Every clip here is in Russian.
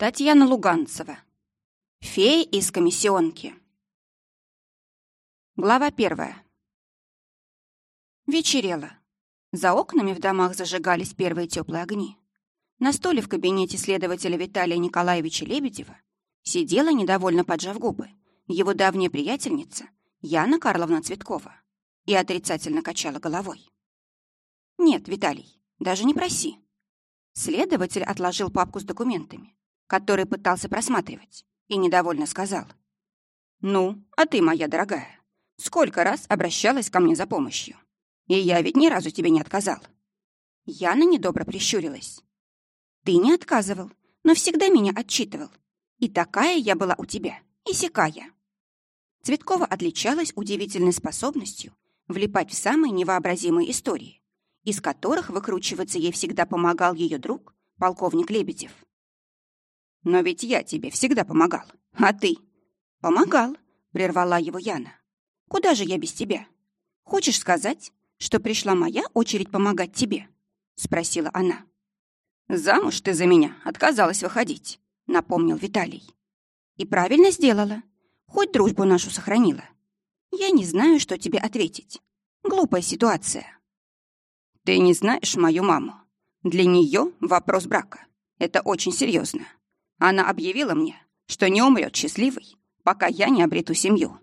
Татьяна Луганцева. Фея из комиссионки. Глава первая. Вечерело. За окнами в домах зажигались первые теплые огни. На столе в кабинете следователя Виталия Николаевича Лебедева сидела, недовольно поджав губы, его давняя приятельница Яна Карловна Цветкова и отрицательно качала головой. «Нет, Виталий, даже не проси». Следователь отложил папку с документами который пытался просматривать, и недовольно сказал. «Ну, а ты, моя дорогая, сколько раз обращалась ко мне за помощью? И я ведь ни разу тебе не отказал». Яна недобро прищурилась. «Ты не отказывал, но всегда меня отчитывал. И такая я была у тебя, и сякая». Цветкова отличалась удивительной способностью влипать в самые невообразимые истории, из которых выкручиваться ей всегда помогал ее друг, полковник Лебедев. Но ведь я тебе всегда помогал. А ты? Помогал, прервала его Яна. Куда же я без тебя? Хочешь сказать, что пришла моя очередь помогать тебе? Спросила она. Замуж ты за меня отказалась выходить, напомнил Виталий. И правильно сделала. Хоть дружбу нашу сохранила. Я не знаю, что тебе ответить. Глупая ситуация. Ты не знаешь мою маму. Для нее вопрос брака — это очень серьезно. Она объявила мне, что не умрет счастливой, пока я не обрету семью.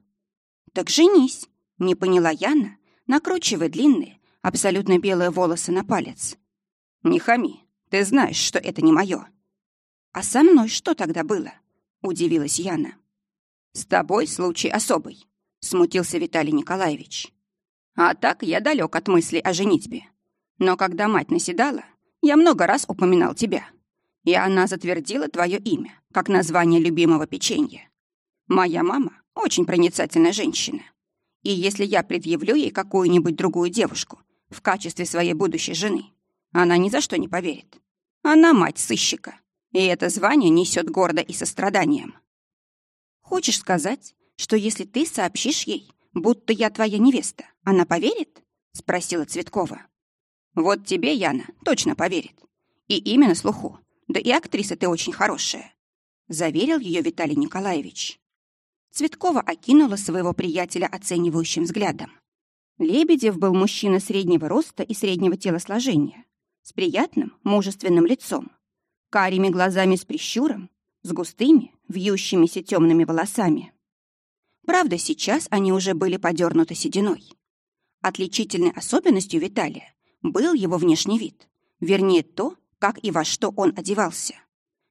«Так женись», — не поняла Яна, накручивая длинные, абсолютно белые волосы на палец. «Не хами, ты знаешь, что это не мое». «А со мной что тогда было?» — удивилась Яна. «С тобой случай особый», — смутился Виталий Николаевич. «А так я далек от мысли о женитьбе. Но когда мать наседала, я много раз упоминал тебя и она затвердила твое имя, как название любимого печенья. Моя мама очень проницательная женщина. И если я предъявлю ей какую-нибудь другую девушку в качестве своей будущей жены, она ни за что не поверит. Она мать сыщика, и это звание несет гордо и состраданием. Хочешь сказать, что если ты сообщишь ей, будто я твоя невеста, она поверит? Спросила Цветкова. Вот тебе, Яна, точно поверит. И именно слуху, да и актриса ты очень хорошая», — заверил ее Виталий Николаевич. Цветкова окинула своего приятеля оценивающим взглядом. Лебедев был мужчина среднего роста и среднего телосложения, с приятным, мужественным лицом, карими глазами с прищуром, с густыми, вьющимися темными волосами. Правда, сейчас они уже были подернуты сединой. Отличительной особенностью Виталия был его внешний вид, вернее то, как и во что он одевался.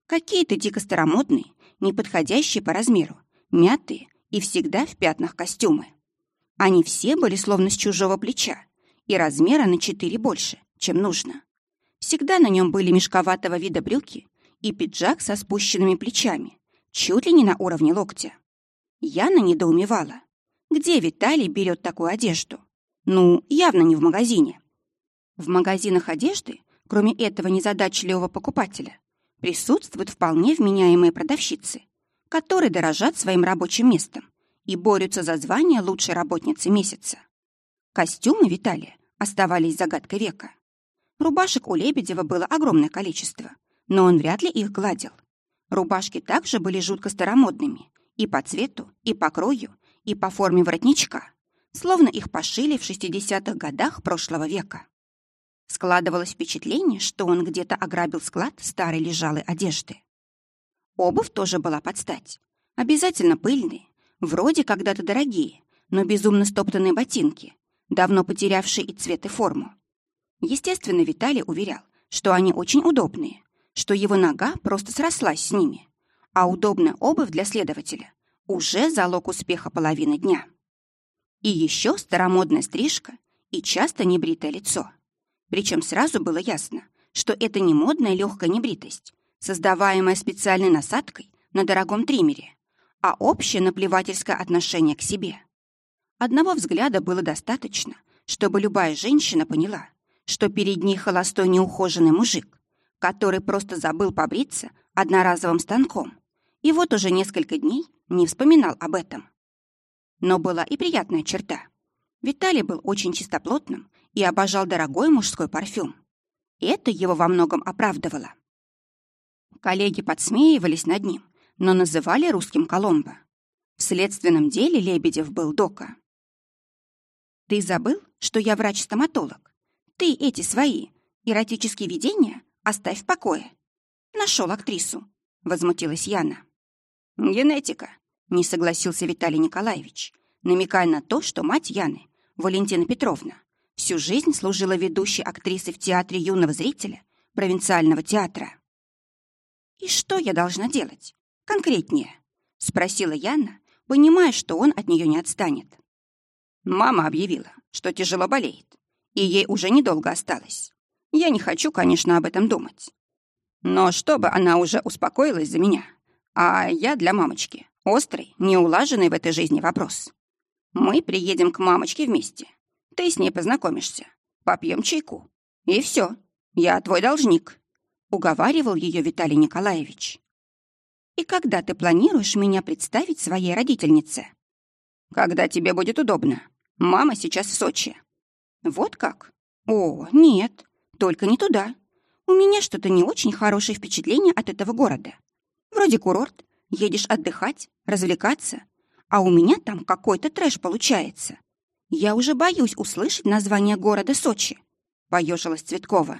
Какие-то дико старомодные, неподходящие по размеру, мятые и всегда в пятнах костюмы. Они все были словно с чужого плеча и размера на четыре больше, чем нужно. Всегда на нем были мешковатого вида брюки и пиджак со спущенными плечами, чуть ли не на уровне локтя. Яна недоумевала. Где Виталий берет такую одежду? Ну, явно не в магазине. В магазинах одежды Кроме этого незадачливого покупателя, присутствуют вполне вменяемые продавщицы, которые дорожат своим рабочим местом и борются за звание лучшей работницы месяца. Костюмы Виталия оставались загадкой века. Рубашек у Лебедева было огромное количество, но он вряд ли их гладил. Рубашки также были жутко старомодными и по цвету, и по крою, и по форме воротничка, словно их пошили в 60-х годах прошлого века. Складывалось впечатление, что он где-то ограбил склад старой лежалой одежды. Обувь тоже была под стать. Обязательно пыльные, вроде когда-то дорогие, но безумно стоптанные ботинки, давно потерявшие и цвет, и форму. Естественно, Виталий уверял, что они очень удобные, что его нога просто срослась с ними, а удобная обувь для следователя уже залог успеха половины дня. И еще старомодная стрижка и часто небритое лицо. Причем сразу было ясно, что это не модная легкая небритость, создаваемая специальной насадкой на дорогом триммере, а общее наплевательское отношение к себе. Одного взгляда было достаточно, чтобы любая женщина поняла, что перед ней холостой неухоженный мужик, который просто забыл побриться одноразовым станком, и вот уже несколько дней не вспоминал об этом. Но была и приятная черта. Виталий был очень чистоплотным и обожал дорогой мужской парфюм. Это его во многом оправдывало. Коллеги подсмеивались над ним, но называли русским Коломбо. В следственном деле Лебедев был дока. «Ты забыл, что я врач-стоматолог? Ты эти свои эротические видения оставь в покое». Нашел актрису, возмутилась Яна. «Генетика», — не согласился Виталий Николаевич, намекая на то, что мать Яны, Валентина Петровна, всю жизнь служила ведущей актрисой в театре юного зрителя провинциального театра. «И что я должна делать? Конкретнее?» — спросила Яна, понимая, что он от нее не отстанет. Мама объявила, что тяжело болеет, и ей уже недолго осталось. Я не хочу, конечно, об этом думать. Но чтобы она уже успокоилась за меня, а я для мамочки острый, неулаженный в этой жизни вопрос. Мы приедем к мамочке вместе. Ты с ней познакомишься, попьем чайку. И все, я твой должник», — уговаривал ее Виталий Николаевич. «И когда ты планируешь меня представить своей родительнице?» «Когда тебе будет удобно. Мама сейчас в Сочи». «Вот как? О, нет, только не туда. У меня что-то не очень хорошее впечатление от этого города. Вроде курорт, едешь отдыхать, развлекаться, а у меня там какой-то трэш получается. Я уже боюсь услышать название города Сочи», — поежилась Цветкова.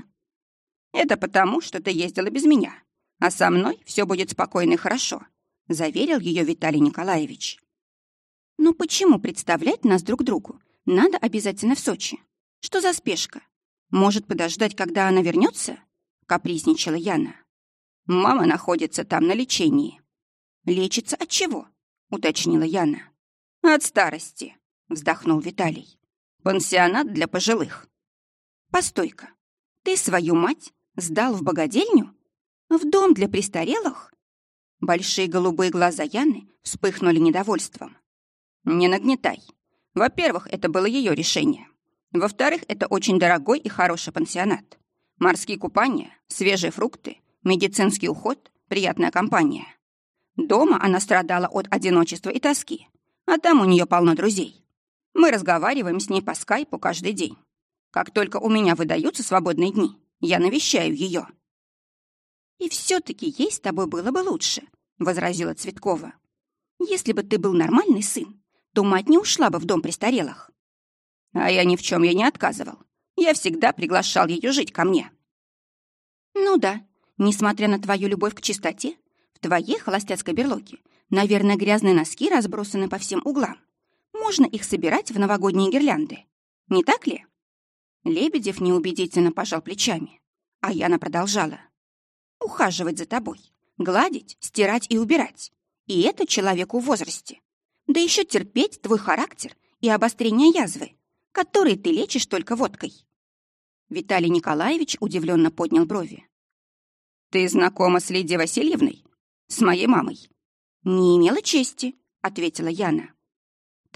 «Это потому, что ты ездила без меня, а со мной все будет спокойно и хорошо», — заверил ее Виталий Николаевич. «Ну почему представлять нас друг другу? Надо обязательно в Сочи. Что за спешка? Может подождать, когда она вернется? капризничала Яна. «Мама находится там на лечении». «Лечится от чего?» — уточнила Яна. «От старости», — вздохнул Виталий. «Пансионат для пожилых». «Постой-ка, ты свою мать Сдал в богадельню? В дом для престарелых? Большие голубые глаза Яны вспыхнули недовольством. Не нагнетай. Во-первых, это было ее решение. Во-вторых, это очень дорогой и хороший пансионат. Морские купания, свежие фрукты, медицинский уход, приятная компания. Дома она страдала от одиночества и тоски, а там у нее полно друзей. Мы разговариваем с ней по скайпу каждый день. Как только у меня выдаются свободные дни, я навещаю ее. «И все-таки ей с тобой было бы лучше», — возразила Цветкова. «Если бы ты был нормальный сын, то мать не ушла бы в дом престарелых». «А я ни в чем ей не отказывал. Я всегда приглашал ее жить ко мне». «Ну да, несмотря на твою любовь к чистоте, в твоей холостяцкой берлоге, наверное, грязные носки разбросаны по всем углам. Можно их собирать в новогодние гирлянды. Не так ли?» Лебедев неубедительно пожал плечами, а Яна продолжала. «Ухаживать за тобой, гладить, стирать и убирать. И это человеку в возрасте. Да еще терпеть твой характер и обострение язвы, которые ты лечишь только водкой». Виталий Николаевич удивленно поднял брови. «Ты знакома с Лидией Васильевной? С моей мамой?» «Не имела чести», — ответила Яна.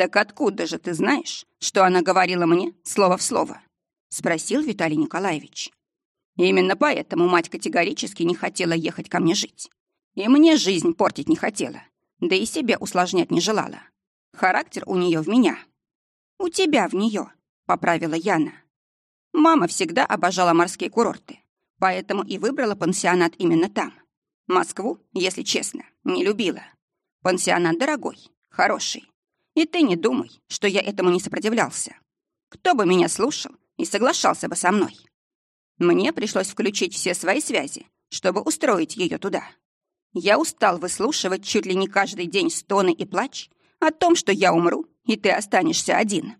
«Так откуда же ты знаешь, что она говорила мне слово в слово?» — спросил Виталий Николаевич. «Именно поэтому мать категорически не хотела ехать ко мне жить. И мне жизнь портить не хотела, да и себе усложнять не желала. Характер у нее в меня». «У тебя в нее», — поправила Яна. Мама всегда обожала морские курорты, поэтому и выбрала пансионат именно там. Москву, если честно, не любила. Пансионат дорогой, хороший. И ты не думай, что я этому не сопротивлялся. Кто бы меня слушал, и соглашался бы со мной. Мне пришлось включить все свои связи, чтобы устроить ее туда. Я устал выслушивать чуть ли не каждый день стоны и плач о том, что я умру, и ты останешься один.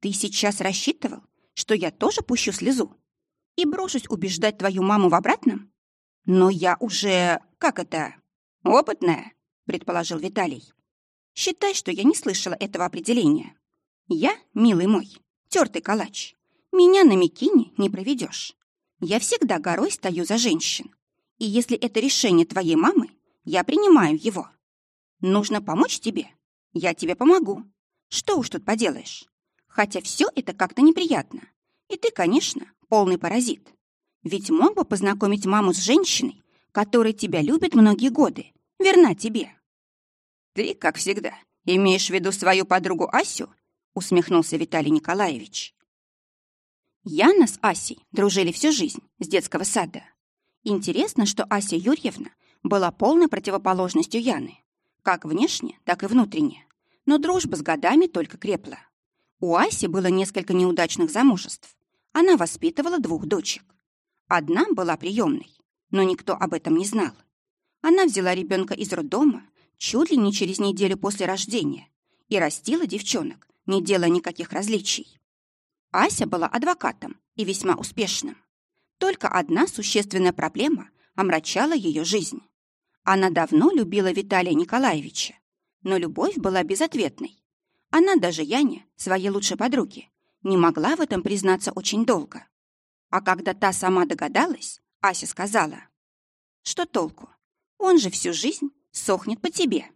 Ты сейчас рассчитывал, что я тоже пущу слезу и брошусь убеждать твою маму в обратном? Но я уже... как это? Опытная, предположил Виталий. Считай, что я не слышала этого определения. Я, милый мой, тертый калач. Меня на Микине не проведешь. Я всегда горой стою за женщин. И если это решение твоей мамы, я принимаю его. Нужно помочь тебе? Я тебе помогу. Что уж тут поделаешь? Хотя все это как-то неприятно. И ты, конечно, полный паразит. Ведь мог бы познакомить маму с женщиной, которая тебя любит многие годы, верна тебе. Ты, как всегда, имеешь в виду свою подругу Асю усмехнулся Виталий Николаевич. Яна с Асей дружили всю жизнь, с детского сада. Интересно, что Ася Юрьевна была полной противоположностью Яны, как внешне, так и внутренне, но дружба с годами только крепла. У Аси было несколько неудачных замужеств. Она воспитывала двух дочек. Одна была приемной, но никто об этом не знал. Она взяла ребенка из роддома чуть ли не через неделю после рождения и растила девчонок, не делая никаких различий. Ася была адвокатом и весьма успешным. Только одна существенная проблема омрачала ее жизнь. Она давно любила Виталия Николаевича, но любовь была безответной. Она даже Яне, своей лучшей подруге, не могла в этом признаться очень долго. А когда та сама догадалась, Ася сказала, что толку? Он же всю жизнь сохнет по тебе.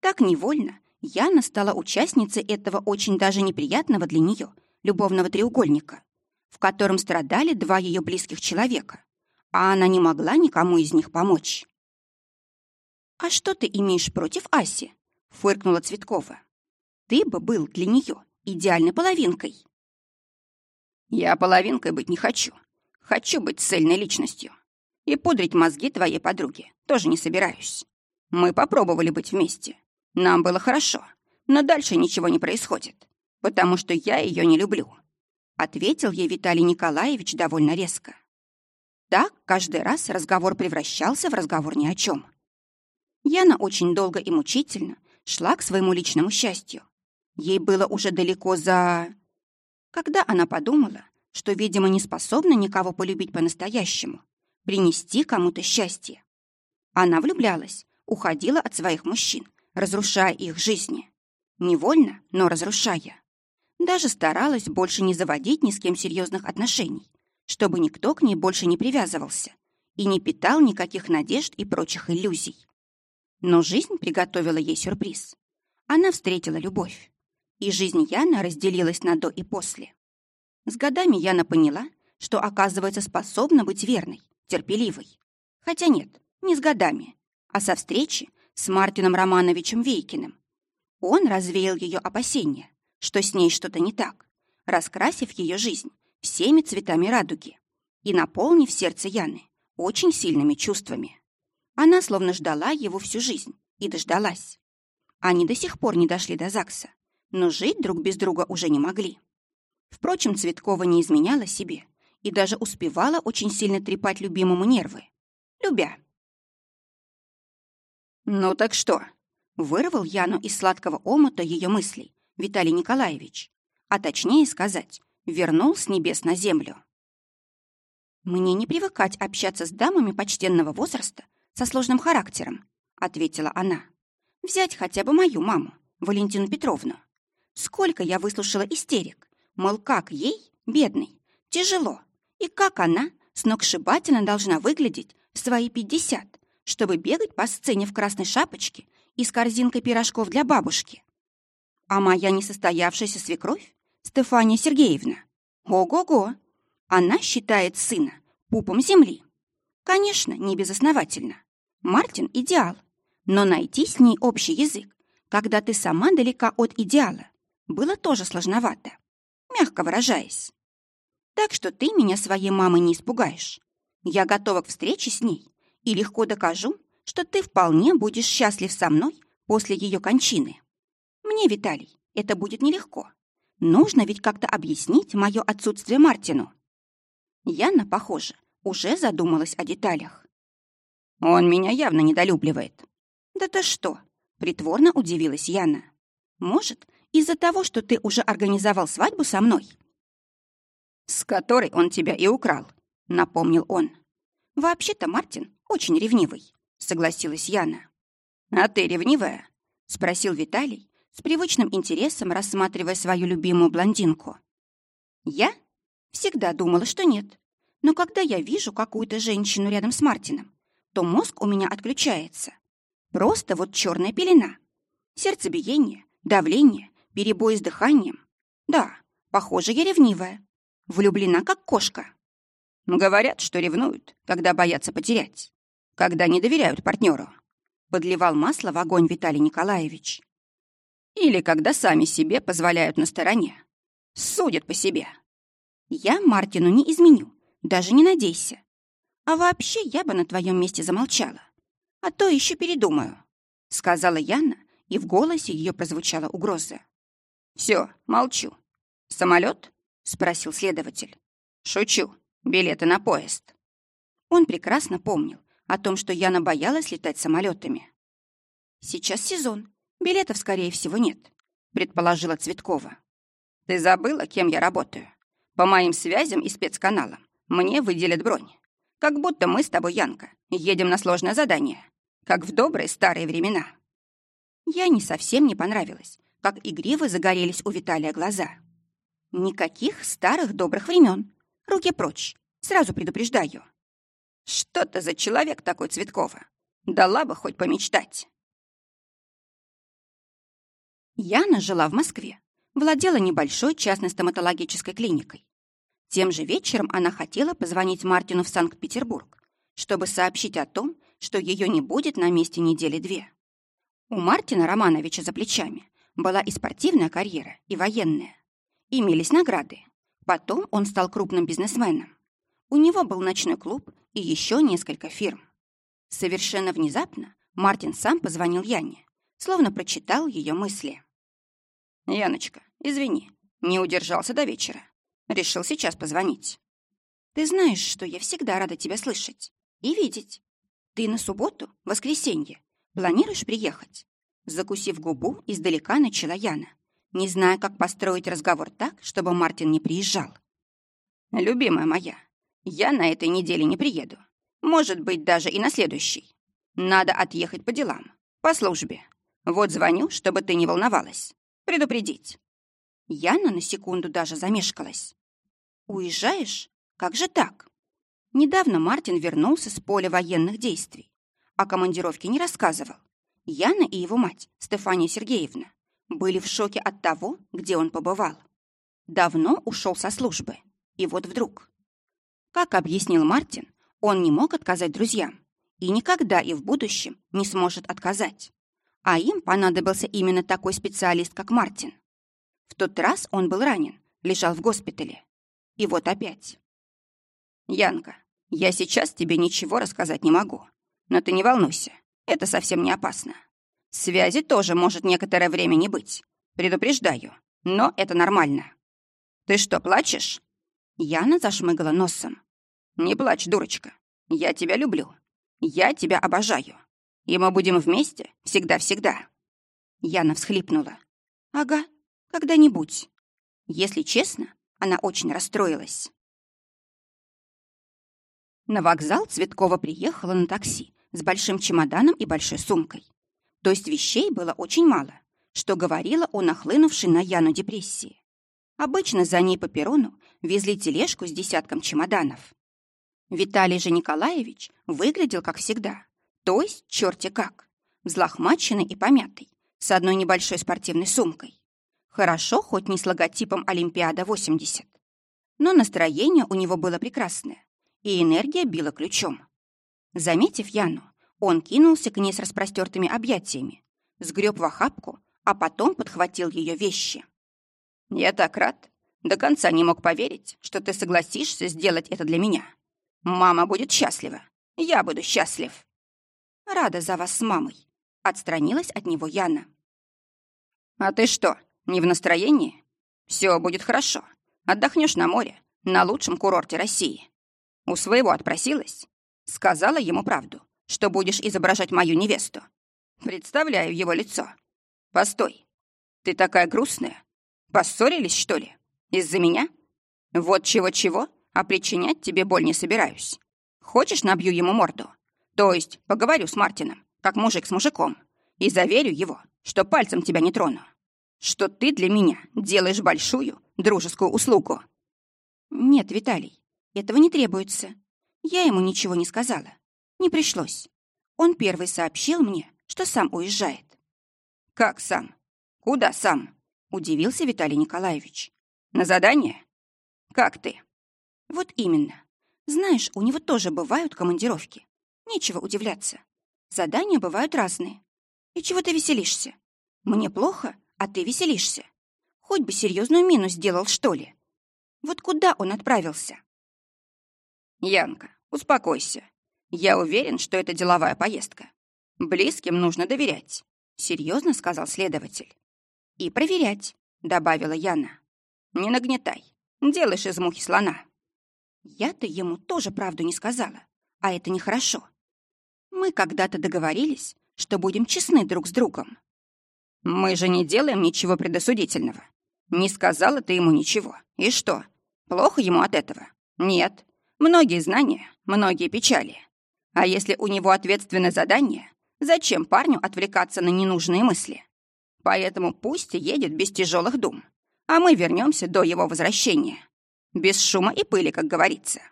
Так невольно Яна стала участницей этого очень даже неприятного для нее любовного треугольника, в котором страдали два ее близких человека, а она не могла никому из них помочь. «А что ты имеешь против Аси?» — фыркнула Цветкова. «Ты бы был для нее идеальной половинкой». «Я половинкой быть не хочу. Хочу быть цельной личностью. И пудрить мозги твоей подруге тоже не собираюсь. Мы попробовали быть вместе. Нам было хорошо, но дальше ничего не происходит, потому что я ее не люблю», — ответил ей Виталий Николаевич довольно резко. Так каждый раз разговор превращался в разговор ни о чем. Яна очень долго и мучительно шла к своему личному счастью. Ей было уже далеко за... Когда она подумала, что, видимо, не способна никого полюбить по-настоящему, принести кому-то счастье. Она влюблялась, уходила от своих мужчин, разрушая их жизни. Невольно, но разрушая. Даже старалась больше не заводить ни с кем серьезных отношений, чтобы никто к ней больше не привязывался и не питал никаких надежд и прочих иллюзий. Но жизнь приготовила ей сюрприз. Она встретила любовь. И жизнь Яна разделилась на до и после. С годами Яна поняла, что оказывается способна быть верной, терпеливой. Хотя нет, не с годами, а со встречи с Мартином Романовичем Вейкиным. Он развеял ее опасения, что с ней что-то не так, раскрасив ее жизнь всеми цветами радуги и наполнив сердце Яны очень сильными чувствами. Она словно ждала его всю жизнь и дождалась. Они до сих пор не дошли до ЗАГСа, но жить друг без друга уже не могли. Впрочем, Цветкова не изменяла себе и даже успевала очень сильно трепать любимому нервы. Любя. «Ну так что?» — вырвал Яну из сладкого омута ее мыслей Виталий Николаевич, а точнее сказать, вернул с небес на землю. «Мне не привыкать общаться с дамами почтенного возраста со сложным характером», — ответила она. «Взять хотя бы мою маму, Валентину Петровну. Сколько я выслушала истерик, мол, как ей, бедной, тяжело, и как она сногсшибательно должна выглядеть в свои пятьдесят, чтобы бегать по сцене в красной шапочке и с корзинкой пирожков для бабушки. А моя несостоявшаяся свекровь, Стефания Сергеевна, ого-го, она считает сына пупом земли. Конечно, не безосновательно. Мартин — идеал. Но найти с ней общий язык, когда ты сама далека от идеала, было тоже сложновато, мягко выражаясь. Так что ты меня своей мамой не испугаешь. Я готова к встрече с ней и легко докажу, что ты вполне будешь счастлив со мной после ее кончины. Мне, Виталий, это будет нелегко. Нужно ведь как-то объяснить мое отсутствие Мартину. Яна, похоже, уже задумалась о деталях. Он меня явно недолюбливает. Да ты что? Притворно удивилась Яна. Может, из-за того, что ты уже организовал свадьбу со мной? С которой он тебя и украл, напомнил он. Вообще-то Мартин очень ревнивый, согласилась Яна. А ты ревнивая? спросил Виталий, с привычным интересом рассматривая свою любимую блондинку. Я всегда думала, что нет. Но когда я вижу какую-то женщину рядом с Мартином, то мозг у меня отключается. Просто вот черная пелена. Сердцебиение, давление, перебои с дыханием. Да, похоже, я ревнивая. Влюблена, как кошка. Говорят, что ревнуют, когда боятся потерять. Когда не доверяют партнеру. Подливал масло в огонь Виталий Николаевич. Или когда сами себе позволяют на стороне. Судят по себе. Я Мартину не изменю, даже не надейся. А вообще я бы на твоем месте замолчала. А то еще передумаю», — сказала Яна, и в голосе ее прозвучала угроза. Все, молчу. Самолет? спросил следователь. Шучу. Билеты на поезд. Он прекрасно помнил о том, что Яна боялась летать самолетами. Сейчас сезон. Билетов, скорее всего, нет, предположила Цветкова. Ты забыла, кем я работаю? По моим связям и спецканалам мне выделят бронь. Как будто мы с тобой, Янка, едем на сложное задание, как в добрые старые времена. Я не совсем не понравилась, как игриво загорелись у Виталия глаза. Никаких старых добрых времен. Руки прочь. Сразу предупреждаю. Что ты за человек такой, Цветкова? Дала бы хоть помечтать. Яна жила в Москве, владела небольшой частной стоматологической клиникой. Тем же вечером она хотела позвонить Мартину в Санкт-Петербург, чтобы сообщить о том, что ее не будет на месте недели две. У Мартина Романовича за плечами была и спортивная карьера, и военная. Имелись награды. Потом он стал крупным бизнесменом. У него был ночной клуб и еще несколько фирм. Совершенно внезапно Мартин сам позвонил Яне, словно прочитал ее мысли. «Яночка, извини, не удержался до вечера. Решил сейчас позвонить». «Ты знаешь, что я всегда рада тебя слышать и видеть. Ты на субботу, воскресенье, Планируешь приехать?» Закусив губу, издалека начала Яна, не зная, как построить разговор так, чтобы Мартин не приезжал. «Любимая моя, я на этой неделе не приеду. Может быть, даже и на следующей. Надо отъехать по делам, по службе. Вот звоню, чтобы ты не волновалась. Предупредить». Яна на секунду даже замешкалась. «Уезжаешь? Как же так?» Недавно Мартин вернулся с поля военных действий о командировке не рассказывал. Яна и его мать, Стефания Сергеевна, были в шоке от того, где он побывал. Давно ушел со службы. И вот вдруг. Как объяснил Мартин, он не мог отказать друзьям и никогда и в будущем не сможет отказать. А им понадобился именно такой специалист, как Мартин. В тот раз он был ранен, лежал в госпитале. И вот опять. «Янка, я сейчас тебе ничего рассказать не могу. Но ты не волнуйся, это совсем не опасно. Связи тоже может некоторое время не быть. Предупреждаю, но это нормально. Ты что, плачешь? Яна зашмыгала носом. Не плачь, дурочка. Я тебя люблю. Я тебя обожаю. И мы будем вместе всегда-всегда. Яна всхлипнула. Ага, когда-нибудь. Если честно, она очень расстроилась. На вокзал Цветкова приехала на такси с большим чемоданом и большой сумкой. То есть вещей было очень мало, что говорило о нахлынувшей на Яну депрессии. Обычно за ней по перрону везли тележку с десятком чемоданов. Виталий же Николаевич выглядел как всегда, то есть черти как, взлохмаченный и помятый, с одной небольшой спортивной сумкой. Хорошо, хоть не с логотипом «Олимпиада-80». Но настроение у него было прекрасное, и энергия била ключом. Заметив Яну, он кинулся к ней с распростертыми объятиями, сгреб в охапку, а потом подхватил ее вещи. «Я так рад. До конца не мог поверить, что ты согласишься сделать это для меня. Мама будет счастлива. Я буду счастлив». «Рада за вас с мамой», — отстранилась от него Яна. «А ты что, не в настроении? Все будет хорошо. Отдохнешь на море, на лучшем курорте России. У своего отпросилась? Сказала ему правду, что будешь изображать мою невесту. Представляю его лицо. Постой. Ты такая грустная. Поссорились, что ли? Из-за меня? Вот чего-чего, а причинять тебе боль не собираюсь. Хочешь, набью ему морду? То есть поговорю с Мартином, как мужик с мужиком, и заверю его, что пальцем тебя не трону. Что ты для меня делаешь большую дружескую услугу. Нет, Виталий, этого не требуется. Я ему ничего не сказала. Не пришлось. Он первый сообщил мне, что сам уезжает. «Как сам? Куда сам?» — удивился Виталий Николаевич. «На задание? Как ты?» «Вот именно. Знаешь, у него тоже бывают командировки. Нечего удивляться. Задания бывают разные. И чего ты веселишься? Мне плохо, а ты веселишься. Хоть бы серьезную мину сделал, что ли. Вот куда он отправился?» «Янка, успокойся. Я уверен, что это деловая поездка. Близким нужно доверять», — серьезно сказал следователь. «И проверять», — добавила Яна. «Не нагнетай. Делаешь из мухи слона». Я-то ему тоже правду не сказала, а это нехорошо. Мы когда-то договорились, что будем честны друг с другом. Мы же не делаем ничего предосудительного. Не сказала ты ему ничего. И что? Плохо ему от этого? Нет. Многие знания, многие печали. А если у него ответственное задание, зачем парню отвлекаться на ненужные мысли? Поэтому пусть едет без тяжелых дум, а мы вернемся до его возвращения. Без шума и пыли, как говорится.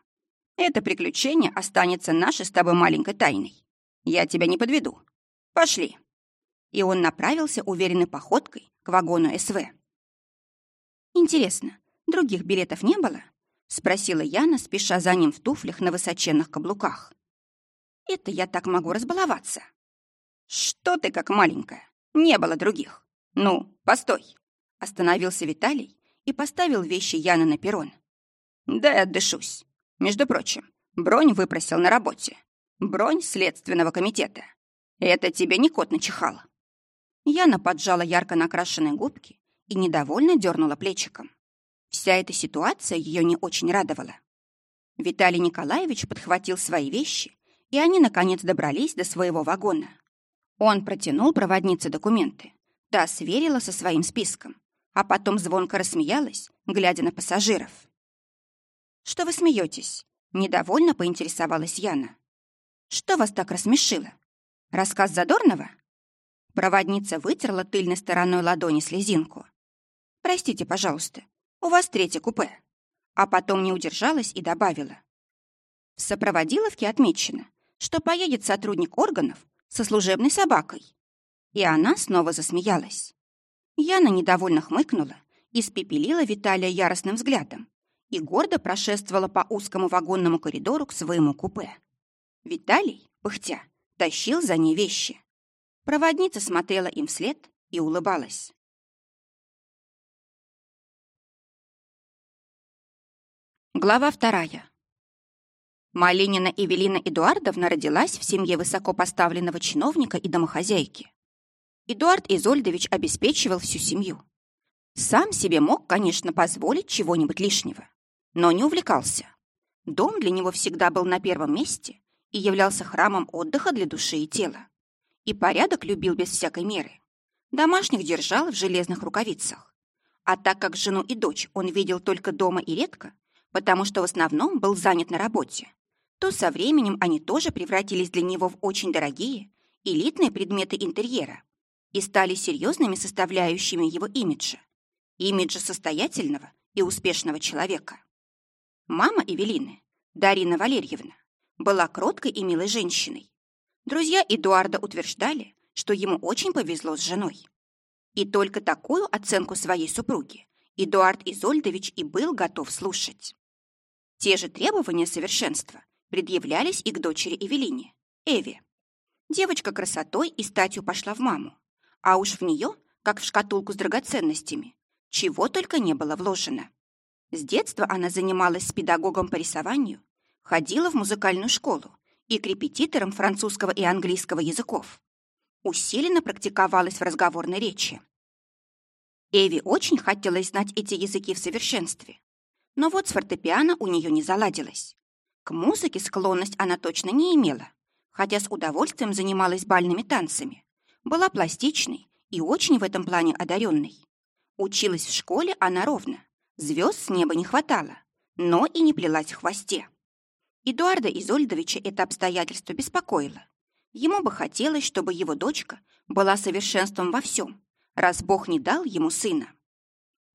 Это приключение останется нашей с тобой маленькой тайной. Я тебя не подведу. Пошли. И он направился уверенной походкой к вагону СВ. Интересно, других билетов не было? Спросила Яна, спеша за ним в туфлях на высоченных каблуках. Это я так могу разбаловаться. Что ты как маленькая? Не было других. Ну, постой. Остановился Виталий и поставил вещи Яны на перрон. Дай отдышусь. Между прочим, бронь выпросил на работе. Бронь Следственного комитета. Это тебе не кот начихал. Яна поджала ярко накрашенные губки и недовольно дернула плечиком. Вся эта ситуация ее не очень радовала. Виталий Николаевич подхватил свои вещи, и они, наконец, добрались до своего вагона. Он протянул проводнице документы. Та сверила со своим списком, а потом звонко рассмеялась, глядя на пассажиров. «Что вы смеетесь?» — недовольно поинтересовалась Яна. «Что вас так рассмешило? Рассказ Задорнова?» Проводница вытерла тыльной стороной ладони слезинку. «Простите, пожалуйста, у вас третье купе». А потом не удержалась и добавила. В сопроводиловке отмечено, что поедет сотрудник органов со служебной собакой. И она снова засмеялась. Яна недовольно хмыкнула и спепелила Виталия яростным взглядом и гордо прошествовала по узкому вагонному коридору к своему купе. Виталий, пыхтя, тащил за ней вещи. Проводница смотрела им вслед и улыбалась. Глава вторая. Малинина Эвелина Эдуардовна родилась в семье высокопоставленного чиновника и домохозяйки. Эдуард Изольдович обеспечивал всю семью. Сам себе мог, конечно, позволить чего-нибудь лишнего, но не увлекался. Дом для него всегда был на первом месте и являлся храмом отдыха для души и тела. И порядок любил без всякой меры. Домашних держал в железных рукавицах. А так как жену и дочь он видел только дома и редко, потому что в основном был занят на работе, то со временем они тоже превратились для него в очень дорогие, элитные предметы интерьера и стали серьезными составляющими его имиджа, имиджа состоятельного и успешного человека. Мама Эвелины, Дарина Валерьевна, была кроткой и милой женщиной. Друзья Эдуарда утверждали, что ему очень повезло с женой. И только такую оценку своей супруги Эдуард Изольдович и был готов слушать. Те же требования совершенства предъявлялись и к дочери Эвелине, Эве. Девочка красотой и статью пошла в маму, а уж в нее, как в шкатулку с драгоценностями, чего только не было вложено. С детства она занималась с педагогом по рисованию, ходила в музыкальную школу и к репетиторам французского и английского языков. Усиленно практиковалась в разговорной речи. Эви очень хотелось знать эти языки в совершенстве, но вот с фортепиано у нее не заладилось. К музыке склонность она точно не имела, хотя с удовольствием занималась бальными танцами. Была пластичной и очень в этом плане одаренной. Училась в школе она ровно. Звезд с неба не хватало, но и не плелась в хвосте. Эдуарда Изольдовича это обстоятельство беспокоило. Ему бы хотелось, чтобы его дочка была совершенством во всем, раз Бог не дал ему сына.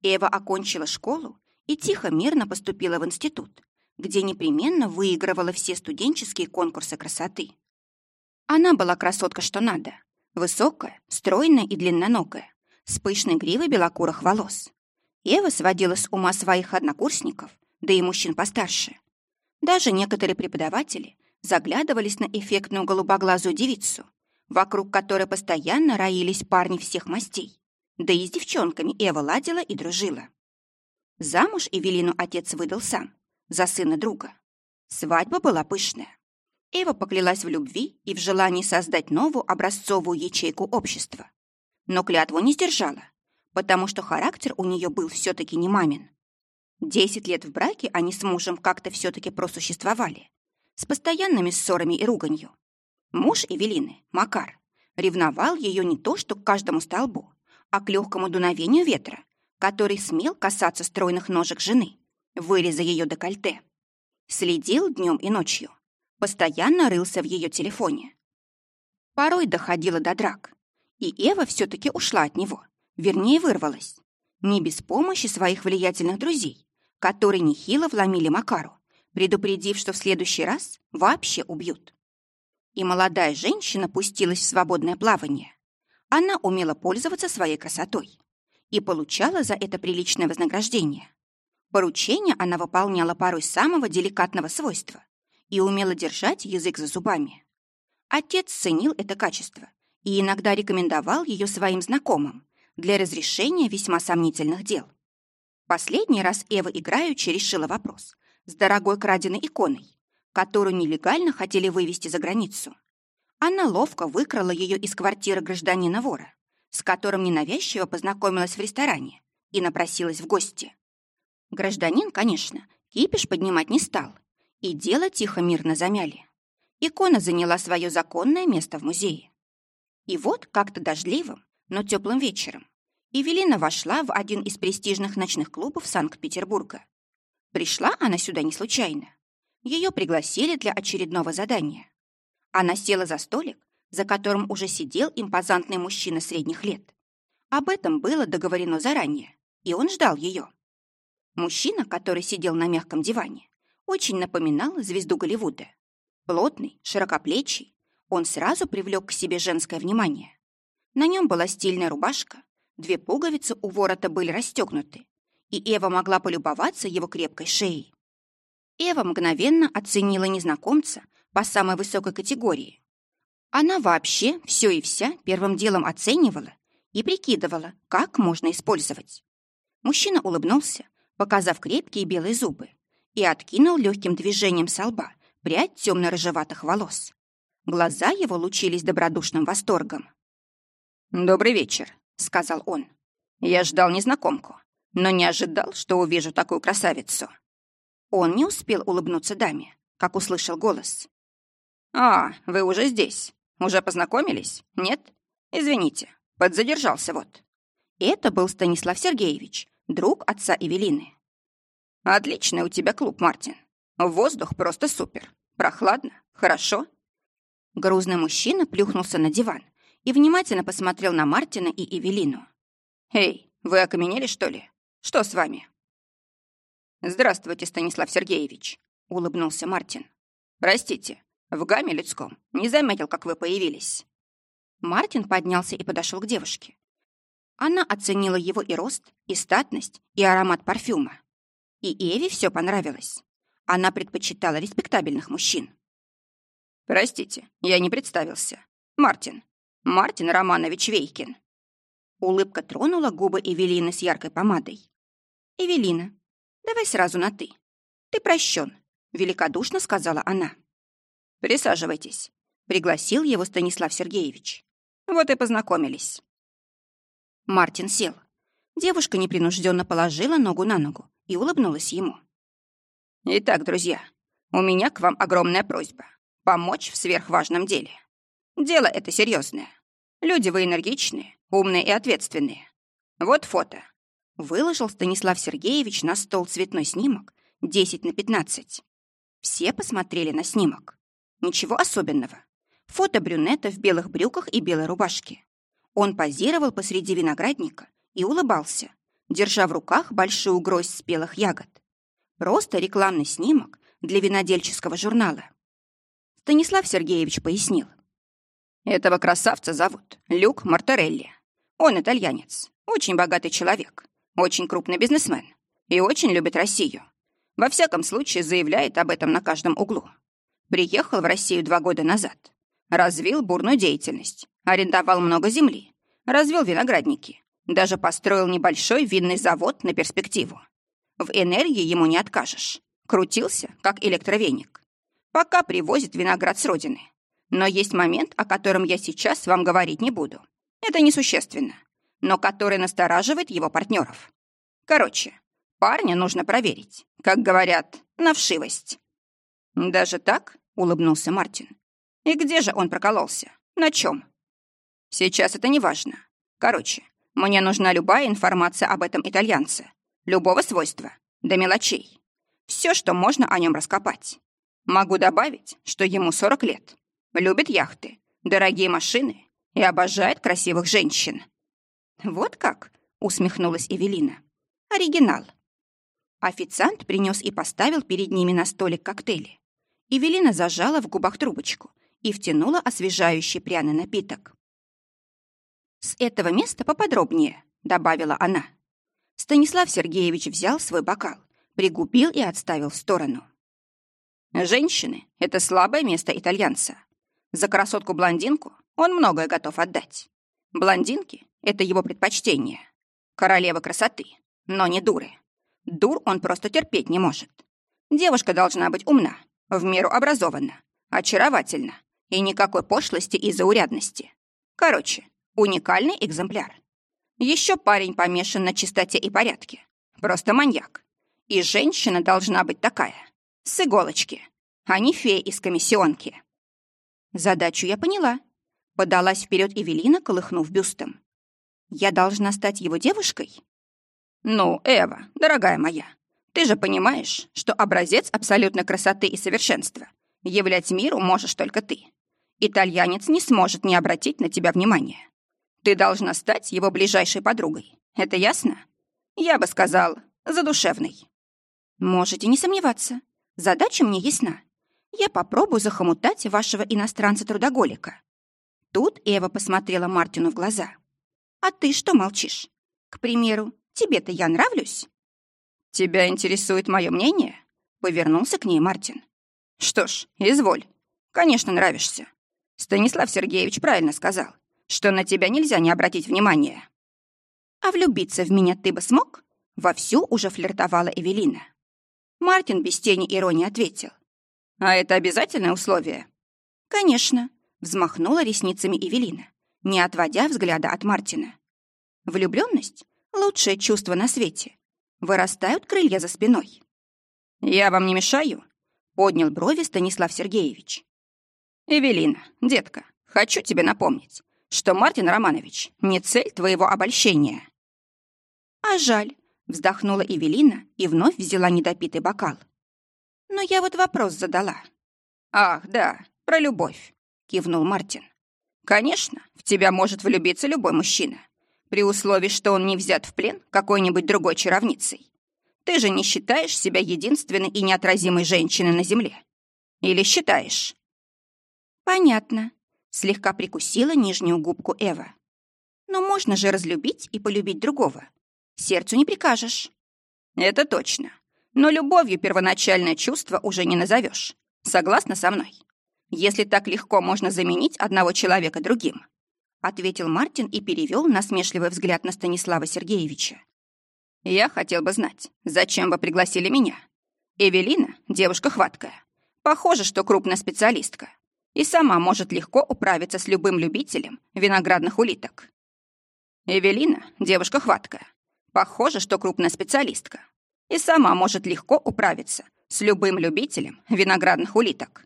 Эва окончила школу и тихо-мирно поступила в институт, где непременно выигрывала все студенческие конкурсы красоты. Она была красотка что надо. Высокая, стройная и длинноногая, с пышной гривой белокурых волос. Ева сводила с ума своих однокурсников, да и мужчин постарше. Даже некоторые преподаватели заглядывались на эффектную голубоглазую девицу, вокруг которой постоянно роились парни всех мастей. Да и с девчонками Эва ладила и дружила. Замуж Эвелину отец выдал сам, за сына друга. Свадьба была пышная. Эва поклялась в любви и в желании создать новую образцовую ячейку общества. Но клятву не сдержала, потому что характер у нее был все-таки не мамин. Десять лет в браке они с мужем как-то все-таки просуществовали, с постоянными ссорами и руганью. Муж Эвелины, Макар, ревновал ее не то что к каждому столбу, а к легкому дуновению ветра, который смел касаться стройных ножек жены, выреза ее декольте. Следил днем и ночью, постоянно рылся в ее телефоне. Порой доходило до драк, и Эва все-таки ушла от него, вернее, вырвалась. Не без помощи своих влиятельных друзей, которые нехило вломили Макару, предупредив, что в следующий раз вообще убьют. И молодая женщина пустилась в свободное плавание. Она умела пользоваться своей красотой и получала за это приличное вознаграждение. Поручения она выполняла порой самого деликатного свойства и умела держать язык за зубами. Отец ценил это качество и иногда рекомендовал ее своим знакомым для разрешения весьма сомнительных дел. Последний раз Эва играючи решила вопрос с дорогой краденой иконой, которую нелегально хотели вывести за границу. Она ловко выкрала ее из квартиры гражданина-вора, с которым ненавязчиво познакомилась в ресторане и напросилась в гости. Гражданин, конечно, кипиш поднимать не стал, и дело тихо-мирно замяли. Икона заняла свое законное место в музее. И вот как-то дождливым, но теплым вечером Эвелина вошла в один из престижных ночных клубов Санкт-Петербурга. Пришла она сюда не случайно. Ее пригласили для очередного задания. Она села за столик, за которым уже сидел импозантный мужчина средних лет. Об этом было договорено заранее, и он ждал ее. Мужчина, который сидел на мягком диване, очень напоминал звезду Голливуда. Плотный, широкоплечий, он сразу привлек к себе женское внимание. На нем была стильная рубашка, две пуговицы у ворота были расстегнуты, и Эва могла полюбоваться его крепкой шеей. Эва мгновенно оценила незнакомца по самой высокой категории. Она вообще все и вся первым делом оценивала и прикидывала, как можно использовать. Мужчина улыбнулся, показав крепкие белые зубы, и откинул легким движением со лба прядь темно-рыжеватых волос. Глаза его лучились добродушным восторгом. «Добрый вечер», — сказал он. «Я ждал незнакомку, но не ожидал, что увижу такую красавицу». Он не успел улыбнуться даме, как услышал голос. «А, вы уже здесь. Уже познакомились? Нет? Извините, подзадержался вот». Это был Станислав Сергеевич, друг отца Эвелины. «Отличный у тебя клуб, Мартин. Воздух просто супер. Прохладно, хорошо». Грузный мужчина плюхнулся на диван и внимательно посмотрел на Мартина и Эвелину. «Эй, вы окаменели, что ли? Что с вами?» «Здравствуйте, Станислав Сергеевич», — улыбнулся Мартин. «Простите, в гамме людском не заметил, как вы появились». Мартин поднялся и подошел к девушке. Она оценила его и рост, и статность, и аромат парфюма. И Эви все понравилось. Она предпочитала респектабельных мужчин. «Простите, я не представился. Мартин. Мартин Романович Вейкин». Улыбка тронула губы Эвелины с яркой помадой. «Эвелина, давай сразу на «ты». Ты прощен», — великодушно сказала она. «Присаживайтесь», — пригласил его Станислав Сергеевич. «Вот и познакомились». Мартин сел. Девушка непринужденно положила ногу на ногу и улыбнулась ему. «Итак, друзья, у меня к вам огромная просьба — помочь в сверхважном деле. Дело это серьезное. Люди вы энергичные, умные и ответственные. Вот фото». Выложил Станислав Сергеевич на стол цветной снимок 10 на 15. Все посмотрели на снимок. Ничего особенного. Фото брюнета в белых брюках и белой рубашке. Он позировал посреди виноградника и улыбался, держа в руках большую гроздь спелых ягод. Просто рекламный снимок для винодельческого журнала. Станислав Сергеевич пояснил. Этого красавца зовут Люк Мартарелли. Он итальянец, очень богатый человек, очень крупный бизнесмен и очень любит Россию. Во всяком случае, заявляет об этом на каждом углу. Приехал в Россию два года назад. Развил бурную деятельность. Арендовал много земли. Развел виноградники. Даже построил небольшой винный завод на перспективу. В энергии ему не откажешь. крутился, как электровеник. Пока привозит виноград с родины. Но есть момент, о котором я сейчас вам говорить не буду. Это несущественно, но который настораживает его партнеров. Короче, парня нужно проверить, как говорят, на вшивость. «Даже так?» — улыбнулся Мартин. «И где же он прокололся? На чем?» «Сейчас это не важно. Короче, мне нужна любая информация об этом итальянце. Любого свойства, до мелочей. Все, что можно о нем раскопать. Могу добавить, что ему 40 лет. Любит яхты, дорогие машины и обожает красивых женщин». «Вот как?» — усмехнулась Эвелина. «Оригинал». Официант принес и поставил перед ними на столик коктейли. Эвелина зажала в губах трубочку и втянула освежающий пряный напиток. «С этого места поподробнее», — добавила она. Станислав Сергеевич взял свой бокал, пригубил и отставил в сторону. «Женщины — это слабое место итальянца. За красотку-блондинку он многое готов отдать. Блондинки — это его предпочтение. Королева красоты, но не дуры. Дур он просто терпеть не может. Девушка должна быть умна, в меру образованна, очаровательна и никакой пошлости и заурядности. Короче, уникальный экземпляр. Еще парень помешан на чистоте и порядке. Просто маньяк. И женщина должна быть такая. С иголочки, а не фея из комиссионки. Задачу я поняла. Подалась вперед Эвелина, колыхнув бюстом. Я должна стать его девушкой? «Ну, Эва, дорогая моя, ты же понимаешь, что образец абсолютной красоты и совершенства являть миру можешь только ты. Итальянец не сможет не обратить на тебя внимания. Ты должна стать его ближайшей подругой. Это ясно? Я бы сказал, задушевной». «Можете не сомневаться. Задача мне ясна. Я попробую захомутать вашего иностранца-трудоголика». Тут Эва посмотрела Мартину в глаза. «А ты что молчишь? К примеру, Тебе-то я нравлюсь?» «Тебя интересует мое мнение?» — повернулся к ней Мартин. «Что ж, изволь. Конечно, нравишься. Станислав Сергеевич правильно сказал, что на тебя нельзя не обратить внимания». «А влюбиться в меня ты бы смог?» Вовсю уже флиртовала Эвелина. Мартин без тени иронии ответил. «А это обязательное условие?» «Конечно», — взмахнула ресницами Эвелина, не отводя взгляда от Мартина. Влюбленность Лучшее чувство на свете. Вырастают крылья за спиной. «Я вам не мешаю?» — поднял брови Станислав Сергеевич. «Эвелина, детка, хочу тебе напомнить, что Мартин Романович не цель твоего обольщения». «А жаль», — вздохнула Эвелина и вновь взяла недопитый бокал. «Но я вот вопрос задала». «Ах, да, про любовь», — кивнул Мартин. «Конечно, в тебя может влюбиться любой мужчина при условии, что он не взят в плен какой-нибудь другой чаровницей. Ты же не считаешь себя единственной и неотразимой женщиной на Земле? Или считаешь?» «Понятно», — слегка прикусила нижнюю губку Эва. «Но можно же разлюбить и полюбить другого. Сердцу не прикажешь». «Это точно. Но любовью первоначальное чувство уже не назовешь. Согласна со мной? Если так легко можно заменить одного человека другим, ответил Мартин и перевел насмешливый взгляд на Станислава Сергеевича. «Я хотел бы знать, зачем вы пригласили меня? Эвелина — девушка хваткая. Похоже, что крупная специалистка. И сама может легко управиться с любым любителем виноградных улиток. Эвелина — девушка хваткая. Похоже, что крупная специалистка. И сама может легко управиться с любым любителем виноградных улиток.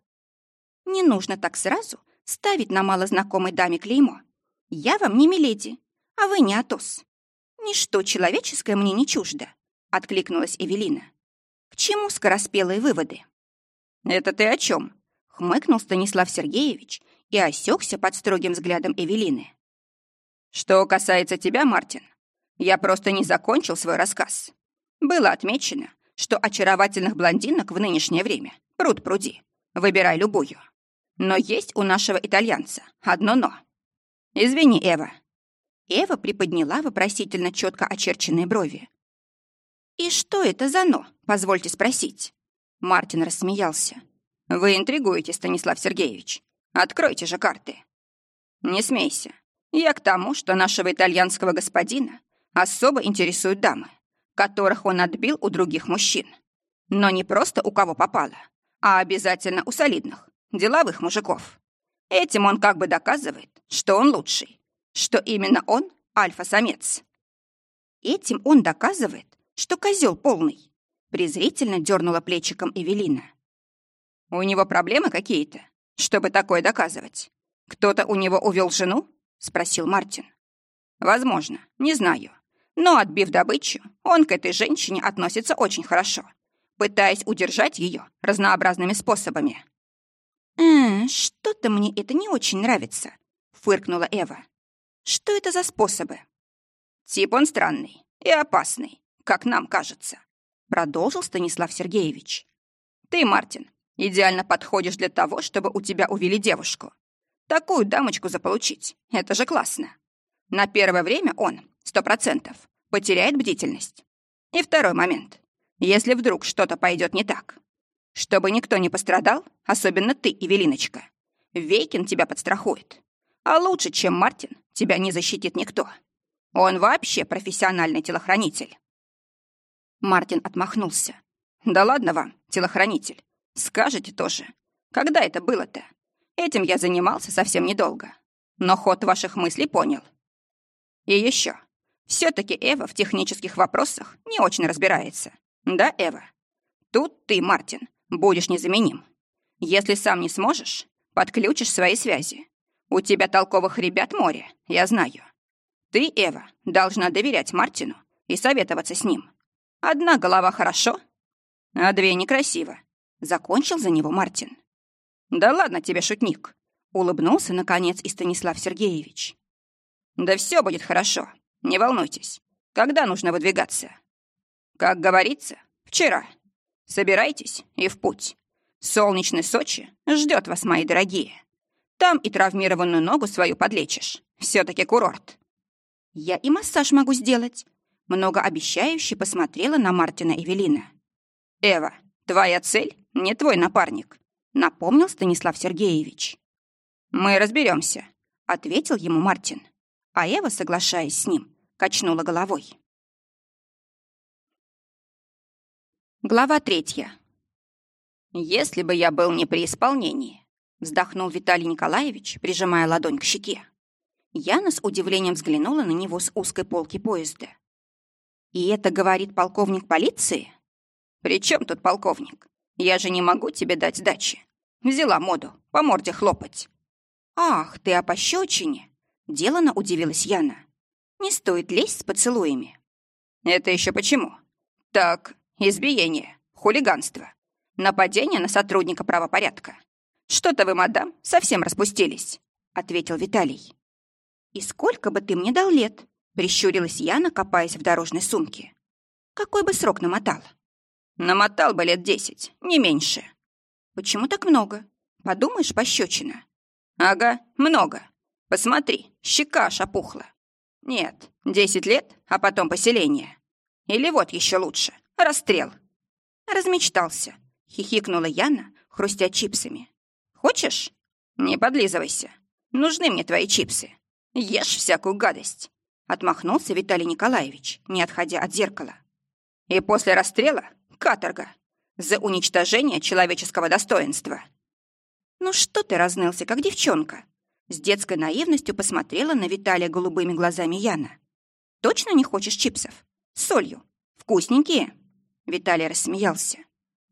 Не нужно так сразу ставить на малознакомой даме клеймо я вам не миледи, а вы не Атос. Ничто человеческое мне не чуждо, откликнулась Эвелина. К чему скороспелые выводы? Это ты о чем? хмыкнул Станислав Сергеевич и осекся под строгим взглядом Эвелины. Что касается тебя, Мартин, я просто не закончил свой рассказ. Было отмечено, что очаровательных блондинок в нынешнее время пруд пруди. Выбирай любую. Но есть у нашего итальянца одно «но». «Извини, Эва». Эва приподняла вопросительно четко очерченные брови. «И что это за «но», позвольте спросить?» Мартин рассмеялся. «Вы интригуете, Станислав Сергеевич. Откройте же карты». «Не смейся. Я к тому, что нашего итальянского господина особо интересуют дамы, которых он отбил у других мужчин. Но не просто у кого попало, а обязательно у солидных, деловых мужиков. Этим он как бы доказывает, что он лучший, что именно он альфа-самец. Этим он доказывает, что козел полный. Презрительно дернула плечиком Эвелина. У него проблемы какие-то, чтобы такое доказывать. Кто-то у него увел жену? Спросил Мартин. Возможно, не знаю. Но, отбив добычу, он к этой женщине относится очень хорошо, пытаясь удержать ее разнообразными способами. «Э, что-то мне это не очень нравится», — фыркнула Эва. «Что это за способы?» «Тип он странный и опасный, как нам кажется», — продолжил Станислав Сергеевич. «Ты, Мартин, идеально подходишь для того, чтобы у тебя увели девушку. Такую дамочку заполучить — это же классно. На первое время он, сто процентов, потеряет бдительность. И второй момент. Если вдруг что-то пойдет не так. Чтобы никто не пострадал, особенно ты, Эвелиночка. Вейкин тебя подстрахует. А лучше, чем Мартин, тебя не защитит никто. Он вообще профессиональный телохранитель. Мартин отмахнулся. «Да ладно вам, телохранитель. Скажете тоже. Когда это было-то? Этим я занимался совсем недолго. Но ход ваших мыслей понял. И еще. Все-таки Эва в технических вопросах не очень разбирается. Да, Эва? Тут ты, Мартин, будешь незаменим. Если сам не сможешь, подключишь свои связи. У тебя толковых ребят море, я знаю. Ты, Эва, должна доверять Мартину и советоваться с ним. Одна голова хорошо, а две некрасиво. Закончил за него Мартин. Да ладно тебе, шутник. Улыбнулся, наконец, и Станислав Сергеевич. Да все будет хорошо, не волнуйтесь. Когда нужно выдвигаться? Как говорится, вчера. Собирайтесь и в путь. Солнечный Сочи ждет вас, мои дорогие. Там и травмированную ногу свою подлечишь. все таки курорт. Я и массаж могу сделать. Многообещающе посмотрела на Мартина Эвелина. Эва, твоя цель — не твой напарник, напомнил Станислав Сергеевич. Мы разберемся, ответил ему Мартин. А Эва, соглашаясь с ним, качнула головой. Глава третья. «Если бы я был не при исполнении», — вздохнул Виталий Николаевич, прижимая ладонь к щеке. Яна с удивлением взглянула на него с узкой полки поезда. «И это говорит полковник полиции?» «При чем тут полковник? Я же не могу тебе дать сдачи. Взяла моду, по морде хлопать». «Ах, ты о пощечине!» Делано удивилась Яна. «Не стоит лезть с поцелуями». «Это еще почему?» «Так, избиение, хулиганство, нападение на сотрудника правопорядка. Что-то вы, мадам, совсем распустились», — ответил Виталий. «И сколько бы ты мне дал лет?» — прищурилась Яна, копаясь в дорожной сумке. «Какой бы срок намотал?» «Намотал бы лет десять, не меньше». «Почему так много? Подумаешь, пощечина». «Ага, много. Посмотри, щека аж опухла. Нет, десять лет, а потом поселение. Или вот еще лучше, расстрел. Размечтался, хихикнула Яна, хрустя чипсами. Хочешь? Не подлизывайся. Нужны мне твои чипсы. Ешь всякую гадость. Отмахнулся Виталий Николаевич, не отходя от зеркала. И после расстрела — каторга. За уничтожение человеческого достоинства. Ну что ты разнылся, как девчонка? С детской наивностью посмотрела на Виталия голубыми глазами Яна. «Точно не хочешь чипсов? С солью. Вкусненькие?» Виталий рассмеялся.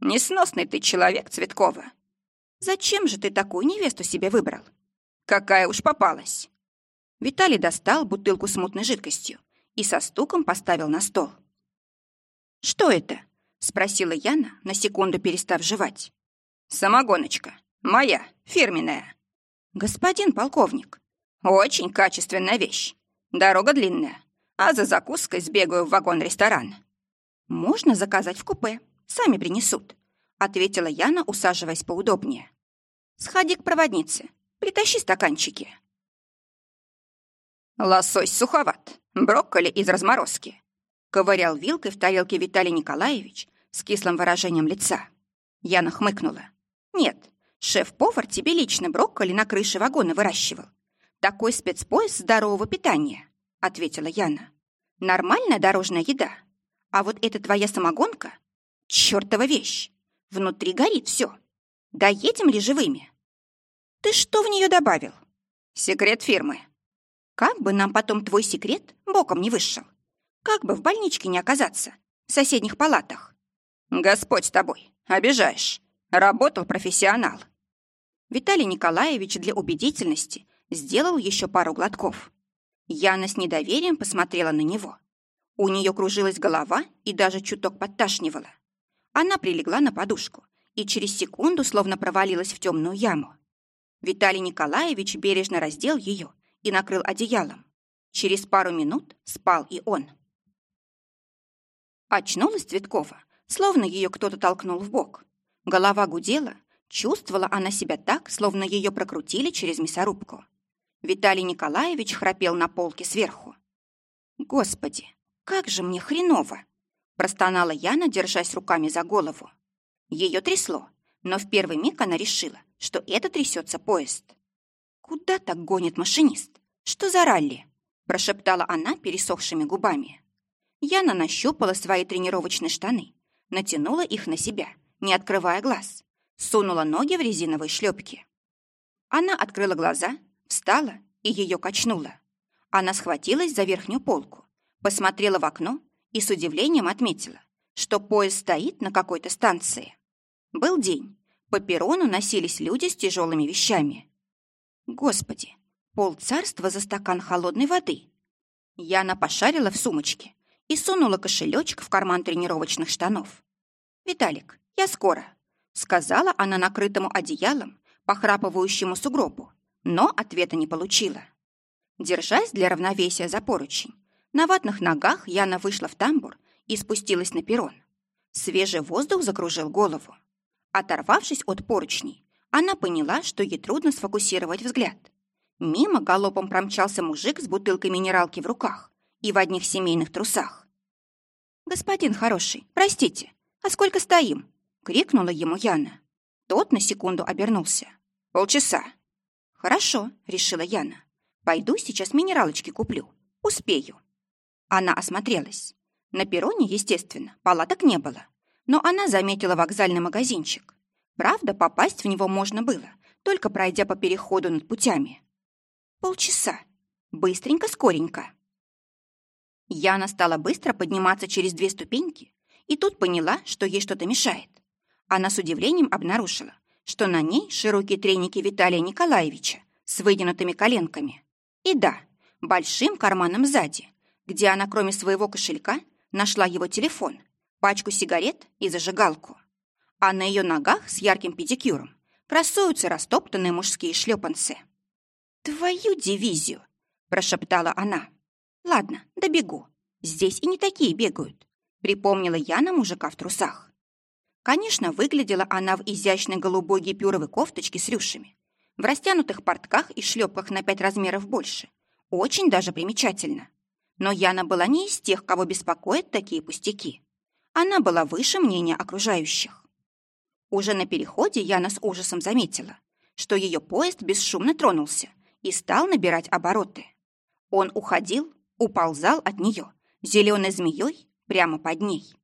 «Несносный ты человек, Цветкова». «Зачем же ты такую невесту себе выбрал?» «Какая уж попалась». Виталий достал бутылку с мутной жидкостью и со стуком поставил на стол. «Что это?» — спросила Яна, на секунду перестав жевать. «Самогоночка. Моя, фирменная». «Господин полковник, очень качественная вещь. Дорога длинная, а за закуской сбегаю в вагон-ресторан». «Можно заказать в купе, сами принесут», — ответила Яна, усаживаясь поудобнее. «Сходи к проводнице, притащи стаканчики». «Лосось суховат, брокколи из разморозки», — ковырял вилкой в тарелке Виталий Николаевич с кислым выражением лица. Яна хмыкнула. «Нет, Шеф-повар тебе лично брокколи на крыше вагона выращивал. Такой спецпояс здорового питания, ответила Яна. Нормальная дорожная еда. А вот эта твоя самогонка Чёртова вещь! Внутри горит все. Доедем ли живыми? Ты что в нее добавил? Секрет фирмы. Как бы нам потом твой секрет боком не вышел? Как бы в больничке не оказаться? В соседних палатах? Господь с тобой. Обижаешь. Работал профессионал. Виталий Николаевич для убедительности сделал еще пару глотков. Яна с недоверием посмотрела на него. У нее кружилась голова и даже чуток подташнивала. Она прилегла на подушку и через секунду словно провалилась в темную яму. Виталий Николаевич бережно раздел ее и накрыл одеялом. Через пару минут спал и он. Очнулась Цветкова, словно ее кто-то толкнул в бок. Голова гудела, чувствовала она себя так, словно ее прокрутили через мясорубку. Виталий Николаевич храпел на полке сверху. «Господи, как же мне хреново!» простонала Яна, держась руками за голову. Ее трясло, но в первый миг она решила, что это трясется поезд. «Куда так гонит машинист? Что за ралли?» прошептала она пересохшими губами. Яна нащупала свои тренировочные штаны, натянула их на себя, не открывая глаз, сунула ноги в резиновые шлепки. Она открыла глаза, встала и ее качнула. Она схватилась за верхнюю полку, посмотрела в окно и с удивлением отметила, что поезд стоит на какой-то станции. Был день. По перрону носились люди с тяжелыми вещами. Господи, пол царства за стакан холодной воды. Яна пошарила в сумочке и сунула кошелечек в карман тренировочных штанов. «Виталик, я скоро», — сказала она накрытому одеялом, похрапывающему сугробу, но ответа не получила. Держась для равновесия за поручень, на ватных ногах Яна вышла в тамбур и спустилась на перрон. Свежий воздух закружил голову. Оторвавшись от поручней, она поняла, что ей трудно сфокусировать взгляд. Мимо галопом промчался мужик с бутылкой минералки в руках и в одних семейных трусах. «Господин хороший, простите, а сколько стоим?» — крикнула ему Яна. Тот на секунду обернулся. «Полчаса». «Хорошо», — решила Яна. «Пойду сейчас минералочки куплю. Успею». Она осмотрелась. На перроне, естественно, палаток не было. Но она заметила вокзальный магазинчик. Правда, попасть в него можно было, только пройдя по переходу над путями. Полчаса. Быстренько-скоренько. Яна стала быстро подниматься через две ступеньки и тут поняла, что ей что-то мешает. Она с удивлением обнаружила, что на ней широкие треники Виталия Николаевича с вытянутыми коленками. И да, большим карманом сзади, где она, кроме своего кошелька, нашла его телефон, пачку сигарет и зажигалку. А на ее ногах с ярким педикюром красуются растоптанные мужские шлепанцы. «Твою дивизию!» – прошептала она. «Ладно, добегу. Здесь и не такие бегают», – припомнила Яна мужика в трусах. Конечно, выглядела она в изящной голубой гипюровой кофточке с рюшами, в растянутых портках и шлепках на пять размеров больше. Очень даже примечательно. Но Яна была не из тех, кого беспокоят такие пустяки. Она была выше мнения окружающих. Уже на переходе Яна с ужасом заметила, что ее поезд бесшумно тронулся и стал набирать обороты. Он уходил, уползал от нее, зеленой змеей прямо под ней.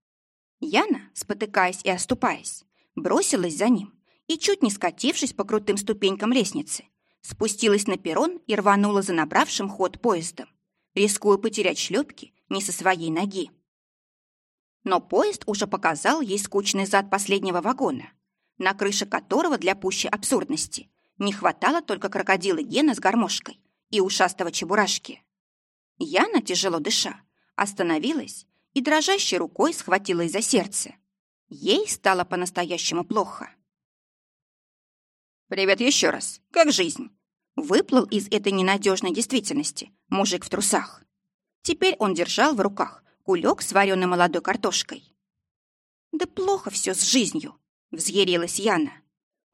Яна, спотыкаясь и оступаясь, бросилась за ним и, чуть не скатившись по крутым ступенькам лестницы, спустилась на перрон и рванула за набравшим ход поездом рискуя потерять шлепки не со своей ноги. Но поезд уже показал ей скучный зад последнего вагона, на крыше которого для пущей абсурдности не хватало только крокодила Гена с гармошкой и ушастого чебурашки. Яна, тяжело дыша, остановилась и дрожащей рукой схватилась за сердце. Ей стало по-настоящему плохо. «Привет еще раз. Как жизнь?» Выплыл из этой ненадежной действительности мужик в трусах. Теперь он держал в руках кулек с вареной молодой картошкой. «Да плохо все с жизнью», — взъярилась Яна.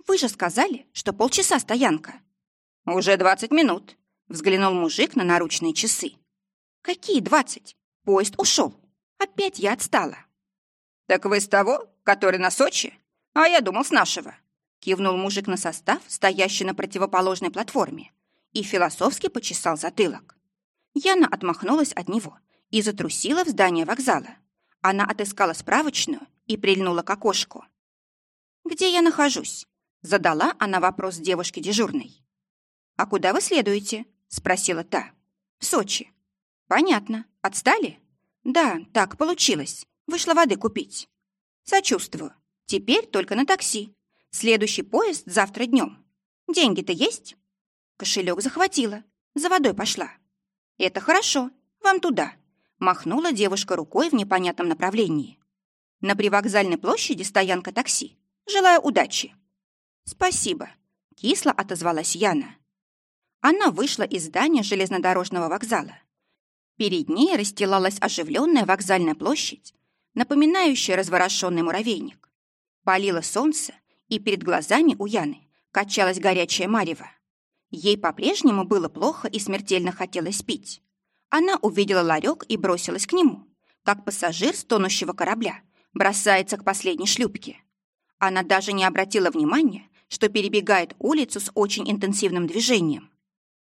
«Вы же сказали, что полчаса стоянка». «Уже двадцать минут», — взглянул мужик на наручные часы. «Какие двадцать? Поезд ушел. Опять я отстала». «Так вы с того, который на Сочи? А я думал, с нашего кивнул мужик на состав, стоящий на противоположной платформе, и философски почесал затылок. Яна отмахнулась от него и затрусила в здание вокзала. Она отыскала справочную и прильнула к окошку. «Где я нахожусь?» — задала она вопрос девушке дежурной. «А куда вы следуете?» — спросила та. «В Сочи». «Понятно. Отстали?» «Да, так получилось. Вышла воды купить». «Сочувствую. Теперь только на такси. Следующий поезд завтра днем. Деньги-то есть?» Кошелек захватила. За водой пошла. «Это хорошо. Вам туда», — махнула девушка рукой в непонятном направлении. «На привокзальной площади стоянка такси. Желаю удачи». «Спасибо», — кисло отозвалась Яна. Она вышла из здания железнодорожного вокзала. Перед ней расстилалась оживленная вокзальная площадь, напоминающая разворошенный муравейник. Палило солнце, и перед глазами у Яны качалась горячая марево. Ей по-прежнему было плохо и смертельно хотелось пить. Она увидела ларек и бросилась к нему, как пассажир с тонущего корабля бросается к последней шлюпке. Она даже не обратила внимания, что перебегает улицу с очень интенсивным движением.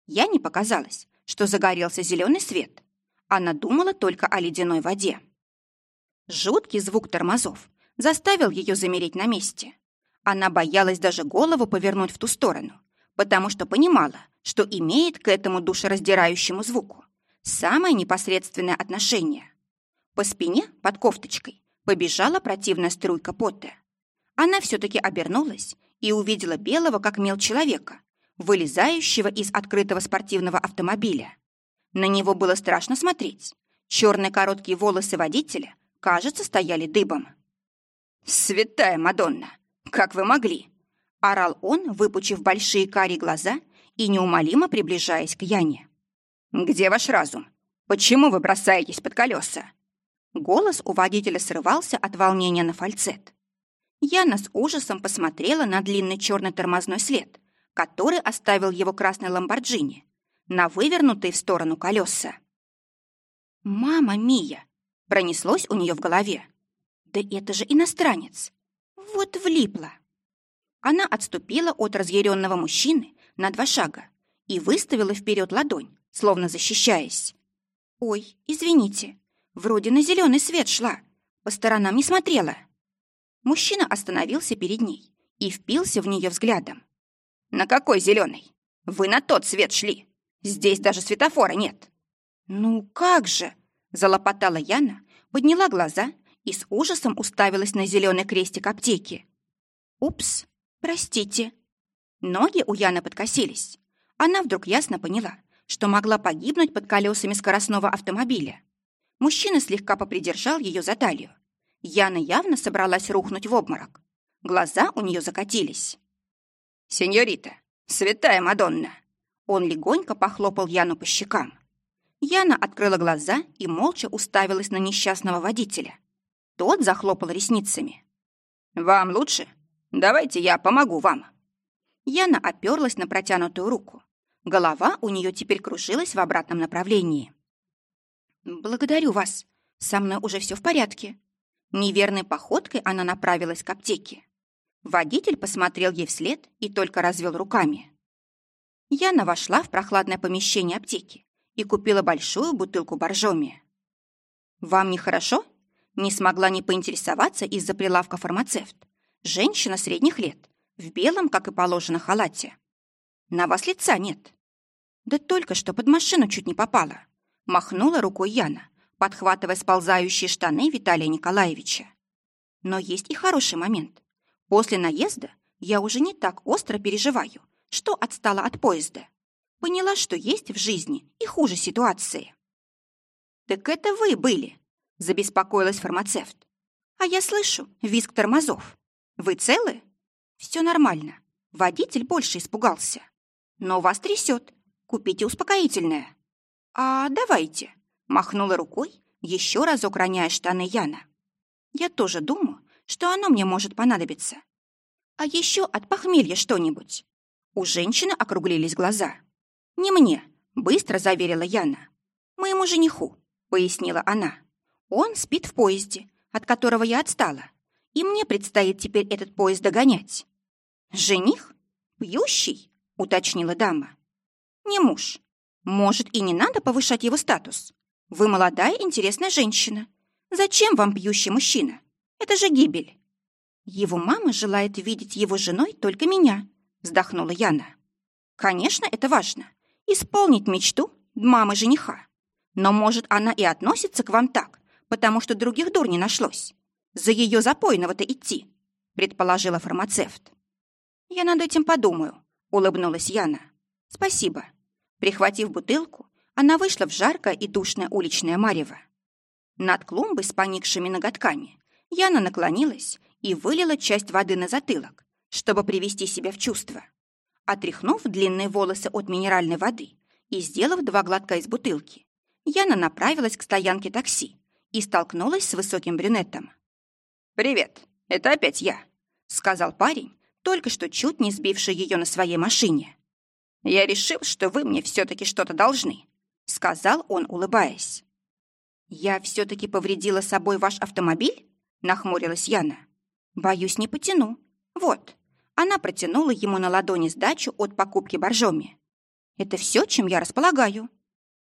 Я не показалось, что загорелся зеленый свет. Она думала только о ледяной воде. Жуткий звук тормозов заставил ее замереть на месте. Она боялась даже голову повернуть в ту сторону, потому что понимала, что имеет к этому душераздирающему звуку самое непосредственное отношение. По спине, под кофточкой, побежала противная струйка пота. Она все-таки обернулась и увидела белого, как мел человека, вылезающего из открытого спортивного автомобиля. На него было страшно смотреть. Черные короткие волосы водителя, кажется, стояли дыбом. «Святая Мадонна! Как вы могли?» Орал он, выпучив большие карие глаза и неумолимо приближаясь к Яне. «Где ваш разум? Почему вы бросаетесь под колеса?» Голос у водителя срывался от волнения на фальцет. Яна с ужасом посмотрела на длинный черный тормозной след, который оставил его красный ламборджини, на вывернутые в сторону колеса. «Мама Мия!» — пронеслось у нее в голове. «Да это же иностранец! Вот влипла!» Она отступила от разъяренного мужчины на два шага и выставила вперед ладонь, словно защищаясь. «Ой, извините, вроде на зеленый свет шла, по сторонам не смотрела». Мужчина остановился перед ней и впился в нее взглядом. «На какой зеленый? Вы на тот свет шли. Здесь даже светофора нет». «Ну как же?» – залопотала Яна, подняла глаза и с ужасом уставилась на зеленый крестик аптеки. «Упс, простите». Ноги у Яны подкосились. Она вдруг ясно поняла, что могла погибнуть под колесами скоростного автомобиля. Мужчина слегка попридержал ее за талию. Яна явно собралась рухнуть в обморок. Глаза у нее закатились. «Сеньорита, святая Мадонна!» Он легонько похлопал Яну по щекам. Яна открыла глаза и молча уставилась на несчастного водителя. Тот захлопал ресницами. «Вам лучше? Давайте я помогу вам». Яна оперлась на протянутую руку. Голова у нее теперь кружилась в обратном направлении. «Благодарю вас. Со мной уже все в порядке». Неверной походкой она направилась к аптеке. Водитель посмотрел ей вслед и только развел руками. Яна вошла в прохладное помещение аптеки и купила большую бутылку боржоми. «Вам нехорошо?» Не смогла не поинтересоваться из-за прилавка фармацевт. Женщина средних лет, в белом, как и положено, халате. «На вас лица нет». «Да только что под машину чуть не попала», махнула рукой Яна, подхватывая сползающие штаны Виталия Николаевича. Но есть и хороший момент. После наезда я уже не так остро переживаю, что отстала от поезда. Поняла, что есть в жизни и хуже ситуации. «Так это вы были», — забеспокоилась фармацевт. «А я слышу визг тормозов. Вы целы?» «Все нормально. Водитель больше испугался. Но вас трясет. Купите успокоительное». «А давайте», — махнула рукой, еще разок роняя штаны Яна. «Я тоже думаю, что оно мне может понадобиться. А еще от похмелья что-нибудь. У женщины округлились глаза. «Не мне», — быстро заверила Яна. «Моему жениху», — пояснила она. «Он спит в поезде, от которого я отстала, и мне предстоит теперь этот поезд догонять». «Жених? Пьющий?» — уточнила дама. «Не муж. Может, и не надо повышать его статус? Вы молодая, интересная женщина. Зачем вам пьющий мужчина? Это же гибель. Его мама желает видеть его женой только меня, вздохнула Яна. Конечно, это важно. Исполнить мечту мамы жениха. Но, может, она и относится к вам так, потому что других дур не нашлось. За ее запойного-то идти, предположила фармацевт. Я над этим подумаю, улыбнулась Яна. Спасибо. Прихватив бутылку, она вышла в жаркое и душное уличное марево. Над клумбой с поникшими ноготками Яна наклонилась и вылила часть воды на затылок, чтобы привести себя в чувство. Отряхнув длинные волосы от минеральной воды и сделав два глотка из бутылки, Яна направилась к стоянке такси и столкнулась с высоким брюнетом. «Привет, это опять я», — сказал парень, только что чуть не сбивший ее на своей машине. «Я решил, что вы мне все-таки что-то должны», — сказал он, улыбаясь. «Я все-таки повредила собой ваш автомобиль?» — нахмурилась Яна. «Боюсь, не потяну. Вот». Она протянула ему на ладони сдачу от покупки боржоми. «Это все, чем я располагаю».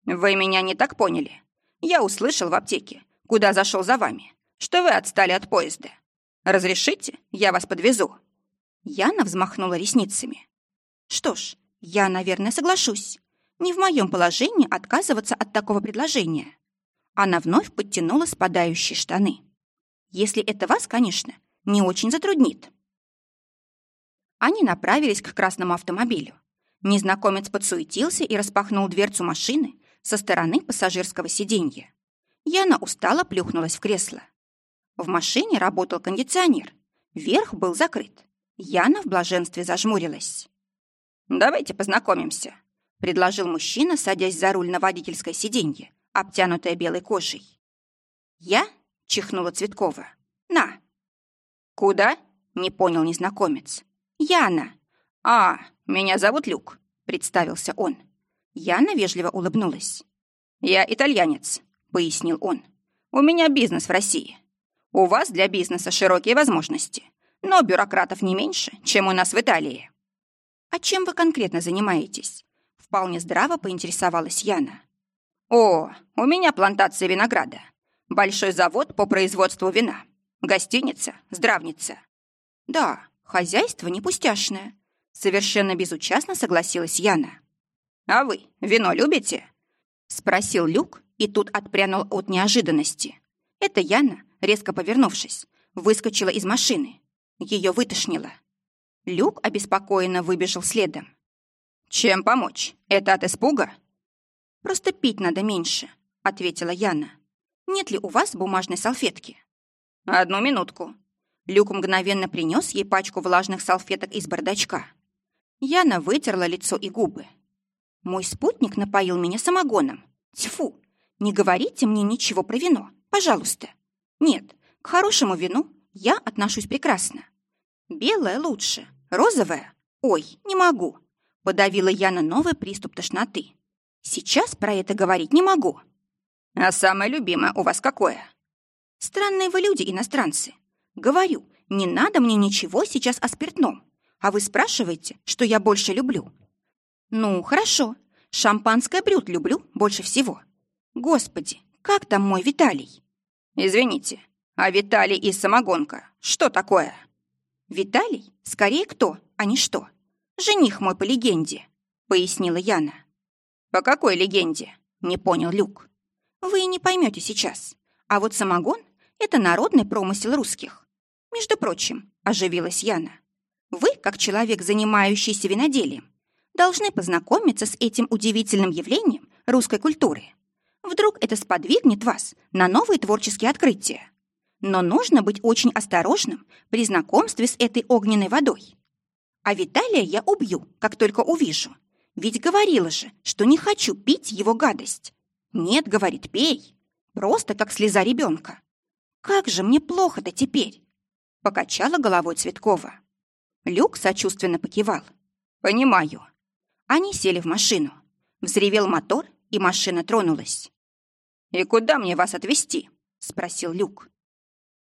«Вы меня не так поняли. Я услышал в аптеке, куда зашел за вами, что вы отстали от поезда. Разрешите, я вас подвезу?» Яна взмахнула ресницами. «Что ж, я, наверное, соглашусь. Не в моем положении отказываться от такого предложения». Она вновь подтянула спадающие штаны. «Если это вас, конечно, не очень затруднит». Они направились к красному автомобилю. Незнакомец подсуетился и распахнул дверцу машины со стороны пассажирского сиденья. Яна устало плюхнулась в кресло. В машине работал кондиционер. Верх был закрыт. Яна в блаженстве зажмурилась. «Давайте познакомимся», — предложил мужчина, садясь за руль на водительское сиденье, обтянутое белой кожей. «Я?» — чихнула Цветкова. «На!» «Куда?» — не понял незнакомец. «Яна». «А, меня зовут Люк», — представился он. Яна вежливо улыбнулась. «Я итальянец», — пояснил он. «У меня бизнес в России. У вас для бизнеса широкие возможности, но бюрократов не меньше, чем у нас в Италии». «А чем вы конкретно занимаетесь?» Вполне здраво поинтересовалась Яна. «О, у меня плантация винограда. Большой завод по производству вина. Гостиница, здравница». «Да, хозяйство не пустяшное», — совершенно безучастно согласилась Яна. «А вы вино любите?» — спросил Люк и тут отпрянул от неожиданности. Это Яна, резко повернувшись, выскочила из машины. Ее вытошнило. Люк обеспокоенно выбежал следом. «Чем помочь? Это от испуга?» «Просто пить надо меньше», — ответила Яна. «Нет ли у вас бумажной салфетки?» «Одну минутку». Люк мгновенно принес ей пачку влажных салфеток из бардачка. Яна вытерла лицо и губы. Мой спутник напоил меня самогоном. Тьфу! Не говорите мне ничего про вино, пожалуйста. Нет, к хорошему вину я отношусь прекрасно. Белое лучше, розовое? Ой, не могу. Подавила я на новый приступ тошноты. Сейчас про это говорить не могу. А самое любимое у вас какое? Странные вы люди, иностранцы. Говорю, не надо мне ничего сейчас о спиртном. А вы спрашиваете, что я больше люблю. Ну, хорошо. Шампанское брют люблю больше всего. Господи, как там мой Виталий? Извините, а Виталий и самогонка, что такое? Виталий? Скорее кто, а не что. Жених мой по легенде, пояснила Яна. По какой легенде? Не понял Люк. Вы не поймете сейчас. А вот самогон — это народный промысел русских. Между прочим, оживилась Яна. Вы, как человек, занимающийся виноделием, должны познакомиться с этим удивительным явлением русской культуры. Вдруг это сподвигнет вас на новые творческие открытия. Но нужно быть очень осторожным при знакомстве с этой огненной водой. А Виталия я убью, как только увижу. Ведь говорила же, что не хочу пить его гадость. Нет, говорит, пей. Просто как слеза ребенка. Как же мне плохо-то теперь? Покачала головой Цветкова. Люк сочувственно покивал. Понимаю. Они сели в машину. Взревел мотор, и машина тронулась. «И куда мне вас отвезти?» — спросил Люк.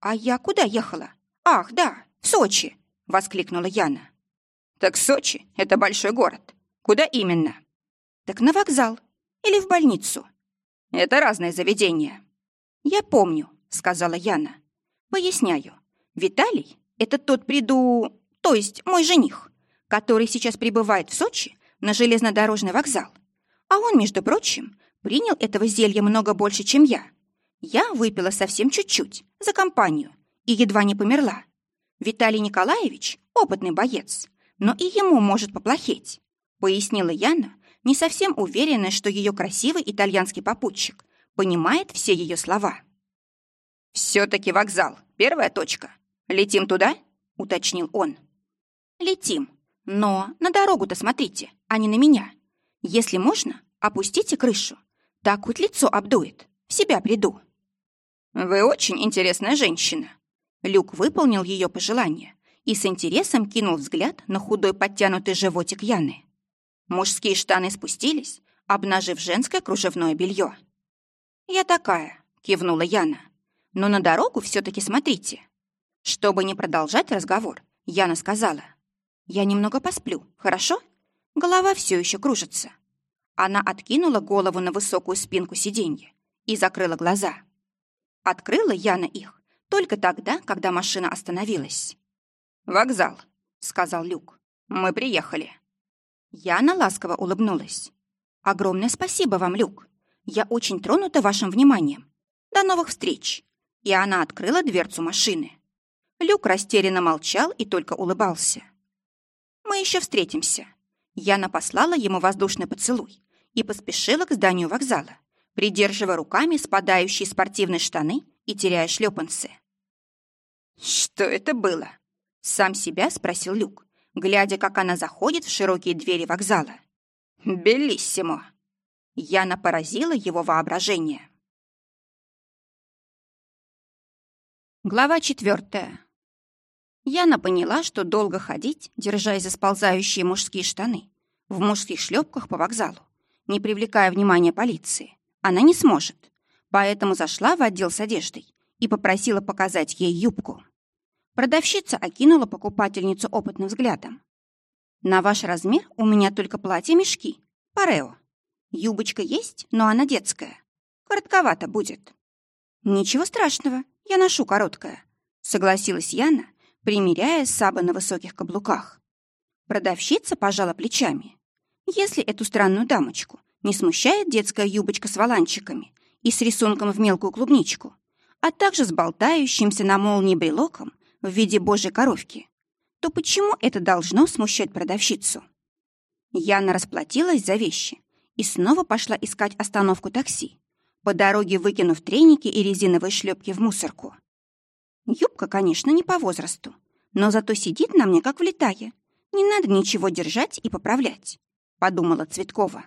«А я куда ехала? Ах, да, в Сочи!» — воскликнула Яна. «Так Сочи — это большой город. Куда именно?» «Так на вокзал. Или в больницу». «Это разные заведения». «Я помню», — сказала Яна. Поясняю. Виталий — это тот приду... То есть мой жених, который сейчас прибывает в Сочи на железнодорожный вокзал. А он, между прочим, принял этого зелья много больше, чем я. Я выпила совсем чуть-чуть, за компанию, и едва не померла. Виталий Николаевич — опытный боец, но и ему может поплохеть, пояснила Яна, не совсем уверенная, что ее красивый итальянский попутчик понимает все ее слова. «Все-таки вокзал, первая точка. Летим туда?» — уточнил он. «Летим. Но на дорогу-то смотрите, а не на меня. Если можно, опустите крышу. Так хоть лицо обдует. В себя приду». «Вы очень интересная женщина». Люк выполнил ее пожелание и с интересом кинул взгляд на худой подтянутый животик Яны. Мужские штаны спустились, обнажив женское кружевное белье. «Я такая», — кивнула Яна. «Но на дорогу все-таки смотрите». Чтобы не продолжать разговор, Яна сказала. «Я немного посплю, хорошо? Голова все еще кружится». Она откинула голову на высокую спинку сиденья и закрыла глаза. Открыла Яна их только тогда, когда машина остановилась. «Вокзал», — сказал Люк. «Мы приехали». Яна ласково улыбнулась. «Огромное спасибо вам, Люк. Я очень тронута вашим вниманием. До новых встреч!» И она открыла дверцу машины. Люк растерянно молчал и только улыбался. «Мы еще встретимся». Яна послала ему воздушный поцелуй и поспешила к зданию вокзала, придерживая руками спадающие спортивные штаны и теряя шлепанцы. «Что это было?» — сам себя спросил Люк, глядя, как она заходит в широкие двери вокзала. «Белиссимо!» Яна поразила его воображение. Глава четвертая. Яна поняла, что долго ходить, держась за сползающие мужские штаны, в мужских шлепках по вокзалу, не привлекая внимания полиции, она не сможет. Поэтому зашла в отдел с одеждой и попросила показать ей юбку. Продавщица окинула покупательницу опытным взглядом. «На ваш размер у меня только платье-мешки. Парео. Юбочка есть, но она детская. Коротковато будет». «Ничего страшного, я ношу короткое», — согласилась Яна, примеряя сабы на высоких каблуках. Продавщица пожала плечами. «Если эту странную дамочку не смущает детская юбочка с воланчиками и с рисунком в мелкую клубничку, а также с болтающимся на молнии брелоком, в виде божьей коровки, то почему это должно смущать продавщицу? Яна расплатилась за вещи и снова пошла искать остановку такси, по дороге выкинув треники и резиновые шлепки в мусорку. Юбка, конечно, не по возрасту, но зато сидит на мне, как влетая. Не надо ничего держать и поправлять, подумала Цветкова.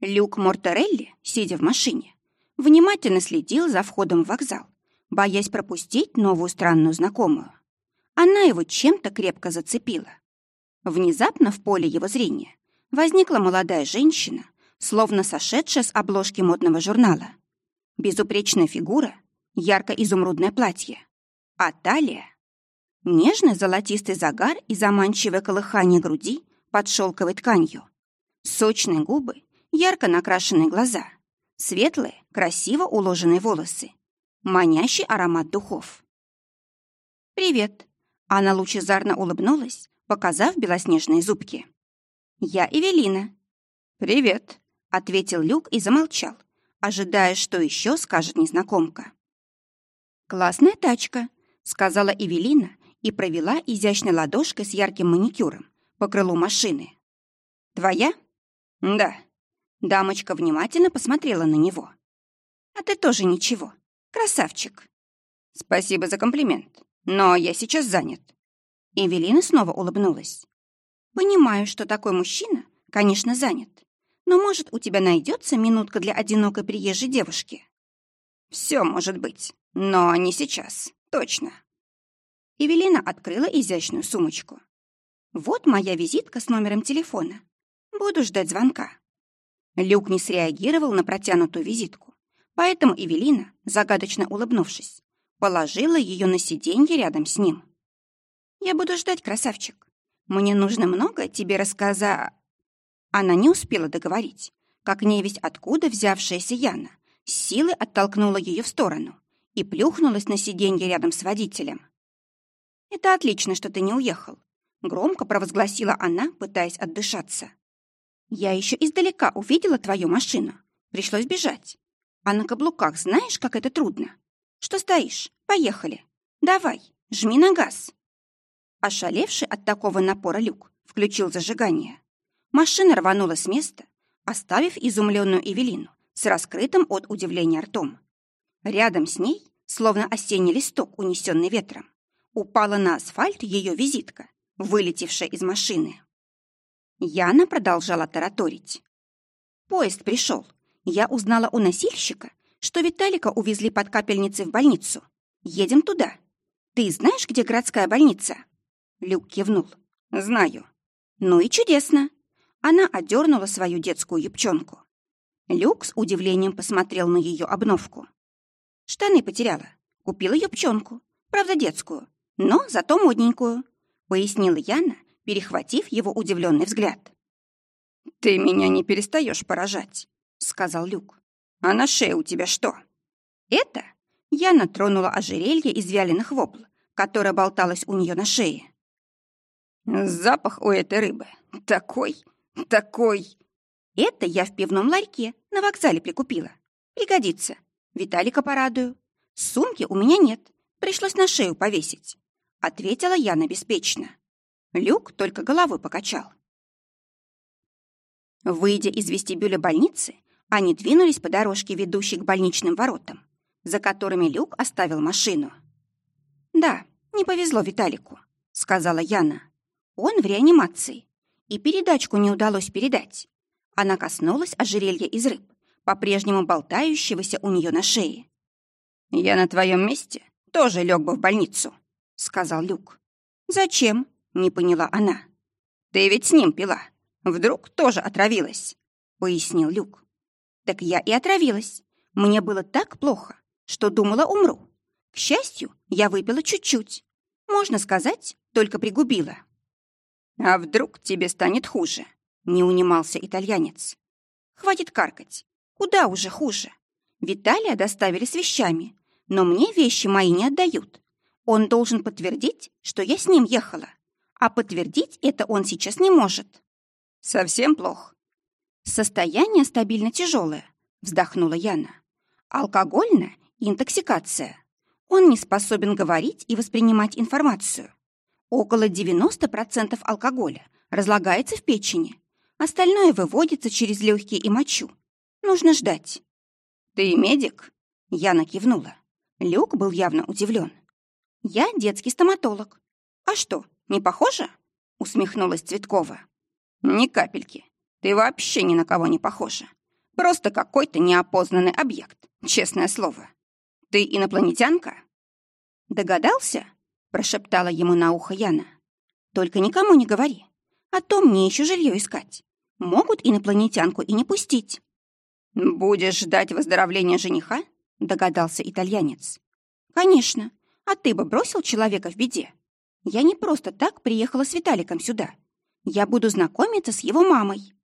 Люк Морторелли, сидя в машине, внимательно следил за входом в вокзал боясь пропустить новую странную знакомую. Она его чем-то крепко зацепила. Внезапно в поле его зрения возникла молодая женщина, словно сошедшая с обложки модного журнала. Безупречная фигура, ярко-изумрудное платье. А талия — нежный золотистый загар и заманчивое колыхание груди под шелковой тканью. Сочные губы, ярко накрашенные глаза, светлые, красиво уложенные волосы манящий аромат духов. «Привет!» Она лучезарно улыбнулась, показав белоснежные зубки. «Я Эвелина». «Привет», — ответил Люк и замолчал, ожидая, что еще скажет незнакомка. «Классная тачка», — сказала Эвелина и провела изящной ладошкой с ярким маникюром по крылу машины. «Твоя?» «Да». Дамочка внимательно посмотрела на него. «А ты тоже ничего. Красавчик. Спасибо за комплимент, но я сейчас занят. Эвелина снова улыбнулась. Понимаю, что такой мужчина, конечно, занят. Но, может, у тебя найдется минутка для одинокой приезжей девушки? Все может быть, но не сейчас, точно. Эвелина открыла изящную сумочку. Вот моя визитка с номером телефона. Буду ждать звонка. Люк не среагировал на протянутую визитку. Поэтому Эвелина, загадочно улыбнувшись, положила ее на сиденье рядом с ним. «Я буду ждать, красавчик. Мне нужно много тебе рассказа...» Она не успела договорить, как невесть откуда взявшаяся Яна с силой оттолкнула ее в сторону и плюхнулась на сиденье рядом с водителем. «Это отлично, что ты не уехал», — громко провозгласила она, пытаясь отдышаться. «Я еще издалека увидела твою машину. Пришлось бежать. А на каблуках знаешь, как это трудно? Что стоишь? Поехали. Давай, жми на газ». Ошалевший от такого напора люк включил зажигание. Машина рванула с места, оставив изумленную Эвелину с раскрытым от удивления ртом. Рядом с ней, словно осенний листок, унесенный ветром, упала на асфальт ее визитка, вылетевшая из машины. Яна продолжала тараторить. Поезд пришел. Я узнала у носильщика, что Виталика увезли под капельницей в больницу. Едем туда. Ты знаешь, где городская больница? Люк кивнул. Знаю. Ну и чудесно. Она одернула свою детскую юбчонку. Люк с удивлением посмотрел на ее обновку. Штаны потеряла. Купила юбчонку. Правда, детскую. Но зато модненькую. Пояснила Яна, перехватив его удивленный взгляд. «Ты меня не перестаешь поражать», — сказал Люк. «А на шее у тебя что?» «Это?» Яна тронула ожерелье из вяленых вопл, которое болталось у нее на шее. «Запах у этой рыбы такой, такой...» Это я в пивном ларьке на вокзале прикупила. Пригодится. Виталика порадую. Сумки у меня нет. Пришлось на шею повесить. Ответила Яна беспечно. Люк только головой покачал. Выйдя из вестибюля больницы, они двинулись по дорожке, ведущей к больничным воротам, за которыми Люк оставил машину. «Да, не повезло Виталику», — сказала Яна. «Он в реанимации, и передачку не удалось передать. Она коснулась ожерелья из рыб, по-прежнему болтающегося у нее на шее. «Я на твоем месте тоже лег бы в больницу», — сказал Люк. «Зачем?» — не поняла она. «Ты ведь с ним пила. Вдруг тоже отравилась», — пояснил Люк. «Так я и отравилась. Мне было так плохо, что думала умру. К счастью, я выпила чуть-чуть. Можно сказать, только пригубила». «А вдруг тебе станет хуже?» Не унимался итальянец. Хватит каркать. Куда уже хуже? Виталия доставили с вещами, но мне вещи мои не отдают. Он должен подтвердить, что я с ним ехала. А подтвердить это он сейчас не может. Совсем плохо. Состояние стабильно тяжелое, вздохнула Яна. Алкогольная интоксикация. Он не способен говорить и воспринимать информацию. Около 90% алкоголя разлагается в печени, Остальное выводится через легкие и мочу. Нужно ждать. «Ты медик?» Яна кивнула. Люк был явно удивлен. «Я детский стоматолог. А что, не похоже?» Усмехнулась Цветкова. «Ни капельки. Ты вообще ни на кого не похожа. Просто какой-то неопознанный объект, честное слово. Ты инопланетянка?» «Догадался?» Прошептала ему на ухо Яна. «Только никому не говори, а то мне еще жилье искать. Могут инопланетянку и не пустить. «Будешь ждать выздоровления жениха?» — догадался итальянец. «Конечно. А ты бы бросил человека в беде? Я не просто так приехала с Виталиком сюда. Я буду знакомиться с его мамой».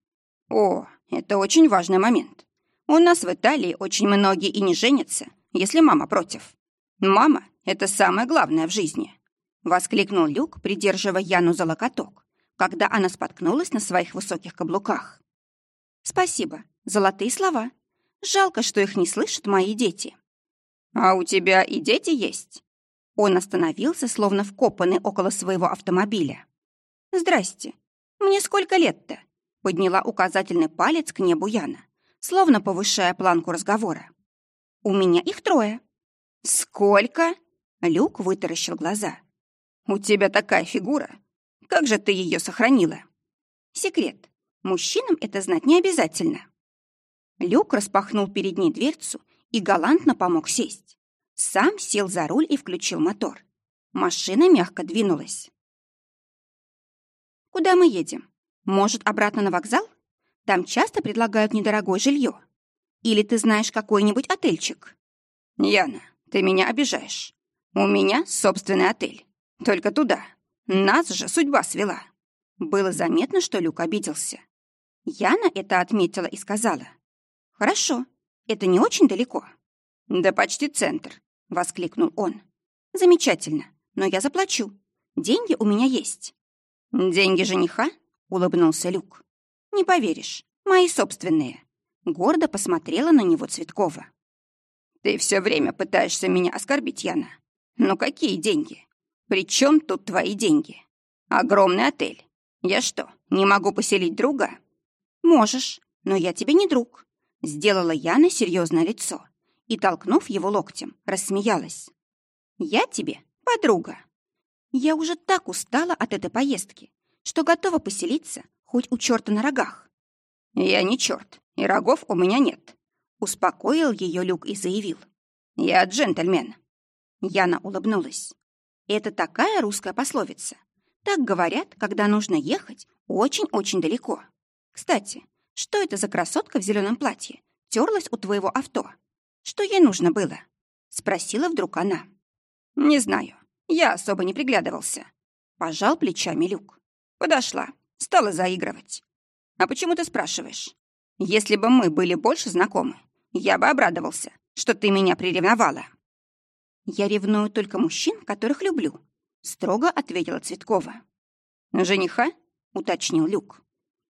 «О, это очень важный момент. У нас в Италии очень многие и не женятся, если мама против. Мама — это самое главное в жизни», — воскликнул Люк, придерживая Яну за локоток когда она споткнулась на своих высоких каблуках. «Спасибо. Золотые слова. Жалко, что их не слышат мои дети». «А у тебя и дети есть?» Он остановился, словно вкопанный около своего автомобиля. «Здрасте. Мне сколько лет-то?» Подняла указательный палец к небу Яна, словно повышая планку разговора. «У меня их трое». «Сколько?» Люк вытаращил глаза. «У тебя такая фигура, как же ты ее сохранила? Секрет. Мужчинам это знать не обязательно. Люк распахнул перед ней дверцу и галантно помог сесть. Сам сел за руль и включил мотор. Машина мягко двинулась. «Куда мы едем? Может, обратно на вокзал? Там часто предлагают недорогое жилье. Или ты знаешь какой-нибудь отельчик?» «Яна, ты меня обижаешь. У меня собственный отель. Только туда, нас же судьба свела. Было заметно, что Люк обиделся. Яна это отметила и сказала. «Хорошо, это не очень далеко». «Да почти центр. — воскликнул он. «Замечательно, но я заплачу. Деньги у меня есть». «Деньги жениха?» — улыбнулся Люк. «Не поверишь, мои собственные». Гордо посмотрела на него Цветкова. «Ты все время пытаешься меня оскорбить, Яна. Ну какие деньги? При чем тут твои деньги? Огромный отель. Я что, не могу поселить друга?» «Можешь, но я тебе не друг», — сделала Яна серьезное лицо и, толкнув его локтем, рассмеялась. «Я тебе подруга. Я уже так устала от этой поездки, что готова поселиться хоть у черта на рогах». «Я не черт, и рогов у меня нет», — успокоил ее Люк и заявил. «Я джентльмен». Яна улыбнулась. «Это такая русская пословица. Так говорят, когда нужно ехать очень-очень далеко. Кстати, что это за красотка в зеленом платье терлась у твоего авто? Что ей нужно было?» Спросила вдруг она. «Не знаю. Я особо не приглядывался». Пожал плечами Люк. Подошла, стала заигрывать. «А почему ты спрашиваешь? Если бы мы были больше знакомы, я бы обрадовался, что ты меня приревновала». «Я ревную только мужчин, которых люблю», — строго ответила Цветкова. «Жениха?» — уточнил Люк.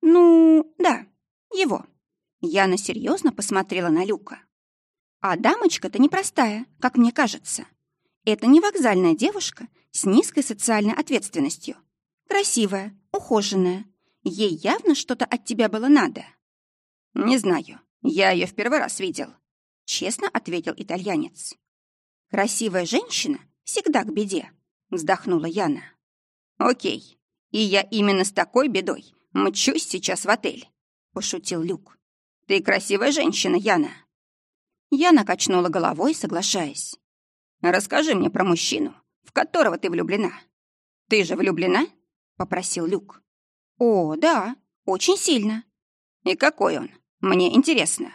«Ну, да, его». Яна серьезно посмотрела на Люка. «А дамочка-то непростая, как мне кажется. Это не вокзальная девушка с низкой социальной ответственностью. Красивая, ухоженная. Ей явно что-то от тебя было надо». «Не знаю. Я ее в первый раз видел», — честно ответил итальянец. «Красивая женщина всегда к беде», — вздохнула Яна. «Окей. И я именно с такой бедой мчусь сейчас в отель», — пошутил Люк. «Ты красивая женщина, Яна». Яна качнула головой, соглашаясь. «Расскажи мне про мужчину, в которого ты влюблена. Ты же влюблена?» — попросил Люк. «О, да, очень сильно». «И какой он? Мне интересно».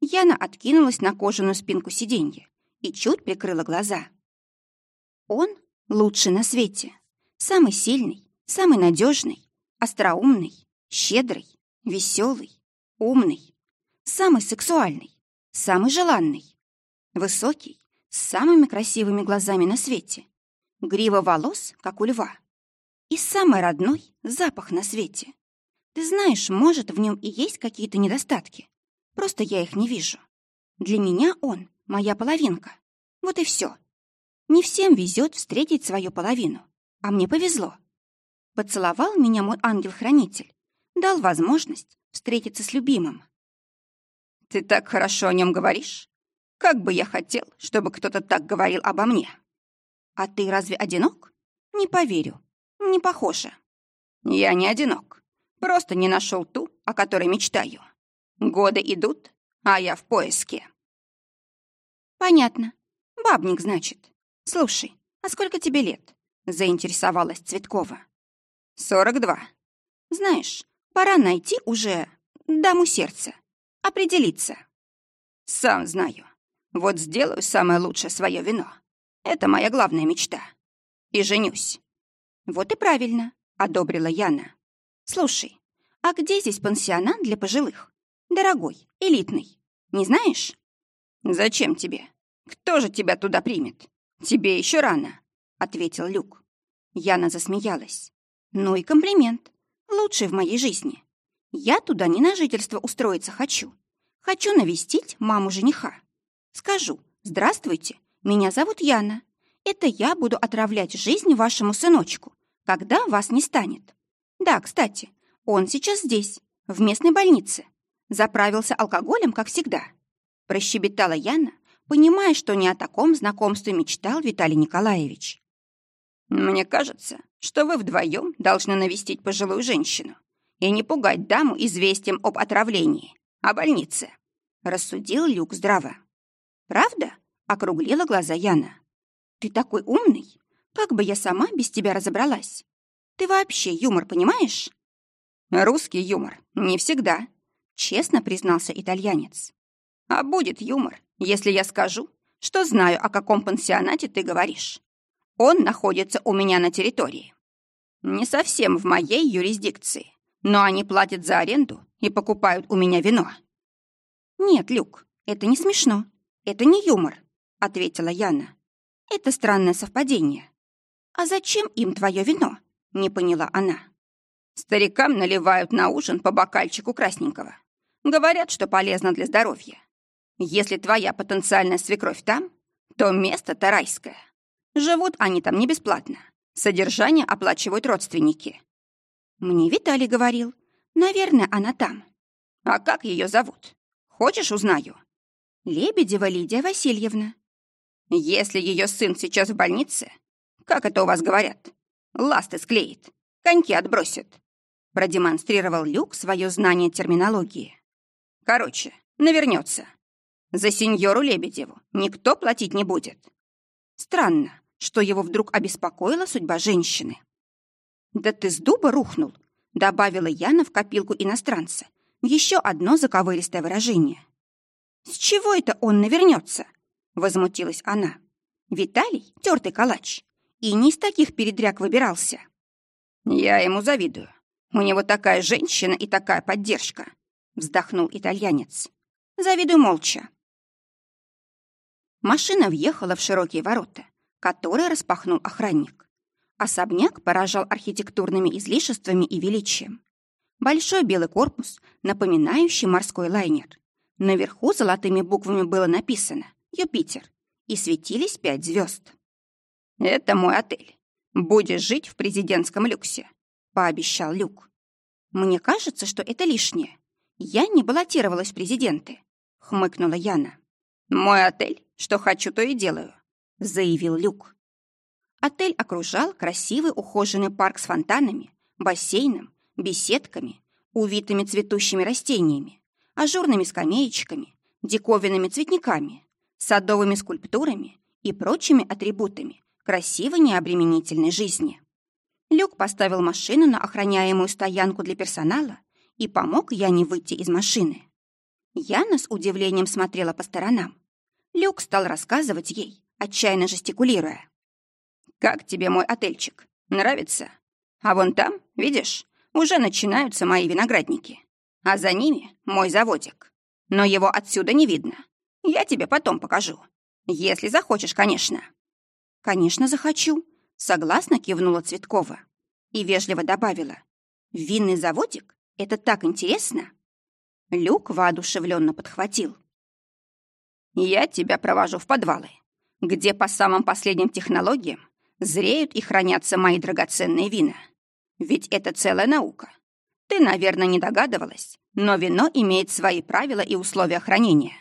Яна откинулась на кожаную спинку сиденья и чуть прикрыла глаза. Он лучший на свете. Самый сильный, самый надежный, остроумный, щедрый, веселый, умный, самый сексуальный, самый желанный, высокий, с самыми красивыми глазами на свете, грива волос, как у льва, и самый родной запах на свете. Знаешь, может, в нем и есть какие-то недостатки, просто я их не вижу. Для меня он моя половинка. Вот и все. Не всем везет встретить свою половину, а мне повезло. Поцеловал меня мой ангел-хранитель, дал возможность встретиться с любимым. Ты так хорошо о нем говоришь. Как бы я хотел, чтобы кто-то так говорил обо мне. А ты разве одинок? Не поверю. Не похоже. Я не одинок. Просто не нашел ту, о которой мечтаю. Годы идут, а я в поиске. «Понятно. Бабник, значит. Слушай, а сколько тебе лет?» — заинтересовалась Цветкова. «Сорок два». «Знаешь, пора найти уже даму сердца. Определиться». «Сам знаю. Вот сделаю самое лучшее свое вино. Это моя главная мечта. И женюсь». «Вот и правильно», — одобрила Яна. «Слушай, а где здесь пансионат для пожилых? Дорогой, элитный. Не знаешь?» «Зачем тебе? Кто же тебя туда примет? Тебе еще рано», — ответил Люк. Яна засмеялась. «Ну и комплимент. Лучший в моей жизни. Я туда не на жительство устроиться хочу. Хочу навестить маму жениха. Скажу, здравствуйте, меня зовут Яна. Это я буду отравлять жизнь вашему сыночку, когда вас не станет. Да, кстати, он сейчас здесь, в местной больнице. Заправился алкоголем, как всегда. Прощебетала Яна, понимая, что не о таком знакомстве мечтал Виталий Николаевич. «Мне кажется, что вы вдвоем должны навестить пожилую женщину и не пугать даму известием об отравлении, о больнице», — рассудил Люк здраво. «Правда?» — округлила глаза Яна. «Ты такой умный! Как бы я сама без тебя разобралась? Ты вообще юмор понимаешь?» «Русский юмор не всегда», — честно признался итальянец. А будет юмор, если я скажу, что знаю, о каком пансионате ты говоришь. Он находится у меня на территории. Не совсем в моей юрисдикции, но они платят за аренду и покупают у меня вино. Нет, Люк, это не смешно. Это не юмор. ответила Яна. «Это странное совпадение». «А зачем им твое вино?» — не поняла она. «Старикам наливают на ужин по бокальчику красненького. Говорят, что полезно для здоровья. Если твоя потенциальная свекровь там, то место-то райское. Живут они там не бесплатно. Содержание оплачивают родственники. Мне Виталий говорил. Наверное, она там. А как ее зовут? Хочешь, узнаю? Лебедева Лидия Васильевна. Если ее сын сейчас в больнице, как это у вас говорят, ласты склеит, коньки отбросит. Продемонстрировал Люк свое знание терминологии. Короче, навернется. За сеньору Лебедеву никто платить не будет. Странно, что его вдруг обеспокоила судьба женщины. «Да ты с дуба рухнул», — добавила Яна в копилку иностранца. Еще одно заковыристое выражение. «С чего это он навернется?» — возмутилась она. «Виталий — тертый калач, и не из таких передряг выбирался». «Я ему завидую. У него такая женщина и такая поддержка», — вздохнул итальянец. «Завидую молча». Машина въехала в широкие ворота, которые распахнул охранник. Особняк поражал архитектурными излишествами и величием. Большой белый корпус, напоминающий морской лайнер. Наверху золотыми буквами было написано «Юпитер» и светились пять звезд. «Это мой отель. Будешь жить в президентском люксе», — пообещал Люк. «Мне кажется, что это лишнее. Я не баллотировалась в президенты», — хмыкнула Яна. «Мой отель что хочу, то и делаю», — заявил Люк. Отель окружал красивый ухоженный парк с фонтанами, бассейном, беседками, увитыми цветущими растениями, ажурными скамеечками, диковинными цветниками, садовыми скульптурами и прочими атрибутами красивой необременительной жизни. Люк поставил машину на охраняемую стоянку для персонала и помог Яне выйти из машины. Яна с удивлением смотрела по сторонам. Люк стал рассказывать ей, отчаянно жестикулируя. «Как тебе мой отельчик? Нравится? А вон там, видишь, уже начинаются мои виноградники. А за ними мой заводик. Но его отсюда не видно. Я тебе потом покажу. Если захочешь, конечно». «Конечно, захочу», — согласно кивнула Цветкова. И вежливо добавила. «Винный заводик? Это так интересно!» Люк воодушевленно подхватил. Я тебя провожу в подвалы, где по самым последним технологиям зреют и хранятся мои драгоценные вина. Ведь это целая наука. Ты, наверное, не догадывалась, но вино имеет свои правила и условия хранения.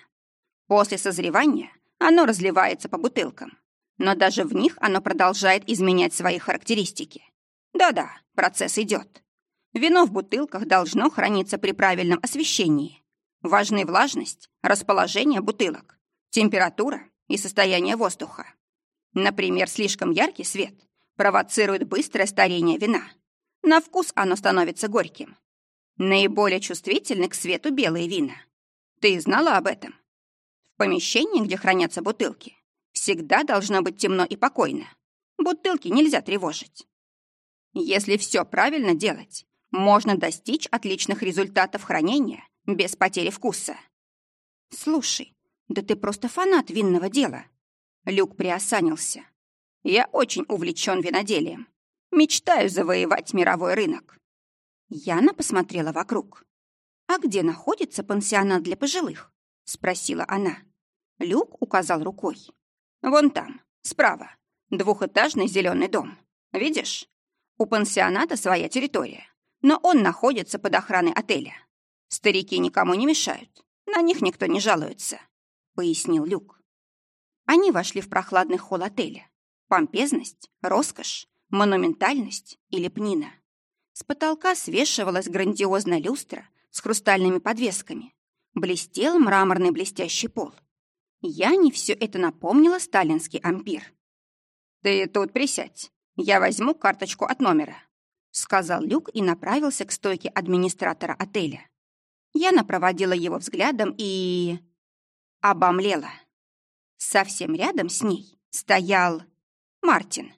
После созревания оно разливается по бутылкам, но даже в них оно продолжает изменять свои характеристики. Да-да, процесс идет. Вино в бутылках должно храниться при правильном освещении. Важны влажность, расположение бутылок, температура и состояние воздуха. Например, слишком яркий свет провоцирует быстрое старение вина. На вкус оно становится горьким. Наиболее чувствительны к свету белые вина. Ты знала об этом? В помещении, где хранятся бутылки, всегда должно быть темно и покойно. Бутылки нельзя тревожить. Если все правильно делать, можно достичь отличных результатов хранения без потери вкуса. Слушай, да ты просто фанат винного дела. Люк приосанился. Я очень увлечен виноделием. Мечтаю завоевать мировой рынок. Яна посмотрела вокруг. «А где находится пансионат для пожилых?» — спросила она. Люк указал рукой. «Вон там, справа, двухэтажный зеленый дом. Видишь? У пансионата своя территория, но он находится под охраной отеля. Старики никому не мешают, на них никто не жалуется пояснил Люк. Они вошли в прохладный холл отеля. Помпезность, роскошь, монументальность и лепнина. С потолка свешивалась грандиозная люстра с хрустальными подвесками. Блестел мраморный блестящий пол. Я не все это напомнила сталинский ампир. «Ты тут присядь. Я возьму карточку от номера», — сказал Люк и направился к стойке администратора отеля. Яна проводила его взглядом и обомлела. Совсем рядом с ней стоял Мартин.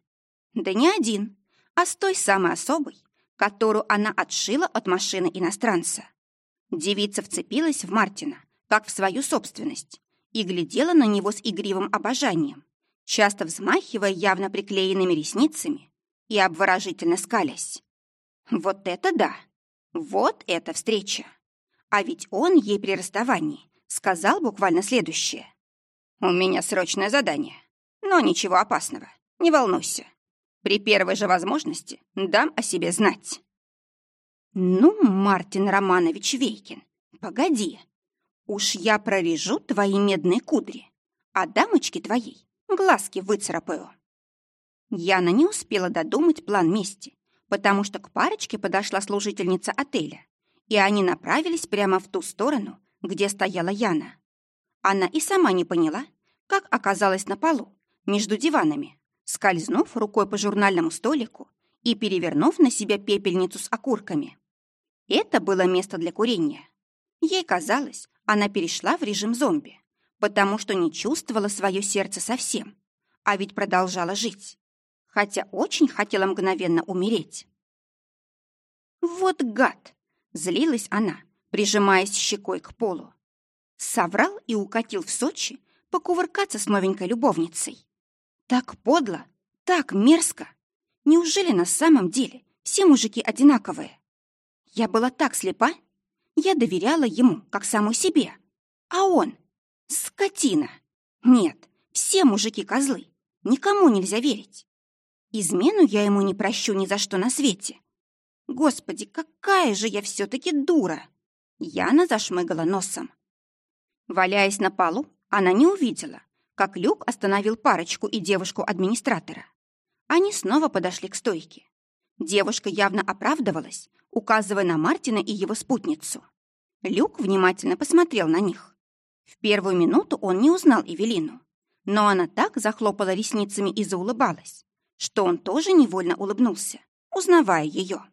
Да не один, а с той самой особой, которую она отшила от машины иностранца. Девица вцепилась в Мартина, как в свою собственность, и глядела на него с игривым обожанием, часто взмахивая явно приклеенными ресницами и обворожительно скалясь. Вот это да! Вот эта встреча! А ведь он ей при расставании сказал буквально следующее. «У меня срочное задание, но ничего опасного, не волнуйся. При первой же возможности дам о себе знать». «Ну, Мартин Романович Вейкин, погоди. Уж я прорежу твои медные кудри, а дамочки твоей глазки выцарапаю». Яна не успела додумать план мести, потому что к парочке подошла служительница отеля, и они направились прямо в ту сторону, где стояла Яна. Она и сама не поняла, как оказалась на полу, между диванами, скользнув рукой по журнальному столику и перевернув на себя пепельницу с окурками. Это было место для курения. Ей казалось, она перешла в режим зомби, потому что не чувствовала свое сердце совсем, а ведь продолжала жить, хотя очень хотела мгновенно умереть. «Вот гад!» — злилась она, прижимаясь щекой к полу. Соврал и укатил в Сочи покувыркаться с новенькой любовницей. Так подло, так мерзко. Неужели на самом деле все мужики одинаковые? Я была так слепа. Я доверяла ему, как самой себе. А он — скотина. Нет, все мужики козлы. Никому нельзя верить. Измену я ему не прощу ни за что на свете. Господи, какая же я все-таки дура! Яна зашмыгала носом. Валяясь на полу, она не увидела, как Люк остановил парочку и девушку-администратора. Они снова подошли к стойке. Девушка явно оправдывалась, указывая на Мартина и его спутницу. Люк внимательно посмотрел на них. В первую минуту он не узнал Эвелину, но она так захлопала ресницами и заулыбалась, что он тоже невольно улыбнулся, узнавая ее.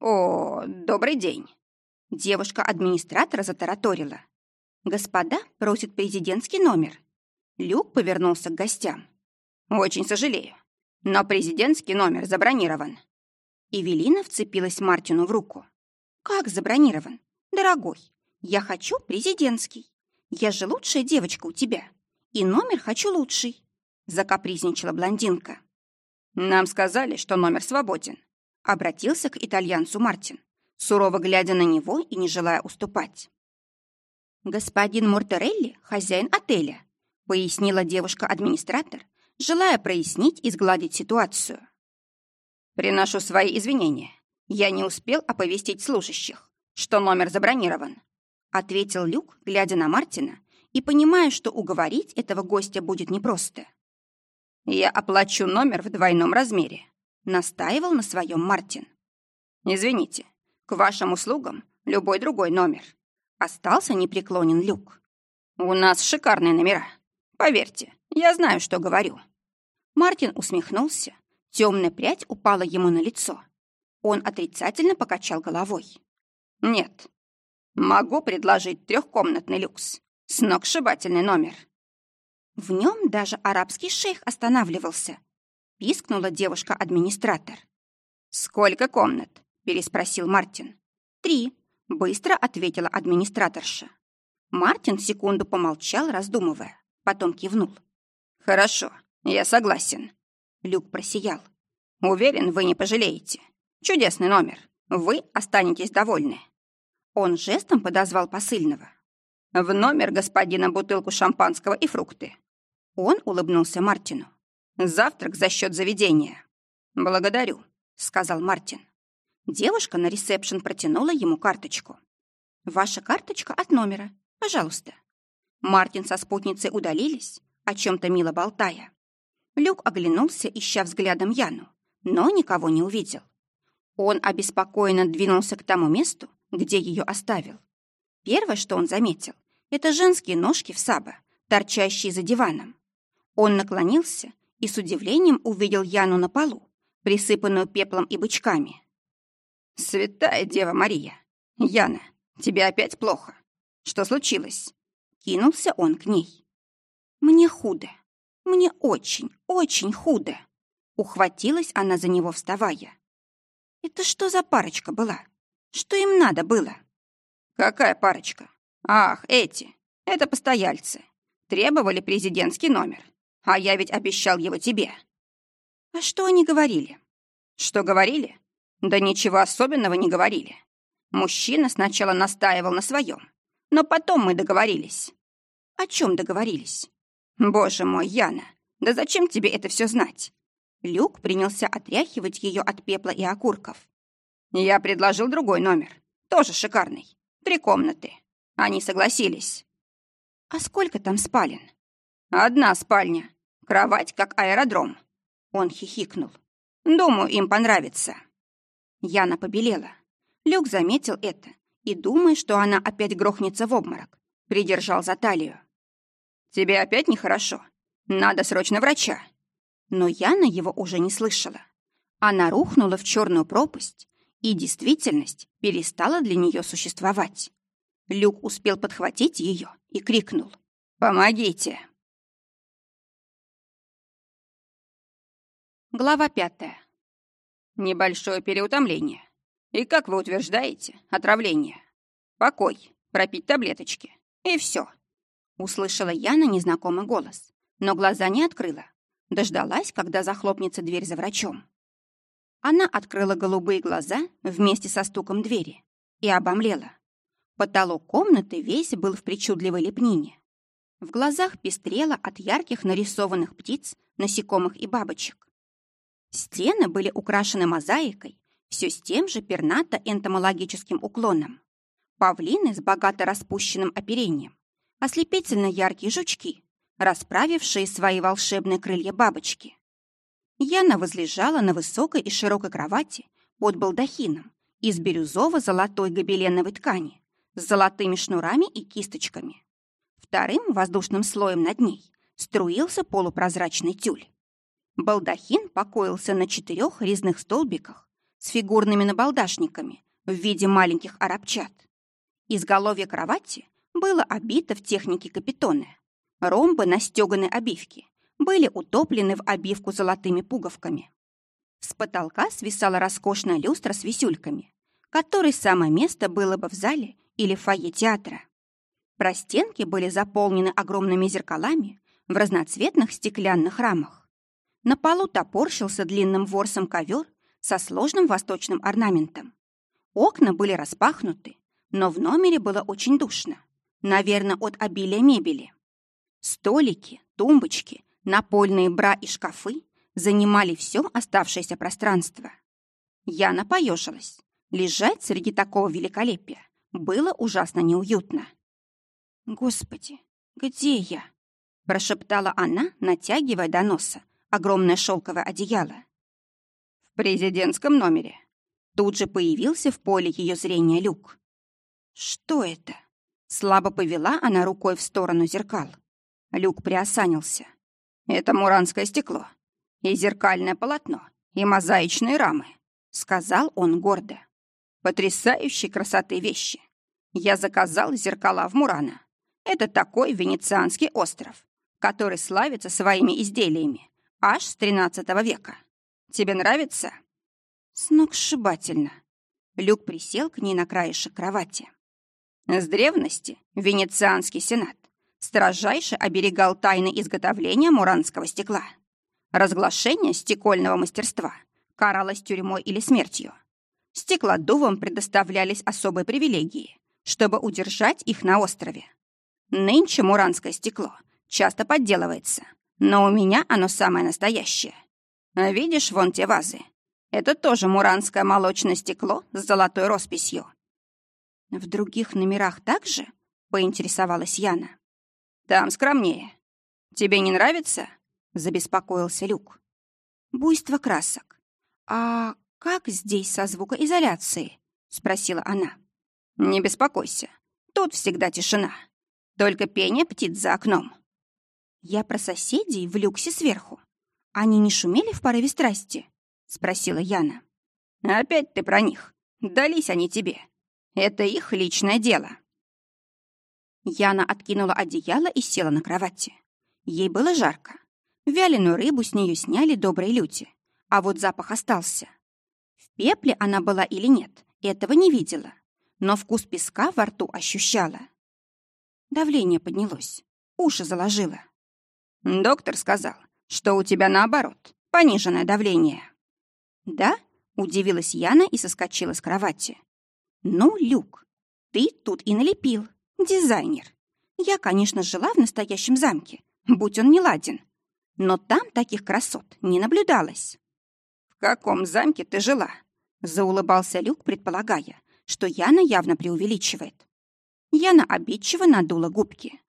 «О, добрый день!» Девушка-администратора затараторила. «Господа просит президентский номер». Люк повернулся к гостям. «Очень сожалею, но президентский номер забронирован». Эвелина вцепилась Мартину в руку. «Как забронирован? Дорогой, я хочу президентский. Я же лучшая девочка у тебя. И номер хочу лучший», — закапризничала блондинка. «Нам сказали, что номер свободен», — обратился к итальянцу Мартин сурово глядя на него и не желая уступать. «Господин Мортерелли — хозяин отеля», — пояснила девушка-администратор, желая прояснить и сгладить ситуацию. «Приношу свои извинения. Я не успел оповестить служащих, что номер забронирован», — ответил Люк, глядя на Мартина и понимая, что уговорить этого гостя будет непросто. «Я оплачу номер в двойном размере», — настаивал на своем Мартин. «Извините, к вашим услугам любой другой номер. Остался непреклонен Люк. У нас шикарные номера. Поверьте, я знаю, что говорю. Мартин усмехнулся. Темная прядь упала ему на лицо. Он отрицательно покачал головой. Нет. Могу предложить трехкомнатный люкс. Сногсшибательный номер. В нем даже арабский шейх останавливался. Пискнула девушка-администратор. «Сколько комнат?» переспросил Мартин. «Три», — быстро ответила администраторша. Мартин секунду помолчал, раздумывая, потом кивнул. «Хорошо, я согласен». Люк просиял. «Уверен, вы не пожалеете. Чудесный номер. Вы останетесь довольны». Он жестом подозвал посыльного. «В номер господина бутылку шампанского и фрукты». Он улыбнулся Мартину. «Завтрак за счет заведения». «Благодарю», — сказал Мартин. Девушка на ресепшн протянула ему карточку. «Ваша карточка от номера. Пожалуйста». Мартин со спутницей удалились, о чем-то мило болтая. Люк оглянулся, ища взглядом Яну, но никого не увидел. Он обеспокоенно двинулся к тому месту, где ее оставил. Первое, что он заметил, это женские ножки в саба, торчащие за диваном. Он наклонился и с удивлением увидел Яну на полу, присыпанную пеплом и бычками. «Святая Дева Мария! Яна, тебе опять плохо? Что случилось?» Кинулся он к ней. «Мне худо. Мне очень, очень худо!» Ухватилась она за него, вставая. «Это что за парочка была? Что им надо было?» «Какая парочка? Ах, эти! Это постояльцы. Требовали президентский номер. А я ведь обещал его тебе. А что они говорили? Что говорили? Да ничего особенного не говорили. Мужчина сначала настаивал на своем, но потом мы договорились. О чем договорились? Боже мой, Яна, да зачем тебе это все знать? Люк принялся отряхивать ее от пепла и окурков. Я предложил другой номер, тоже шикарный. Три комнаты. Они согласились. А сколько там спален? Одна спальня. Кровать, как аэродром. Он хихикнул. Думаю, им понравится. Яна побелела. Люк заметил это и, думая, что она опять грохнется в обморок, придержал за талию. «Тебе опять нехорошо? Надо срочно врача!» Но Яна его уже не слышала. Она рухнула в черную пропасть, и действительность перестала для нее существовать. Люк успел подхватить ее и крикнул «Помогите!». Глава пятая. Небольшое переутомление. И, как вы утверждаете, отравление. Покой, пропить таблеточки. И все. Услышала Яна незнакомый голос, но глаза не открыла. Дождалась, когда захлопнется дверь за врачом. Она открыла голубые глаза вместе со стуком двери и обомлела. Потолок комнаты весь был в причудливой лепнине. В глазах пестрело от ярких нарисованных птиц, насекомых и бабочек. Стены были украшены мозаикой, все с тем же пернато-энтомологическим уклоном. Павлины с богато распущенным оперением, ослепительно яркие жучки, расправившие свои волшебные крылья бабочки. Яна возлежала на высокой и широкой кровати под балдахином из бирюзово-золотой гобеленовой ткани с золотыми шнурами и кисточками. Вторым воздушным слоем над ней струился полупрозрачный тюль. Балдахин покоился на четырех резных столбиках с фигурными набалдашниками в виде маленьких арабчат. Изголовье кровати было обито в технике капитоны. Ромбы на стёганой обивке были утоплены в обивку золотыми пуговками. С потолка свисала роскошная люстра с висюльками, которой самое место было бы в зале или в фойе театра. Простенки были заполнены огромными зеркалами в разноцветных стеклянных рамах. На полу топорщился длинным ворсом ковер со сложным восточным орнаментом. Окна были распахнуты, но в номере было очень душно. Наверное, от обилия мебели. Столики, тумбочки, напольные бра и шкафы занимали все оставшееся пространство. Яна поежилась. Лежать среди такого великолепия было ужасно неуютно. «Господи, где я?» прошептала она, натягивая до носа огромное шелковое одеяло. «В президентском номере». Тут же появился в поле ее зрения люк. «Что это?» Слабо повела она рукой в сторону зеркал. Люк приосанился. «Это муранское стекло, и зеркальное полотно, и мозаичные рамы», — сказал он гордо. «Потрясающей красоты вещи. Я заказал зеркала в Мурана. Это такой венецианский остров, который славится своими изделиями аж с XIII века. Тебе нравится?» «Сногсшибательно». Люк присел к ней на краешек кровати. С древности Венецианский сенат строжайше оберегал тайны изготовления муранского стекла. Разглашение стекольного мастерства каралось тюрьмой или смертью. Стеклодувам предоставлялись особые привилегии, чтобы удержать их на острове. Нынче муранское стекло часто подделывается, но у меня оно самое настоящее. Видишь вон те вазы? Это тоже муранское молочное стекло с золотой росписью. В других номерах также? Поинтересовалась Яна. Там скромнее. Тебе не нравится? Забеспокоился Люк. Буйство красок. А как здесь со звукоизоляцией? Спросила она. Не беспокойся. Тут всегда тишина. Только пение птиц за окном. Я про соседей в люксе сверху. Они не шумели в порыве страсти? Спросила Яна. Опять ты про них. Дались они тебе. Это их личное дело. Яна откинула одеяло и села на кровати. Ей было жарко. Вяленую рыбу с нее сняли добрые люди, а вот запах остался. В пепле она была или нет, этого не видела, но вкус песка во рту ощущала. Давление поднялось. уши заложило. Доктор сказал, что у тебя наоборот, пониженное давление. Да? Удивилась Яна и соскочила с кровати. Ну, Люк, ты тут и налепил. Дизайнер. Я, конечно, жила в настоящем замке, будь он не ладен. Но там таких красот не наблюдалось. В каком замке ты жила? Заулыбался Люк, предполагая, что Яна явно преувеличивает. Яна обидчиво надула губки.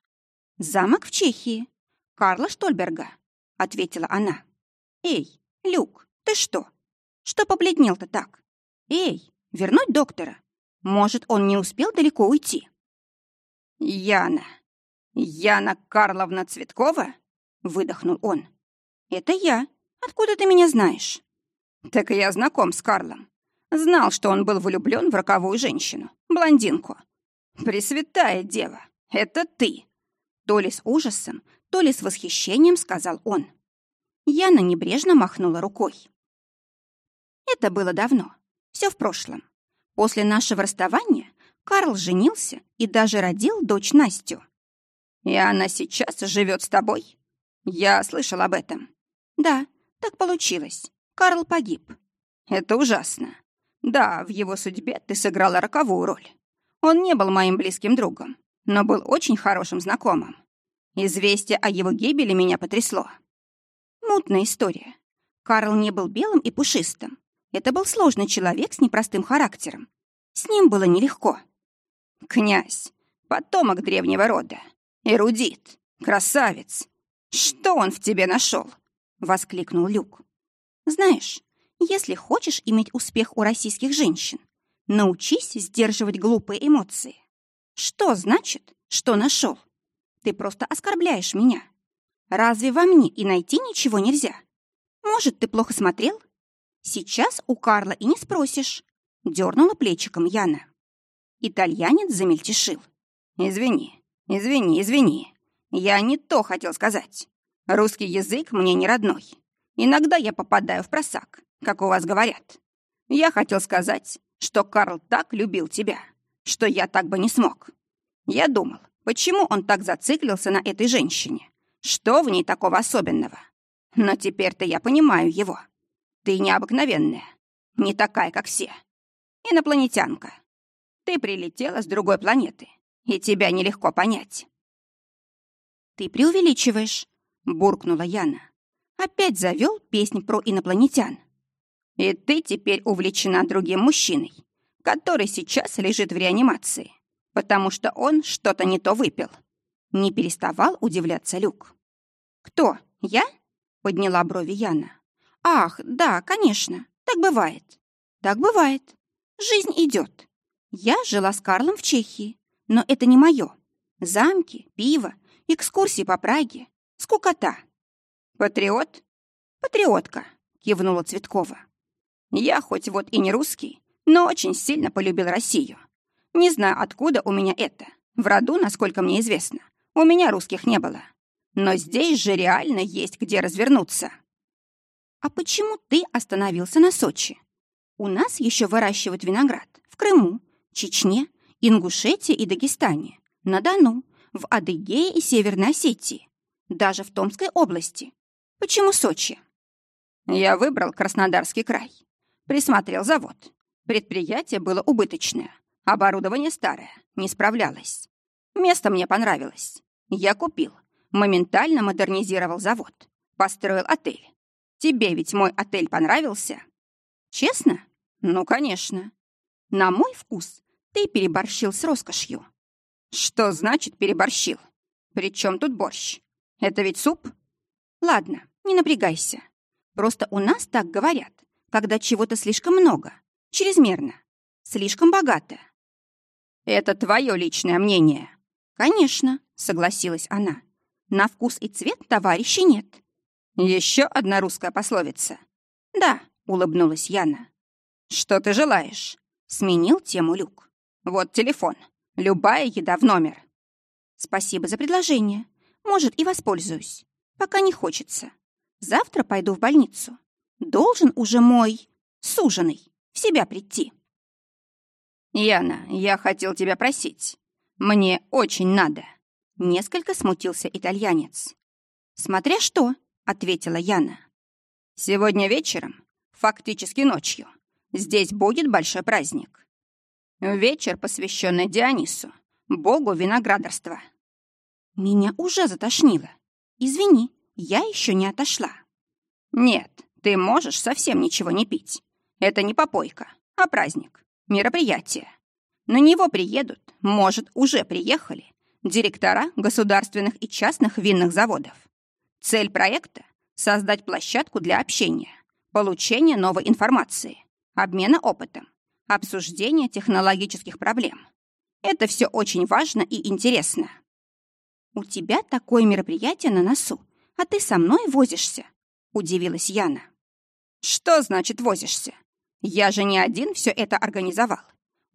«Замок в Чехии. Карла Штольберга», — ответила она. «Эй, Люк, ты что? Что побледнел-то так? Эй, вернуть доктора? Может, он не успел далеко уйти?» «Яна! Яна Карловна Цветкова?» — выдохнул он. «Это я. Откуда ты меня знаешь?» «Так я знаком с Карлом. Знал, что он был влюблен в роковую женщину, блондинку. Пресвятая дева, это ты!» То ли с ужасом, то ли с восхищением сказал он. Яна небрежно махнула рукой. Это было давно, все в прошлом. После нашего расставания Карл женился и даже родил дочь Настю. «И она сейчас живет с тобой?» «Я слышал об этом». «Да, так получилось. Карл погиб». «Это ужасно. Да, в его судьбе ты сыграла роковую роль. Он не был моим близким другом, но был очень хорошим знакомым. Известие о его гибели меня потрясло». Мутная история. Карл не был белым и пушистым. Это был сложный человек с непростым характером. С ним было нелегко. «Князь, потомок древнего рода, эрудит, красавец. Что он в тебе нашел? воскликнул Люк. «Знаешь, если хочешь иметь успех у российских женщин, научись сдерживать глупые эмоции. Что значит, что нашел? Ты просто оскорбляешь меня. Разве во мне и найти ничего нельзя? Может, ты плохо смотрел? Сейчас у Карла и не спросишь. Дернула плечиком Яна. Итальянец замельтешил. «Извини, извини, извини. Я не то хотел сказать. Русский язык мне не родной. Иногда я попадаю в просак, как у вас говорят. Я хотел сказать, что Карл так любил тебя, что я так бы не смог. Я думал, почему он так зациклился на этой женщине? Что в ней такого особенного? Но теперь-то я понимаю его. Ты необыкновенная, не такая, как все. Инопланетянка. Ты прилетела с другой планеты, и тебя нелегко понять. Ты преувеличиваешь, буркнула Яна. Опять завел песнь про инопланетян. И ты теперь увлечена другим мужчиной, который сейчас лежит в реанимации, потому что он что-то не то выпил. Не переставал удивляться Люк. «Кто? Я?» — подняла брови Яна. «Ах, да, конечно, так бывает. Так бывает. Жизнь идет. Я жила с Карлом в Чехии, но это не мое. Замки, пиво, экскурсии по Праге. Скукота. Патриот? Патриотка, кивнула Цветкова. Я хоть вот и не русский, но очень сильно полюбил Россию. Не знаю, откуда у меня это. В роду, насколько мне известно, у меня русских не было. Но здесь же реально есть где развернуться. А почему ты остановился на Сочи? У нас еще выращивают виноград в Крыму, Чечне, Ингушетии и Дагестане, на Дону, в Адыгее и Северной Осетии, даже в Томской области. Почему Сочи? Я выбрал Краснодарский край. Присмотрел завод. Предприятие было убыточное. Оборудование старое, не справлялось. Место мне понравилось. Я купил. Моментально модернизировал завод. Построил отель. Тебе ведь мой отель понравился? Честно? Ну, конечно. На мой вкус ты переборщил с роскошью. Что значит переборщил? При чем тут борщ? Это ведь суп? Ладно, не напрягайся. Просто у нас так говорят, когда чего-то слишком много, чрезмерно, слишком богато. Это твое личное мнение. Конечно, согласилась она. На вкус и цвет товарищей нет. Еще одна русская пословица. Да, улыбнулась Яна. Что ты желаешь? Сменил тему Люк. Вот телефон. Любая еда в номер. Спасибо за предложение. Может, и воспользуюсь. Пока не хочется. Завтра пойду в больницу. Должен уже мой суженый в себя прийти. Яна, я хотел тебя просить. Мне очень надо. Несколько смутился итальянец. «Смотря что», — ответила Яна. «Сегодня вечером, фактически ночью, здесь будет большой праздник. Вечер, посвященный Дионису, богу виноградарства». Меня уже затошнило. Извини, я еще не отошла. Нет, ты можешь совсем ничего не пить. Это не попойка, а праздник, мероприятие. На него приедут, может, уже приехали, директора государственных и частных винных заводов. Цель проекта — создать площадку для общения, получения новой информации, обмена опытом, обсуждения технологических проблем. Это все очень важно и интересно. «У тебя такое мероприятие на носу, а ты со мной возишься?» — удивилась Яна. «Что значит возишься? Я же не один все это организовал.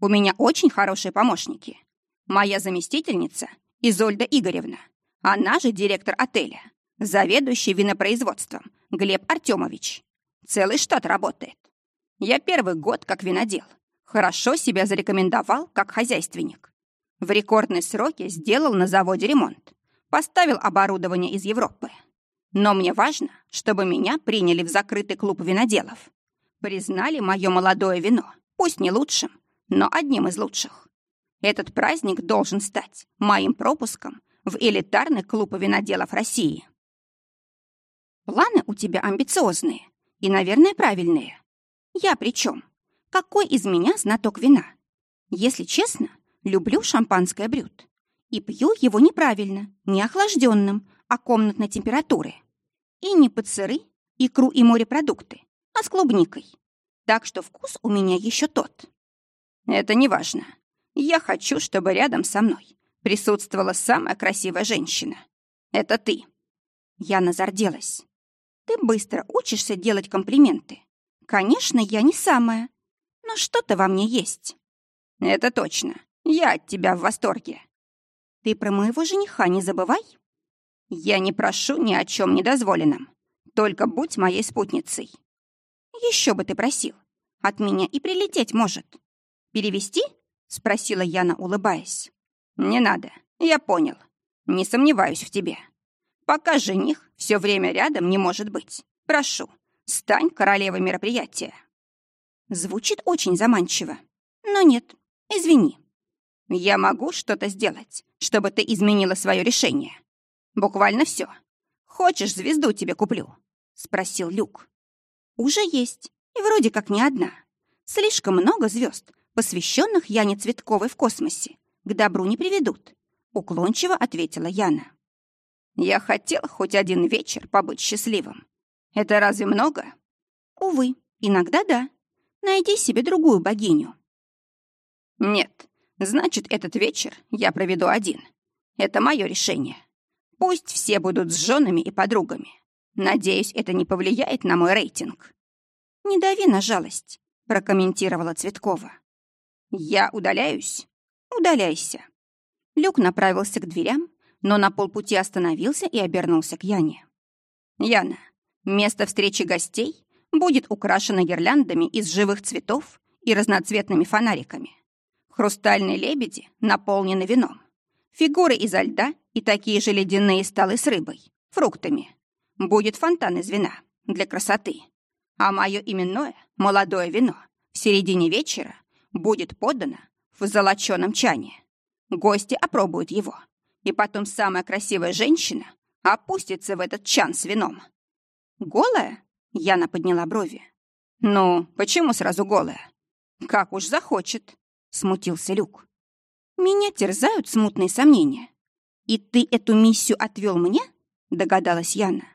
У меня очень хорошие помощники. Моя заместительница Изольда Игоревна, она же директор отеля, заведующий винопроизводством Глеб Артемович. Целый штат работает. Я первый год как винодел. Хорошо себя зарекомендовал как хозяйственник. В рекордные сроки сделал на заводе ремонт. Поставил оборудование из Европы. Но мне важно, чтобы меня приняли в закрытый клуб виноделов. Признали мое молодое вино, пусть не лучшим, но одним из лучших. Этот праздник должен стать моим пропуском в элитарный клуб виноделов России. Планы у тебя амбициозные и, наверное, правильные. Я при чем? Какой из меня знаток вина? Если честно, люблю шампанское брют. И пью его неправильно, не охлажденным, а комнатной температуры. И не под сыры, икру и морепродукты, а с клубникой. Так что вкус у меня еще тот. Это не важно. Я хочу, чтобы рядом со мной присутствовала самая красивая женщина. Это ты. Я назарделась. Ты быстро учишься делать комплименты. Конечно, я не самая, но что-то во мне есть. Это точно. Я от тебя в восторге. Ты про моего жениха не забывай. Я не прошу ни о чем недозволенном. Только будь моей спутницей. Еще бы ты просил. От меня и прилететь может. Перевести? Спросила Яна, улыбаясь. Не надо. Я понял. Не сомневаюсь в тебе. Пока жених все время рядом не может быть. Прошу, стань королевой мероприятия. Звучит очень заманчиво. Но нет, извини. Я могу что-то сделать, чтобы ты изменила свое решение. Буквально все. Хочешь, звезду тебе куплю? Спросил Люк. Уже есть, и вроде как не одна. Слишком много звезд, посвященных Яне Цветковой в космосе, к добру не приведут. Уклончиво ответила Яна. Я хотел хоть один вечер побыть счастливым. Это разве много? Увы, иногда да. Найди себе другую богиню. Нет, значит, этот вечер я проведу один. Это мое решение. Пусть все будут с женами и подругами. Надеюсь, это не повлияет на мой рейтинг. Не дави на жалость, прокомментировала Цветкова. Я удаляюсь? Удаляйся. Люк направился к дверям, но на полпути остановился и обернулся к Яне. «Яна, место встречи гостей будет украшено гирляндами из живых цветов и разноцветными фонариками. Хрустальные лебеди наполнены вином. Фигуры изо льда и такие же ледяные столы с рыбой, фруктами. Будет фонтан из вина для красоты. А мое именное, молодое вино, в середине вечера будет подано в золоченом чане. Гости опробуют его и потом самая красивая женщина опустится в этот чан с вином. «Голая?» — Яна подняла брови. «Ну, почему сразу голая? Как уж захочет», — смутился Люк. «Меня терзают смутные сомнения. И ты эту миссию отвел мне?» — догадалась Яна.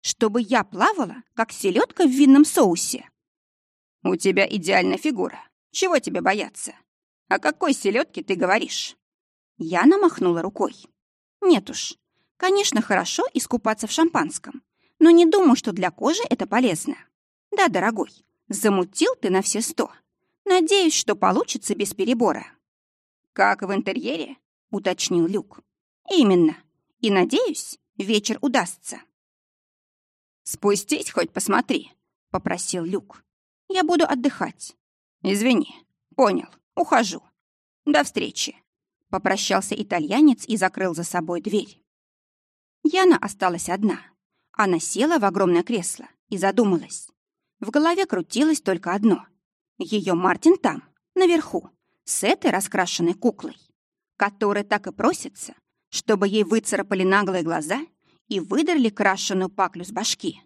«Чтобы я плавала, как селедка в винном соусе». «У тебя идеальная фигура. Чего тебе бояться? О какой селедке ты говоришь?» Яна махнула рукой. Нет уж. Конечно, хорошо искупаться в шампанском, но не думаю, что для кожи это полезно. Да, дорогой, замутил ты на все сто. Надеюсь, что получится без перебора. Как в интерьере? уточнил Люк. Именно. И надеюсь, вечер удастся. Спустись хоть посмотри, попросил Люк. Я буду отдыхать. Извини. Понял. Ухожу. До встречи. Попрощался итальянец и закрыл за собой дверь. Яна осталась одна. Она села в огромное кресло и задумалась. В голове крутилось только одно. Ее Мартин там, наверху, с этой раскрашенной куклой, которая так и просится, чтобы ей выцарапали наглые глаза и выдрали крашеную паклю с башки.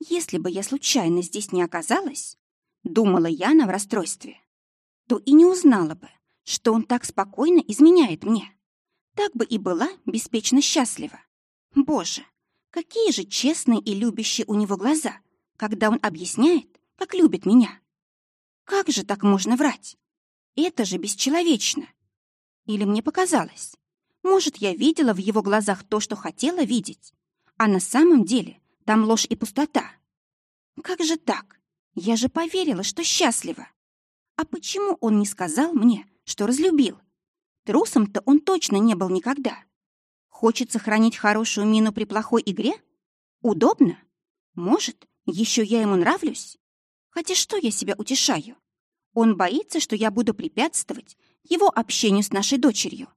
Если бы я случайно здесь не оказалась, думала Яна в расстройстве, то и не узнала бы, что он так спокойно изменяет мне. Так бы и была беспечно счастлива. Боже, какие же честные и любящие у него глаза, когда он объясняет, как любит меня. Как же так можно врать? Это же бесчеловечно. Или мне показалось? Может, я видела в его глазах то, что хотела видеть, а на самом деле там ложь и пустота. Как же так? Я же поверила, что счастлива. А почему он не сказал мне, что разлюбил? Трусом-то он точно не был никогда. Хочет сохранить хорошую мину при плохой игре? Удобно? Может, еще я ему нравлюсь? Хотя что я себя утешаю? Он боится, что я буду препятствовать его общению с нашей дочерью.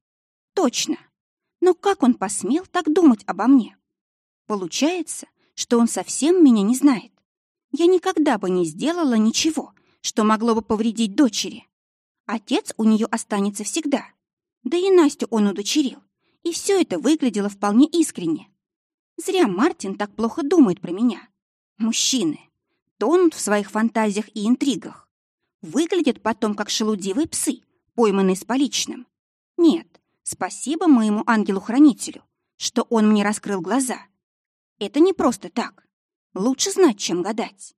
Точно. Но как он посмел так думать обо мне? Получается, что он совсем меня не знает. Я никогда бы не сделала ничего, что могло бы повредить дочери. Отец у нее останется всегда. Да и Настю он удочерил. И все это выглядело вполне искренне. Зря Мартин так плохо думает про меня. Мужчины тонут в своих фантазиях и интригах. Выглядят потом как шелудивые псы, пойманные с поличным. Нет, спасибо моему ангелу-хранителю, что он мне раскрыл глаза. Это не просто так. Лучше знать, чем гадать.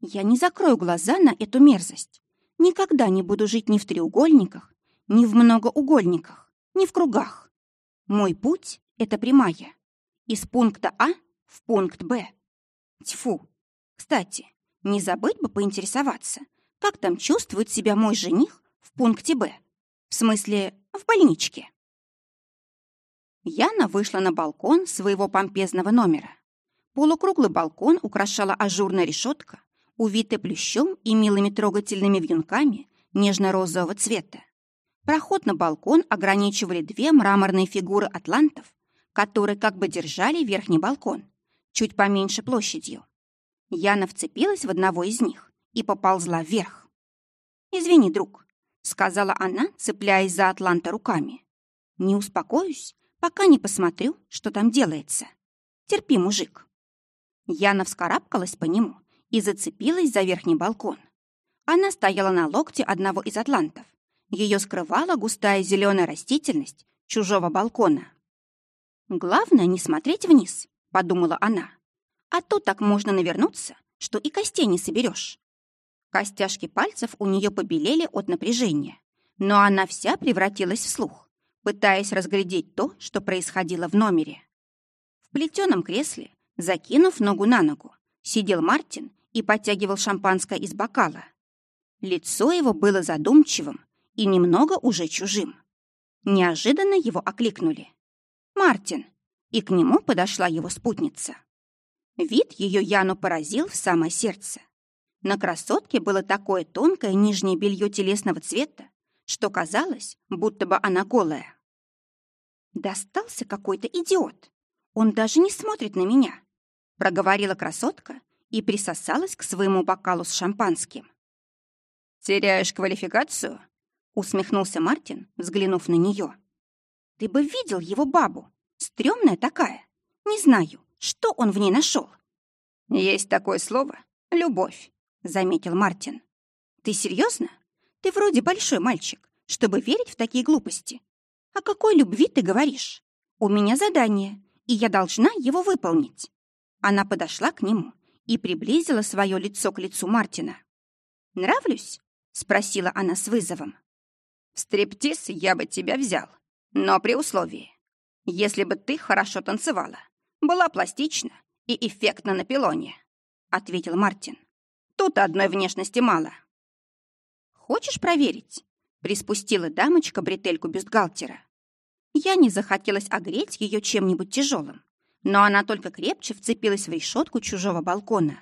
Я не закрою глаза на эту мерзость. Никогда не буду жить ни в треугольниках, ни в многоугольниках, ни в кругах. Мой путь — это прямая. Из пункта А в пункт Б. Тьфу. Кстати, не забыть бы поинтересоваться, как там чувствует себя мой жених в пункте Б. В смысле, в больничке. Яна вышла на балкон своего помпезного номера. Полукруглый балкон украшала ажурная решетка, увитая плющом и милыми трогательными вьюнками нежно-розового цвета. Проход на балкон ограничивали две мраморные фигуры атлантов, которые как бы держали верхний балкон, чуть поменьше площадью. Яна вцепилась в одного из них и поползла вверх. «Извини, друг», — сказала она, цепляясь за атланта руками. «Не успокоюсь, пока не посмотрю, что там делается. Терпи, мужик». Яна вскарабкалась по нему и зацепилась за верхний балкон. Она стояла на локте одного из атлантов. Ее скрывала густая зеленая растительность чужого балкона. «Главное не смотреть вниз», — подумала она. «А то так можно навернуться, что и костей не соберешь». Костяшки пальцев у нее побелели от напряжения, но она вся превратилась в слух пытаясь разглядеть то, что происходило в номере. В плетеном кресле, закинув ногу на ногу, сидел Мартин и подтягивал шампанское из бокала. Лицо его было задумчивым и немного уже чужим. Неожиданно его окликнули. «Мартин!» И к нему подошла его спутница. Вид ее Яну поразил в самое сердце. На красотке было такое тонкое нижнее белье телесного цвета, что казалось, будто бы она голая. Достался какой-то идиот. Он даже не смотрит на меня. Проговорила красотка и присосалась к своему бокалу с шампанским. «Теряешь квалификацию?» усмехнулся Мартин, взглянув на нее. «Ты бы видел его бабу. Стрёмная такая. Не знаю, что он в ней нашел. «Есть такое слово — любовь», — заметил Мартин. «Ты серьезно? Ты вроде большой мальчик, чтобы верить в такие глупости. «О какой любви ты говоришь? У меня задание, и я должна его выполнить». Она подошла к нему и приблизила свое лицо к лицу Мартина. «Нравлюсь?» — спросила она с вызовом. «В стриптиз я бы тебя взял, но при условии, если бы ты хорошо танцевала, была пластична и эффектна на пилоне», — ответил Мартин. «Тут одной внешности мало». «Хочешь проверить?» — приспустила дамочка бретельку бюстгальтера. Я не захотелось огреть ее чем-нибудь тяжелым, но она только крепче вцепилась в решетку чужого балкона.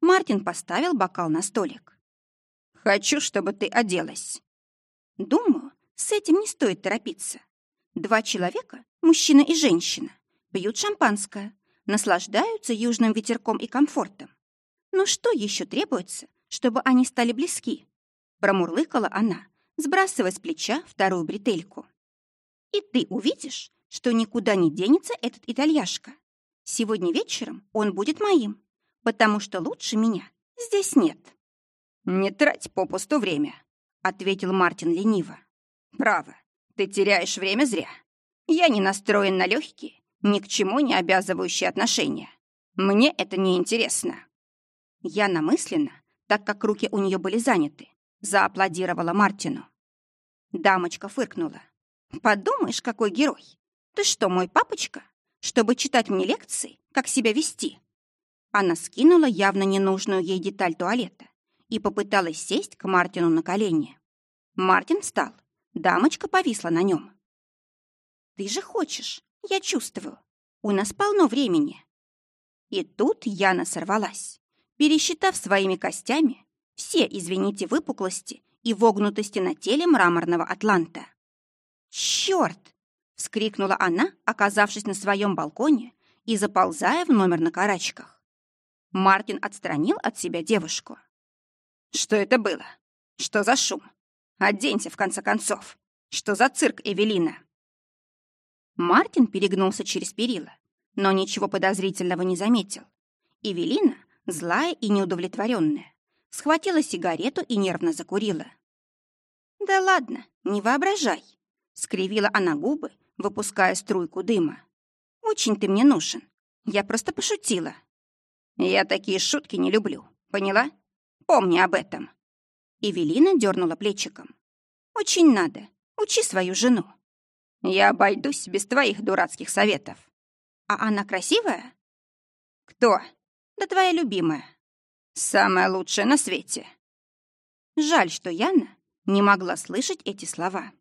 Мартин поставил бокал на столик. «Хочу, чтобы ты оделась». «Думаю, С этим не стоит торопиться. Два человека, мужчина и женщина, пьют шампанское, наслаждаются южным ветерком и комфортом. Но что еще требуется, чтобы они стали близки? Промурлыкала она, сбрасывая с плеча вторую бретельку. И ты увидишь, что никуда не денется этот итальяшка. Сегодня вечером он будет моим, потому что лучше меня здесь нет. «Не трать попусту время», — ответил Мартин лениво. «Право, ты теряешь время зря. Я не настроен на легкие, ни к чему не обязывающие отношения. Мне это не интересно. Я намысленно, так как руки у нее были заняты, зааплодировала Мартину. Дамочка фыркнула. «Подумаешь, какой герой! Ты что, мой папочка? Чтобы читать мне лекции, как себя вести?» Она скинула явно ненужную ей деталь туалета и попыталась сесть к Мартину на колени. Мартин встал. Дамочка повисла на нем. «Ты же хочешь, я чувствую. У нас полно времени». И тут Яна сорвалась. Пересчитав своими костями все, извините, выпуклости и вогнутости на теле мраморного атланта. «Чёрт!» — вскрикнула она, оказавшись на своем балконе и заползая в номер на карачках. Мартин отстранил от себя девушку. «Что это было? Что за шум? Оденься, в конце концов! Что за цирк, Эвелина?» Мартин перегнулся через перила, но ничего подозрительного не заметил. Эвелина, злая и неудовлетворенная, схватила сигарету и нервно закурила. «Да ладно, не воображай!» — скривила она губы, выпуская струйку дыма. «Очень ты мне нужен. Я просто пошутила». «Я такие шутки не люблю, поняла? Помни об этом». Эвелина дернула плечиком. «Очень надо. Учи свою жену. Я обойдусь без твоих дурацких советов. А она красивая? Кто? Да твоя любимая. Самая лучшая на свете. Жаль, что Яна не могла слышать эти слова.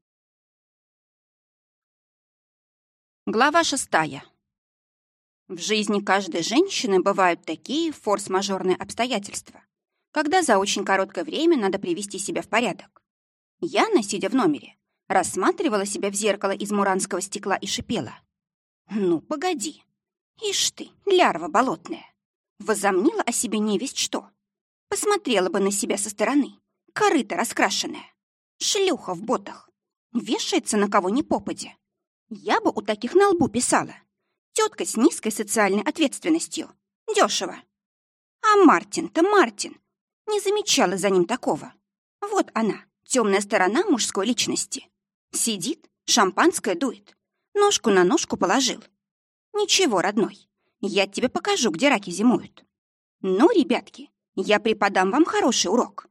Глава шестая. В жизни каждой женщины бывают такие форс-мажорные обстоятельства, когда за очень короткое время надо привести себя в порядок. Яна, сидя в номере, рассматривала себя в зеркало из муранского стекла и шипела. «Ну, погоди. Ишь ты, лярва болотная. Возомнила о себе невесть что. Посмотрела бы на себя со стороны. Корыто раскрашенная. Шлюха в ботах. Вешается на кого ни попадя. Я бы у таких на лбу писала. Тетка с низкой социальной ответственностью. Дешево. А Мартин-то Мартин. Не замечала за ним такого. Вот она, темная сторона мужской личности. Сидит, шампанское дует. Ножку на ножку положил. Ничего, родной, я тебе покажу, где раки зимуют. Ну, ребятки, я преподам вам хороший урок.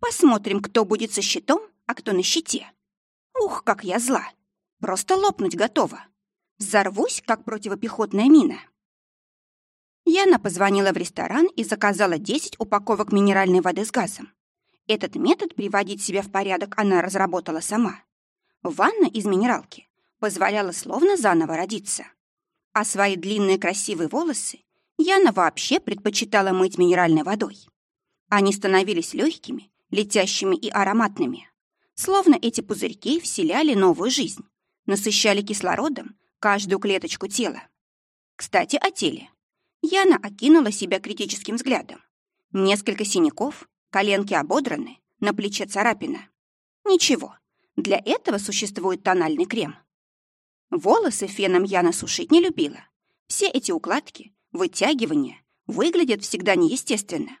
Посмотрим, кто будет со щитом, а кто на щите. Ух, как я зла. Просто лопнуть готова. Взорвусь, как противопехотная мина. Яна позвонила в ресторан и заказала 10 упаковок минеральной воды с газом. Этот метод приводить себя в порядок она разработала сама. Ванна из минералки позволяла словно заново родиться. А свои длинные красивые волосы Яна вообще предпочитала мыть минеральной водой. Они становились легкими, летящими и ароматными. Словно эти пузырьки вселяли новую жизнь, насыщали кислородом каждую клеточку тела. Кстати, о теле. Яна окинула себя критическим взглядом. Несколько синяков, коленки ободраны, на плече царапина. Ничего, для этого существует тональный крем. Волосы феном Яна сушить не любила. Все эти укладки, вытягивания выглядят всегда неестественно.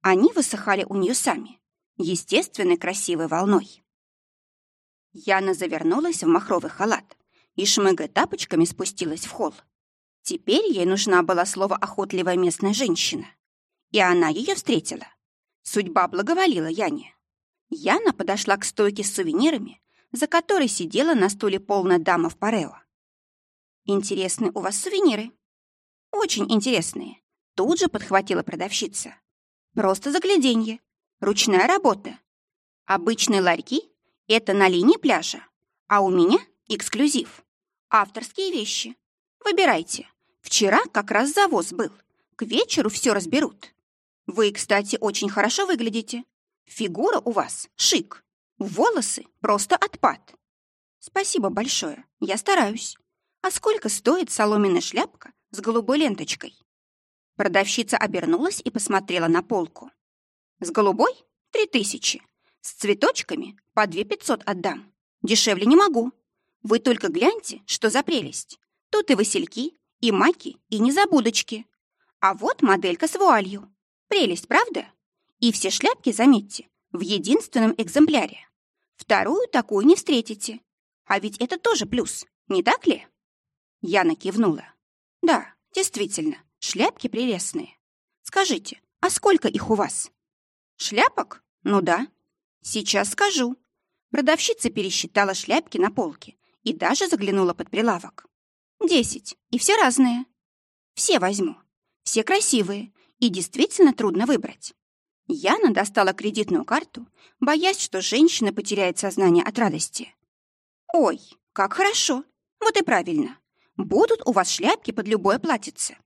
Они высыхали у нее сами, естественной красивой волной. Яна завернулась в махровый халат и, шмыгая тапочками, спустилась в холл. Теперь ей нужна была слово охотливая местная женщина. И она ее встретила. Судьба благоволила Яне. Яна подошла к стойке с сувенирами, за которой сидела на стуле полная дама в парео. «Интересные у вас сувениры?» «Очень интересные», — тут же подхватила продавщица. «Просто загляденье. Ручная работа. Обычные ларьки — это на линии пляжа, а у меня эксклюзив. Авторские вещи. Выбирайте. Вчера как раз завоз был. К вечеру все разберут. Вы, кстати, очень хорошо выглядите. Фигура у вас шик. Волосы просто отпад. Спасибо большое, я стараюсь. А сколько стоит соломенная шляпка с голубой ленточкой? Продавщица обернулась и посмотрела на полку. С голубой — три тысячи. С цветочками — по две пятьсот отдам. Дешевле не могу. Вы только гляньте, что за прелесть. Тут и васильки, и маки, и незабудочки. А вот моделька с вуалью. Прелесть, правда? И все шляпки, заметьте, в единственном экземпляре. Вторую такую не встретите. А ведь это тоже плюс, не так ли? Яна кивнула. Да, действительно, шляпки прелестные. Скажите, а сколько их у вас? Шляпок? Ну да. Сейчас скажу. Продавщица пересчитала шляпки на полке и даже заглянула под прилавок. Десять, и все разные. Все возьму. Все красивые, и действительно трудно выбрать. Яна достала кредитную карту, боясь, что женщина потеряет сознание от радости. «Ой, как хорошо! Вот и правильно. Будут у вас шляпки под любое платьице.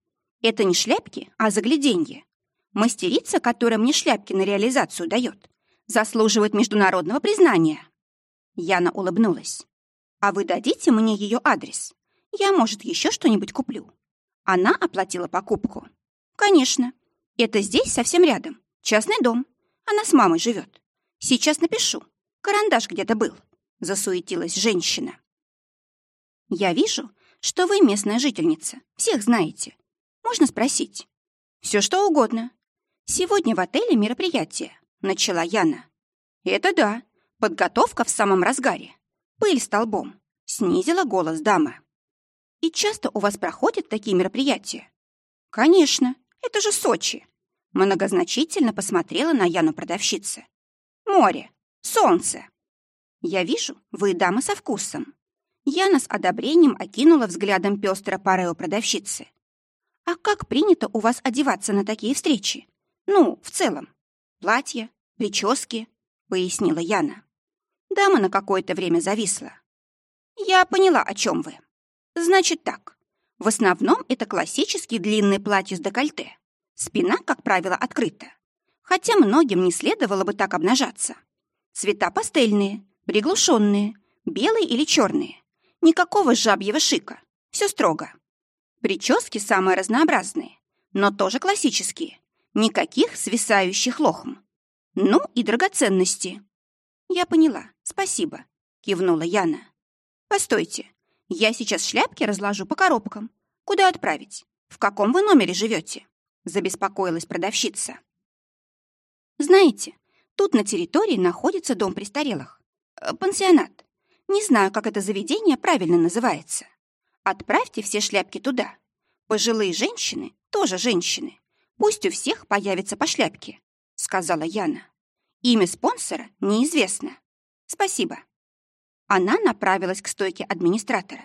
Это не шляпки, а загляденье. Мастерица, которая мне шляпки на реализацию дает, заслуживает международного признания». Яна улыбнулась. «А вы дадите мне ее адрес? Я, может, еще что-нибудь куплю». Она оплатила покупку. «Конечно. Это здесь, совсем рядом. Частный дом. Она с мамой живет. Сейчас напишу. Карандаш где-то был. Засуетилась женщина. Я вижу, что вы местная жительница. Всех знаете. Можно спросить? Все что угодно. Сегодня в отеле мероприятие. Начала Яна. Это да. Подготовка в самом разгаре. Пыль столбом. Снизила голос дама. И часто у вас проходят такие мероприятия? Конечно. Это же Сочи. Многозначительно посмотрела на Яну продавщица. «Море, солнце. Я вижу, вы дама со вкусом». Яна с одобрением окинула взглядом пестро парео продавщицы. «А как принято у вас одеваться на такие встречи? Ну, в целом. Платья, прически», — пояснила Яна. Дама на какое-то время зависла. «Я поняла, о чем вы. Значит так. В основном это классические длинные платья с декольте. Спина, как правило, открыта. Хотя многим не следовало бы так обнажаться. Цвета пастельные, приглушенные, белые или черные. Никакого жабьего шика. Все строго. Прически самые разнообразные, но тоже классические. Никаких свисающих лохм. Ну и драгоценности. Я поняла, спасибо, кивнула Яна. Постойте, я сейчас шляпки разложу по коробкам. Куда отправить? В каком вы номере живете? забеспокоилась продавщица. Знаете, тут на территории находится дом престарелых. Э, пансионат. Не знаю, как это заведение правильно называется. Отправьте все шляпки туда. Пожилые женщины тоже женщины. Пусть у всех появится по шляпке, сказала Яна. Имя спонсора неизвестно. Спасибо. Она направилась к стойке администратора.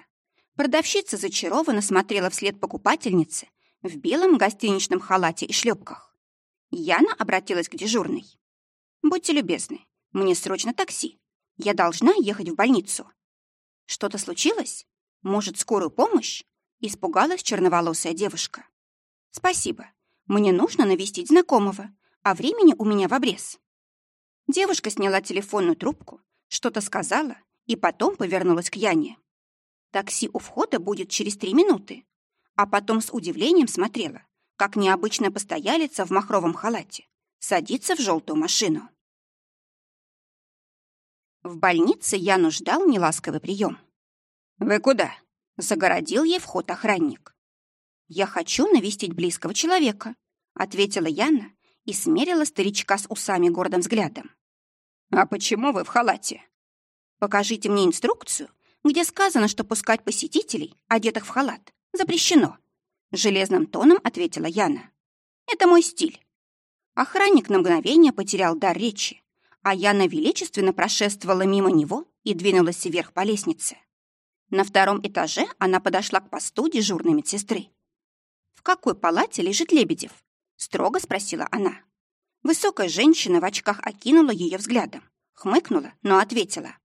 Продавщица зачарованно смотрела вслед покупательнице в белом гостиничном халате и шлепках. Яна обратилась к дежурной. «Будьте любезны, мне срочно такси. Я должна ехать в больницу». «Что-то случилось? Может, скорую помощь?» Испугалась черноволосая девушка. «Спасибо. Мне нужно навестить знакомого, а времени у меня в обрез». Девушка сняла телефонную трубку, что-то сказала и потом повернулась к Яне. «Такси у входа будет через три минуты а потом с удивлением смотрела, как необычная постоялица в махровом халате садится в желтую машину. В больнице Яну ждал неласковый прием. «Вы куда?» — загородил ей вход охранник. «Я хочу навестить близкого человека», — ответила Яна и смерила старичка с усами гордым взглядом. «А почему вы в халате?» «Покажите мне инструкцию, где сказано, что пускать посетителей, одетых в халат, Запрещено. Железным тоном ответила Яна. Это мой стиль. Охранник на мгновение потерял дар речи, а Яна величественно прошествовала мимо него и двинулась вверх по лестнице. На втором этаже она подошла к посту дежурной медсестры. «В какой палате лежит Лебедев?» — строго спросила она. Высокая женщина в очках окинула ее взглядом, хмыкнула, но ответила.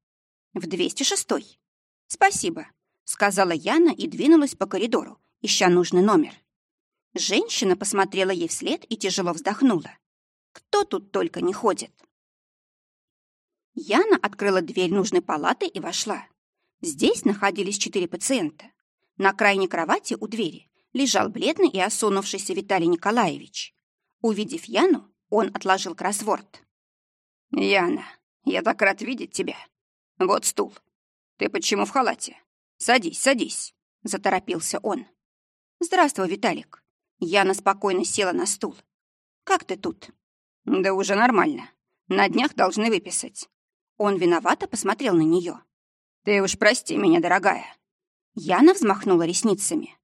«В 206-й». «Спасибо сказала Яна и двинулась по коридору, ища нужный номер. Женщина посмотрела ей вслед и тяжело вздохнула. Кто тут только не ходит. Яна открыла дверь нужной палаты и вошла. Здесь находились четыре пациента. На крайней кровати у двери лежал бледный и осунувшийся Виталий Николаевич. Увидев Яну, он отложил кроссворд. «Яна, я так рад видеть тебя. Вот стул. Ты почему в халате? Садись, садись», — заторопился он. «Здравствуй, Виталик». Яна спокойно села на стул. «Как ты тут?» «Да уже нормально. На днях должны выписать». Он виновато посмотрел на нее. «Ты уж прости меня, дорогая». Яна взмахнула ресницами.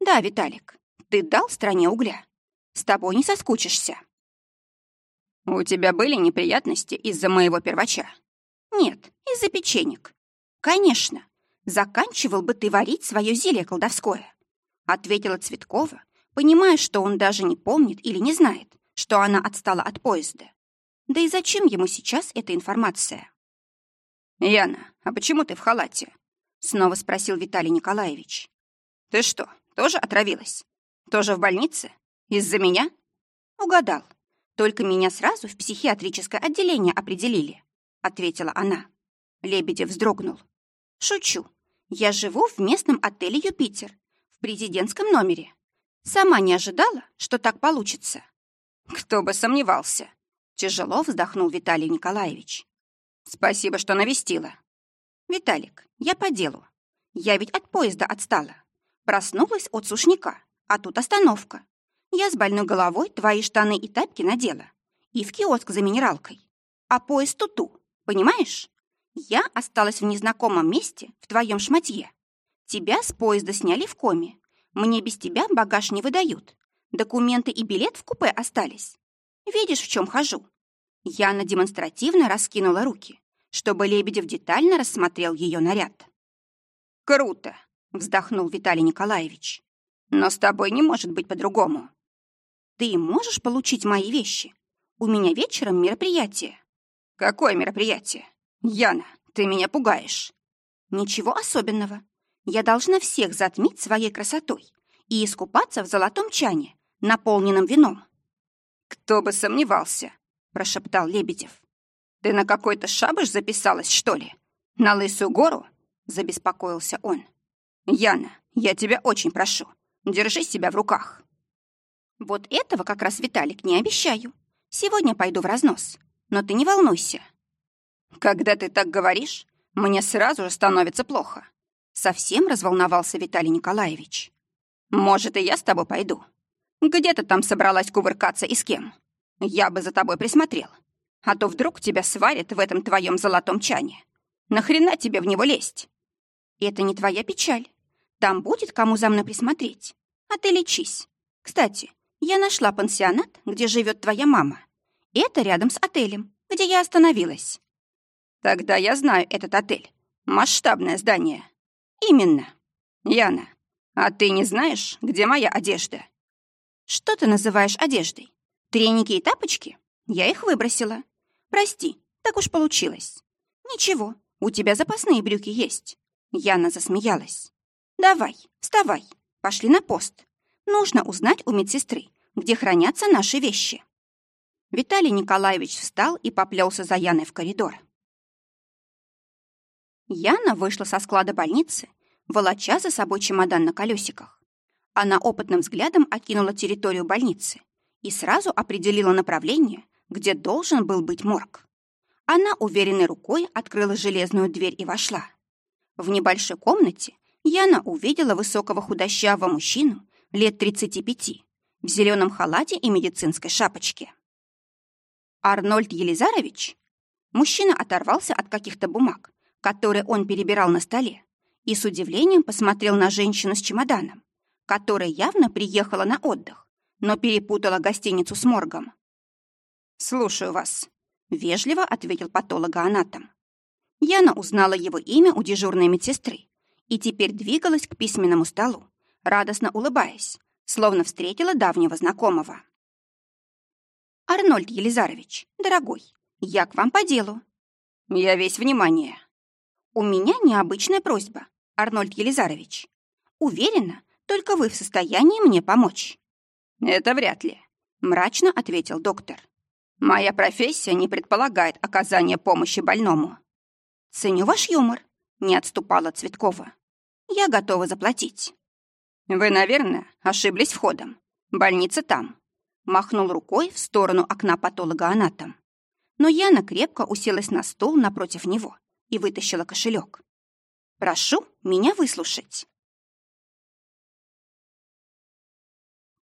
«Да, Виталик, ты дал стране угля. С тобой не соскучишься». «У тебя были неприятности из-за моего первача?» «Нет, из-за печенек». «Конечно. Заканчивал бы ты варить свое зелье колдовское», ответила Цветкова, понимая, что он даже не помнит или не знает, что она отстала от поезда. Да и зачем ему сейчас эта информация? «Яна, а почему ты в халате?» Снова спросил Виталий Николаевич. «Ты что, тоже отравилась? Тоже в больнице? Из-за меня?» «Угадал. Только меня сразу в психиатрическое отделение определили», ответила она. Лебедев вздрогнул. «Шучу. Я живу в местном отеле «Юпитер», в президентском номере. Сама не ожидала, что так получится». «Кто бы сомневался», — тяжело вздохнул Виталий Николаевич. «Спасибо, что навестила». «Виталик, я по делу. Я ведь от поезда отстала. Проснулась от сушняка, а тут остановка. Я с больной головой твои штаны и тапки надела. И в киоск за минералкой. А поезд туту, понимаешь? Я осталась в незнакомом месте в твоем шматье. Тебя с поезда сняли в коме. Мне без тебя багаж не выдают. Документы и билет в купе остались. Видишь, в чем хожу?» Яна демонстративно раскинула руки, чтобы Лебедев детально рассмотрел ее наряд. «Круто!» — вздохнул Виталий Николаевич. «Но с тобой не может быть по-другому». «Ты можешь получить мои вещи? У меня вечером мероприятие». «Какое мероприятие? Яна, ты меня пугаешь». «Ничего особенного. Я должна всех затмить своей красотой и искупаться в золотом чане, наполненном вином». «Кто бы сомневался», — прошептал Лебедев. «Ты на какой-то шабаш записалась, что ли? На Лысую гору?» — забеспокоился он. «Яна, я тебя очень прошу, держи себя в руках». «Вот этого как раз, Виталик, не обещаю. Сегодня пойду в разнос, но ты не волнуйся». «Когда ты так говоришь, мне сразу же становится плохо». Совсем разволновался Виталий Николаевич. «Может, и я с тобой пойду? Где ты там собралась кувыркаться и с кем? Я бы за тобой присмотрел. А то вдруг тебя сварят в этом твоем золотом чане. Нахрена тебе в него лезть?» Это не твоя печаль. Там будет кому за мной присмотреть. А ты лечись. Кстати, я нашла пансионат, где живет твоя мама. Это рядом с отелем, где я остановилась. Тогда я знаю этот отель. Масштабное здание. Именно. Яна, а ты не знаешь, где моя одежда? Что ты называешь одеждой? Треники и тапочки? Я их выбросила. Прости, так уж получилось. Ничего, у тебя запасные брюки есть. Яна засмеялась. «Давай, вставай, пошли на пост. Нужно узнать у медсестры, где хранятся наши вещи». Виталий Николаевич встал и поплелся за Яной в коридор. Яна вышла со склада больницы, волоча за собой чемодан на колесиках. Она опытным взглядом окинула территорию больницы и сразу определила направление, где должен был быть морг. Она уверенной рукой открыла железную дверь и вошла. В небольшой комнате Яна увидела высокого худощавого мужчину лет 35 в зеленом халате и медицинской шапочке. «Арнольд Елизарович?» Мужчина оторвался от каких-то бумаг, которые он перебирал на столе, и с удивлением посмотрел на женщину с чемоданом, которая явно приехала на отдых, но перепутала гостиницу с моргом. «Слушаю вас», — вежливо ответил патологоанатом. Яна узнала его имя у дежурной медсестры и теперь двигалась к письменному столу, радостно улыбаясь, словно встретила давнего знакомого. «Арнольд Елизарович, дорогой, я к вам по делу». «Я весь внимание». «У меня необычная просьба, Арнольд Елизарович. Уверена, только вы в состоянии мне помочь». «Это вряд ли», — мрачно ответил доктор. «Моя профессия не предполагает оказания помощи больному». Ценю ваш юмор, Не отступала Цветкова. «Я готова заплатить». «Вы, наверное, ошиблись входом. Больница там». Махнул рукой в сторону окна патолога-анатом. Но Яна крепко уселась на стул напротив него и вытащила кошелек. «Прошу меня выслушать».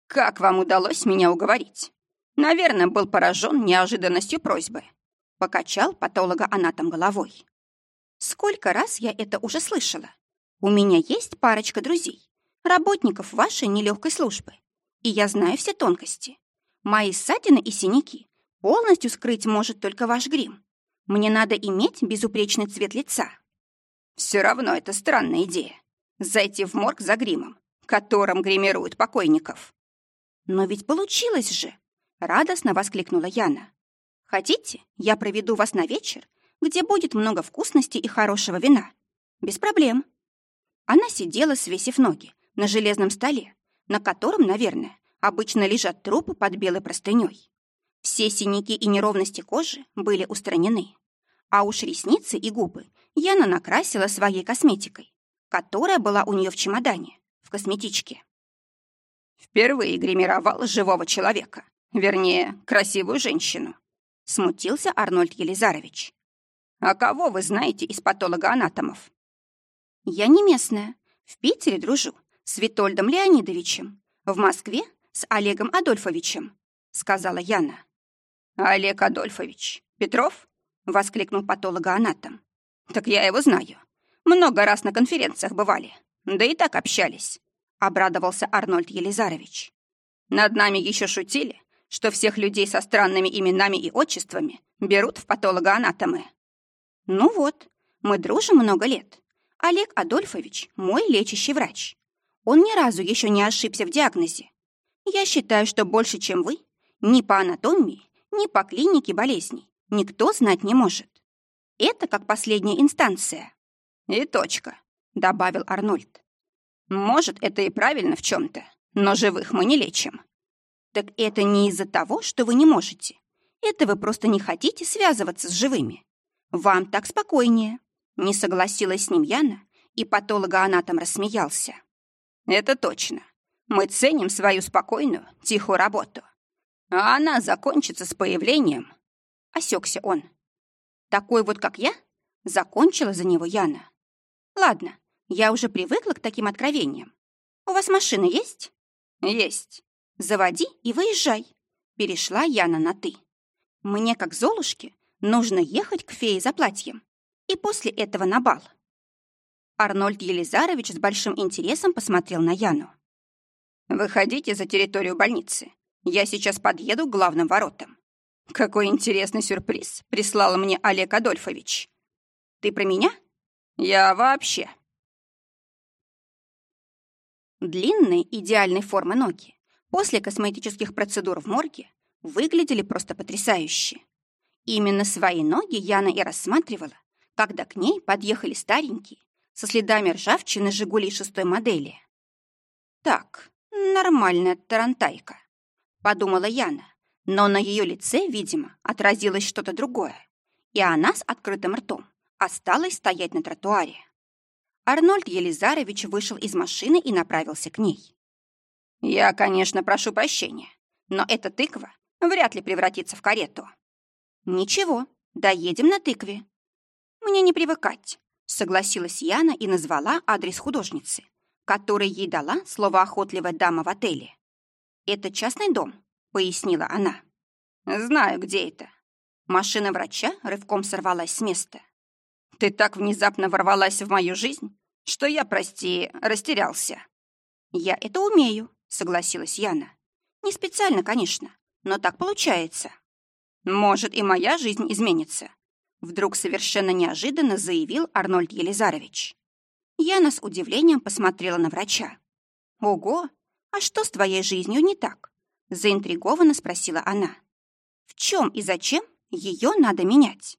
«Как вам удалось меня уговорить?» Наверное, был поражен неожиданностью просьбы. Покачал патолога-анатом головой. Сколько раз я это уже слышала. У меня есть парочка друзей, работников вашей нелегкой службы. И я знаю все тонкости. Мои ссадины и синяки полностью скрыть может только ваш грим. Мне надо иметь безупречный цвет лица. Все равно это странная идея. Зайти в морг за гримом, которым гримируют покойников. Но ведь получилось же. Радостно воскликнула Яна. Хотите, я проведу вас на вечер, где будет много вкусностей и хорошего вина? Без проблем. Она сидела, свесив ноги, на железном столе, на котором, наверное, обычно лежат трупы под белой простыней. Все синяки и неровности кожи были устранены. А уж ресницы и губы Яна накрасила своей косметикой, которая была у нее в чемодане, в косметичке. Впервые гримировал живого человека, вернее, красивую женщину. Смутился Арнольд Елизарович. А кого вы знаете из патологоанатомов? Я не местная. В Питере дружу с Витольдом Леонидовичем. В Москве с Олегом Адольфовичем, сказала Яна. Олег Адольфович Петров? Воскликнул патологоанатом. Так я его знаю. Много раз на конференциях бывали. Да и так общались. Обрадовался Арнольд Елизарович. Над нами еще шутили, что всех людей со странными именами и отчествами берут в патологоанатомы. Ну вот, мы дружим много лет. Олег Адольфович – мой лечащий врач. Он ни разу еще не ошибся в диагнозе. Я считаю, что больше, чем вы, ни по анатомии, ни по клинике болезней никто знать не может. Это как последняя инстанция. И точка, добавил Арнольд. Может, это и правильно в чем-то, но живых мы не лечим. Так это не из-за того, что вы не можете. Это вы просто не хотите связываться с живыми. Вам так спокойнее. Не согласилась с ним Яна, и патологоанатом рассмеялся. Это точно. Мы ценим свою спокойную, тихую работу. А она закончится с появлением. Осекся он. Такой вот, как я, закончила за него Яна. Ладно, я уже привыкла к таким откровениям. У вас машина есть? Есть. Заводи и выезжай. Перешла Яна на «ты». Мне, как Золушке, нужно ехать к фее за платьем. И после этого на бал. Арнольд Елизарович с большим интересом посмотрел на Яну. «Выходите за территорию больницы. Я сейчас подъеду к главным воротам. Какой интересный сюрприз прислал мне Олег Адольфович. Ты про меня? Я вообще. Длинные идеальной формы ноги после косметических процедур в морге выглядели просто потрясающе. Именно свои ноги Яна и рассматривала, когда к ней подъехали старенькие, со следами ржавчины «Жигули» шестой модели. «Так, нормальная тарантайка», — подумала Яна, но на ее лице, видимо, отразилось что-то другое, и она с открытым ртом осталась стоять на тротуаре. Арнольд Елизарович вышел из машины и направился к ней. «Я, конечно, прошу прощения, но эта тыква вряд ли превратится в карету». «Ничего, доедем на тыкве». «Мне не привыкать», — согласилась Яна и назвала адрес художницы, который ей дала словоохотливая дама в отеле. «Это частный дом», — пояснила она. «Знаю, где это». Машина врача рывком сорвалась с места. «Ты так внезапно ворвалась в мою жизнь, что я, прости, растерялся». «Я это умею», — согласилась Яна. «Не специально, конечно, но так получается». «Может, и моя жизнь изменится», — вдруг совершенно неожиданно заявил Арнольд Елизарович. Яна с удивлением посмотрела на врача. «Ого, а что с твоей жизнью не так?» — заинтригованно спросила она. «В чем и зачем ее надо менять?»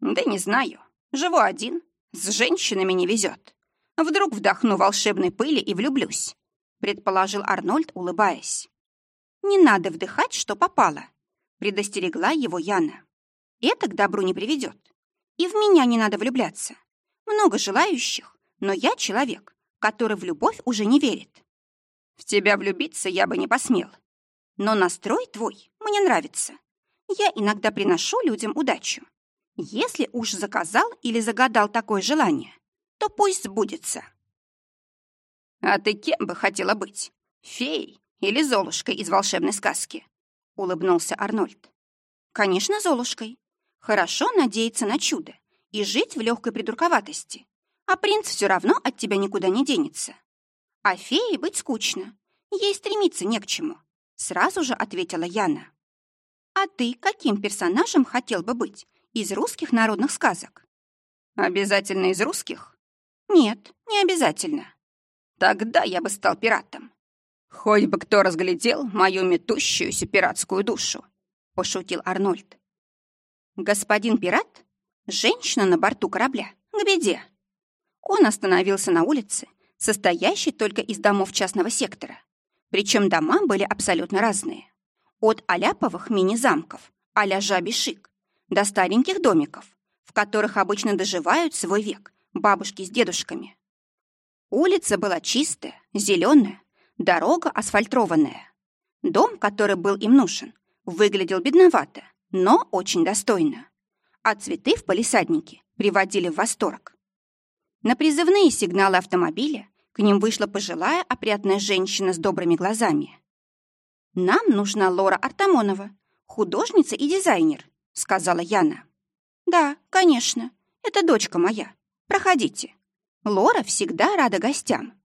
«Да не знаю. Живу один. С женщинами не везет. Вдруг вдохну волшебной пыли и влюблюсь предположил Арнольд, улыбаясь. «Не надо вдыхать, что попало», — предостерегла его Яна. «Это к добру не приведет. И в меня не надо влюбляться. Много желающих, но я человек, который в любовь уже не верит. В тебя влюбиться я бы не посмел. Но настрой твой мне нравится. Я иногда приношу людям удачу. Если уж заказал или загадал такое желание, то пусть сбудется. А ты кем бы хотела быть? Феей или Золушкой из волшебной сказки? Улыбнулся Арнольд. Конечно, Золушкой. Хорошо надеяться на чудо и жить в легкой придурковатости. А принц все равно от тебя никуда не денется. А феей быть скучно. Ей стремиться не к чему. Сразу же ответила Яна. А ты каким персонажем хотел бы быть из русских народных сказок? Обязательно из русских? Нет, не обязательно. Тогда я бы стал пиратом. Хоть бы кто разглядел мою метущуюся пиратскую душу, пошутил Арнольд. Господин пират? Женщина на борту корабля. К беде. Он остановился на улице, состоящей только из домов частного сектора. Причем дома были абсолютно разные. От аляповых мини-замков, а-ля жабий шик, до стареньких домиков, в которых обычно доживают свой век бабушки с дедушками. Улица была чистая, зеленая, дорога асфальтированная. Дом, который был им нужен, выглядел бедновато, но очень достойно. А цветы в палисаднике приводили в восторг. На призывные сигналы автомобиля к ним вышла пожилая опрятная женщина с добрыми глазами. «Нам нужна Лора Артамонова, художница и дизайнер», — сказала Яна. «Да, конечно, это дочка моя. Проходите. Лора всегда рада гостям».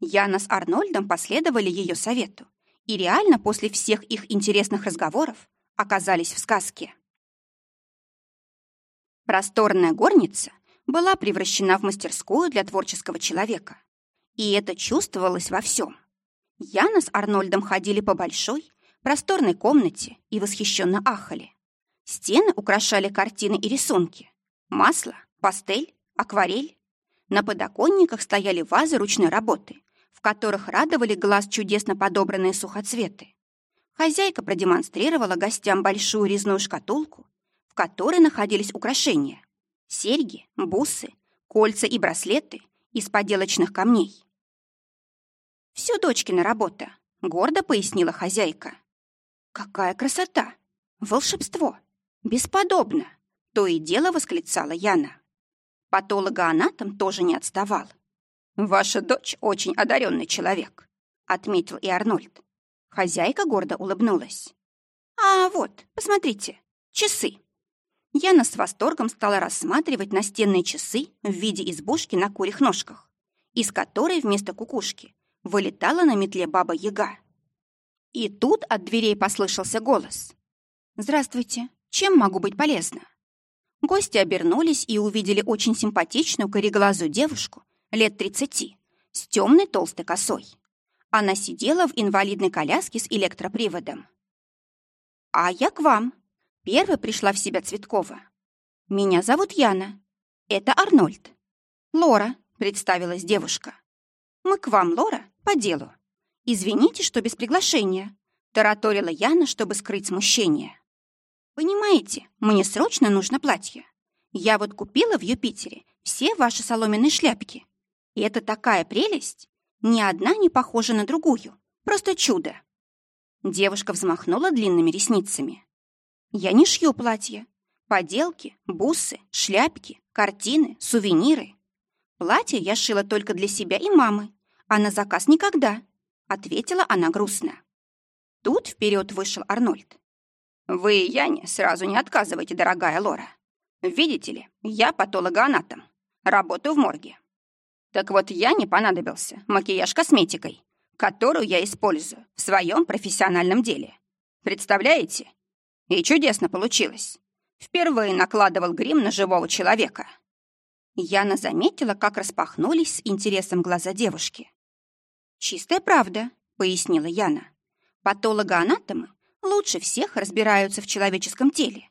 Яна с Арнольдом последовали ее совету и реально после всех их интересных разговоров оказались в сказке. Просторная горница была превращена в мастерскую для творческого человека. И это чувствовалось во всем. Яна с Арнольдом ходили по большой, просторной комнате и восхищенно ахали. Стены украшали картины и рисунки. Масло, пастель, акварель. На подоконниках стояли вазы ручной работы, в которых радовали глаз чудесно подобранные сухоцветы. Хозяйка продемонстрировала гостям большую резную шкатулку, в которой находились украшения. Серьги, бусы, кольца и браслеты из поделочных камней. «Все дочкина работа», — гордо пояснила хозяйка. «Какая красота! Волшебство! Бесподобно!» — то и дело восклицала Яна. Патологоанатом тоже не отставал. «Ваша дочь очень одаренный человек», — отметил и Арнольд. Хозяйка гордо улыбнулась. «А вот, посмотрите, часы». Яна с восторгом стала рассматривать настенные часы в виде избушки на курьих ножках, из которой вместо кукушки вылетала на метле баба-яга. И тут от дверей послышался голос. «Здравствуйте, чем могу быть полезна?» Гости обернулись и увидели очень симпатичную кореглазую девушку лет тридцати с темной толстой косой. Она сидела в инвалидной коляске с электроприводом. «А я к вам», — первой пришла в себя Цветкова. «Меня зовут Яна. Это Арнольд». «Лора», — представилась девушка. «Мы к вам, Лора, по делу. Извините, что без приглашения», — тараторила Яна, чтобы скрыть смущение. «Понимаете, мне срочно нужно платье. Я вот купила в Юпитере все ваши соломенные шляпки. И это такая прелесть. Ни одна не похожа на другую. Просто чудо». Девушка взмахнула длинными ресницами. «Я не шью платья. Поделки, бусы, шляпки, картины, сувениры. Платье я шила только для себя и мамы, а на заказ никогда», — ответила она грустно. Тут вперед вышел Арнольд. «Вы, Яне, сразу не отказывайте, дорогая Лора. Видите ли, я патологоанатом, работаю в морге. Так вот, я не понадобился макияж косметикой, которую я использую в своем профессиональном деле. Представляете? И чудесно получилось. Впервые накладывал грим на живого человека». Яна заметила, как распахнулись с интересом глаза девушки. «Чистая правда», — пояснила Яна. «Патологоанатомы лучше всех разбираются в человеческом теле.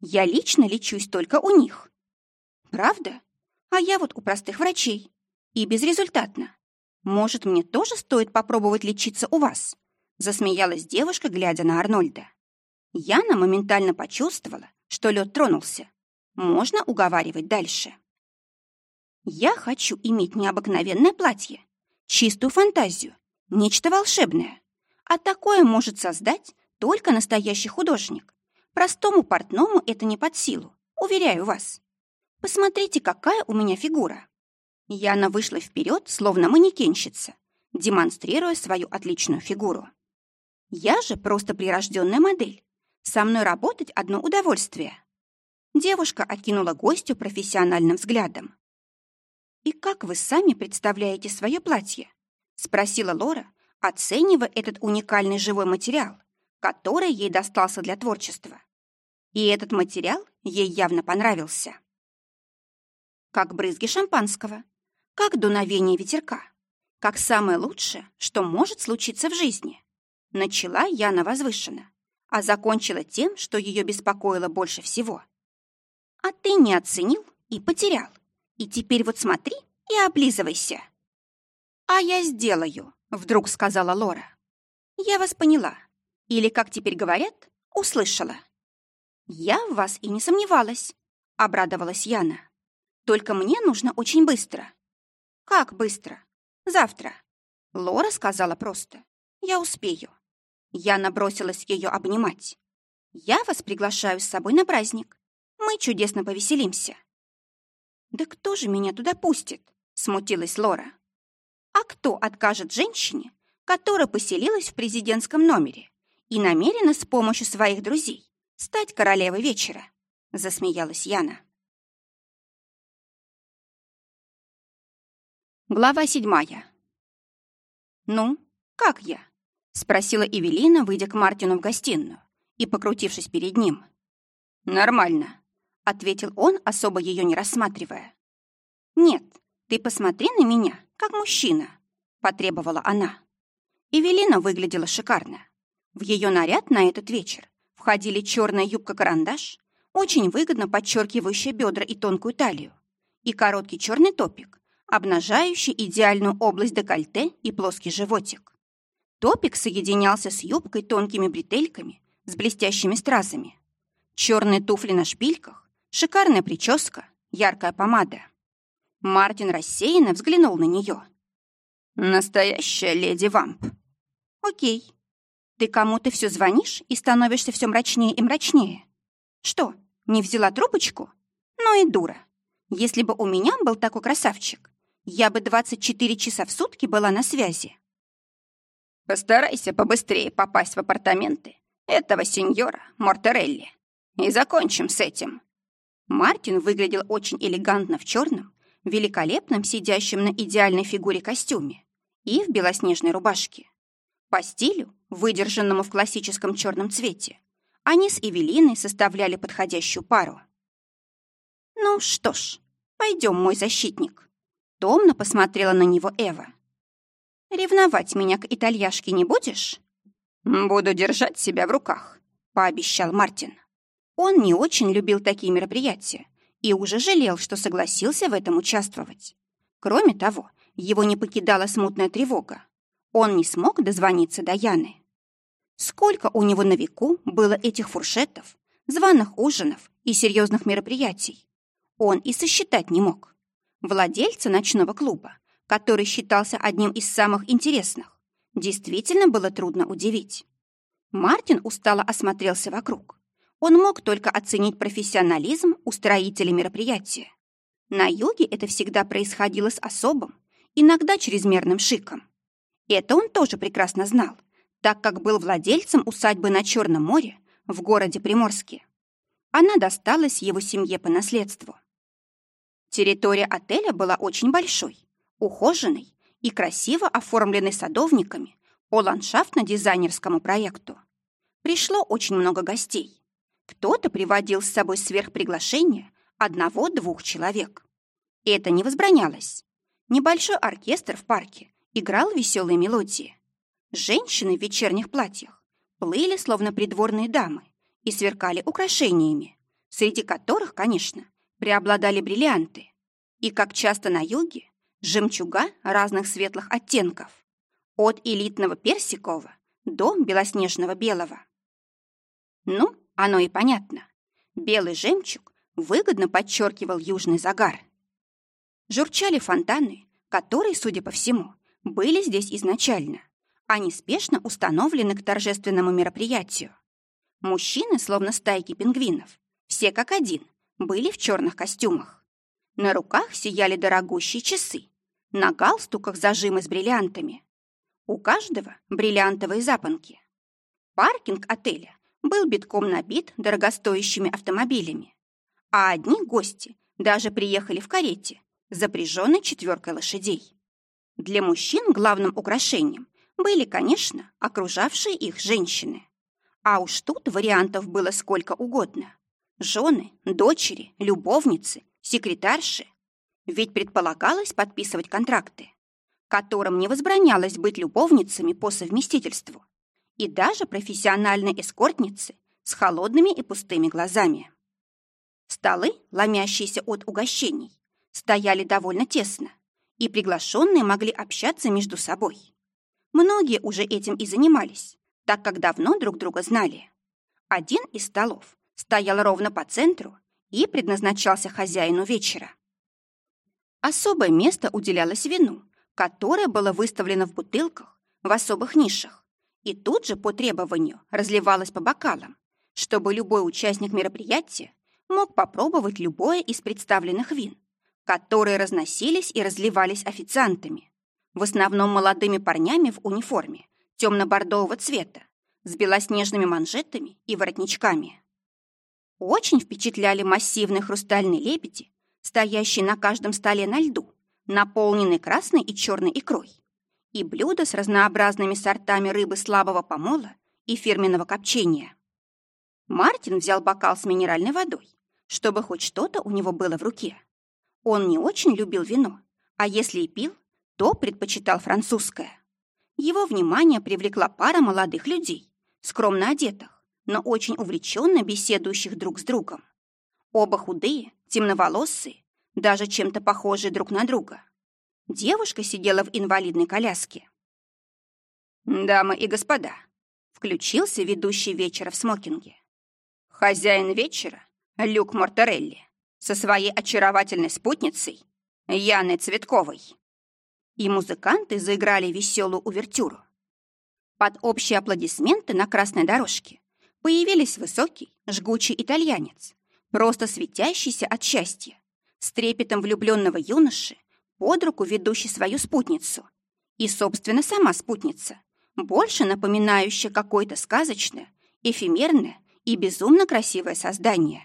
Я лично лечусь только у них». «Правда? А я вот у простых врачей. И безрезультатно. Может, мне тоже стоит попробовать лечиться у вас?» Засмеялась девушка, глядя на Арнольда. Яна моментально почувствовала, что лед тронулся. Можно уговаривать дальше. Я хочу иметь необыкновенное платье, чистую фантазию, нечто волшебное. А такое может создать только настоящий художник. Простому портному это не под силу, уверяю вас. Посмотрите, какая у меня фигура. Яна вышла вперед, словно манекенщица, демонстрируя свою отличную фигуру. Я же просто прирожденная модель. Со мной работать одно удовольствие. Девушка окинула гостю профессиональным взглядом. «И как вы сами представляете свое платье?» — спросила Лора, оценивая этот уникальный живой материал, который ей достался для творчества. И этот материал ей явно понравился. Как брызги шампанского, как дуновение ветерка, как самое лучшее, что может случиться в жизни. Начала Яна возвышенно, а закончила тем, что ее беспокоило больше всего. А ты не оценил и потерял. И теперь вот смотри и облизывайся. А я сделаю, вдруг сказала Лора. Я вас поняла. Или, как теперь говорят, услышала. Я в вас и не сомневалась, обрадовалась Яна. Только мне нужно очень быстро. Как быстро? Завтра. Лора сказала просто. Я успею. Яна бросилась ее обнимать. Я вас приглашаю с собой на праздник. Мы чудесно повеселимся. «Да кто же меня туда пустит?» — смутилась Лора. «А кто откажет женщине, которая поселилась в президентском номере и намерена с помощью своих друзей стать королевой вечера?» — засмеялась Яна. Глава седьмая. «Ну, как я?» — спросила Эвелина, выйдя к Мартину в гостиную и покрутившись перед ним. «Нормально», ответил он, особо ее не рассматривая. «Нет, ты посмотри на меня, как мужчина», — потребовала она. Эвелина выглядела шикарно. В ее наряд на этот вечер входили черная юбка-карандаш, очень выгодно подчеркивающая бедра и тонкую талию, и короткий черный топик, обнажающий идеальную область декольте и плоский животик. Топик соединялся с юбкой тонкими бретельками с блестящими стразами. Черные туфли на шпильках Шикарная прическа, яркая помада. Мартин рассеянно взглянул на нее. «Настоящая леди Вамп». «Окей. Ты кому-то все звонишь и становишься все мрачнее и мрачнее. Что, не взяла трубочку? Ну и дура. Если бы у меня был такой красавчик, я бы 24 часа в сутки была на связи». «Постарайся побыстрее попасть в апартаменты этого сеньора Мортерелли. И закончим с этим», Мартин выглядел очень элегантно в черном, великолепном сидящем на идеальной фигуре костюме и в белоснежной рубашке. По стилю, выдержанному в классическом черном цвете, они с Эвелиной составляли подходящую пару. «Ну что ж, пойдем, мой защитник», — томно посмотрела на него Эва. «Ревновать меня к итальяшке не будешь?» «Буду держать себя в руках», — пообещал Мартин. Он не очень любил такие мероприятия и уже жалел, что согласился в этом участвовать. Кроме того, его не покидала смутная тревога. Он не смог дозвониться до Яны. Сколько у него на веку было этих фуршетов, званых ужинов и серьезных мероприятий. Он и сосчитать не мог. Владельца ночного клуба, который считался одним из самых интересных, действительно было трудно удивить. Мартин устало осмотрелся вокруг он мог только оценить профессионализм устроителей мероприятия. На юге это всегда происходило с особым, иногда чрезмерным шиком. Это он тоже прекрасно знал, так как был владельцем усадьбы на Черном море в городе Приморске. Она досталась его семье по наследству. Территория отеля была очень большой, ухоженной и красиво оформленной садовниками по ландшафтно-дизайнерскому проекту. Пришло очень много гостей. Кто-то приводил с собой сверх приглашения одного-двух человек. Это не возбранялось. Небольшой оркестр в парке играл веселые мелодии. Женщины в вечерних платьях плыли, словно придворные дамы, и сверкали украшениями, среди которых, конечно, преобладали бриллианты. И, как часто на юге, жемчуга разных светлых оттенков, от элитного персикового до белоснежного белого. Ну, оно и понятно. Белый жемчуг выгодно подчеркивал южный загар. Журчали фонтаны, которые, судя по всему, были здесь изначально. Они спешно установлены к торжественному мероприятию. Мужчины, словно стайки пингвинов, все как один, были в черных костюмах. На руках сияли дорогущие часы, на галстуках зажимы с бриллиантами. У каждого бриллиантовые запонки. Паркинг отеля был битком набит дорогостоящими автомобилями, а одни гости даже приехали в карете, запряженной четверкой лошадей. Для мужчин главным украшением были, конечно, окружавшие их женщины. А уж тут вариантов было сколько угодно. Жены, дочери, любовницы, секретарши. Ведь предполагалось подписывать контракты, которым не возбранялось быть любовницами по совместительству и даже профессиональные эскортницы с холодными и пустыми глазами. Столы, ломящиеся от угощений, стояли довольно тесно, и приглашенные могли общаться между собой. Многие уже этим и занимались, так как давно друг друга знали. Один из столов стоял ровно по центру и предназначался хозяину вечера. Особое место уделялось вину, которое было выставлено в бутылках в особых нишах и тут же по требованию разливалось по бокалам, чтобы любой участник мероприятия мог попробовать любое из представленных вин, которые разносились и разливались официантами, в основном молодыми парнями в униформе темно-бордового цвета, с белоснежными манжетами и воротничками. Очень впечатляли массивные хрустальные лебеди, стоящие на каждом столе на льду, наполненные красной и черной икрой, и блюда с разнообразными сортами рыбы слабого помола и фирменного копчения. Мартин взял бокал с минеральной водой, чтобы хоть что-то у него было в руке. Он не очень любил вино, а если и пил, то предпочитал французское. Его внимание привлекла пара молодых людей, скромно одетых, но очень увлеченно беседующих друг с другом. Оба худые, темноволосые, даже чем-то похожие друг на друга. Девушка сидела в инвалидной коляске. «Дамы и господа», — включился ведущий вечера в смокинге. «Хозяин вечера — Люк Морторелли со своей очаровательной спутницей Яной Цветковой». И музыканты заиграли веселую увертюру. Под общие аплодисменты на красной дорожке появились высокий, жгучий итальянец, просто светящийся от счастья, с трепетом влюбленного юноши под руку ведущий свою спутницу. И, собственно, сама спутница, больше напоминающая какое-то сказочное, эфемерное и безумно красивое создание.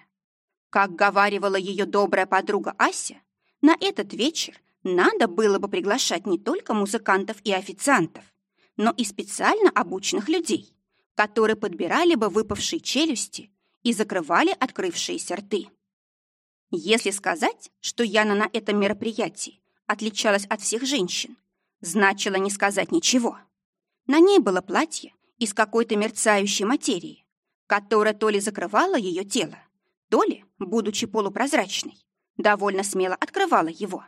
Как говаривала ее добрая подруга Ася, на этот вечер надо было бы приглашать не только музыкантов и официантов, но и специально обученных людей, которые подбирали бы выпавшие челюсти и закрывали открывшиеся рты. Если сказать, что Яна на этом мероприятии отличалась от всех женщин, значило не сказать ничего. На ней было платье из какой-то мерцающей материи, которая то ли закрывала ее тело, то ли, будучи полупрозрачной, довольно смело открывала его.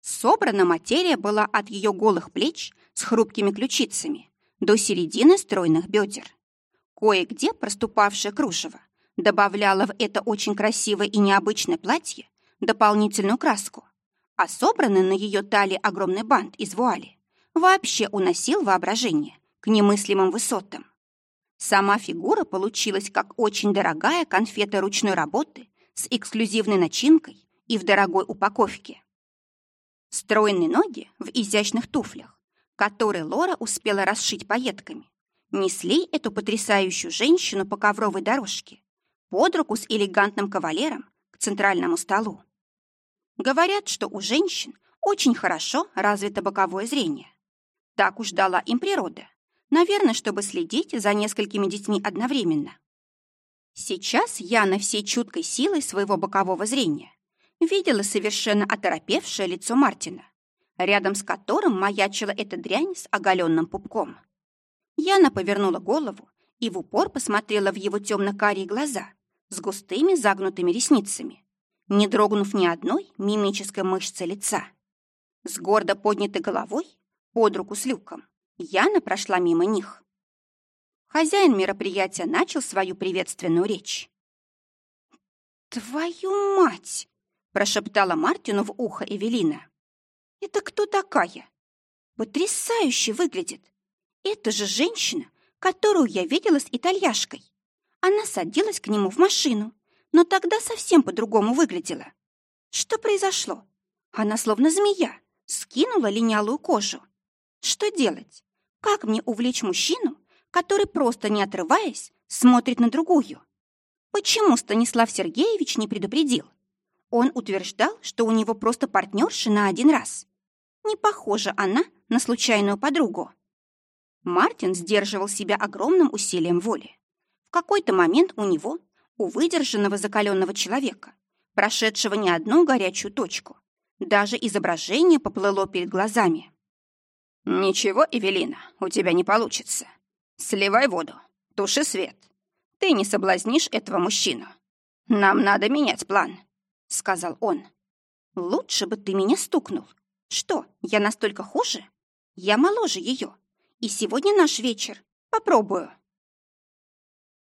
Собрана материя была от ее голых плеч с хрупкими ключицами до середины стройных бедер. Кое-где проступавшее кружево добавляло в это очень красивое и необычное платье дополнительную краску, а собранный на ее талии огромный бант из вуали вообще уносил воображение к немыслимым высотам. Сама фигура получилась как очень дорогая конфета ручной работы с эксклюзивной начинкой и в дорогой упаковке. Стройные ноги в изящных туфлях, которые Лора успела расшить пайетками, несли эту потрясающую женщину по ковровой дорожке под руку с элегантным кавалером к центральному столу. Говорят, что у женщин очень хорошо развито боковое зрение. Так уж дала им природа. Наверное, чтобы следить за несколькими детьми одновременно. Сейчас я на всей чуткой силой своего бокового зрения видела совершенно оторопевшее лицо Мартина, рядом с которым маячила эта дрянь с оголенным пупком. Яна повернула голову и в упор посмотрела в его темно-карие глаза с густыми загнутыми ресницами не дрогнув ни одной мимической мышцы лица. С гордо поднятой головой, под руку с люком, Яна прошла мимо них. Хозяин мероприятия начал свою приветственную речь. «Твою мать!» — прошептала Мартину в ухо Эвелина. «Это кто такая? Потрясающе выглядит. Это же женщина, которую я видела с итальяшкой. Она садилась к нему в машину, но тогда совсем по-другому выглядела. Что произошло? Она словно змея, скинула линялую кожу. Что делать? Как мне увлечь мужчину, который просто не отрываясь смотрит на другую? Почему Станислав Сергеевич не предупредил? Он утверждал, что у него просто партнерша на один раз. Не похожа она на случайную подругу. Мартин сдерживал себя огромным усилием воли. В какой-то момент у него, у выдержанного закаленного человека, прошедшего не одну горячую точку, даже изображение поплыло перед глазами. «Ничего, Эвелина, у тебя не получится. Сливай воду, туши свет. Ты не соблазнишь этого мужчину. Нам надо менять план», — сказал он. «Лучше бы ты меня стукнул. Что, я настолько хуже? Я моложе ее. И сегодня наш вечер. Попробую».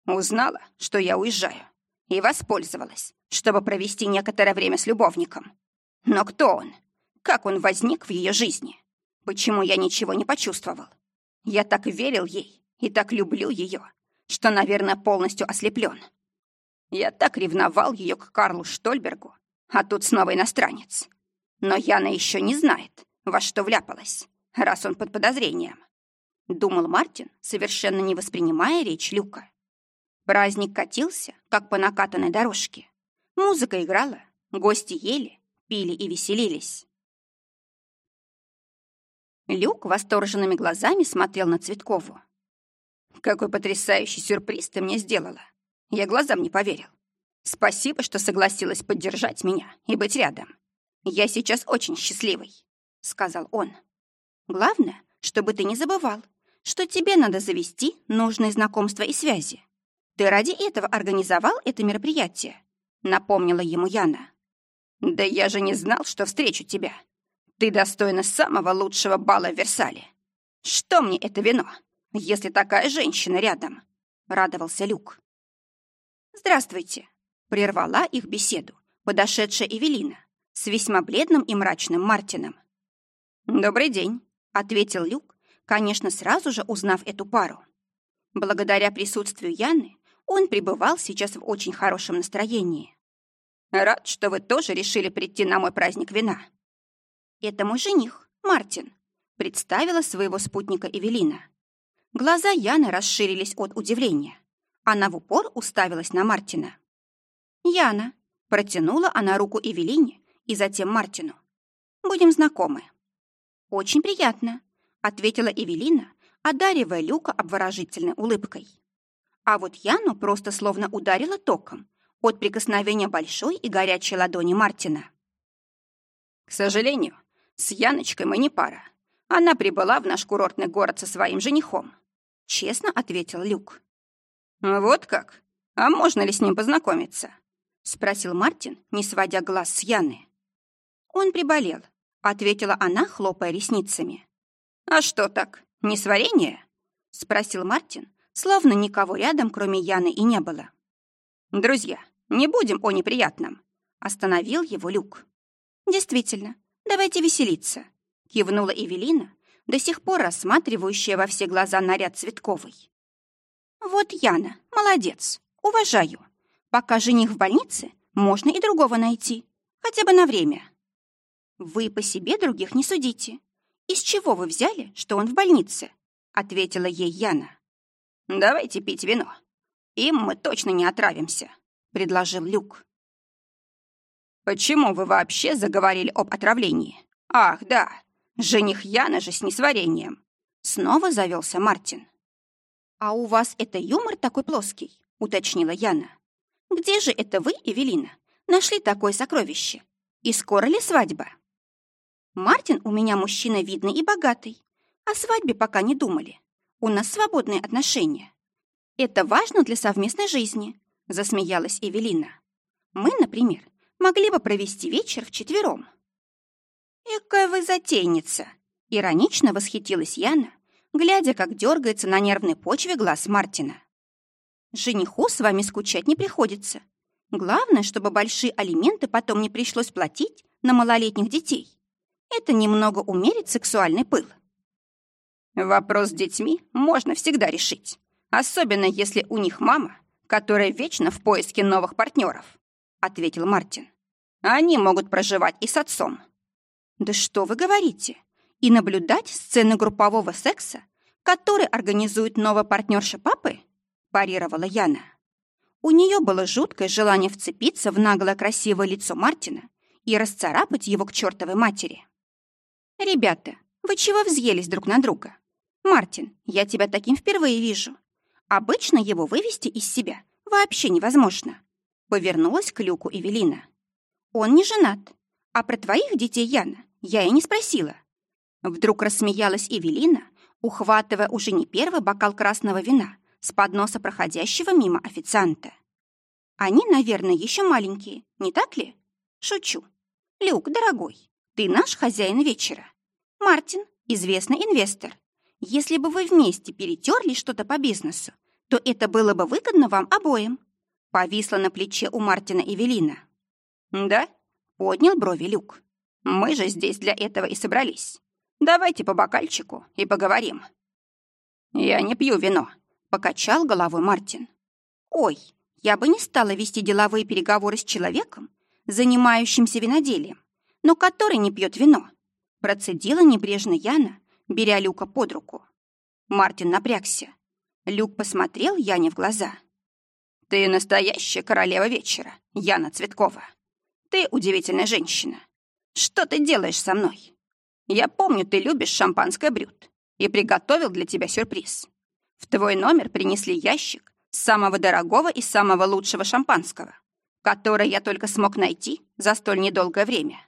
Узнала, что я уезжаю, и воспользовалась, чтобы провести некоторое время с любовником. Но кто он? Как он возник в ее жизни? Почему я ничего не почувствовал? Я так верил ей и так люблю ее, что, наверное, полностью ослеплен. Я так ревновал ее к Карлу Штольбергу, а тут снова иностранец. Но Яна еще не знает, во что вляпалась, раз он под подозрением. Думал Мартин, совершенно не воспринимая речь Люка. Праздник катился, как по накатанной дорожке. Музыка играла, гости ели, пили и веселились. Люк восторженными глазами смотрел на Цветкову. «Какой потрясающий сюрприз ты мне сделала! Я глазам не поверил. Спасибо, что согласилась поддержать меня и быть рядом. Я сейчас очень счастливый», — сказал он. «Главное, чтобы ты не забывал, что тебе надо завести нужные знакомства и связи. Ты ради этого организовал это мероприятие?» Напомнила ему Яна. «Да я же не знал, что встречу тебя. Ты достойна самого лучшего бала в Версале. Что мне это вино, если такая женщина рядом?» Радовался Люк. «Здравствуйте», — прервала их беседу подошедшая Эвелина с весьма бледным и мрачным Мартином. «Добрый день», — ответил Люк, конечно, сразу же узнав эту пару. Благодаря присутствию Яны он пребывал сейчас в очень хорошем настроении. «Рад, что вы тоже решили прийти на мой праздник вина». «Это мой жених, Мартин», — представила своего спутника Эвелина. Глаза Яны расширились от удивления. Она в упор уставилась на Мартина. «Яна», — протянула она руку Эвелине и затем Мартину. «Будем знакомы». «Очень приятно», — ответила Эвелина, одаривая Люка обворожительной улыбкой. А вот Яну просто словно ударила током от прикосновения большой и горячей ладони Мартина. «К сожалению, с Яночкой мы не пара. Она прибыла в наш курортный город со своим женихом», — честно ответил Люк. «Вот как? А можно ли с ним познакомиться?» — спросил Мартин, не сводя глаз с Яны. «Он приболел», — ответила она, хлопая ресницами. «А что так, не сварение?» — спросил Мартин, словно никого рядом, кроме Яны, и не было. «Друзья, не будем о неприятном», — остановил его Люк. «Действительно, давайте веселиться», — кивнула Эвелина, до сих пор рассматривающая во все глаза наряд Цветковой. «Вот Яна, молодец, уважаю. Пока жених в больнице, можно и другого найти, хотя бы на время». «Вы по себе других не судите. Из чего вы взяли, что он в больнице?» — ответила ей Яна. «Давайте пить вино. Им мы точно не отравимся», — предложил Люк. «Почему вы вообще заговорили об отравлении? Ах, да, жених Яна же с несварением». Снова завелся Мартин. «А у вас это юмор такой плоский?» — уточнила Яна. «Где же это вы, Эвелина, нашли такое сокровище? И скоро ли свадьба?» «Мартин у меня мужчина видный и богатый. О свадьбе пока не думали. У нас свободные отношения. Это важно для совместной жизни, засмеялась Эвелина. Мы, например, могли бы провести вечер вчетвером. Экая вы затейница, иронично восхитилась Яна, глядя, как дергается на нервной почве глаз Мартина. Жениху с вами скучать не приходится. Главное, чтобы большие алименты потом не пришлось платить на малолетних детей. Это немного умерит сексуальный пыл. Вопрос с детьми можно всегда решить. Особенно если у них мама, которая вечно в поиске новых партнеров, ответил Мартин. Они могут проживать и с отцом. Да что вы говорите? И наблюдать сцены группового секса, который организует новая партнерша папы? парировала Яна. У нее было жуткое желание вцепиться в наглое красивое лицо Мартина и расцарапать его к чертовой матери. «Ребята, вы чего взъелись друг на друга? Мартин, я тебя таким впервые вижу. Обычно его вывести из себя вообще невозможно». Повернулась к Люку Эвелина. «Он не женат. А про твоих детей, Яна, я и не спросила». Вдруг рассмеялась Эвелина, ухватывая уже не первый бокал красного вина с подноса проходящего мимо официанта. «Они, наверное, еще маленькие, не так ли?» «Шучу. Люк, дорогой, ты наш хозяин вечера. Мартин — известный инвестор. Если бы вы вместе перетерли что-то по бизнесу, то это было бы выгодно вам обоим». Повисла на плече у Мартина Эвелина. «Да?» — поднял брови Люк. «Мы же здесь для этого и собрались. Давайте по бокальчику и поговорим». «Я не пью вино», — покачал головой Мартин. «Ой, я бы не стала вести деловые переговоры с человеком, занимающимся виноделием, но который не пьет вино», — процедила небрежно Яна, беря Люка под руку. Мартин напрягся. Люк посмотрел Яне в глаза. «Ты настоящая королева вечера, Яна Цветкова. Ты удивительная женщина. Что ты делаешь со мной? Я помню, ты любишь шампанское брют и приготовил для тебя сюрприз. В твой номер принесли ящик самого дорогого и самого лучшего шампанского, которое я только смог найти за столь недолгое время.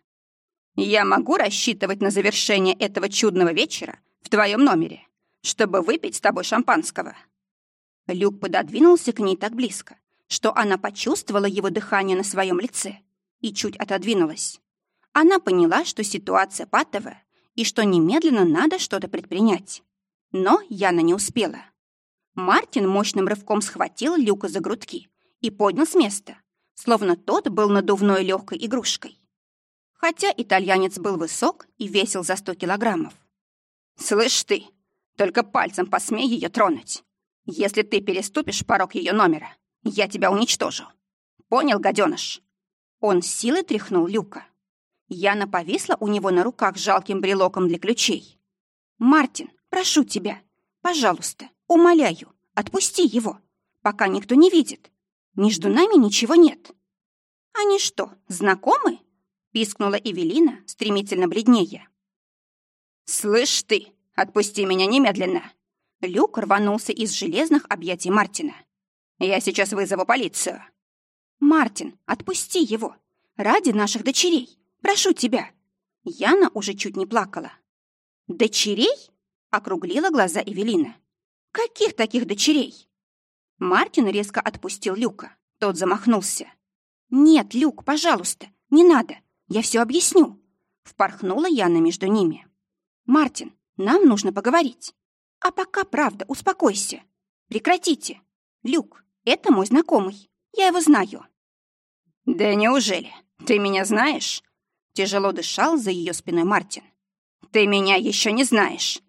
Я могу рассчитывать на завершение этого чудного вечера в твоем номере, чтобы выпить с тобой шампанского». Люк пододвинулся к ней так близко, что она почувствовала его дыхание на своем лице и чуть отодвинулась. Она поняла, что ситуация патовая и что немедленно надо что-то предпринять. Но Яна не успела. Мартин мощным рывком схватил Люка за грудки и поднял с места, словно тот был надувной легкой игрушкой. Хотя итальянец был высок и весил за сто килограммов. «Слышь ты, только пальцем посмей ее тронуть. Если ты переступишь порог ее номера, я тебя уничтожу. Понял, гаденыш?» Он силой тряхнул Люка. Яна повисла у него на руках жалким брелоком для ключей. «Мартин, прошу тебя, пожалуйста, умоляю, отпусти его, пока никто не видит. Между нами ничего нет». «Они что, знакомы?» — пискнула Эвелина, стремительно бледнее. «Слышь ты, отпусти меня немедленно!» Люк рванулся из железных объятий Мартина. «Я сейчас вызову полицию». «Мартин, отпусти его! Ради наших дочерей! Прошу тебя!» Яна уже чуть не плакала. «Дочерей?» — округлила глаза Эвелина. «Каких таких дочерей?» Мартин резко отпустил Люка. Тот замахнулся. «Нет, Люк, пожалуйста, не надо. Я все объясню». Впорхнула Яна между ними. «Мартин, нам нужно поговорить. А пока, правда, успокойся. Прекратите. Люк, это мой знакомый. Я его знаю». «Да неужели? Ты меня знаешь?» Тяжело дышал за ее спиной Мартин. «Ты меня еще не знаешь!»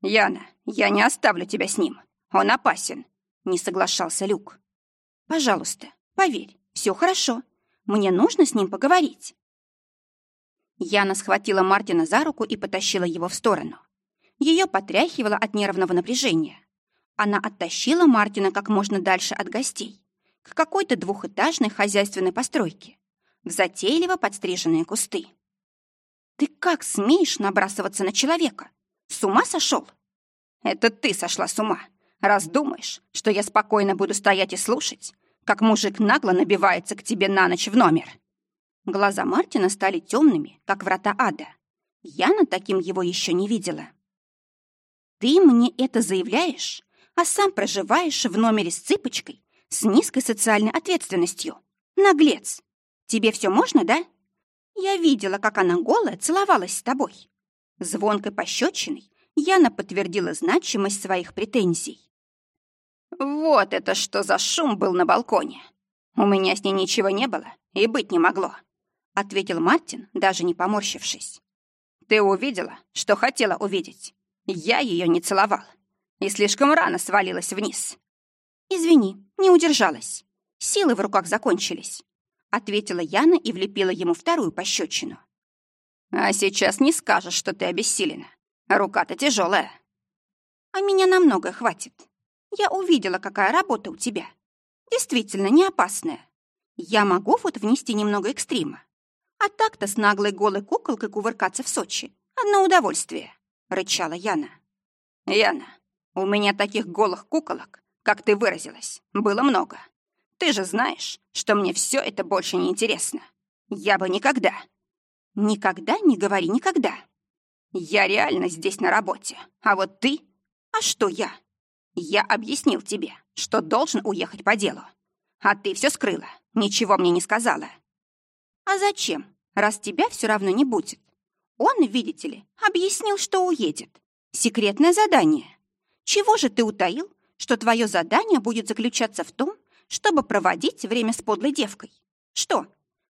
«Яна, я не оставлю тебя с ним. Он опасен», — не соглашался Люк. «Пожалуйста, поверь, все хорошо. Мне нужно с ним поговорить». Яна схватила Мартина за руку и потащила его в сторону. Ее потряхивало от нервного напряжения. Она оттащила Мартина как можно дальше от гостей, к какой-то двухэтажной хозяйственной постройке в затейливо подстриженные кусты. «Ты как смеешь набрасываться на человека? С ума сошел?» «Это ты сошла с ума, раз думаешь, что я спокойно буду стоять и слушать, как мужик нагло набивается к тебе на ночь в номер». Глаза Мартина стали темными, как врата ада. Яна таким его еще не видела. «Ты мне это заявляешь, а сам проживаешь в номере с цыпочкой, с низкой социальной ответственностью. Наглец! Тебе все можно, да? Я видела, как она голая целовалась с тобой. Звонкой пощечиной Яна подтвердила значимость своих претензий. Вот это что за шум был на балконе. У меня с ней ничего не было и быть не могло», — ответил Мартин, даже не поморщившись. «Ты увидела, что хотела увидеть. Я ее не целовал и слишком рано свалилась вниз». «Извини, не удержалась. Силы в руках закончились», — ответила Яна и влепила ему вторую пощечину. «А сейчас не скажешь, что ты обессилена. Рука-то тяжелая. «А меня намного хватит. Я увидела, какая работа у тебя. Действительно не опасная. Я могу вот внести немного экстрима. А так-то с наглой голой куколкой кувыркаться в Сочи — одно удовольствие», — рычала Яна. «Яна, у меня таких голых куколок, как ты выразилась, было много. Ты же знаешь, что мне все это больше не интересно. Я бы никогда...» «Никогда не говори никогда». «Я реально здесь на работе, а вот ты...» «А что я?» «Я объяснил тебе, что должен уехать по делу. А ты все скрыла, ничего мне не сказала». «А зачем, раз тебя все равно не будет? Он, видите ли, объяснил, что уедет. Секретное задание. Чего же ты утаил, что твое задание будет заключаться в том, чтобы проводить время с подлой девкой? Что,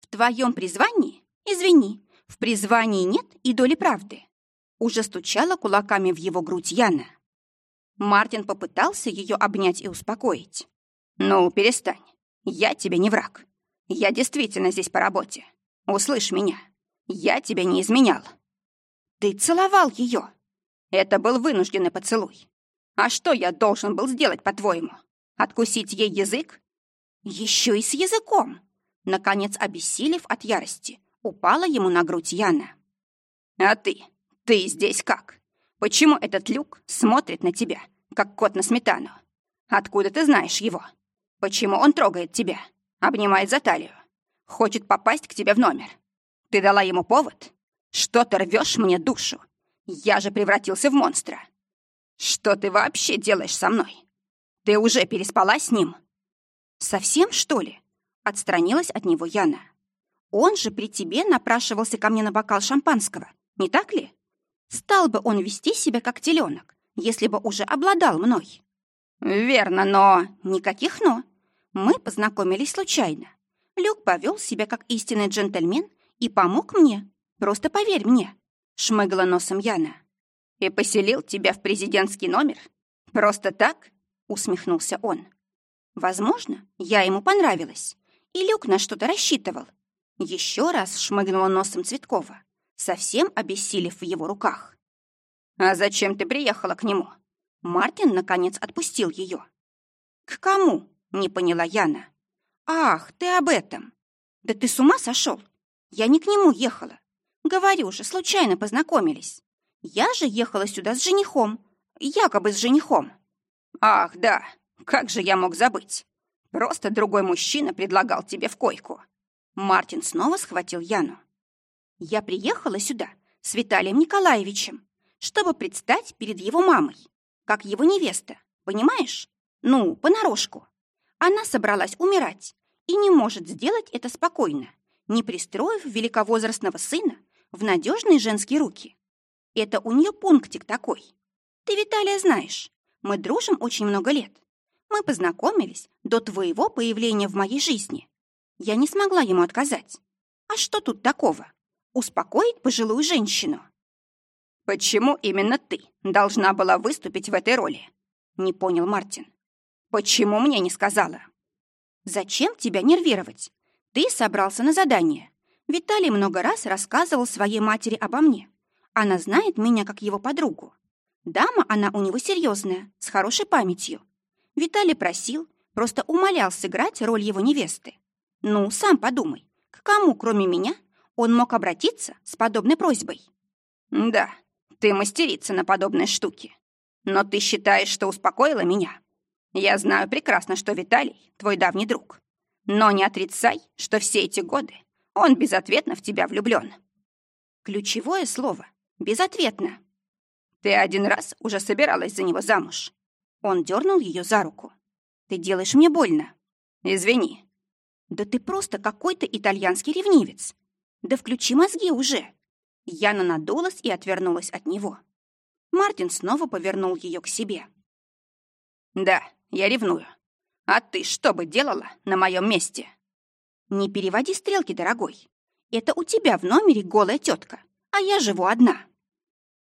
в твоем призвании? Извини, в призвании нет и доли правды». Уже стучала кулаками в его грудь Яна. Мартин попытался ее обнять и успокоить. «Ну, перестань. Я тебе не враг. Я действительно здесь по работе. Услышь меня. Я тебя не изменял». «Ты целовал ее?» «Это был вынужденный поцелуй. А что я должен был сделать, по-твоему? Откусить ей язык?» «Еще и с языком!» Наконец, обессилев от ярости, упала ему на грудь Яна. «А ты? Ты здесь как? Почему этот люк смотрит на тебя, как кот на сметану? Откуда ты знаешь его? Почему он трогает тебя, обнимает за талию, хочет попасть к тебе в номер? Ты дала ему повод? Что ты рвешь мне душу? Я же превратился в монстра. Что ты вообще делаешь со мной? Ты уже переспала с ним? Совсем, что ли? Отстранилась от него Яна. Он же при тебе напрашивался ко мне на бокал шампанского, не так ли? Стал бы он вести себя как теленок, если бы уже обладал мной. Верно, но... Никаких «но». Мы познакомились случайно. Люк повел себя как истинный джентльмен и помог мне. Просто поверь мне. Шмыгла носом Яна. И поселил тебя в президентский номер? Просто так? Усмехнулся он. Возможно, я ему понравилась. И Люк на что-то рассчитывал. Еще раз шмыгнула носом Цветкова совсем обессилев в его руках. «А зачем ты приехала к нему?» Мартин, наконец, отпустил ее. «К кому?» — не поняла Яна. «Ах, ты об этом! Да ты с ума сошел? Я не к нему ехала. Говорю же, случайно познакомились. Я же ехала сюда с женихом, якобы с женихом». «Ах, да, как же я мог забыть? Просто другой мужчина предлагал тебе в койку». Мартин снова схватил Яну. Я приехала сюда с Виталием Николаевичем, чтобы предстать перед его мамой, как его невеста, понимаешь? Ну, понарошку. Она собралась умирать и не может сделать это спокойно, не пристроив великовозрастного сына в надежные женские руки. Это у нее пунктик такой. Ты, Виталия, знаешь, мы дружим очень много лет. Мы познакомились до твоего появления в моей жизни. Я не смогла ему отказать. А что тут такого? успокоить пожилую женщину. «Почему именно ты должна была выступить в этой роли?» — не понял Мартин. «Почему мне не сказала?» «Зачем тебя нервировать? Ты собрался на задание. Виталий много раз рассказывал своей матери обо мне. Она знает меня как его подругу. Дама она у него серьезная, с хорошей памятью. Виталий просил, просто умолял сыграть роль его невесты. Ну, сам подумай, к кому, кроме меня, он мог обратиться с подобной просьбой. «Да, ты мастерица на подобные штуки. Но ты считаешь, что успокоила меня? Я знаю прекрасно, что Виталий — твой давний друг. Но не отрицай, что все эти годы он безответно в тебя влюблен. Ключевое слово — безответно. Ты один раз уже собиралась за него замуж. Он дернул ее за руку. Ты делаешь мне больно. Извини. Да ты просто какой-то итальянский ревнивец. Да включи мозги уже!» Яна надулась и отвернулась от него. Мартин снова повернул ее к себе. «Да, я ревную. А ты что бы делала на моем месте? Не переводи стрелки, дорогой. Это у тебя в номере голая тетка, а я живу одна.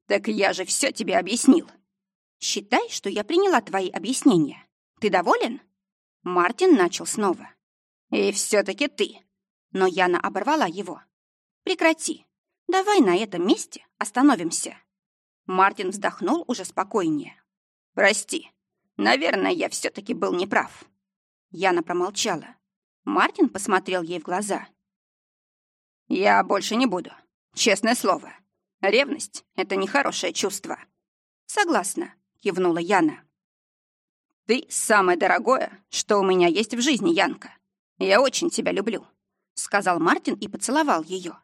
Так я же все тебе объяснил. Считай, что я приняла твои объяснения. Ты доволен? Мартин начал снова. И все-таки ты. Но Яна оборвала его. Прекрати. Давай на этом месте остановимся. Мартин вздохнул уже спокойнее. Прости. Наверное, я все-таки был неправ. Яна промолчала. Мартин посмотрел ей в глаза. Я больше не буду. Честное слово. Ревность — это нехорошее чувство. Согласна, кивнула Яна. Ты самое дорогое, что у меня есть в жизни, Янка. Я очень тебя люблю, сказал Мартин и поцеловал ее.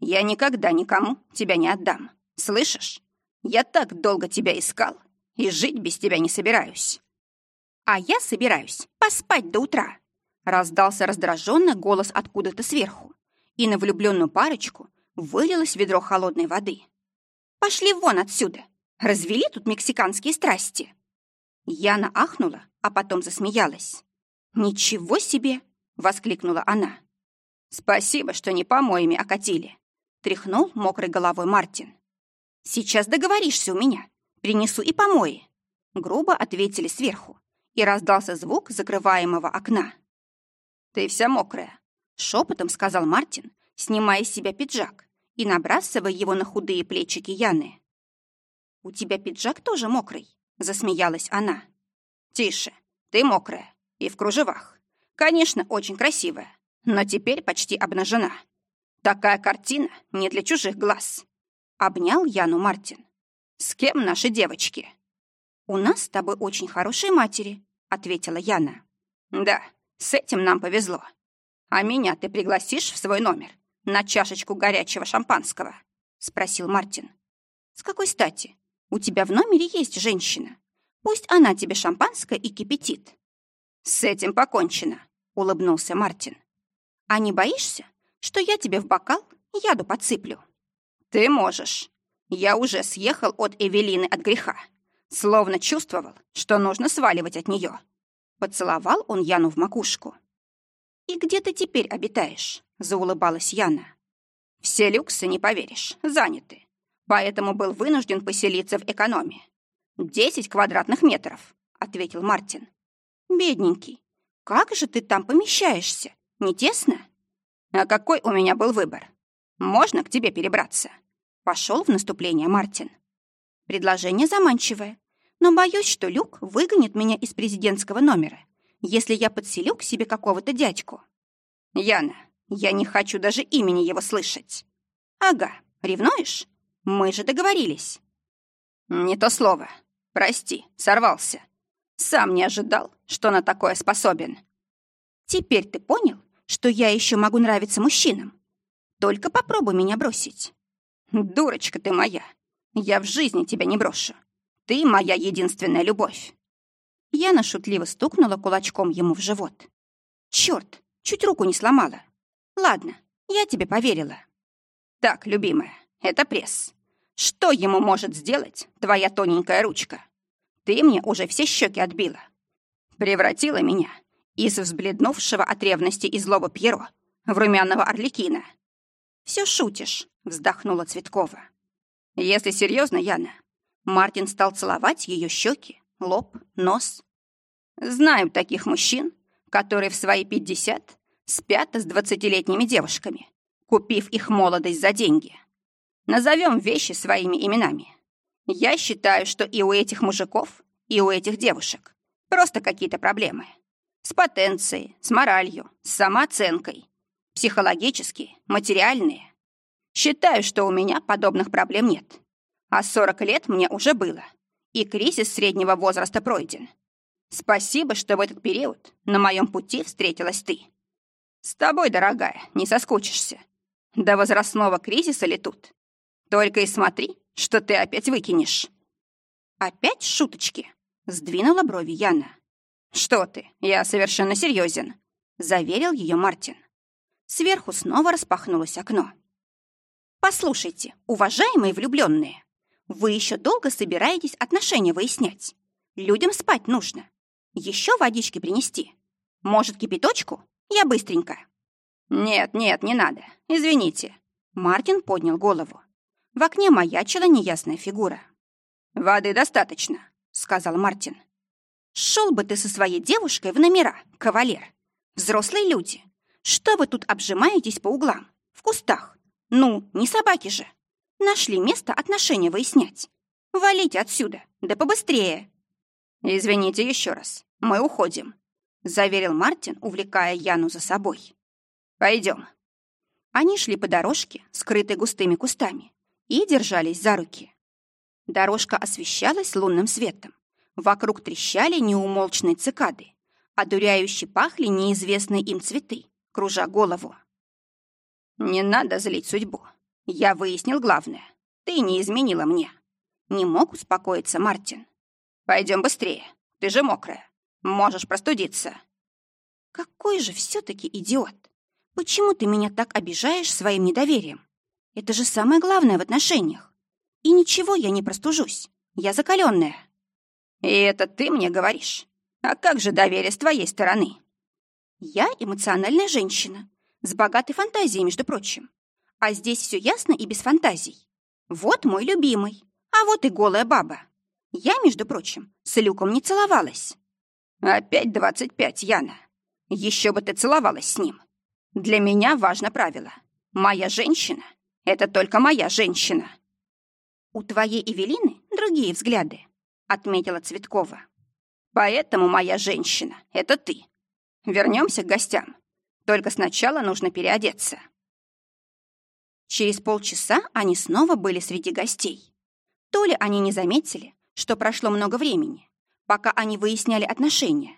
Я никогда никому тебя не отдам. Слышишь? Я так долго тебя искал и жить без тебя не собираюсь. А я собираюсь поспать до утра. Раздался раздраженный голос откуда-то сверху, и на влюбленную парочку вылилось ведро холодной воды. «Пошли вон отсюда! Развели тут мексиканские страсти!» Яна ахнула, а потом засмеялась. «Ничего себе!» — воскликнула она. «Спасибо, что не помоями окатили!» — тряхнул мокрой головой Мартин. «Сейчас договоришься у меня. Принесу и помои!» Грубо ответили сверху, и раздался звук закрываемого окна. «Ты вся мокрая», — шепотом сказал Мартин, снимая с себя пиджак и набрасывая его на худые плечики Яны. «У тебя пиджак тоже мокрый», — засмеялась она. «Тише, ты мокрая и в кружевах. Конечно, очень красивая, но теперь почти обнажена. Такая картина не для чужих глаз». Обнял Яну Мартин. «С кем наши девочки?» «У нас с тобой очень хорошие матери», — ответила Яна. «Да, с этим нам повезло. А меня ты пригласишь в свой номер на чашечку горячего шампанского?» — спросил Мартин. «С какой стати? У тебя в номере есть женщина. Пусть она тебе шампанское и кипятит». «С этим покончено», — улыбнулся Мартин. «А не боишься, что я тебе в бокал яду подсыплю?» «Ты можешь. Я уже съехал от Эвелины от греха. Словно чувствовал, что нужно сваливать от нее. Поцеловал он Яну в макушку. «И где ты теперь обитаешь?» — заулыбалась Яна. «Все люксы, не поверишь, заняты. Поэтому был вынужден поселиться в экономе. Десять квадратных метров», — ответил Мартин. «Бедненький, как же ты там помещаешься? Не тесно?» «А какой у меня был выбор? Можно к тебе перебраться?» Пошел в наступление Мартин. Предложение заманчивое но боюсь, что Люк выгонит меня из президентского номера, если я подселю к себе какого-то дядьку. Яна, я не хочу даже имени его слышать. Ага, ревнуешь? Мы же договорились. Не то слово. Прости, сорвался. Сам не ожидал, что на такое способен. Теперь ты понял, что я еще могу нравиться мужчинам? Только попробуй меня бросить. Дурочка ты моя. Я в жизни тебя не брошу. Ты моя единственная любовь!» Яна шутливо стукнула кулачком ему в живот. «Чёрт, чуть руку не сломала. Ладно, я тебе поверила». «Так, любимая, это пресс. Что ему может сделать твоя тоненькая ручка? Ты мне уже все щеки отбила. Превратила меня из взбледнувшего от ревности и злобы Пьеро в румяного орликина». «Все шутишь», — вздохнула Цветкова. «Если серьезно, Яна, Мартин стал целовать ее щеки, лоб, нос. Знаю таких мужчин, которые в свои пятьдесят спят с двадцатилетними девушками, купив их молодость за деньги. Назовем вещи своими именами. Я считаю, что и у этих мужиков, и у этих девушек просто какие-то проблемы. С потенцией, с моралью, с самооценкой. Психологические, материальные. Считаю, что у меня подобных проблем нет. А 40 лет мне уже было, и кризис среднего возраста пройден. Спасибо, что в этот период на моем пути встретилась ты. С тобой, дорогая, не соскучишься. До возрастного кризиса ли тут? Только и смотри, что ты опять выкинешь. Опять шуточки? Сдвинула брови Яна. Что ты, я совершенно серьезен, заверил ее Мартин. Сверху снова распахнулось окно. Послушайте, уважаемые влюбленные, вы еще долго собираетесь отношения выяснять? Людям спать нужно. Еще водички принести? Может, кипяточку? Я быстренько». «Нет, нет, не надо. Извините». Мартин поднял голову. В окне маячила неясная фигура. «Воды достаточно», — сказал Мартин. «Шел бы ты со своей девушкой в номера, кавалер. Взрослые люди. Что вы тут обжимаетесь по углам, в кустах? Ну, не собаки же. Нашли место отношения выяснять. Валите отсюда, да побыстрее». «Извините еще раз, мы уходим», — заверил Мартин, увлекая Яну за собой. «Пойдем». Они шли по дорожке, скрытой густыми кустами, и держались за руки. Дорожка освещалась лунным светом. Вокруг трещали неумолчные цикады, одуряюще пахли неизвестные им цветы, кружа голову. «Не надо злить судьбу. Я выяснил главное. Ты не изменила мне». Не мог успокоиться Мартин. Пойдем быстрее. Ты же мокрая. Можешь простудиться. Какой же все-таки идиот. Почему ты меня так обижаешь своим недоверием? Это же самое главное в отношениях. И ничего, я не простужусь. Я закаленная. И это ты мне говоришь? А как же доверие с твоей стороны? Я эмоциональная женщина. С богатой фантазией, между прочим. А здесь все ясно и без фантазий. Вот мой любимый. А вот и голая баба. Я, между прочим, с Люком не целовалась. Опять двадцать пять, Яна. Еще бы ты целовалась с ним. Для меня важно правило. Моя женщина — это только моя женщина. У твоей Эвелины другие взгляды, отметила Цветкова. Поэтому моя женщина — это ты. Вернемся к гостям. Только сначала нужно переодеться. Через полчаса они снова были среди гостей. То ли они не заметили, что прошло много времени, пока они выясняли отношения,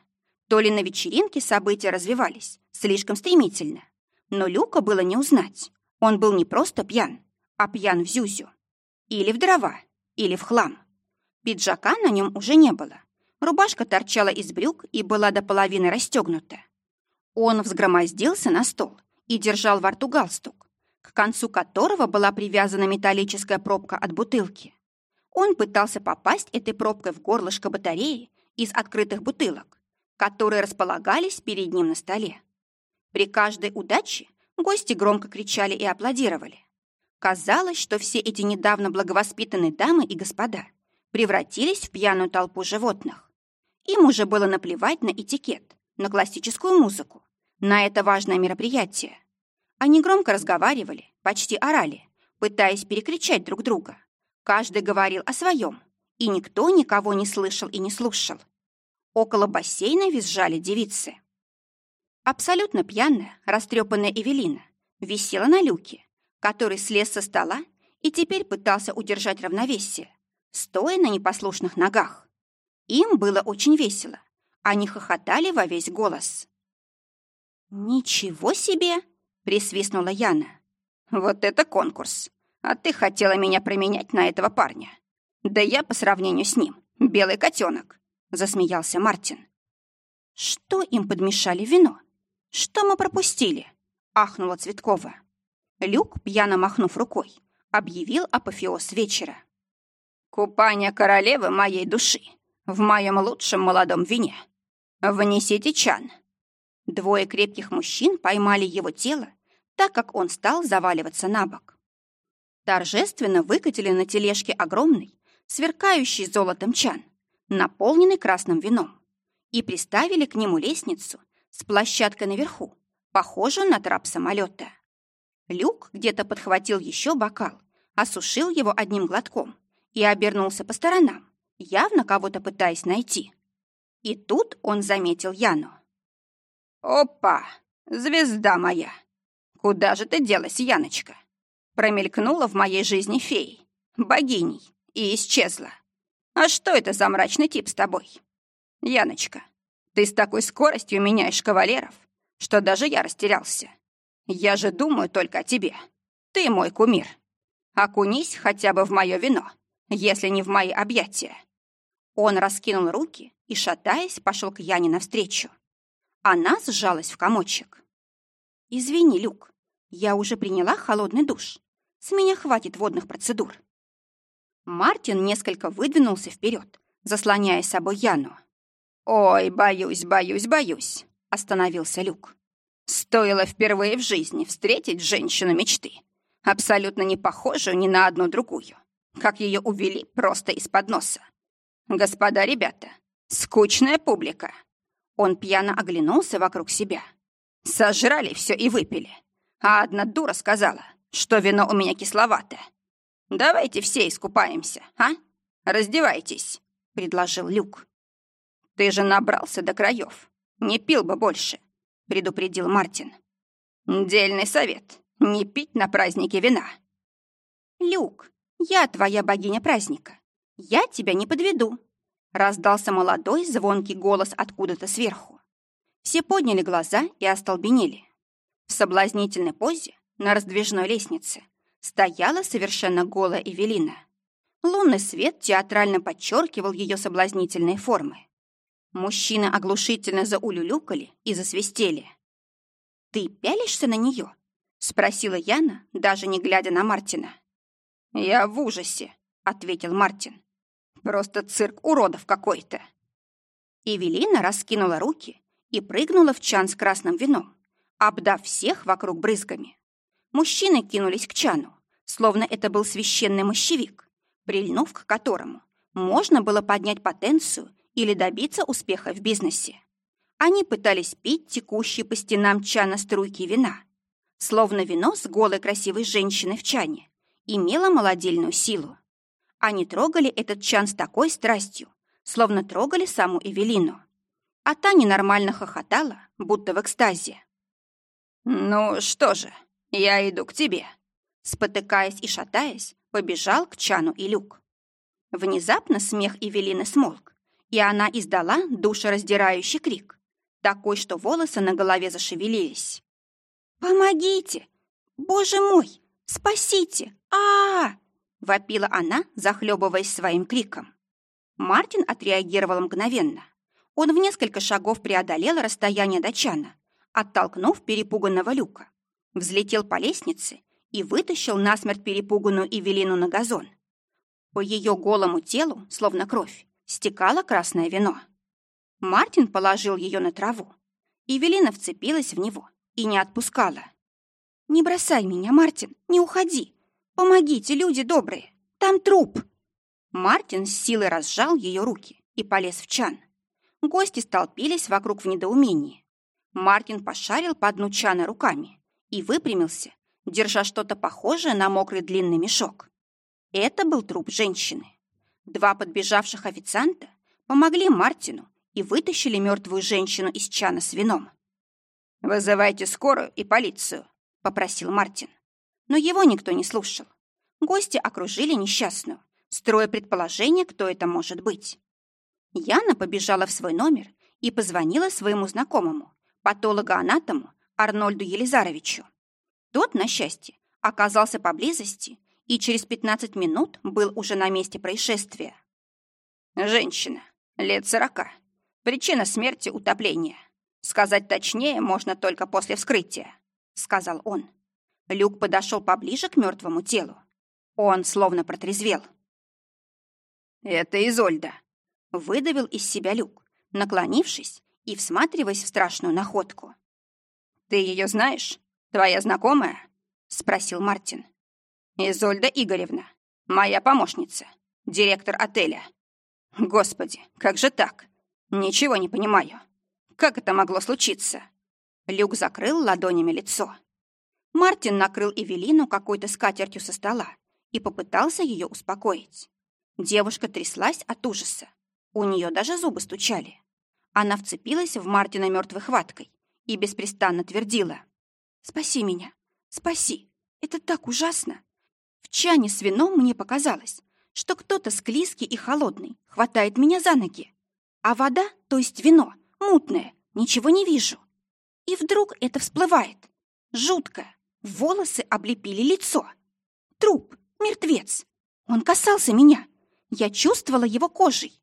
то ли на вечеринке события развивались слишком стремительно. Но Люка было не узнать. Он был не просто пьян, а пьян в зюзю. Или в дрова, или в хлам. Пиджака на нем уже не было. Рубашка торчала из брюк и была до половины расстегнута. Он взгромоздился на стол и держал во рту галстук, к концу которого была привязана металлическая пробка от бутылки. Он пытался попасть этой пробкой в горлышко батареи из открытых бутылок, которые располагались перед ним на столе. При каждой удаче гости громко кричали и аплодировали. Казалось, что все эти недавно благовоспитанные дамы и господа превратились в пьяную толпу животных. Им уже было наплевать на этикет, на классическую музыку, на это важное мероприятие. Они громко разговаривали, почти орали, пытаясь перекричать друг друга. Каждый говорил о своем, и никто никого не слышал и не слушал. Около бассейна визжали девицы. Абсолютно пьяная, растрепанная Эвелина висела на люке, который слез со стола и теперь пытался удержать равновесие, стоя на непослушных ногах. Им было очень весело. Они хохотали во весь голос. «Ничего себе!» — присвистнула Яна. «Вот это конкурс! А ты хотела меня променять на этого парня. Да я по сравнению с ним белый котенок, засмеялся Мартин. Что им подмешали вино? Что мы пропустили? ахнула Цветкова. Люк, пьяно махнув рукой, объявил апофеоз вечера. «Купание королевы моей души в моем лучшем молодом вине. Внесите чан». Двое крепких мужчин поймали его тело, так как он стал заваливаться на бок торжественно выкатили на тележке огромный, сверкающий золотом чан, наполненный красным вином, и приставили к нему лестницу с площадкой наверху, похожую на трап самолета. Люк где-то подхватил еще бокал, осушил его одним глотком и обернулся по сторонам, явно кого-то пытаясь найти. И тут он заметил Яну. «Опа! Звезда моя! Куда же ты делась, Яночка?» Промелькнула в моей жизни феей, богиней, и исчезла. А что это за мрачный тип с тобой? Яночка, ты с такой скоростью меняешь кавалеров, что даже я растерялся. Я же думаю только о тебе. Ты мой кумир. Окунись хотя бы в мое вино, если не в мои объятия. Он раскинул руки и, шатаясь, пошел к Яне навстречу. Она сжалась в комочек. «Извини, Люк, я уже приняла холодный душ. С меня хватит водных процедур. Мартин несколько выдвинулся вперед, заслоняя собой Яну. «Ой, боюсь, боюсь, боюсь», — остановился Люк. «Стоило впервые в жизни встретить женщину мечты, абсолютно не похожую ни на одну другую, как ее увели просто из-под носа. Господа ребята, скучная публика». Он пьяно оглянулся вокруг себя. «Сожрали все и выпили. А одна дура сказала, что вино у меня кисловатое. Давайте все искупаемся, а? Раздевайтесь», — предложил Люк. «Ты же набрался до краев. Не пил бы больше», — предупредил Мартин. «Дельный совет. Не пить на празднике вина». «Люк, я твоя богиня праздника. Я тебя не подведу», — раздался молодой звонкий голос откуда-то сверху. Все подняли глаза и остолбенели. В соблазнительной позе на раздвижной лестнице стояла совершенно голая Эвелина. Лунный свет театрально подчеркивал ее соблазнительные формы. Мужчины оглушительно заулюлюкали и засвистели. «Ты пялишься на нее?» — спросила Яна, даже не глядя на Мартина. «Я в ужасе», — ответил Мартин. «Просто цирк уродов какой-то». Эвелина раскинула руки и прыгнула в чан с красным вином, обдав всех вокруг брызгами. Мужчины кинулись к чану, словно это был священный мощевик, прильнув к которому можно было поднять потенцию или добиться успеха в бизнесе. Они пытались пить текущие по стенам чана струйки вина, словно вино с голой красивой женщиной в чане имело молодильную силу. Они трогали этот чан с такой страстью, словно трогали саму Эвелину. А та ненормально хохотала, будто в экстазе. «Ну что же, я иду к тебе», спотыкаясь и шатаясь, побежал к Чану и Люк. Внезапно смех Эвелины смолк, и она издала душераздирающий крик, такой, что волосы на голове зашевелились. «Помогите! Боже мой! Спасите! а а, вопила она, захлебываясь своим криком. Мартин отреагировал мгновенно. Он в несколько шагов преодолел расстояние до Чана, оттолкнув перепуганного Люка, взлетел по лестнице и вытащил насмерть перепуганную Эвелину на газон. По ее голому телу, словно кровь, стекало красное вино. Мартин положил ее на траву. Эвелина вцепилась в него и не отпускала. «Не бросай меня, Мартин, не уходи! Помогите, люди добрые! Там труп!» Мартин с силой разжал ее руки и полез в чан. Гости столпились вокруг в недоумении. Мартин пошарил по дну чана руками и выпрямился, держа что-то похожее на мокрый длинный мешок. Это был труп женщины. Два подбежавших официанта помогли Мартину и вытащили мертвую женщину из чана с вином. «Вызывайте скорую и полицию», — попросил Мартин. Но его никто не слушал. Гости окружили несчастную, строя предположение, кто это может быть. Яна побежала в свой номер и позвонила своему знакомому, патологоанатому Арнольду Елизаровичу. Тот, на счастье, оказался поблизости и через 15 минут был уже на месте происшествия. Женщина, лет сорока. Причина смерти – утопление. Сказать точнее можно только после вскрытия, сказал он. Люк подошел поближе к мертвому телу. Он словно протрезвел. «Это Изольда», — выдавил из себя Люк, наклонившись и всматриваясь в страшную находку. «Ты ее знаешь? Твоя знакомая?» — спросил Мартин. «Изольда Игоревна, моя помощница, директор отеля. Господи, как же так? Ничего не понимаю. Как это могло случиться?» Люк закрыл ладонями лицо. Мартин накрыл Эвелину какой-то скатертью со стола и попытался ее успокоить. Девушка тряслась от ужаса. У нее даже зубы стучали. Она вцепилась в Мартина мертвой хваткой и беспрестанно твердила. «Спаси меня! Спаси! Это так ужасно! В чане с вином мне показалось, что кто-то склизкий и холодный хватает меня за ноги, а вода, то есть вино, мутное, ничего не вижу. И вдруг это всплывает. Жутко. Волосы облепили лицо. Труп, мертвец. Он касался меня. Я чувствовала его кожей.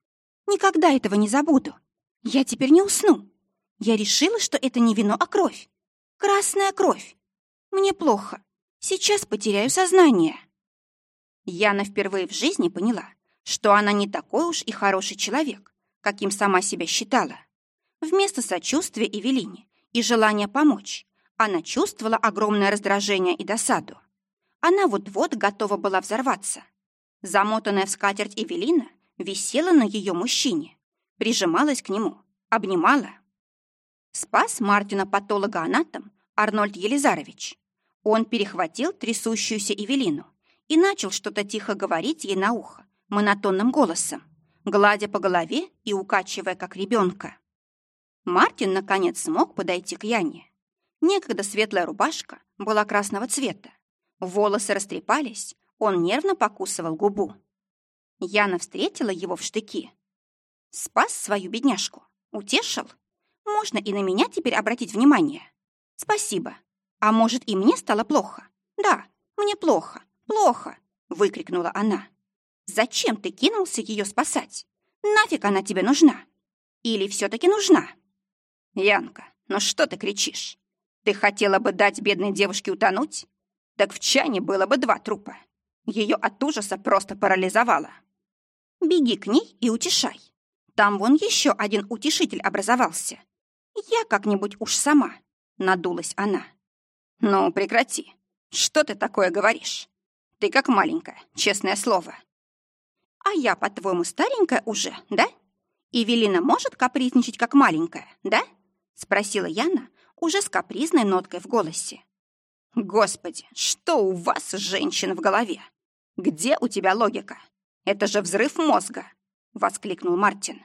Никогда этого не забуду. Я теперь не усну. Я решила, что это не вино, а кровь. Красная кровь. Мне плохо. Сейчас потеряю сознание. Яна впервые в жизни поняла, что она не такой уж и хороший человек, каким сама себя считала. Вместо сочувствия Эвелине и желания помочь, она чувствовала огромное раздражение и досаду. Она вот-вот готова была взорваться. Замотанная в скатерть Эвелина висела на ее мужчине, прижималась к нему, обнимала. Спас Мартина патологоанатом Арнольд Елизарович. Он перехватил трясущуюся Эвелину и начал что-то тихо говорить ей на ухо, монотонным голосом, гладя по голове и укачивая, как ребенка. Мартин, наконец, смог подойти к Яне. Некогда светлая рубашка была красного цвета. Волосы растрепались, он нервно покусывал губу. Яна встретила его в штыки. Спас свою бедняжку, утешил. Можно и на меня теперь обратить внимание. Спасибо. А может, и мне стало плохо? Да, мне плохо, плохо, выкрикнула она. Зачем ты кинулся ее спасать? Нафиг она тебе нужна? Или все-таки нужна? Янка, ну что ты кричишь? Ты хотела бы дать бедной девушке утонуть? Так в чане было бы два трупа. Ее от ужаса просто парализовало. Беги к ней и утешай. Там вон еще один утешитель образовался. Я как-нибудь уж сама. Надулась она. Ну, прекрати. Что ты такое говоришь? Ты как маленькая, честное слово. А я, по-твоему, старенькая уже, да? Эвелина может капризничать как маленькая, да? Спросила Яна уже с капризной ноткой в голосе. Господи, что у вас, женщин, в голове? Где у тебя логика? Это же взрыв мозга, воскликнул Мартин.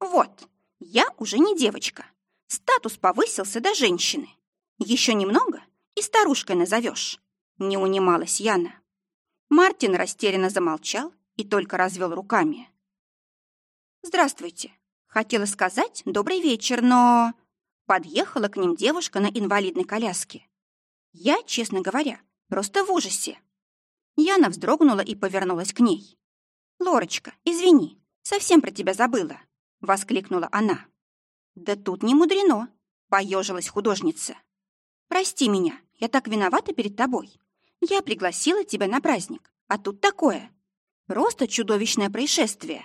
Вот, я уже не девочка. Статус повысился до женщины. Еще немного и старушкой назовешь. Не унималась Яна. Мартин растерянно замолчал и только развел руками. «Здравствуйте. Хотела сказать «добрый вечер», но...» Подъехала к ним девушка на инвалидной коляске. Я, честно говоря, просто в ужасе. Яна вздрогнула и повернулась к ней. «Лорочка, извини, совсем про тебя забыла», — воскликнула она. «Да тут не мудрено», — поежилась художница. «Прости меня, я так виновата перед тобой. Я пригласила тебя на праздник, а тут такое. Просто чудовищное происшествие».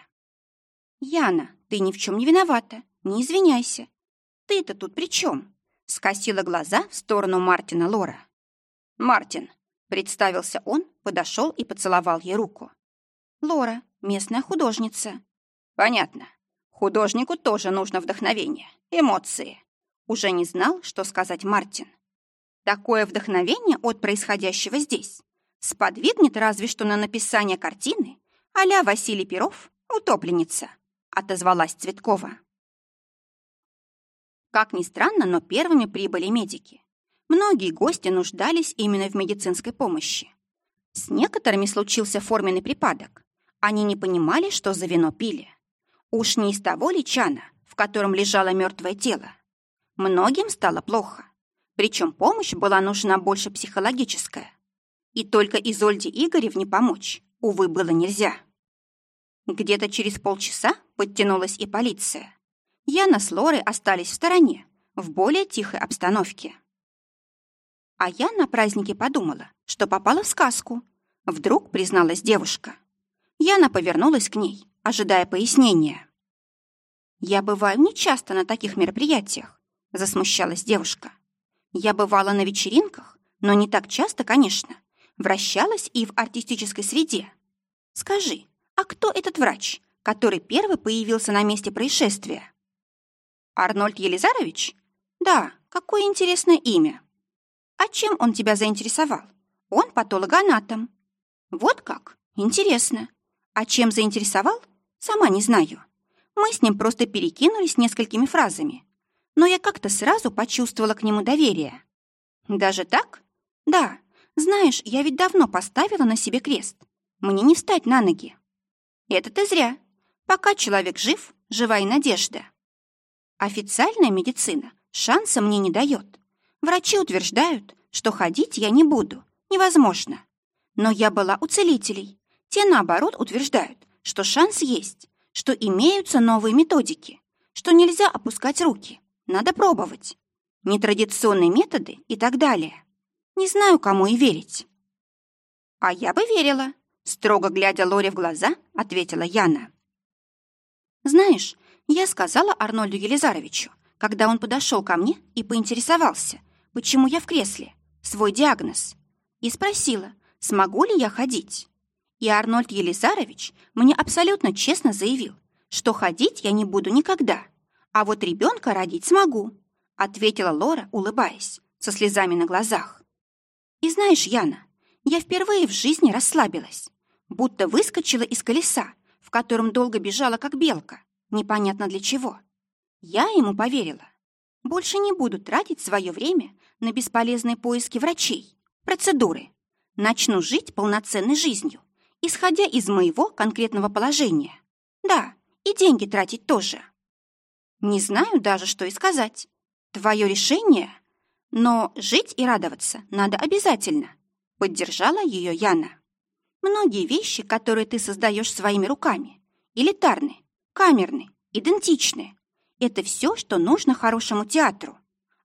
«Яна, ты ни в чем не виновата, не извиняйся. Ты-то тут при чем?» — скосила глаза в сторону Мартина Лора. «Мартин», — представился он, подошел и поцеловал ей руку. «Лора, местная художница». «Понятно. Художнику тоже нужно вдохновение, эмоции. Уже не знал, что сказать Мартин. Такое вдохновение от происходящего здесь сподвигнет разве что на написание картины а Василий Перов «Утопленница», отозвалась Цветкова. Как ни странно, но первыми прибыли медики. Многие гости нуждались именно в медицинской помощи. С некоторыми случился форменный припадок. Они не понимали, что за вино пили. Уж не из того ли чана, в котором лежало мертвое тело. Многим стало плохо. Причем помощь была нужна больше психологическая. И только Изольде Игоревне помочь, увы, было нельзя. Где-то через полчаса подтянулась и полиция. Яна с Лорой остались в стороне, в более тихой обстановке. А я на празднике подумала, что попала в сказку. Вдруг призналась девушка. Яна повернулась к ней, ожидая пояснения. «Я бываю нечасто на таких мероприятиях», — засмущалась девушка. «Я бывала на вечеринках, но не так часто, конечно. Вращалась и в артистической среде. Скажи, а кто этот врач, который первый появился на месте происшествия?» «Арнольд Елизарович?» «Да, какое интересное имя». «А чем он тебя заинтересовал?» «Он патологоанатом». «Вот как? Интересно. А чем заинтересовал? Сама не знаю. Мы с ним просто перекинулись несколькими фразами. Но я как-то сразу почувствовала к нему доверие. Даже так? Да. Знаешь, я ведь давно поставила на себе крест. Мне не встать на ноги. Это ты зря. Пока человек жив, жива и надежда. Официальная медицина шанса мне не дает. Врачи утверждают, что ходить я не буду. Невозможно. Но я была у целителей, те, наоборот, утверждают, что шанс есть, что имеются новые методики, что нельзя опускать руки, надо пробовать. Нетрадиционные методы и так далее. Не знаю, кому и верить. А я бы верила, строго глядя Лоре в глаза, ответила Яна. Знаешь, Я сказала Арнольду Елизаровичу, когда он подошел ко мне и поинтересовался, почему я в кресле, свой диагноз, и спросила, смогу ли я ходить. И Арнольд Елизарович мне абсолютно честно заявил, что ходить я не буду никогда, а вот ребенка родить смогу, ответила Лора, улыбаясь, со слезами на глазах. И знаешь, Яна, я впервые в жизни расслабилась, будто выскочила из колеса, в котором долго бежала, как белка, непонятно для чего. Я ему поверила. Больше не буду тратить свое время на бесполезные поиски врачей, процедуры. Начну жить полноценной жизнью, исходя из моего конкретного положения. Да, и деньги тратить тоже. Не знаю даже, что и сказать. Твое решение, но жить и радоваться надо обязательно. Поддержала ее Яна. Многие вещи, которые ты создаешь своими руками, элитарны, камерны, идентичны. Это все, что нужно хорошему театру.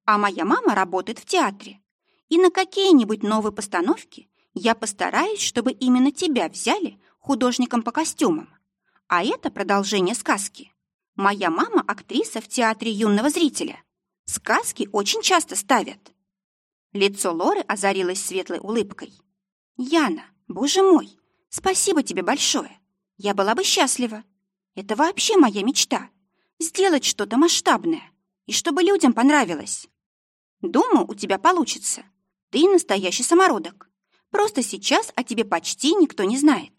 А моя мама работает в театре. И на какие-нибудь новые постановки я постараюсь, чтобы именно тебя взяли художником по костюмам. А это продолжение сказки. Моя мама актриса в театре юного зрителя. Сказки очень часто ставят. Лицо Лоры озарилось светлой улыбкой. Яна, боже мой, спасибо тебе большое. Я была бы счастлива. Это вообще моя мечта. Сделать что-то масштабное. И чтобы людям понравилось. Думаю, у тебя получится. Ты настоящий самородок. Просто сейчас о тебе почти никто не знает.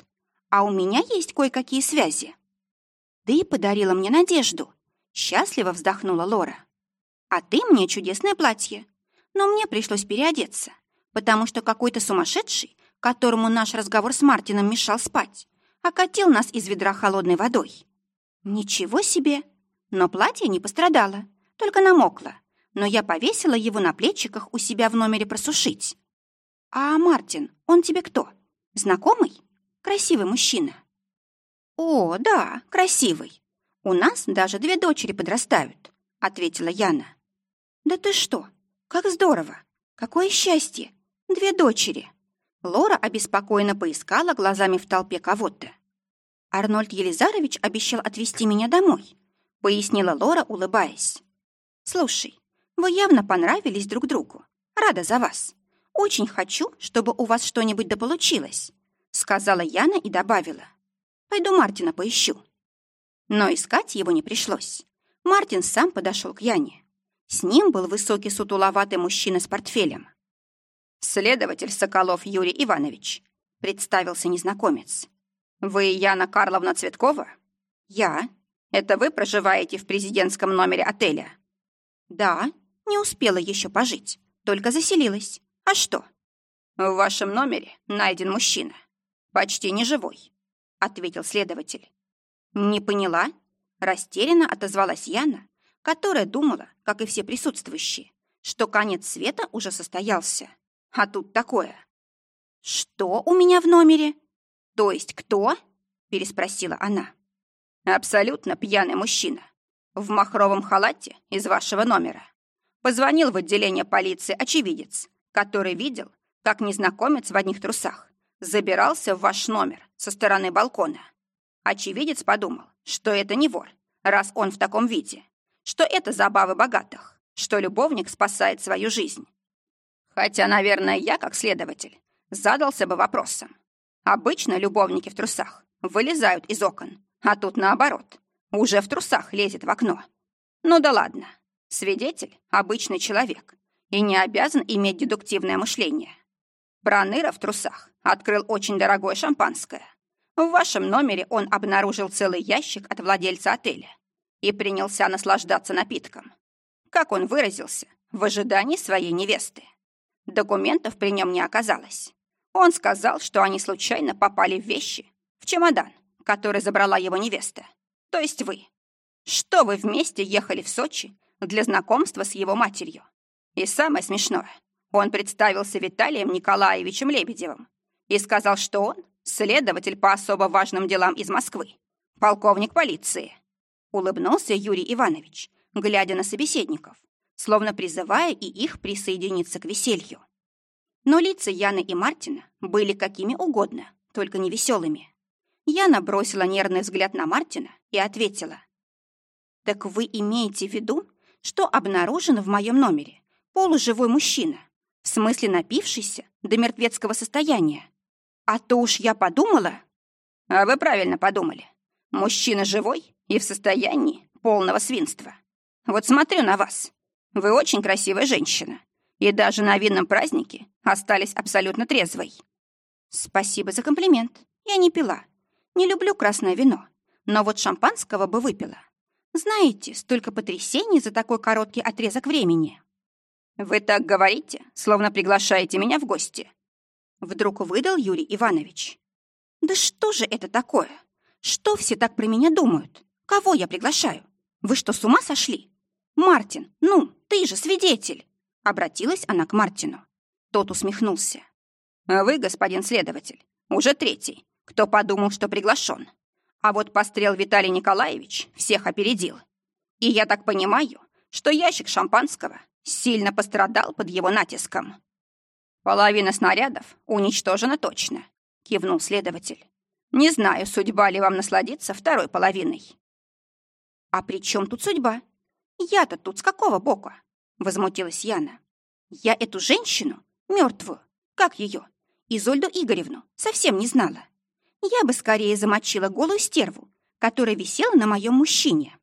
А у меня есть кое-какие связи. Ты подарила мне надежду. Счастливо вздохнула Лора. А ты мне чудесное платье. Но мне пришлось переодеться, потому что какой-то сумасшедший, которому наш разговор с Мартином мешал спать, окатил нас из ведра холодной водой. Ничего себе! Но платье не пострадало, только намокло. Но я повесила его на плечиках у себя в номере просушить. А Мартин, он тебе кто? Знакомый? Красивый мужчина. О, да, красивый. У нас даже две дочери подрастают, ответила Яна. Да ты что? Как здорово! Какое счастье! Две дочери! Лора обеспокоенно поискала глазами в толпе кого-то. «Арнольд Елизарович обещал отвезти меня домой», — пояснила Лора, улыбаясь. «Слушай, вы явно понравились друг другу. Рада за вас. Очень хочу, чтобы у вас что-нибудь дополучилось», — сказала Яна и добавила. «Пойду Мартина поищу». Но искать его не пришлось. Мартин сам подошел к Яне. С ним был высокий сутуловатый мужчина с портфелем. «Следователь Соколов Юрий Иванович», — представился незнакомец. «Вы Яна Карловна Цветкова?» «Я. Это вы проживаете в президентском номере отеля?» «Да, не успела еще пожить, только заселилась. А что?» «В вашем номере найден мужчина. Почти не живой», — ответил следователь. «Не поняла?» Растерянно отозвалась Яна, которая думала, как и все присутствующие, что конец света уже состоялся. А тут такое. «Что у меня в номере?» «То есть кто?» — переспросила она. «Абсолютно пьяный мужчина. В махровом халате из вашего номера. Позвонил в отделение полиции очевидец, который видел, как незнакомец в одних трусах забирался в ваш номер со стороны балкона. Очевидец подумал, что это не вор, раз он в таком виде, что это забавы богатых, что любовник спасает свою жизнь. Хотя, наверное, я, как следователь, задался бы вопросом. Обычно любовники в трусах вылезают из окон, а тут наоборот, уже в трусах лезет в окно. Ну да ладно, свидетель — обычный человек и не обязан иметь дедуктивное мышление. Проныра в трусах открыл очень дорогое шампанское. В вашем номере он обнаружил целый ящик от владельца отеля и принялся наслаждаться напитком. Как он выразился, в ожидании своей невесты. Документов при нем не оказалось. Он сказал, что они случайно попали в вещи, в чемодан, который забрала его невеста. То есть вы. Что вы вместе ехали в Сочи для знакомства с его матерью. И самое смешное, он представился Виталием Николаевичем Лебедевым и сказал, что он следователь по особо важным делам из Москвы, полковник полиции. Улыбнулся Юрий Иванович, глядя на собеседников, словно призывая и их присоединиться к веселью. Но лица Яны и Мартина были какими угодно, только не веселыми. Яна бросила нервный взгляд на Мартина и ответила. Так вы имеете в виду, что обнаружен в моем номере полуживой мужчина, в смысле напившийся до мертвецкого состояния? А то уж я подумала... А вы правильно подумали. Мужчина живой и в состоянии полного свинства. Вот смотрю на вас. Вы очень красивая женщина. И даже на винном празднике остались абсолютно трезвой. Спасибо за комплимент. Я не пила. Не люблю красное вино. Но вот шампанского бы выпила. Знаете, столько потрясений за такой короткий отрезок времени. Вы так говорите, словно приглашаете меня в гости. Вдруг выдал Юрий Иванович. Да что же это такое? Что все так про меня думают? Кого я приглашаю? Вы что, с ума сошли? Мартин, ну, ты же свидетель. Обратилась она к Мартину. Тот усмехнулся. А вы, господин следователь, уже третий, кто подумал, что приглашен. А вот пострел Виталий Николаевич всех опередил. И я так понимаю, что ящик шампанского сильно пострадал под его натиском. Половина снарядов уничтожена точно, кивнул следователь. Не знаю, судьба ли вам насладиться второй половиной. А при чем тут судьба? Я-то тут с какого бока? Возмутилась Яна. Я эту женщину, мертвую, как ее, Изольду Игоревну, совсем не знала. Я бы скорее замочила голую стерву, которая висела на моем мужчине.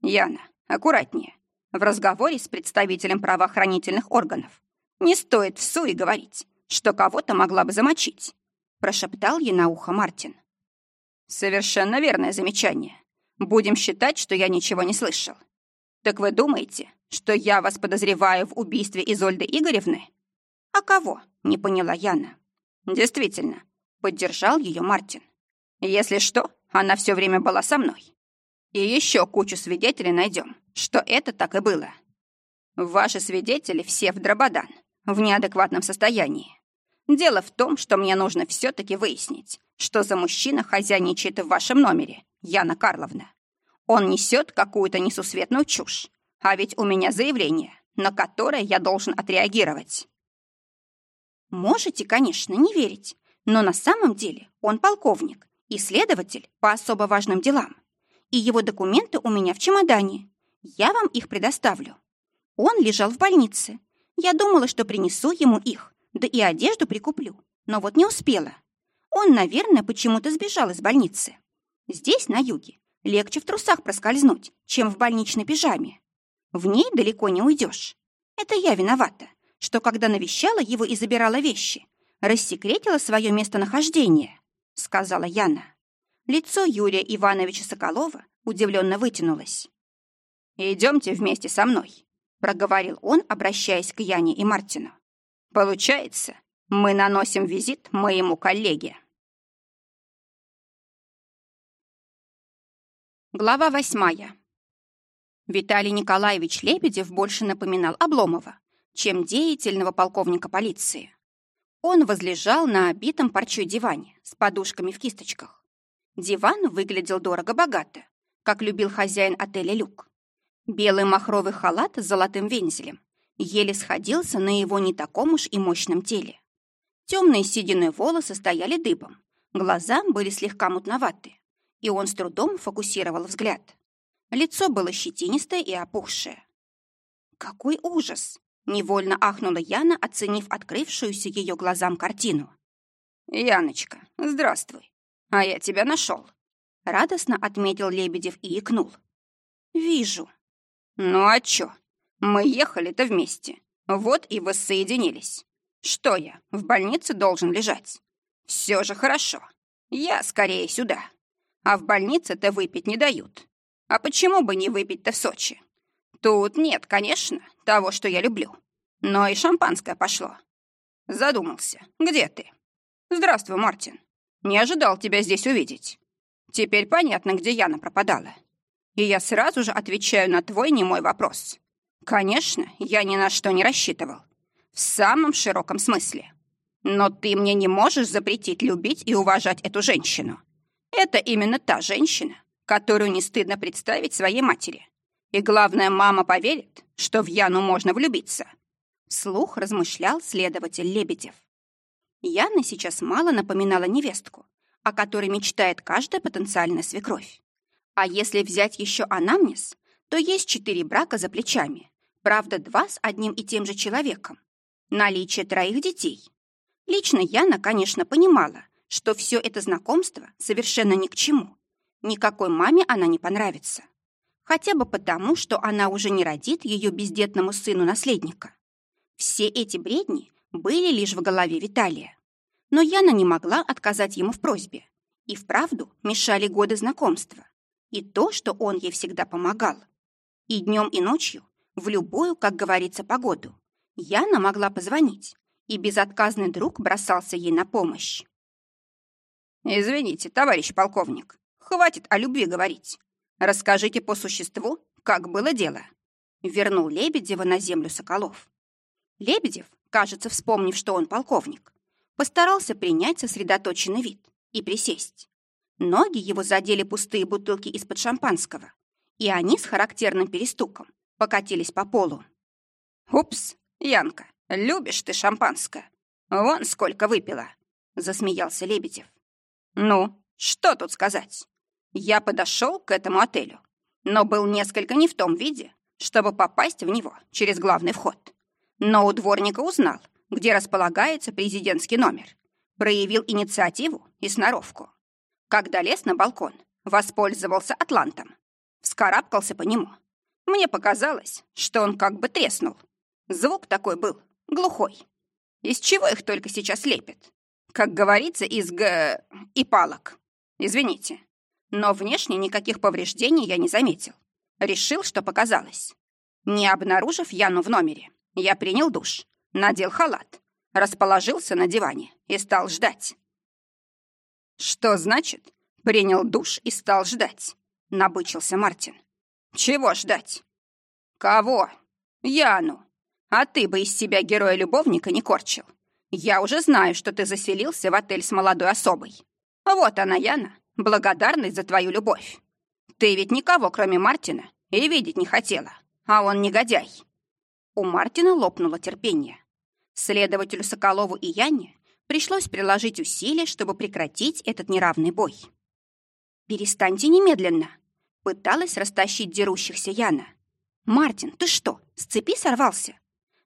Яна, аккуратнее. В разговоре с представителем правоохранительных органов не стоит в суе говорить, что кого-то могла бы замочить, прошептал ей на ухо Мартин. Совершенно верное замечание. Будем считать, что я ничего не слышал. Так вы думаете, что я вас подозреваю в убийстве Изольды Игоревны? А кого? Не поняла Яна. Действительно, Поддержал ее Мартин. Если что, она все время была со мной. И еще кучу свидетелей найдем, что это так и было. Ваши свидетели все в дрободан, в неадекватном состоянии. Дело в том, что мне нужно все-таки выяснить, что за мужчина хозяйничает в вашем номере, Яна Карловна. Он несет какую-то несусветную чушь, а ведь у меня заявление, на которое я должен отреагировать. Можете, конечно, не верить, но на самом деле он полковник и следователь по особо важным делам. И его документы у меня в чемодане. Я вам их предоставлю. Он лежал в больнице. Я думала, что принесу ему их, да и одежду прикуплю. Но вот не успела. Он, наверное, почему-то сбежал из больницы. Здесь, на юге, легче в трусах проскользнуть, чем в больничной пижаме. В ней далеко не уйдешь. Это я виновата, что когда навещала его и забирала вещи, рассекретила свое местонахождение», — сказала Яна. Лицо Юрия Ивановича Соколова удивленно вытянулось. «Идемте вместе со мной», — проговорил он, обращаясь к Яне и Мартину. «Получается, мы наносим визит моему коллеге». Глава восьмая. Виталий Николаевич Лебедев больше напоминал Обломова, чем деятельного полковника полиции. Он возлежал на обитом парчой диване с подушками в кисточках. Диван выглядел дорого-богато, как любил хозяин отеля «Люк». Белый махровый халат с золотым вензелем еле сходился на его не таком уж и мощном теле. Темные сединые волосы стояли дыбом, глаза были слегка мутноваты, и он с трудом фокусировал взгляд. Лицо было щетинистое и опухшее. «Какой ужас!» Невольно ахнула Яна, оценив открывшуюся ее глазам картину. «Яночка, здравствуй. А я тебя нашел. Радостно отметил Лебедев и икнул. «Вижу». «Ну а чё? Мы ехали-то вместе. Вот и воссоединились. Что я, в больнице должен лежать? Все же хорошо. Я скорее сюда. А в больнице-то выпить не дают. А почему бы не выпить-то в Сочи? Тут нет, конечно, того, что я люблю. Но и шампанское пошло. Задумался. Где ты? Здравствуй, Мартин. Не ожидал тебя здесь увидеть. Теперь понятно, где Яна пропадала. И я сразу же отвечаю на твой немой вопрос. Конечно, я ни на что не рассчитывал. В самом широком смысле. Но ты мне не можешь запретить любить и уважать эту женщину. Это именно та женщина, которую не стыдно представить своей матери. И главное, мама поверит, что в Яну можно влюбиться. Слух размышлял следователь Лебедев. Яна сейчас мало напоминала невестку, о которой мечтает каждая потенциальная свекровь. А если взять еще анамнез, то есть четыре брака за плечами. Правда, два с одним и тем же человеком. Наличие троих детей. Лично Яна, конечно, понимала, что все это знакомство совершенно ни к чему. Никакой маме она не понравится. Хотя бы потому, что она уже не родит ее бездетному сыну наследника. Все эти бредни были лишь в голове Виталия. Но Яна не могла отказать ему в просьбе. И вправду мешали годы знакомства. И то, что он ей всегда помогал. И днем, и ночью, в любую, как говорится, погоду, Яна могла позвонить, и безотказный друг бросался ей на помощь. «Извините, товарищ полковник, хватит о любви говорить. Расскажите по существу, как было дело». Вернул Лебедева на землю Соколов. Лебедев, кажется, вспомнив, что он полковник, постарался принять сосредоточенный вид и присесть. Ноги его задели пустые бутылки из-под шампанского, и они с характерным перестуком покатились по полу. «Упс, Янка, любишь ты шампанское? Вон сколько выпила!» — засмеялся Лебедев. «Ну, что тут сказать? Я подошел к этому отелю, но был несколько не в том виде, чтобы попасть в него через главный вход. Но у дворника узнал, где располагается президентский номер, проявил инициативу и сноровку. Когда лез на балкон, воспользовался атлантом, вскарабкался по нему. Мне показалось, что он как бы треснул. Звук такой был, глухой. Из чего их только сейчас лепят? Как говорится, из г... и палок. Извините. Но внешне никаких повреждений я не заметил. Решил, что показалось. Не обнаружив Яну в номере, я принял душ, надел халат, расположился на диване и стал ждать. «Что значит? Принял душ и стал ждать?» — набычился Мартин. «Чего ждать?» «Кого?» «Яну. А ты бы из себя героя-любовника не корчил. Я уже знаю, что ты заселился в отель с молодой особой. Вот она, Яна, благодарность за твою любовь. Ты ведь никого, кроме Мартина, и видеть не хотела, а он негодяй». У Мартина лопнуло терпение. Следователю Соколову и Яне пришлось приложить усилия, чтобы прекратить этот неравный бой. «Перестаньте немедленно!» — пыталась растащить дерущихся Яна. «Мартин, ты что, с цепи сорвался?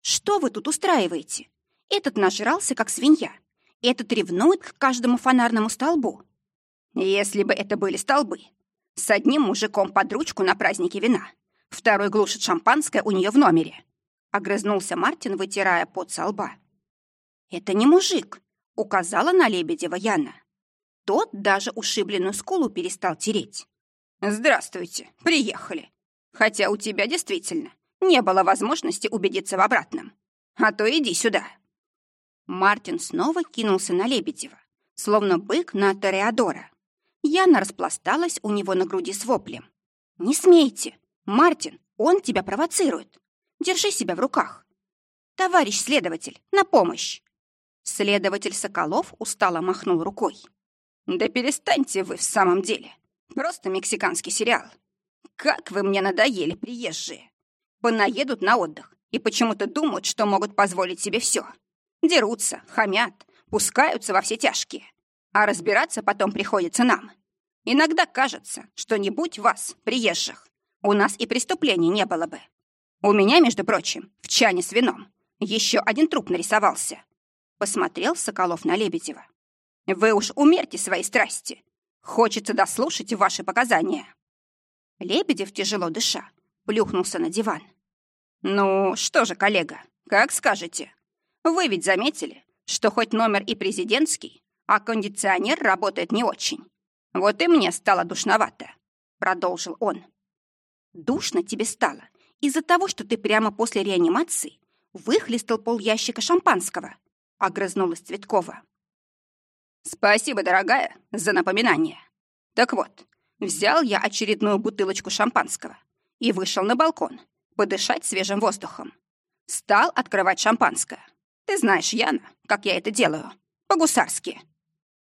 Что вы тут устраиваете? Этот нажрался, как свинья. Этот ревнует к каждому фонарному столбу. Если бы это были столбы. С одним мужиком под ручку на празднике вина. Второй глушит шампанское у нее в номере. Огрызнулся Мартин, вытирая пот со лба. «Это не мужик», — указала на Лебедева Яна. Тот даже ушибленную скулу перестал тереть. «Здравствуйте, приехали. Хотя у тебя действительно не было возможности убедиться в обратном. А то иди сюда». Мартин снова кинулся на Лебедева, словно бык на Тореадора. Яна распласталась у него на груди с воплем. «Не смейте! Мартин, он тебя провоцирует! Держи себя в руках. Товарищ следователь, на помощь!» Следователь Соколов устало махнул рукой. «Да перестаньте вы в самом деле. Просто мексиканский сериал. Как вы мне надоели, приезжие. Понаедут на отдых и почему-то думают, что могут позволить себе все. Дерутся, хамят, пускаются во все тяжкие. А разбираться потом приходится нам. Иногда кажется, что не будь вас, приезжих, у нас и преступлений не было бы. У меня, между прочим, в чане с вином еще один труп нарисовался. Посмотрел Соколов на Лебедева. Вы уж умерьте свои страсти. Хочется дослушать ваши показания. Лебедев, тяжело дыша, плюхнулся на диван. «Ну, что же, коллега, как скажете. Вы ведь заметили, что хоть номер и президентский, а кондиционер работает не очень. Вот и мне стало душновато», — продолжил он. «Душно тебе стало из-за того, что ты прямо после реанимации выхлестал пол ящика шампанского», — огрызнулась Цветкова. «Спасибо, дорогая, за напоминание. Так вот, взял я очередную бутылочку шампанского и вышел на балкон подышать свежим воздухом. Стал открывать шампанское. Ты знаешь, Яна, как я это делаю. По-гусарски».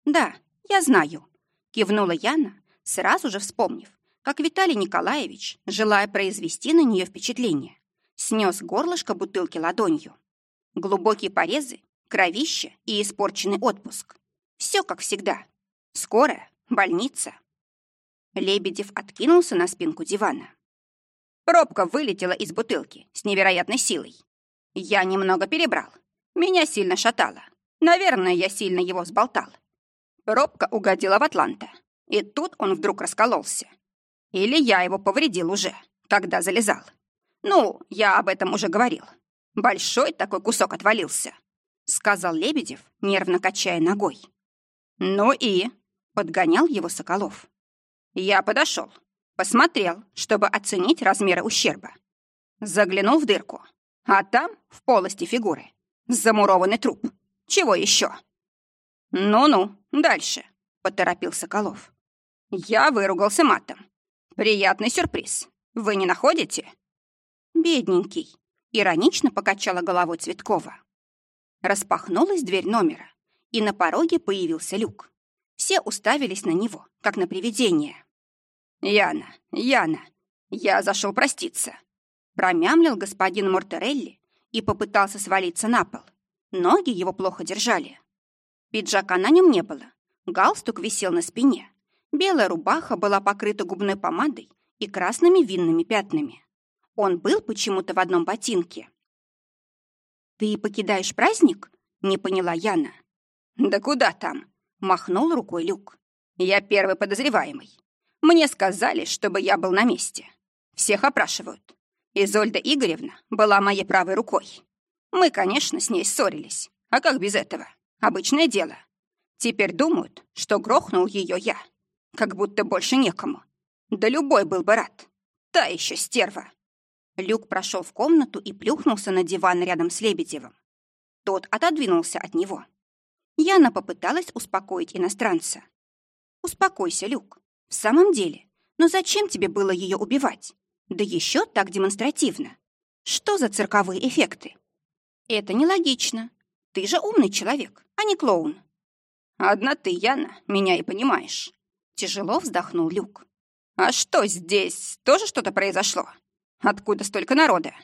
«Да, я знаю», — кивнула Яна, сразу же вспомнив, как Виталий Николаевич, желая произвести на нее впечатление, снес горлышко бутылки ладонью. Глубокие порезы, кровище и испорченный отпуск. Все как всегда. Скорая, больница. Лебедев откинулся на спинку дивана. Пробка вылетела из бутылки с невероятной силой. Я немного перебрал. Меня сильно шатало. Наверное, я сильно его взболтал. Пробка угодила в Атланта. И тут он вдруг раскололся. Или я его повредил уже, когда залезал. Ну, я об этом уже говорил. Большой такой кусок отвалился, сказал Лебедев, нервно качая ногой. Ну и подгонял его Соколов. Я подошел, посмотрел, чтобы оценить размеры ущерба. Заглянул в дырку, а там, в полости фигуры, замурованный труп. Чего еще? Ну-ну, дальше, поторопил Соколов. Я выругался матом. Приятный сюрприз. Вы не находите? Бедненький, иронично покачала головой Цветкова. Распахнулась дверь номера, и на пороге появился люк. Все уставились на него, как на привидение. «Яна, Яна, я зашел проститься», промямлил господин Мортерелли и попытался свалиться на пол. Ноги его плохо держали. Пиджака на нем не было. Галстук висел на спине. Белая рубаха была покрыта губной помадой и красными винными пятнами. Он был почему-то в одном ботинке. «Ты покидаешь праздник?» — не поняла Яна. «Да куда там?» — махнул рукой Люк. «Я первый подозреваемый. Мне сказали, чтобы я был на месте. Всех опрашивают. Изольда Игоревна была моей правой рукой. Мы, конечно, с ней ссорились. А как без этого? Обычное дело. Теперь думают, что грохнул ее я. Как будто больше некому. Да любой был бы рад. Та еще стерва. Люк прошел в комнату и плюхнулся на диван рядом с Лебедевым. Тот отодвинулся от него. Яна попыталась успокоить иностранца. «Успокойся, Люк. В самом деле, но зачем тебе было ее убивать? Да еще так демонстративно. Что за цирковые эффекты? Это нелогично. Ты же умный человек, а не клоун. Одна ты, Яна, меня и понимаешь. Тяжело вздохнул Люк. А что здесь? Тоже что-то произошло? Откуда столько народа?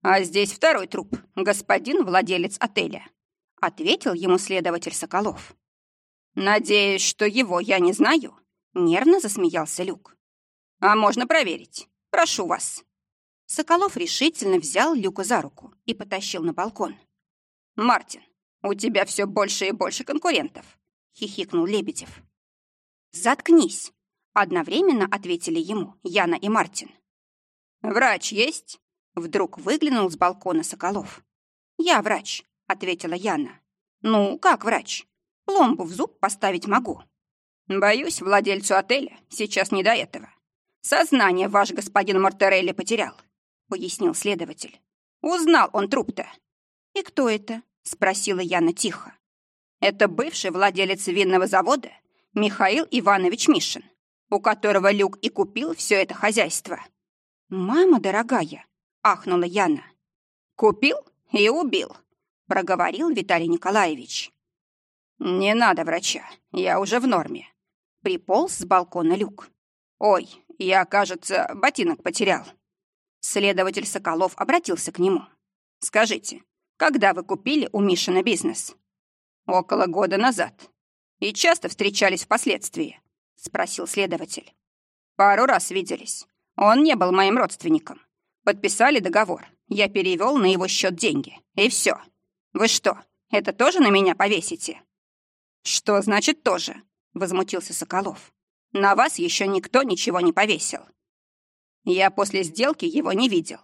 А здесь второй труп, господин владелец отеля. Ответил ему следователь Соколов. Надеюсь, что его я не знаю. Нервно засмеялся Люк. «А можно проверить. Прошу вас». Соколов решительно взял Люка за руку и потащил на балкон. «Мартин, у тебя все больше и больше конкурентов», — хихикнул Лебедев. «Заткнись», — одновременно ответили ему Яна и Мартин. «Врач есть?» — вдруг выглянул с балкона Соколов. «Я врач», — ответила Яна. «Ну, как врач? Пломбу в зуб поставить могу». Боюсь, владельцу отеля сейчас не до этого. Сознание ваш господин Мортерелли потерял, пояснил следователь. Узнал он труп-то. И кто это? спросила Яна тихо. Это бывший владелец винного завода Михаил Иванович Мишин, у которого Люк и купил все это хозяйство. Мама дорогая, ахнула Яна. Купил и убил, проговорил Виталий Николаевич. Не надо врача, я уже в норме. Приполз с балкона люк. «Ой, я, кажется, ботинок потерял». Следователь Соколов обратился к нему. «Скажите, когда вы купили у Мишина бизнес?» «Около года назад. И часто встречались впоследствии?» — спросил следователь. «Пару раз виделись. Он не был моим родственником. Подписали договор. Я перевел на его счет деньги. И все. Вы что, это тоже на меня повесите?» «Что значит «тоже»? — возмутился Соколов. «На вас еще никто ничего не повесил». Я после сделки его не видел.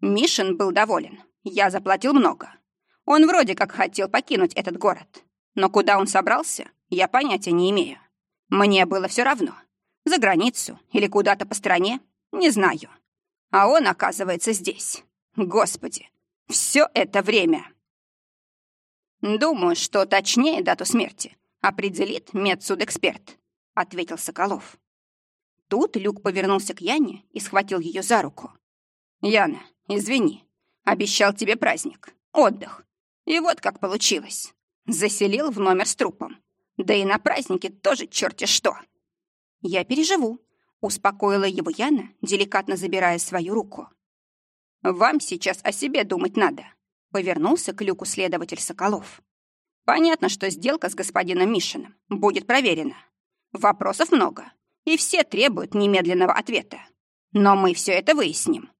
Мишин был доволен. Я заплатил много. Он вроде как хотел покинуть этот город. Но куда он собрался, я понятия не имею. Мне было все равно. За границу или куда-то по стране, не знаю. А он, оказывается, здесь. Господи, все это время. Думаю, что точнее дату смерти определит медсудэксперт», — ответил Соколов. Тут Люк повернулся к Яне и схватил ее за руку. «Яна, извини, обещал тебе праздник, отдых. И вот как получилось. Заселил в номер с трупом. Да и на празднике тоже черти что». «Я переживу», — успокоила его Яна, деликатно забирая свою руку. «Вам сейчас о себе думать надо», — повернулся к Люку следователь Соколов. Понятно, что сделка с господином Мишиным будет проверена. Вопросов много, и все требуют немедленного ответа. Но мы все это выясним».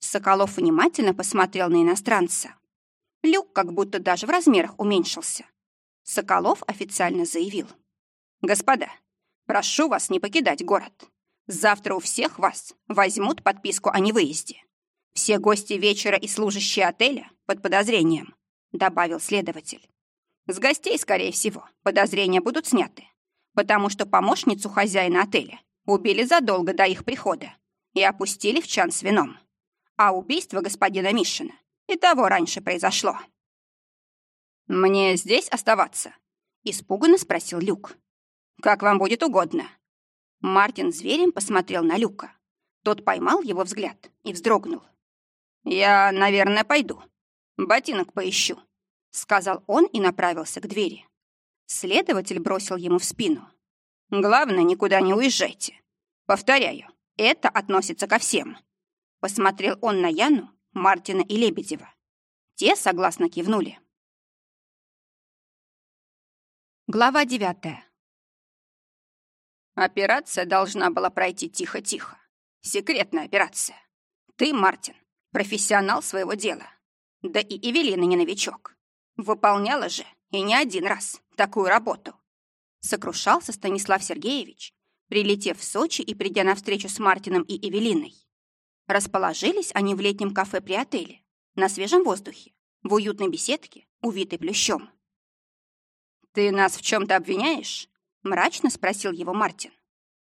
Соколов внимательно посмотрел на иностранца. Люк как будто даже в размерах уменьшился. Соколов официально заявил. «Господа, прошу вас не покидать город. Завтра у всех вас возьмут подписку о невыезде. Все гости вечера и служащие отеля под подозрением», добавил следователь. «С гостей, скорее всего, подозрения будут сняты, потому что помощницу хозяина отеля убили задолго до их прихода и опустили в чан с вином. А убийство господина Мишина и того раньше произошло. «Мне здесь оставаться?» — испуганно спросил Люк. «Как вам будет угодно». Мартин зверем посмотрел на Люка. Тот поймал его взгляд и вздрогнул. «Я, наверное, пойду. Ботинок поищу», — сказал он и направился к двери. Следователь бросил ему в спину. «Главное, никуда не уезжайте. Повторяю, это относится ко всем». Посмотрел он на Яну, Мартина и Лебедева. Те согласно кивнули. Глава девятая. Операция должна была пройти тихо-тихо. Секретная операция. Ты, Мартин, профессионал своего дела. Да и Эвелина не новичок. Выполняла же, и не один раз, такую работу. Сокрушался Станислав Сергеевич, прилетев в Сочи и придя на встречу с Мартином и Эвелиной. Расположились они в летнем кафе при отеле, на свежем воздухе, в уютной беседке, увитой плющом. «Ты нас в чем-то обвиняешь?» — мрачно спросил его Мартин.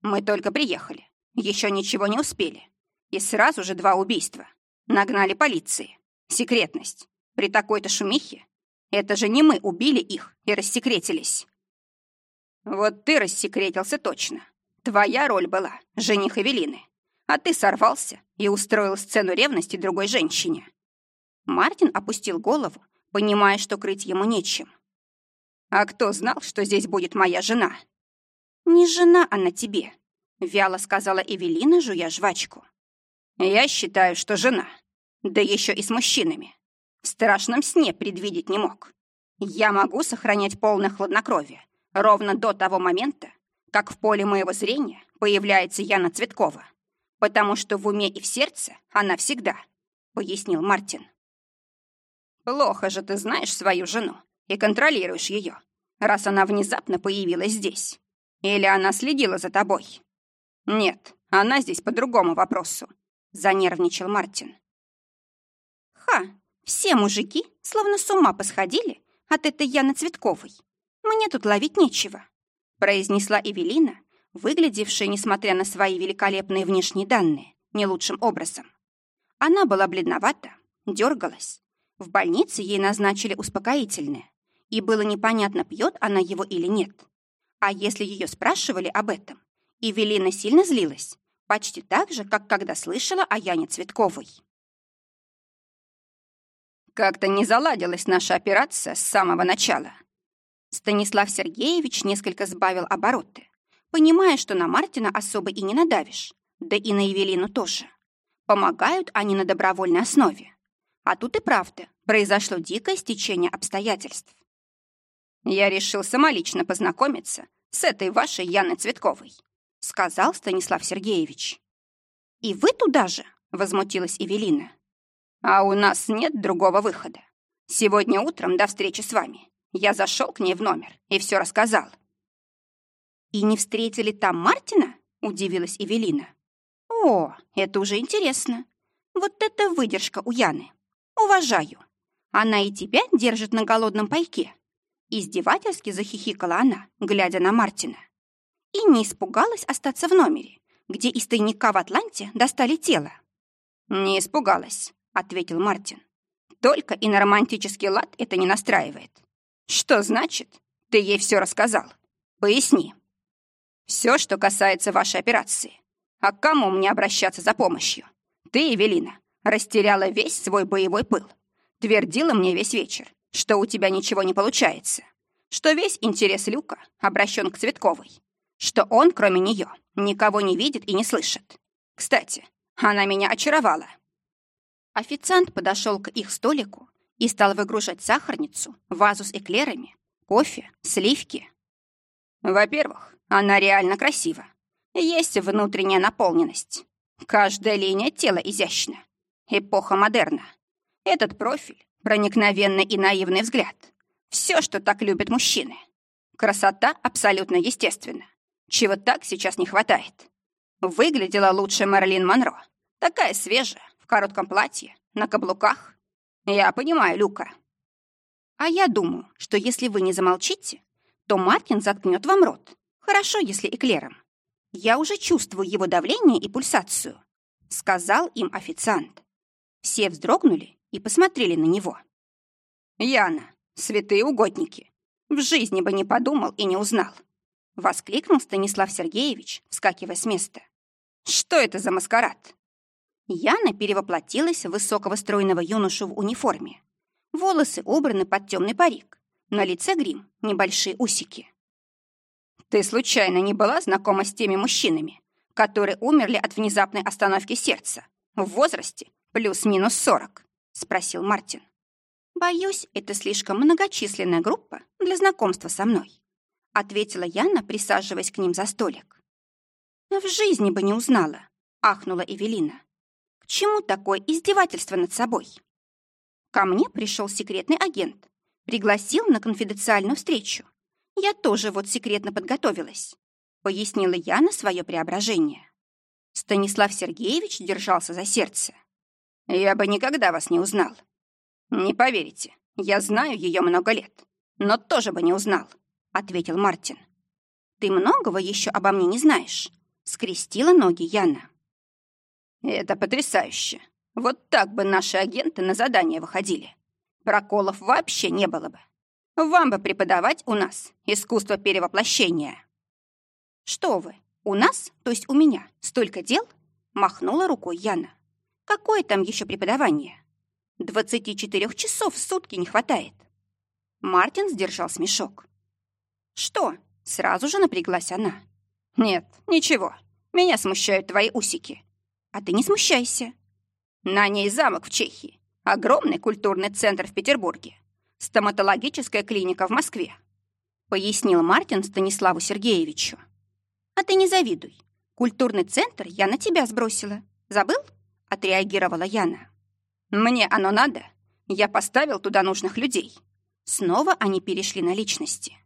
«Мы только приехали, еще ничего не успели. И сразу же два убийства. Нагнали полиции. Секретность. При такой-то шумихе. Это же не мы убили их и рассекретились». «Вот ты рассекретился точно. Твоя роль была жених Эвелины а ты сорвался и устроил сцену ревности другой женщине». Мартин опустил голову, понимая, что крыть ему нечем. «А кто знал, что здесь будет моя жена?» «Не жена она тебе», — вяло сказала Эвелина, жуя жвачку. «Я считаю, что жена. Да еще и с мужчинами. В страшном сне предвидеть не мог. Я могу сохранять полное хладнокровие ровно до того момента, как в поле моего зрения появляется Яна Цветкова потому что в уме и в сердце она всегда», — пояснил Мартин. «Плохо же ты знаешь свою жену и контролируешь ее, раз она внезапно появилась здесь. Или она следила за тобой?» «Нет, она здесь по другому вопросу», — занервничал Мартин. «Ха, все мужики словно с ума посходили от этой Яны Цветковой. Мне тут ловить нечего», — произнесла Эвелина, выглядевшая, несмотря на свои великолепные внешние данные, не лучшим образом. Она была бледновата, дергалась. В больнице ей назначили успокоительное, и было непонятно, пьет она его или нет. А если ее спрашивали об этом, Эвелина сильно злилась, почти так же, как когда слышала о Яне Цветковой. «Как-то не заладилась наша операция с самого начала». Станислав Сергеевич несколько сбавил обороты понимая, что на Мартина особо и не надавишь, да и на Евелину тоже. Помогают они на добровольной основе. А тут и правда, произошло дикое стечение обстоятельств. «Я решил самолично познакомиться с этой вашей Яной Цветковой», сказал Станислав Сергеевич. «И вы туда же?» — возмутилась Эвелина. «А у нас нет другого выхода. Сегодня утром до встречи с вами я зашел к ней в номер и все рассказал. «И не встретили там Мартина?» — удивилась Эвелина. «О, это уже интересно. Вот это выдержка у Яны. Уважаю. Она и тебя держит на голодном пайке». Издевательски захихикала она, глядя на Мартина. И не испугалась остаться в номере, где из тайника в Атланте достали тело. «Не испугалась», — ответил Мартин. «Только и на романтический лад это не настраивает. Что значит? Ты ей все рассказал. Поясни». Все, что касается вашей операции. А к кому мне обращаться за помощью? Ты, Эвелина, растеряла весь свой боевой пыл. Твердила мне весь вечер, что у тебя ничего не получается. Что весь интерес Люка обращен к Цветковой. Что он, кроме нее, никого не видит и не слышит. Кстати, она меня очаровала. Официант подошел к их столику и стал выгружать сахарницу, вазу с эклерами, кофе, сливки. Во-первых, она реально красива. Есть внутренняя наполненность. Каждая линия тела изящна. Эпоха модерна. Этот профиль, проникновенный и наивный взгляд. Все, что так любят мужчины. Красота абсолютно естественна. Чего так сейчас не хватает. Выглядела лучше Мэрилин Монро. Такая свежая, в коротком платье, на каблуках. Я понимаю, Люка. А я думаю, что если вы не замолчите, то Мартин заткнет вам рот. Хорошо, если эклером. Я уже чувствую его давление и пульсацию, сказал им официант. Все вздрогнули и посмотрели на него. Яна, святые угодники, в жизни бы не подумал и не узнал. Воскликнул Станислав Сергеевич, вскакивая с места. Что это за маскарад? Яна перевоплотилась в высокого стройного юношу в униформе. Волосы убраны под темный парик. На лице грим, небольшие усики. «Ты случайно не была знакома с теми мужчинами, которые умерли от внезапной остановки сердца в возрасте плюс-минус сорок?» — спросил Мартин. «Боюсь, это слишком многочисленная группа для знакомства со мной», — ответила Яна, присаживаясь к ним за столик. «В жизни бы не узнала», — ахнула Эвелина. «К чему такое издевательство над собой?» Ко мне пришел секретный агент, пригласил на конфиденциальную встречу. Я тоже вот секретно подготовилась, пояснила я на свое преображение. Станислав Сергеевич держался за сердце. Я бы никогда вас не узнал. Не поверите, я знаю ее много лет, но тоже бы не узнал, ответил Мартин. Ты многого еще обо мне не знаешь, скрестила ноги Яна. Это потрясающе. Вот так бы наши агенты на задание выходили. Проколов вообще не было бы. Вам бы преподавать у нас искусство перевоплощения. Что вы, у нас, то есть у меня, столько дел? Махнула рукой Яна. Какое там еще преподавание? Двадцати четырех часов в сутки не хватает. Мартин сдержал смешок. Что? Сразу же напряглась она. Нет, ничего. Меня смущают твои усики. А ты не смущайся. На ней замок в Чехии, огромный культурный центр в Петербурге, стоматологическая клиника в Москве, пояснил Мартин Станиславу Сергеевичу. А ты не завидуй. Культурный центр я на тебя сбросила. Забыл? Отреагировала Яна. Мне оно надо. Я поставил туда нужных людей. Снова они перешли на личности.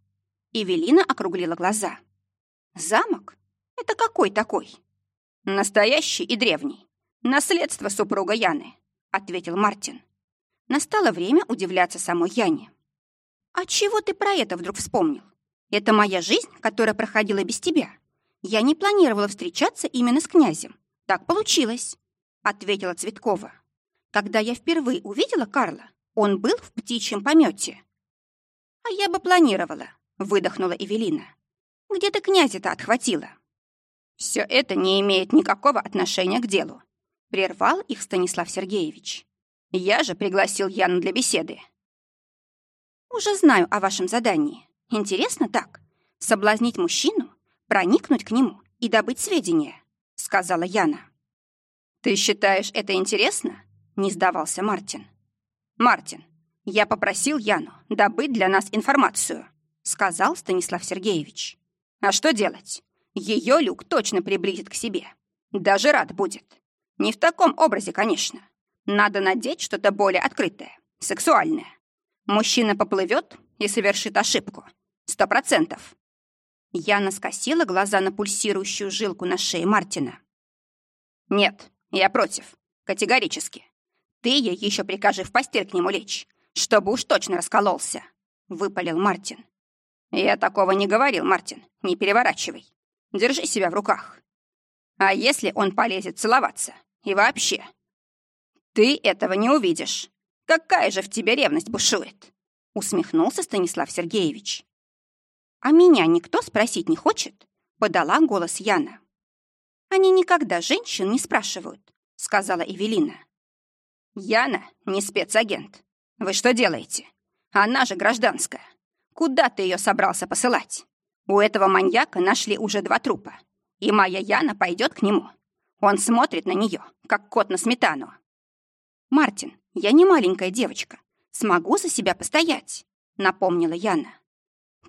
Эвелина округлила глаза. Замок? Это какой такой? Настоящий и древний. «Наследство супруга Яны», — ответил Мартин. Настало время удивляться самой Яне. «А чего ты про это вдруг вспомнил? Это моя жизнь, которая проходила без тебя. Я не планировала встречаться именно с князем. Так получилось», — ответила Цветкова. «Когда я впервые увидела Карла, он был в птичьем помете». «А я бы планировала», — выдохнула Эвелина. «Где ты князя-то отхватила?» «Все это не имеет никакого отношения к делу», Прервал их Станислав Сергеевич. Я же пригласил Яну для беседы. Уже знаю о вашем задании. Интересно так? Соблазнить мужчину, проникнуть к нему и добыть сведения, сказала Яна. Ты считаешь это интересно? Не сдавался Мартин. Мартин, я попросил Яну добыть для нас информацию, сказал Станислав Сергеевич. А что делать? Ее Люк точно приблизит к себе. Даже рад будет. Не в таком образе, конечно. Надо надеть что-то более открытое, сексуальное. Мужчина поплывет и совершит ошибку. Сто процентов. Яна скосила глаза на пульсирующую жилку на шее Мартина. «Нет, я против. Категорически. Ты ей еще прикажи в постель к нему лечь, чтобы уж точно раскололся», — выпалил Мартин. «Я такого не говорил, Мартин. Не переворачивай. Держи себя в руках. А если он полезет целоваться? И вообще, ты этого не увидишь. Какая же в тебе ревность бушует?» Усмехнулся Станислав Сергеевич. «А меня никто спросить не хочет?» Подала голос Яна. «Они никогда женщин не спрашивают», сказала Эвелина. «Яна не спецагент. Вы что делаете? Она же гражданская. Куда ты ее собрался посылать? У этого маньяка нашли уже два трупа. И моя Яна пойдет к нему. Он смотрит на нее, как кот на сметану. «Мартин, я не маленькая девочка. Смогу за себя постоять», — напомнила Яна.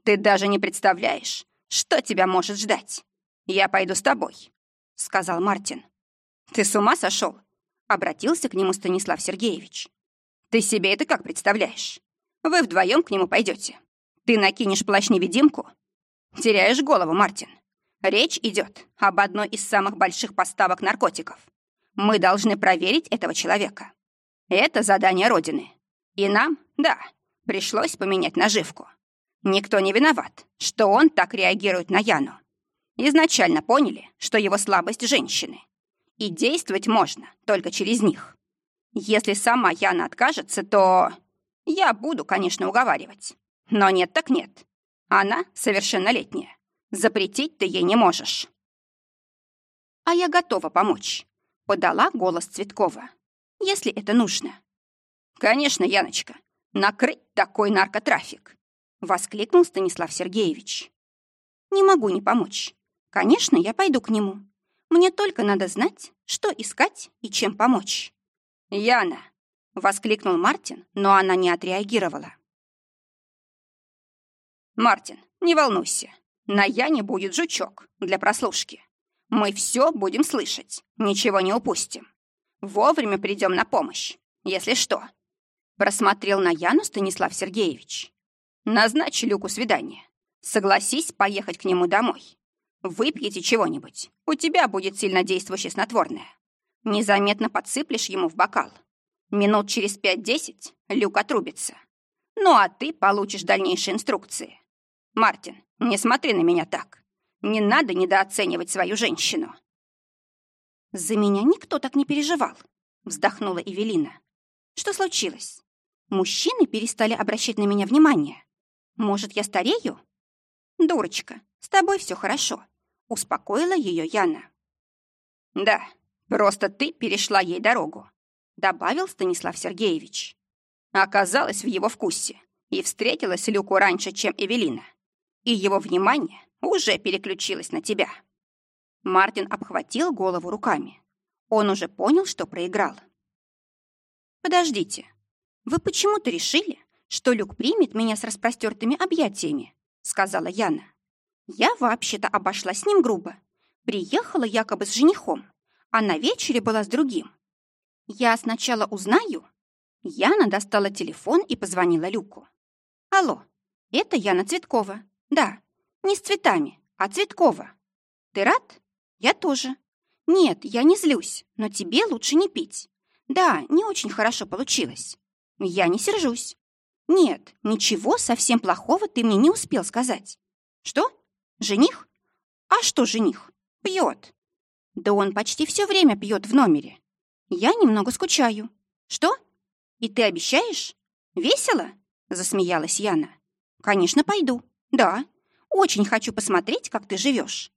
«Ты даже не представляешь, что тебя может ждать. Я пойду с тобой», — сказал Мартин. Ты с ума сошел? Обратился к нему Станислав Сергеевич. Ты себе это как представляешь? Вы вдвоем к нему пойдете. Ты накинешь плащ-невидимку? Теряешь голову, Мартин. Речь идет об одной из самых больших поставок наркотиков. Мы должны проверить этого человека. Это задание Родины. И нам, да, пришлось поменять наживку. Никто не виноват, что он так реагирует на Яну. Изначально поняли, что его слабость — женщины. И действовать можно только через них. Если сама Яна откажется, то... Я буду, конечно, уговаривать. Но нет так нет. Она совершеннолетняя. Запретить ты ей не можешь. А я готова помочь. Подала голос Цветкова. Если это нужно. Конечно, Яночка. Накрыть такой наркотрафик. Воскликнул Станислав Сергеевич. Не могу не помочь. Конечно, я пойду к нему. Мне только надо знать, что искать и чем помочь. «Яна!» — воскликнул Мартин, но она не отреагировала. «Мартин, не волнуйся. На Яне будет жучок для прослушки. Мы все будем слышать, ничего не упустим. Вовремя придем на помощь, если что». Просмотрел на Яну Станислав Сергеевич. «Назначь Люку свидание. Согласись поехать к нему домой. Выпьете чего-нибудь. У тебя будет сильно действующее снотворное. Незаметно подсыплешь ему в бокал. Минут через пять-десять люк отрубится. Ну а ты получишь дальнейшие инструкции. Мартин, не смотри на меня так. Не надо недооценивать свою женщину. За меня никто так не переживал, вздохнула Эвелина. Что случилось? Мужчины перестали обращать на меня внимание. Может, я старею? Дурочка, с тобой все хорошо. Успокоила ее Яна. Да, просто ты перешла ей дорогу, добавил Станислав Сергеевич. Оказалась в его вкусе и встретилась Люку раньше, чем Эвелина и его внимание уже переключилось на тебя. Мартин обхватил голову руками. Он уже понял, что проиграл. «Подождите, вы почему-то решили, что Люк примет меня с распростертыми объятиями?» Сказала Яна. «Я вообще-то обошла с ним грубо. Приехала якобы с женихом, а на вечере была с другим. Я сначала узнаю...» Яна достала телефон и позвонила Люку. «Алло, это Яна Цветкова. Да, не с цветами, а Цветкова. Ты рад? Я тоже. Нет, я не злюсь, но тебе лучше не пить. Да, не очень хорошо получилось. Я не сержусь. Нет, ничего совсем плохого ты мне не успел сказать. Что? Жених? А что жених? Пьет. Да он почти все время пьет в номере. Я немного скучаю. Что? И ты обещаешь? Весело? Засмеялась Яна. Конечно, пойду. Да, очень хочу посмотреть, как ты живешь.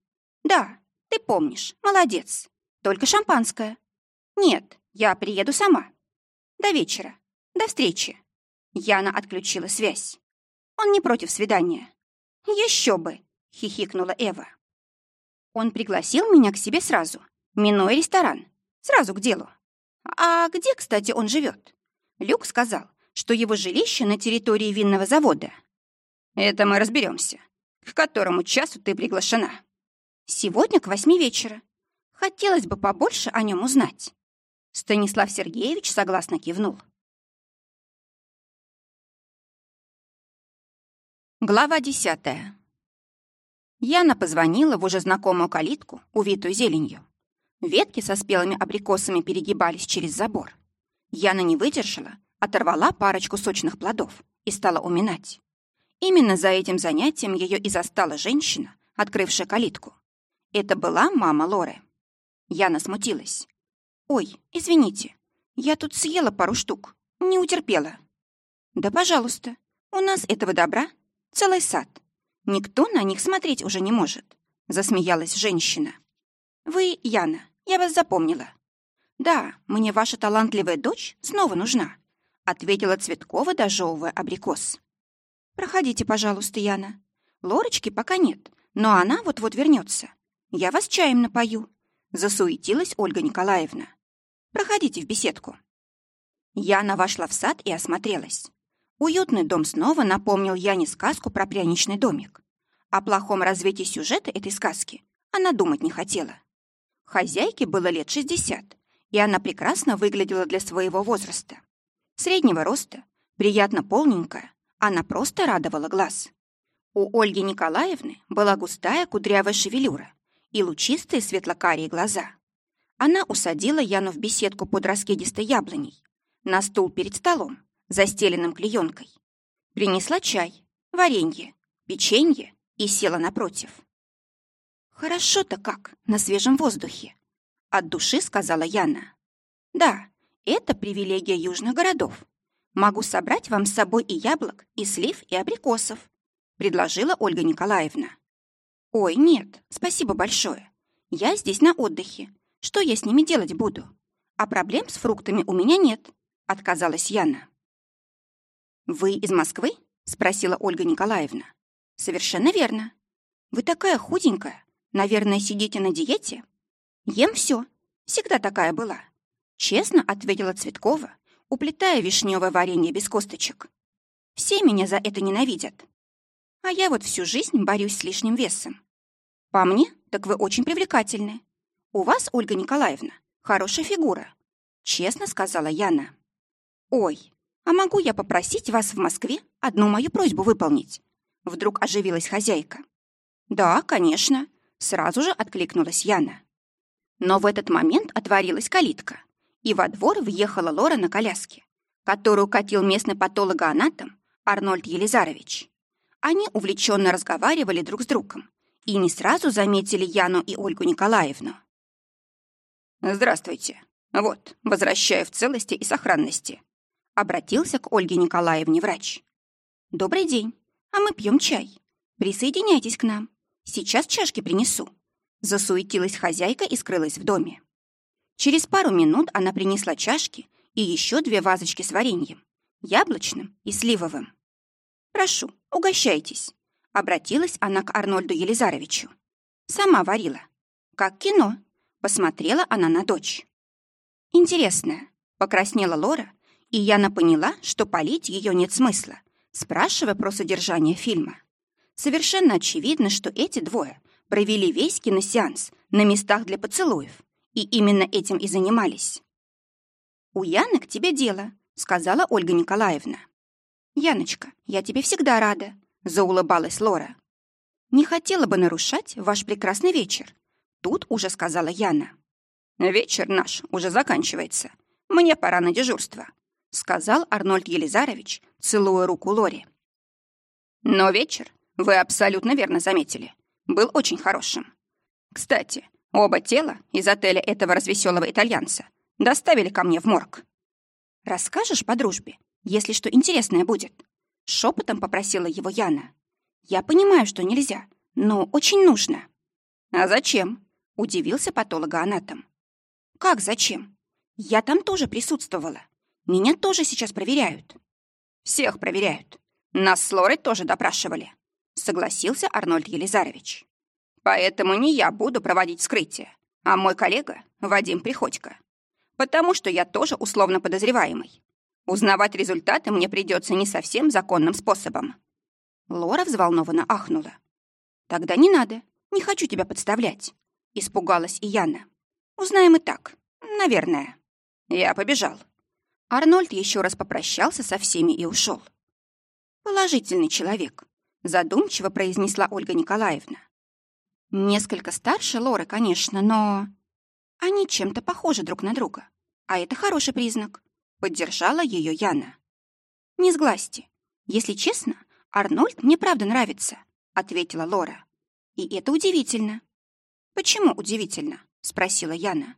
Да, ты помнишь, молодец. Только шампанское. Нет, я приеду сама. До вечера. До встречи. Яна отключила связь. Он не против свидания. Еще бы, хихикнула Эва. Он пригласил меня к себе сразу, минуя ресторан. Сразу к делу. А где, кстати, он живет? Люк сказал, что его жилище на территории винного завода. Это мы разберемся. К которому часу ты приглашена? Сегодня к восьми вечера. Хотелось бы побольше о нем узнать. Станислав Сергеевич согласно кивнул. Глава десятая. Яна позвонила в уже знакомую калитку, увитую зеленью. Ветки со спелыми абрикосами перегибались через забор. Яна не выдержала, оторвала парочку сочных плодов и стала уминать. Именно за этим занятием ее и застала женщина, открывшая калитку. Это была мама Лоры. Яна смутилась. «Ой, извините, я тут съела пару штук, не утерпела». «Да, пожалуйста, у нас этого добра целый сад. Никто на них смотреть уже не может», — засмеялась женщина. «Вы, Яна, я вас запомнила». «Да, мне ваша талантливая дочь снова нужна», — ответила Цветкова, дожевывая абрикос. «Проходите, пожалуйста, Яна. Лорочки пока нет, но она вот-вот вернется. Я вас чаем напою», — засуетилась Ольга Николаевна. «Проходите в беседку». Яна вошла в сад и осмотрелась. Уютный дом снова напомнил Яне сказку про пряничный домик. О плохом развитии сюжета этой сказки она думать не хотела. Хозяйке было лет 60, и она прекрасно выглядела для своего возраста. Среднего роста, приятно полненькая, она просто радовала глаз. У Ольги Николаевны была густая кудрявая шевелюра и лучистые светлокарие глаза. Она усадила Яну в беседку под раскидистой яблоней, на стул перед столом, застеленным клеенкой. Принесла чай, варенье, печенье и села напротив. «Хорошо-то как, на свежем воздухе», — от души сказала Яна. «Да, это привилегия южных городов. Могу собрать вам с собой и яблок, и слив, и абрикосов», — предложила Ольга Николаевна. «Ой, нет, спасибо большое. Я здесь на отдыхе. Что я с ними делать буду? А проблем с фруктами у меня нет», — отказалась Яна. «Вы из Москвы?» — спросила Ольга Николаевна. «Совершенно верно. Вы такая худенькая. Наверное, сидите на диете?» «Ем все. Всегда такая была», — честно ответила Цветкова, уплетая вишневое варенье без косточек. «Все меня за это ненавидят. А я вот всю жизнь борюсь с лишним весом. По мне, так вы очень привлекательны. У вас, Ольга Николаевна, хорошая фигура», — честно сказала Яна. «Ой, а могу я попросить вас в Москве одну мою просьбу выполнить?» Вдруг оживилась хозяйка. «Да, конечно», — сразу же откликнулась Яна. Но в этот момент отворилась калитка, и во двор въехала Лора на коляске, которую катил местный патологоанатом Арнольд Елизарович. Они увлеченно разговаривали друг с другом и не сразу заметили Яну и Ольгу Николаевну. «Здравствуйте. Вот, возвращаю в целости и сохранности», обратился к Ольге Николаевне врач. «Добрый день а мы пьем чай. Присоединяйтесь к нам. Сейчас чашки принесу». Засуетилась хозяйка и скрылась в доме. Через пару минут она принесла чашки и еще две вазочки с вареньем, яблочным и сливовым. «Прошу, угощайтесь», — обратилась она к Арнольду Елизаровичу. «Сама варила. Как кино», — посмотрела она на дочь. «Интересная», — покраснела Лора, и Яна поняла, что полить ее нет смысла, спрашивая про содержание фильма. Совершенно очевидно, что эти двое провели весь киносеанс на местах для поцелуев, и именно этим и занимались. «У Яны к тебе дело», — сказала Ольга Николаевна. «Яночка, я тебе всегда рада», — заулыбалась Лора. «Не хотела бы нарушать ваш прекрасный вечер», — тут уже сказала Яна. «Вечер наш уже заканчивается. Мне пора на дежурство», — сказал Арнольд Елизарович, целуя руку Лори. «Но вечер, вы абсолютно верно заметили, был очень хорошим. Кстати, оба тела из отеля этого развеселого итальянца доставили ко мне в морг». «Расскажешь по дружбе, если что интересное будет?» Шепотом попросила его Яна. «Я понимаю, что нельзя, но очень нужно». «А зачем?» — удивился патологоанатом. «Как зачем? Я там тоже присутствовала. Меня тоже сейчас проверяют». «Всех проверяют. Нас с Лорой тоже допрашивали», — согласился Арнольд Елизарович. «Поэтому не я буду проводить вскрытие, а мой коллега Вадим Приходько. Потому что я тоже условно подозреваемый. Узнавать результаты мне придется не совсем законным способом». Лора взволнованно ахнула. «Тогда не надо. Не хочу тебя подставлять», — испугалась и Яна. «Узнаем и так. Наверное». Я побежал. Арнольд еще раз попрощался со всеми и ушел. «Положительный человек», — задумчиво произнесла Ольга Николаевна. «Несколько старше Лоры, конечно, но...» «Они чем-то похожи друг на друга, а это хороший признак», — поддержала ее Яна. «Не сглазьте. Если честно, Арнольд мне правда нравится», — ответила Лора. «И это удивительно». «Почему удивительно?» — спросила Яна.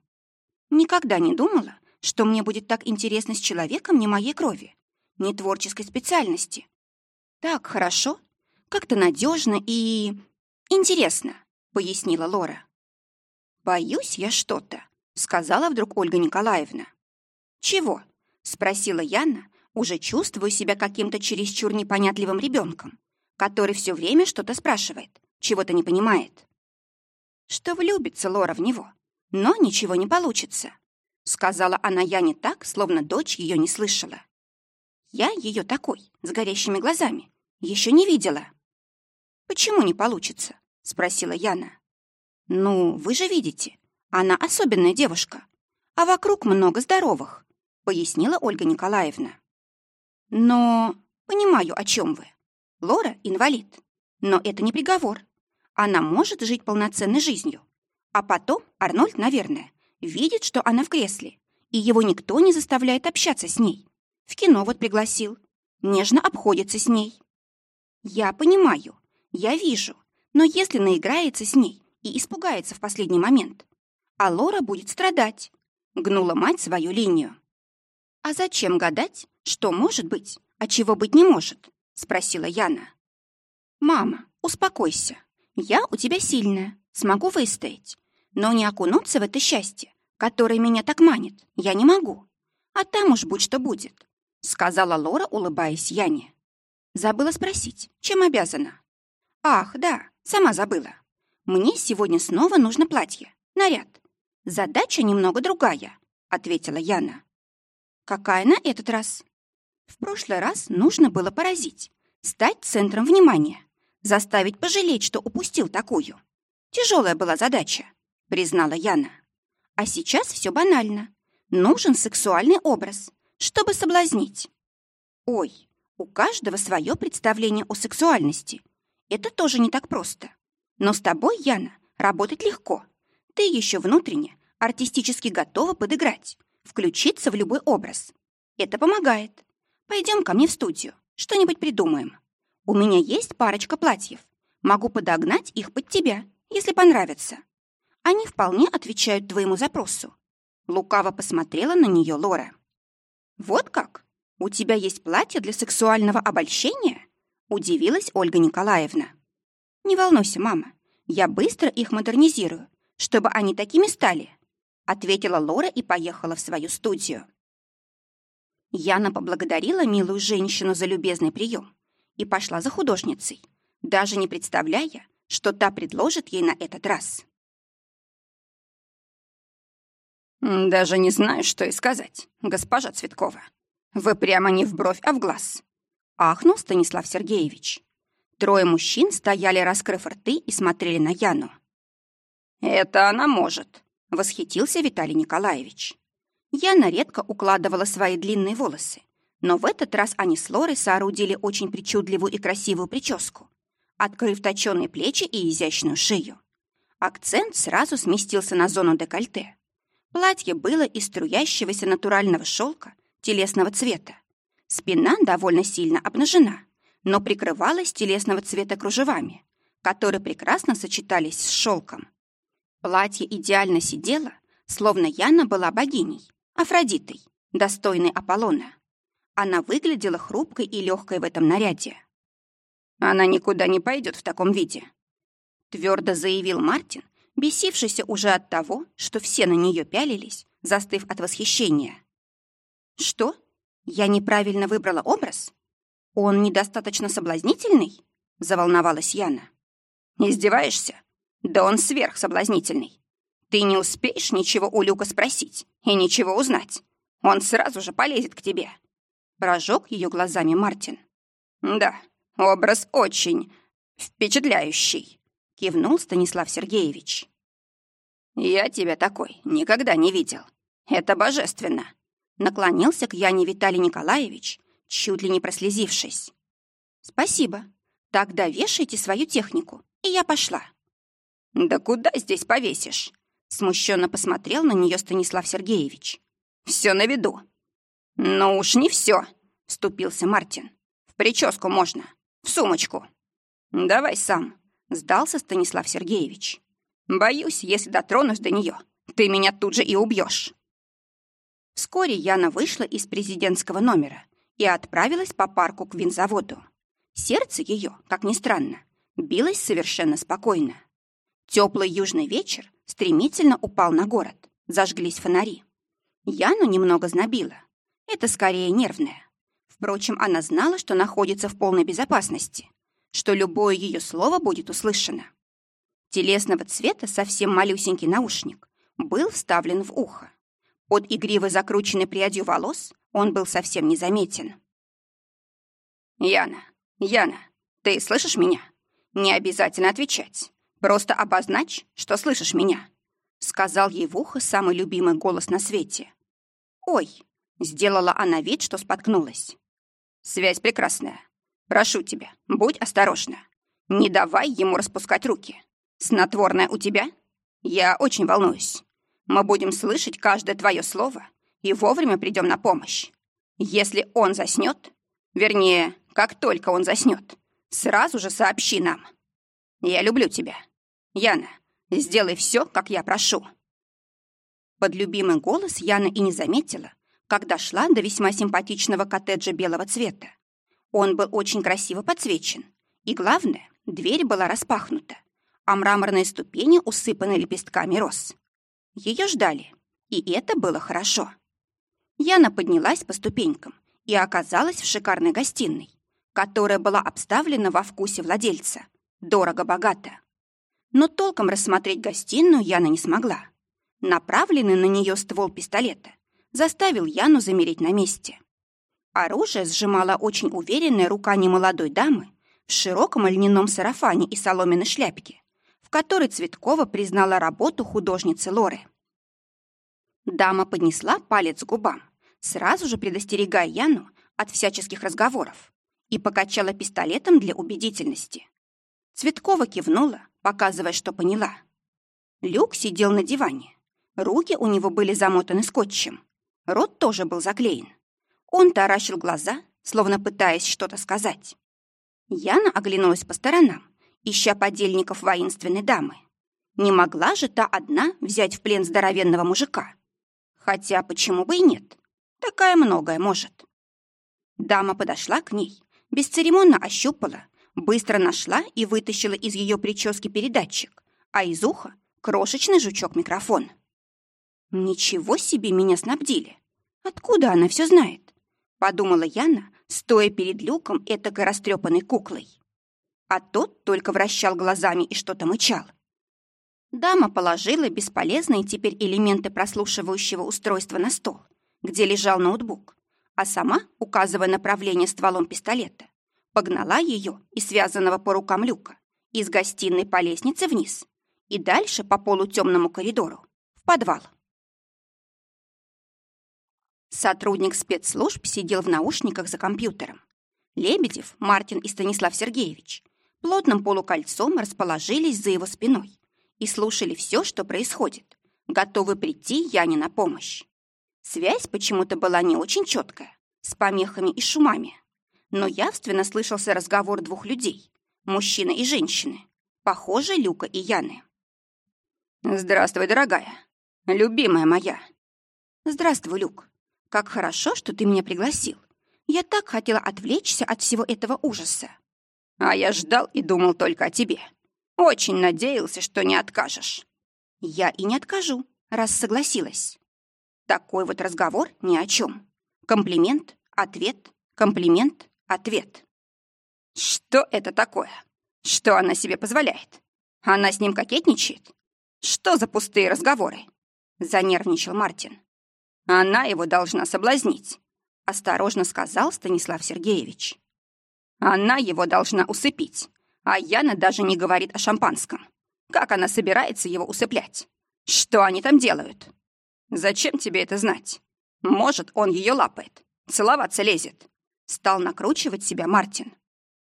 «Никогда не думала, что мне будет так интересно с человеком не моей крови, не творческой специальности. Так хорошо, как-то надежно и... интересно, пояснила Лора. Боюсь я что-то, сказала вдруг Ольга Николаевна. Чего? спросила Яна, уже чувствуя себя каким-то чересчур непонятливым ребенком, который все время что-то спрашивает, чего-то не понимает. Что влюбится Лора в него, но ничего не получится. Сказала она я не так, словно дочь ее не слышала. Я ее такой, с горящими глазами, еще не видела. «Почему не получится?» — спросила Яна. «Ну, вы же видите, Она особенная девушка, а вокруг много здоровых, пояснила Ольга Николаевна. Но понимаю, о чем вы. Лора инвалид, но это не приговор. Она может жить полноценной жизнью. А потом Арнольд, наверное, видит, что она в кресле, и его никто не заставляет общаться с ней. В кино вот пригласил. Нежно обходится с ней. Я понимаю, я вижу, но если наиграется с ней и испугается в последний момент, а Лора будет страдать, гнула мать свою линию. А зачем гадать, что может быть, а чего быть не может? спросила Яна. Мама, успокойся. Я у тебя сильная, смогу выстоять, но не окунуться в это счастье, которое меня так манит, я не могу. А там уж будь что будет, сказала Лора, улыбаясь Яне. Забыла спросить, чем обязана? Ах, да, сама забыла. Мне сегодня снова нужно платье, наряд. Задача немного другая, ответила Яна. Какая на этот раз? В прошлый раз нужно было поразить, стать центром внимания, заставить пожалеть, что упустил такую. Тяжелая была задача, признала Яна. А сейчас все банально. Нужен сексуальный образ, чтобы соблазнить. Ой, у каждого свое представление о сексуальности. Это тоже не так просто. Но с тобой, Яна, работать легко. Ты еще внутренне, артистически готова подыграть, включиться в любой образ. Это помогает. Пойдем ко мне в студию, что-нибудь придумаем. У меня есть парочка платьев. Могу подогнать их под тебя, если понравится. Они вполне отвечают твоему запросу. Лукаво посмотрела на нее Лора. Вот как? У тебя есть платье для сексуального обольщения? Удивилась Ольга Николаевна. Не волнуйся, мама. Я быстро их модернизирую, чтобы они такими стали, ответила Лора и поехала в свою студию. Яна поблагодарила милую женщину за любезный прием и пошла за художницей, даже не представляя, что та предложит ей на этот раз. «Даже не знаю, что и сказать, госпожа Цветкова. Вы прямо не в бровь, а в глаз», — ахнул Станислав Сергеевич. Трое мужчин стояли, раскрыв рты, и смотрели на Яну. «Это она может», — восхитился Виталий Николаевич. Яна редко укладывала свои длинные волосы, но в этот раз они с Лорой соорудили очень причудливую и красивую прическу, открыв точёные плечи и изящную шею. Акцент сразу сместился на зону декольте. Платье было из струящегося натурального шелка телесного цвета. Спина довольно сильно обнажена, но прикрывалась телесного цвета кружевами, которые прекрасно сочетались с шелком. Платье идеально сидело, словно Яна была богиней, Афродитой, достойной Аполлона. Она выглядела хрупкой и легкой в этом наряде. «Она никуда не пойдет в таком виде», — твердо заявил Мартин, бесившийся уже от того, что все на нее пялились, застыв от восхищения. «Что? Я неправильно выбрала образ? Он недостаточно соблазнительный?» — заволновалась Яна. «Издеваешься? Да он сверхсоблазнительный. Ты не успеешь ничего у Люка спросить и ничего узнать. Он сразу же полезет к тебе». Прожег ее глазами Мартин. «Да, образ очень впечатляющий», — кивнул Станислав Сергеевич. «Я тебя такой никогда не видел. Это божественно!» Наклонился к Яне Виталий Николаевич, чуть ли не прослезившись. «Спасибо. Тогда вешайте свою технику, и я пошла». «Да куда здесь повесишь?» Смущенно посмотрел на нее Станислав Сергеевич. «Все на виду». «Ну уж не все», — вступился Мартин. «В прическу можно, в сумочку». «Давай сам», — сдался Станислав Сергеевич. Боюсь, если дотронусь до нее, ты меня тут же и убьешь. Вскоре Яна вышла из президентского номера и отправилась по парку к винзаводу. Сердце ее, как ни странно, билось совершенно спокойно. Теплый южный вечер стремительно упал на город, зажглись фонари. Яну немного знобило. Это скорее нервное. Впрочем, она знала, что находится в полной безопасности, что любое ее слово будет услышано. Телесного цвета совсем малюсенький наушник был вставлен в ухо. Под игриво закрученной прядью волос он был совсем незаметен. «Яна, Яна, ты слышишь меня? Не обязательно отвечать. Просто обозначь, что слышишь меня. сказал ей в ухо самый любимый голос на свете. «Ой!» — сделала она вид, что споткнулась. «Связь прекрасная. Прошу тебя, будь осторожна. Не давай ему распускать руки. Снотворное у тебя? Я очень волнуюсь. Мы будем слышать каждое твое слово и вовремя придем на помощь. Если он заснет, вернее, как только он заснет, сразу же сообщи нам. Я люблю тебя. Яна, сделай все, как я прошу». Под любимый голос Яна и не заметила, когда шла до весьма симпатичного коттеджа белого цвета. Он был очень красиво подсвечен, и, главное, дверь была распахнута, а мраморные ступени усыпаны лепестками роз. Ее ждали, и это было хорошо. Яна поднялась по ступенькам и оказалась в шикарной гостиной, которая была обставлена во вкусе владельца. Дорого-богато. Но толком рассмотреть гостиную Яна не смогла. Направленный на нее ствол пистолета заставил Яну замереть на месте. Оружие сжимала очень уверенная рука немолодой дамы в широком льняном сарафане и соломенной шляпке, в которой Цветкова признала работу художницы Лоры. Дама поднесла палец к губам, сразу же предостерегая Яну от всяческих разговоров, и покачала пистолетом для убедительности. Цветкова кивнула, показывая, что поняла. Люк сидел на диване. Руки у него были замотаны скотчем. Рот тоже был заклеен. Он таращил глаза, словно пытаясь что-то сказать. Яна оглянулась по сторонам, ища подельников воинственной дамы. Не могла же та одна взять в плен здоровенного мужика. Хотя почему бы и нет? Такая многое может. Дама подошла к ней, бесцеремонно ощупала, быстро нашла и вытащила из ее прически передатчик, а из уха — крошечный жучок-микрофон. «Ничего себе меня снабдили! Откуда она все знает?» — подумала Яна, стоя перед люком этакой растрепанной куклой. А тот только вращал глазами и что-то мычал. Дама положила бесполезные теперь элементы прослушивающего устройства на стол, где лежал ноутбук, а сама, указывая направление стволом пистолета, погнала ее и связанного по рукам люка из гостиной по лестнице вниз и дальше по полутемному коридору в подвал. Сотрудник спецслужб сидел в наушниках за компьютером. Лебедев, Мартин и Станислав Сергеевич плотным полукольцом расположились за его спиной и слушали все, что происходит, готовы прийти Яне на помощь. Связь почему-то была не очень четкая, с помехами и шумами. Но явственно слышался разговор двух людей, мужчины и женщины, похоже, Люка и Яны. «Здравствуй, дорогая, любимая моя». «Здравствуй, Люк. Как хорошо, что ты меня пригласил. Я так хотела отвлечься от всего этого ужаса». «А я ждал и думал только о тебе. Очень надеялся, что не откажешь». «Я и не откажу, раз согласилась». Такой вот разговор ни о чем. Комплимент, ответ, комплимент, ответ. Что это такое? Что она себе позволяет? Она с ним кокетничает? Что за пустые разговоры? Занервничал Мартин. Она его должна соблазнить, осторожно сказал Станислав Сергеевич. Она его должна усыпить, а Яна даже не говорит о шампанском. Как она собирается его усыплять? Что они там делают? Зачем тебе это знать? Может, он ее лапает, целоваться лезет. Стал накручивать себя Мартин.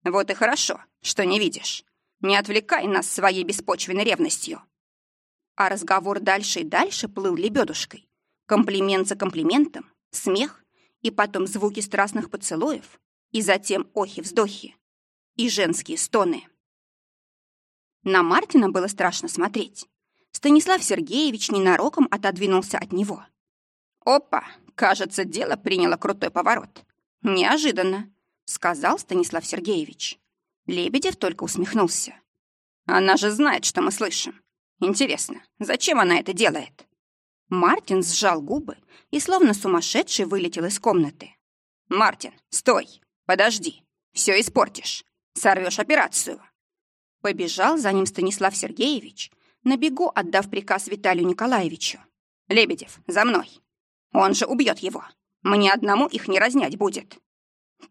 Вот и хорошо, что не видишь. Не отвлекай нас своей беспочвенной ревностью. А разговор дальше и дальше плыл лебедушкой. Комплимент за комплиментом, смех и потом звуки страстных поцелуев, и затем охи-вздохи и женские стоны. На Мартина было страшно смотреть. Станислав Сергеевич ненароком отодвинулся от него. «Опа! Кажется, дело приняло крутой поворот. Неожиданно», — сказал Станислав Сергеевич. Лебедев только усмехнулся. «Она же знает, что мы слышим. Интересно, зачем она это делает?» Мартин сжал губы и словно сумасшедший вылетел из комнаты. «Мартин, стой! Подожди! Все испортишь! Сорвешь операцию!» Побежал за ним Станислав Сергеевич, на бегу отдав приказ Виталию Николаевичу. «Лебедев, за мной! Он же убьет его! Мне одному их не разнять будет!»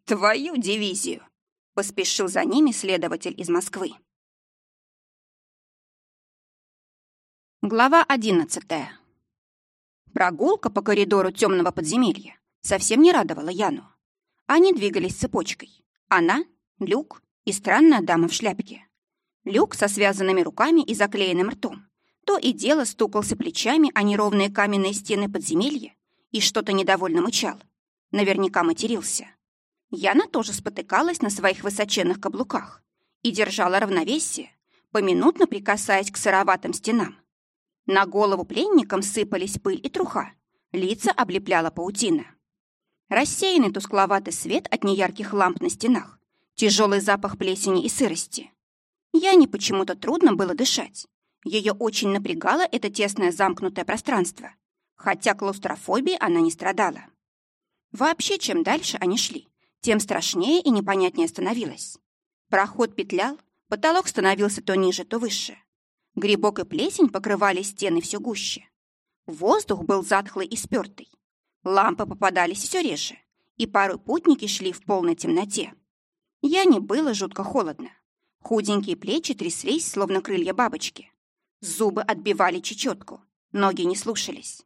«Твою дивизию!» — поспешил за ними следователь из Москвы. Глава одиннадцатая. Прогулка по коридору темного подземелья совсем не радовала Яну. Они двигались цепочкой. Она, Люк и странная дама в шляпке. Люк со связанными руками и заклеенным ртом. То и дело стукался плечами о неровные каменные стены подземелья и что-то недовольно мычал. Наверняка матерился. Яна тоже спотыкалась на своих высоченных каблуках и держала равновесие, поминутно прикасаясь к сыроватым стенам. На голову пленникам сыпались пыль и труха. Лица облепляла паутина. Рассеянный тускловатый свет от неярких ламп на стенах. Тяжелый запах плесени и сырости. Яне почему-то трудно было дышать. Ее очень напрягало это тесное замкнутое пространство. Хотя клаустрофобией она не страдала. Вообще, чем дальше они шли, тем страшнее и непонятнее становилось. Проход петлял, потолок становился то ниже, то выше. Грибок и плесень покрывали стены все гуще. Воздух был затхлый и спёртый. Лампы попадались все реже, и пару путники шли в полной темноте. Я не было жутко холодно. Худенькие плечи тряслись, словно крылья бабочки. Зубы отбивали чечетку, ноги не слушались.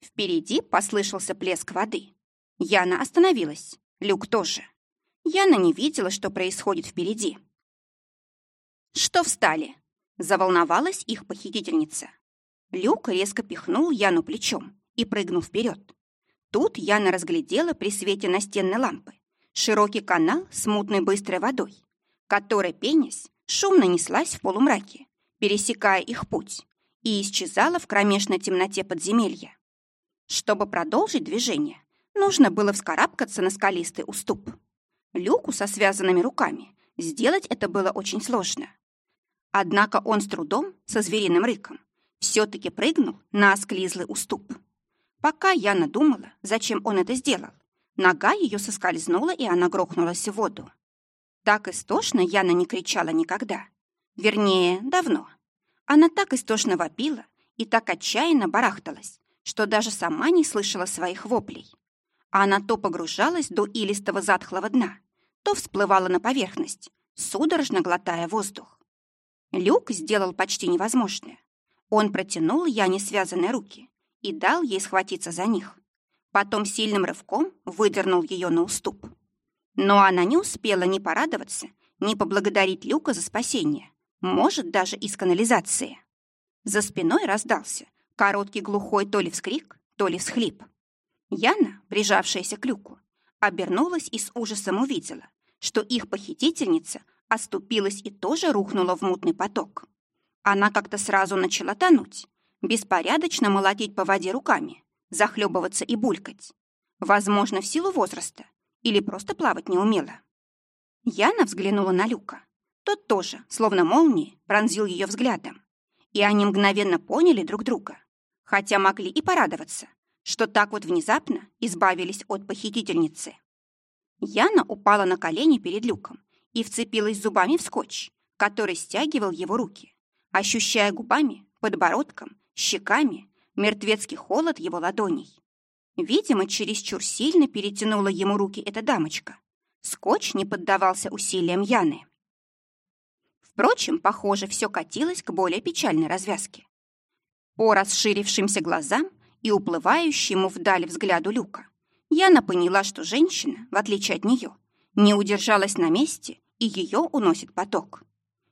Впереди послышался плеск воды. Яна остановилась, Люк тоже. Яна не видела, что происходит впереди. «Что встали?» Заволновалась их похитительница. Люк резко пихнул Яну плечом и прыгнул вперед. Тут Яна разглядела при свете настенной лампы широкий канал с мутной быстрой водой, которая, пенясь, шумно неслась в полумраке, пересекая их путь, и исчезала в кромешной темноте подземелья. Чтобы продолжить движение, нужно было вскарабкаться на скалистый уступ. Люку со связанными руками сделать это было очень сложно. Однако он с трудом, со звериным рыком, все-таки прыгнул на осклизлый уступ. Пока Яна думала, зачем он это сделал, нога ее соскользнула, и она грохнулась в воду. Так истошно Яна не кричала никогда. Вернее, давно. Она так истошно вопила и так отчаянно барахталась, что даже сама не слышала своих воплей. Она то погружалась до илистого затхлого дна, то всплывала на поверхность, судорожно глотая воздух. Люк сделал почти невозможное. Он протянул Яне связанные руки и дал ей схватиться за них. Потом сильным рывком выдернул ее на уступ. Но она не успела ни порадоваться, ни поблагодарить Люка за спасение, может, даже из канализации. За спиной раздался короткий глухой то ли вскрик, то ли всхлип. Яна, прижавшаяся к Люку, обернулась и с ужасом увидела, что их похитительница оступилась и тоже рухнула в мутный поток. Она как-то сразу начала тонуть, беспорядочно молотить по воде руками, захлебываться и булькать. Возможно, в силу возраста или просто плавать не умела. Яна взглянула на Люка. Тот тоже, словно молнией, пронзил ее взглядом. И они мгновенно поняли друг друга, хотя могли и порадоваться, что так вот внезапно избавились от похитительницы. Яна упала на колени перед Люком и вцепилась зубами в скотч, который стягивал его руки, ощущая губами, подбородком, щеками мертвецкий холод его ладоней. Видимо, чересчур сильно перетянула ему руки эта дамочка. Скотч не поддавался усилиям Яны. Впрочем, похоже, все катилось к более печальной развязке. По расширившимся глазам и уплывающему вдаль взгляду Люка, Яна поняла, что женщина, в отличие от нее, не удержалась на месте, и ее уносит поток.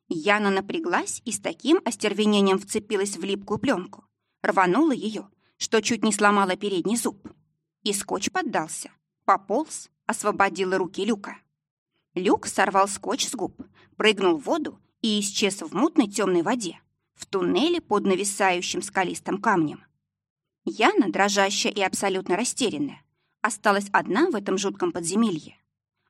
Яна напряглась и с таким остервенением вцепилась в липкую пленку, рванула ее, что чуть не сломала передний зуб. И скотч поддался, пополз, освободила руки Люка. Люк сорвал скотч с губ, прыгнул в воду и исчез в мутной темной воде, в туннеле под нависающим скалистым камнем. Яна, дрожащая и абсолютно растерянная, осталась одна в этом жутком подземелье.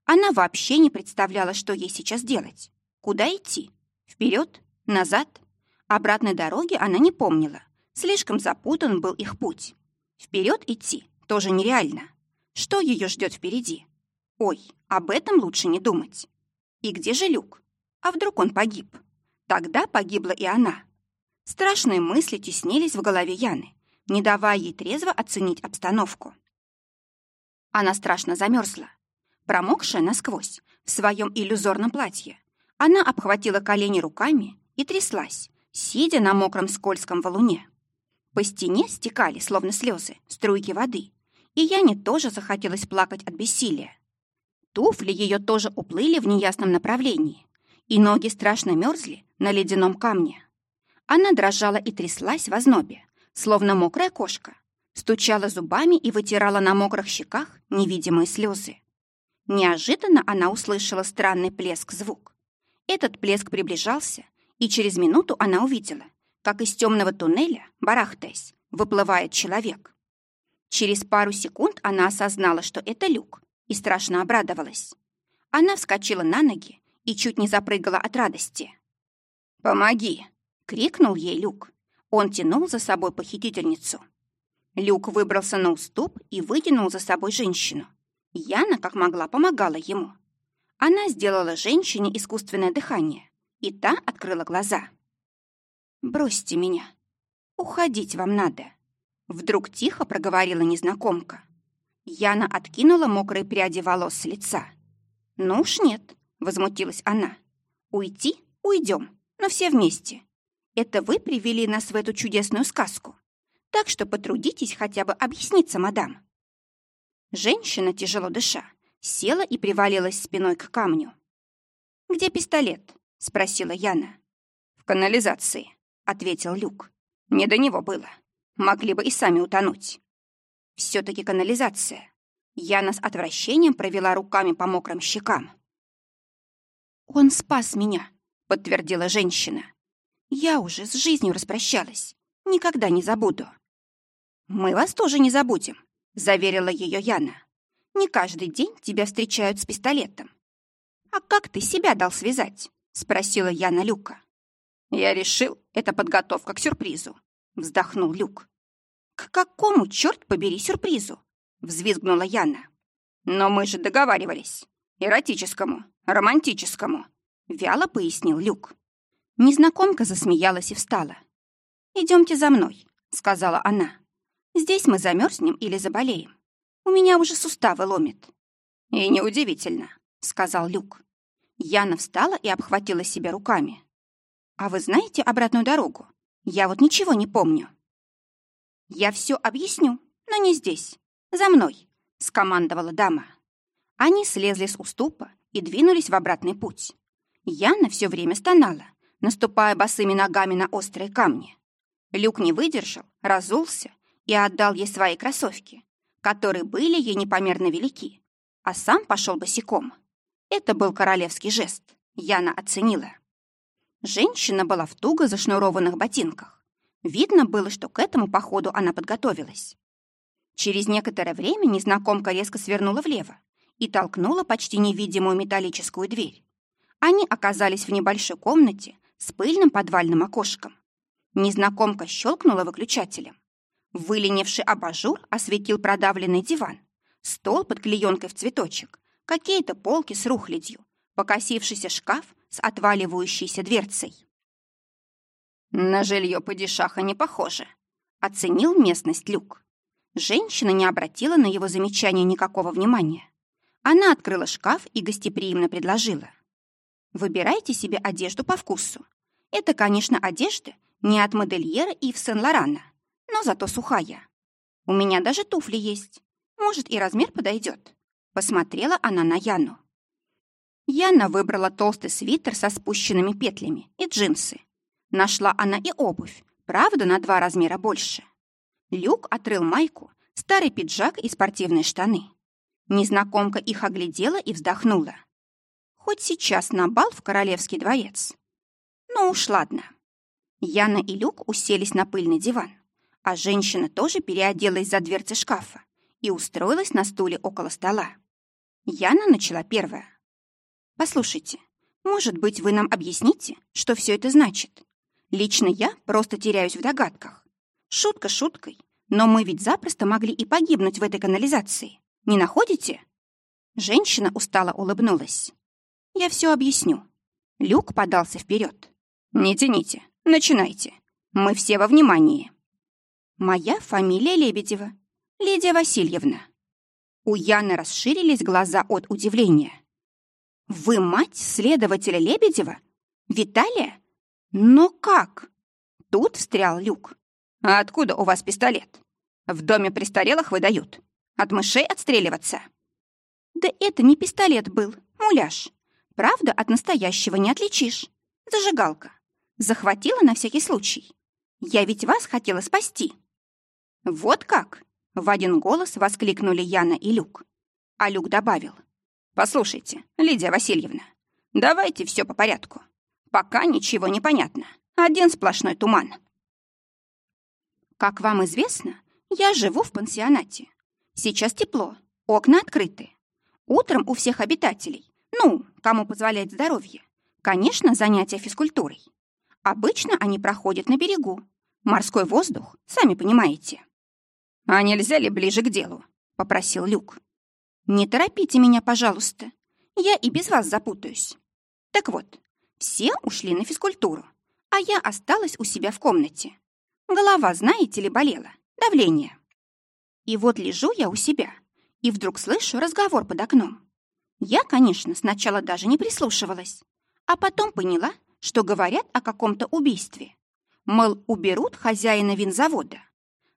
Она вообще не представляла, что ей сейчас делать. Куда идти? Вперед? Назад? Обратной дороги она не помнила. Слишком запутан был их путь. Вперед идти тоже нереально. Что ее ждет впереди? Ой, об этом лучше не думать. И где же Люк? А вдруг он погиб? Тогда погибла и она. Страшные мысли теснились в голове Яны, не давая ей трезво оценить обстановку. Она страшно замерзла. Промокшая насквозь, в своем иллюзорном платье, она обхватила колени руками и тряслась, сидя на мокром скользком валуне. По стене стекали, словно слезы, струйки воды, и Яне тоже захотелось плакать от бессилия. Туфли ее тоже уплыли в неясном направлении, и ноги страшно мерзли на ледяном камне. Она дрожала и тряслась в ознобе, словно мокрая кошка, стучала зубами и вытирала на мокрых щеках невидимые слезы. Неожиданно она услышала странный плеск-звук. Этот плеск приближался, и через минуту она увидела, как из темного туннеля, барахтаясь, выплывает человек. Через пару секунд она осознала, что это люк, и страшно обрадовалась. Она вскочила на ноги и чуть не запрыгала от радости. «Помоги!» — крикнул ей Люк. Он тянул за собой похитительницу. Люк выбрался на уступ и вытянул за собой женщину. Яна, как могла, помогала ему. Она сделала женщине искусственное дыхание, и та открыла глаза. «Бросьте меня. Уходить вам надо», — вдруг тихо проговорила незнакомка. Яна откинула мокрые пряди волос с лица. «Ну уж нет», — возмутилась она. «Уйти? Уйдем, но все вместе. Это вы привели нас в эту чудесную сказку. Так что потрудитесь хотя бы объясниться, мадам». Женщина, тяжело дыша, села и привалилась спиной к камню. «Где пистолет?» — спросила Яна. «В канализации», — ответил Люк. «Не до него было. Могли бы и сами утонуть». «Все-таки канализация». Яна с отвращением провела руками по мокрым щекам. «Он спас меня», — подтвердила женщина. «Я уже с жизнью распрощалась. Никогда не забуду». «Мы вас тоже не забудем», заверила ее Яна. «Не каждый день тебя встречают с пистолетом». «А как ты себя дал связать?» — спросила Яна Люка. «Я решил, это подготовка к сюрпризу», — вздохнул Люк. «К какому, черт побери, сюрпризу?» — взвизгнула Яна. «Но мы же договаривались. Эротическому, романтическому», — вяло пояснил Люк. Незнакомка засмеялась и встала. «Идемте за мной», — сказала она. Здесь мы замерзнем или заболеем. У меня уже суставы ломит». «И неудивительно», — сказал Люк. Яна встала и обхватила себя руками. «А вы знаете обратную дорогу? Я вот ничего не помню». «Я все объясню, но не здесь. За мной», — скомандовала дама. Они слезли с уступа и двинулись в обратный путь. Яна все время стонала, наступая босыми ногами на острые камни. Люк не выдержал, разулся и отдал ей свои кроссовки, которые были ей непомерно велики, а сам пошел босиком. Это был королевский жест, Яна оценила. Женщина была в туго зашнурованных ботинках. Видно было, что к этому походу она подготовилась. Через некоторое время незнакомка резко свернула влево и толкнула почти невидимую металлическую дверь. Они оказались в небольшой комнате с пыльным подвальным окошком. Незнакомка щелкнула выключателем. Выленивший абажур осветил продавленный диван, стол под клеенкой в цветочек, какие-то полки с рухлядью, покосившийся шкаф с отваливающейся дверцей. «На жилье падишаха не похоже», — оценил местность Люк. Женщина не обратила на его замечание никакого внимания. Она открыла шкаф и гостеприимно предложила. «Выбирайте себе одежду по вкусу. Это, конечно, одежда не от модельера Ив Сен-Лорана, но зато сухая. У меня даже туфли есть. Может, и размер подойдет. Посмотрела она на Яну. Яна выбрала толстый свитер со спущенными петлями и джинсы. Нашла она и обувь, правда, на два размера больше. Люк отрыл майку, старый пиджак и спортивные штаны. Незнакомка их оглядела и вздохнула. Хоть сейчас на бал в королевский дворец. Ну уж ладно. Яна и Люк уселись на пыльный диван. А женщина тоже переоделась за дверцы шкафа и устроилась на стуле около стола. Яна начала первая. «Послушайте, может быть, вы нам объясните, что все это значит? Лично я просто теряюсь в догадках. Шутка шуткой, но мы ведь запросто могли и погибнуть в этой канализации. Не находите?» Женщина устало улыбнулась. «Я все объясню». Люк подался вперед. «Не тяните, начинайте. Мы все во внимании». Моя фамилия Лебедева. Лидия Васильевна. У Яны расширились глаза от удивления. Вы мать следователя Лебедева? Виталия? Но как? Тут встрял Люк. «А откуда у вас пистолет? В доме престарелых выдают. От мышей отстреливаться?» «Да это не пистолет был, муляж. Правда, от настоящего не отличишь. Зажигалка. Захватила на всякий случай. Я ведь вас хотела спасти». «Вот как?» — в один голос воскликнули Яна и Люк. А Люк добавил. «Послушайте, Лидия Васильевна, давайте все по порядку. Пока ничего не понятно. Один сплошной туман». «Как вам известно, я живу в пансионате. Сейчас тепло, окна открыты. Утром у всех обитателей, ну, кому позволяет здоровье, конечно, занятия физкультурой. Обычно они проходят на берегу. Морской воздух, сами понимаете. «А нельзя ли ближе к делу?» — попросил Люк. «Не торопите меня, пожалуйста. Я и без вас запутаюсь. Так вот, все ушли на физкультуру, а я осталась у себя в комнате. Голова, знаете ли, болела, давление. И вот лежу я у себя, и вдруг слышу разговор под окном. Я, конечно, сначала даже не прислушивалась, а потом поняла, что говорят о каком-то убийстве. Мол, уберут хозяина винзавода.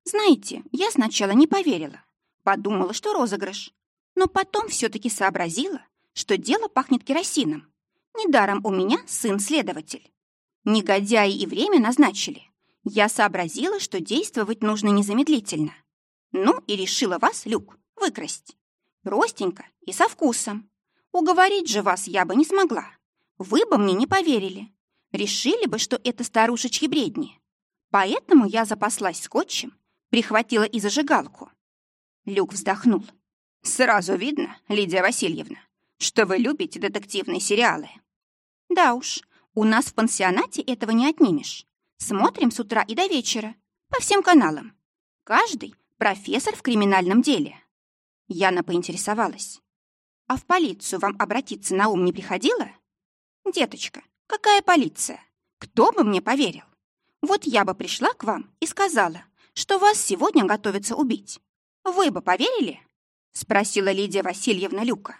Знаете, я сначала не поверила. Подумала, что розыгрыш. Но потом все-таки сообразила, что дело пахнет керосином. Недаром у меня сын-следователь. Негодяи и время назначили. Я сообразила, что действовать нужно незамедлительно. Ну и решила вас, Люк, выкрасть. Простенько и со вкусом. Уговорить же вас я бы не смогла. Вы бы мне не поверили решили бы, что это старушечьи бредни. Поэтому я запаслась скотчем, прихватила и зажигалку. Люк вздохнул. «Сразу видно, Лидия Васильевна, что вы любите детективные сериалы». «Да уж, у нас в пансионате этого не отнимешь. Смотрим с утра и до вечера, по всем каналам. Каждый профессор в криминальном деле». Яна поинтересовалась. «А в полицию вам обратиться на ум не приходило?» «Деточка, Какая полиция? Кто бы мне поверил? Вот я бы пришла к вам и сказала, что вас сегодня готовятся убить. Вы бы поверили? Спросила Лидия Васильевна Люка.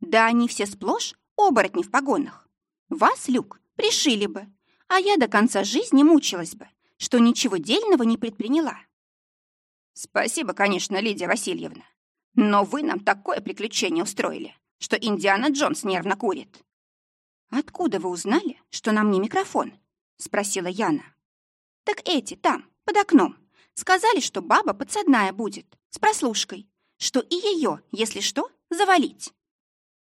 Да они все сплошь оборотни в погонах. Вас, Люк, пришили бы, а я до конца жизни мучилась бы, что ничего дельного не предприняла. Спасибо, конечно, Лидия Васильевна, но вы нам такое приключение устроили, что Индиана Джонс нервно курит. «Откуда вы узнали, что нам не микрофон?» — спросила Яна. «Так эти там, под окном, сказали, что баба подсадная будет, с прослушкой, что и ее, если что, завалить».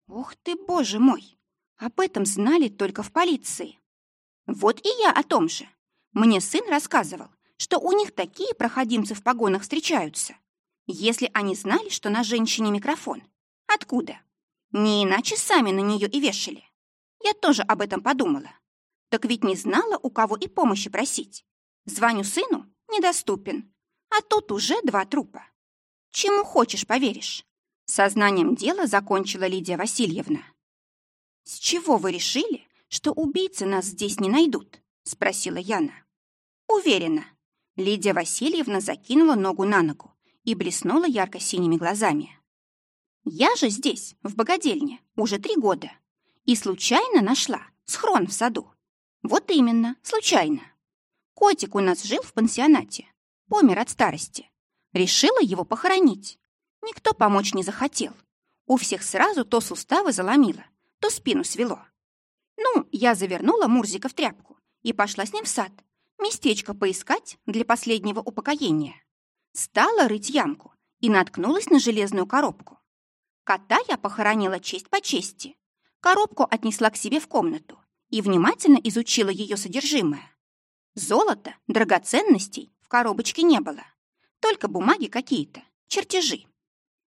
«Ух ты, боже мой! Об этом знали только в полиции». «Вот и я о том же. Мне сын рассказывал, что у них такие проходимцы в погонах встречаются. Если они знали, что на женщине микрофон, откуда? Не иначе сами на нее и вешали. Я тоже об этом подумала. Так ведь не знала, у кого и помощи просить. Звоню сыну, недоступен. А тут уже два трупа. Чему хочешь, поверишь. Сознанием дела закончила Лидия Васильевна. «С чего вы решили, что убийцы нас здесь не найдут?» — спросила Яна. «Уверена». Лидия Васильевна закинула ногу на ногу и блеснула ярко-синими глазами. «Я же здесь, в богадельне, уже три года. И случайно нашла схрон в саду. Вот именно, случайно. Котик у нас жил в пансионате. Помер от старости. Решила его похоронить. Никто помочь не захотел. У всех сразу то суставы заломило, то спину свело. Ну, я завернула Мурзика в тряпку и пошла с ним в сад. Местечко поискать для последнего упокоения. Стала рыть ямку и наткнулась на железную коробку. Кота я похоронила честь по чести. Коробку отнесла к себе в комнату и внимательно изучила ее содержимое. Золота, драгоценностей в коробочке не было. Только бумаги какие-то, чертежи.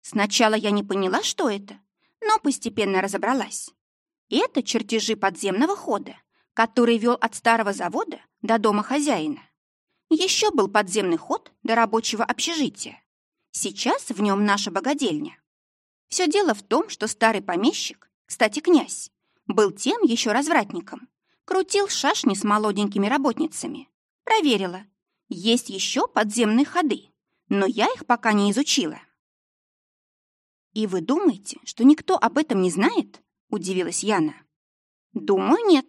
Сначала я не поняла, что это, но постепенно разобралась. Это чертежи подземного хода, который вел от старого завода до дома хозяина. Еще был подземный ход до рабочего общежития. Сейчас в нем наша богадельня. Все дело в том, что старый помещик кстати, князь был тем еще развратником. Крутил шашни с молоденькими работницами. Проверила. Есть еще подземные ходы, но я их пока не изучила. «И вы думаете, что никто об этом не знает?» — удивилась Яна. «Думаю, нет.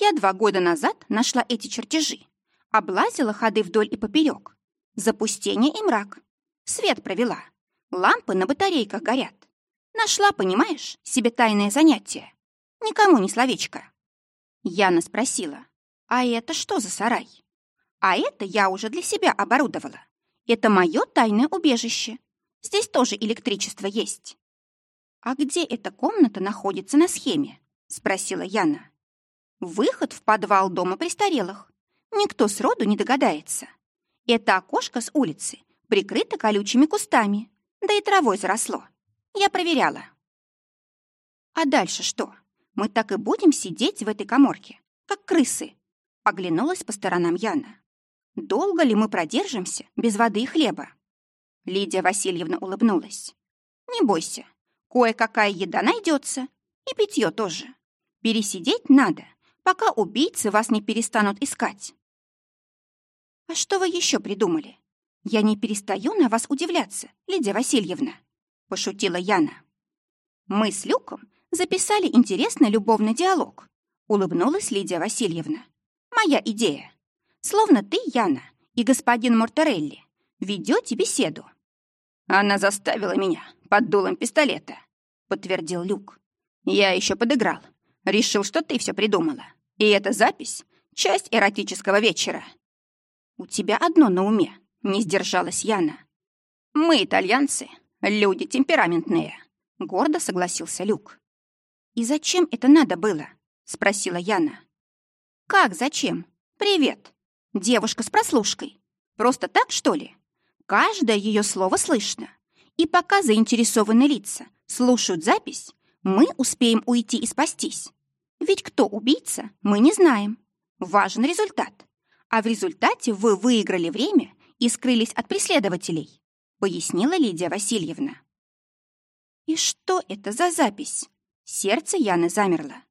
Я два года назад нашла эти чертежи, Облазила ходы вдоль и поперек. Запустение и мрак. Свет провела. Лампы на батарейках горят. Нашла, понимаешь, себе тайное занятие. Никому не словечко. Яна спросила, а это что за сарай? А это я уже для себя оборудовала. Это мое тайное убежище. Здесь тоже электричество есть. А где эта комната находится на схеме? Спросила Яна. Выход в подвал дома престарелых. Никто сроду не догадается. Это окошко с улицы прикрыто колючими кустами, да и травой заросло. Я проверяла. А дальше что? Мы так и будем сидеть в этой коморке, как крысы. Оглянулась по сторонам Яна. Долго ли мы продержимся без воды и хлеба? Лидия Васильевна улыбнулась. Не бойся, кое-какая еда найдется, и питье тоже. Пересидеть надо, пока убийцы вас не перестанут искать. А что вы еще придумали? Я не перестаю на вас удивляться, Лидия Васильевна, пошутила Яна. Мы с Люком записали интересный любовный диалог, улыбнулась Лидия Васильевна. Моя идея. Словно ты, Яна, и господин Мортерелли ведете беседу. Она заставила меня под дулом пистолета, подтвердил Люк. Я еще подыграл. Решил, что ты все придумала. И эта запись — часть эротического вечера. У тебя одно на уме, не сдержалась Яна. Мы, итальянцы, люди темпераментные, гордо согласился Люк. И зачем это надо было? спросила Яна. Как зачем? Привет. Девушка с прослушкой. Просто так, что ли? Каждое ее слово слышно. И пока заинтересованные лица слушают запись, мы успеем уйти и спастись. Ведь кто убийца, мы не знаем. Важен результат. А в результате вы выиграли время и скрылись от преследователей, пояснила Лидия Васильевна. И что это за запись? Сердце Яны замерло.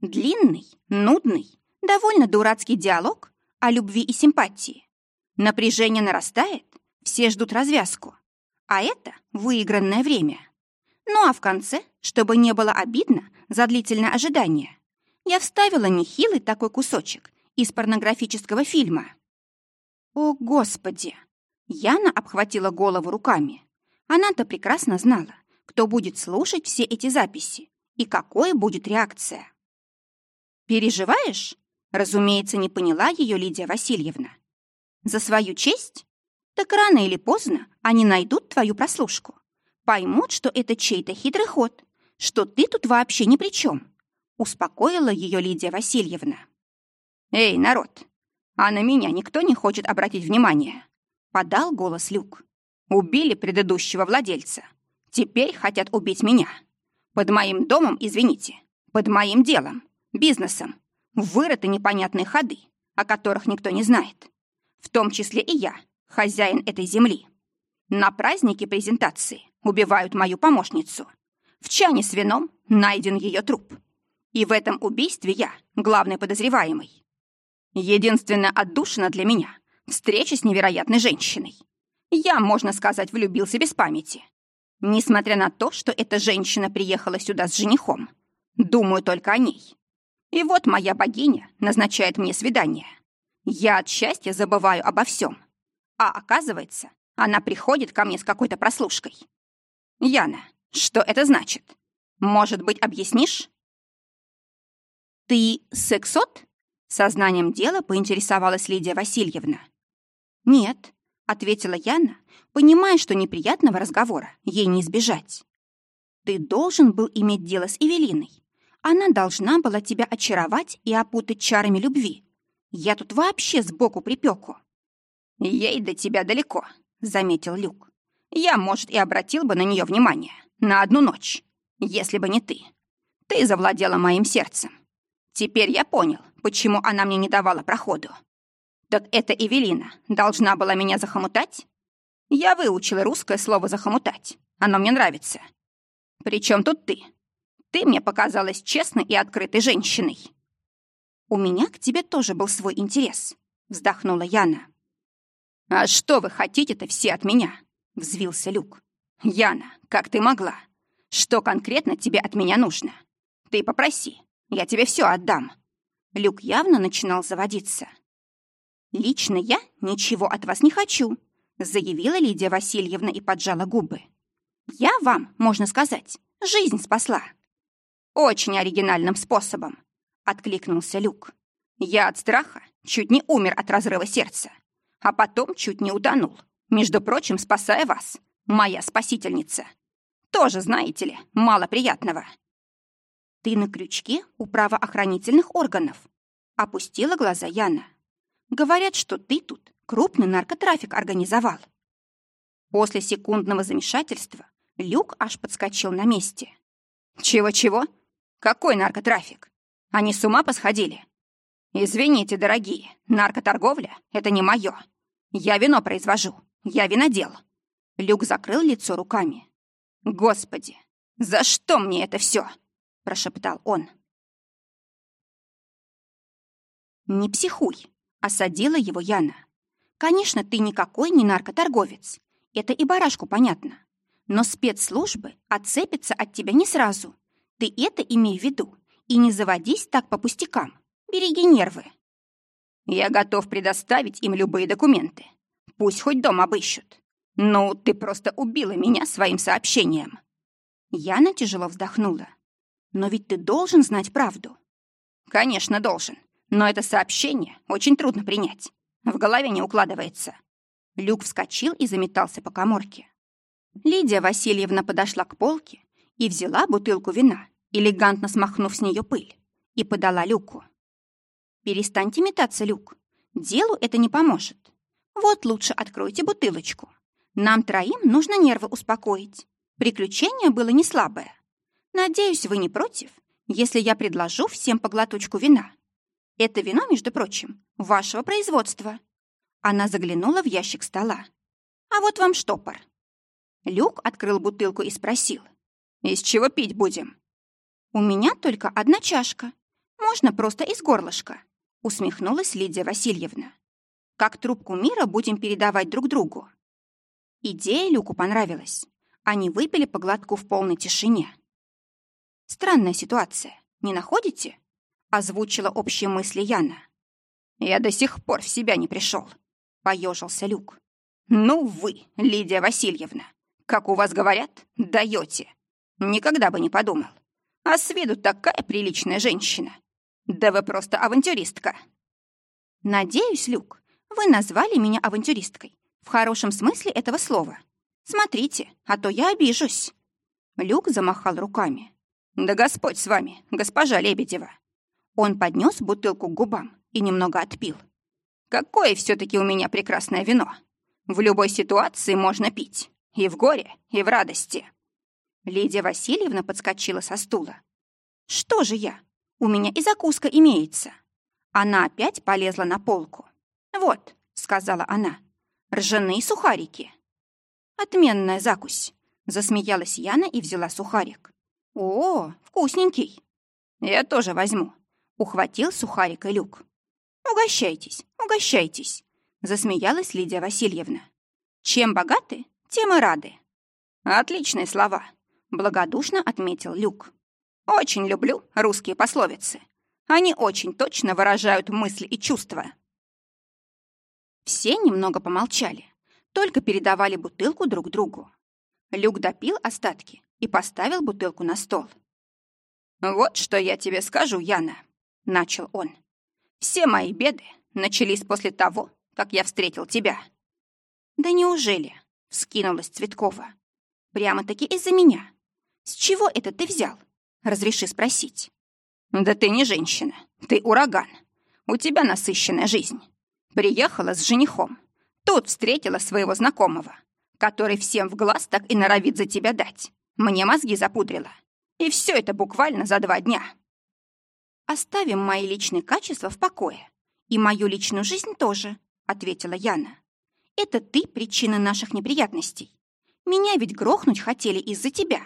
Длинный, нудный, довольно дурацкий диалог о любви и симпатии. Напряжение нарастает, все ждут развязку. А это выигранное время. Ну а в конце, чтобы не было обидно за длительное ожидание, я вставила нехилый такой кусочек из порнографического фильма. О, Господи! Яна обхватила голову руками. Она-то прекрасно знала, кто будет слушать все эти записи и какой будет реакция. «Переживаешь?» Разумеется, не поняла ее Лидия Васильевна. «За свою честь? Так рано или поздно они найдут твою прослушку. Поймут, что это чей-то хитрый ход, что ты тут вообще ни при чем. Успокоила ее Лидия Васильевна. «Эй, народ, а на меня никто не хочет обратить внимание?» Подал голос Люк. «Убили предыдущего владельца. Теперь хотят убить меня. Под моим домом, извините, под моим делом, бизнесом. Вырыты непонятные ходы, о которых никто не знает. В том числе и я, хозяин этой земли. На празднике презентации убивают мою помощницу. В чане с вином найден ее труп. И в этом убийстве я главный подозреваемый. Единственная отдушина для меня — встреча с невероятной женщиной. Я, можно сказать, влюбился без памяти. Несмотря на то, что эта женщина приехала сюда с женихом. Думаю только о ней. И вот моя богиня назначает мне свидание. Я от счастья забываю обо всем. А оказывается, она приходит ко мне с какой-то прослушкой. Яна, что это значит? Может быть, объяснишь? Ты сексот? Сознанием дела поинтересовалась Лидия Васильевна. Нет, ответила Яна, понимая, что неприятного разговора ей не избежать. Ты должен был иметь дело с Эвелиной. Она должна была тебя очаровать и опутать чарами любви. Я тут вообще сбоку припеку. Ей до тебя далеко, заметил Люк. Я, может, и обратил бы на нее внимание на одну ночь, если бы не ты. Ты завладела моим сердцем. Теперь я понял, почему она мне не давала проходу. Так эта Эвелина должна была меня захомутать? Я выучила русское слово «захомутать». Оно мне нравится. Причем тут ты? Ты мне показалась честной и открытой женщиной. У меня к тебе тоже был свой интерес, вздохнула Яна. А что вы хотите-то все от меня? Взвился Люк. Яна, как ты могла? Что конкретно тебе от меня нужно? Ты попроси, я тебе все отдам. Люк явно начинал заводиться. «Лично я ничего от вас не хочу», заявила Лидия Васильевна и поджала губы. «Я вам, можно сказать, жизнь спасла». «Очень оригинальным способом», — откликнулся Люк. «Я от страха чуть не умер от разрыва сердца, а потом чуть не утонул, между прочим, спасая вас, моя спасительница. Тоже, знаете ли, мало приятного». «Ты на крючке у правоохранительных органов», — опустила глаза Яна. «Говорят, что ты тут крупный наркотрафик организовал». После секундного замешательства Люк аж подскочил на месте. «Чего-чего? Какой наркотрафик? Они с ума посходили? Извините, дорогие, наркоторговля — это не мое. Я вино произвожу, я винодел». Люк закрыл лицо руками. «Господи, за что мне это все? прошептал он. «Не психуй», — осадила его Яна. «Конечно, ты никакой не наркоторговец. Это и барашку понятно. Но спецслужбы отцепятся от тебя не сразу. Ты это имей в виду. И не заводись так по пустякам. Береги нервы. Я готов предоставить им любые документы. Пусть хоть дом обыщут. Ну, ты просто убила меня своим сообщением. Яна тяжело вздохнула. Но ведь ты должен знать правду. Конечно, должен. Но это сообщение очень трудно принять. В голове не укладывается. Люк вскочил и заметался по коморке. Лидия Васильевна подошла к полке и взяла бутылку вина, элегантно смахнув с нее пыль, и подала Люку. «Перестаньте метаться, Люк. Делу это не поможет. Вот лучше откройте бутылочку. Нам троим нужно нервы успокоить. Приключение было не слабое. Надеюсь, вы не против, если я предложу всем по глоточку вина. Это вино, между прочим, вашего производства». Она заглянула в ящик стола. «А вот вам штопор. Люк открыл бутылку и спросил. «Из чего пить будем?» «У меня только одна чашка. Можно просто из горлышка», усмехнулась Лидия Васильевна. «Как трубку мира будем передавать друг другу». Идея Люку понравилась. Они выпили по глотку в полной тишине. «Странная ситуация, не находите?» Озвучила общие мысли Яна. «Я до сих пор в себя не пришел», — поежился Люк. «Ну вы, Лидия Васильевна, как у вас говорят, даете. Никогда бы не подумал. А с виду такая приличная женщина. Да вы просто авантюристка. Надеюсь, Люк, вы назвали меня авантюристкой. В хорошем смысле этого слова. Смотрите, а то я обижусь. Люк замахал руками. Да Господь с вами, госпожа Лебедева. Он поднес бутылку к губам и немного отпил. Какое все-таки у меня прекрасное вино. В любой ситуации можно пить. И в горе, и в радости. Лидия Васильевна подскочила со стула. «Что же я? У меня и закуска имеется». Она опять полезла на полку. «Вот», — сказала она, — «ржаные сухарики». «Отменная закусь», — засмеялась Яна и взяла сухарик. «О, вкусненький». «Я тоже возьму», — ухватил сухарик и люк. «Угощайтесь, угощайтесь», — засмеялась Лидия Васильевна. «Чем богаты, тем и рады». «Отличные слова», — благодушно отметил Люк. «Очень люблю русские пословицы. Они очень точно выражают мысли и чувства». Все немного помолчали, только передавали бутылку друг другу. Люк допил остатки и поставил бутылку на стол. «Вот что я тебе скажу, Яна», — начал он. «Все мои беды начались после того, как я встретил тебя». «Да неужели?» — вскинулась Цветкова. «Прямо-таки из-за меня. С чего это ты взял? Разреши спросить». «Да ты не женщина, ты ураган. У тебя насыщенная жизнь. Приехала с женихом. Тут встретила своего знакомого, который всем в глаз так и норовит за тебя дать. Мне мозги запудрила. И все это буквально за два дня». «Оставим мои личные качества в покое. И мою личную жизнь тоже», — ответила Яна. Это ты причина наших неприятностей. Меня ведь грохнуть хотели из-за тебя.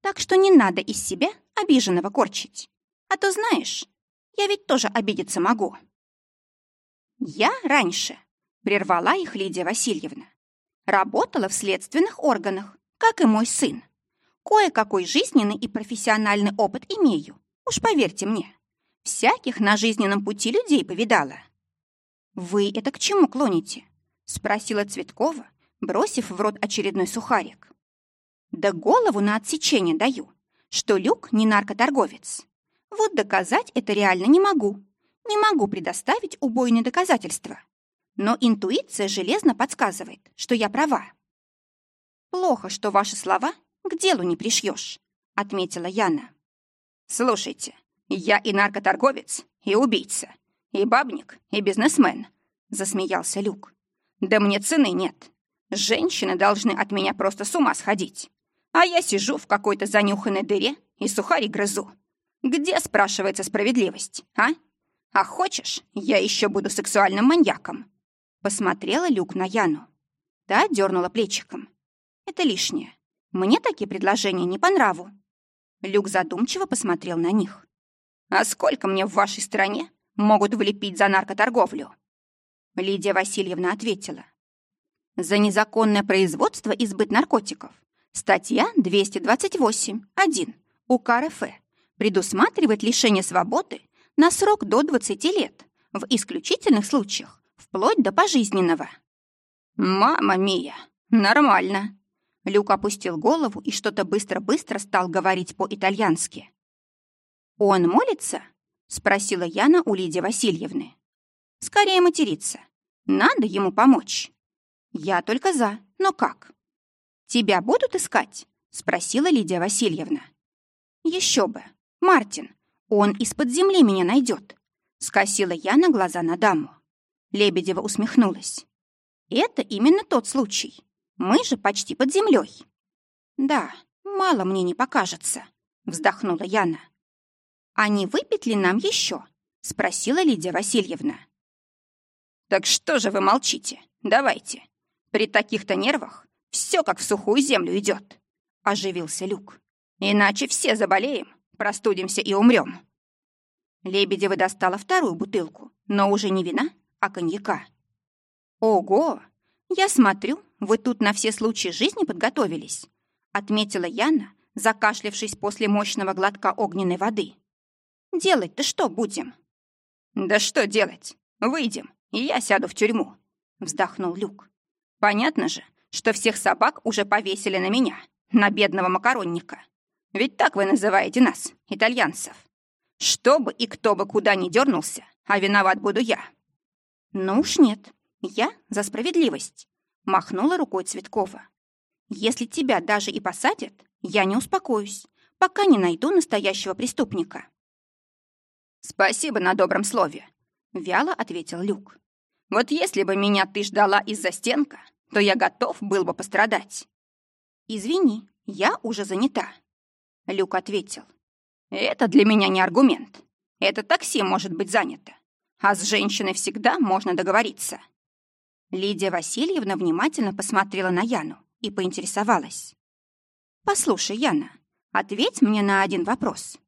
Так что не надо из себя обиженного корчить. А то знаешь, я ведь тоже обидеться могу. Я раньше, прервала их Лидия Васильевна, работала в следственных органах, как и мой сын. Кое-какой жизненный и профессиональный опыт имею, уж поверьте мне. Всяких на жизненном пути людей повидала. «Вы это к чему клоните?» — спросила Цветкова, бросив в рот очередной сухарик. «Да голову на отсечение даю, что Люк не наркоторговец. Вот доказать это реально не могу. Не могу предоставить убойные доказательства. Но интуиция железно подсказывает, что я права. «Плохо, что ваши слова к делу не пришьешь», — отметила Яна. «Слушайте, я и наркоторговец, и убийца, и бабник, и бизнесмен», — засмеялся Люк. «Да мне цены нет. Женщины должны от меня просто с ума сходить. А я сижу в какой-то занюханной дыре и сухари грызу. Где, спрашивается, справедливость, а? А хочешь, я еще буду сексуальным маньяком?» Посмотрела Люк на Яну. Та дернула плечиком. «Это лишнее. Мне такие предложения не по нраву». Люк задумчиво посмотрел на них. «А сколько мне в вашей стране могут влепить за наркоторговлю?» Лидия Васильевна ответила. «За незаконное производство и сбыт наркотиков. Статья 228.1 УК РФ предусматривает лишение свободы на срок до 20 лет, в исключительных случаях вплоть до пожизненного. «Мама Мия, нормально!» Люк опустил голову и что-то быстро-быстро стал говорить по-итальянски. «Он молится?» — спросила Яна у Лидии Васильевны. «Скорее материться. Надо ему помочь». «Я только за. Но как?» «Тебя будут искать?» — спросила Лидия Васильевна. «Еще бы. Мартин, он из-под земли меня найдет. Скосила я на глаза на даму. Лебедева усмехнулась. Это именно тот случай. Мы же почти под землей. Да, мало мне не покажется, вздохнула Яна. А не выпить ли нам еще? Спросила Лидия Васильевна. Так что же вы молчите? Давайте. При таких-то нервах все как в сухую землю идет. Оживился Люк. Иначе все заболеем, простудимся и умрем. Лебедева достала вторую бутылку, но уже не вина, а коньяка. «Ого! Я смотрю, вы тут на все случаи жизни подготовились», отметила Яна, закашлявшись после мощного глотка огненной воды. «Делать-то что будем?» «Да что делать? Выйдем, и я сяду в тюрьму», вздохнул Люк. «Понятно же, что всех собак уже повесили на меня, на бедного макаронника. Ведь так вы называете нас, итальянцев. Что бы и кто бы куда ни дернулся, а виноват буду я. Ну уж нет, я за справедливость, махнула рукой Цветкова. Если тебя даже и посадят, я не успокоюсь, пока не найду настоящего преступника. Спасибо на добром слове, вяло ответил Люк. Вот если бы меня ты ждала из-за стенка, то я готов был бы пострадать. Извини, я уже занята. Люк ответил. Это для меня не аргумент. Это такси может быть занято. А с женщиной всегда можно договориться. Лидия Васильевна внимательно посмотрела на Яну и поинтересовалась. «Послушай, Яна, ответь мне на один вопрос.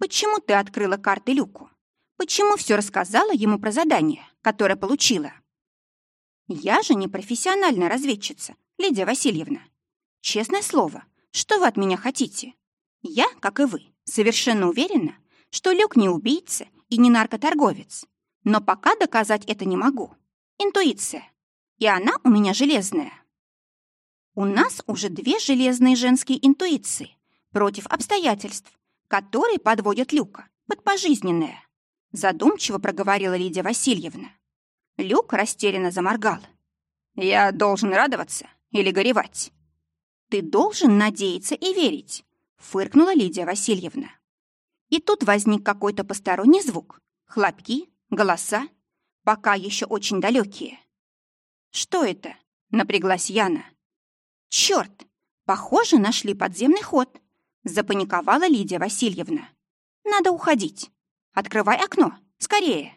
Почему ты открыла карты Люку? Почему все рассказала ему про задание, которое получила?» «Я же не профессиональная разведчица, Лидия Васильевна. Честное слово, что вы от меня хотите? Я, как и вы, совершенно уверена, что Люк не убийца и не наркоторговец. Но пока доказать это не могу. Интуиция. И она у меня железная. У нас уже две железные женские интуиции против обстоятельств, которые подводят Люка под. Задумчиво проговорила Лидия Васильевна. Люк растерянно заморгал. «Я должен радоваться или горевать?» «Ты должен надеяться и верить фыркнула Лидия Васильевна. И тут возник какой-то посторонний звук. Хлопки, голоса, пока еще очень далекие. «Что это?» — напряглась Яна. «Черт! Похоже, нашли подземный ход!» — запаниковала Лидия Васильевна. «Надо уходить. Открывай окно, скорее!»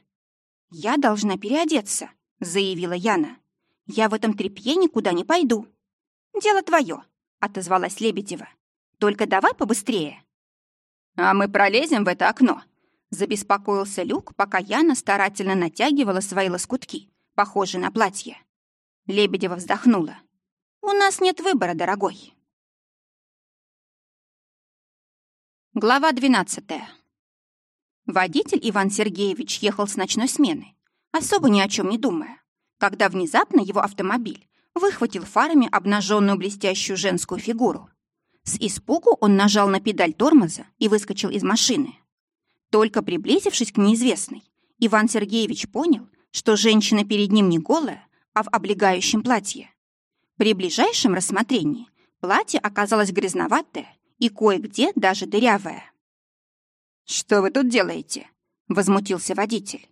«Я должна переодеться», — заявила Яна. «Я в этом тряпье никуда не пойду». «Дело твое», — отозвалась Лебедева. Только давай побыстрее». «А мы пролезем в это окно», — забеспокоился Люк, пока Яна старательно натягивала свои лоскутки, похожие на платье. Лебедева вздохнула. «У нас нет выбора, дорогой». Глава 12. Водитель Иван Сергеевич ехал с ночной смены. особо ни о чем не думая, когда внезапно его автомобиль выхватил фарами обнаженную блестящую женскую фигуру. С испугу он нажал на педаль тормоза и выскочил из машины. Только приблизившись к неизвестной, Иван Сергеевич понял, что женщина перед ним не голая, а в облегающем платье. При ближайшем рассмотрении платье оказалось грязноватое и кое-где даже дырявое. «Что вы тут делаете?» — возмутился водитель.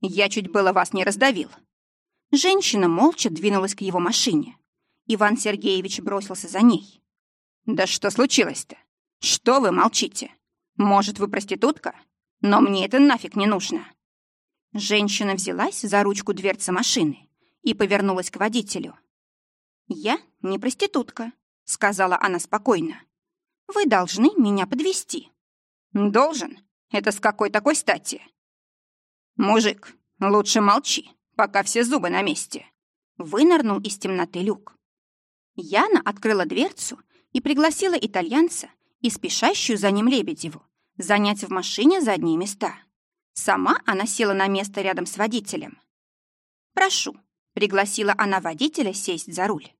«Я чуть было вас не раздавил». Женщина молча двинулась к его машине. Иван Сергеевич бросился за ней. «Да что случилось-то? Что вы молчите? Может, вы проститутка? Но мне это нафиг не нужно». Женщина взялась за ручку дверцы машины и повернулась к водителю. «Я не проститутка», — сказала она спокойно. «Вы должны меня подвести. «Должен? Это с какой такой стати?» «Мужик, лучше молчи, пока все зубы на месте», — вынырнул из темноты люк. Яна открыла дверцу и пригласила итальянца и спешащую за ним Лебедеву занять в машине задние места. Сама она села на место рядом с водителем. «Прошу», — пригласила она водителя сесть за руль.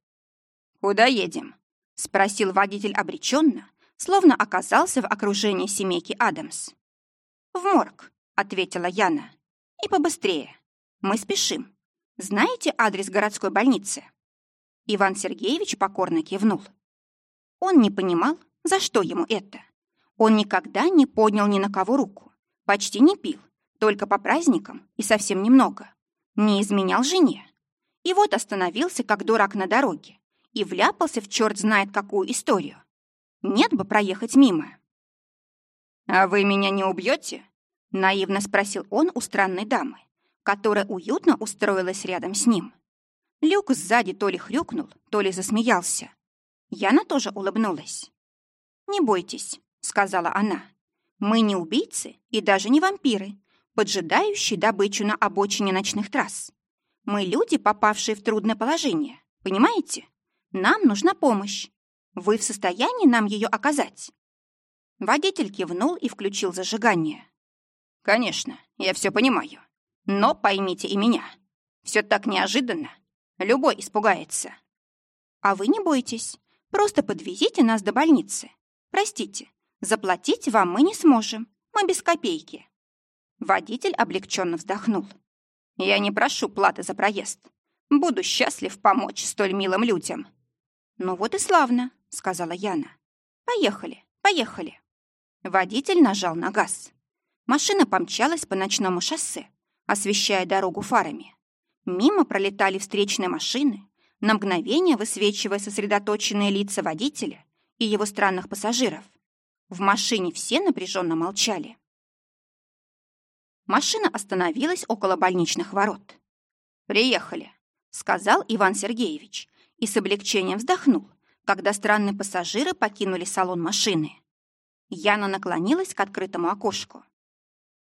«Куда едем?» — спросил водитель обреченно, словно оказался в окружении семейки Адамс. «В морг», — ответила Яна. «И побыстрее. Мы спешим. Знаете адрес городской больницы?» Иван Сергеевич покорно кивнул. Он не понимал, за что ему это. Он никогда не поднял ни на кого руку, почти не пил, только по праздникам и совсем немного. Не изменял жене. И вот остановился, как дурак на дороге, и вляпался в черт знает какую историю. Нет бы проехать мимо. «А вы меня не убьете? наивно спросил он у странной дамы, которая уютно устроилась рядом с ним. Люк сзади то ли хрюкнул, то ли засмеялся. Яна тоже улыбнулась. «Не бойтесь», — сказала она. «Мы не убийцы и даже не вампиры, поджидающие добычу на обочине ночных трасс. Мы люди, попавшие в трудное положение, понимаете? Нам нужна помощь. Вы в состоянии нам ее оказать?» Водитель кивнул и включил зажигание. «Конечно, я все понимаю. Но поймите и меня. Все так неожиданно. Любой испугается». «А вы не бойтесь. Просто подвезите нас до больницы. Простите, заплатить вам мы не сможем. Мы без копейки». Водитель облегченно вздохнул. «Я не прошу платы за проезд. Буду счастлив помочь столь милым людям». «Ну вот и славно», — сказала Яна. «Поехали, поехали». Водитель нажал на газ. Машина помчалась по ночному шоссе, освещая дорогу фарами. Мимо пролетали встречные машины, на мгновение высвечивая сосредоточенные лица водителя и его странных пассажиров. В машине все напряженно молчали. Машина остановилась около больничных ворот. «Приехали», — сказал Иван Сергеевич и с облегчением вздохнул, когда странные пассажиры покинули салон машины. Яна наклонилась к открытому окошку.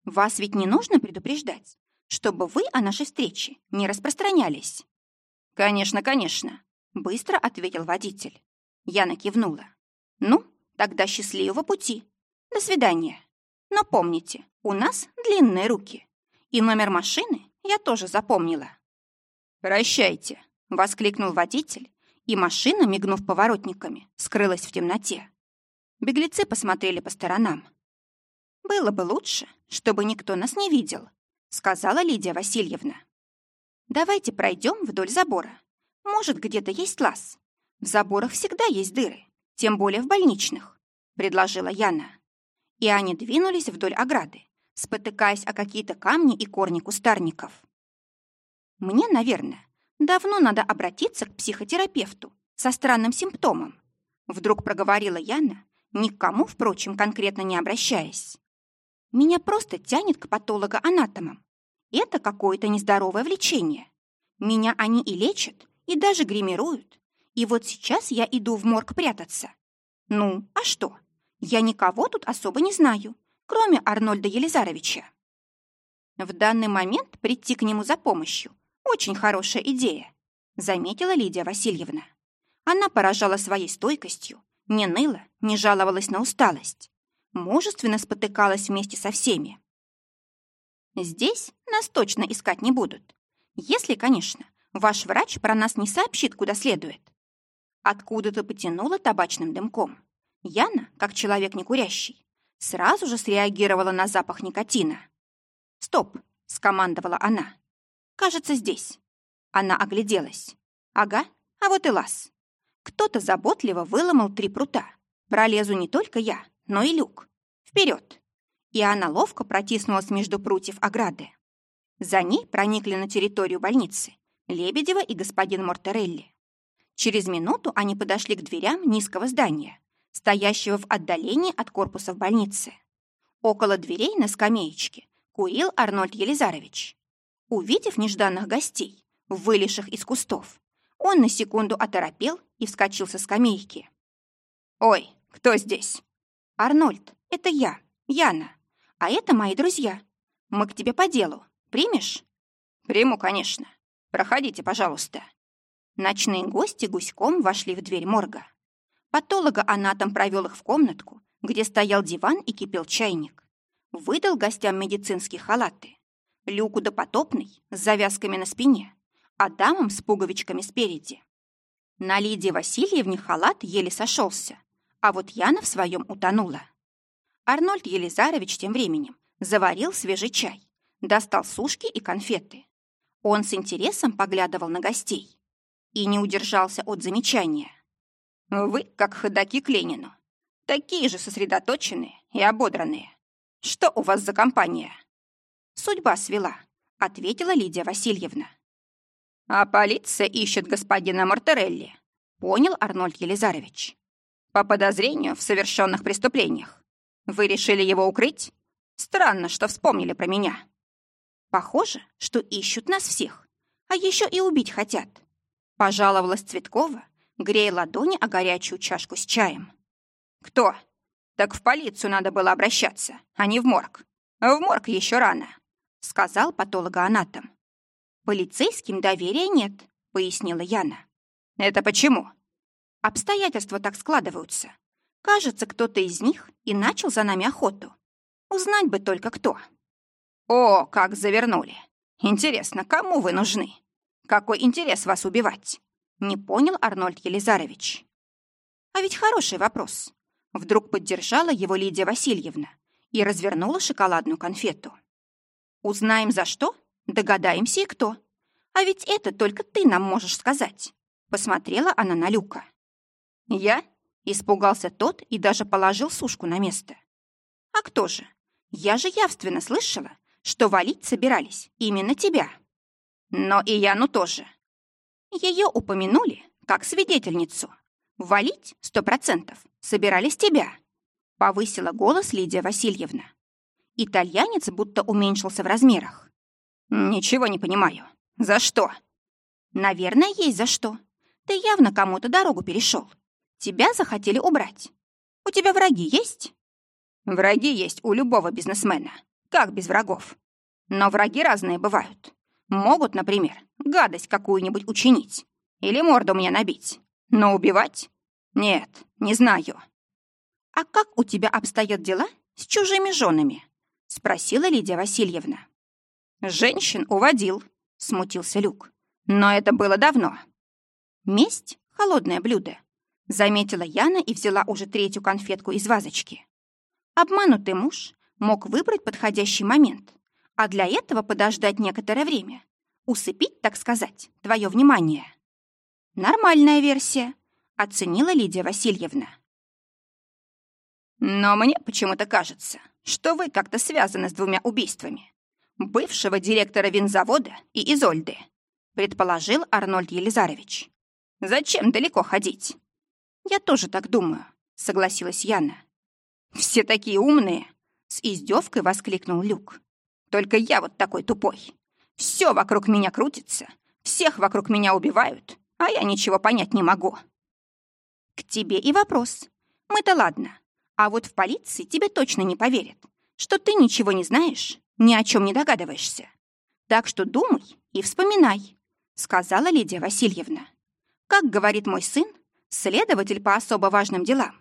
«Вас ведь не нужно предупреждать, чтобы вы о нашей встрече не распространялись?» «Конечно, конечно», — быстро ответил водитель. Яна кивнула. «Ну, тогда счастливого пути. До свидания. Но помните, у нас длинные руки. И номер машины я тоже запомнила». «Прощайте», — воскликнул водитель, и машина, мигнув поворотниками, скрылась в темноте. Беглецы посмотрели по сторонам. «Было бы лучше, чтобы никто нас не видел», — сказала Лидия Васильевна. Давайте пройдем вдоль забора. Может, где-то есть лаз. В заборах всегда есть дыры, тем более в больничных», — предложила Яна. И они двинулись вдоль ограды, спотыкаясь о какие-то камни и корни кустарников. «Мне, наверное, давно надо обратиться к психотерапевту со странным симптомом», вдруг проговорила Яна, никому, впрочем, конкретно не обращаясь. «Меня просто тянет к патологоанатомам. Это какое-то нездоровое влечение. Меня они и лечат, и даже гримируют. И вот сейчас я иду в морг прятаться. Ну, а что? Я никого тут особо не знаю, кроме Арнольда Елизаровича. В данный момент прийти к нему за помощью – очень хорошая идея, заметила Лидия Васильевна. Она поражала своей стойкостью, не ныла, не жаловалась на усталость. Мужественно спотыкалась вместе со всеми. Здесь нас точно искать не будут. Если, конечно, ваш врач про нас не сообщит, куда следует. Откуда-то потянуло табачным дымком. Яна, как человек некурящий, сразу же среагировала на запах никотина. «Стоп!» — скомандовала она. «Кажется, здесь». Она огляделась. «Ага, а вот и лаз». Кто-то заботливо выломал три прута. Пролезу не только я, но и люк. Вперед! И она ловко протиснулась между прутьев ограды. За ней проникли на территорию больницы Лебедева и господин Мортерелли. Через минуту они подошли к дверям низкого здания, стоящего в отдалении от корпуса в больнице. Около дверей на скамеечке курил Арнольд Елизарович. Увидев нежданных гостей, вылезших из кустов, он на секунду оторопел и вскочил со скамейки. «Ой, кто здесь?» «Арнольд, это я, Яна. А это мои друзья. Мы к тебе по делу. Примешь?» «Приму, конечно. Проходите, пожалуйста». Ночные гости гуськом вошли в дверь морга. Патологоанатом провел их в комнатку, где стоял диван и кипел чайник. Выдал гостям медицинские халаты. Люку допотопный, с завязками на спине, а дамам с пуговичками спереди. На Лидии Васильевне халат еле сошелся, а вот Яна в своем утонула. Арнольд Елизарович тем временем заварил свежий чай, достал сушки и конфеты. Он с интересом поглядывал на гостей и не удержался от замечания. «Вы как ходаки к Ленину. Такие же сосредоточенные и ободранные. Что у вас за компания?» «Судьба свела», — ответила Лидия Васильевна. «А полиция ищет господина Мортерелли», — понял Арнольд Елизарович. «По подозрению в совершенных преступлениях. Вы решили его укрыть? Странно, что вспомнили про меня». «Похоже, что ищут нас всех, а еще и убить хотят», — пожаловалась Цветкова, грея ладони о горячую чашку с чаем. «Кто? Так в полицию надо было обращаться, а не в морг. В морг еще рано», — сказал патологоанатом. «Полицейским доверия нет», — пояснила Яна. «Это почему?» «Обстоятельства так складываются. Кажется, кто-то из них и начал за нами охоту. Узнать бы только кто». «О, как завернули! Интересно, кому вы нужны? Какой интерес вас убивать?» Не понял Арнольд Елизарович. А ведь хороший вопрос. Вдруг поддержала его Лидия Васильевна и развернула шоколадную конфету. Узнаем за что, догадаемся и кто. А ведь это только ты нам можешь сказать. Посмотрела она на Люка. Я? Испугался тот и даже положил сушку на место. А кто же? Я же явственно слышала, что валить собирались именно тебя. Но и Яну тоже. Ее упомянули как свидетельницу. Валить сто процентов собирались тебя. Повысила голос Лидия Васильевна. Итальянец будто уменьшился в размерах. Ничего не понимаю. За что? Наверное, есть за что. Ты явно кому-то дорогу перешел. Тебя захотели убрать. У тебя враги есть? Враги есть у любого бизнесмена. Как без врагов? Но враги разные бывают. Могут, например, гадость какую-нибудь учинить. Или морду мне набить. Но убивать? Нет, не знаю. А как у тебя обстоят дела с чужими женами? Спросила Лидия Васильевна. Женщин уводил, смутился Люк. Но это было давно. Месть — холодное блюдо. Заметила Яна и взяла уже третью конфетку из вазочки. Обманутый муж мог выбрать подходящий момент, а для этого подождать некоторое время. Усыпить, так сказать, твое внимание. Нормальная версия, оценила Лидия Васильевна. Но мне почему-то кажется, что вы как-то связаны с двумя убийствами. Бывшего директора винзавода и Изольды, предположил Арнольд Елизарович. Зачем далеко ходить? Я тоже так думаю, согласилась Яна. Все такие умные, с издевкой воскликнул Люк. Только я вот такой тупой. Все вокруг меня крутится, всех вокруг меня убивают, а я ничего понять не могу. К тебе и вопрос. Мы-то ладно, а вот в полиции тебе точно не поверят, что ты ничего не знаешь, ни о чем не догадываешься. Так что думай и вспоминай, сказала Лидия Васильевна. Как говорит мой сын, следователь по особо важным делам,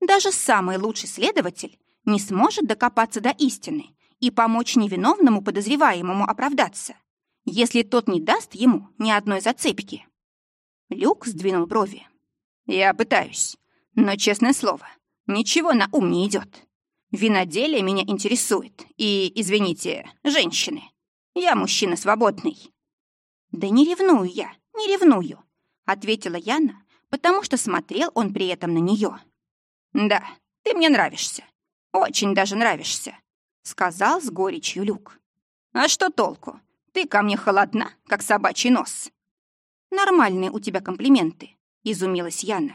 даже самый лучший следователь не сможет докопаться до истины и помочь невиновному подозреваемому оправдаться, если тот не даст ему ни одной зацепки. Люк сдвинул брови. «Я пытаюсь, но, честное слово, ничего на ум не идет. Виноделие меня интересует, и, извините, женщины. Я мужчина свободный». «Да не ревную я, не ревную», — ответила Яна, потому что смотрел он при этом на нее. «Да, ты мне нравишься. Очень даже нравишься», — сказал с горечью Люк. «А что толку? Ты ко мне холодна, как собачий нос». «Нормальные у тебя комплименты», — изумилась Яна.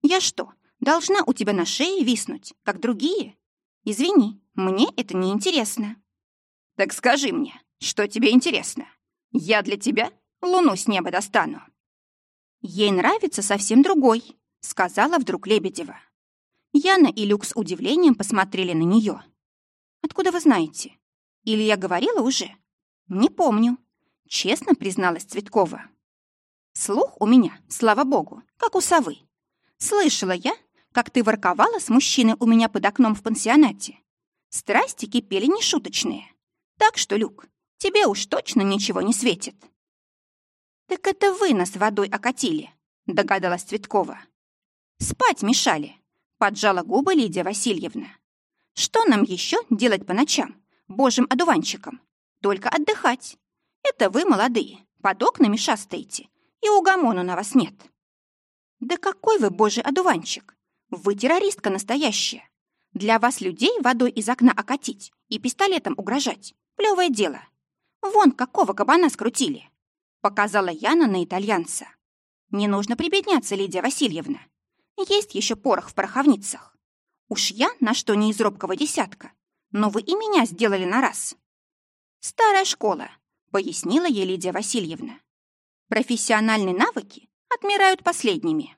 «Я что, должна у тебя на шее виснуть, как другие? Извини, мне это не интересно». «Так скажи мне, что тебе интересно? Я для тебя луну с неба достану». «Ей нравится совсем другой», — сказала вдруг Лебедева. Яна и Люк с удивлением посмотрели на нее. «Откуда вы знаете? Или я говорила уже?» «Не помню», — честно призналась Цветкова. «Слух у меня, слава богу, как у совы. Слышала я, как ты ворковала с мужчиной у меня под окном в пансионате. Страсти кипели нешуточные. Так что, Люк, тебе уж точно ничего не светит». «Так это вы нас водой окатили», — догадалась Цветкова. «Спать мешали», — поджала губы Лидия Васильевна. «Что нам еще делать по ночам, божьим одуванчиком? Только отдыхать. Это вы, молодые, под окнами шастаете, и угомону на вас нет». «Да какой вы божий одуванчик! Вы террористка настоящая. Для вас людей водой из окна окатить и пистолетом угрожать — плевое дело. Вон какого кабана скрутили показала Яна на итальянца. Не нужно прибедняться, Лидия Васильевна. Есть еще порох в пороховницах. Уж я на что не из робкого десятка, но вы и меня сделали на раз. Старая школа, пояснила ей Лидия Васильевна. Профессиональные навыки отмирают последними.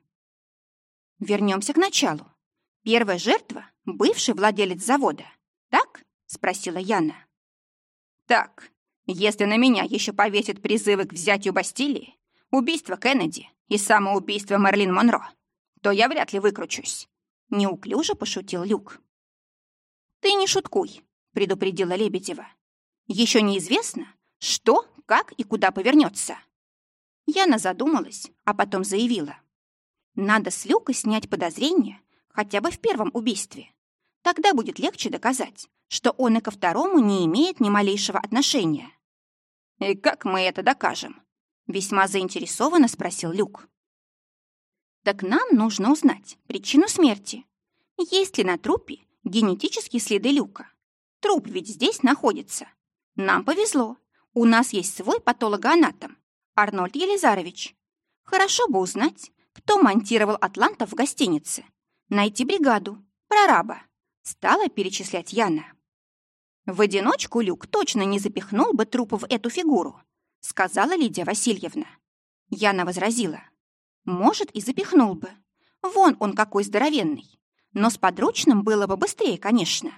Вернемся к началу. Первая жертва — бывший владелец завода. Так? — спросила Яна. Так, если на меня еще повесят призывы к взятию Бастилии, убийство Кеннеди и самоубийство Мерлин Монро, то я вряд ли выкручусь. Неуклюже пошутил Люк. «Ты не шуткуй», — предупредила Лебедева. «Еще неизвестно, что, как и куда повернется». Яна задумалась, а потом заявила. «Надо с Люка снять подозрения хотя бы в первом убийстве. Тогда будет легче доказать, что он и ко второму не имеет ни малейшего отношения». «И как мы это докажем?» — весьма заинтересованно спросил Люк. «Так нам нужно узнать причину смерти. Есть ли на трупе генетические следы Люка? Труп ведь здесь находится. Нам повезло. У нас есть свой патологоанатом, Арнольд Елизарович. Хорошо бы узнать, кто монтировал Атланта в гостинице. Найти бригаду, прораба. Стала перечислять Яна. В одиночку Люк точно не запихнул бы трупа в эту фигуру, сказала Лидия Васильевна. Яна возразила. Может, и запихнул бы. Вон он какой здоровенный. Но с подручным было бы быстрее, конечно.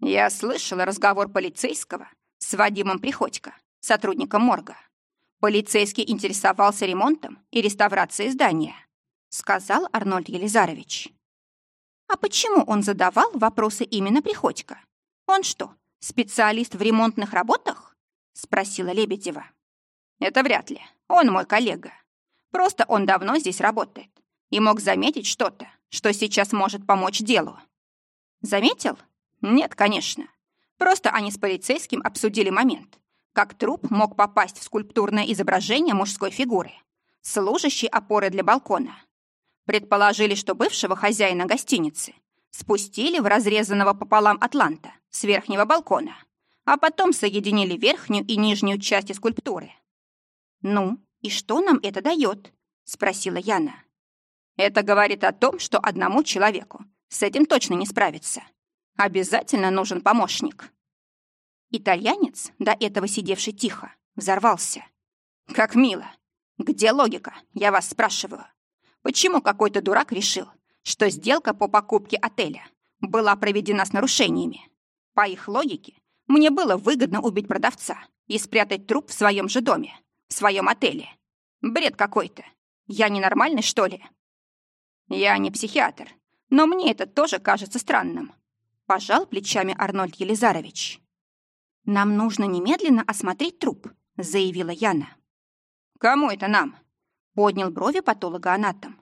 Я слышала разговор полицейского с Вадимом Приходько, сотрудником морга. Полицейский интересовался ремонтом и реставрацией здания, сказал Арнольд Елизарович. А почему он задавал вопросы именно Приходько? «Он что, специалист в ремонтных работах?» — спросила Лебедева. «Это вряд ли. Он мой коллега. Просто он давно здесь работает и мог заметить что-то, что сейчас может помочь делу». «Заметил?» «Нет, конечно. Просто они с полицейским обсудили момент, как труп мог попасть в скульптурное изображение мужской фигуры, служащей опорой для балкона. Предположили, что бывшего хозяина гостиницы спустили в разрезанного пополам Атланта с верхнего балкона, а потом соединили верхнюю и нижнюю части скульптуры. «Ну, и что нам это дает?» — спросила Яна. «Это говорит о том, что одному человеку с этим точно не справиться. Обязательно нужен помощник». Итальянец, до этого сидевший тихо, взорвался. «Как мило! Где логика, я вас спрашиваю? Почему какой-то дурак решил, что сделка по покупке отеля была проведена с нарушениями. По их логике, мне было выгодно убить продавца и спрятать труп в своем же доме, в своем отеле. Бред какой-то. Я ненормальный, что ли? Я не психиатр, но мне это тоже кажется странным. Пожал плечами Арнольд Елизарович. «Нам нужно немедленно осмотреть труп», — заявила Яна. «Кому это нам?» — поднял брови патологоанатом.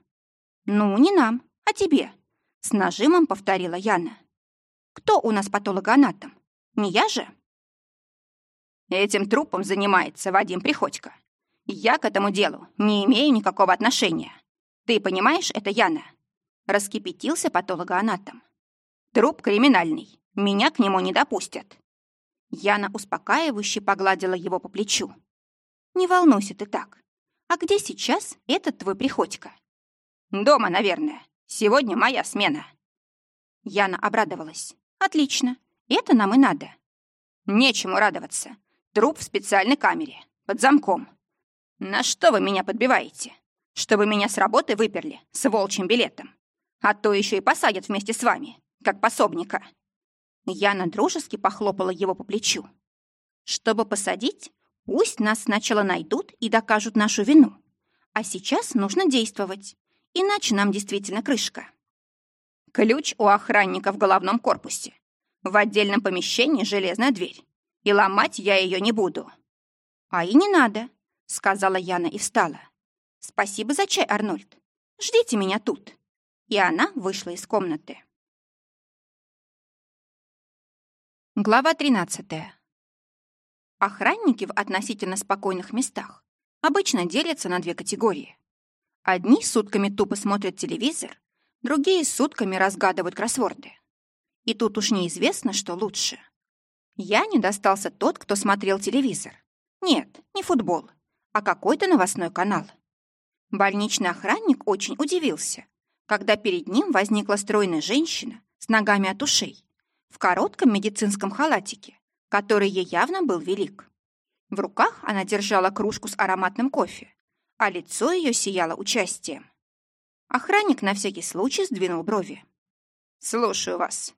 «Ну, не нам, а тебе», — с нажимом повторила Яна. «Кто у нас патологоанатом? Не я же?» Этим трупом занимается Вадим Приходько. Я к этому делу не имею никакого отношения. Ты понимаешь это, Яна?» Раскипятился патологоанатом. «Труп криминальный. Меня к нему не допустят». Яна успокаивающе погладила его по плечу. «Не волнуйся ты так. А где сейчас этот твой Приходько?» «Дома, наверное. Сегодня моя смена». Яна обрадовалась. «Отлично. Это нам и надо». «Нечему радоваться. Труп в специальной камере, под замком. На что вы меня подбиваете? Чтобы меня с работы выперли с волчьим билетом. А то еще и посадят вместе с вами, как пособника». Яна дружески похлопала его по плечу. «Чтобы посадить, пусть нас сначала найдут и докажут нашу вину. А сейчас нужно действовать, иначе нам действительно крышка». Ключ у охранника в головном корпусе. В отдельном помещении железная дверь и ломать я ее не буду». «А и не надо», — сказала Яна и встала. «Спасибо за чай, Арнольд. Ждите меня тут». И она вышла из комнаты. Глава 13. Охранники в относительно спокойных местах обычно делятся на две категории. Одни сутками тупо смотрят телевизор, другие сутками разгадывают кроссворды. И тут уж неизвестно, что лучше. Я не достался тот, кто смотрел телевизор. Нет, не футбол, а какой-то новостной канал. Больничный охранник очень удивился, когда перед ним возникла стройная женщина с ногами от ушей, в коротком медицинском халатике, который ей явно был велик. В руках она держала кружку с ароматным кофе, а лицо ее сияло участием. Охранник на всякий случай сдвинул брови. «Слушаю вас».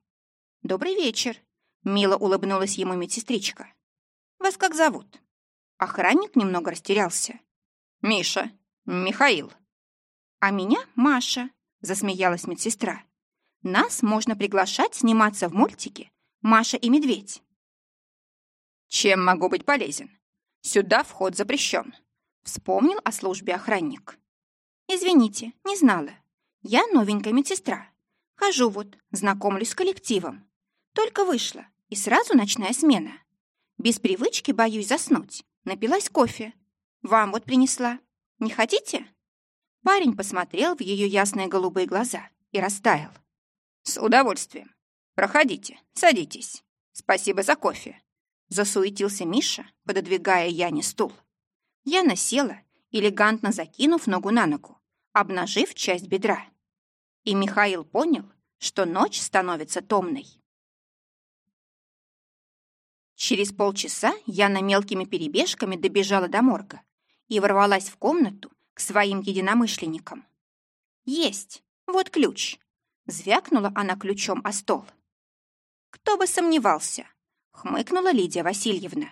«Добрый вечер», Мило улыбнулась ему медсестричка. «Вас как зовут?» Охранник немного растерялся. «Миша. Михаил». «А меня Маша», — засмеялась медсестра. «Нас можно приглашать сниматься в мультике «Маша и медведь». «Чем могу быть полезен? Сюда вход запрещен», — вспомнил о службе охранник. «Извините, не знала. Я новенькая медсестра. Хожу вот, знакомлюсь с коллективом. Только вышла. И сразу ночная смена. Без привычки боюсь заснуть. Напилась кофе. Вам вот принесла. Не хотите?» Парень посмотрел в ее ясные голубые глаза и растаял. «С удовольствием. Проходите, садитесь. Спасибо за кофе». Засуетился Миша, пододвигая Яне стул. Яна села, элегантно закинув ногу на ногу, обнажив часть бедра. И Михаил понял, что ночь становится томной. Через полчаса Яна мелкими перебежками добежала до морга и ворвалась в комнату к своим единомышленникам. «Есть! Вот ключ!» Звякнула она ключом о стол. «Кто бы сомневался!» — хмыкнула Лидия Васильевна.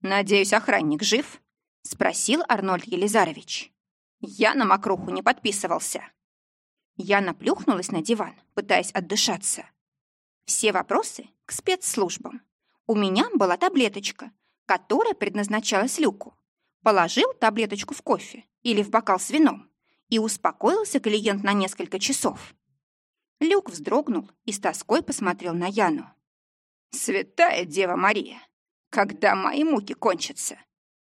«Надеюсь, охранник жив?» — спросил Арнольд Елизарович. «Я на мокруху не подписывался». Яна плюхнулась на диван, пытаясь отдышаться. Все вопросы к спецслужбам. У меня была таблеточка, которая предназначалась Люку. Положил таблеточку в кофе или в бокал с вином, и успокоился клиент на несколько часов. Люк вздрогнул и с тоской посмотрел на Яну. «Святая Дева Мария, когда мои муки кончатся?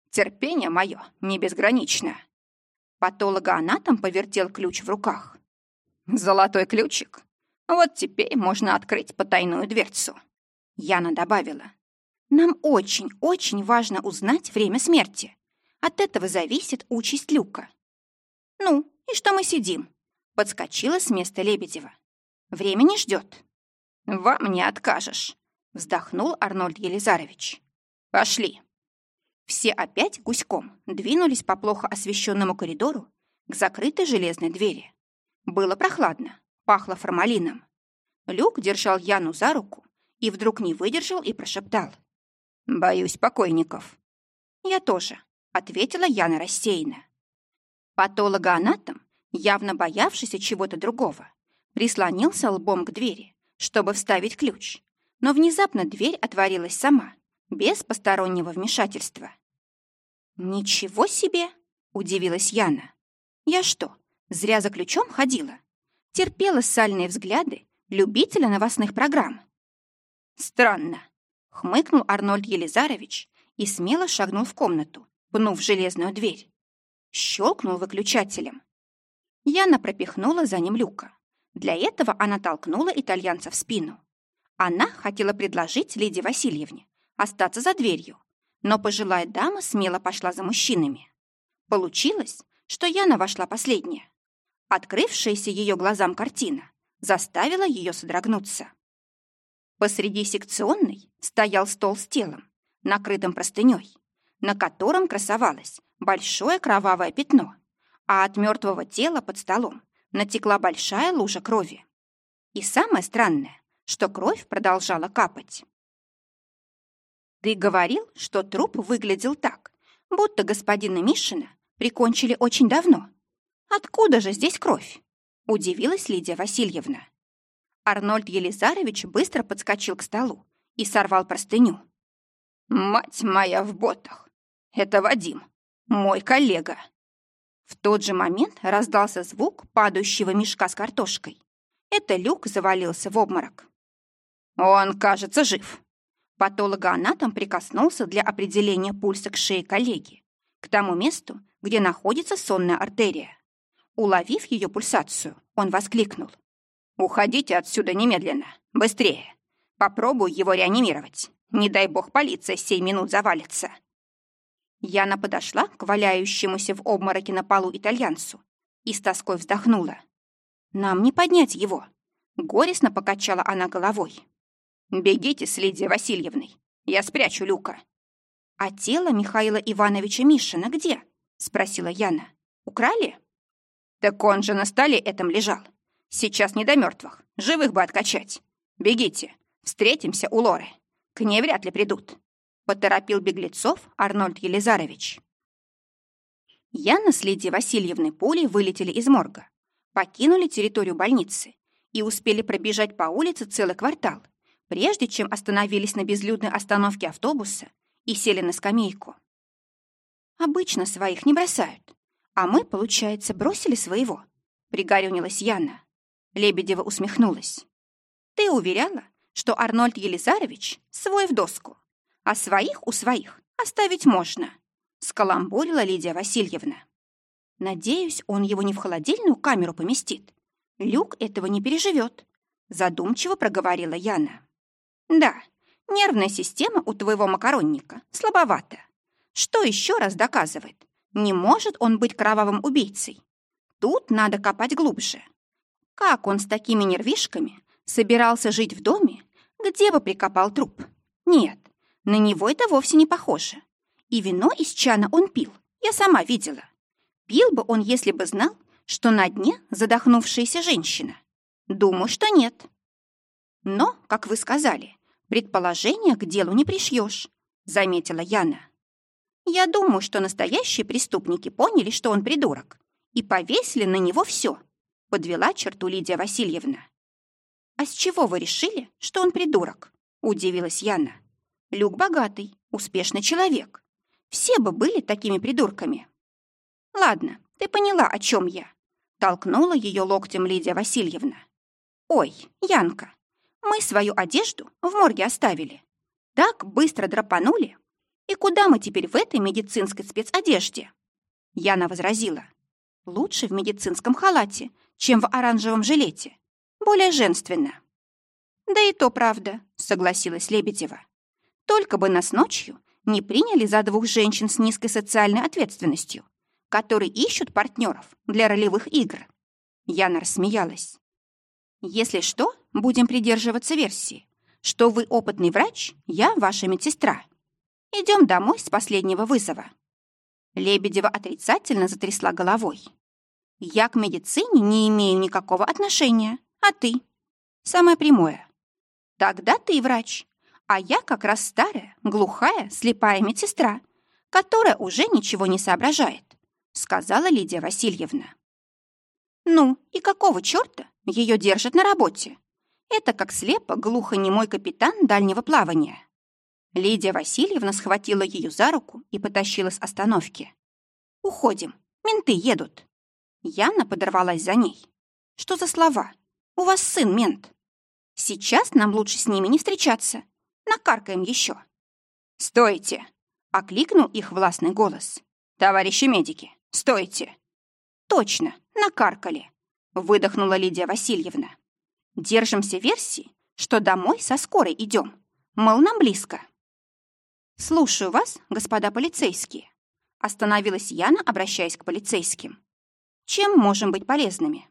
Терпение мое не безгранично». Патологоанатом повертел ключ в руках. «Золотой ключик. Вот теперь можно открыть потайную дверцу». Яна добавила. «Нам очень-очень важно узнать время смерти. От этого зависит участь Люка». «Ну, и что мы сидим?» Подскочила с места Лебедева. «Время не ждет». «Вам не откажешь», — вздохнул Арнольд Елизарович. «Пошли». Все опять гуськом двинулись по плохо освещенному коридору к закрытой железной двери. Было прохладно, пахло формалином. Люк держал Яну за руку, и вдруг не выдержал и прошептал. «Боюсь покойников». «Я тоже», — ответила Яна рассеянно. Патологоанатом, явно боявшийся чего-то другого, прислонился лбом к двери, чтобы вставить ключ, но внезапно дверь отворилась сама, без постороннего вмешательства. «Ничего себе!» — удивилась Яна. «Я что, зря за ключом ходила? Терпела сальные взгляды любителя новостных программ?» «Странно», — хмыкнул Арнольд Елизарович и смело шагнул в комнату, пнув железную дверь. Щелкнул выключателем. Яна пропихнула за ним люка. Для этого она толкнула итальянца в спину. Она хотела предложить Лидии Васильевне остаться за дверью, но пожилая дама смело пошла за мужчинами. Получилось, что Яна вошла последняя. Открывшаяся ее глазам картина заставила ее содрогнуться. Посреди секционной стоял стол с телом, накрытым простыней, на котором красовалось большое кровавое пятно, а от мертвого тела под столом натекла большая лужа крови. И самое странное, что кровь продолжала капать. «Ты говорил, что труп выглядел так, будто господина Мишина прикончили очень давно. Откуда же здесь кровь?» — удивилась Лидия Васильевна. Арнольд Елизарович быстро подскочил к столу и сорвал простыню. «Мать моя в ботах! Это Вадим, мой коллега!» В тот же момент раздался звук падающего мешка с картошкой. Это люк завалился в обморок. «Он, кажется, жив!» Патологоанатом прикоснулся для определения пульса к шее коллеги, к тому месту, где находится сонная артерия. Уловив ее пульсацию, он воскликнул. «Уходите отсюда немедленно! Быстрее! Попробую его реанимировать. Не дай бог полиция сей минут завалится!» Яна подошла к валяющемуся в обмороке на полу итальянцу и с тоской вздохнула. «Нам не поднять его!» Горестно покачала она головой. «Бегите с Лидией Васильевной. Я спрячу Люка». «А тело Михаила Ивановича Мишина где?» — спросила Яна. «Украли?» «Так он же на столе этом лежал. Сейчас не до мертвых, живых бы откачать. Бегите, встретимся у Лоры. К ней вряд ли придут», — поторопил беглецов Арнольд Елизарович. Яна с Лидией Васильевной пулей вылетели из морга, покинули территорию больницы и успели пробежать по улице целый квартал, прежде чем остановились на безлюдной остановке автобуса и сели на скамейку. Обычно своих не бросают, а мы, получается, бросили своего, пригорюнилась Яна. Лебедева усмехнулась. «Ты уверяла, что Арнольд Елизарович свой в доску, а своих у своих оставить можно», — скаламбурила Лидия Васильевна. «Надеюсь, он его не в холодильную камеру поместит. Люк этого не переживет», — задумчиво проговорила Яна. «Да, нервная система у твоего макаронника слабовата. Что еще раз доказывает? Не может он быть кровавым убийцей. Тут надо копать глубже. Как он с такими нервишками собирался жить в доме, где бы прикопал труп? Нет, на него это вовсе не похоже. И вино из чана он пил, я сама видела. Пил бы он, если бы знал, что на дне задохнувшаяся женщина. Думаю, что нет. Но, как вы сказали, предположения к делу не пришьешь, заметила Яна. Я думаю, что настоящие преступники поняли, что он придурок, и повесили на него все, подвела черту Лидия Васильевна. «А с чего вы решили, что он придурок?» — удивилась Яна. «Люк богатый, успешный человек. Все бы были такими придурками». «Ладно, ты поняла, о чем я», — толкнула ее локтем Лидия Васильевна. «Ой, Янка, мы свою одежду в морге оставили. Так быстро драпанули. И куда мы теперь в этой медицинской спецодежде?» Яна возразила. «Лучше в медицинском халате, чем в оранжевом жилете. Более женственно». «Да и то правда», — согласилась Лебедева. «Только бы нас ночью не приняли за двух женщин с низкой социальной ответственностью, которые ищут партнеров для ролевых игр». Яна рассмеялась. «Если что, будем придерживаться версии, что вы опытный врач, я ваша медсестра. Идем домой с последнего вызова». Лебедева отрицательно затрясла головой. Я к медицине не имею никакого отношения, а ты? Самое прямое. Тогда ты врач, а я как раз старая, глухая, слепая медсестра, которая уже ничего не соображает, сказала Лидия Васильевна. Ну, и какого черта ее держат на работе? Это как слепо, глухо немой капитан дальнего плавания. Лидия Васильевна схватила ее за руку и потащила с остановки. «Уходим. Менты едут». Яна подорвалась за ней. «Что за слова? У вас сын мент. Сейчас нам лучше с ними не встречаться. Накаркаем еще». «Стойте!» — окликнул их властный голос. «Товарищи медики, стойте!» «Точно, накаркали!» — выдохнула Лидия Васильевна. «Держимся версии, что домой со скорой идем. Мол, нам близко». «Слушаю вас, господа полицейские», — остановилась Яна, обращаясь к полицейским. «Чем можем быть полезными?»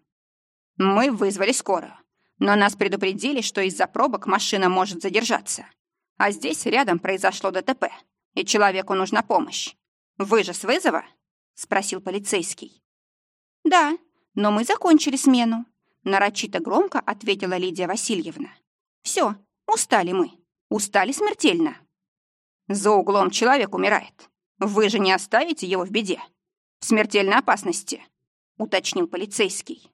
«Мы вызвали скорую, но нас предупредили, что из-за пробок машина может задержаться. А здесь рядом произошло ДТП, и человеку нужна помощь. Вы же с вызова?» — спросил полицейский. «Да, но мы закончили смену», — нарочито громко ответила Лидия Васильевна. «Все, устали мы. Устали смертельно». За углом человек умирает. Вы же не оставите его в беде. В смертельной опасности, уточнил полицейский.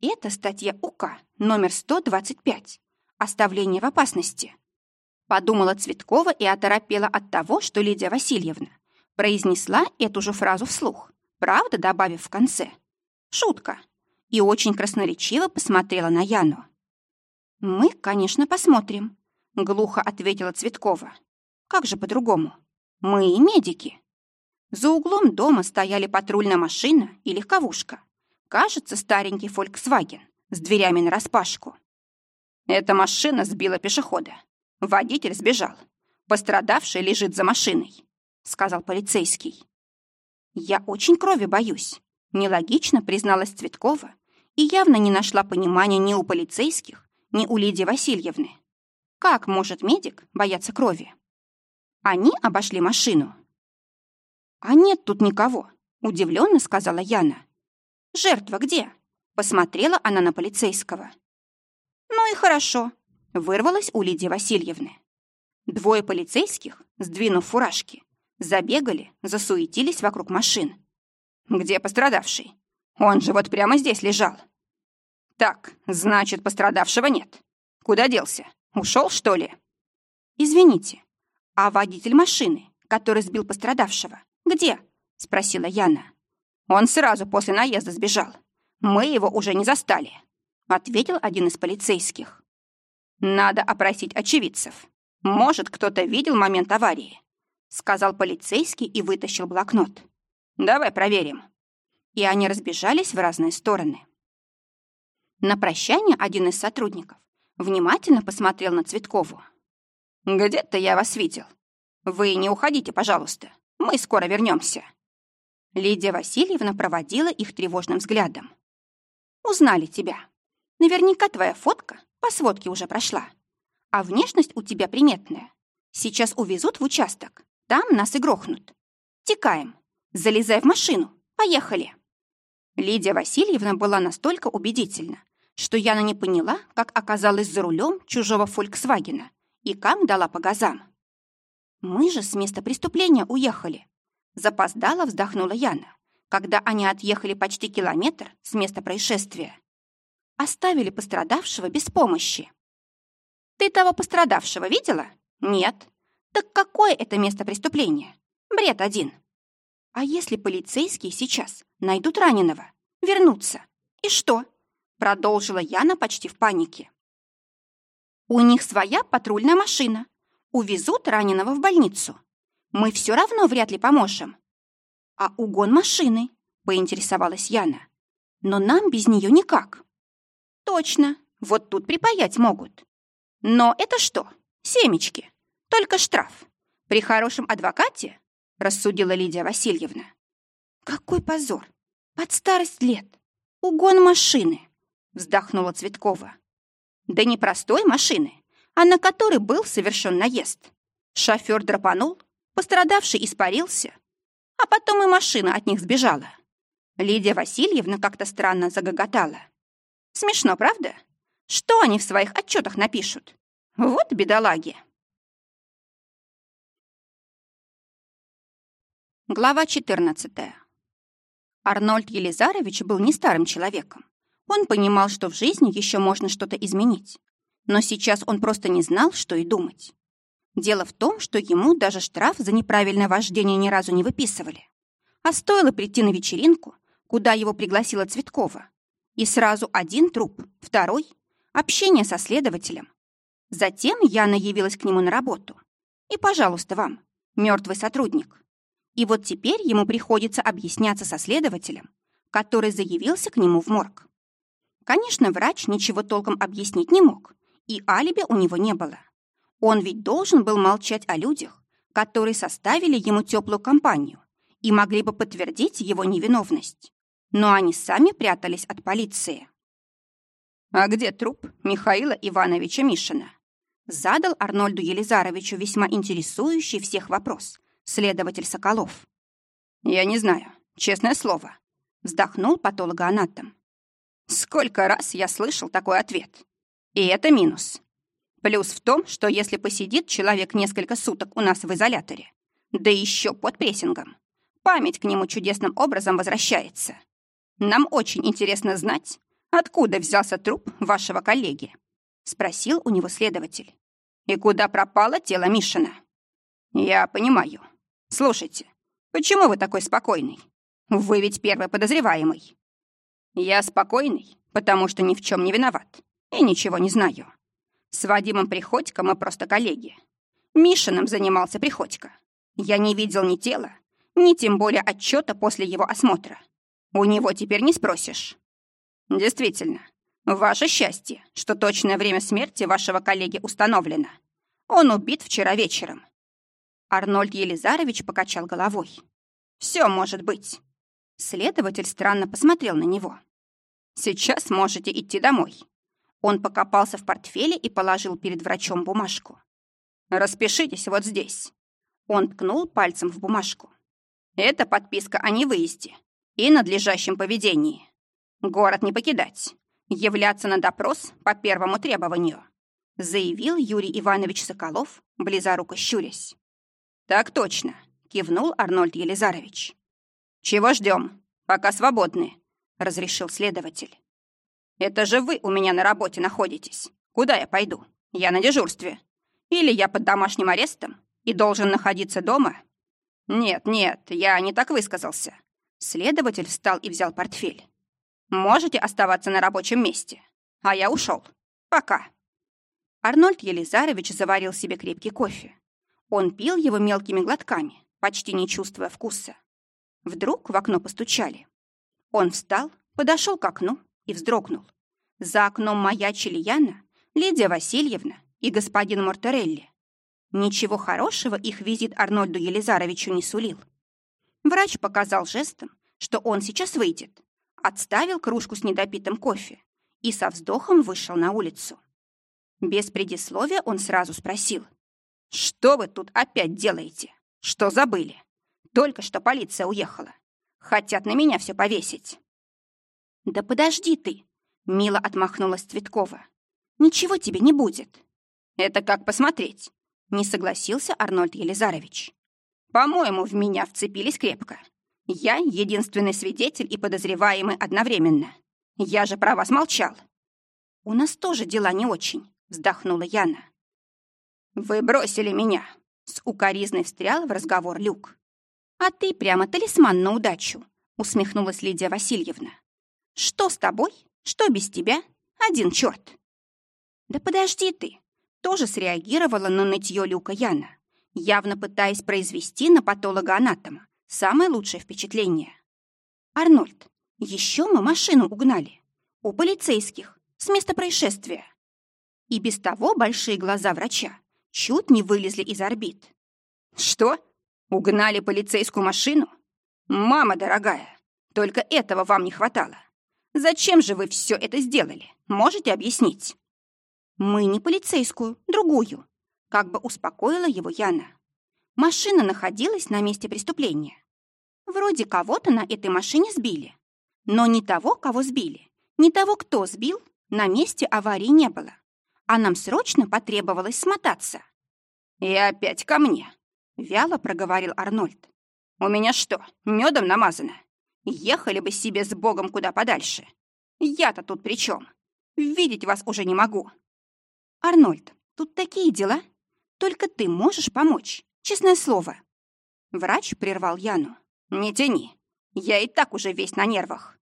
Это статья УК номер 125. Оставление в опасности. Подумала Цветкова и оторопела от того, что Лидия Васильевна произнесла эту же фразу вслух, правда добавив в конце. Шутка. И очень красноречиво посмотрела на Яну. «Мы, конечно, посмотрим», — глухо ответила Цветкова. Как же по-другому? Мы и медики. За углом дома стояли патрульная машина и легковушка. Кажется, старенький «Фольксваген» с дверями нараспашку. Эта машина сбила пешехода. Водитель сбежал. Пострадавший лежит за машиной, сказал полицейский. Я очень крови боюсь, нелогично призналась Цветкова и явно не нашла понимания ни у полицейских, ни у Лидии Васильевны. Как может медик бояться крови? Они обошли машину. «А нет тут никого», — удивленно сказала Яна. «Жертва где?» — посмотрела она на полицейского. «Ну и хорошо», — вырвалась у Лидии Васильевны. Двое полицейских, сдвинув фуражки, забегали, засуетились вокруг машин. «Где пострадавший? Он же вот прямо здесь лежал». «Так, значит, пострадавшего нет. Куда делся? Ушел, что ли?» «Извините, «А водитель машины, который сбил пострадавшего, где?» — спросила Яна. «Он сразу после наезда сбежал. Мы его уже не застали», — ответил один из полицейских. «Надо опросить очевидцев. Может, кто-то видел момент аварии», — сказал полицейский и вытащил блокнот. «Давай проверим». И они разбежались в разные стороны. На прощание один из сотрудников внимательно посмотрел на Цветкову. «Где-то я вас видел. Вы не уходите, пожалуйста. Мы скоро вернемся. Лидия Васильевна проводила их тревожным взглядом. «Узнали тебя. Наверняка твоя фотка по сводке уже прошла. А внешность у тебя приметная. Сейчас увезут в участок. Там нас и грохнут. Текаем. Залезай в машину. Поехали». Лидия Васильевна была настолько убедительна, что Яна не поняла, как оказалась за рулем чужого «Фольксвагена» и как дала по газам. «Мы же с места преступления уехали», — запоздала вздохнула Яна, когда они отъехали почти километр с места происшествия. Оставили пострадавшего без помощи. «Ты того пострадавшего видела? Нет. Так какое это место преступления? Бред один. А если полицейские сейчас найдут раненого, вернутся? И что?» Продолжила Яна почти в панике. У них своя патрульная машина. Увезут раненого в больницу. Мы все равно вряд ли поможем. А угон машины, поинтересовалась Яна. Но нам без нее никак. Точно, вот тут припаять могут. Но это что? Семечки. Только штраф. При хорошем адвокате? Рассудила Лидия Васильевна. Какой позор. Под старость лет. Угон машины. Вздохнула Цветкова. Да не простой машины, а на которой был совершен наезд. Шофер драпанул, пострадавший испарился, а потом и машина от них сбежала. Лидия Васильевна как-то странно загоготала. Смешно, правда? Что они в своих отчетах напишут? Вот бедолаги. Глава 14. Арнольд Елизарович был не старым человеком. Он понимал, что в жизни еще можно что-то изменить. Но сейчас он просто не знал, что и думать. Дело в том, что ему даже штраф за неправильное вождение ни разу не выписывали. А стоило прийти на вечеринку, куда его пригласила Цветкова, и сразу один труп, второй — общение со следователем. Затем Яна явилась к нему на работу. И, пожалуйста, вам, мертвый сотрудник. И вот теперь ему приходится объясняться со следователем, который заявился к нему в морг. Конечно, врач ничего толком объяснить не мог, и алиби у него не было. Он ведь должен был молчать о людях, которые составили ему теплую компанию и могли бы подтвердить его невиновность. Но они сами прятались от полиции. «А где труп Михаила Ивановича Мишина?» Задал Арнольду Елизаровичу весьма интересующий всех вопрос следователь Соколов. «Я не знаю, честное слово», — вздохнул патологоанатом. «Сколько раз я слышал такой ответ. И это минус. Плюс в том, что если посидит человек несколько суток у нас в изоляторе, да еще под прессингом, память к нему чудесным образом возвращается. Нам очень интересно знать, откуда взялся труп вашего коллеги», — спросил у него следователь. «И куда пропало тело Мишина?» «Я понимаю. Слушайте, почему вы такой спокойный? Вы ведь первый подозреваемый». «Я спокойный, потому что ни в чем не виноват и ничего не знаю. С Вадимом Приходько мы просто коллеги. Мишиным занимался Приходько. Я не видел ни тела, ни тем более отчета после его осмотра. У него теперь не спросишь. Действительно, ваше счастье, что точное время смерти вашего коллеги установлено. Он убит вчера вечером. Арнольд Елизарович покачал головой. Все может быть. Следователь странно посмотрел на него. Сейчас можете идти домой. Он покопался в портфеле и положил перед врачом бумажку. «Распишитесь вот здесь». Он ткнул пальцем в бумажку. «Это подписка о невыезде и надлежащем поведении. Город не покидать. Являться на допрос по первому требованию», заявил Юрий Иванович Соколов, близоруко щурясь. «Так точно», — кивнул Арнольд Елизарович. «Чего ждем? Пока свободны», — разрешил следователь. «Это же вы у меня на работе находитесь. Куда я пойду? Я на дежурстве. Или я под домашним арестом и должен находиться дома?» «Нет, нет, я не так высказался. Следователь встал и взял портфель. «Можете оставаться на рабочем месте. А я ушел. Пока». Арнольд Елизарович заварил себе крепкий кофе. Он пил его мелкими глотками, почти не чувствуя вкуса. Вдруг в окно постучали. Он встал, подошел к окну и вздрогнул. За окном маячили Яна, Лидия Васильевна и господин Мортерелли. Ничего хорошего их визит Арнольду Елизаровичу не сулил. Врач показал жестом, что он сейчас выйдет, отставил кружку с недопитым кофе и со вздохом вышел на улицу. Без предисловия он сразу спросил. «Что вы тут опять делаете? Что забыли? Только что полиция уехала. Хотят на меня все повесить». «Да подожди ты!» — мило отмахнулась Цветкова. «Ничего тебе не будет». «Это как посмотреть?» — не согласился Арнольд Елизарович. По-моему, в меня вцепились крепко. Я единственный свидетель и подозреваемый одновременно. Я же про вас молчал. У нас тоже дела не очень, вздохнула Яна. Вы бросили меня. С укоризной встрял в разговор Люк. А ты прямо талисман на удачу, усмехнулась Лидия Васильевна. Что с тобой? Что без тебя? Один черт. Да подожди ты. Тоже среагировала на нытье Люка Яна явно пытаясь произвести на патолога-анатома самое лучшее впечатление. «Арнольд, еще мы машину угнали. У полицейских, с места происшествия». И без того большие глаза врача чуть не вылезли из орбит. «Что? Угнали полицейскую машину? Мама дорогая, только этого вам не хватало. Зачем же вы все это сделали? Можете объяснить?» «Мы не полицейскую, другую», как бы успокоила его Яна. Машина находилась на месте преступления. Вроде кого-то на этой машине сбили. Но ни того, кого сбили, ни того, кто сбил, на месте аварии не было. А нам срочно потребовалось смотаться. «И опять ко мне», — вяло проговорил Арнольд. «У меня что, медом намазано? Ехали бы себе с Богом куда подальше. Я-то тут при чем? Видеть вас уже не могу. Арнольд, тут такие дела. Только ты можешь помочь, честное слово. Врач прервал Яну. Не тяни. Я и так уже весь на нервах.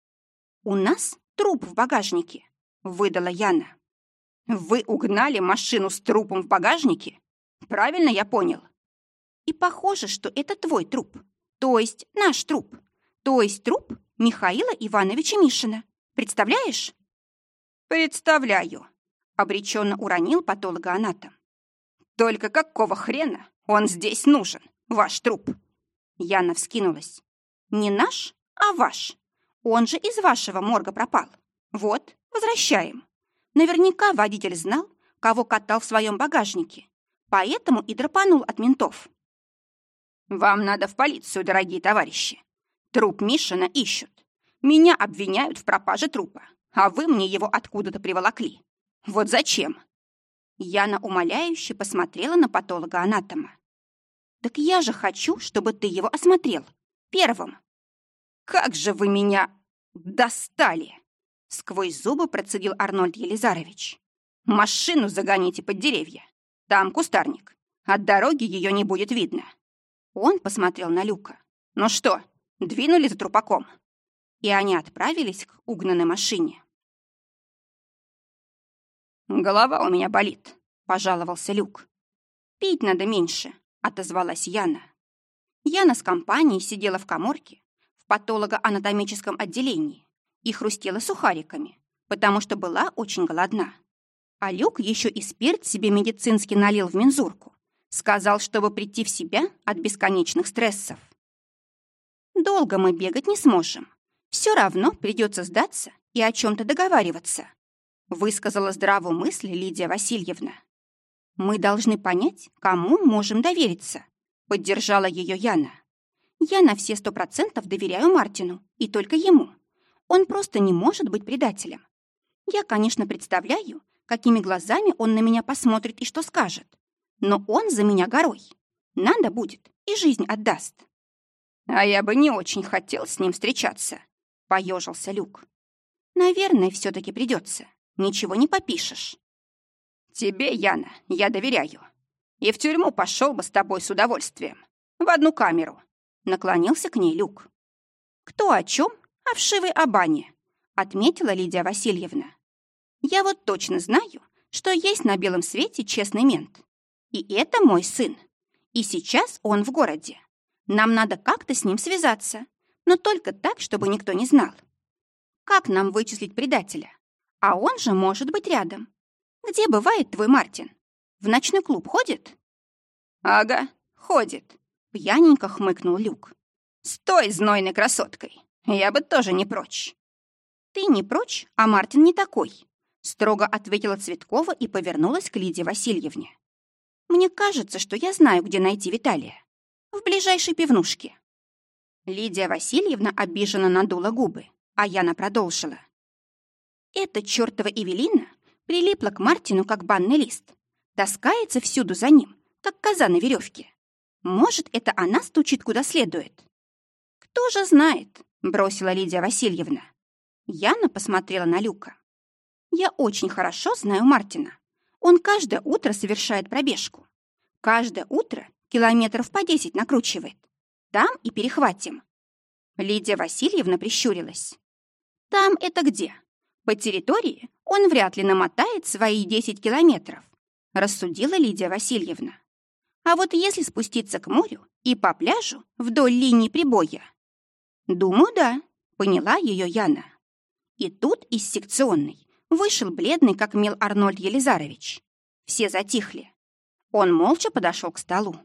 У нас труп в багажнике, выдала Яна. Вы угнали машину с трупом в багажнике? Правильно я понял? И похоже, что это твой труп. То есть наш труп. То есть труп Михаила Ивановича Мишина. Представляешь? Представляю. Обреченно уронил патологоанатом. Только какого хрена он здесь нужен, ваш труп? Яна вскинулась. Не наш, а ваш. Он же из вашего морга пропал. Вот, возвращаем. Наверняка водитель знал, кого катал в своем багажнике, поэтому и драпанул от ментов. «Вам надо в полицию, дорогие товарищи. Труп Мишина ищут. Меня обвиняют в пропаже трупа, а вы мне его откуда-то приволокли. Вот зачем?» Яна умоляюще посмотрела на патолога-анатома. «Так я же хочу, чтобы ты его осмотрел. Первым». «Как же вы меня достали!» Сквозь зубы процедил Арнольд Елизарович. «Машину загоните под деревья. Там кустарник. От дороги ее не будет видно». Он посмотрел на Люка. «Ну что, двинули за трупаком?» И они отправились к угнанной машине. «Голова у меня болит», — пожаловался Люк. «Пить надо меньше», — отозвалась Яна. Яна с компанией сидела в коморке в патологоанатомическом отделении и хрустела сухариками, потому что была очень голодна. А Люк еще и спирт себе медицинский налил в мензурку. Сказал, чтобы прийти в себя от бесконечных стрессов. Долго мы бегать не сможем. Все равно придется сдаться и о чем-то договариваться, высказала здравую мысль Лидия Васильевна. Мы должны понять, кому можем довериться, поддержала ее Яна. Я на все сто процентов доверяю Мартину, и только ему. Он просто не может быть предателем. Я, конечно, представляю, какими глазами он на меня посмотрит и что скажет. Но он за меня горой. Надо будет, и жизнь отдаст. А я бы не очень хотел с ним встречаться, поежился Люк. Наверное, все-таки придется. Ничего не попишешь. Тебе, Яна, я доверяю. И в тюрьму пошел бы с тобой с удовольствием. В одну камеру. Наклонился к ней Люк. Кто о чем, о вшивой Абане», — отметила Лидия Васильевна. «Я вот точно знаю, что есть на белом свете честный мент. И это мой сын. И сейчас он в городе. Нам надо как-то с ним связаться, но только так, чтобы никто не знал. Как нам вычислить предателя? А он же может быть рядом. Где бывает твой Мартин? В ночной клуб ходит?» «Ага, ходит», — пьяненько хмыкнул Люк. «С той знойной красоткой. Я бы тоже не прочь. Ты не прочь, а Мартин не такой, строго ответила Цветкова и повернулась к Лидии Васильевне. Мне кажется, что я знаю, где найти Виталия. В ближайшей пивнушке. Лидия Васильевна обиженно надула губы, а Яна продолжила. Эта чертова Эвелина прилипла к Мартину, как банный лист. Таскается всюду за ним, как коза на веревке. Может, это она стучит куда следует? Кто же знает? бросила Лидия Васильевна. Яна посмотрела на Люка. Я очень хорошо знаю Мартина. Он каждое утро совершает пробежку. Каждое утро километров по десять накручивает. Там и перехватим. Лидия Васильевна прищурилась. Там это где? По территории он вряд ли намотает свои десять километров, рассудила Лидия Васильевна. А вот если спуститься к морю и по пляжу вдоль линии прибоя, «Думаю, да», — поняла ее Яна. И тут из секционной вышел бледный, как мел Арнольд Елизарович. Все затихли. Он молча подошел к столу.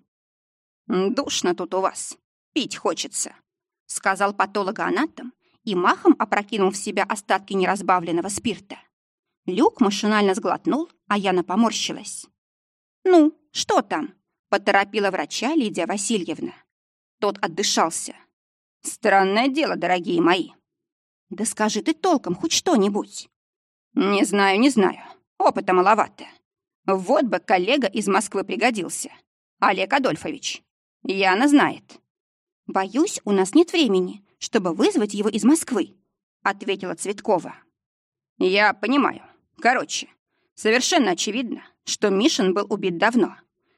«Душно тут у вас. Пить хочется», — сказал патологоанатом и махом опрокинул в себя остатки неразбавленного спирта. Люк машинально сглотнул, а Яна поморщилась. «Ну, что там?» — поторопила врача Лидия Васильевна. Тот отдышался. Странное дело, дорогие мои. Да скажи ты толком хоть что-нибудь. Не знаю, не знаю. Опыта маловато. Вот бы коллега из Москвы пригодился. Олег Адольфович. Яна знает. Боюсь, у нас нет времени, чтобы вызвать его из Москвы, ответила Цветкова. Я понимаю. Короче, совершенно очевидно, что Мишин был убит давно.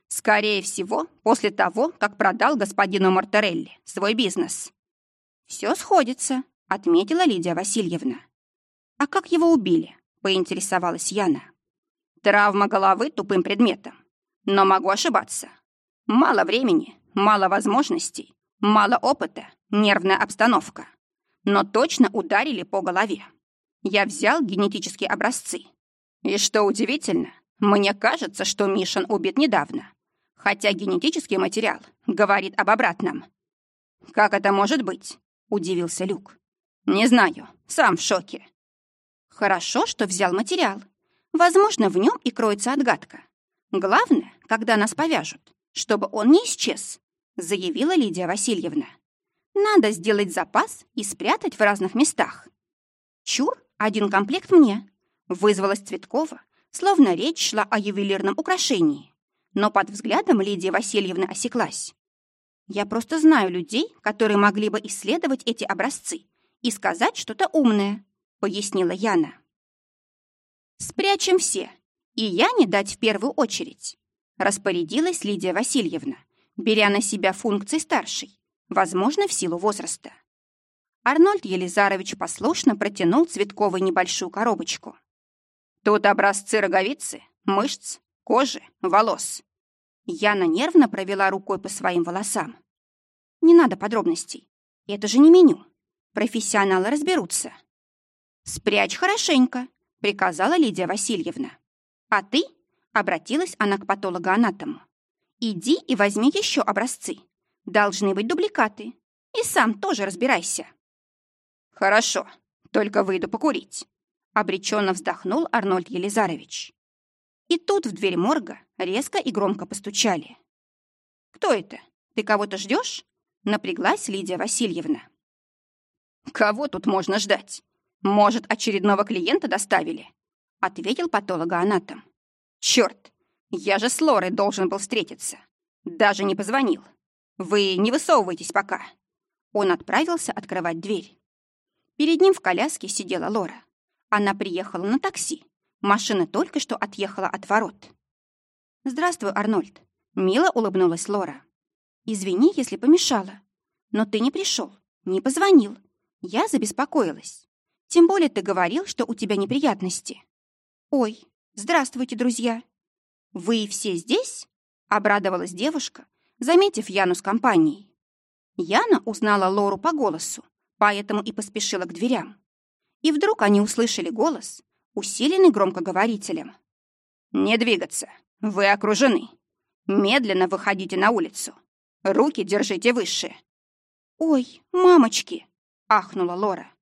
Скорее всего, после того, как продал господину Мартарелли свой бизнес. Все сходится, отметила Лидия Васильевна. А как его убили? поинтересовалась Яна. Травма головы тупым предметом. Но могу ошибаться. Мало времени, мало возможностей, мало опыта, нервная обстановка. Но точно ударили по голове. Я взял генетические образцы. И что удивительно, мне кажется, что Мишин убит недавно. Хотя генетический материал говорит об обратном. «Как это может быть?» — удивился Люк. «Не знаю, сам в шоке». «Хорошо, что взял материал. Возможно, в нем и кроется отгадка. Главное, когда нас повяжут, чтобы он не исчез», — заявила Лидия Васильевна. «Надо сделать запас и спрятать в разных местах». «Чур, один комплект мне», — вызвалась Цветкова, словно речь шла о ювелирном украшении. Но под взглядом Лидии Васильевны осеклась. «Я просто знаю людей, которые могли бы исследовать эти образцы и сказать что-то умное», — пояснила Яна. «Спрячем все, и я не дать в первую очередь», — распорядилась Лидия Васильевна, беря на себя функции старшей, возможно, в силу возраста. Арнольд Елизарович послушно протянул Цветковой небольшую коробочку. «Тут образцы роговицы, мышц, кожи, волос». Яна нервно провела рукой по своим волосам. «Не надо подробностей. Это же не меню. Профессионалы разберутся». «Спрячь хорошенько», — приказала Лидия Васильевна. «А ты?» — обратилась она к патологоанатому. «Иди и возьми еще образцы. Должны быть дубликаты. И сам тоже разбирайся». «Хорошо, только выйду покурить», — обреченно вздохнул Арнольд Елизарович. И тут в дверь морга резко и громко постучали. «Кто это? Ты кого-то ждешь? напряглась Лидия Васильевна. «Кого тут можно ждать? Может, очередного клиента доставили?» — ответил патологоанатом. «Чёрт, я же с Лорой должен был встретиться. Даже не позвонил. Вы не высовывайтесь пока». Он отправился открывать дверь. Перед ним в коляске сидела Лора. Она приехала на такси. Машина только что отъехала от ворот. «Здравствуй, Арнольд», — мило улыбнулась Лора. «Извини, если помешала. Но ты не пришел, не позвонил. Я забеспокоилась. Тем более ты говорил, что у тебя неприятности». «Ой, здравствуйте, друзья!» «Вы все здесь?» — обрадовалась девушка, заметив Яну с компанией. Яна узнала Лору по голосу поэтому и поспешила к дверям. И вдруг они услышали голос, усиленный громкоговорителем. «Не двигаться! Вы окружены! Медленно выходите на улицу! Руки держите выше!» «Ой, мамочки!» — ахнула Лора.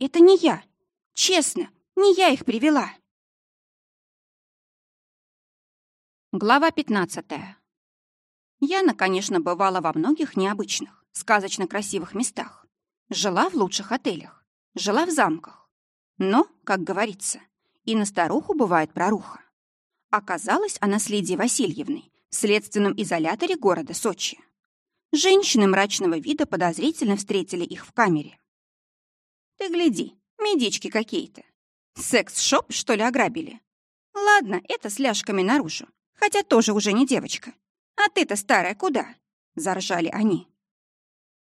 «Это не я! Честно, не я их привела!» Глава пятнадцатая. Яна, конечно, бывала во многих необычных, сказочно красивых местах. Жила в лучших отелях, жила в замках. Но, как говорится, и на старуху бывает проруха. Оказалась она с Лидией Васильевной в следственном изоляторе города Сочи. Женщины мрачного вида подозрительно встретили их в камере. «Ты гляди, медички какие-то. Секс-шоп, что ли, ограбили? Ладно, это с ляжками наружу, хотя тоже уже не девочка. А ты-то старая куда?» — заржали они.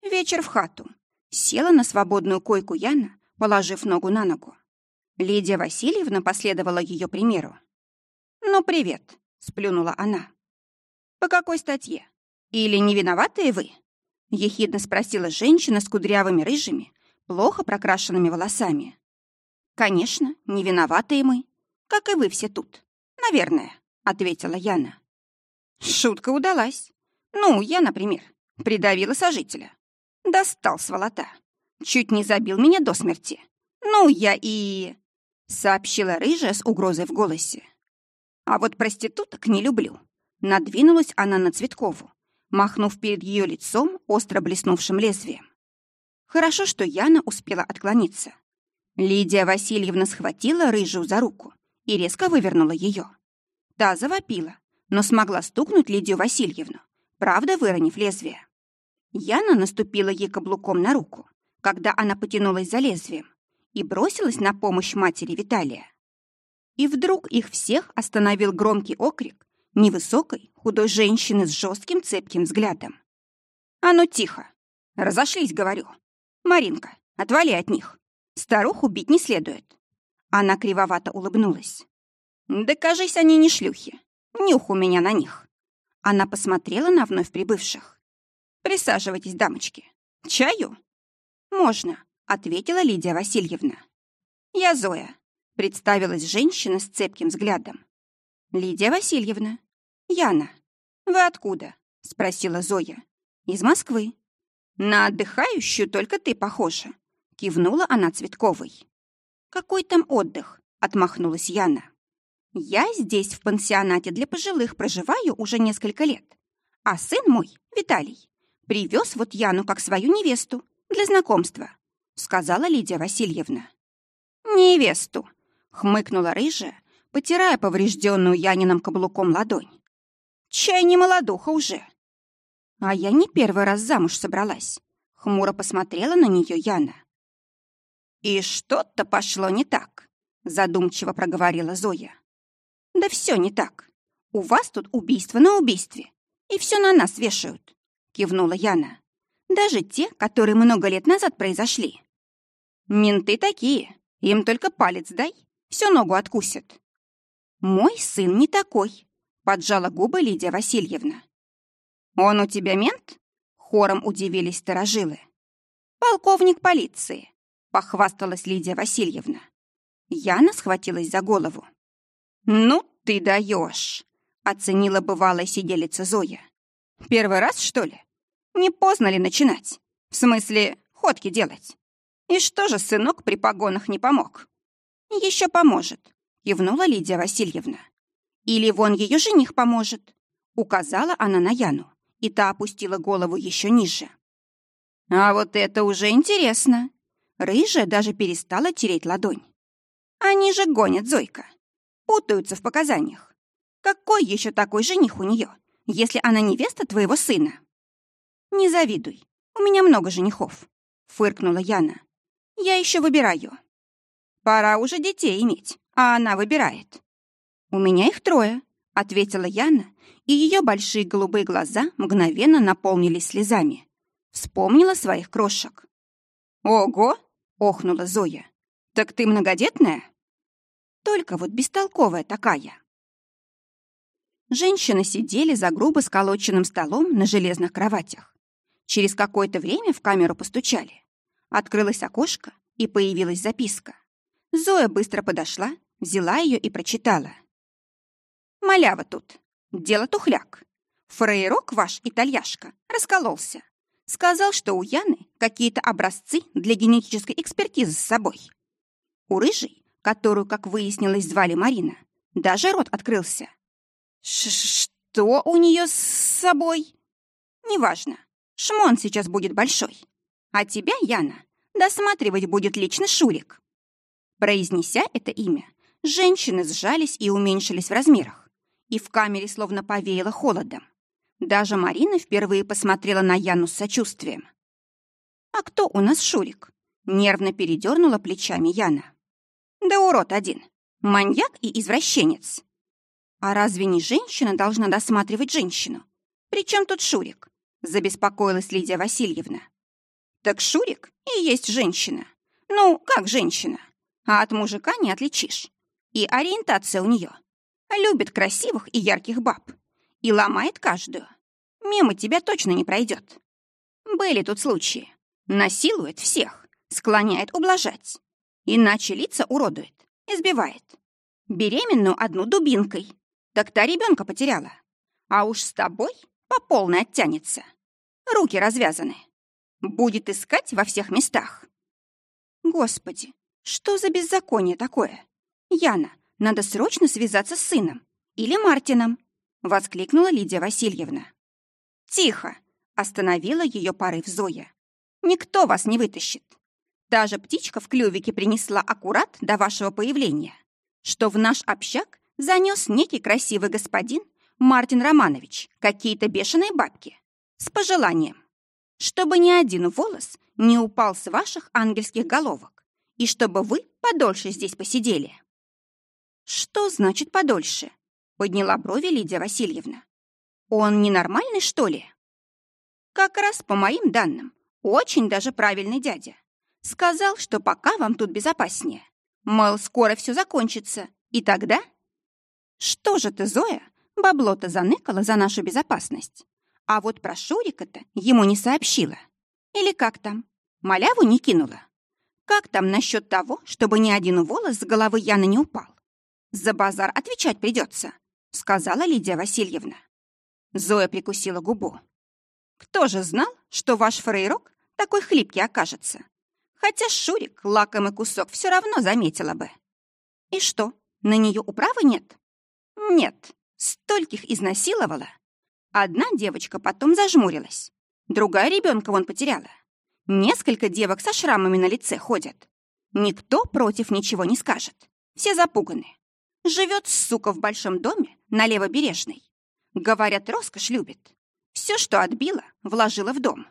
Вечер в хату. Села на свободную койку Яна, положив ногу на ногу. Лидия Васильевна последовала ее примеру. «Ну, привет», — сплюнула она. «По какой статье? Или не виноватые вы?» — ехидно спросила женщина с кудрявыми рыжими, плохо прокрашенными волосами. «Конечно, не виноватые мы, как и вы все тут. Наверное», — ответила Яна. Шутка удалась. Ну, я, например, придавила сожителя. Достал сволота. Чуть не забил меня до смерти. Ну, я и... Сообщила рыжая с угрозой в голосе. А вот проституток не люблю. Надвинулась она на Цветкову, махнув перед ее лицом остро блеснувшим лезвием. Хорошо, что Яна успела отклониться. Лидия Васильевна схватила рыжую за руку и резко вывернула ее. Та завопила, но смогла стукнуть Лидию Васильевну, правда выронив лезвие. Яна наступила ей каблуком на руку, когда она потянулась за лезвием, и бросилась на помощь матери Виталия. И вдруг их всех остановил громкий окрик невысокой, худой женщины с жестким цепким взглядом. «А ну тихо! Разошлись, говорю! Маринка, отвали от них! Старуху бить не следует!» Она кривовато улыбнулась. «Да, кажись, они не шлюхи. Нюх у меня на них». Она посмотрела на вновь прибывших. «Присаживайтесь, дамочки. Чаю?» «Можно», — ответила Лидия Васильевна. «Я Зоя», — представилась женщина с цепким взглядом. «Лидия Васильевна». «Яна». «Вы откуда?» — спросила Зоя. «Из Москвы». «На отдыхающую только ты похожа», — кивнула она Цветковой. «Какой там отдых?» — отмахнулась Яна. «Я здесь, в пансионате для пожилых, проживаю уже несколько лет. А сын мой, Виталий, привез вот Яну как свою невесту для знакомства», — сказала Лидия Васильевна. «Невесту», — хмыкнула рыжая, потирая поврежденную Янином каблуком ладонь. «Чай не молодуха уже». «А я не первый раз замуж собралась», — хмуро посмотрела на нее Яна. «И что-то пошло не так», — задумчиво проговорила Зоя. «Да все не так. У вас тут убийство на убийстве, и все на нас вешают», — кивнула Яна. «Даже те, которые много лет назад произошли. Менты такие, им только палец дай, всю ногу откусят». «Мой сын не такой», — поджала губы Лидия Васильевна. «Он у тебя мент?» — хором удивились сторожилы. «Полковник полиции», похвасталась Лидия Васильевна. Яна схватилась за голову. «Ну ты даешь!» — оценила бывалая сиделица Зоя. «Первый раз, что ли? Не поздно ли начинать? В смысле, ходки делать? И что же сынок при погонах не помог?» «Еще поможет», — кивнула Лидия Васильевна. «Или вон ее жених поможет», — указала она на Яну, и та опустила голову еще ниже. «А вот это уже интересно», Рыжая даже перестала тереть ладонь. Они же гонят Зойка. Путаются в показаниях. Какой еще такой жених у нее, если она невеста твоего сына? Не завидуй. У меня много женихов, фыркнула Яна. Я еще выбираю. Пора уже детей иметь, а она выбирает. У меня их трое, ответила Яна, и ее большие голубые глаза мгновенно наполнились слезами. Вспомнила своих крошек. «Ого!» — охнула Зоя. «Так ты многодетная?» «Только вот бестолковая такая». Женщины сидели за грубо сколоченным столом на железных кроватях. Через какое-то время в камеру постучали. Открылось окошко, и появилась записка. Зоя быстро подошла, взяла ее и прочитала. «Малява тут. Дело тухляк. Фрейрок ваш, итальяшка, раскололся. Сказал, что у Яны какие-то образцы для генетической экспертизы с собой. У рыжей, которую, как выяснилось, звали Марина, даже рот открылся. Ш «Что у нее с собой?» «Неважно. Шмон сейчас будет большой. А тебя, Яна, досматривать будет лично Шурик». Произнеся это имя, женщины сжались и уменьшились в размерах, и в камере словно повеяло холодом. Даже Марина впервые посмотрела на Яну с сочувствием. «А кто у нас Шурик?» — нервно передернула плечами Яна. «Да урод один. Маньяк и извращенец. А разве не женщина должна досматривать женщину? Причем тут Шурик?» — забеспокоилась Лидия Васильевна. «Так Шурик и есть женщина. Ну, как женщина. А от мужика не отличишь. И ориентация у нее. Любит красивых и ярких баб и ломает каждую. Мимо тебя точно не пройдет. Были тут случаи. Насилует всех, склоняет ублажать. Иначе лица уродует, избивает. Беременную одну дубинкой. Так та ребенка потеряла. А уж с тобой по полной оттянется. Руки развязаны. Будет искать во всех местах. Господи, что за беззаконие такое? Яна, надо срочно связаться с сыном. Или Мартином. Воскликнула Лидия Васильевна. «Тихо!» — остановила ее порыв Зоя. «Никто вас не вытащит. Та же птичка в клювике принесла аккурат до вашего появления, что в наш общак занес некий красивый господин Мартин Романович какие-то бешеные бабки с пожеланием, чтобы ни один волос не упал с ваших ангельских головок и чтобы вы подольше здесь посидели». «Что значит подольше?» — подняла брови Лидия Васильевна. «Он ненормальный, что ли?» «Как раз по моим данным, очень даже правильный дядя. Сказал, что пока вам тут безопаснее. Мол, скоро все закончится, и тогда...» «Что же ты, Зоя, бабло-то заныкала за нашу безопасность? А вот про Шурика-то ему не сообщила. Или как там? Маляву не кинула? Как там насчет того, чтобы ни один волос с головы Яны не упал? За базар отвечать придется, сказала Лидия Васильевна. Зоя прикусила губу. Кто же знал, что ваш фрейрок такой хлипкий окажется? Хотя Шурик лакомый кусок все равно заметила бы. И что, на нее управы нет? Нет, стольких изнасиловала. Одна девочка потом зажмурилась, другая ребенка вон потеряла. Несколько девок со шрамами на лице ходят. Никто против ничего не скажет. Все запуганы. Живет сука в большом доме на левобережной. Говорят, роскошь любит. Все, что отбила, вложила в дом.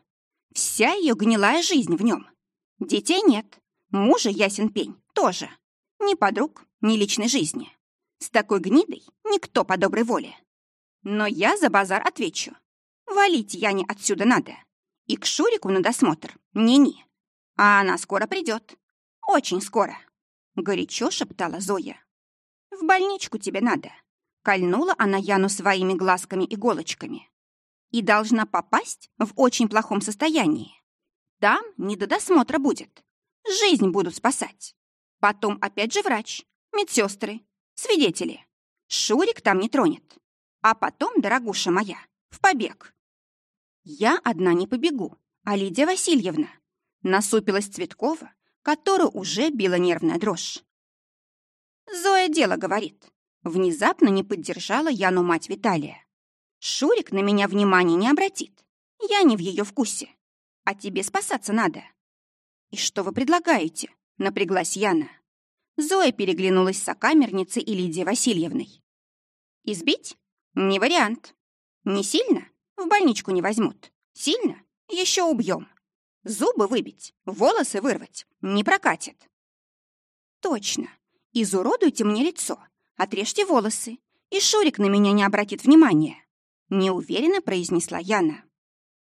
Вся ее гнилая жизнь в нем. Детей нет. Мужа ясен пень тоже. Ни подруг, ни личной жизни. С такой гнидой никто по доброй воле. Но я за базар отвечу. Валить я не отсюда надо. И к Шурику на досмотр не-не. А она скоро придет. Очень скоро. Горячо шептала Зоя. В больничку тебе надо. Кольнула она Яну своими глазками-иголочками. И должна попасть в очень плохом состоянии. Там не до досмотра будет. Жизнь будут спасать. Потом опять же врач, медсестры, свидетели. Шурик там не тронет. А потом, дорогуша моя, в побег. Я одна не побегу, а Лидия Васильевна. Насупилась Цветкова, которую уже била нервная дрожь. Зоя дело говорит. Внезапно не поддержала Яну мать Виталия. Шурик на меня внимания не обратит. Я не в ее вкусе. А тебе спасаться надо. И что вы предлагаете? Напряглась Яна. Зоя переглянулась с сокамерницей и Лидией Васильевной. Избить? Не вариант. Не сильно? В больничку не возьмут. Сильно? Еще убьем. Зубы выбить, волосы вырвать. Не прокатит. Точно. Изуродуйте мне лицо, отрежьте волосы, и Шурик на меня не обратит внимания. Неуверенно произнесла Яна.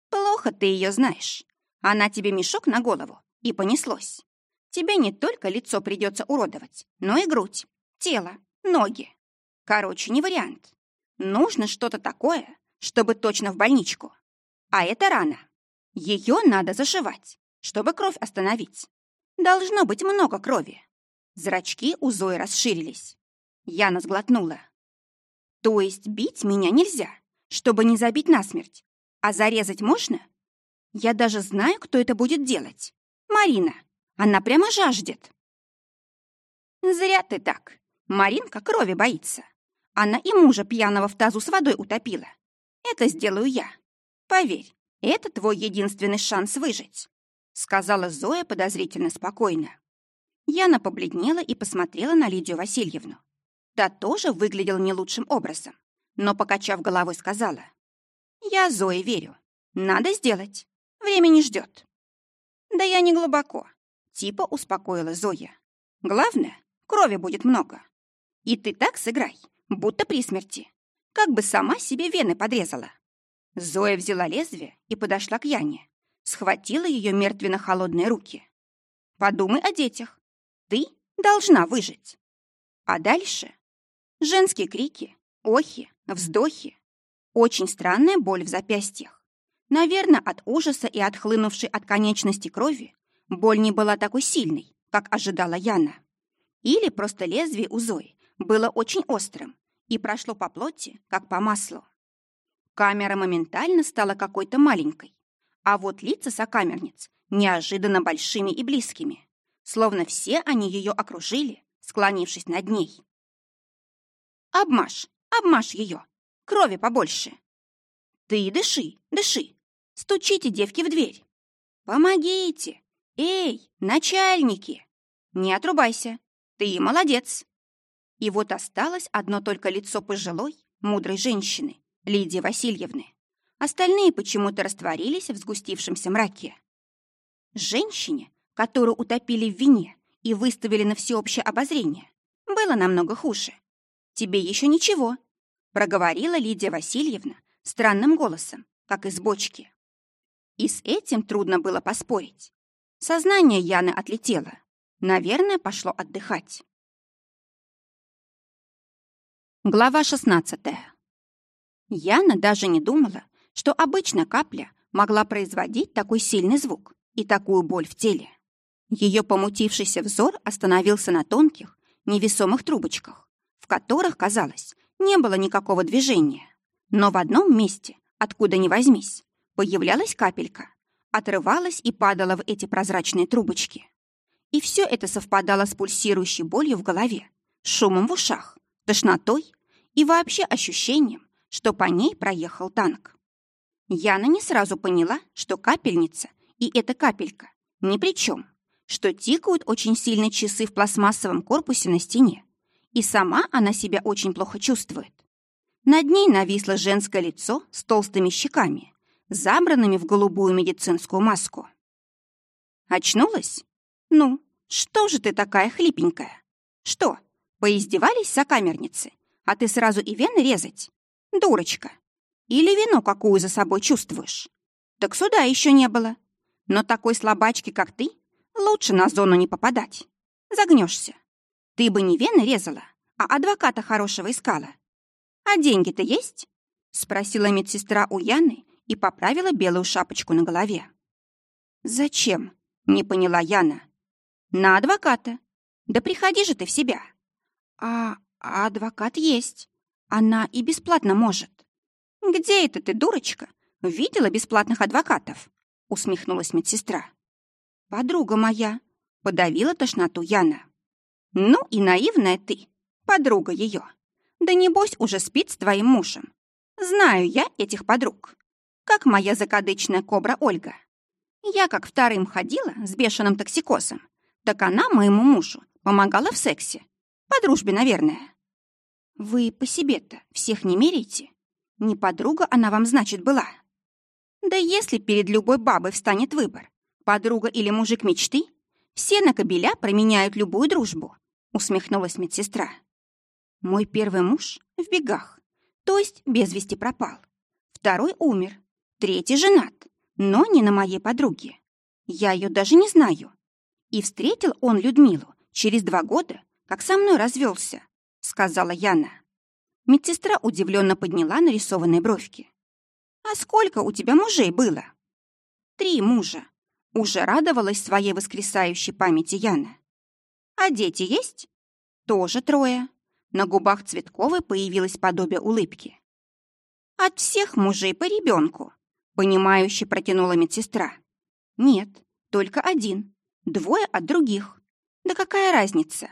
Плохо ты ее знаешь. Она тебе мешок на голову, и понеслось. Тебе не только лицо придется уродовать, но и грудь, тело, ноги. Короче, не вариант. Нужно что-то такое, чтобы точно в больничку. А это рана. Ее надо зашивать, чтобы кровь остановить. Должно быть много крови. Зрачки у Зои расширились. Яна сглотнула. То есть бить меня нельзя, чтобы не забить насмерть. А зарезать можно? Я даже знаю, кто это будет делать. Марина. Она прямо жаждет. Зря ты так. Маринка крови боится. Она и мужа пьяного в тазу с водой утопила. Это сделаю я. Поверь, это твой единственный шанс выжить», — сказала Зоя подозрительно спокойно. Яна побледнела и посмотрела на Лидию Васильевну. Та тоже выглядела не лучшим образом, но, покачав головой, сказала. «Я Зое верю. Надо сделать. Время не ждет». «Да я не глубоко», — типа успокоила Зоя. «Главное, крови будет много. И ты так сыграй, будто при смерти. Как бы сама себе вены подрезала. Зоя взяла лезвие и подошла к Яне. Схватила ее мертвенно-холодные руки. Подумай о детях. Ты должна выжить. А дальше? Женские крики, охи, вздохи. Очень странная боль в запястьях. Наверное, от ужаса и отхлынувшей от конечности крови боль не была такой сильной, как ожидала Яна. Или просто лезвие у Зои было очень острым и прошло по плоти, как по маслу. Камера моментально стала какой-то маленькой, а вот лица сокамерниц неожиданно большими и близкими, словно все они ее окружили, склонившись над ней. «Обмажь, обмажь ее! Крови побольше!» «Ты дыши, дыши! Стучите, девки, в дверь! Помогите! Эй, начальники! Не отрубайся! Ты молодец!» И вот осталось одно только лицо пожилой, мудрой женщины, Лидии Васильевны. Остальные почему-то растворились в сгустившемся мраке. Женщине, которую утопили в вине и выставили на всеобщее обозрение. Было намного хуже. Тебе еще ничего, проговорила Лидия Васильевна странным голосом, как из бочки. И с этим трудно было поспорить. Сознание Яны отлетело. Наверное, пошло отдыхать. Глава 16. Яна даже не думала, что обычная капля могла производить такой сильный звук и такую боль в теле. Ее помутившийся взор остановился на тонких, невесомых трубочках, в которых, казалось, не было никакого движения. Но в одном месте, откуда ни возьмись, появлялась капелька, отрывалась и падала в эти прозрачные трубочки. И все это совпадало с пульсирующей болью в голове, шумом в ушах, тошнотой и вообще ощущением, что по ней проехал танк. Яна не сразу поняла, что капельница и эта капелька ни при чем, что тикают очень сильно часы в пластмассовом корпусе на стене, и сама она себя очень плохо чувствует. Над ней нависло женское лицо с толстыми щеками, забранными в голубую медицинскую маску. Очнулась? Ну, что же ты такая хлипенькая? Что, поиздевались сокамерницы, а ты сразу и вены резать? Дурочка. Или вину какую за собой чувствуешь? Так сюда еще не было. Но такой слабачки, как ты, лучше на зону не попадать. Загнешься. Ты бы не вены резала, а адвоката хорошего искала. А деньги-то есть? Спросила медсестра у Яны и поправила белую шапочку на голове. «Зачем?» — не поняла Яна. «На адвоката. Да приходи же ты в себя». «А, а адвокат есть. Она и бесплатно может». «Где это ты, дурочка? Видела бесплатных адвокатов?» — усмехнулась медсестра. «Подруга моя», — подавила тошноту Яна. «Ну и наивная ты, подруга ее. Да небось уже спит с твоим мужем. Знаю я этих подруг как моя закадычная кобра Ольга. Я как вторым ходила с бешеным токсикозом, так она моему мужу помогала в сексе. По дружбе, наверное. Вы по себе-то всех не меряете? Не подруга она вам, значит, была. Да если перед любой бабой встанет выбор, подруга или мужик мечты, все на кобеля променяют любую дружбу, усмехнулась медсестра. Мой первый муж в бегах, то есть без вести пропал. Второй умер, Третий женат, но не на моей подруге. Я ее даже не знаю. И встретил он Людмилу через два года, как со мной развелся, сказала Яна. Медсестра удивленно подняла нарисованные бровки. «А сколько у тебя мужей было?» «Три мужа», — уже радовалась своей воскресающей памяти Яна. «А дети есть?» «Тоже трое». На губах Цветковой появилось подобие улыбки. «От всех мужей по ребенку», Понимающе протянула медсестра. Нет, только один. Двое от других. Да какая разница?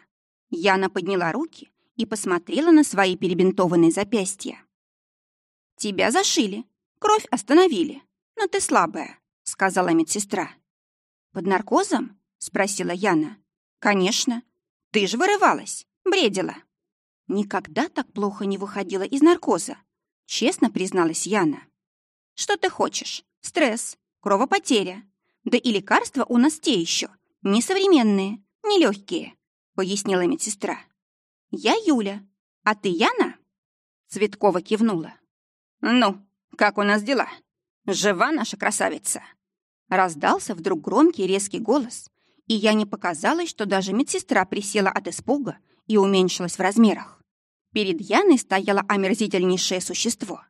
Яна подняла руки и посмотрела на свои перебинтованные запястья. «Тебя зашили, кровь остановили, но ты слабая», — сказала медсестра. «Под наркозом?» — спросила Яна. «Конечно. Ты же вырывалась, бредила». «Никогда так плохо не выходила из наркоза», — честно призналась Яна. Что ты хочешь? Стресс, кровопотеря. Да и лекарства у нас те еще. Несовременные, нелегкие, пояснила медсестра. Я Юля. А ты Яна? Цветкова кивнула. Ну, как у нас дела? Жива наша красавица? Раздался вдруг громкий резкий голос, и я не показалось, что даже медсестра присела от испуга и уменьшилась в размерах. Перед Яной стояло омерзительнейшее существо.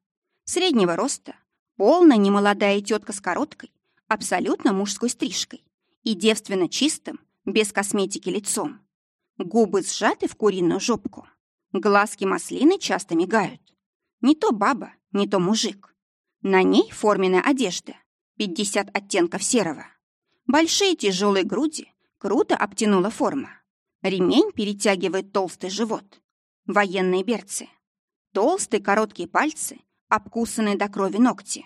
Среднего роста, Полная немолодая тетка с короткой, абсолютно мужской стрижкой и девственно чистым, без косметики лицом. Губы сжаты в куриную жопку. Глазки маслины часто мигают. Не то баба, не то мужик. На ней форменная одежда, 50 оттенков серого. Большие тяжелые груди круто обтянула форма. Ремень перетягивает толстый живот. Военные берцы. Толстые короткие пальцы обкусанные до крови ногти.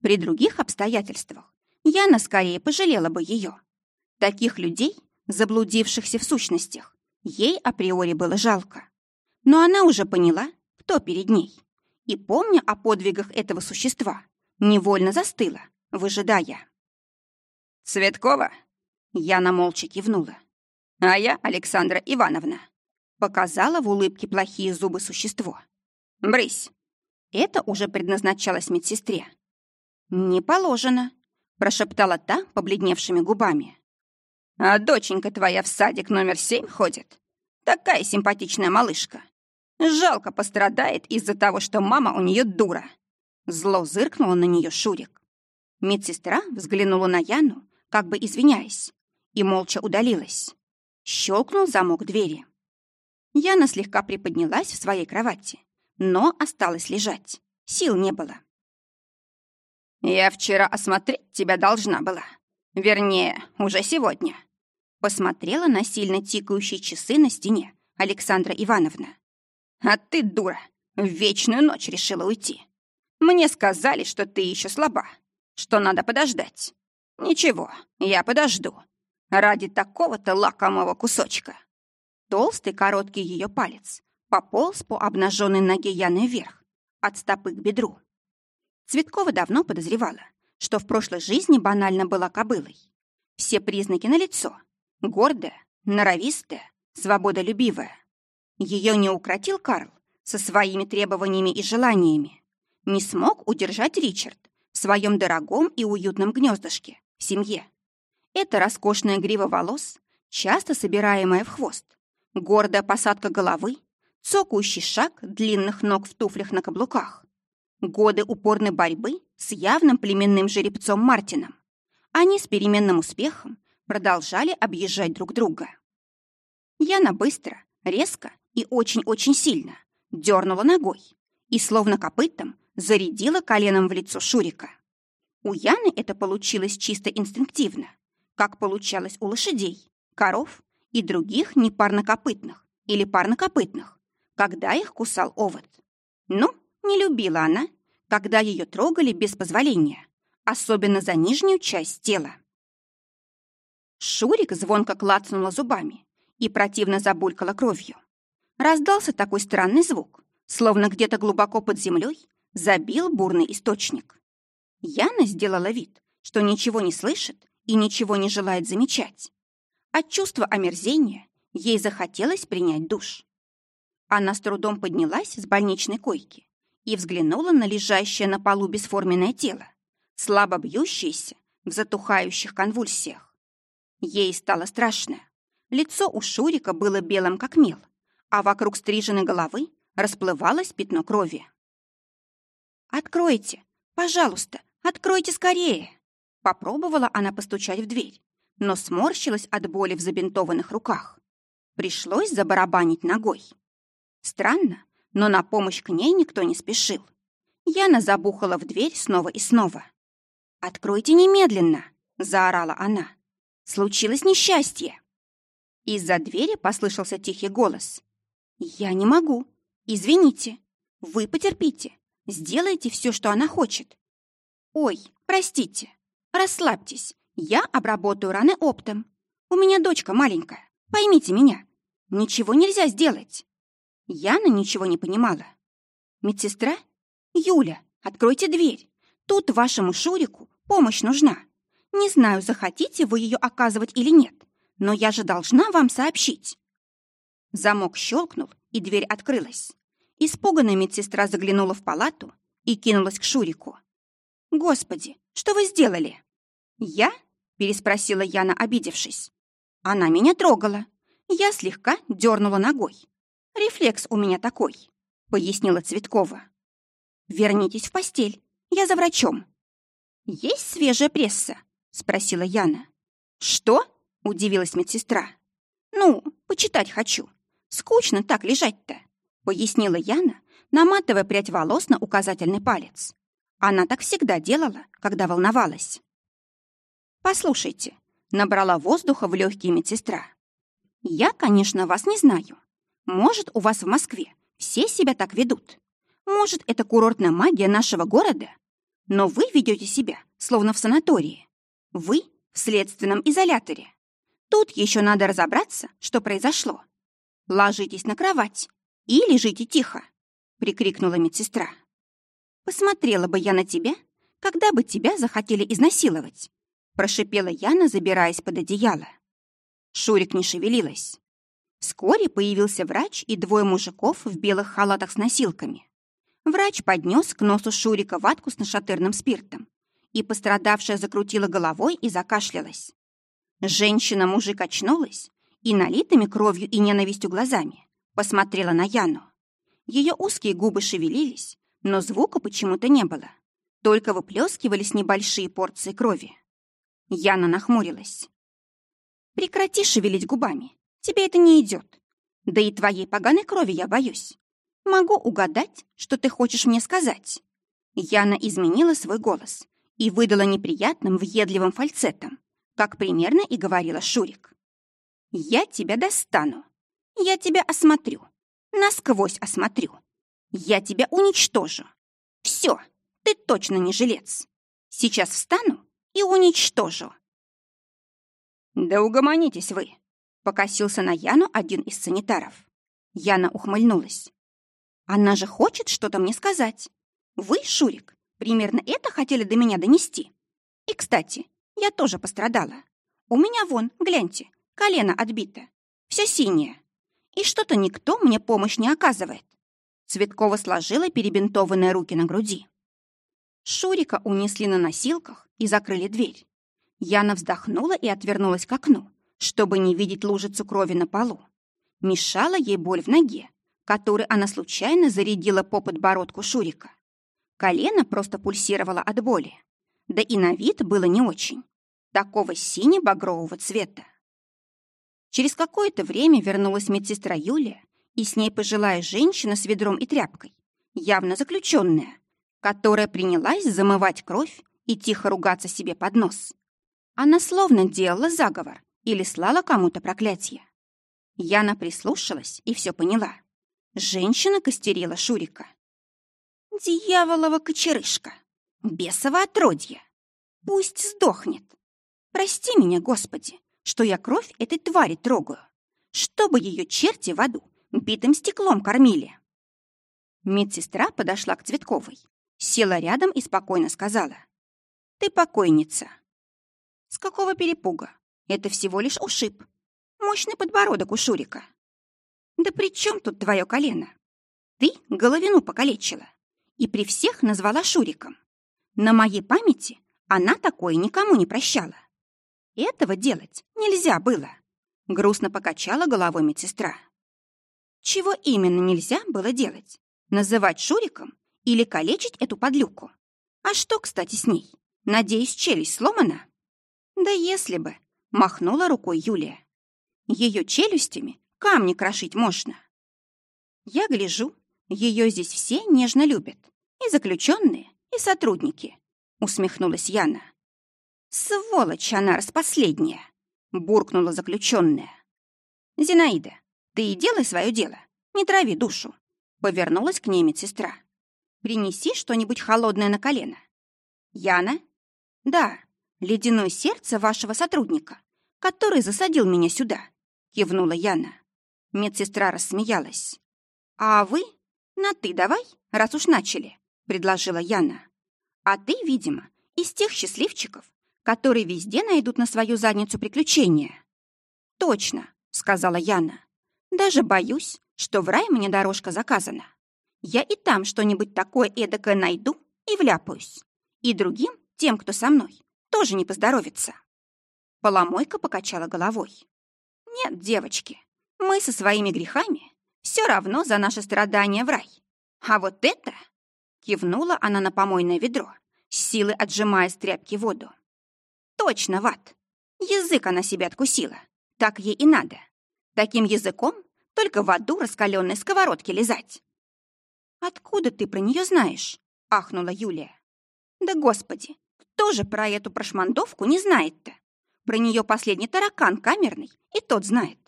При других обстоятельствах Яна скорее пожалела бы ее. Таких людей, заблудившихся в сущностях, ей априори было жалко. Но она уже поняла, кто перед ней. И, помня о подвигах этого существа, невольно застыла, выжидая. «Цветкова?» Яна молча кивнула. А я Александра Ивановна. Показала в улыбке плохие зубы существо. Брысь. Это уже предназначалось медсестре. «Не положено», — прошептала та побледневшими губами. «А доченька твоя в садик номер семь ходит? Такая симпатичная малышка. Жалко пострадает из-за того, что мама у нее дура». Зло зыркнула на нее Шурик. Медсестра взглянула на Яну, как бы извиняясь, и молча удалилась. Щелкнул замок двери. Яна слегка приподнялась в своей кровати, но осталась лежать. Сил не было. «Я вчера осмотреть тебя должна была. Вернее, уже сегодня». Посмотрела на сильно тикающие часы на стене Александра Ивановна. «А ты, дура, в вечную ночь решила уйти. Мне сказали, что ты еще слаба, что надо подождать. Ничего, я подожду. Ради такого-то лакомого кусочка. Толстый короткий ее палец пополз по обнаженной ноге Яны вверх, от стопы к бедру. Цветкова давно подозревала, что в прошлой жизни банально была кобылой. Все признаки налицо. Гордая, норовистая, свободолюбивая. Ее не укротил Карл со своими требованиями и желаниями. Не смог удержать Ричард в своем дорогом и уютном гнездышке, семье. Это роскошная грива волос, часто собираемая в хвост, гордая посадка головы, цокающий шаг длинных ног в туфлях на каблуках. Годы упорной борьбы с явным племенным жеребцом Мартином. Они с переменным успехом продолжали объезжать друг друга. Яна быстро, резко и очень-очень сильно дернула ногой и, словно копытом, зарядила коленом в лицо Шурика. У Яны это получилось чисто инстинктивно, как получалось у лошадей, коров и других непарнокопытных или парнокопытных, когда их кусал овод. Ну, не любила она, когда ее трогали без позволения, особенно за нижнюю часть тела. Шурик звонко клацнула зубами и противно забулькала кровью. Раздался такой странный звук, словно где-то глубоко под землей забил бурный источник. Яна сделала вид, что ничего не слышит и ничего не желает замечать. От чувства омерзения ей захотелось принять душ. Она с трудом поднялась с больничной койки и взглянула на лежащее на полу бесформенное тело, слабо бьющееся в затухающих конвульсиях. Ей стало страшно. Лицо у Шурика было белым, как мел, а вокруг стриженной головы расплывалось пятно крови. «Откройте! Пожалуйста, откройте скорее!» Попробовала она постучать в дверь, но сморщилась от боли в забинтованных руках. Пришлось забарабанить ногой. Странно, но на помощь к ней никто не спешил. Яна забухала в дверь снова и снова. «Откройте немедленно!» — заорала она. «Случилось несчастье!» Из-за двери послышался тихий голос. «Я не могу. Извините. Вы потерпите. Сделайте все, что она хочет. Ой, простите. Расслабьтесь, я обработаю раны оптом. У меня дочка маленькая, поймите меня. Ничего нельзя сделать. Яна ничего не понимала. Медсестра? Юля, откройте дверь. Тут вашему Шурику помощь нужна. Не знаю, захотите вы ее оказывать или нет, но я же должна вам сообщить. Замок щелкнул, и дверь открылась. Испуганная медсестра заглянула в палату и кинулась к Шурику. «Господи, что вы сделали?» «Я?» — переспросила Яна, обидевшись. «Она меня трогала. Я слегка дернула ногой. Рефлекс у меня такой», — пояснила Цветкова. «Вернитесь в постель. Я за врачом». «Есть свежая пресса?» — спросила Яна. «Что?» — удивилась медсестра. «Ну, почитать хочу. Скучно так лежать-то», — пояснила Яна, наматывая прядь волос на указательный палец. Она так всегда делала, когда волновалась. «Послушайте», — набрала воздуха в легкие медсестра. «Я, конечно, вас не знаю. Может, у вас в Москве все себя так ведут. Может, это курортная магия нашего города. Но вы ведете себя, словно в санатории. Вы в следственном изоляторе. Тут еще надо разобраться, что произошло. Ложитесь на кровать и лежите тихо», — прикрикнула медсестра. Посмотрела бы я на тебя, когда бы тебя захотели изнасиловать, прошипела Яна, забираясь под одеяло. Шурик не шевелилась. Вскоре появился врач и двое мужиков в белых халатах с носилками. Врач поднес к носу Шурика ватку с нашатырным спиртом, и пострадавшая закрутила головой и закашлялась. Женщина-мужик очнулась и налитыми кровью и ненавистью глазами посмотрела на Яну. Ее узкие губы шевелились, но звука почему-то не было. Только выплескивались небольшие порции крови. Яна нахмурилась. «Прекрати шевелить губами. Тебе это не идет. Да и твоей поганой крови я боюсь. Могу угадать, что ты хочешь мне сказать». Яна изменила свой голос и выдала неприятным, въедливым фальцетом, как примерно и говорила Шурик. «Я тебя достану. Я тебя осмотрю. Насквозь осмотрю. Я тебя уничтожу. Все, ты точно не жилец. Сейчас встану и уничтожу». «Да угомонитесь вы!» — покосился на Яну один из санитаров. Яна ухмыльнулась. «Она же хочет что-то мне сказать. Вы, Шурик, примерно это хотели до меня донести. И, кстати, я тоже пострадала. У меня вон, гляньте, колено отбито. Все синее. И что-то никто мне помощь не оказывает. Цветкова сложила перебинтованные руки на груди. Шурика унесли на носилках и закрыли дверь. Яна вздохнула и отвернулась к окну, чтобы не видеть лужицу крови на полу. Мешала ей боль в ноге, которой она случайно зарядила по подбородку Шурика. Колено просто пульсировало от боли. Да и на вид было не очень. Такого сине-багрового цвета. Через какое-то время вернулась медсестра Юлия, и с ней пожилая женщина с ведром и тряпкой, явно заключенная, которая принялась замывать кровь и тихо ругаться себе под нос. Она словно делала заговор или слала кому-то проклятие. Яна прислушалась и все поняла. Женщина костерила Шурика. Дьяволова кочерышка, бесово отродье. Пусть сдохнет. Прости меня, Господи, что я кровь этой твари трогаю, чтобы ее черти в аду битым стеклом кормили. Медсестра подошла к Цветковой, села рядом и спокойно сказала. «Ты покойница». «С какого перепуга? Это всего лишь ушиб. Мощный подбородок у Шурика». «Да при чем тут твое колено? Ты головину покалечила и при всех назвала Шуриком. На моей памяти она такое никому не прощала. Этого делать нельзя было. Грустно покачала головой медсестра. Чего именно нельзя было делать? Называть Шуриком или калечить эту подлюку? А что, кстати, с ней? Надеюсь, челюсть сломана? Да если бы, махнула рукой Юлия. Ее челюстями камни крошить можно. Я гляжу, ее здесь все нежно любят. И заключенные, и сотрудники. Усмехнулась Яна. Сволочь она распоследняя. Буркнула заключенная. Зинаида, ты и делай свое дело. Не трави душу. Повернулась к ней медсестра. Принеси что-нибудь холодное на колено. Яна? Да, ледяное сердце вашего сотрудника, который засадил меня сюда, кивнула Яна. Медсестра рассмеялась. А вы на «ты» давай, раз уж начали, предложила Яна. А ты, видимо, из тех счастливчиков, которые везде найдут на свою задницу приключения. Точно, сказала Яна. Даже боюсь, что в рай мне дорожка заказана. Я и там что-нибудь такое эдакое найду и вляпаюсь. И другим, тем, кто со мной, тоже не поздоровится. Поломойка покачала головой. Нет, девочки, мы со своими грехами все равно за наши страдания в рай. А вот это...» Кивнула она на помойное ведро, с силы отжимая с тряпки воду. «Точно, Ват! Язык она себе откусила. Так ей и надо. Таким языком только в аду раскаленной сковородки лизать». «Откуда ты про нее знаешь?» — ахнула Юлия. «Да господи, кто же про эту прошмандовку не знает-то? Про нее последний таракан камерный, и тот знает.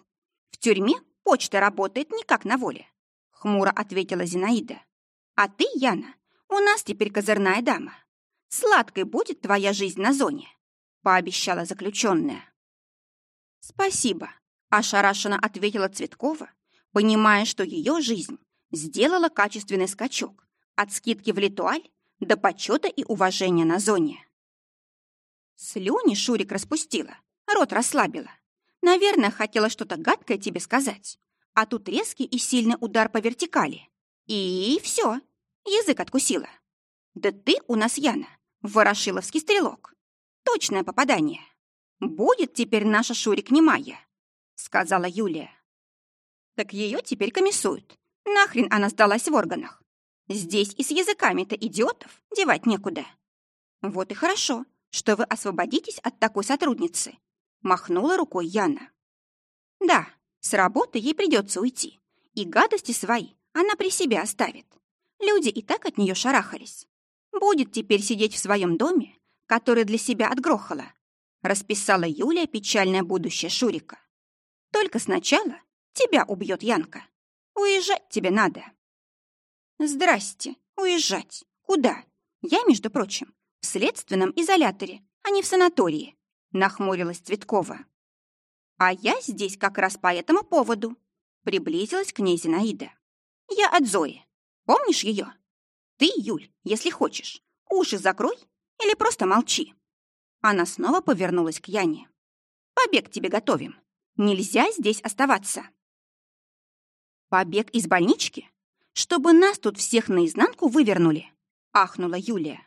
В тюрьме почта работает не как на воле. Хмуро ответила Зинаида. А ты, Яна, у нас теперь козырная дама. Сладкой будет твоя жизнь на зоне, пообещала заключенная. Спасибо, ошарашенно ответила Цветкова, понимая, что ее жизнь сделала качественный скачок от скидки в литуаль до почета и уважения на зоне. Слюни Шурик распустила, рот расслабила. Наверное, хотела что-то гадкое тебе сказать. А тут резкий и сильный удар по вертикали. И все. Язык откусила. Да ты у нас, Яна, ворошиловский стрелок. Точное попадание. Будет теперь наша Шурик немая, сказала Юлия. Так ее теперь комиссуют. Нахрен она сдалась в органах. Здесь и с языками-то идиотов девать некуда. Вот и хорошо, что вы освободитесь от такой сотрудницы, махнула рукой Яна. Да, с работы ей придется уйти, и гадости свои она при себе оставит. Люди и так от нее шарахались. Будет теперь сидеть в своем доме, который для себя отгрохала. Расписала Юлия печальное будущее Шурика. Только сначала тебя убьет Янка. Уезжать тебе надо. Здрасте, уезжать. Куда? Я, между прочим, в следственном изоляторе, а не в санатории, нахмурилась Цветкова. А я здесь как раз по этому поводу, приблизилась к ней Зинаида. Я от Зои. Помнишь ее? Ты, Юль, если хочешь, уши закрой или просто молчи. Она снова повернулась к Яне. Побег тебе готовим. Нельзя здесь оставаться. Побег из больнички? Чтобы нас тут всех наизнанку вывернули, ахнула Юлия.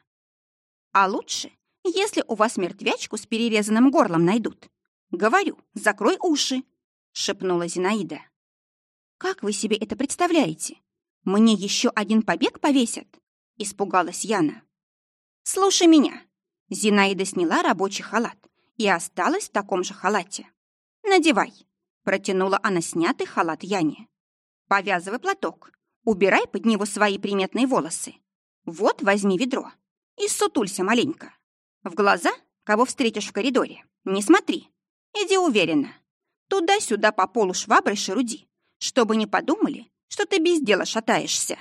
А лучше, если у вас мертвячку с перерезанным горлом найдут. Говорю, закрой уши, шепнула Зинаида. Как вы себе это представляете? Мне еще один побег повесят? Испугалась Яна. Слушай меня. Зинаида сняла рабочий халат и осталась в таком же халате. Надевай. Протянула она снятый халат Яне. Повязывай платок. Убирай под него свои приметные волосы. Вот возьми ведро и сутулься маленько. В глаза, кого встретишь в коридоре, не смотри. Иди уверенно. Туда-сюда по полу шваброй шеруди, чтобы не подумали, что ты без дела шатаешься.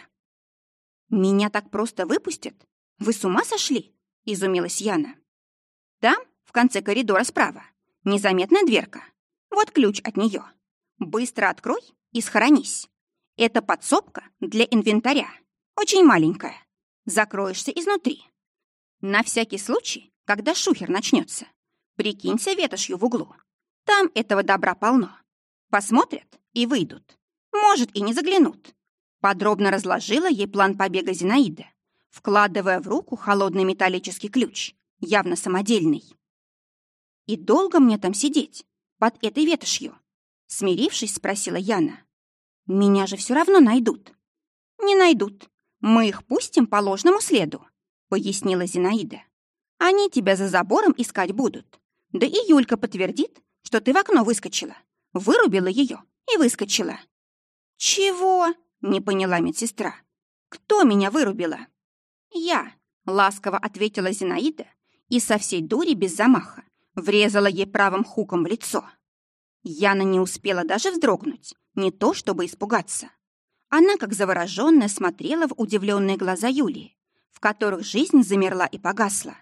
Меня так просто выпустят? Вы с ума сошли? Изумилась Яна. Там, в конце коридора справа, незаметная дверка. Вот ключ от нее. Быстро открой и схоронись. Это подсобка для инвентаря. Очень маленькая. Закроешься изнутри. На всякий случай, когда шухер начнется, прикинься ветошью в углу. Там этого добра полно. Посмотрят и выйдут. Может, и не заглянут. Подробно разложила ей план побега Зинаида, вкладывая в руку холодный металлический ключ, явно самодельный. «И долго мне там сидеть, под этой ветошью?» Смирившись, спросила Яна. «Меня же все равно найдут». «Не найдут. Мы их пустим по ложному следу пояснила Зинаида. Они тебя за забором искать будут. Да и Юлька подтвердит, что ты в окно выскочила. Вырубила ее и выскочила. Чего? Не поняла медсестра. Кто меня вырубила? Я, ласково ответила Зинаида и со всей дури без замаха врезала ей правым хуком в лицо. Яна не успела даже вздрогнуть, не то чтобы испугаться. Она, как завороженная, смотрела в удивленные глаза Юлии, в которых жизнь замерла и погасла.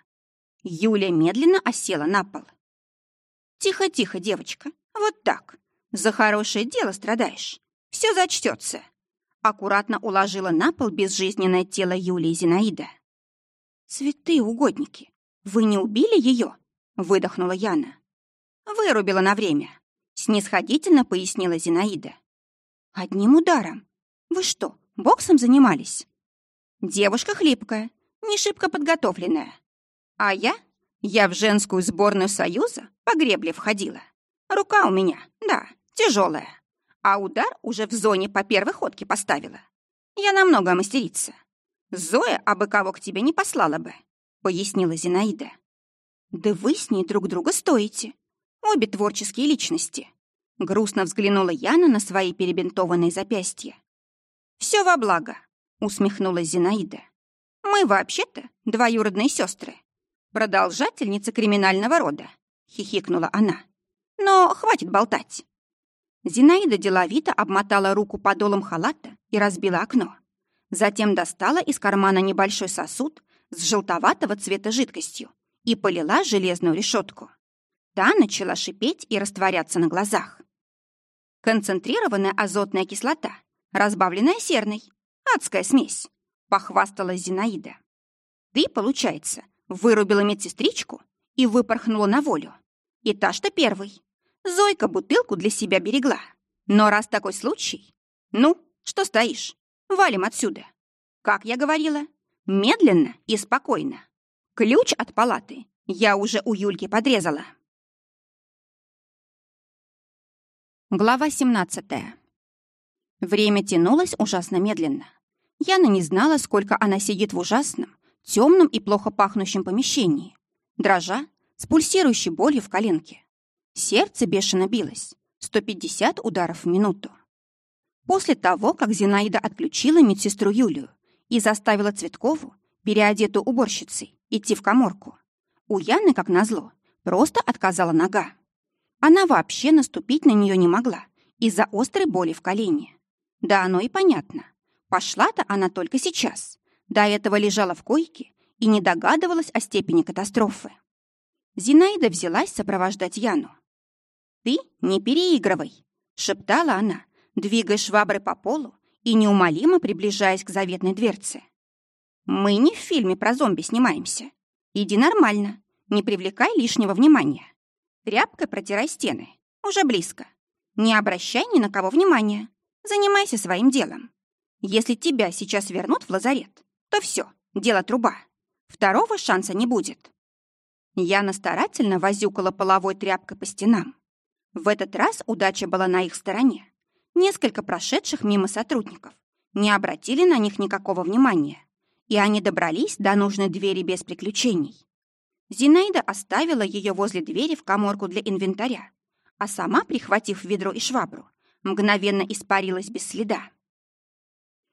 Юля медленно осела на пол. «Тихо-тихо, девочка, вот так. За хорошее дело страдаешь. Все зачтется». Аккуратно уложила на пол безжизненное тело Юлии Зинаида. «Цветы, угодники, вы не убили ее?» — выдохнула Яна. «Вырубила на время», — снисходительно пояснила Зинаида. «Одним ударом. Вы что, боксом занимались?» Девушка хлипкая, не шибко подготовленная. А я? Я в женскую сборную Союза по гребле входила. Рука у меня, да, тяжелая. А удар уже в зоне по первой ходке поставила. Я намного мастерица. Зоя абы кого к тебе не послала бы, пояснила Зинаида. Да вы с ней друг друга стоите. Обе творческие личности. Грустно взглянула Яна на свои перебинтованные запястья. Все во благо усмехнулась Зинаида. Мы вообще-то двоюродные сестры. Продолжательница криминального рода, хихикнула она. Но хватит болтать. Зинаида деловито обмотала руку подолом халата и разбила окно. Затем достала из кармана небольшой сосуд с желтоватого цвета жидкостью и полила железную решетку. Та начала шипеть и растворяться на глазах. Концентрированная азотная кислота, разбавленная серной, Адская смесь, похвасталась Зинаида. Ты, получается, вырубила медсестричку и выпорхнула на волю. И та, что первый. Зойка бутылку для себя берегла. Но раз такой случай... Ну, что стоишь? Валим отсюда. Как я говорила, медленно и спокойно. Ключ от палаты я уже у Юльки подрезала. Глава 17. Время тянулось ужасно медленно. Яна не знала, сколько она сидит в ужасном, темном и плохо пахнущем помещении, дрожа, с пульсирующей болью в коленке. Сердце бешено билось. 150 ударов в минуту. После того, как Зинаида отключила медсестру Юлию и заставила Цветкову, переодетую уборщицей, идти в коморку, у Яны, как назло, просто отказала нога. Она вообще наступить на нее не могла из-за острой боли в колене. Да оно и понятно. Пошла-то она только сейчас. До этого лежала в койке и не догадывалась о степени катастрофы. Зинаида взялась сопровождать Яну. «Ты не переигрывай», — шептала она, двигая швабры по полу и неумолимо приближаясь к заветной дверце. «Мы не в фильме про зомби снимаемся. Иди нормально, не привлекай лишнего внимания. Тряпкой протирай стены. Уже близко. Не обращай ни на кого внимания. Занимайся своим делом. Если тебя сейчас вернут в лазарет, то все, дело труба. Второго шанса не будет. Яна старательно возюкала половой тряпкой по стенам. В этот раз удача была на их стороне. Несколько прошедших мимо сотрудников не обратили на них никакого внимания, и они добрались до нужной двери без приключений. Зинаида оставила ее возле двери в коморку для инвентаря, а сама, прихватив ведро и швабру, мгновенно испарилась без следа.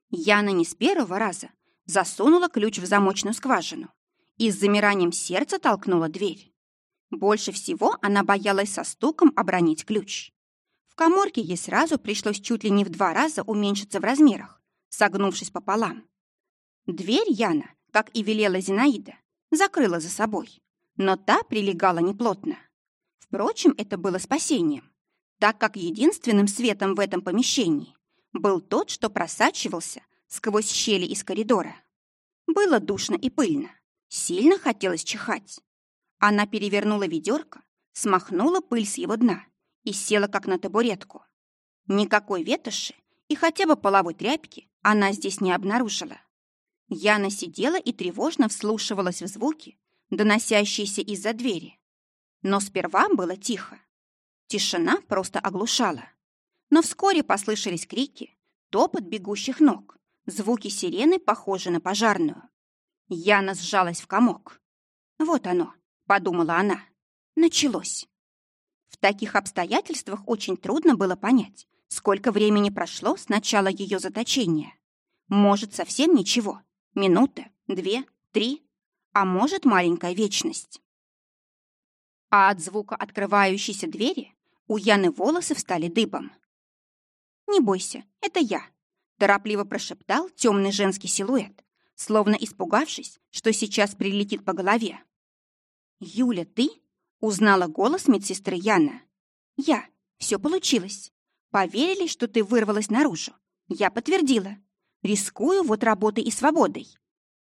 Яна не с первого раза засунула ключ в замочную скважину и с замиранием сердца толкнула дверь. Больше всего она боялась со стуком обронить ключ. В коморке ей сразу пришлось чуть ли не в два раза уменьшиться в размерах, согнувшись пополам. Дверь Яна, как и велела Зинаида, закрыла за собой, но та прилегала неплотно. Впрочем, это было спасением, так как единственным светом в этом помещении был тот, что просачивался сквозь щели из коридора. Было душно и пыльно, сильно хотелось чихать. Она перевернула ведерко, смахнула пыль с его дна и села как на табуретку. Никакой ветоши и хотя бы половой тряпки она здесь не обнаружила. Яна сидела и тревожно вслушивалась в звуки, доносящиеся из-за двери. Но сперва было тихо. Тишина просто оглушала. Но вскоре послышались крики, топот бегущих ног, звуки сирены, похожие на пожарную. Яна сжалась в комок. Вот оно, подумала она. Началось. В таких обстоятельствах очень трудно было понять, сколько времени прошло с начала ее заточения. Может, совсем ничего. Минута, две, три, а может, маленькая вечность. А от звука открывающейся двери у Яны волосы встали дыбом. «Не бойся, это я», — торопливо прошептал темный женский силуэт, словно испугавшись, что сейчас прилетит по голове. «Юля, ты?» — узнала голос медсестры Яна. «Я. Все получилось. Поверили, что ты вырвалась наружу. Я подтвердила. Рискую вот работой и свободой».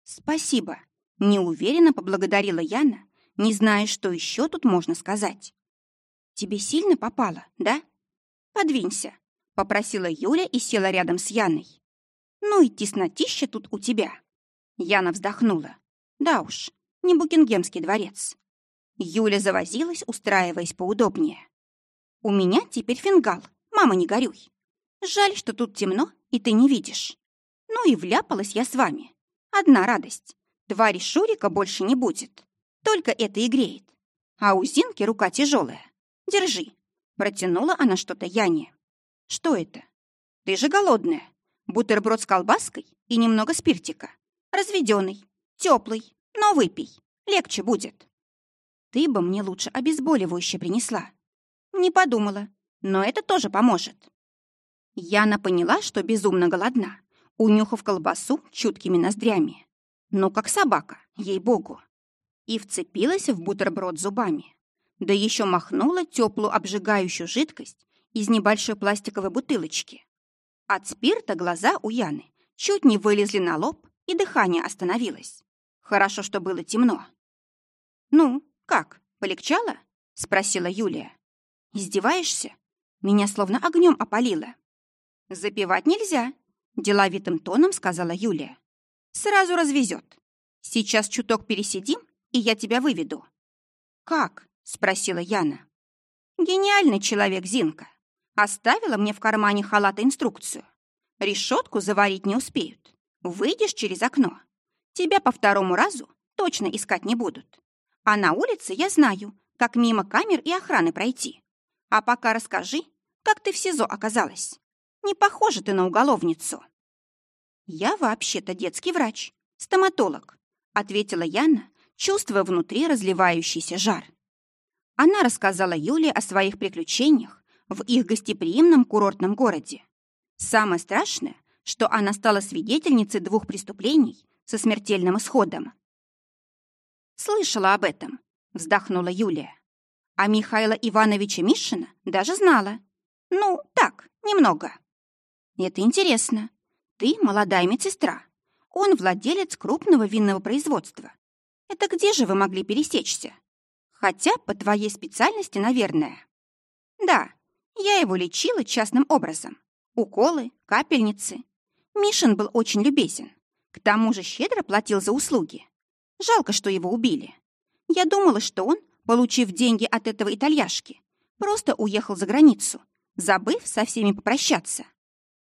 «Спасибо», — неуверенно поблагодарила Яна, не зная, что еще тут можно сказать. «Тебе сильно попало, да?» «Подвинься», — попросила Юля и села рядом с Яной. «Ну и теснотища тут у тебя». Яна вздохнула. «Да уж, не Букингемский дворец. Юля завозилась, устраиваясь поудобнее. «У меня теперь фингал, мама, не горюй. Жаль, что тут темно, и ты не видишь. Ну и вляпалась я с вами. Одна радость. Твари Шурика больше не будет. Только это и греет. А у Зинки рука тяжелая. Держи». Протянула она что-то Яне. «Что это? Ты же голодная. Бутерброд с колбаской и немного спиртика. Разведенный, теплый, но выпей. Легче будет. Ты бы мне лучше обезболивающее принесла. Не подумала, но это тоже поможет. Яна поняла, что безумно голодна, унюхав колбасу чуткими ноздрями. Ну, как собака, ей-богу. И вцепилась в бутерброд зубами. Да еще махнула теплую обжигающую жидкость из небольшой пластиковой бутылочки. От спирта глаза у Яны чуть не вылезли на лоб, и дыхание остановилось. Хорошо, что было темно. «Ну, как, полегчало?» — спросила Юлия. Издеваешься? Меня словно огнем опалило. Запивать нельзя, деловитым тоном сказала Юлия. Сразу развезет. Сейчас чуток пересидим, и я тебя выведу. Как? спросила Яна. Гениальный человек Зинка. Оставила мне в кармане халата инструкцию. Решетку заварить не успеют. Выйдешь через окно. Тебя по второму разу точно искать не будут. А на улице я знаю, как мимо камер и охраны пройти. А пока расскажи, как ты в СИЗО оказалась. Не похожа ты на уголовницу. Я вообще-то детский врач, стоматолог, ответила Яна, чувствуя внутри разливающийся жар. Она рассказала Юле о своих приключениях в их гостеприимном курортном городе. Самое страшное, что она стала свидетельницей двух преступлений со смертельным исходом. «Слышала об этом», — вздохнула Юлия. «А Михаила Ивановича Мишина даже знала. Ну, так, немного». «Это интересно. Ты молодая медсестра. Он владелец крупного винного производства. Это где же вы могли пересечься? Хотя по твоей специальности, наверное». «Да, я его лечила частным образом. Уколы, капельницы. Мишин был очень любезен. К тому же щедро платил за услуги. Жалко, что его убили. Я думала, что он, получив деньги от этого итальяшки, просто уехал за границу, забыв со всеми попрощаться.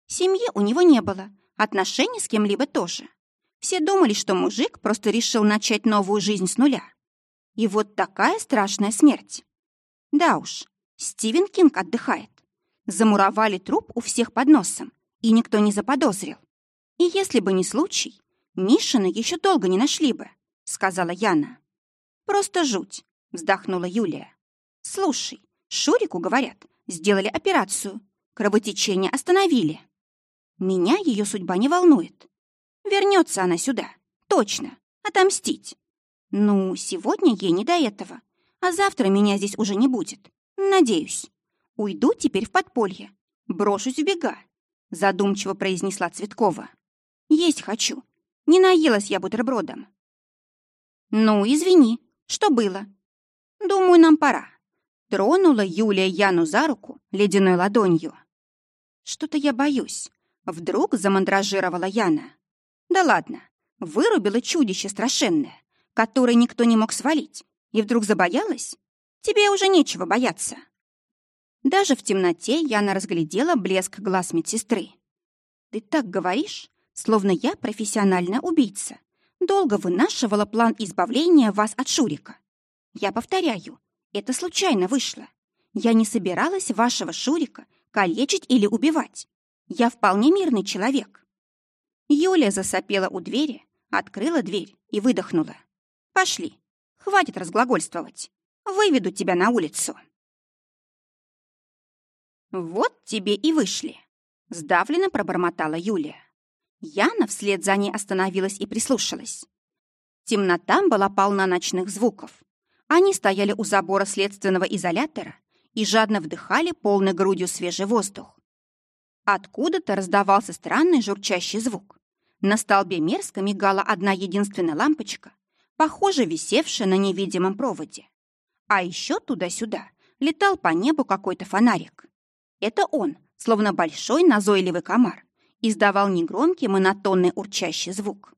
Семьи у него не было, отношений с кем-либо тоже. Все думали, что мужик просто решил начать новую жизнь с нуля. И вот такая страшная смерть. Да уж, Стивен Кинг отдыхает. Замуровали труп у всех под носом, и никто не заподозрил. И если бы не случай, Мишина еще долго не нашли бы, сказала Яна. Просто жуть, вздохнула Юлия. Слушай, Шурику, говорят, сделали операцию. Кровотечение остановили. Меня ее судьба не волнует. Вернется она сюда, точно, отомстить. Ну, сегодня ей не до этого, а завтра меня здесь уже не будет. Надеюсь. Уйду теперь в подполье. Брошусь в бега. Задумчиво произнесла Цветкова. Есть хочу. Не наелась я бутербродом. Ну, извини, что было? Думаю, нам пора. Тронула Юлия Яну за руку ледяной ладонью. Что-то я боюсь. Вдруг замандражировала Яна. Да ладно, вырубила чудище страшенное, которое никто не мог свалить, и вдруг забоялась? Тебе уже нечего бояться. Даже в темноте Яна разглядела блеск глаз медсестры. Ты так говоришь, словно я профессиональная убийца. Долго вынашивала план избавления вас от Шурика. Я повторяю, это случайно вышло. Я не собиралась вашего Шурика калечить или убивать. Я вполне мирный человек. Юля засопела у двери, открыла дверь и выдохнула. Пошли, хватит разглагольствовать. Выведу тебя на улицу. Вот тебе и вышли. Сдавленно пробормотала Юлия. Яна вслед за ней остановилась и прислушалась. Темнота была полна ночных звуков. Они стояли у забора следственного изолятора и жадно вдыхали полной грудью свежий воздух. Откуда-то раздавался странный журчащий звук. На столбе мерзко мигала одна единственная лампочка, похоже, висевшая на невидимом проводе. А еще туда-сюда летал по небу какой-то фонарик. Это он, словно большой назойливый комар, издавал негромкий монотонный урчащий звук.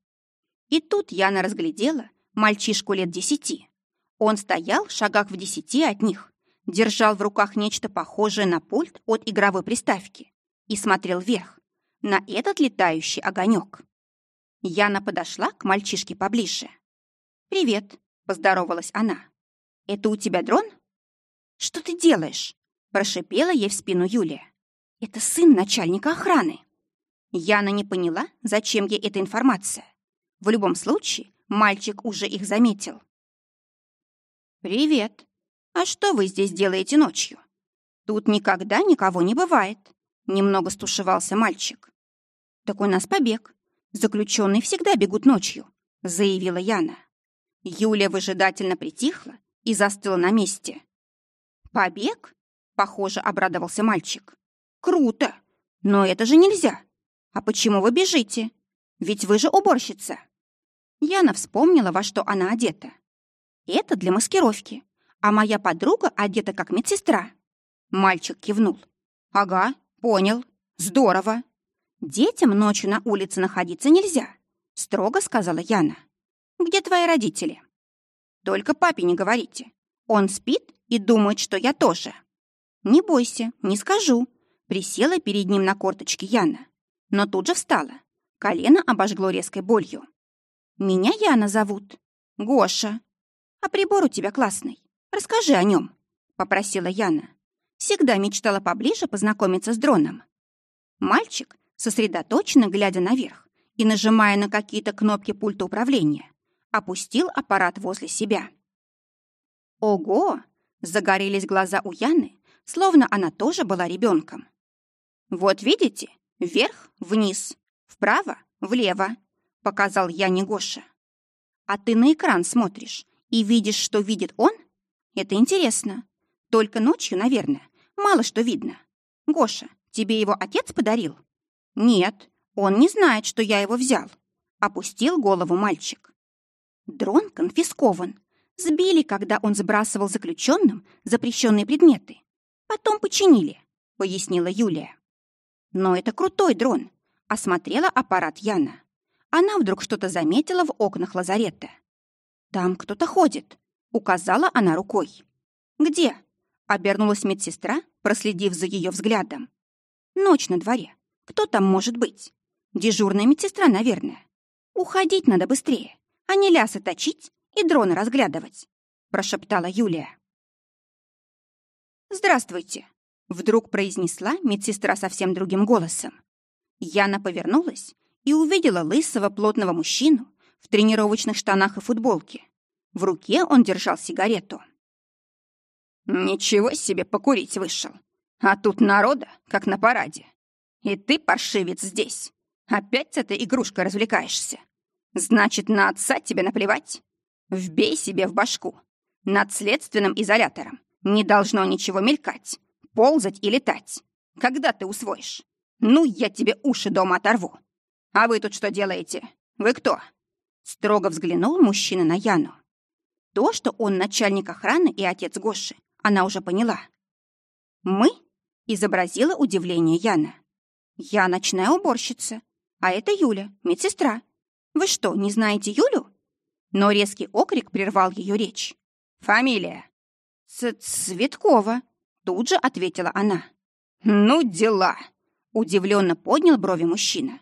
И тут Яна разглядела мальчишку лет десяти. Он стоял в шагах в десяти от них, держал в руках нечто похожее на пульт от игровой приставки и смотрел вверх, на этот летающий огонек. Яна подошла к мальчишке поближе. «Привет», — поздоровалась она. «Это у тебя дрон?» «Что ты делаешь?» — прошипела ей в спину Юлия. «Это сын начальника охраны». Яна не поняла, зачем ей эта информация. В любом случае, мальчик уже их заметил. «Привет. А что вы здесь делаете ночью? Тут никогда никого не бывает», — немного стушевался мальчик. «Так у нас побег. Заключенные всегда бегут ночью», — заявила Яна. Юлия выжидательно притихла и застыла на месте. «Побег?» — похоже, обрадовался мальчик. «Круто! Но это же нельзя! А почему вы бежите? Ведь вы же уборщица!» Яна вспомнила, во что она одета. «Это для маскировки, а моя подруга одета как медсестра». Мальчик кивнул. «Ага, понял. Здорово. Детям ночью на улице находиться нельзя», — строго сказала Яна. «Где твои родители?» «Только папе не говорите. Он спит и думает, что я тоже». «Не бойся, не скажу», — присела перед ним на корточки Яна. Но тут же встала. Колено обожгло резкой болью. «Меня Яна зовут. Гоша. А прибор у тебя классный. Расскажи о нем», — попросила Яна. Всегда мечтала поближе познакомиться с дроном. Мальчик, сосредоточенно глядя наверх и нажимая на какие-то кнопки пульта управления, опустил аппарат возле себя. Ого! Загорелись глаза у Яны, словно она тоже была ребенком. Вот видите, вверх, вниз, вправо, влево, показал Яне Гоша. А ты на экран смотришь и видишь, что видит он? Это интересно. Только ночью, наверное, мало что видно. Гоша, тебе его отец подарил? Нет, он не знает, что я его взял. Опустил голову мальчик. Дрон конфискован. Сбили, когда он сбрасывал заключенным запрещенные предметы. Потом починили, пояснила Юлия. Но это крутой дрон. Осмотрела аппарат Яна. Она вдруг что-то заметила в окнах лазарета. «Там кто-то ходит», — указала она рукой. «Где?» — обернулась медсестра, проследив за ее взглядом. «Ночь на дворе. Кто там может быть? Дежурная медсестра, наверное. Уходить надо быстрее, а не лясы точить и дрона разглядывать», — прошептала Юлия. «Здравствуйте», — вдруг произнесла медсестра совсем другим голосом. Яна повернулась и увидела лысого плотного мужчину в тренировочных штанах и футболке. В руке он держал сигарету. «Ничего себе покурить вышел. А тут народа, как на параде. И ты, паршивец, здесь. Опять с этой игрушкой развлекаешься. Значит, на отца тебе наплевать? Вбей себе в башку. Над следственным изолятором не должно ничего мелькать, ползать и летать. Когда ты усвоишь? Ну, я тебе уши дома оторву. А вы тут что делаете? Вы кто?» Строго взглянул мужчина на Яну. То, что он начальник охраны и отец Гоши, она уже поняла. «Мы?» — изобразила удивление Яна. «Я ночная уборщица, а это Юля, медсестра. Вы что, не знаете Юлю?» Но резкий окрик прервал ее речь. «Фамилия?» Ц «Цветкова», — тут же ответила она. «Ну, дела!» — удивленно поднял брови мужчина.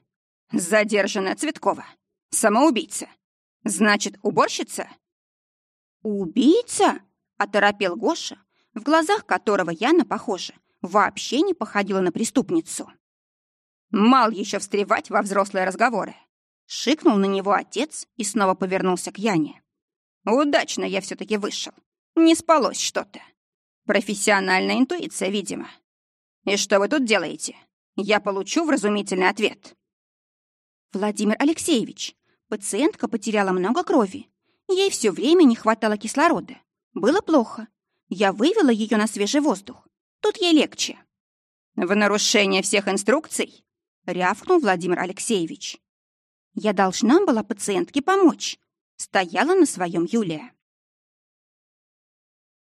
«Задержанная Цветкова. Самоубийца. Значит, уборщица?» «Убийца?» — оторопел Гоша, в глазах которого Яна, похоже, вообще не походила на преступницу. «Мал еще встревать во взрослые разговоры!» Шикнул на него отец и снова повернулся к Яне. «Удачно я все-таки вышел. Не спалось что-то. Профессиональная интуиция, видимо. И что вы тут делаете? Я получу вразумительный ответ». «Владимир Алексеевич, пациентка потеряла много крови. Ей все время не хватало кислорода. Было плохо. Я вывела ее на свежий воздух. Тут ей легче». «В нарушение всех инструкций?» — рявкнул Владимир Алексеевич. «Я должна была пациентке помочь», — стояла на своем Юлия.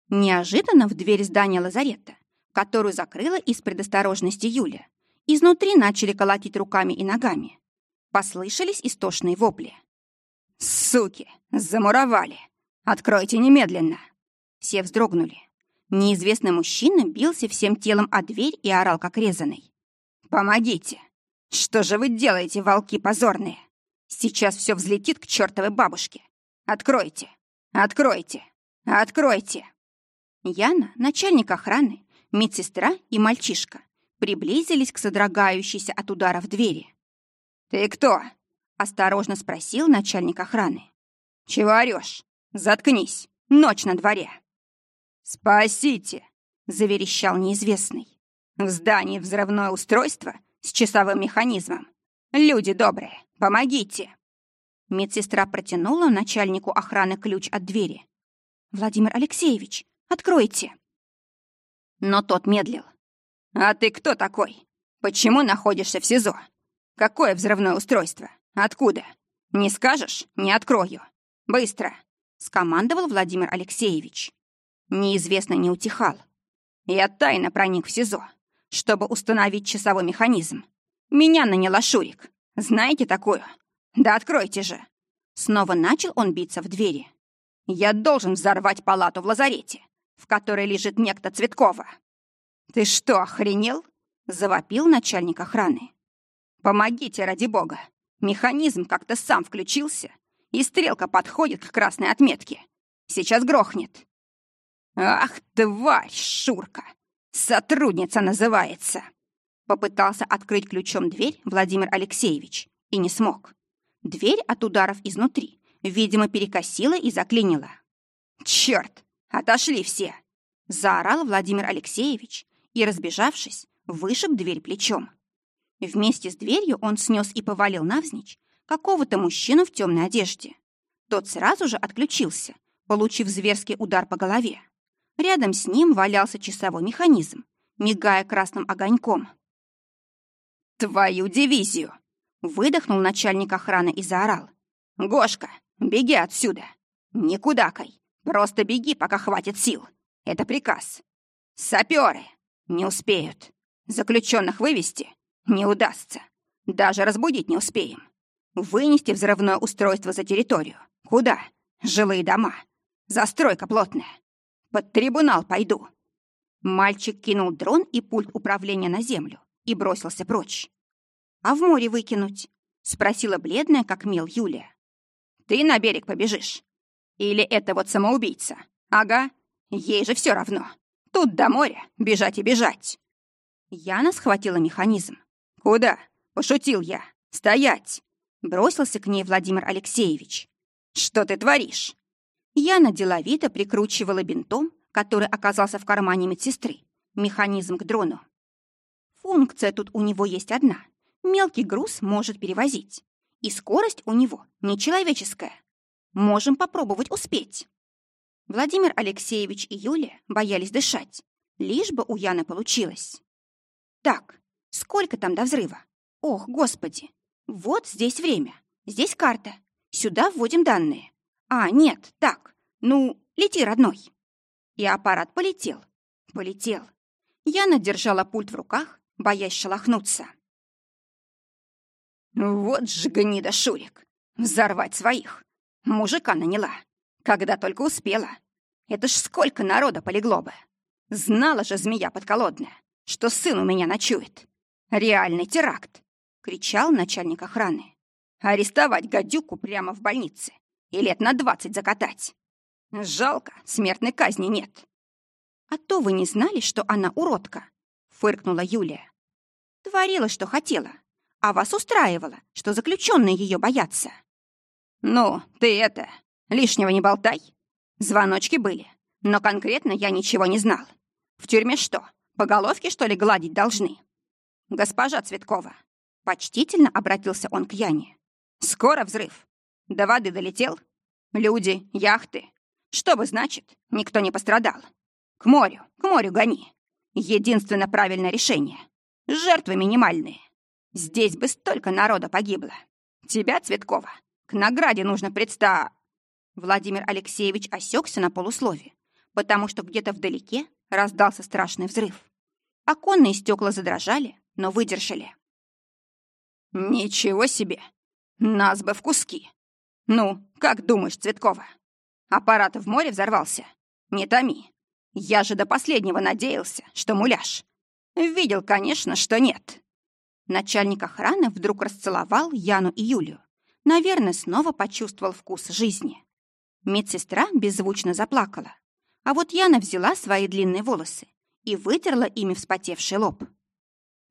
Неожиданно в дверь здания лазарета, которую закрыла из предосторожности Юля, изнутри начали колотить руками и ногами. Послышались истошные вопли. «Суки! Замуровали! Откройте немедленно!» Все вздрогнули. Неизвестный мужчина бился всем телом о дверь и орал, как резаный. «Помогите! Что же вы делаете, волки позорные? Сейчас все взлетит к чертовой бабушке! Откройте! Откройте! Откройте!» Яна, начальник охраны, медсестра и мальчишка приблизились к содрогающейся от ударов двери. «Ты кто?» — осторожно спросил начальник охраны. «Чего орёшь? Заткнись! Ночь на дворе!» «Спасите!» — заверещал неизвестный. «В здании взрывное устройство с часовым механизмом. Люди добрые, помогите!» Медсестра протянула начальнику охраны ключ от двери. «Владимир Алексеевич, откройте!» Но тот медлил. «А ты кто такой? Почему находишься в СИЗО? Какое взрывное устройство? Откуда? Не скажешь? Не открою. Быстро!» — скомандовал Владимир Алексеевич. Неизвестно не утихал. Я тайно проник в СИЗО, чтобы установить часовой механизм. Меня наняла Шурик. Знаете такую? Да откройте же. Снова начал он биться в двери. Я должен взорвать палату в лазарете, в которой лежит некто Цветкова. Ты что, охренел? Завопил начальник охраны. Помогите, ради бога. Механизм как-то сам включился, и стрелка подходит к красной отметке. Сейчас грохнет. Ах, тварь, Шурка! Сотрудница называется. Попытался открыть ключом дверь Владимир Алексеевич и не смог. Дверь от ударов изнутри, видимо, перекосила и заклинила. «Чёрт! Отошли все!» Заорал Владимир Алексеевич и, разбежавшись, вышиб дверь плечом. Вместе с дверью он снес и повалил навзничь какого-то мужчину в темной одежде. Тот сразу же отключился, получив зверский удар по голове. Рядом с ним валялся часовой механизм, мигая красным огоньком. «Твою дивизию!» — выдохнул начальник охраны и заорал. «Гошка, беги отсюда! Никуда кай! Просто беги, пока хватит сил! Это приказ! Саперы! Не успеют! Заключенных вывести не удастся! Даже разбудить не успеем! Вынести взрывное устройство за территорию! Куда? Жилые дома! Застройка плотная! Под трибунал пойду!» Мальчик кинул дрон и пульт управления на землю и бросился прочь. «А в море выкинуть?» — спросила бледная, как мел Юлия. «Ты на берег побежишь? Или это вот самоубийца? Ага, ей же все равно. Тут до моря бежать и бежать». Яна схватила механизм. «Куда?» — пошутил я. «Стоять!» — бросился к ней Владимир Алексеевич. «Что ты творишь?» Яна деловито прикручивала бинтом, который оказался в кармане медсестры, механизм к дрону. Функция тут у него есть одна. Мелкий груз может перевозить. И скорость у него нечеловеческая. Можем попробовать успеть. Владимир Алексеевич и Юлия боялись дышать, лишь бы у Яны получилось. Так, сколько там до взрыва? Ох, господи! Вот здесь время, здесь карта. Сюда вводим данные. А, нет, так, ну, лети, родной. И аппарат полетел. Полетел. Яна держала пульт в руках, боясь шелохнуться. Вот же гнида Шурик. Взорвать своих. Мужика наняла. Когда только успела. Это ж сколько народа полегло бы. Знала же змея подколодная, что сын у меня ночует. Реальный теракт. Кричал начальник охраны. Арестовать гадюку прямо в больнице и лет на двадцать закатать. Жалко, смертной казни нет. А то вы не знали, что она уродка, фыркнула Юлия. Творила, что хотела, а вас устраивало, что заключенные ее боятся. Ну, ты это, лишнего не болтай. Звоночки были, но конкретно я ничего не знал. В тюрьме что, по головке, что ли, гладить должны? Госпожа Цветкова, почтительно обратился он к Яне. Скоро взрыв. До воды долетел? Люди, яхты. Что бы значит, никто не пострадал. К морю, к морю гони. Единственно правильное решение. Жертвы минимальные. Здесь бы столько народа погибло. Тебя, Цветкова, к награде нужно предста...» Владимир Алексеевич осекся на полуслове, потому что где-то вдалеке раздался страшный взрыв. Оконные стекла задрожали, но выдержали. «Ничего себе! Нас бы в куски! Ну, как думаешь, Цветкова? Аппарат в море взорвался? Не томи. Я же до последнего надеялся, что муляж. Видел, конечно, что нет». Начальник охраны вдруг расцеловал Яну и Юлию. Наверное, снова почувствовал вкус жизни. Медсестра беззвучно заплакала. А вот Яна взяла свои длинные волосы и вытерла ими вспотевший лоб.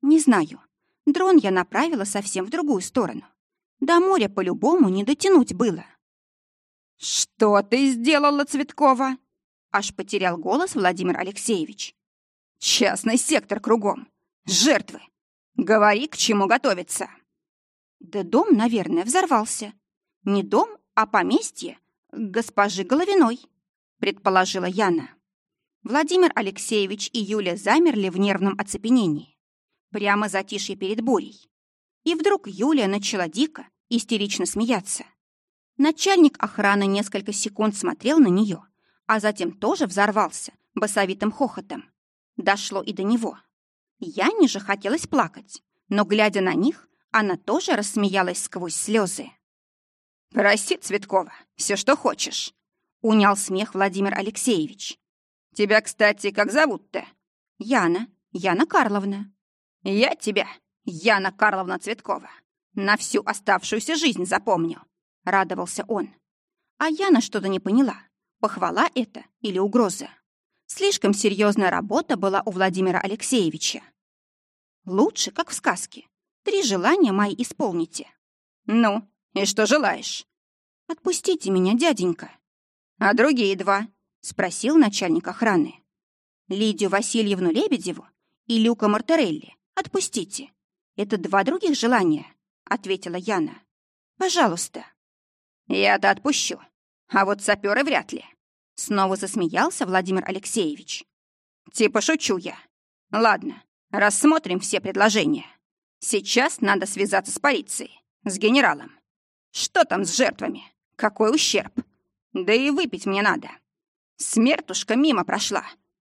Не знаю, дрон я направила совсем в другую сторону. До моря по-любому не дотянуть было. «Что ты сделала, Цветкова?» Аж потерял голос Владимир Алексеевич. «Частный сектор кругом. Жертвы. Говори, к чему готовиться». Да дом, наверное, взорвался. Не дом, а поместье госпожи Головиной, предположила Яна. Владимир Алексеевич и Юля замерли в нервном оцепенении. Прямо затишье перед бурей. И вдруг Юлия начала дико, истерично смеяться. Начальник охраны несколько секунд смотрел на нее, а затем тоже взорвался басовитым хохотом. Дошло и до него. Яне же хотелось плакать, но, глядя на них, она тоже рассмеялась сквозь слезы. «Прости, Цветкова, все, что хочешь», — унял смех Владимир Алексеевич. «Тебя, кстати, как зовут-то?» «Яна, Яна Карловна». «Я тебя, Яна Карловна Цветкова, на всю оставшуюся жизнь запомню», — радовался он. А Яна что-то не поняла, похвала это или угроза. Слишком серьезная работа была у Владимира Алексеевича. Лучше, как в сказке. Три желания мои исполните. Ну, и что желаешь? Отпустите меня, дяденька. А другие два? Спросил начальник охраны. Лидию Васильевну Лебедеву и Люка Мартарелли отпустите. Это два других желания, ответила Яна. Пожалуйста. Я-то отпущу. А вот саперы вряд ли. Снова засмеялся Владимир Алексеевич. Типа шучу я. Ладно, рассмотрим все предложения. Сейчас надо связаться с полицией, с генералом. Что там с жертвами? Какой ущерб? Да и выпить мне надо. Смертушка мимо прошла.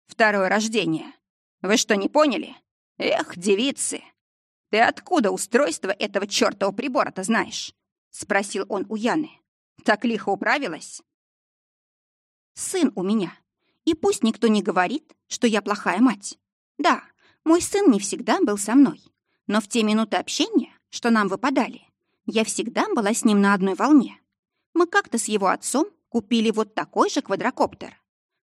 Второе рождение. Вы что, не поняли? Эх, девицы! Ты откуда устройство этого чертова прибора-то знаешь? Спросил он у Яны. Так лихо управилась? Сын у меня. И пусть никто не говорит, что я плохая мать. Да, мой сын не всегда был со мной. Но в те минуты общения, что нам выпадали, я всегда была с ним на одной волне. Мы как-то с его отцом купили вот такой же квадрокоптер.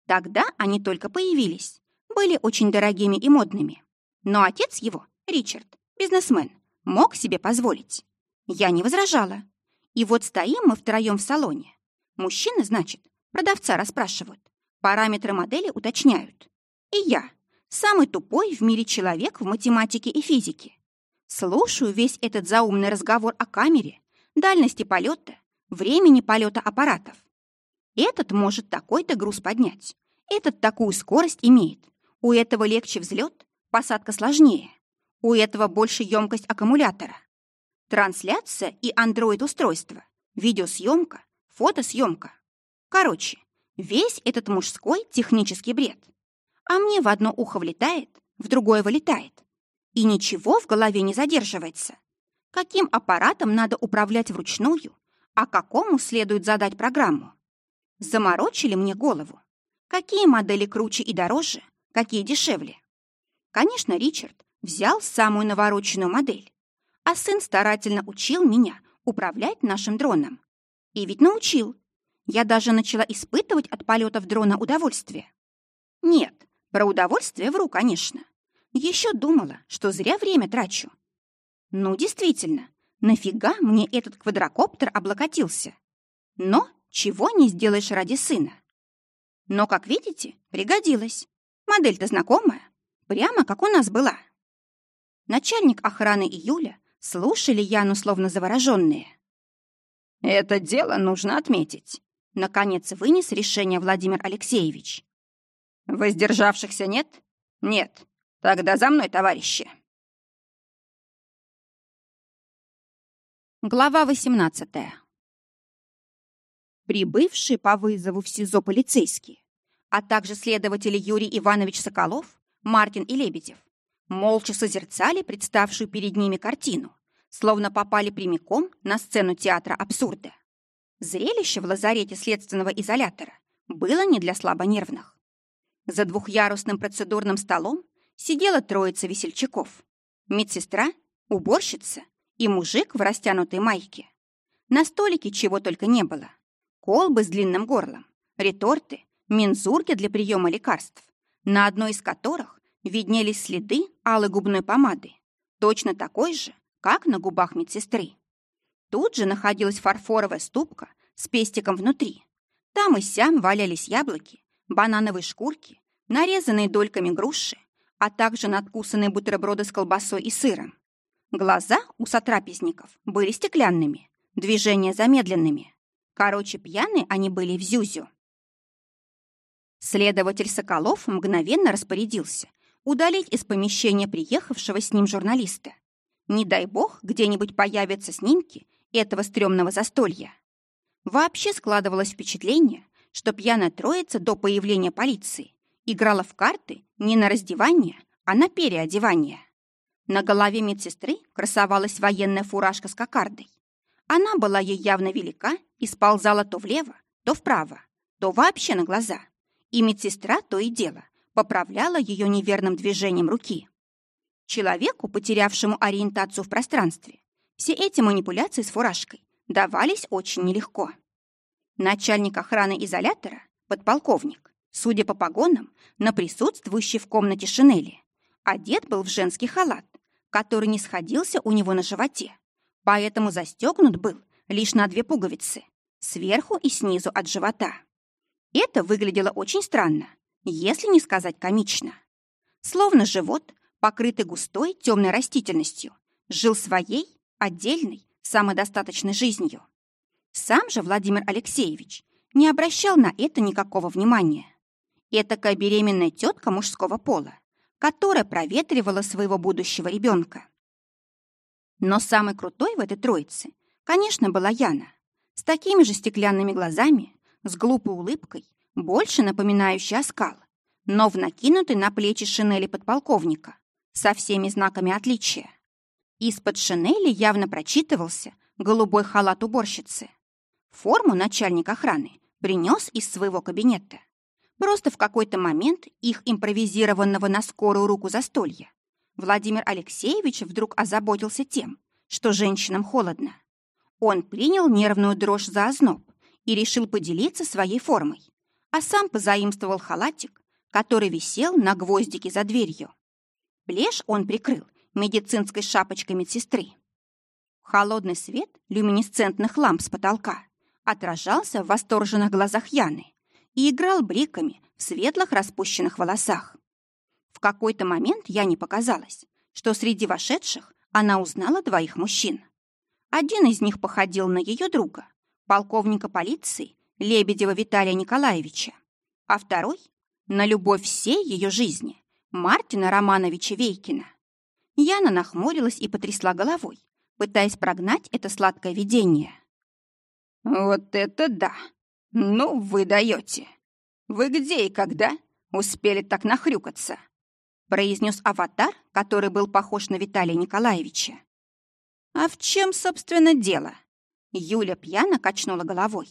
Тогда они только появились, были очень дорогими и модными. Но отец его, Ричард, бизнесмен, мог себе позволить. Я не возражала. И вот стоим мы втроем в салоне. Мужчины, значит, продавца расспрашивают, параметры модели уточняют. И я, самый тупой в мире человек в математике и физике, Слушаю весь этот заумный разговор о камере, дальности полета, времени полета аппаратов. Этот может такой-то груз поднять, этот такую скорость имеет, у этого легче взлет, посадка сложнее, у этого больше емкость аккумулятора. Трансляция и андроид-устройство, видеосъемка, фотосъемка. Короче, весь этот мужской технический бред. А мне в одно ухо влетает, в другое вылетает. И ничего в голове не задерживается. Каким аппаратом надо управлять вручную, а какому следует задать программу? Заморочили мне голову. Какие модели круче и дороже, какие дешевле? Конечно, Ричард взял самую навороченную модель, а сын старательно учил меня управлять нашим дроном. И ведь научил. Я даже начала испытывать от полетов дрона удовольствие. Нет, про удовольствие вру, конечно. Еще думала, что зря время трачу. Ну, действительно, нафига мне этот квадрокоптер облокотился? Но чего не сделаешь ради сына? Но, как видите, пригодилась. Модель-то знакомая, прямо как у нас была. Начальник охраны и Юля слушали Яну словно завороженные. «Это дело нужно отметить», — наконец вынес решение Владимир Алексеевич. «Воздержавшихся нет? Нет. Тогда за мной, товарищи. Глава 18. Прибывшие по вызову в СИЗО полицейские, а также следователи Юрий Иванович Соколов, Мартин и Лебедев, молча созерцали представшую перед ними картину, словно попали прямиком на сцену театра абсурда. Зрелище в лазарете следственного изолятора было не для слабонервных. За двухъярусным процедурным столом сидела троица весельчаков. Медсестра, уборщица и мужик в растянутой майке. На столике чего только не было. Колбы с длинным горлом, реторты, мензурки для приема лекарств, на одной из которых виднелись следы алой губной помады, точно такой же, как на губах медсестры. Тут же находилась фарфоровая ступка с пестиком внутри. Там и сям валялись яблоки, банановые шкурки, нарезанные дольками груши, а также надкусанные бутерброды с колбасой и сыром. Глаза у сотрапезников были стеклянными, движения замедленными. Короче, пьяные они были в зюзю. Следователь Соколов мгновенно распорядился удалить из помещения приехавшего с ним журналиста. Не дай бог, где-нибудь появятся снимки этого стрёмного застолья. Вообще складывалось впечатление, что пьяная троица до появления полиции играла в карты не на раздевание, а на переодевание. На голове медсестры красовалась военная фуражка с кокардой. Она была ей явно велика и сползала то влево, то вправо, то вообще на глаза. И медсестра то и дело поправляла ее неверным движением руки. Человеку, потерявшему ориентацию в пространстве, все эти манипуляции с фуражкой давались очень нелегко. Начальник охраны изолятора, подполковник, судя по погонам, на присутствующей в комнате шинели, одет был в женский халат, который не сходился у него на животе, поэтому застегнут был лишь на две пуговицы, сверху и снизу от живота. Это выглядело очень странно, если не сказать комично. Словно живот, покрытый густой темной растительностью, жил своей, отдельной, самодостаточной жизнью. Сам же Владимир Алексеевич не обращал на это никакого внимания. Этакая беременная тетка мужского пола, которая проветривала своего будущего ребенка. Но самой крутой в этой троице, конечно, была Яна. С такими же стеклянными глазами, с глупой улыбкой, больше напоминающей оскал, но в накинутой на плечи шинели подполковника, со всеми знаками отличия. Из-под шинели явно прочитывался голубой халат уборщицы. Форму начальник охраны принес из своего кабинета. Просто в какой-то момент их импровизированного на скорую руку застолья Владимир Алексеевич вдруг озаботился тем, что женщинам холодно. Он принял нервную дрожь за озноб и решил поделиться своей формой, а сам позаимствовал халатик, который висел на гвоздике за дверью. Плешь он прикрыл медицинской шапочкой медсестры. Холодный свет люминесцентных ламп с потолка отражался в восторженных глазах Яны и играл бликами в светлых распущенных волосах. В какой-то момент Яне показалось, что среди вошедших она узнала двоих мужчин. Один из них походил на ее друга, полковника полиции Лебедева Виталия Николаевича, а второй — на любовь всей ее жизни Мартина Романовича Вейкина. Яна нахмурилась и потрясла головой, пытаясь прогнать это сладкое видение. «Вот это да! Ну, вы даете! Вы где и когда успели так нахрюкаться?» произнес аватар, который был похож на Виталия Николаевича. «А в чем, собственно, дело?» Юля пьяно качнула головой.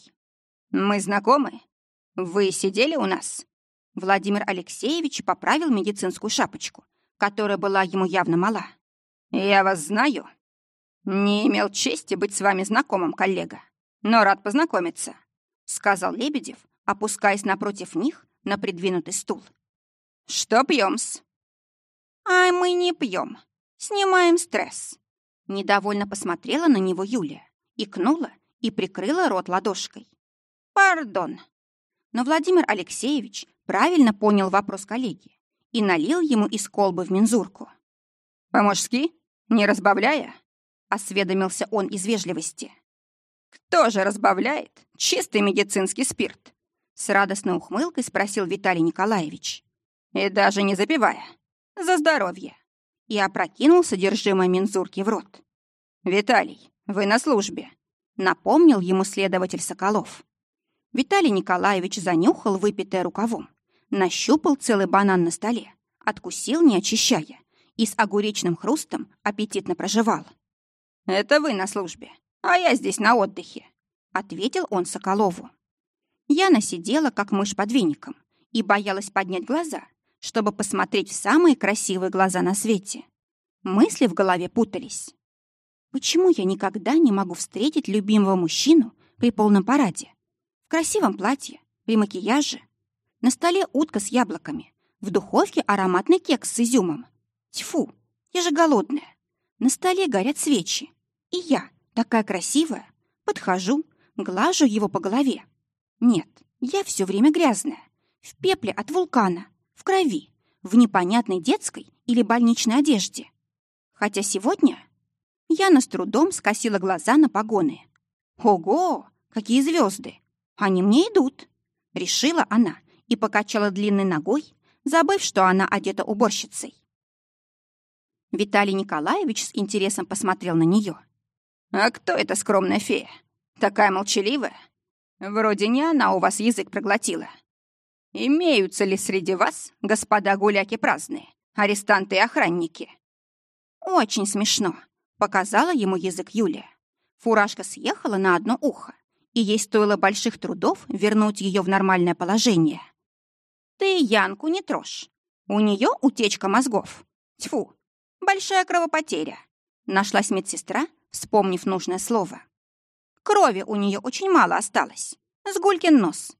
«Мы знакомы? Вы сидели у нас?» Владимир Алексеевич поправил медицинскую шапочку, которая была ему явно мала. «Я вас знаю. Не имел чести быть с вами знакомым, коллега но рад познакомиться», — сказал Лебедев, опускаясь напротив них на придвинутый стул. «Что пьем-с?» «А мы не пьем. Снимаем стресс». Недовольно посмотрела на него Юля, икнула и прикрыла рот ладошкой. «Пардон». Но Владимир Алексеевич правильно понял вопрос коллеги и налил ему из колбы в мензурку. «По-мужски? Не разбавляя?» — осведомился он из вежливости. «Кто же разбавляет чистый медицинский спирт?» С радостной ухмылкой спросил Виталий Николаевич. «И даже не запивая. За здоровье!» И опрокинул содержимое мензурки в рот. «Виталий, вы на службе», — напомнил ему следователь Соколов. Виталий Николаевич занюхал выпитое рукавом, нащупал целый банан на столе, откусил, не очищая, и с огуречным хрустом аппетитно проживал. «Это вы на службе а я здесь на отдыхе», — ответил он Соколову. Яна сидела, как мышь под веником, и боялась поднять глаза, чтобы посмотреть в самые красивые глаза на свете. Мысли в голове путались. Почему я никогда не могу встретить любимого мужчину при полном параде? Красивом платье, при макияже. На столе утка с яблоками, в духовке ароматный кекс с изюмом. Тьфу, я же голодная. На столе горят свечи. И я, Такая красивая. Подхожу, глажу его по голове. Нет, я все время грязная. В пепле от вулкана, в крови, в непонятной детской или больничной одежде. Хотя сегодня Яна с трудом скосила глаза на погоны. Ого, какие звезды! Они мне идут. Решила она и покачала длинной ногой, забыв, что она одета уборщицей. Виталий Николаевич с интересом посмотрел на нее. «А кто эта скромная фея? Такая молчаливая? Вроде не она у вас язык проглотила». Имеются ли среди вас, господа гуляки праздные, арестанты и охранники?» «Очень смешно», — показала ему язык Юлия. Фуражка съехала на одно ухо, и ей стоило больших трудов вернуть ее в нормальное положение. «Ты Янку не трожь. У нее утечка мозгов. Тьфу, большая кровопотеря», — нашлась медсестра, вспомнив нужное слово. «Крови у нее очень мало осталось. Сгулькин нос.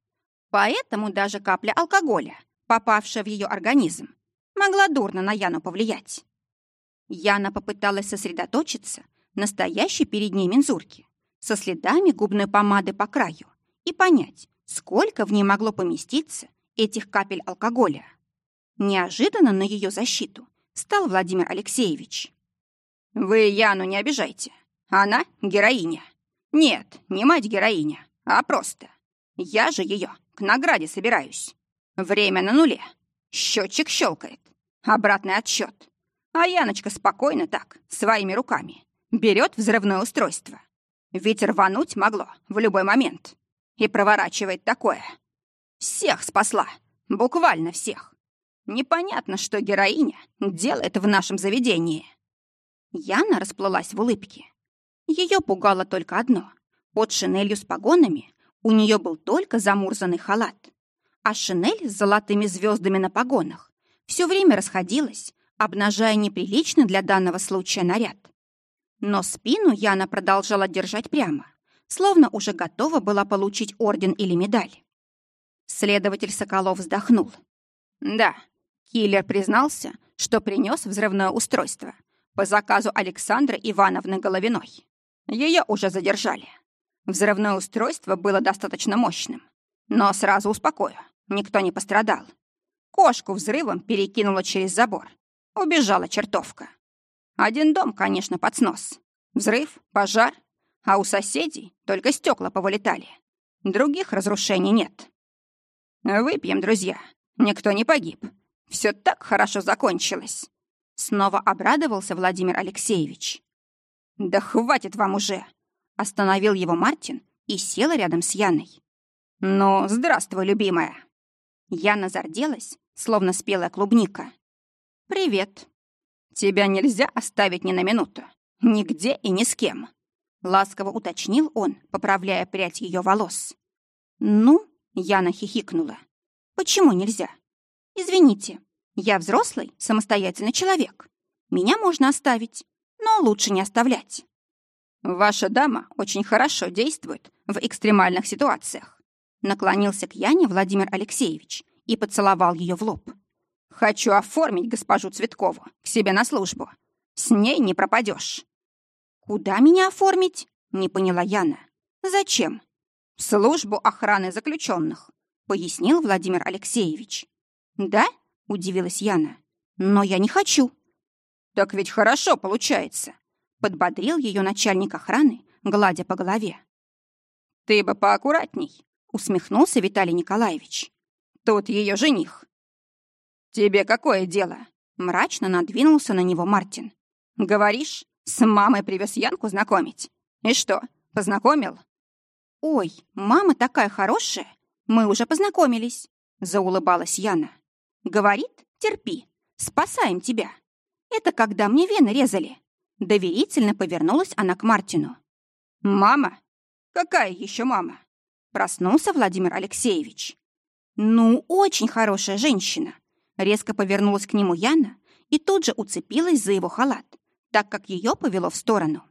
Поэтому даже капля алкоголя, попавшая в ее организм, могла дурно на Яну повлиять. Яна попыталась сосредоточиться на стоящей перед ней мензурке со следами губной помады по краю и понять, сколько в ней могло поместиться этих капель алкоголя. Неожиданно на ее защиту стал Владимир Алексеевич. «Вы Яну не обижайте. Она героиня. Нет, не мать-героиня, а просто. Я же ее к награде собираюсь. Время на нуле. Счетчик щелкает. Обратный отсчет. А Яночка спокойно так, своими руками, берет взрывное устройство. Ведь рвануть могло в любой момент. И проворачивает такое. Всех спасла. Буквально всех. Непонятно, что героиня делает в нашем заведении. Яна расплылась в улыбке. Ее пугало только одно. Под шинелью с погонами у нее был только замурзанный халат, а шинель с золотыми звездами на погонах все время расходилась, обнажая неприличный для данного случая наряд. Но спину Яна продолжала держать прямо, словно уже готова была получить орден или медаль. Следователь Соколов вздохнул. Да, киллер признался, что принес взрывное устройство по заказу Александры Ивановны Головиной. Ее уже задержали. Взрывное устройство было достаточно мощным. Но сразу успокою, никто не пострадал. Кошку взрывом перекинула через забор. Убежала чертовка. Один дом, конечно, под снос. Взрыв, пожар, а у соседей только стекла повылетали. Других разрушений нет. Выпьем, друзья. Никто не погиб. Все так хорошо закончилось. Снова обрадовался Владимир Алексеевич. Да хватит вам уже, Остановил его Мартин и сел рядом с Яной. «Ну, здравствуй, любимая!» Яна зарделась, словно спелая клубника. «Привет!» «Тебя нельзя оставить ни на минуту. Нигде и ни с кем!» Ласково уточнил он, поправляя прядь ее волос. «Ну?» — Яна хихикнула. «Почему нельзя? Извините, я взрослый, самостоятельный человек. Меня можно оставить, но лучше не оставлять». «Ваша дама очень хорошо действует в экстремальных ситуациях», наклонился к Яне Владимир Алексеевич и поцеловал ее в лоб. «Хочу оформить госпожу Цветкову к себе на службу. С ней не пропадешь». «Куда меня оформить?» — не поняла Яна. «Зачем?» «В службу охраны заключенных», — пояснил Владимир Алексеевич. «Да?» — удивилась Яна. «Но я не хочу». «Так ведь хорошо получается. Подбодрил ее начальник охраны, гладя по голове. «Ты бы поаккуратней», — усмехнулся Виталий Николаевич. «Тут ее жених». «Тебе какое дело?» — мрачно надвинулся на него Мартин. «Говоришь, с мамой привез Янку знакомить? И что, познакомил?» «Ой, мама такая хорошая, мы уже познакомились», — заулыбалась Яна. «Говорит, терпи, спасаем тебя. Это когда мне вены резали. Доверительно повернулась она к Мартину. «Мама? Какая еще мама?» Проснулся Владимир Алексеевич. «Ну, очень хорошая женщина». Резко повернулась к нему Яна и тут же уцепилась за его халат, так как ее повело в сторону.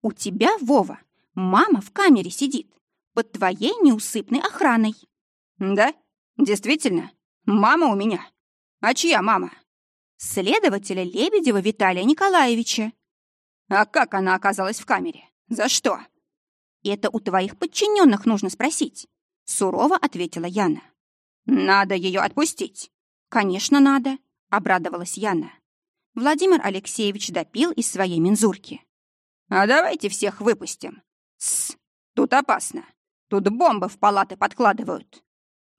«У тебя, Вова, мама в камере сидит, под твоей неусыпной охраной». «Да? Действительно? Мама у меня? А чья мама?» «Следователя Лебедева Виталия Николаевича», а как она оказалась в камере? За что? Это у твоих подчиненных нужно спросить. Сурово ответила Яна. Надо ее отпустить. Конечно, надо, обрадовалась Яна. Владимир Алексеевич допил из своей мензурки. А давайте всех выпустим. Тсс, тут опасно. Тут бомбы в палаты подкладывают.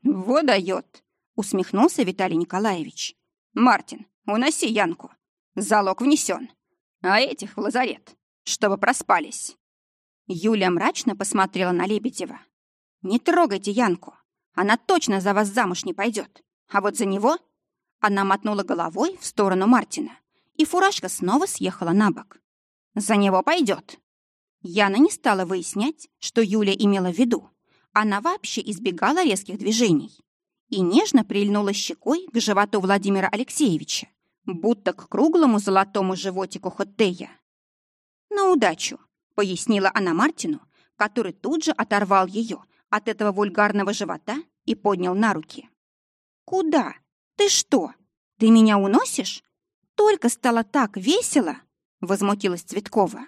Вот дает, усмехнулся Виталий Николаевич. Мартин, уноси Янку. Залог внесен а этих в лазарет, чтобы проспались». Юля мрачно посмотрела на Лебедева. «Не трогайте Янку. Она точно за вас замуж не пойдет. А вот за него...» Она мотнула головой в сторону Мартина, и фуражка снова съехала на бок. «За него пойдет». Яна не стала выяснять, что Юля имела в виду. Она вообще избегала резких движений и нежно прильнула щекой к животу Владимира Алексеевича, будто к круглому золотому животику Хоттея. «На удачу», — пояснила она Мартину, который тут же оторвал ее от этого вульгарного живота и поднял на руки. «Куда? Ты что? Ты меня уносишь? Только стало так весело!» — возмутилась Цветкова.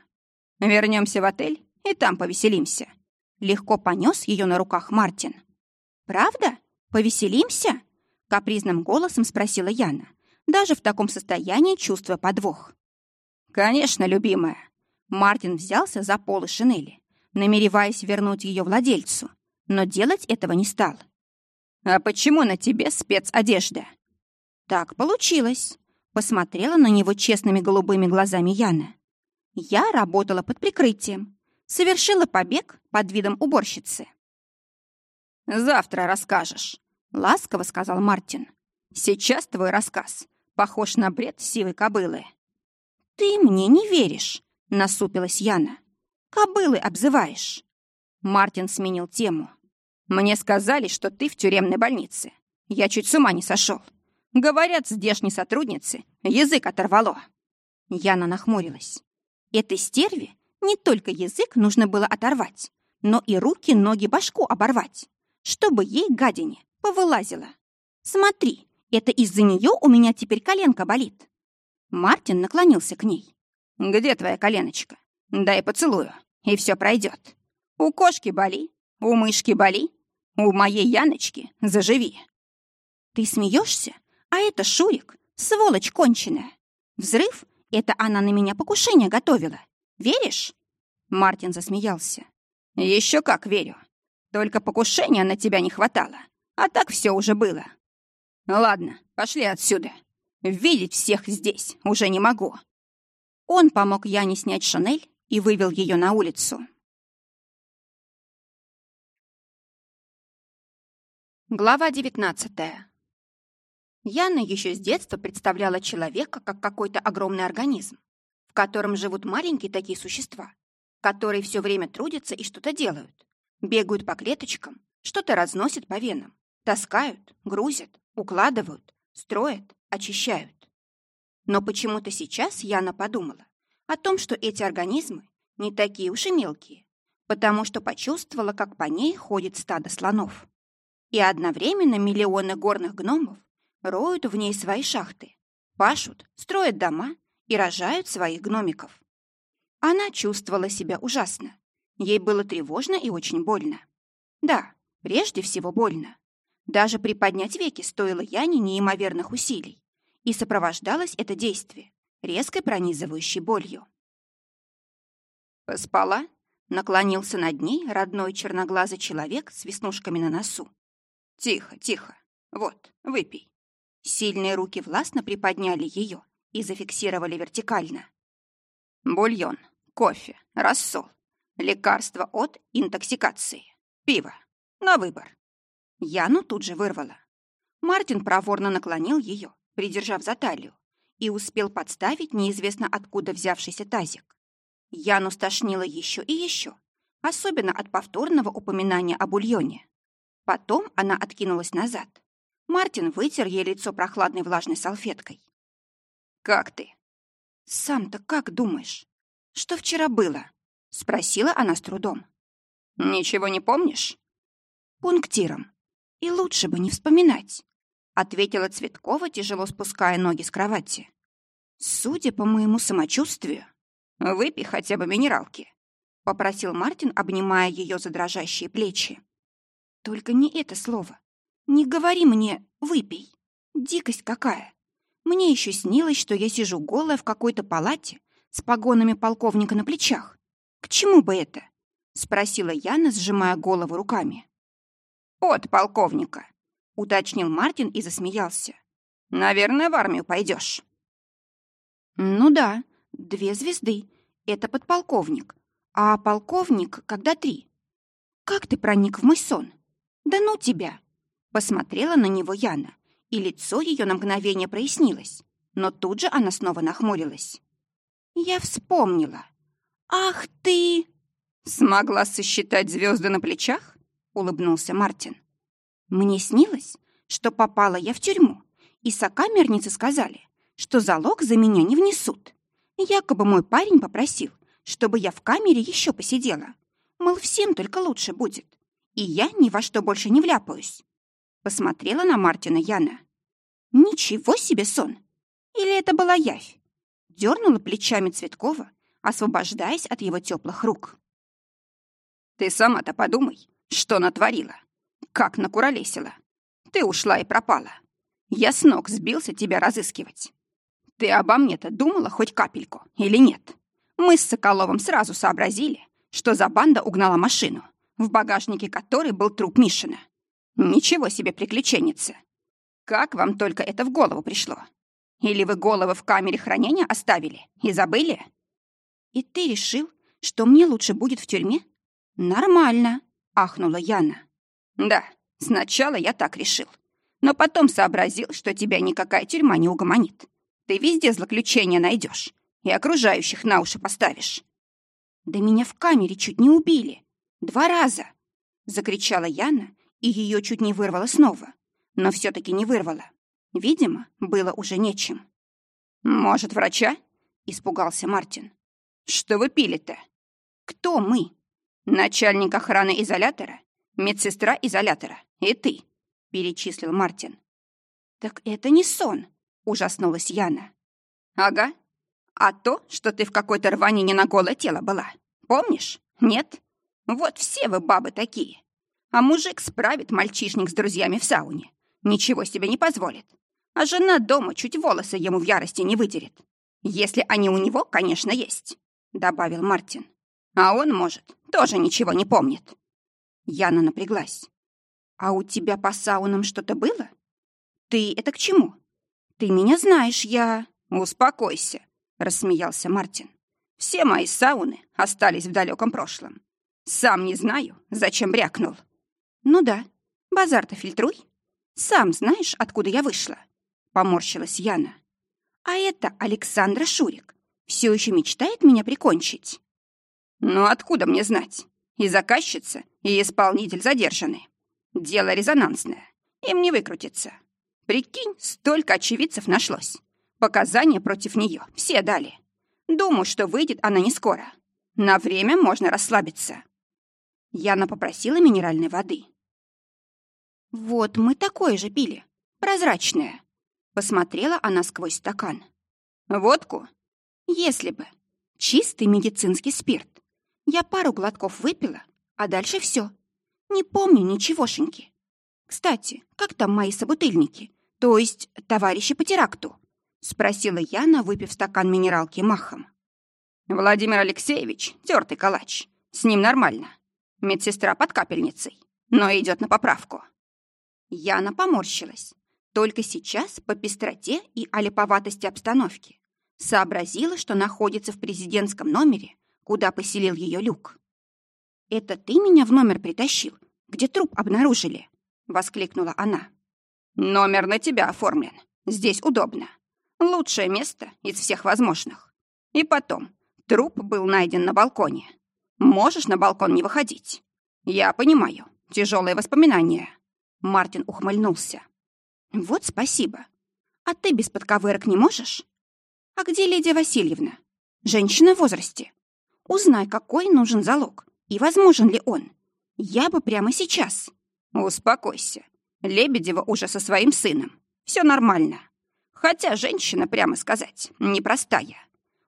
«Вернемся в отель и там повеселимся». Легко понес ее на руках Мартин. «Правда? Повеселимся?» — капризным голосом спросила Яна, даже в таком состоянии чувствуя подвох. «Конечно, любимая». Мартин взялся за полы шинели, намереваясь вернуть ее владельцу, но делать этого не стал. «А почему на тебе спецодежда?» «Так получилось», — посмотрела на него честными голубыми глазами Яна. «Я работала под прикрытием, совершила побег под видом уборщицы». «Завтра расскажешь», — ласково сказал Мартин. «Сейчас твой рассказ похож на бред сивой кобылы». «Ты мне не веришь», — насупилась Яна. «Кобылы обзываешь». Мартин сменил тему. «Мне сказали, что ты в тюремной больнице. Я чуть с ума не сошел. Говорят, здешней сотруднице язык оторвало». Яна нахмурилась. Этой стерве не только язык нужно было оторвать, но и руки, ноги, башку оборвать, чтобы ей, гадине, повылазило. Смотри, это из-за нее у меня теперь коленка болит. Мартин наклонился к ней. «Где твоя коленочка? Дай поцелую, и все пройдет. У кошки боли, у мышки боли, у моей Яночки заживи». «Ты смеешься? А это Шурик, сволочь конченая. Взрыв — это она на меня покушение готовила. Веришь?» Мартин засмеялся. «Еще как верю. Только покушения на тебя не хватало. А так все уже было. Ладно, пошли отсюда. Видеть всех здесь уже не могу». Он помог Яне снять Шанель и вывел ее на улицу. Глава девятнадцатая. Яна еще с детства представляла человека как какой-то огромный организм, в котором живут маленькие такие существа, которые все время трудятся и что-то делают, бегают по клеточкам, что-то разносят по венам, таскают, грузят, укладывают, строят, очищают. Но почему-то сейчас Яна подумала о том, что эти организмы не такие уж и мелкие, потому что почувствовала, как по ней ходит стадо слонов. И одновременно миллионы горных гномов роют в ней свои шахты, пашут, строят дома и рожают своих гномиков. Она чувствовала себя ужасно. Ей было тревожно и очень больно. Да, прежде всего больно. Даже приподнять веки стоило Яне неимоверных усилий, и сопровождалось это действие резкой пронизывающей болью. «Поспала?» — наклонился над ней родной черноглазый человек с веснушками на носу. «Тихо, тихо. Вот, выпей». Сильные руки властно приподняли ее и зафиксировали вертикально. Бульон, кофе, рассол, лекарство от интоксикации, пиво. На выбор. Яну тут же вырвала. Мартин проворно наклонил ее, придержав за талию, и успел подставить неизвестно откуда взявшийся тазик. Яну стошнило еще и еще, особенно от повторного упоминания о бульоне. Потом она откинулась назад. Мартин вытер ей лицо прохладной влажной салфеткой. «Как ты?» «Сам-то как думаешь? Что вчера было?» — спросила она с трудом. «Ничего не помнишь?» «Пунктиром. И лучше бы не вспоминать», — ответила Цветкова, тяжело спуская ноги с кровати. «Судя по моему самочувствию, выпей хотя бы минералки», — попросил Мартин, обнимая ее за дрожащие плечи. «Только не это слово. Не говори мне «выпей». Дикость какая. Мне еще снилось, что я сижу голая в какой-то палате с погонами полковника на плечах. К чему бы это?» — спросила Яна, сжимая голову руками. «От полковника», — уточнил Мартин и засмеялся. «Наверное, в армию пойдешь». «Ну да, две звезды. Это подполковник. А полковник, когда три. Как ты проник в мой сон? Да ну тебя!» Посмотрела на него Яна, и лицо ее на мгновение прояснилось, но тут же она снова нахмурилась. «Я вспомнила. Ах ты!» «Смогла сосчитать звезды на плечах?» — улыбнулся Мартин. «Мне снилось, что попала я в тюрьму, и сокамерницы сказали, что залог за меня не внесут. Якобы мой парень попросил, чтобы я в камере еще посидела. Мол, всем только лучше будет. И я ни во что больше не вляпаюсь. Посмотрела на Мартина Яна. Ничего себе сон! Или это была явь? Дернула плечами Цветкова, освобождаясь от его теплых рук. Ты сама-то подумай, что натворила. Как накуролесила. Ты ушла и пропала. Я с ног сбился тебя разыскивать. Ты обо мне-то думала хоть капельку или нет? Мы с Соколовым сразу сообразили, что за банда угнала машину, в багажнике которой был труп Мишина. Ничего себе приключенница. Как вам только это в голову пришло? Или вы головы в камере хранения оставили и забыли? И ты решил, что мне лучше будет в тюрьме? Нормально, ахнула Яна. Да, сначала я так решил. Но потом сообразил, что тебя никакая тюрьма не угомонит. Ты везде злоключения найдешь и окружающих на уши поставишь. Да меня в камере чуть не убили. Два раза. Закричала Яна, и ее чуть не вырвало снова. Но все таки не вырвало. Видимо, было уже нечем. «Может, врача?» — испугался Мартин. «Что вы пили-то?» «Кто мы?» «Начальник охраны изолятора, медсестра изолятора и ты», — перечислил Мартин. «Так это не сон», — ужаснулась Яна. «Ага. А то, что ты в какой-то рванине на голое тело была. Помнишь? Нет? Вот все вы бабы такие. А мужик справит мальчишник с друзьями в сауне. Ничего себе не позволит. А жена дома чуть волосы ему в ярости не выдерет. Если они у него, конечно, есть», — добавил Мартин. «А он, может, тоже ничего не помнит». Яна напряглась. «А у тебя по саунам что-то было? Ты это к чему? Ты меня знаешь, я...» «Успокойся», — рассмеялся Мартин. «Все мои сауны остались в далеком прошлом. Сам не знаю, зачем брякнул». «Ну да, базар-то фильтруй. Сам знаешь, откуда я вышла?» Поморщилась Яна. «А это Александра Шурик. Все еще мечтает меня прикончить». «Ну откуда мне знать? И заказчица, и исполнитель задержаны. Дело резонансное. Им не выкрутиться. Прикинь, столько очевидцев нашлось. Показания против нее все дали. Думаю, что выйдет она не скоро. На время можно расслабиться. Яна попросила минеральной воды. «Вот мы такое же пили. Прозрачное». Посмотрела она сквозь стакан. «Водку?» «Если бы. Чистый медицинский спирт. Я пару глотков выпила, а дальше все. Не помню ничегошеньки. Кстати, как там мои собутыльники? То есть товарищи по теракту?» — спросила Яна, выпив стакан минералки махом. «Владимир Алексеевич, тертый калач. С ним нормально. Медсестра под капельницей, но идет на поправку». Яна поморщилась. Только сейчас, по пестроте и олиповатости обстановки, сообразила, что находится в президентском номере, куда поселил ее люк. «Это ты меня в номер притащил, где труп обнаружили?» — воскликнула она. «Номер на тебя оформлен. Здесь удобно. Лучшее место из всех возможных. И потом, труп был найден на балконе. Можешь на балкон не выходить. Я понимаю, тяжелые воспоминания». Мартин ухмыльнулся. «Вот спасибо. А ты без подковырок не можешь? А где Лидия Васильевна? Женщина в возрасте. Узнай, какой нужен залог и возможен ли он. Я бы прямо сейчас». «Успокойся. Лебедева уже со своим сыном. Все нормально. Хотя женщина, прямо сказать, непростая.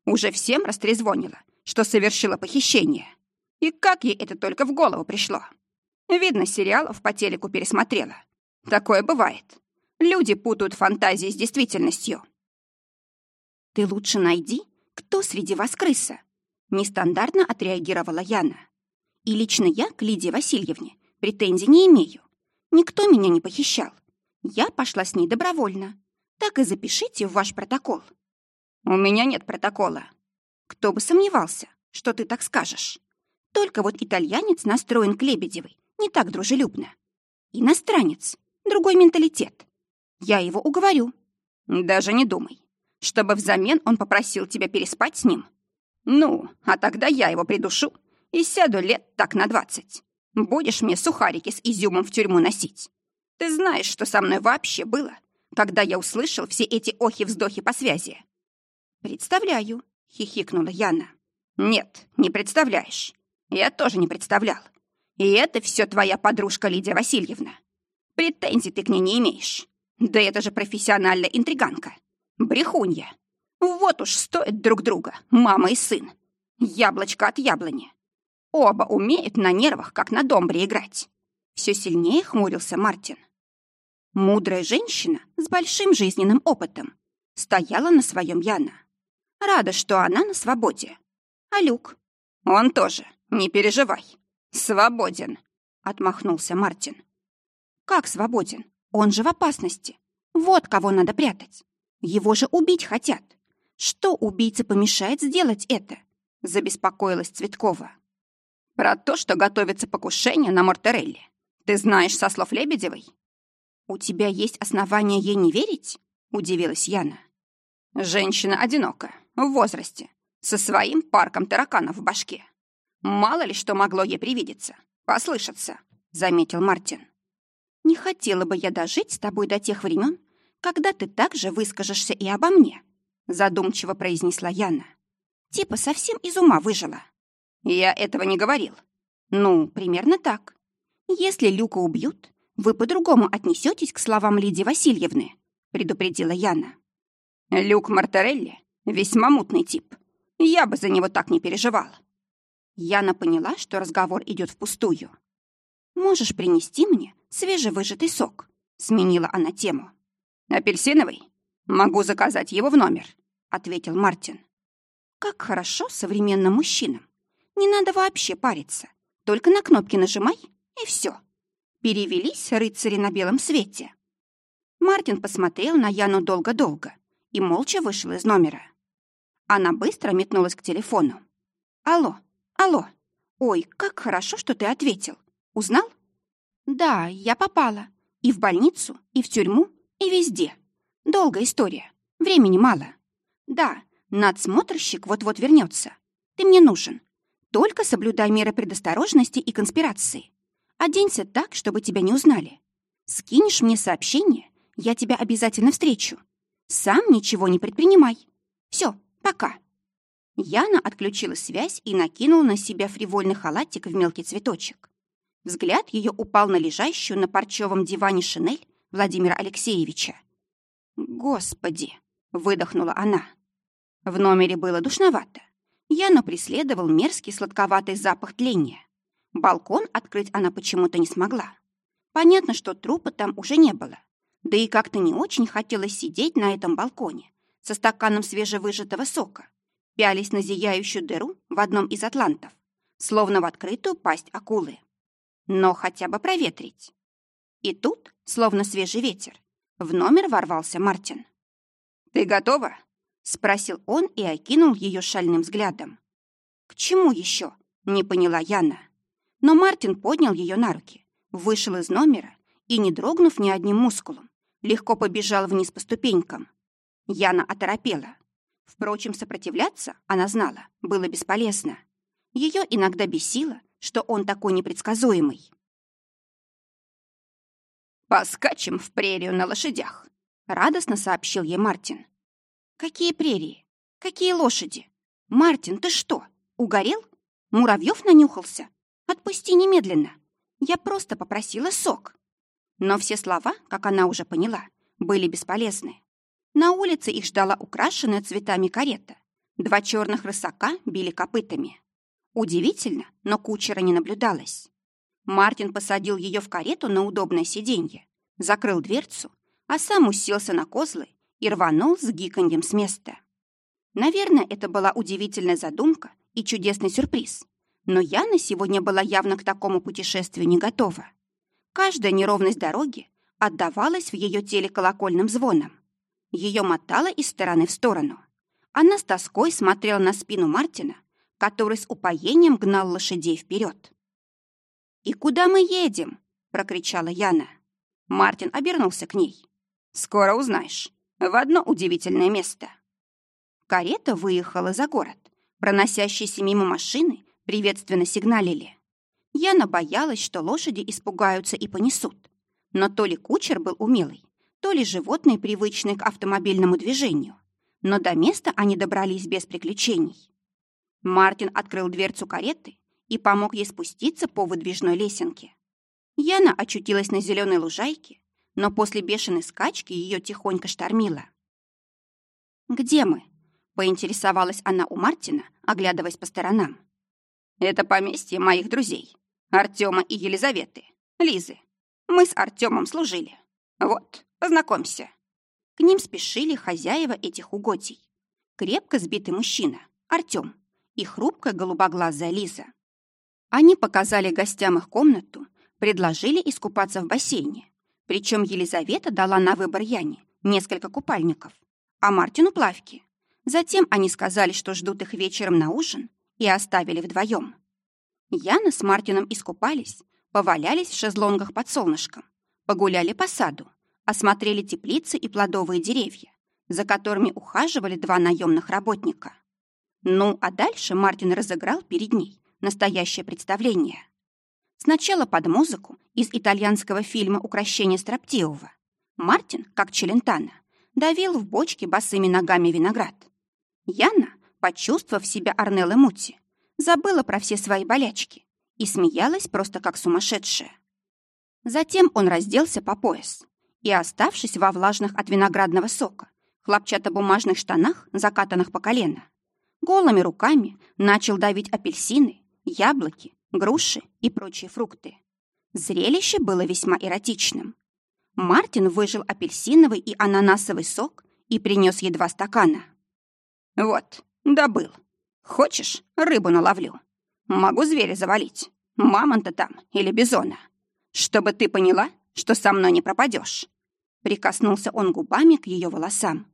Уже всем растрезвонила, что совершила похищение. И как ей это только в голову пришло? Видно, сериалов по телеку пересмотрела. Такое бывает. Люди путают фантазии с действительностью. «Ты лучше найди, кто среди вас крыса», — нестандартно отреагировала Яна. «И лично я к Лидии Васильевне претензий не имею. Никто меня не похищал. Я пошла с ней добровольно. Так и запишите в ваш протокол». «У меня нет протокола». «Кто бы сомневался, что ты так скажешь. Только вот итальянец настроен к Лебедевой не так дружелюбно. Иностранец. другой менталитет. Я его уговорю. Даже не думай. Чтобы взамен он попросил тебя переспать с ним? Ну, а тогда я его придушу и сяду лет так на двадцать. Будешь мне сухарики с изюмом в тюрьму носить. Ты знаешь, что со мной вообще было, когда я услышал все эти охи-вздохи по связи?» «Представляю», — хихикнула Яна. «Нет, не представляешь. Я тоже не представлял. И это все твоя подружка Лидия Васильевна. Претензий ты к ней не имеешь. Да это же профессиональная интриганка. Брехунья. Вот уж стоят друг друга, мама и сын. Яблочко от яблони. Оба умеют на нервах, как на домбре играть. Все сильнее хмурился Мартин. Мудрая женщина с большим жизненным опытом стояла на своем Яна. Рада, что она на свободе. А Люк? Он тоже, не переживай. Свободен, отмахнулся Мартин. Как свободен? Он же в опасности. Вот кого надо прятать. Его же убить хотят. Что убийце помешает сделать это? Забеспокоилась Цветкова. Про то, что готовится покушение на Мортерелли. Ты знаешь со слов Лебедевой? У тебя есть основания ей не верить? Удивилась Яна. Женщина одинока, в возрасте, со своим парком тараканов в башке. Мало ли что могло ей привидеться, послышаться, заметил Мартин. Не хотела бы я дожить с тобой до тех времен, когда ты также выскажешься и обо мне, задумчиво произнесла Яна. Типа совсем из ума выжила. Я этого не говорил. Ну, примерно так. Если Люка убьют, вы по-другому отнесетесь к словам Лидии Васильевны, предупредила Яна. Люк Мартарелли весьма мутный тип. Я бы за него так не переживал. Яна поняла, что разговор идет впустую. «Можешь принести мне свежевыжатый сок?» — сменила она тему. «Апельсиновый? Могу заказать его в номер», — ответил Мартин. «Как хорошо современным мужчинам. Не надо вообще париться. Только на кнопки нажимай, и все. Перевелись рыцари на белом свете». Мартин посмотрел на Яну долго-долго и молча вышел из номера. Она быстро метнулась к телефону. «Алло, алло. Ой, как хорошо, что ты ответил. Узнал?» «Да, я попала. И в больницу, и в тюрьму, и везде. Долгая история. Времени мало. Да, надсмотрщик вот-вот вернется. Ты мне нужен. Только соблюдай меры предосторожности и конспирации. Оденься так, чтобы тебя не узнали. Скинешь мне сообщение, я тебя обязательно встречу. Сам ничего не предпринимай. Все, пока». Яна отключила связь и накинула на себя фривольный халатик в мелкий цветочек. Взгляд ее упал на лежащую на парчевом диване шинель Владимира Алексеевича. «Господи!» — выдохнула она. В номере было душновато. Яну преследовал мерзкий сладковатый запах тления. Балкон открыть она почему-то не смогла. Понятно, что трупа там уже не было. Да и как-то не очень хотелось сидеть на этом балконе со стаканом свежевыжатого сока, пялись на зияющую дыру в одном из атлантов, словно в открытую пасть акулы но хотя бы проветрить. И тут, словно свежий ветер, в номер ворвался Мартин. «Ты готова?» — спросил он и окинул ее шальным взглядом. «К чему еще?» — не поняла Яна. Но Мартин поднял ее на руки, вышел из номера и, не дрогнув ни одним мускулом, легко побежал вниз по ступенькам. Яна оторопела. Впрочем, сопротивляться, она знала, было бесполезно. Ее иногда бесило, что он такой непредсказуемый. «Поскачем в прерию на лошадях», — радостно сообщил ей Мартин. «Какие прерии? Какие лошади? Мартин, ты что, угорел? Муравьев нанюхался? Отпусти немедленно. Я просто попросила сок». Но все слова, как она уже поняла, были бесполезны. На улице их ждала украшенная цветами карета. Два черных рысака били копытами. Удивительно, но кучера не наблюдалось. Мартин посадил ее в карету на удобное сиденье, закрыл дверцу, а сам уселся на козлы и рванул с гиканьем с места. Наверное, это была удивительная задумка и чудесный сюрприз. Но Яна сегодня была явно к такому путешествию не готова. Каждая неровность дороги отдавалась в ее теле колокольным звоном. Ее мотало из стороны в сторону. Она с тоской смотрела на спину Мартина, который с упоением гнал лошадей вперед. «И куда мы едем?» — прокричала Яна. Мартин обернулся к ней. «Скоро узнаешь. В одно удивительное место». Карета выехала за город. Проносящиеся мимо машины приветственно сигналили. Яна боялась, что лошади испугаются и понесут. Но то ли кучер был умелый, то ли животные привычные к автомобильному движению. Но до места они добрались без приключений. Мартин открыл дверцу кареты и помог ей спуститься по выдвижной лесенке. Яна очутилась на зеленой лужайке, но после бешеной скачки ее тихонько штормило. «Где мы?» — поинтересовалась она у Мартина, оглядываясь по сторонам. «Это поместье моих друзей, Артема и Елизаветы, Лизы. Мы с Артемом служили. Вот, познакомься». К ним спешили хозяева этих угодий. Крепко сбитый мужчина, Артем, и хрупкая голубоглазая Лиза. Они показали гостям их комнату, предложили искупаться в бассейне. Причем Елизавета дала на выбор Яне несколько купальников, а Мартину плавки. Затем они сказали, что ждут их вечером на ужин, и оставили вдвоем. Яна с Мартином искупались, повалялись в шезлонгах под солнышком, погуляли по саду, осмотрели теплицы и плодовые деревья, за которыми ухаживали два наемных работника. Ну, а дальше Мартин разыграл перед ней настоящее представление. Сначала под музыку из итальянского фильма «Укращение строптивого». Мартин, как Челентано, давил в бочке босыми ногами виноград. Яна, почувствовав себя Арнелло Мути, забыла про все свои болячки и смеялась просто как сумасшедшая. Затем он разделся по пояс и, оставшись во влажных от виноградного сока, хлопчатобумажных штанах, закатанных по колено, голыми руками начал давить апельсины, яблоки, груши и прочие фрукты. Зрелище было весьма эротичным. Мартин выжил апельсиновый и ананасовый сок и принес ей два стакана. «Вот, добыл. Хочешь, рыбу наловлю? Могу зверя завалить, мамонта там или бизона. Чтобы ты поняла, что со мной не пропадешь. Прикоснулся он губами к ее волосам.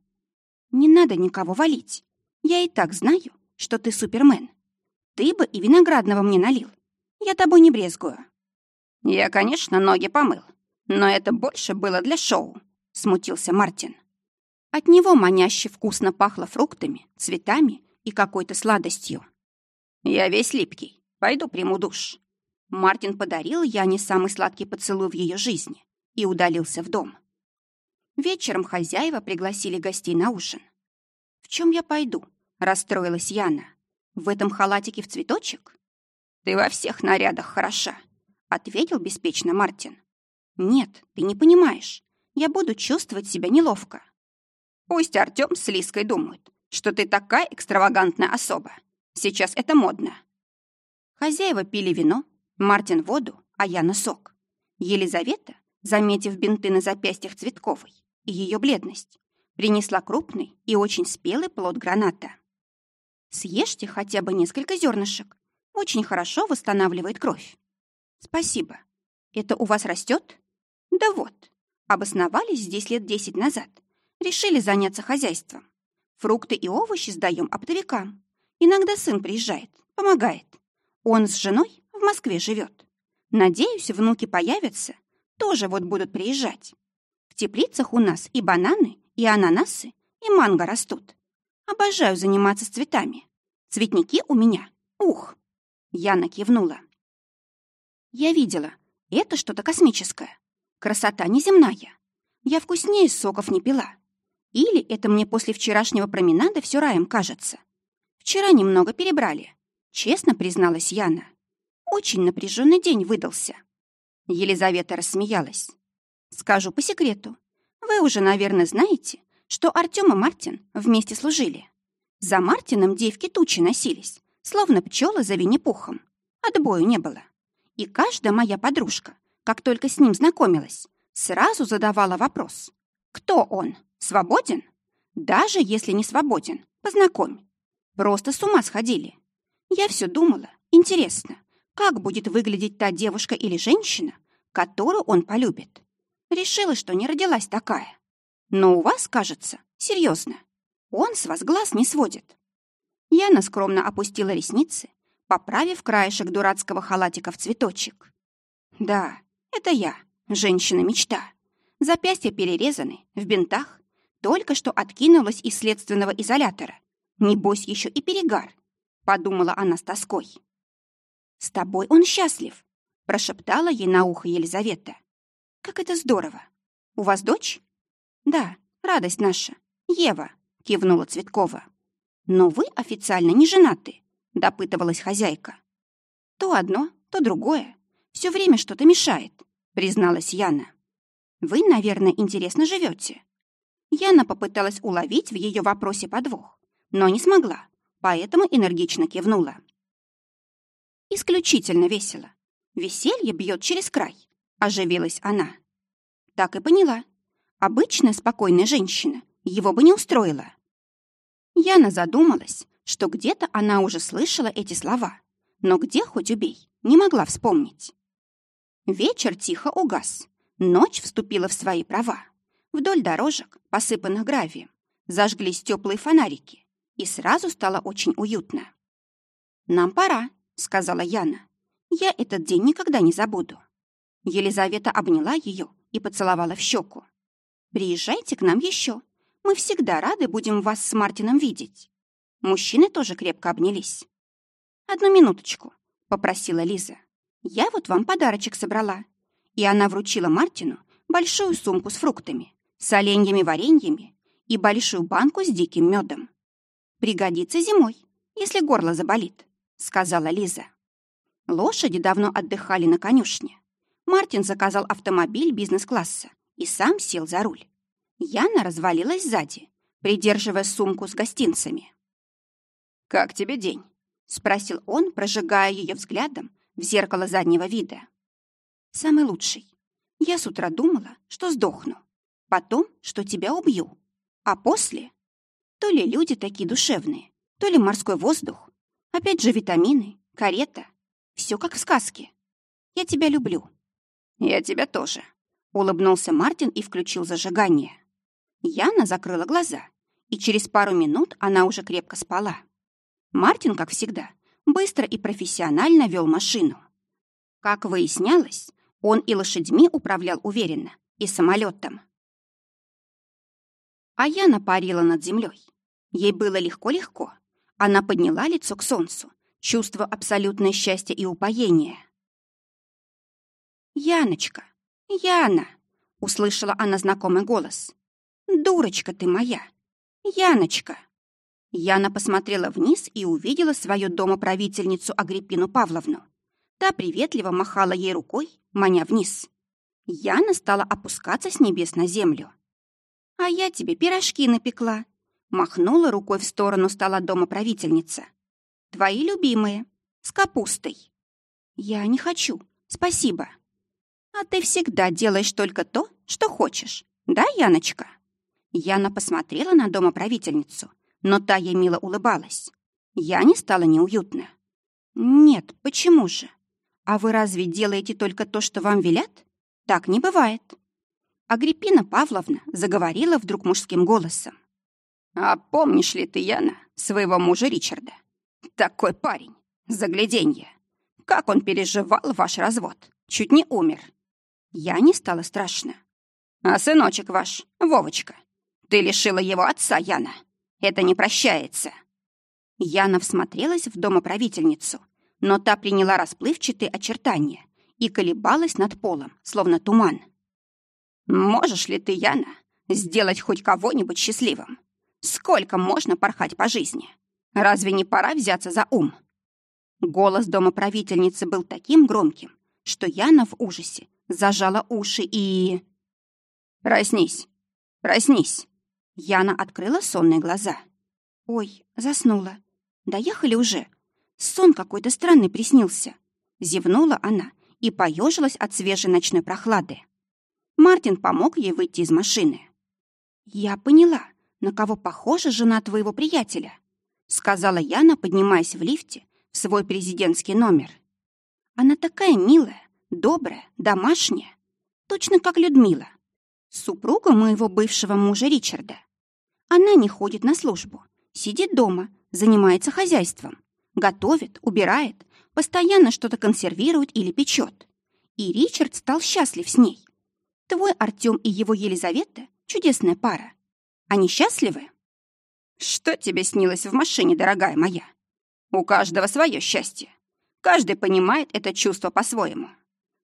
«Не надо никого валить. Я и так знаю, что ты супермен. Ты бы и виноградного мне налил. Я тобой не брезгую». «Я, конечно, ноги помыл, но это больше было для шоу», — смутился Мартин. От него маняще вкусно пахло фруктами, цветами и какой-то сладостью. «Я весь липкий. Пойду приму душ». Мартин подарил Яне самый сладкий поцелуй в ее жизни и удалился в дом. Вечером хозяева пригласили гостей на ужин. «В чем я пойду?» — расстроилась Яна. «В этом халатике в цветочек?» «Ты во всех нарядах хороша», — ответил беспечно Мартин. «Нет, ты не понимаешь. Я буду чувствовать себя неловко». «Пусть Артём с Лиской думают, что ты такая экстравагантная особа. Сейчас это модно». Хозяева пили вино, Мартин — воду, а Яна — сок. Елизавета, заметив бинты на запястьях Цветковой и ее бледность, принесла крупный и очень спелый плод граната. «Съешьте хотя бы несколько зернышек. Очень хорошо восстанавливает кровь. Спасибо. Это у вас растет? Да вот. Обосновались здесь лет десять назад. Решили заняться хозяйством. Фрукты и овощи сдаем оптовикам. Иногда сын приезжает, помогает. Он с женой в Москве живет. Надеюсь, внуки появятся, тоже вот будут приезжать. В теплицах у нас и бананы, и ананасы, и манго растут. Обожаю заниматься с цветами. Цветники у меня. Ух! Яна кивнула. Я видела. Это что-то космическое. Красота неземная. Я вкуснее соков не пила. Или это мне после вчерашнего променада все раем кажется. Вчера немного перебрали. Честно призналась Яна. Очень напряженный день выдался. Елизавета рассмеялась. Скажу по секрету. Вы уже, наверное, знаете, что Артём и Мартин вместе служили. За Мартином девки тучи носились словно пчелы за Винни-Пухом. Отбою не было. И каждая моя подружка, как только с ним знакомилась, сразу задавала вопрос. Кто он? Свободен? Даже если не свободен, познакомь. Просто с ума сходили. Я все думала, интересно, как будет выглядеть та девушка или женщина, которую он полюбит. Решила, что не родилась такая. Но у вас, кажется, серьезно. Он с вас глаз не сводит. Яна скромно опустила ресницы, поправив краешек дурацкого халатика в цветочек. «Да, это я, женщина-мечта. Запястья перерезаны, в бинтах. Только что откинулась из следственного изолятора. Небось, еще и перегар. Подумала она с тоской. «С тобой он счастлив», — прошептала ей на ухо Елизавета. «Как это здорово! У вас дочь?» «Да, радость наша. Ева», — кивнула Цветкова. «Но вы официально не женаты», — допытывалась хозяйка. «То одно, то другое. Все время что-то мешает», — призналась Яна. «Вы, наверное, интересно живете». Яна попыталась уловить в ее вопросе подвох, но не смогла, поэтому энергично кивнула. «Исключительно весело. Веселье бьет через край», — оживилась она. Так и поняла. Обычная спокойная женщина его бы не устроила. Яна задумалась, что где-то она уже слышала эти слова, но где хоть убей, не могла вспомнить. Вечер тихо угас, ночь вступила в свои права. Вдоль дорожек, посыпанных гравием, зажглись теплые фонарики, и сразу стало очень уютно. «Нам пора», — сказала Яна. «Я этот день никогда не забуду». Елизавета обняла ее и поцеловала в щеку. «Приезжайте к нам еще. Мы всегда рады будем вас с Мартином видеть». Мужчины тоже крепко обнялись. «Одну минуточку», — попросила Лиза. «Я вот вам подарочек собрала». И она вручила Мартину большую сумку с фруктами, с оленьями-вареньями и большую банку с диким медом. «Пригодится зимой, если горло заболит», — сказала Лиза. Лошади давно отдыхали на конюшне. Мартин заказал автомобиль бизнес-класса и сам сел за руль. Яна развалилась сзади, придерживая сумку с гостинцами. «Как тебе день?» — спросил он, прожигая ее взглядом в зеркало заднего вида. «Самый лучший. Я с утра думала, что сдохну. Потом, что тебя убью. А после... То ли люди такие душевные, то ли морской воздух. Опять же витамины, карета. Все как в сказке. Я тебя люблю». «Я тебя тоже», — улыбнулся Мартин и включил зажигание. Яна закрыла глаза, и через пару минут она уже крепко спала. Мартин, как всегда, быстро и профессионально вел машину. Как выяснялось, он и лошадьми управлял уверенно, и самолетом. А Яна парила над землей. Ей было легко-легко. Она подняла лицо к солнцу, чувство абсолютное счастья и упоения. «Яночка! Яна!» — услышала она знакомый голос. «Дурочка ты моя! Яночка!» Яна посмотрела вниз и увидела свою домоправительницу Агриппину Павловну. Та приветливо махала ей рукой, маня вниз. Яна стала опускаться с небес на землю. «А я тебе пирожки напекла», — махнула рукой в сторону стола домоправительница. «Твои любимые, с капустой». «Я не хочу, спасибо». «А ты всегда делаешь только то, что хочешь, да, Яночка?» Яна посмотрела на домоправительницу, но та ей мило улыбалась. Не стала неуютно. «Нет, почему же? А вы разве делаете только то, что вам велят? Так не бывает». Агриппина Павловна заговорила вдруг мужским голосом. «А помнишь ли ты, Яна, своего мужа Ричарда? Такой парень, загляденье. Как он переживал ваш развод, чуть не умер. Я не стала страшно. А сыночек ваш, Вовочка, ты лишила его отца, Яна. Это не прощается. Яна всмотрелась в домоправительницу, но та приняла расплывчатые очертания и колебалась над полом, словно туман. «Можешь ли ты, Яна, сделать хоть кого-нибудь счастливым? Сколько можно порхать по жизни? Разве не пора взяться за ум?» Голос домоправительницы был таким громким, что Яна в ужасе зажала уши и... «Проснись! Проснись!» Яна открыла сонные глаза. «Ой, заснула. Доехали уже. Сон какой-то странный приснился». Зевнула она и поежилась от свежей ночной прохлады. Мартин помог ей выйти из машины. «Я поняла, на кого похожа жена твоего приятеля», сказала Яна, поднимаясь в лифте в свой президентский номер. «Она такая милая, добрая, домашняя, точно как Людмила, супруга моего бывшего мужа Ричарда. Она не ходит на службу, сидит дома, занимается хозяйством, готовит, убирает, постоянно что-то консервирует или печет. И Ричард стал счастлив с ней. Твой Артём и его Елизавета — чудесная пара. Они счастливы? Что тебе снилось в машине, дорогая моя? У каждого свое счастье. Каждый понимает это чувство по-своему.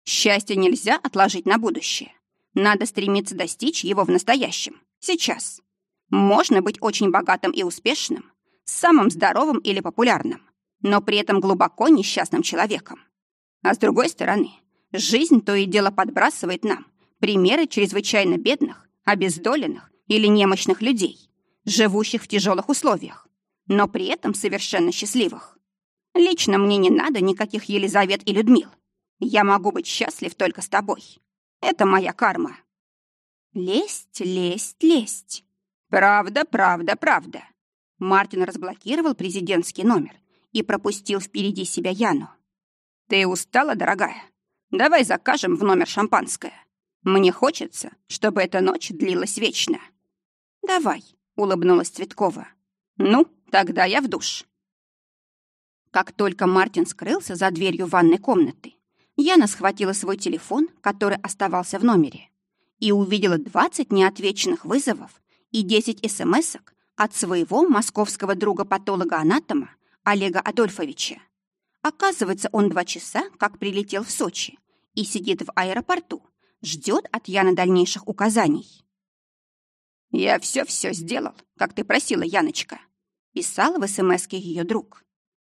Счастье нельзя отложить на будущее. Надо стремиться достичь его в настоящем, сейчас. Можно быть очень богатым и успешным, самым здоровым или популярным, но при этом глубоко несчастным человеком. А с другой стороны, жизнь то и дело подбрасывает нам примеры чрезвычайно бедных, обездоленных или немощных людей, живущих в тяжелых условиях, но при этом совершенно счастливых. Лично мне не надо никаких Елизавет и Людмил. Я могу быть счастлив только с тобой. Это моя карма. Лесть, лесть, лесть. Правда, правда, правда. Мартин разблокировал президентский номер и пропустил впереди себя Яну. Ты устала, дорогая? Давай закажем в номер шампанское. Мне хочется, чтобы эта ночь длилась вечно. Давай, улыбнулась Цветкова. Ну, тогда я в душ. Как только Мартин скрылся за дверью ванной комнаты, Яна схватила свой телефон, который оставался в номере, и увидела 20 неотвеченных вызовов и 10 смс-ок от своего московского друга-патолога-анатома Олега Адольфовича. Оказывается, он два часа как прилетел в Сочи и сидит в аэропорту, ждет от Яны дальнейших указаний. «Я все-все сделал, как ты просила, Яночка», — писал в СМСке ее друг.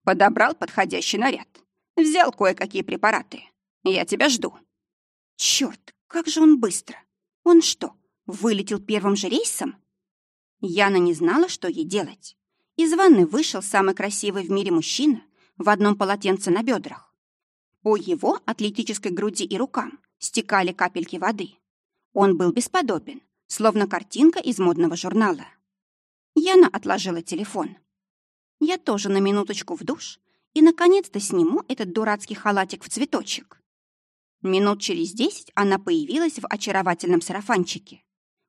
Подобрал подходящий наряд. Взял кое-какие препараты. Я тебя жду. Черт, как же он быстро. Он что, вылетел первым же рейсом? Яна не знала, что ей делать. Из ванны вышел самый красивый в мире мужчина в одном полотенце на бедрах. По его атлетической груди и рукам стекали капельки воды. Он был бесподобен, словно картинка из модного журнала. Яна отложила телефон. Я тоже на минуточку в душ и, наконец-то, сниму этот дурацкий халатик в цветочек. Минут через десять она появилась в очаровательном сарафанчике.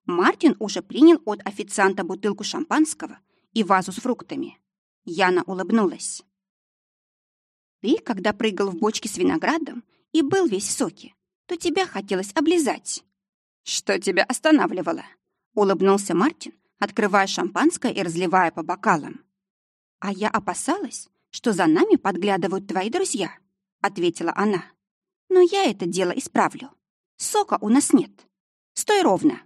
Мартин уже принял от официанта бутылку шампанского и вазу с фруктами. Яна улыбнулась. «Ты, когда прыгал в бочке с виноградом и был весь в соке, то тебя хотелось облизать». «Что тебя останавливало?» — улыбнулся Мартин, открывая шампанское и разливая по бокалам. «А я опасалась, что за нами подглядывают твои друзья», — ответила она. «Но я это дело исправлю. Сока у нас нет. Стой ровно».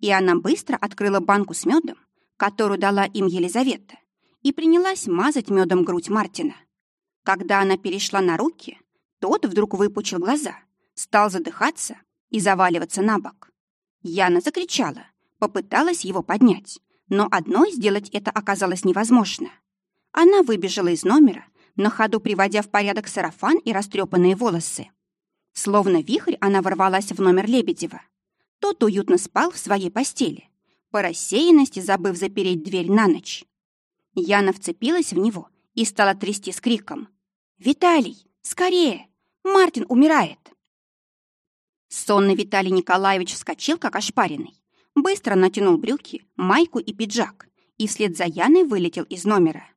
И она быстро открыла банку с медом, которую дала им Елизавета, и принялась мазать медом грудь Мартина. Когда она перешла на руки, тот вдруг выпучил глаза, стал задыхаться и заваливаться на бок. Яна закричала, попыталась его поднять, но одной сделать это оказалось невозможно. Она выбежала из номера, на ходу приводя в порядок сарафан и растрепанные волосы. Словно вихрь она ворвалась в номер Лебедева. Тот уютно спал в своей постели, по рассеянности забыв запереть дверь на ночь. Яна вцепилась в него и стала трясти с криком. «Виталий, скорее! Мартин умирает!» Сонный Виталий Николаевич вскочил, как ошпаренный. Быстро натянул брюки, майку и пиджак и вслед за Яной вылетел из номера.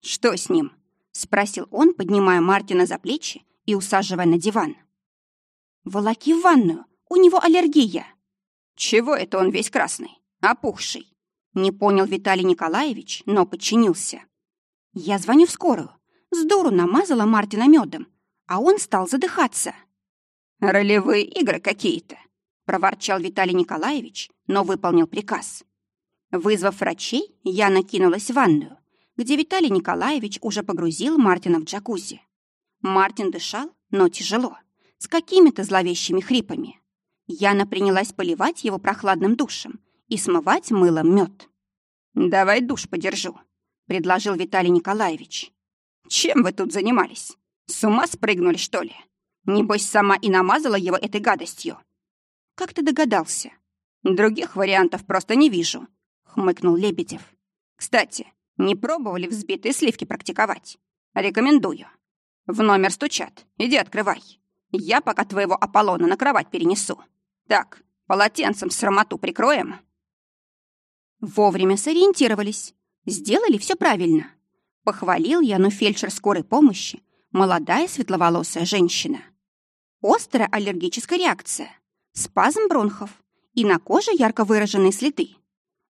«Что с ним?» — спросил он, поднимая Мартина за плечи и усаживая на диван. «Волоки в ванную, у него аллергия». «Чего это он весь красный, опухший?» Не понял Виталий Николаевич, но подчинился. «Я звоню в скорую. С дуру намазала Мартина медом, а он стал задыхаться». «Ролевые игры какие-то», — проворчал Виталий Николаевич, но выполнил приказ. Вызвав врачей, я накинулась в ванную, где Виталий Николаевич уже погрузил Мартина в джакузи. Мартин дышал, но тяжело, с какими-то зловещими хрипами. Яна принялась поливать его прохладным душем и смывать мылом мед. «Давай душ подержу», — предложил Виталий Николаевич. «Чем вы тут занимались? С ума спрыгнули, что ли? Небось, сама и намазала его этой гадостью». «Как ты догадался?» «Других вариантов просто не вижу», — хмыкнул Лебедев. «Кстати, не пробовали взбитые сливки практиковать? Рекомендую. В номер стучат. Иди открывай. Я пока твоего Аполлона на кровать перенесу. Так, полотенцем срамоту прикроем. Вовремя сориентировались. Сделали все правильно. Похвалил я, ну фельдшер скорой помощи, молодая светловолосая женщина. Острая аллергическая реакция. спазм бронхов и на коже ярко выраженные следы.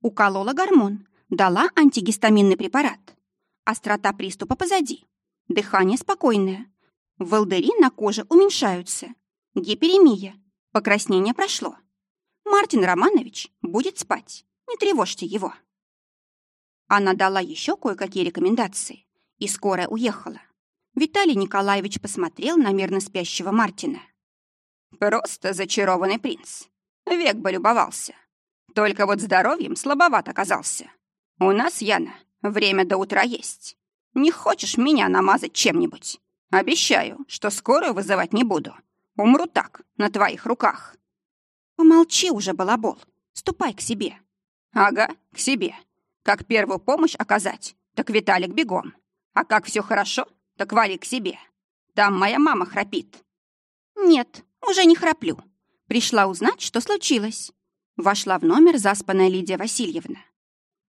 Уколола гормон, дала антигистаминный препарат. Острота приступа позади. Дыхание спокойное. Волдыри на коже уменьшаются. Гиперемия. Покраснение прошло. Мартин Романович будет спать. Не тревожьте его. Она дала еще кое-какие рекомендации, и скорая уехала. Виталий Николаевич посмотрел на мирно спящего Мартина. «Просто зачарованный принц. Век бы любовался. Только вот здоровьем слабоват оказался. У нас, Яна, время до утра есть. Не хочешь меня намазать чем-нибудь? Обещаю, что скорую вызывать не буду. Умру так, на твоих руках». «Помолчи уже, балабол. Ступай к себе». «Ага, к себе. Как первую помощь оказать, так Виталик бегом. А как все хорошо, так вали к себе. Там моя мама храпит». «Нет, уже не храплю. Пришла узнать, что случилось». Вошла в номер заспанная Лидия Васильевна.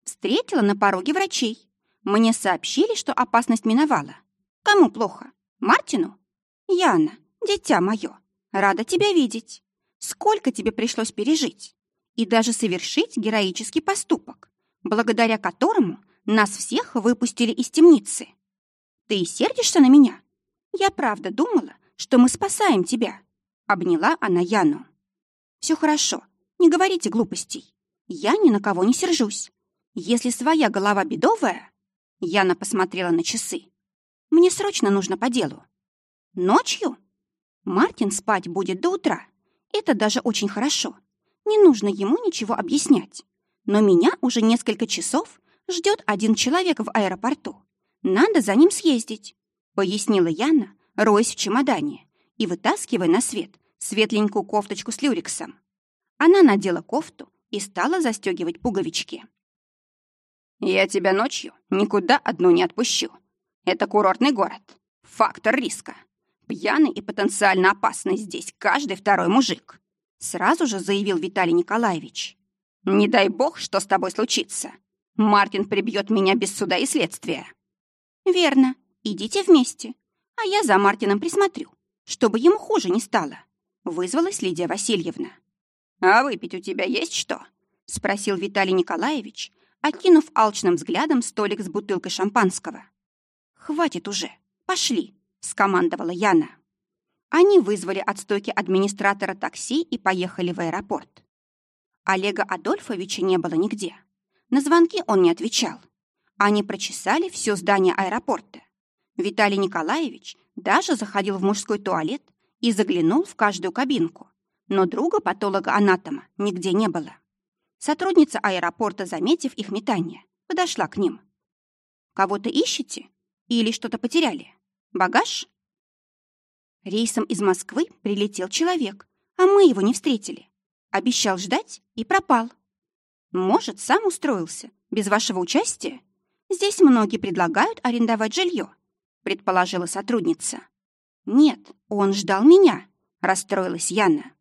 Встретила на пороге врачей. Мне сообщили, что опасность миновала. Кому плохо? Мартину? Яна, дитя мое, рада тебя видеть. Сколько тебе пришлось пережить? И даже совершить героический поступок благодаря которому нас всех выпустили из темницы. Ты сердишься на меня? Я правда думала, что мы спасаем тебя. Обняла она Яну. Все хорошо, не говорите глупостей. Я ни на кого не сержусь. Если своя голова бедовая... Яна посмотрела на часы. Мне срочно нужно по делу. Ночью? Мартин спать будет до утра. Это даже очень хорошо. Не нужно ему ничего объяснять. Но меня уже несколько часов ждет один человек в аэропорту. Надо за ним съездить», — пояснила Яна, роясь в чемодане и вытаскивая на свет светленькую кофточку с люрексом. Она надела кофту и стала застегивать пуговички. «Я тебя ночью никуда одну не отпущу. Это курортный город. Фактор риска. Пьяный и потенциально опасный здесь каждый второй мужик», сразу же заявил Виталий Николаевич. Не дай бог, что с тобой случится. Мартин прибьет меня без суда и следствия. Верно. Идите вместе. А я за Мартином присмотрю, чтобы ему хуже не стало. Вызвалась Лидия Васильевна. А выпить у тебя есть что? Спросил Виталий Николаевич, окинув алчным взглядом столик с бутылкой шампанского. «Хватит уже, пошли», — скомандовала Яна. Они вызвали от стойки администратора такси и поехали в аэропорт. Олега Адольфовича не было нигде. На звонки он не отвечал. Они прочесали все здание аэропорта. Виталий Николаевич даже заходил в мужской туалет и заглянул в каждую кабинку. Но друга патолога-анатома нигде не было. Сотрудница аэропорта, заметив их метание, подошла к ним. «Кого-то ищете? Или что-то потеряли? Багаж?» Рейсом из Москвы прилетел человек, а мы его не встретили. Обещал ждать и пропал. Может, сам устроился, без вашего участия? Здесь многие предлагают арендовать жилье, предположила сотрудница. Нет, он ждал меня, расстроилась Яна.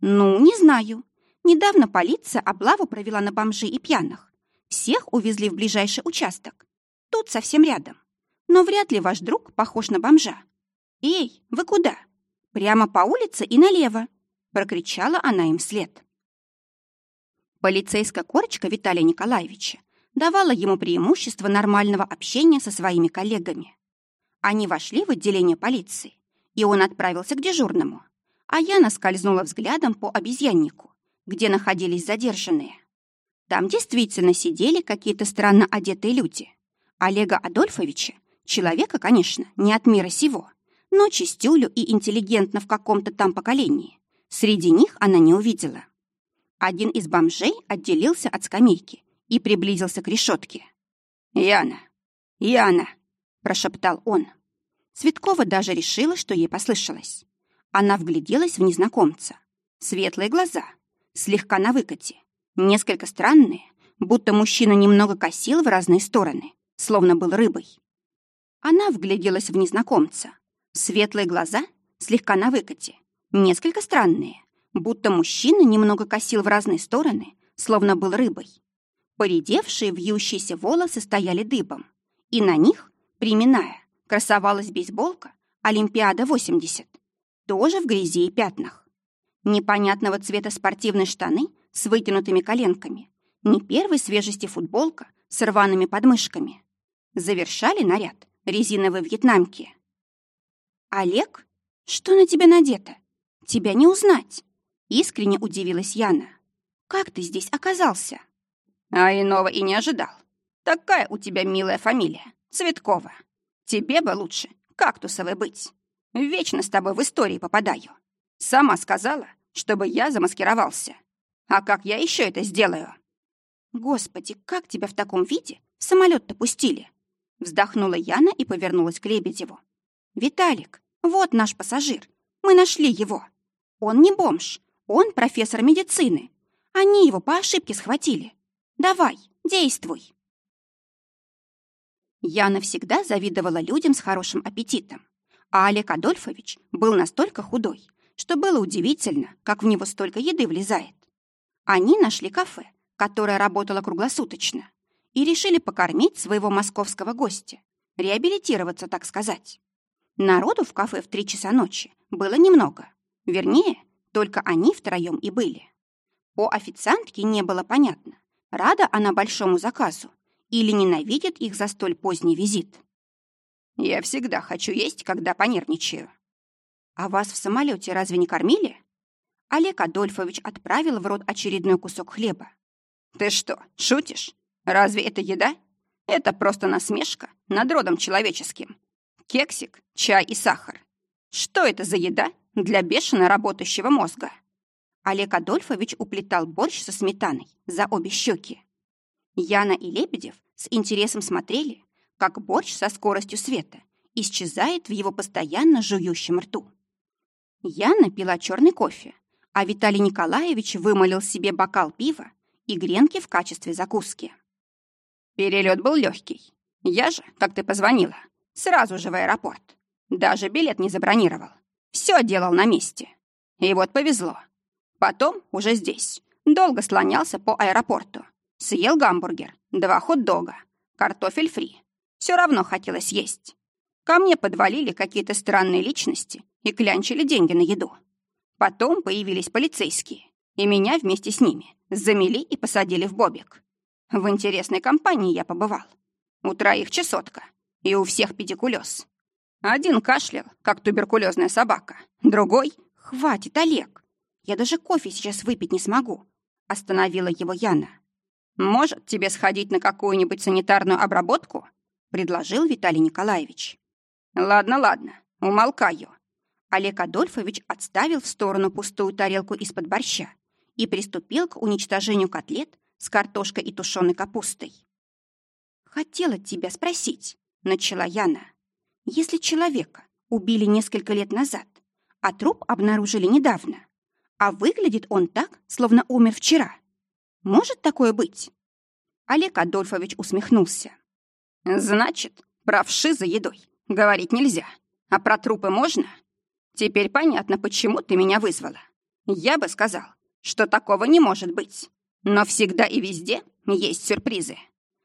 Ну, не знаю. Недавно полиция облаву провела на бомжей и пьяных. Всех увезли в ближайший участок. Тут совсем рядом. Но вряд ли ваш друг похож на бомжа. Эй, вы куда? Прямо по улице и налево прокричала она им вслед. Полицейская корочка Виталия Николаевича давала ему преимущество нормального общения со своими коллегами. Они вошли в отделение полиции, и он отправился к дежурному, а я наскользнула взглядом по обезьяннику, где находились задержанные. Там действительно сидели какие-то странно одетые люди. Олега Адольфовича, человека, конечно, не от мира сего, но чистюлю и интеллигентно в каком-то там поколении, Среди них она не увидела. Один из бомжей отделился от скамейки и приблизился к решетке. «Яна! Яна!» – прошептал он. Цветкова даже решила, что ей послышалось. Она вгляделась в незнакомца. Светлые глаза, слегка на выкате, несколько странные, будто мужчина немного косил в разные стороны, словно был рыбой. Она вгляделась в незнакомца. Светлые глаза, слегка на выкате, Несколько странные, будто мужчина немного косил в разные стороны, словно был рыбой. Поредевшие вьющиеся волосы стояли дыбом, и на них, приминая, красовалась бейсболка «Олимпиада-80», тоже в грязи и пятнах. Непонятного цвета спортивные штаны с вытянутыми коленками, не первой свежести футболка с рваными подмышками. Завершали наряд резиновые вьетнамки. «Олег, что на тебе надето? Тебя не узнать!» Искренне удивилась Яна. «Как ты здесь оказался?» «А иного и не ожидал. Такая у тебя милая фамилия, Цветкова. Тебе бы лучше кактусовой быть. Вечно с тобой в истории попадаю. Сама сказала, чтобы я замаскировался. А как я еще это сделаю?» «Господи, как тебя в таком виде в самолет-то пустили?» Вздохнула Яна и повернулась к Лебедеву. «Виталик, вот наш пассажир. Мы нашли его. Он не бомж, он профессор медицины. Они его по ошибке схватили. Давай, действуй!» Яна всегда завидовала людям с хорошим аппетитом. А Олег Адольфович был настолько худой, что было удивительно, как в него столько еды влезает. Они нашли кафе, которое работало круглосуточно, и решили покормить своего московского гостя, реабилитироваться, так сказать. Народу в кафе в три часа ночи было немного. Вернее, только они втроем и были. По официантке не было понятно, рада она большому заказу или ненавидит их за столь поздний визит. «Я всегда хочу есть, когда понервничаю». «А вас в самолете разве не кормили?» Олег Адольфович отправил в рот очередной кусок хлеба. «Ты что, шутишь? Разве это еда? Это просто насмешка над родом человеческим. Кексик, чай и сахар. Что это за еда для бешено работающего мозга?» Олег Адольфович уплетал борщ со сметаной за обе щеки. Яна и Лебедев с интересом смотрели, как борщ со скоростью света исчезает в его постоянно жующем рту. Яна пила черный кофе, а Виталий Николаевич вымолил себе бокал пива и гренки в качестве закуски. Перелет был легкий. Я же, как ты позвонила, сразу же в аэропорт. Даже билет не забронировал. Все делал на месте. И вот повезло. Потом уже здесь. Долго слонялся по аэропорту. Съел гамбургер, два хот-дога, картофель фри. Все равно хотелось есть. Ко мне подвалили какие-то странные личности и клянчили деньги на еду. Потом появились полицейские, и меня вместе с ними замели и посадили в бобик. В интересной компании я побывал. У троих чесотка, и у всех педикулез. Один кашлял, как туберкулезная собака, другой... «Хватит, Олег! Я даже кофе сейчас выпить не смогу!» Остановила его Яна. «Может, тебе сходить на какую-нибудь санитарную обработку?» предложил Виталий Николаевич. «Ладно, ладно, умолкаю». Олег Адольфович отставил в сторону пустую тарелку из-под борща и приступил к уничтожению котлет с картошкой и тушеной капустой. «Хотела тебя спросить», — начала Яна. «Если человека убили несколько лет назад, а труп обнаружили недавно, а выглядит он так, словно умер вчера, может такое быть?» Олег Адольфович усмехнулся. «Значит, про вши за едой говорить нельзя, а про трупы можно? Теперь понятно, почему ты меня вызвала. Я бы сказал, что такого не может быть. Но всегда и везде есть сюрпризы.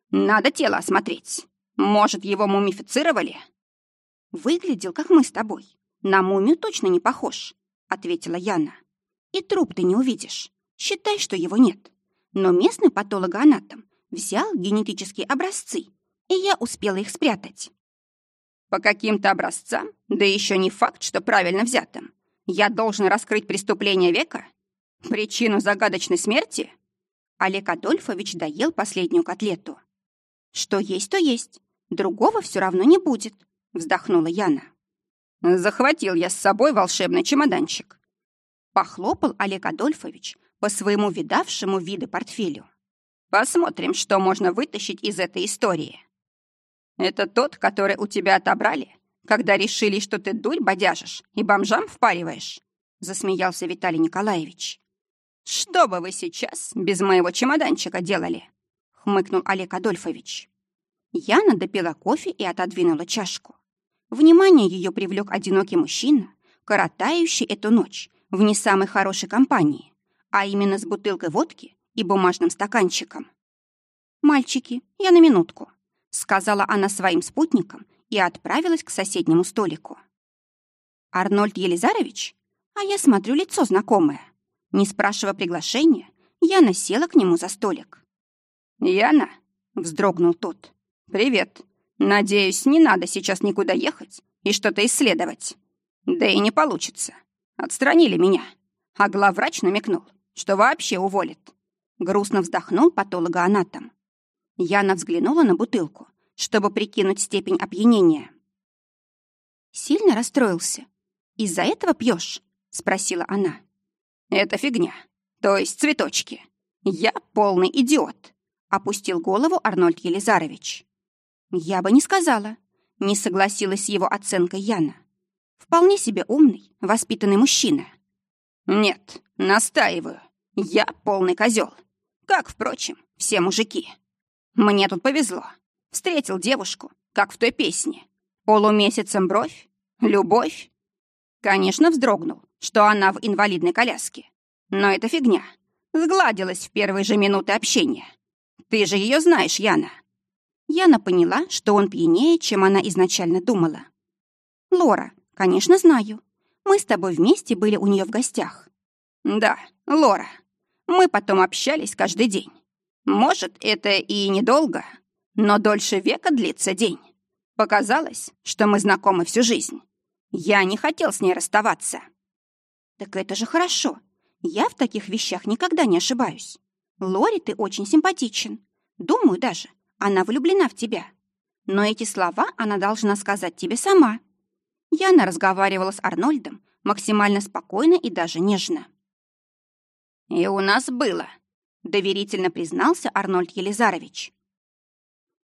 Надо тело осмотреть. Может, его мумифицировали?» «Выглядел, как мы с тобой. На мумию точно не похож», — ответила Яна. «И труп ты не увидишь. Считай, что его нет. Но местный патологоанатом взял генетические образцы, и я успела их спрятать». «По каким-то образцам? Да еще не факт, что правильно взятым. Я должен раскрыть преступление века? Причину загадочной смерти?» Олег Адольфович доел последнюю котлету. «Что есть, то есть. Другого все равно не будет», — вздохнула Яна. «Захватил я с собой волшебный чемоданчик». Похлопал Олег Адольфович по своему видавшему виды портфелю. «Посмотрим, что можно вытащить из этой истории». «Это тот, который у тебя отобрали, когда решили, что ты дурь бодяжишь и бомжам впариваешь?» Засмеялся Виталий Николаевич. «Что бы вы сейчас без моего чемоданчика делали?» — хмыкнул Олег Адольфович. Яна допила кофе и отодвинула чашку. Внимание ее привлек одинокий мужчина, коротающий эту ночь в не самой хорошей компании, а именно с бутылкой водки и бумажным стаканчиком. «Мальчики, я на минутку», — сказала она своим спутникам и отправилась к соседнему столику. «Арнольд Елизарович? А я смотрю, лицо знакомое. Не спрашивая приглашения, Яна села к нему за столик. «Яна?» — вздрогнул тот. «Привет. Надеюсь, не надо сейчас никуда ехать и что-то исследовать. Да и не получится. Отстранили меня. А главврач намекнул, что вообще уволит. Грустно вздохнул патологоанатом. Яна взглянула на бутылку, чтобы прикинуть степень опьянения. «Сильно расстроился? Из-за этого пьешь? спросила она. «Это фигня. То есть цветочки. Я полный идиот», — опустил голову Арнольд Елизарович. «Я бы не сказала», — не согласилась с его оценкой Яна. «Вполне себе умный, воспитанный мужчина». «Нет, настаиваю. Я полный козел. Как, впрочем, все мужики. Мне тут повезло. Встретил девушку, как в той песне. Полумесяцем бровь, любовь. Конечно, вздрогнул, что она в инвалидной коляске. Но это фигня. Сгладилась в первые же минуты общения. Ты же ее знаешь, Яна. Яна поняла, что он пьянее, чем она изначально думала. «Лора, конечно, знаю. Мы с тобой вместе были у нее в гостях». «Да, Лора. Мы потом общались каждый день. Может, это и недолго, но дольше века длится день. Показалось, что мы знакомы всю жизнь. Я не хотел с ней расставаться». «Так это же хорошо. Я в таких вещах никогда не ошибаюсь. Лори, ты очень симпатичен. Думаю даже, она влюблена в тебя. Но эти слова она должна сказать тебе сама. Яна разговаривала с Арнольдом максимально спокойно и даже нежно. «И у нас было», — доверительно признался Арнольд Елизарович.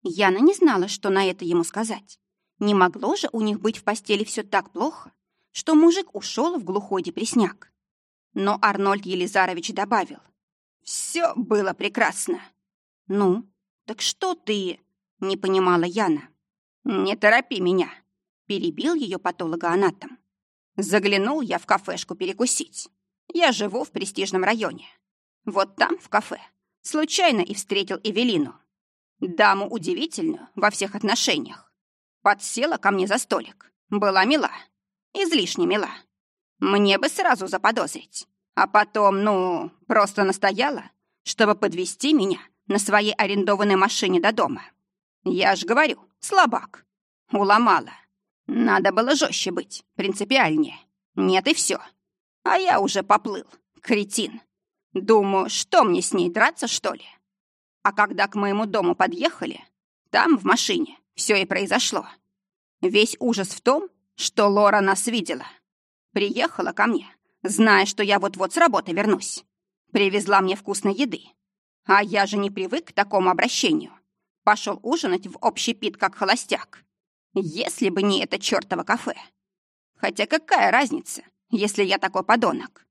Яна не знала, что на это ему сказать. Не могло же у них быть в постели все так плохо, что мужик ушел в глухой депресняк. Но Арнольд Елизарович добавил. «Все было прекрасно». «Ну, «Так что ты...» — не понимала Яна. «Не торопи меня», — перебил ее патологоанатом. Заглянул я в кафешку перекусить. Я живу в престижном районе. Вот там, в кафе, случайно и встретил Эвелину. Даму удивительную во всех отношениях. Подсела ко мне за столик. Была мила. Излишне мила. Мне бы сразу заподозрить. А потом, ну, просто настояла, чтобы подвести меня на своей арендованной машине до дома. Я ж говорю, слабак. Уломала. Надо было жестче быть, принципиальнее. Нет и все. А я уже поплыл, кретин. Думаю, что мне с ней драться, что ли? А когда к моему дому подъехали, там, в машине, все и произошло. Весь ужас в том, что Лора нас видела. Приехала ко мне, зная, что я вот-вот с работы вернусь. Привезла мне вкусной еды, а я же не привык к такому обращению. Пошел ужинать в общий пит как холостяк. Если бы не это чертово кафе. Хотя какая разница, если я такой подонок?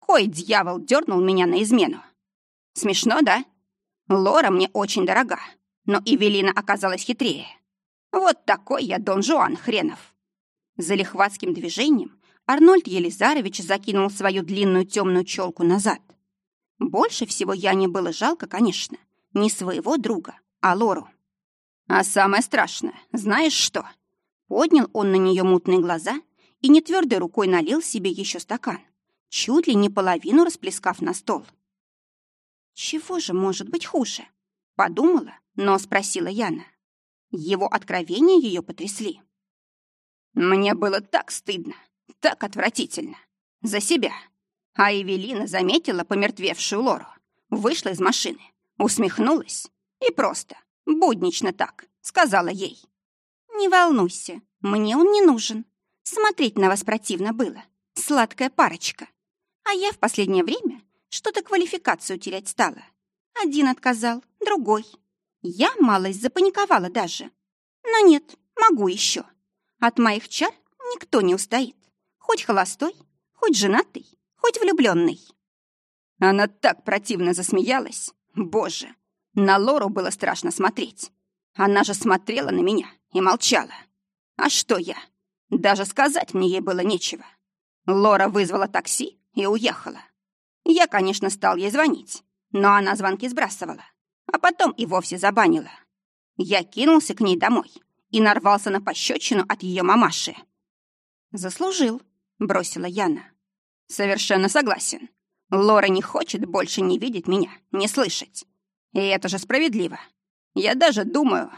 Кой дьявол дернул меня на измену? Смешно, да? Лора мне очень дорога, но Эвелина оказалась хитрее. Вот такой я Дон Жуан хренов. За лихватским движением Арнольд Елизарович закинул свою длинную темную челку назад. Больше всего Яне было жалко, конечно, не своего друга, а Лору. А самое страшное, знаешь что? Поднял он на нее мутные глаза и нетвердой рукой налил себе еще стакан, чуть ли не половину расплескав на стол. «Чего же может быть хуже?» Подумала, но спросила Яна. Его откровения ее потрясли. Мне было так стыдно, так отвратительно. За себя. А Эвелина заметила помертвевшую Лору, вышла из машины, усмехнулась и просто, буднично так, сказала ей. «Не волнуйся, мне он не нужен. Смотреть на вас противно было. Сладкая парочка. А я в последнее время что-то квалификацию терять стала. Один отказал, другой. Я малость запаниковала даже. Но нет, могу еще. От моих чар никто не устоит. Хоть холостой, хоть женатый, хоть влюбленный. Она так противно засмеялась. Боже, на Лору было страшно смотреть. Она же смотрела на меня и молчала. А что я? Даже сказать мне ей было нечего. Лора вызвала такси и уехала. Я, конечно, стал ей звонить, но она звонки сбрасывала, а потом и вовсе забанила. Я кинулся к ней домой и нарвался на пощечину от ее мамаши. «Заслужил», — бросила Яна. Совершенно согласен. Лора не хочет больше не видеть меня, не слышать. И это же справедливо. Я даже думаю...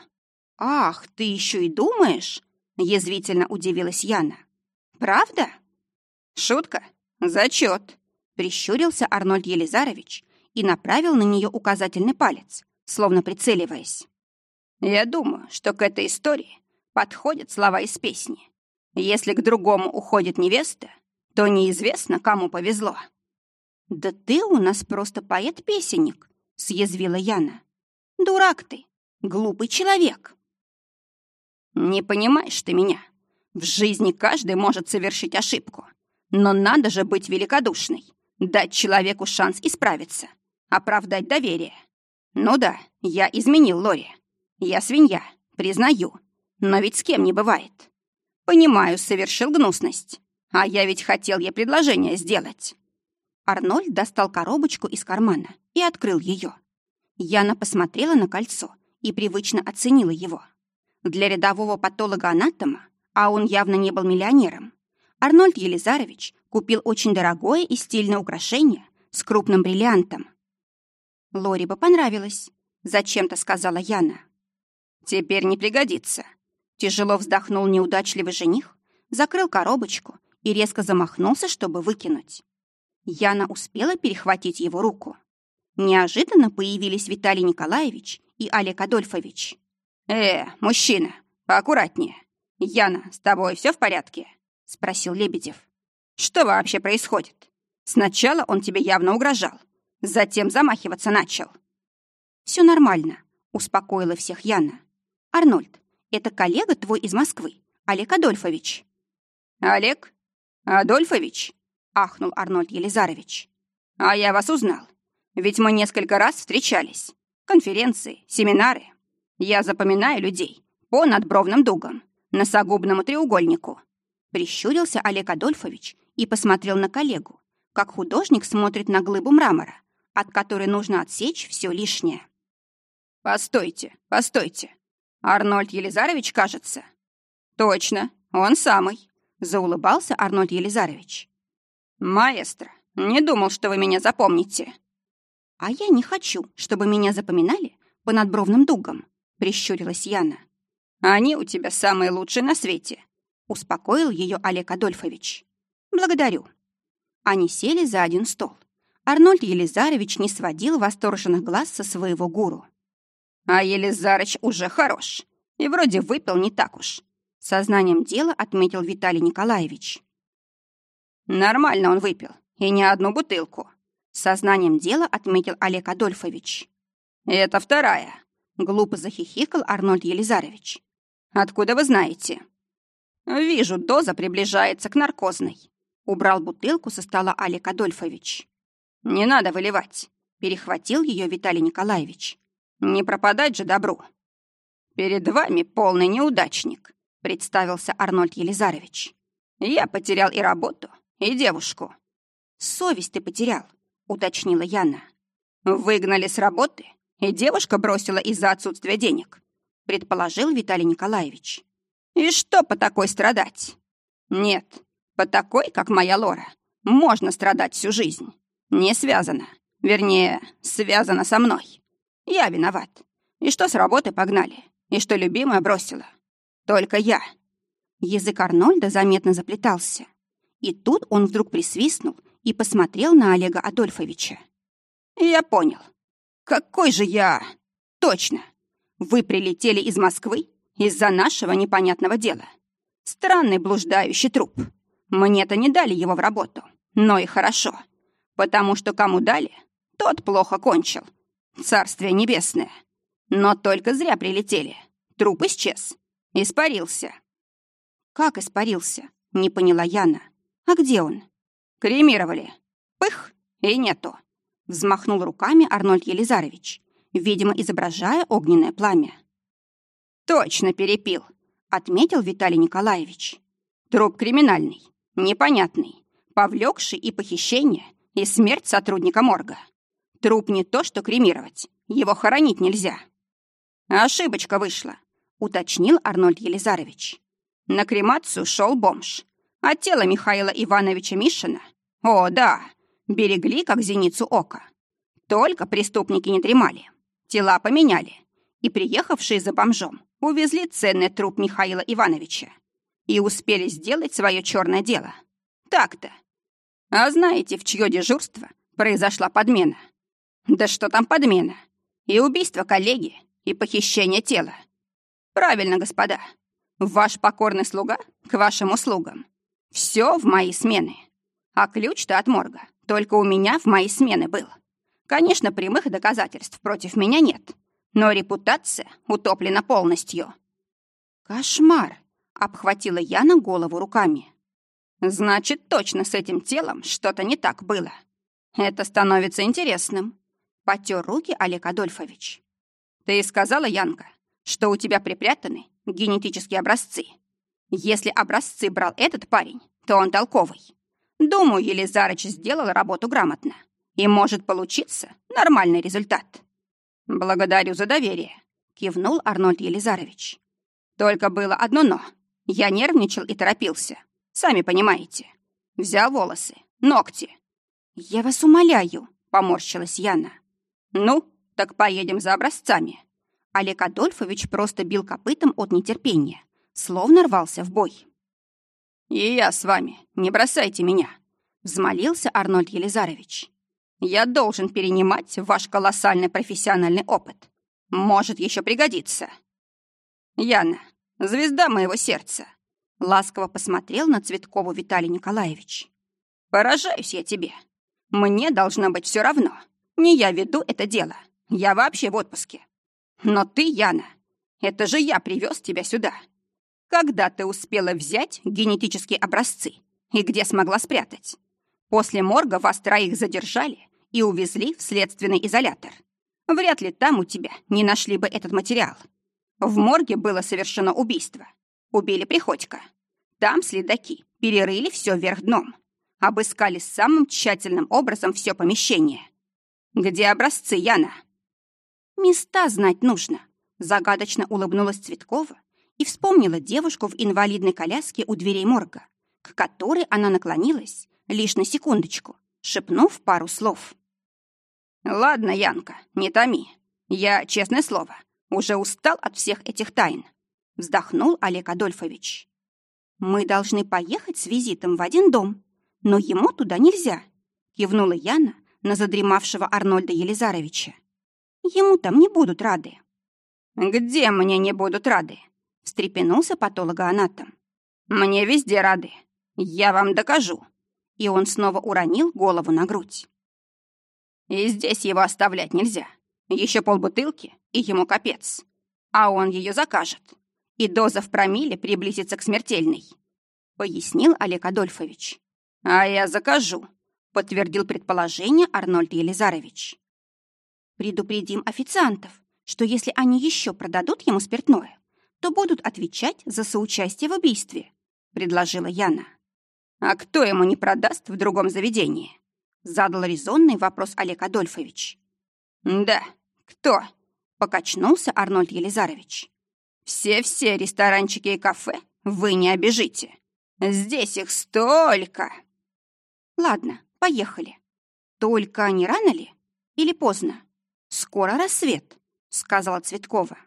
«Ах, ты еще и думаешь?» — язвительно удивилась Яна. «Правда?» «Шутка? Зачет!» — прищурился Арнольд Елизарович и направил на нее указательный палец, словно прицеливаясь. «Я думаю, что к этой истории подходят слова из песни. Если к другому уходит невеста, то неизвестно, кому повезло». «Да ты у нас просто поэт-песенник», — съязвила Яна. «Дурак ты, глупый человек». «Не понимаешь ты меня. В жизни каждый может совершить ошибку. Но надо же быть великодушной, дать человеку шанс исправиться, оправдать доверие. Ну да, я изменил Лори. Я свинья, признаю. Но ведь с кем не бывает. Понимаю, совершил гнусность. А я ведь хотел ей предложение сделать». Арнольд достал коробочку из кармана и открыл ее. Яна посмотрела на кольцо и привычно оценила его. Для рядового патолога-анатома, а он явно не был миллионером, Арнольд Елизарович купил очень дорогое и стильное украшение с крупным бриллиантом. Лори бы понравилось, зачем-то сказала Яна. Теперь не пригодится. Тяжело вздохнул неудачливый жених, закрыл коробочку и резко замахнулся, чтобы выкинуть. Яна успела перехватить его руку. Неожиданно появились Виталий Николаевич и Олег Адольфович. «Э, мужчина, поаккуратнее. Яна, с тобой все в порядке?» — спросил Лебедев. «Что вообще происходит? Сначала он тебе явно угрожал, затем замахиваться начал». «Все нормально», — успокоила всех Яна. «Арнольд, это коллега твой из Москвы, Олег Адольфович». «Олег? Адольфович?» — ахнул Арнольд Елизарович. «А я вас узнал. Ведь мы несколько раз встречались. Конференции, семинары. Я запоминаю людей по надбровным дугам, носогубному треугольнику. Прищурился Олег Адольфович и посмотрел на коллегу, как художник смотрит на глыбу мрамора, от которой нужно отсечь все лишнее. «Постойте, постойте. Арнольд Елизарович, кажется?» «Точно, он самый», — заулыбался Арнольд Елизарович. «Маэстро, не думал, что вы меня запомните». «А я не хочу, чтобы меня запоминали по надбровным дугам», — прищурилась Яна. «Они у тебя самые лучшие на свете», — успокоил ее Олег Адольфович. «Благодарю». Они сели за один стол. Арнольд Елизарович не сводил восторженных глаз со своего гуру. «А Елизарыч уже хорош. И вроде выпил не так уж», — сознанием дела отметил Виталий Николаевич. «Нормально он выпил, и не одну бутылку», — сознанием дела отметил Олег Адольфович. «Это вторая», Глупо захихикал Арнольд Елизарович. «Откуда вы знаете?» «Вижу, доза приближается к наркозной». Убрал бутылку со стола Олег Адольфович. «Не надо выливать», — перехватил ее Виталий Николаевич. «Не пропадать же добру». «Перед вами полный неудачник», — представился Арнольд Елизарович. «Я потерял и работу, и девушку». «Совесть ты потерял», — уточнила Яна. «Выгнали с работы и девушка бросила из-за отсутствия денег, предположил Виталий Николаевич. И что по такой страдать? Нет, по такой, как моя Лора, можно страдать всю жизнь. Не связано. Вернее, связано со мной. Я виноват. И что с работы погнали? И что любимая бросила? Только я. Язык Арнольда заметно заплетался. И тут он вдруг присвистнул и посмотрел на Олега Адольфовича. Я понял. Какой же я... Точно. Вы прилетели из Москвы из-за нашего непонятного дела. Странный блуждающий труп. Мне-то не дали его в работу. Но и хорошо. Потому что кому дали, тот плохо кончил. Царствие небесное. Но только зря прилетели. Труп исчез. Испарился. Как испарился? Не поняла Яна. А где он? Кремировали. Пых, и нету. Взмахнул руками Арнольд Елизарович, видимо, изображая огненное пламя. «Точно перепил», — отметил Виталий Николаевич. «Труп криминальный, непонятный, повлекший и похищение, и смерть сотрудника морга. Труп не то, что кремировать, его хоронить нельзя». «Ошибочка вышла», — уточнил Арнольд Елизарович. На кремацию шел бомж, а тело Михаила Ивановича Мишина О, да, берегли, как зеницу ока. Только преступники не дремали. Тела поменяли. И приехавшие за бомжом увезли ценный труп Михаила Ивановича. И успели сделать свое черное дело. Так-то. А знаете, в чье дежурство произошла подмена? Да что там подмена? И убийство коллеги, и похищение тела. Правильно, господа. Ваш покорный слуга к вашим услугам. Все в мои смены. А ключ-то от морга только у меня в мои смены был. Конечно, прямых доказательств против меня нет, но репутация утоплена полностью. Кошмар! Обхватила Яна голову руками. Значит, точно с этим телом что-то не так было. Это становится интересным. Потер руки Олег Адольфович. Ты сказала, Янка, что у тебя припрятаны генетические образцы. Если образцы брал этот парень, то он толковый. Думаю, Елизарыч сделал работу грамотно. И может получиться нормальный результат. Благодарю за доверие, кивнул Арнольд Елизарович. Только было одно «но». Я нервничал и торопился. Сами понимаете. Взял волосы, ногти. «Я вас умоляю», — поморщилась Яна. «Ну, так поедем за образцами». Олег Адольфович просто бил копытом от нетерпения, словно рвался в бой. «И я с вами, не бросайте меня», — взмолился Арнольд Елизарович. «Я должен перенимать ваш колоссальный профессиональный опыт. Может, еще пригодится». «Яна, звезда моего сердца», — ласково посмотрел на Цветкову Виталий Николаевич. «Поражаюсь я тебе. Мне должно быть все равно. Не я веду это дело. Я вообще в отпуске. Но ты, Яна, это же я привез тебя сюда. Когда ты успела взять генетические образцы и где смогла спрятать? После морга вас троих задержали и увезли в следственный изолятор. Вряд ли там у тебя не нашли бы этот материал. В морге было совершено убийство. Убили Приходько. Там следаки перерыли все вверх дном. Обыскали самым тщательным образом все помещение. Где образцы, Яна? Места знать нужно. Загадочно улыбнулась Цветкова и вспомнила девушку в инвалидной коляске у дверей морга, к которой она наклонилась лишь на секундочку, шепнув пару слов. «Ладно, Янка, не томи. Я, честное слово, уже устал от всех этих тайн», вздохнул Олег Адольфович. «Мы должны поехать с визитом в один дом, но ему туда нельзя», кивнула Яна на задремавшего Арнольда Елизаровича. «Ему там не будут рады». «Где мне не будут рады?» Встрепенулся патологоанатом. «Мне везде рады. Я вам докажу». И он снова уронил голову на грудь. «И здесь его оставлять нельзя. Еще полбутылки, и ему капец. А он ее закажет. И доза в промилле приблизится к смертельной», — пояснил Олег Адольфович. «А я закажу», — подтвердил предположение Арнольд Елизарович. «Предупредим официантов, что если они еще продадут ему спиртное, то будут отвечать за соучастие в убийстве», — предложила Яна. «А кто ему не продаст в другом заведении?» — задал резонный вопрос Олег Адольфович. «Да, кто?» — покачнулся Арнольд Елизарович. «Все-все ресторанчики и кафе вы не обижите. Здесь их столько!» «Ладно, поехали. Только не рано ли? Или поздно? Скоро рассвет», — сказала Цветкова.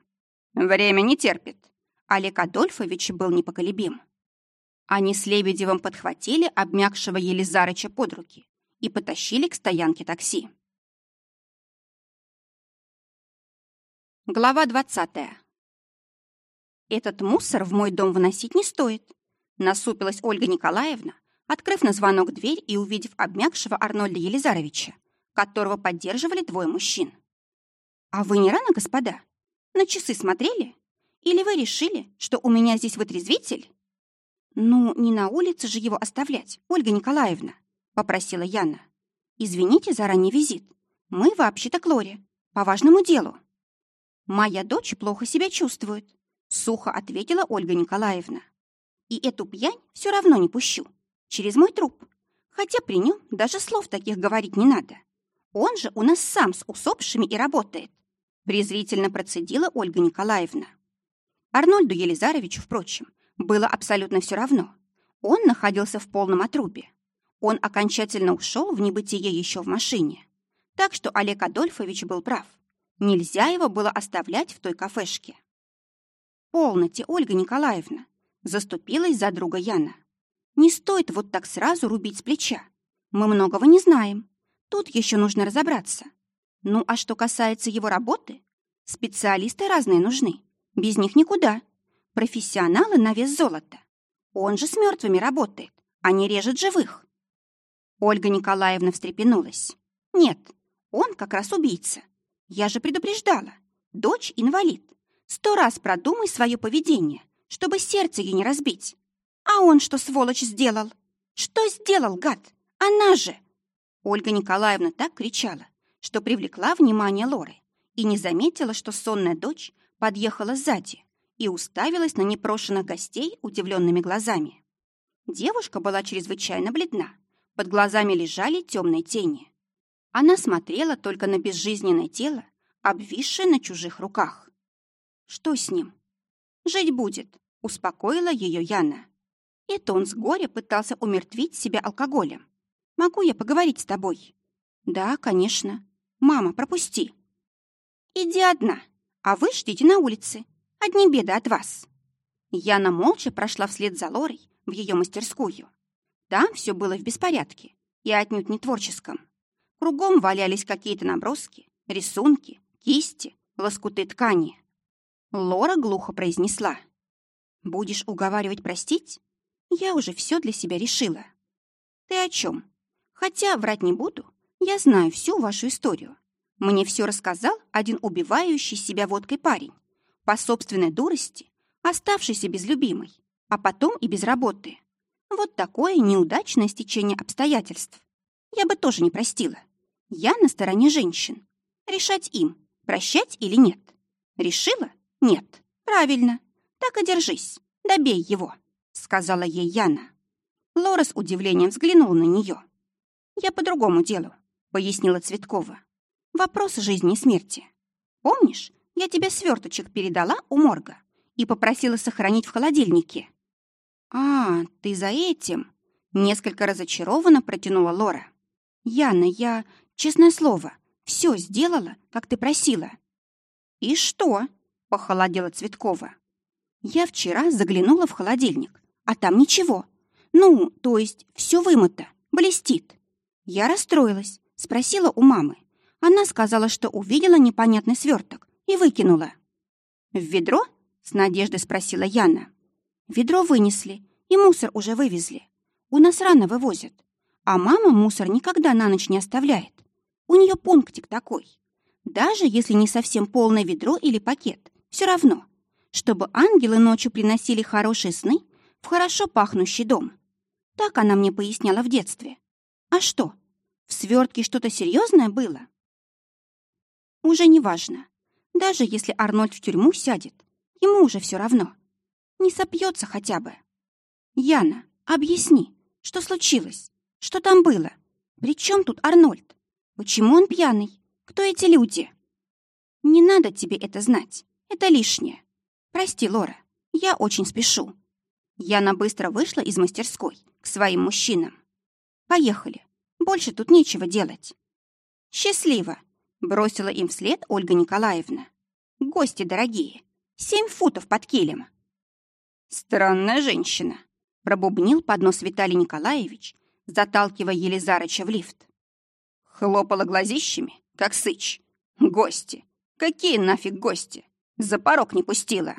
«Время не терпит. Олег Адольфович был непоколебим. Они с Лебедевым подхватили обмякшего Елизарыча под руки и потащили к стоянке такси. Глава двадцатая. «Этот мусор в мой дом выносить не стоит», насупилась Ольга Николаевна, открыв на звонок дверь и увидев обмякшего Арнольда Елизаровича, которого поддерживали двое мужчин. «А вы не рано, господа? На часы смотрели?» Или вы решили, что у меня здесь вытрезвитель?» «Ну, не на улице же его оставлять, Ольга Николаевна», — попросила Яна. «Извините за ранний визит. Мы вообще-то к Лоре, по важному делу». «Моя дочь плохо себя чувствует», — сухо ответила Ольга Николаевна. «И эту пьянь все равно не пущу. Через мой труп. Хотя при нем даже слов таких говорить не надо. Он же у нас сам с усопшими и работает», — презрительно процедила Ольга Николаевна. Арнольду Елизаровичу, впрочем, было абсолютно все равно. Он находился в полном отрубе. Он окончательно ушел в небытие еще в машине. Так что Олег Адольфович был прав. Нельзя его было оставлять в той кафешке. «Полноте, Ольга Николаевна!» Заступилась за друга Яна. «Не стоит вот так сразу рубить с плеча. Мы многого не знаем. Тут еще нужно разобраться. Ну, а что касается его работы, специалисты разные нужны. Без них никуда. Профессионалы на вес золота. Он же с мертвыми работает, а не режет живых. Ольга Николаевна встрепенулась. Нет, он как раз убийца. Я же предупреждала. Дочь инвалид. Сто раз продумай свое поведение, чтобы сердце ей не разбить. А он что, сволочь, сделал? Что сделал, гад? Она же... Ольга Николаевна так кричала, что привлекла внимание Лоры и не заметила, что сонная дочь подъехала сзади и уставилась на непрошенных гостей удивленными глазами. Девушка была чрезвычайно бледна, под глазами лежали темные тени. Она смотрела только на безжизненное тело, обвисшее на чужих руках. Что с ним? Жить будет, успокоила ее Яна. Это он с горя пытался умертвить себя алкоголем. Могу я поговорить с тобой? Да, конечно. Мама, пропусти. Иди одна, а вы ждите на улице. Одни беды от вас. Яна молча прошла вслед за Лорой в ее мастерскую. Там все было в беспорядке и отнюдь не творческом. Кругом валялись какие-то наброски, рисунки, кисти, лоскуты ткани. Лора глухо произнесла. «Будешь уговаривать простить? Я уже все для себя решила». «Ты о чем?» Хотя врать не буду, я знаю всю вашу историю. Мне все рассказал один убивающий себя водкой парень, по собственной дурости, оставшийся без любимой, а потом и без работы. Вот такое неудачное стечение обстоятельств. Я бы тоже не простила. Я на стороне женщин. Решать им, прощать или нет. Решила? Нет. Правильно. Так и держись. Добей его, сказала ей Яна. Лора с удивлением взглянула на нее. «Я по другому делу», — пояснила Цветкова. «Вопрос жизни и смерти. Помнишь, я тебе сверточек передала у морга и попросила сохранить в холодильнике?» «А, ты за этим?» — несколько разочарованно протянула Лора. «Яна, я, честное слово, все сделала, как ты просила». «И что?» — похолодела Цветкова. «Я вчера заглянула в холодильник, а там ничего. Ну, то есть все вымыто, блестит. Я расстроилась, спросила у мамы. Она сказала, что увидела непонятный сверток и выкинула. «В ведро?» — с надеждой спросила Яна. «Ведро вынесли, и мусор уже вывезли. У нас рано вывозят. А мама мусор никогда на ночь не оставляет. У нее пунктик такой. Даже если не совсем полное ведро или пакет, все равно, чтобы ангелы ночью приносили хорошие сны в хорошо пахнущий дом. Так она мне поясняла в детстве. А что, в свертке что-то серьезное было? Уже не важно. Даже если Арнольд в тюрьму сядет, ему уже все равно. Не сопьется хотя бы. Яна, объясни, что случилось? Что там было? При чем тут Арнольд? Почему он пьяный? Кто эти люди? Не надо тебе это знать. Это лишнее. Прости, Лора, я очень спешу. Яна быстро вышла из мастерской к своим мужчинам. Поехали. Больше тут нечего делать. Счастливо, бросила им вслед Ольга Николаевна. Гости дорогие, семь футов под килем. Странная женщина, пробубнил под нос Виталий Николаевич, заталкивая Елизарыча в лифт. Хлопала глазищами, как сыч. Гости. Какие нафиг гости? За порог не пустила.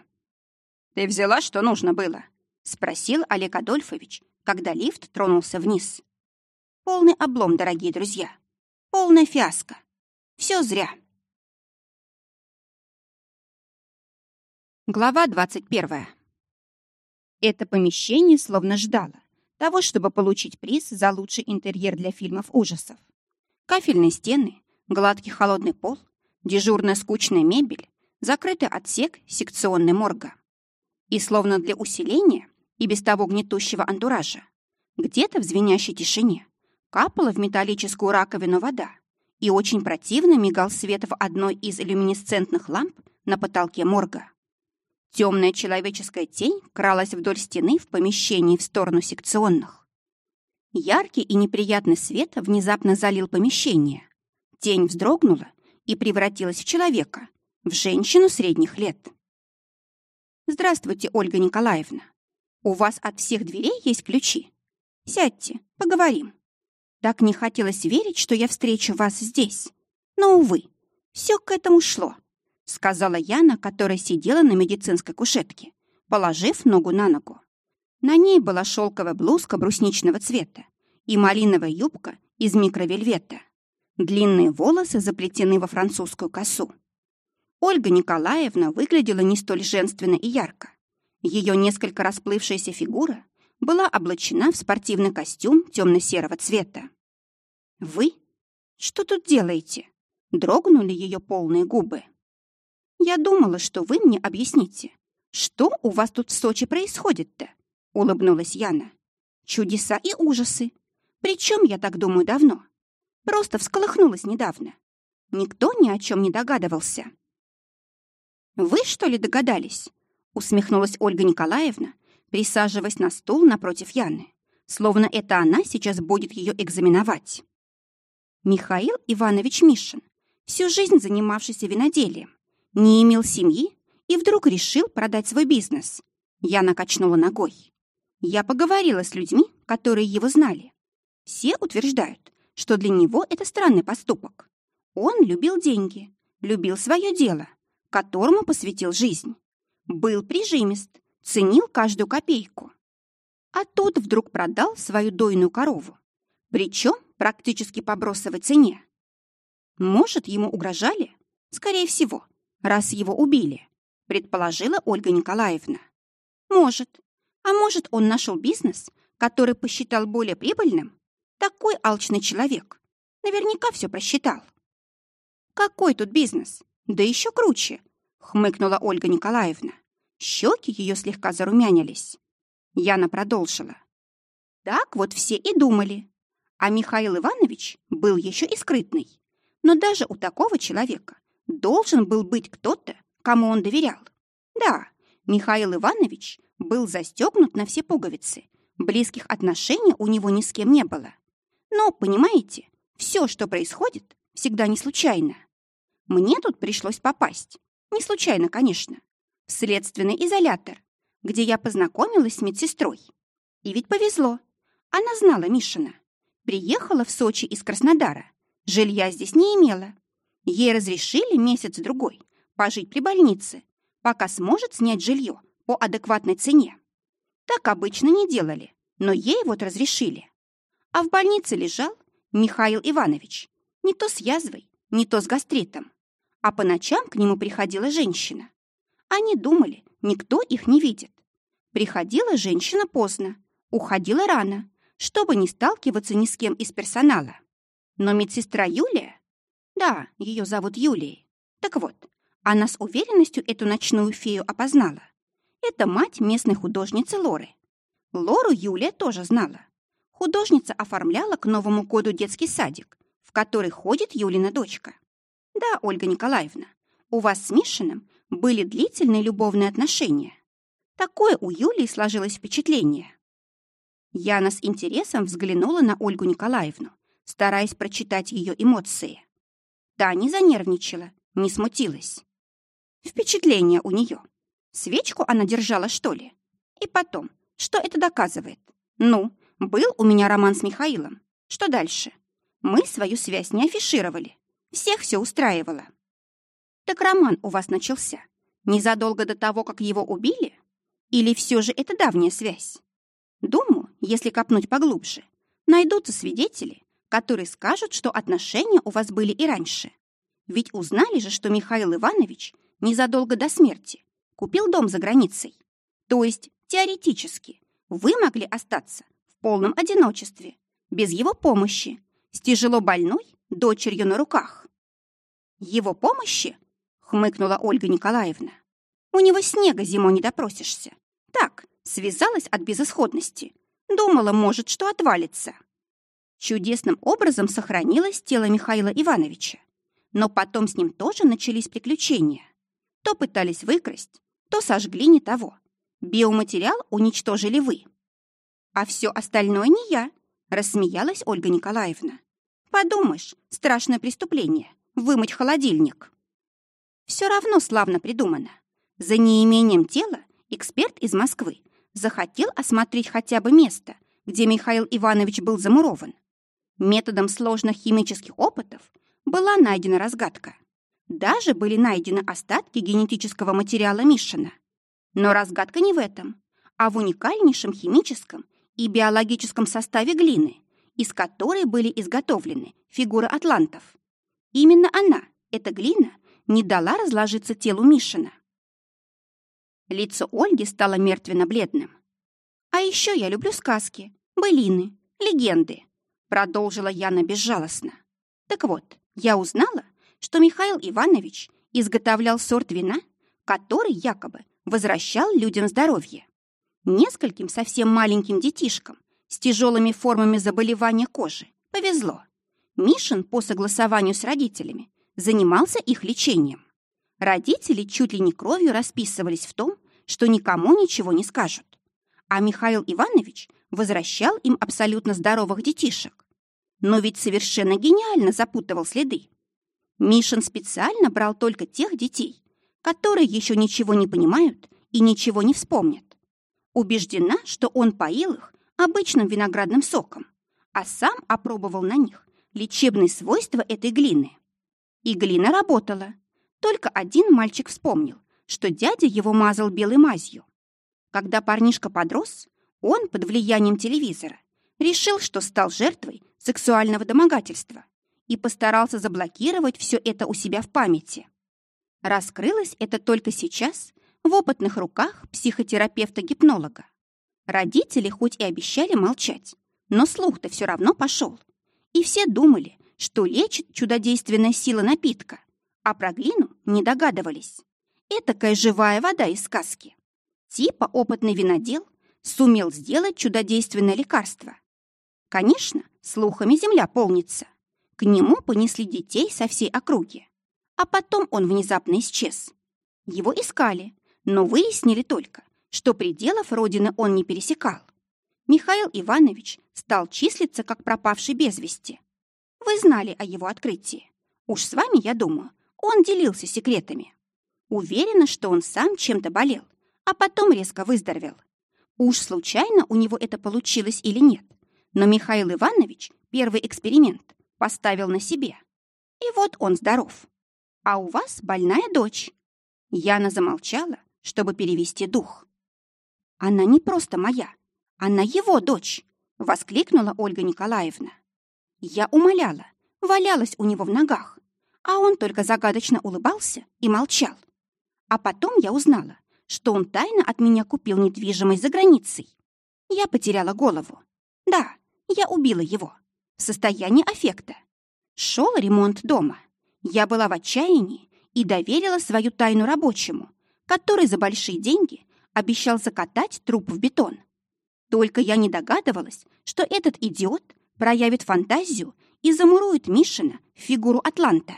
Ты взяла, что нужно было? Спросил Олег Адольфович, когда лифт тронулся вниз. Полный облом, дорогие друзья. Полная фиаско. Все зря. Глава 21. Это помещение словно ждало того, чтобы получить приз за лучший интерьер для фильмов ужасов. Кафельные стены, гладкий холодный пол, дежурная скучная мебель, закрытый отсек секционной морга. И словно для усиления и без того гнетущего антуража, где-то в звенящей тишине Капала в металлическую раковину вода, и очень противно мигал свет в одной из люминесцентных ламп на потолке морга. Темная человеческая тень кралась вдоль стены в помещении в сторону секционных. Яркий и неприятный свет внезапно залил помещение. Тень вздрогнула и превратилась в человека, в женщину средних лет. «Здравствуйте, Ольга Николаевна. У вас от всех дверей есть ключи? Сядьте, поговорим. Так не хотелось верить, что я встречу вас здесь. Но, увы, все к этому шло», — сказала Яна, которая сидела на медицинской кушетке, положив ногу на ногу. На ней была шелковая блузка брусничного цвета и малиновая юбка из микровельвета. Длинные волосы заплетены во французскую косу. Ольга Николаевна выглядела не столь женственно и ярко. Ее несколько расплывшаяся фигура была облачена в спортивный костюм темно-серого цвета. «Вы? Что тут делаете?» Дрогнули ее полные губы. «Я думала, что вы мне объясните, что у вас тут в Сочи происходит-то?» Улыбнулась Яна. «Чудеса и ужасы. Причем, я так думаю, давно. Просто всколыхнулась недавно. Никто ни о чем не догадывался». «Вы, что ли, догадались?» Усмехнулась Ольга Николаевна, присаживаясь на стул напротив Яны, словно это она сейчас будет ее экзаменовать. Михаил Иванович Мишин, всю жизнь занимавшийся виноделием, не имел семьи и вдруг решил продать свой бизнес. Яна качнула ногой. Я поговорила с людьми, которые его знали. Все утверждают, что для него это странный поступок. Он любил деньги, любил свое дело, которому посвятил жизнь. Был прижимист, ценил каждую копейку. А тут вдруг продал свою дойную корову. Причем практически по бросовой цене. Может, ему угрожали? Скорее всего, раз его убили, предположила Ольга Николаевна. Может. А может, он нашел бизнес, который посчитал более прибыльным? Такой алчный человек. Наверняка все просчитал. Какой тут бизнес? Да еще круче, хмыкнула Ольга Николаевна. Щеки ее слегка зарумянились. Яна продолжила. Так вот все и думали. А Михаил Иванович был еще и скрытный. Но даже у такого человека должен был быть кто-то, кому он доверял. Да, Михаил Иванович был застегнут на все пуговицы. Близких отношений у него ни с кем не было. Но, понимаете, все, что происходит, всегда не случайно. Мне тут пришлось попасть. Не случайно, конечно в следственный изолятор, где я познакомилась с медсестрой. И ведь повезло. Она знала Мишина. Приехала в Сочи из Краснодара. Жилья здесь не имела. Ей разрешили месяц-другой пожить при больнице, пока сможет снять жилье по адекватной цене. Так обычно не делали, но ей вот разрешили. А в больнице лежал Михаил Иванович, не то с язвой, не то с гастритом. А по ночам к нему приходила женщина. Они думали, никто их не видит. Приходила женщина поздно, уходила рано, чтобы не сталкиваться ни с кем из персонала. Но медсестра Юлия... Да, ее зовут Юлией. Так вот, она с уверенностью эту ночную фею опознала. Это мать местной художницы Лоры. Лору Юлия тоже знала. Художница оформляла к Новому году детский садик, в который ходит Юлина дочка. Да, Ольга Николаевна, у вас с Мишиным были длительные любовные отношения. Такое у Юлии сложилось впечатление. Яна с интересом взглянула на Ольгу Николаевну, стараясь прочитать ее эмоции. Та не занервничала, не смутилась. Впечатление у нее. Свечку она держала, что ли? И потом, что это доказывает? Ну, был у меня роман с Михаилом. Что дальше? Мы свою связь не афишировали. Всех все устраивало. Так роман у вас начался незадолго до того, как его убили? Или все же это давняя связь? Думаю, если копнуть поглубже, найдутся свидетели, которые скажут, что отношения у вас были и раньше. Ведь узнали же, что Михаил Иванович незадолго до смерти купил дом за границей. То есть, теоретически, вы могли остаться в полном одиночестве, без его помощи, с тяжело больной дочерью на руках. Его помощи хмыкнула Ольга Николаевна. У него снега зимой не допросишься. Так, связалась от безысходности. Думала, может, что отвалится. Чудесным образом сохранилось тело Михаила Ивановича. Но потом с ним тоже начались приключения. То пытались выкрасть, то сожгли не того. Биоматериал уничтожили вы. А все остальное не я, Рассмеялась Ольга Николаевна. Подумаешь, страшное преступление — вымыть холодильник. Все равно славно придумано. За неимением тела эксперт из Москвы захотел осмотреть хотя бы место, где Михаил Иванович был замурован. Методом сложных химических опытов была найдена разгадка. Даже были найдены остатки генетического материала Мишина. Но разгадка не в этом, а в уникальнейшем химическом и биологическом составе глины, из которой были изготовлены фигуры атлантов. Именно она, эта глина, не дала разложиться телу Мишина. Лицо Ольги стало мертвенно-бледным. «А еще я люблю сказки, былины, легенды», продолжила Яна безжалостно. «Так вот, я узнала, что Михаил Иванович изготовлял сорт вина, который якобы возвращал людям здоровье. Нескольким совсем маленьким детишкам с тяжелыми формами заболевания кожи повезло. Мишин по согласованию с родителями занимался их лечением. Родители чуть ли не кровью расписывались в том, что никому ничего не скажут. А Михаил Иванович возвращал им абсолютно здоровых детишек. Но ведь совершенно гениально запутывал следы. Мишин специально брал только тех детей, которые еще ничего не понимают и ничего не вспомнят. Убеждена, что он поил их обычным виноградным соком, а сам опробовал на них лечебные свойства этой глины. И глина работала. Только один мальчик вспомнил, что дядя его мазал белой мазью. Когда парнишка подрос, он под влиянием телевизора решил, что стал жертвой сексуального домогательства и постарался заблокировать все это у себя в памяти. Раскрылось это только сейчас в опытных руках психотерапевта-гипнолога. Родители хоть и обещали молчать, но слух-то все равно пошел. И все думали, что лечит чудодейственная сила напитка, а про глину не догадывались. Этакая живая вода из сказки. Типа опытный винодел сумел сделать чудодейственное лекарство. Конечно, слухами земля полнится. К нему понесли детей со всей округи. А потом он внезапно исчез. Его искали, но выяснили только, что пределов родины он не пересекал. Михаил Иванович стал числиться как пропавший без вести. Вы знали о его открытии. Уж с вами, я думаю, он делился секретами. Уверена, что он сам чем-то болел, а потом резко выздоровел. Уж случайно у него это получилось или нет, но Михаил Иванович первый эксперимент поставил на себе. И вот он здоров. А у вас больная дочь. Яна замолчала, чтобы перевести дух. Она не просто моя, она его дочь, воскликнула Ольга Николаевна. Я умоляла, валялась у него в ногах, а он только загадочно улыбался и молчал. А потом я узнала, что он тайно от меня купил недвижимость за границей. Я потеряла голову. Да, я убила его в состоянии аффекта. Шел ремонт дома. Я была в отчаянии и доверила свою тайну рабочему, который за большие деньги обещал закатать труп в бетон. Только я не догадывалась, что этот идиот проявит фантазию и замурует Мишина в фигуру Атланта.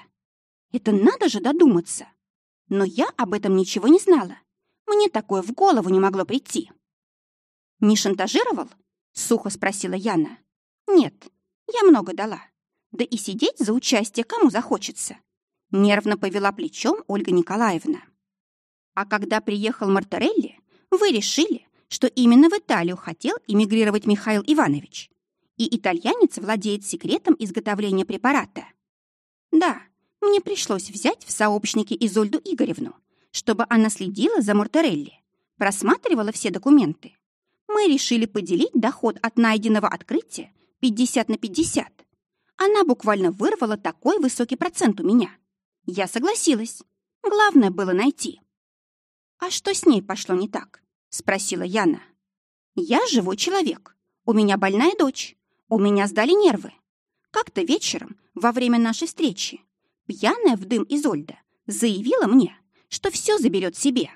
Это надо же додуматься. Но я об этом ничего не знала. Мне такое в голову не могло прийти. «Не шантажировал?» — сухо спросила Яна. «Нет, я много дала. Да и сидеть за участие кому захочется. Нервно повела плечом Ольга Николаевна. А когда приехал Мартарелли, вы решили, что именно в Италию хотел эмигрировать Михаил Иванович. И итальянец владеет секретом изготовления препарата. Да, мне пришлось взять в сообщники Изольду Игоревну, чтобы она следила за Мартарелли, просматривала все документы. Мы решили поделить доход от найденного открытия 50 на 50. Она буквально вырвала такой высокий процент у меня. Я согласилась. Главное было найти. «А что с ней пошло не так?» — спросила Яна. «Я живой человек. У меня больная дочь. У меня сдали нервы. Как-то вечером, во время нашей встречи, пьяная в дым Изольда заявила мне, что все заберет себе.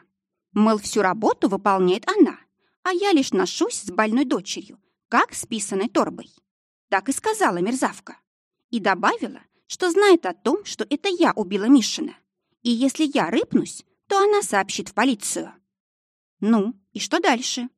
Мол, всю работу выполняет она, а я лишь ношусь с больной дочерью, как с писаной торбой. Так и сказала мерзавка. И добавила, что знает о том, что это я убила Мишина. И если я рыпнусь, то она сообщит в полицию. Ну, и что дальше?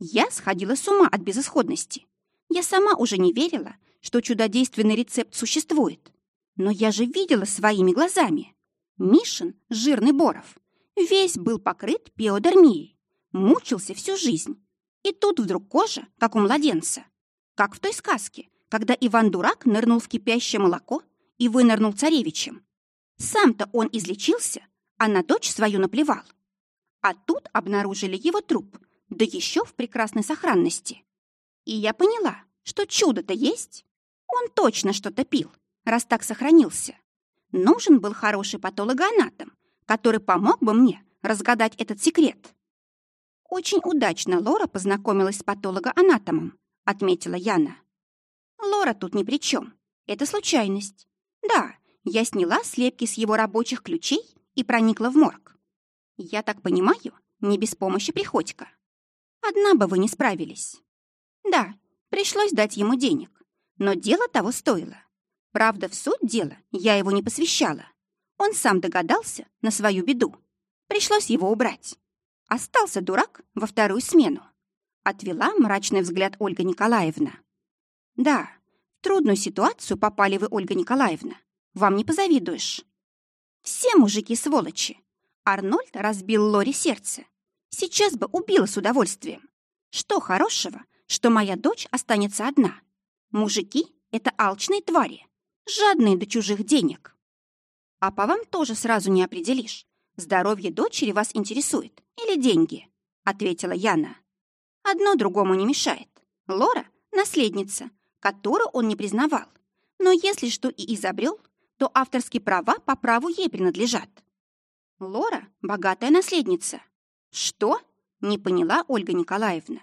Я сходила с ума от безысходности. Я сама уже не верила, что чудодейственный рецепт существует. Но я же видела своими глазами. Мишин, жирный Боров, весь был покрыт пиодермией, мучился всю жизнь. И тут вдруг кожа, как у младенца. Как в той сказке, когда Иван-дурак нырнул в кипящее молоко и вынырнул царевичем. Сам-то он излечился, а на дочь свою наплевал. А тут обнаружили его труп, да еще в прекрасной сохранности. И я поняла, что чудо-то есть. Он точно что-то пил, раз так сохранился. Нужен был хороший патологоанатом, который помог бы мне разгадать этот секрет. Очень удачно Лора познакомилась с патологоанатомом, отметила Яна. Лора тут ни при чем. Это случайность. Да, я сняла слепки с его рабочих ключей и проникла в морг. Я так понимаю, не без помощи Приходько. Одна бы вы не справились. Да, пришлось дать ему денег, но дело того стоило. Правда, в суть дела я его не посвящала. Он сам догадался на свою беду. Пришлось его убрать. Остался дурак во вторую смену. Отвела мрачный взгляд Ольга Николаевна. Да, в трудную ситуацию попали вы, Ольга Николаевна. Вам не позавидуешь. Все мужики сволочи. Арнольд разбил Лори сердце. Сейчас бы убила с удовольствием. Что хорошего, что моя дочь останется одна? Мужики — это алчные твари, жадные до чужих денег. А по вам тоже сразу не определишь, здоровье дочери вас интересует или деньги, ответила Яна. Одно другому не мешает. Лора — наследница, которую он не признавал. Но если что и изобрел, то авторские права по праву ей принадлежат. Лора — богатая наследница. Что? Не поняла Ольга Николаевна.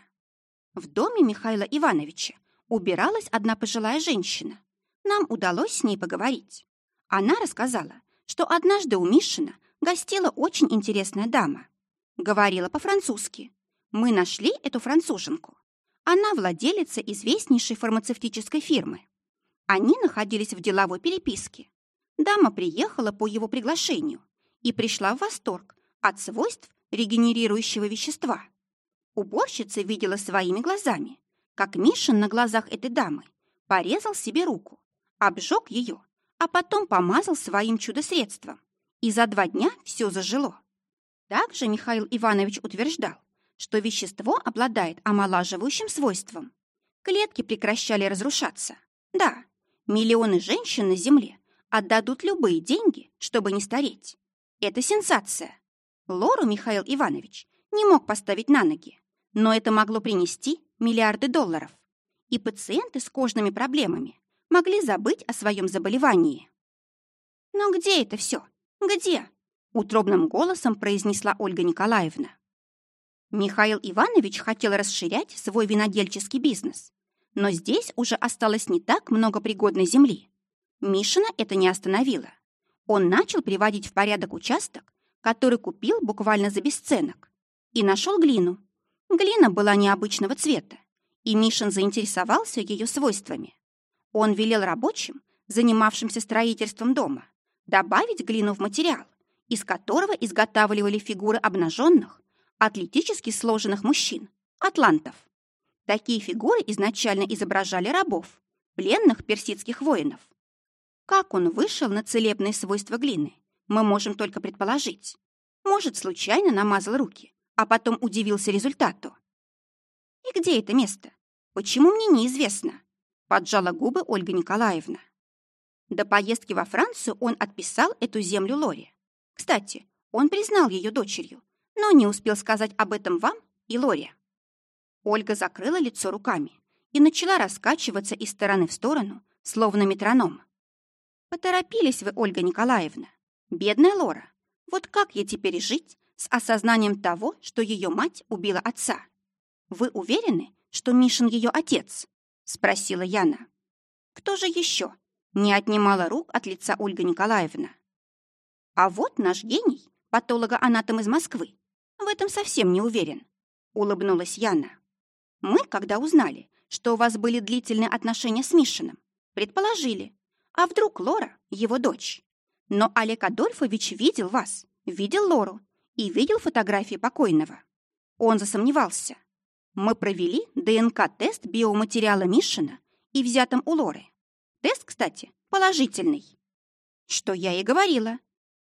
В доме Михаила Ивановича убиралась одна пожилая женщина. Нам удалось с ней поговорить. Она рассказала, что однажды у Мишина гостила очень интересная дама. Говорила по-французски. Мы нашли эту француженку. Она владелица известнейшей фармацевтической фирмы. Они находились в деловой переписке. Дама приехала по его приглашению и пришла в восторг от свойств регенерирующего вещества. Уборщица видела своими глазами, как Мишин на глазах этой дамы порезал себе руку, обжег ее, а потом помазал своим чудо-средством, и за два дня все зажило. Также Михаил Иванович утверждал, что вещество обладает омолаживающим свойством. Клетки прекращали разрушаться. Да, миллионы женщин на Земле отдадут любые деньги, чтобы не стареть. Это сенсация. Лору Михаил Иванович не мог поставить на ноги, но это могло принести миллиарды долларов. И пациенты с кожными проблемами могли забыть о своем заболевании. «Но где это все? Где?» утробным голосом произнесла Ольга Николаевна. Михаил Иванович хотел расширять свой винодельческий бизнес, но здесь уже осталось не так много пригодной земли. Мишина это не остановило. Он начал приводить в порядок участок, который купил буквально за бесценок, и нашел глину. Глина была необычного цвета, и Мишин заинтересовался ее свойствами. Он велел рабочим, занимавшимся строительством дома, добавить глину в материал, из которого изготавливали фигуры обнаженных, атлетически сложенных мужчин, атлантов. Такие фигуры изначально изображали рабов, пленных персидских воинов. Как он вышел на целебные свойства глины, мы можем только предположить. Может, случайно намазал руки, а потом удивился результату. И где это место? Почему мне неизвестно? Поджала губы Ольга Николаевна. До поездки во Францию он отписал эту землю Лоре. Кстати, он признал ее дочерью, но не успел сказать об этом вам и Лоре. Ольга закрыла лицо руками и начала раскачиваться из стороны в сторону, словно метроном. Поторопились вы, Ольга Николаевна. Бедная Лора. Вот как ей теперь жить с осознанием того, что ее мать убила отца? Вы уверены, что Мишин ее отец? Спросила Яна. Кто же еще? Не отнимала рук от лица Ольга Николаевна. А вот наш гений, патолога-анатом из Москвы, в этом совсем не уверен. Улыбнулась Яна. Мы, когда узнали, что у вас были длительные отношения с Мишиным, предположили, а вдруг Лора — его дочь? Но Олег Адольфович видел вас, видел Лору и видел фотографии покойного. Он засомневался. Мы провели ДНК-тест биоматериала Мишина и взятым у Лоры. Тест, кстати, положительный. Что я и говорила.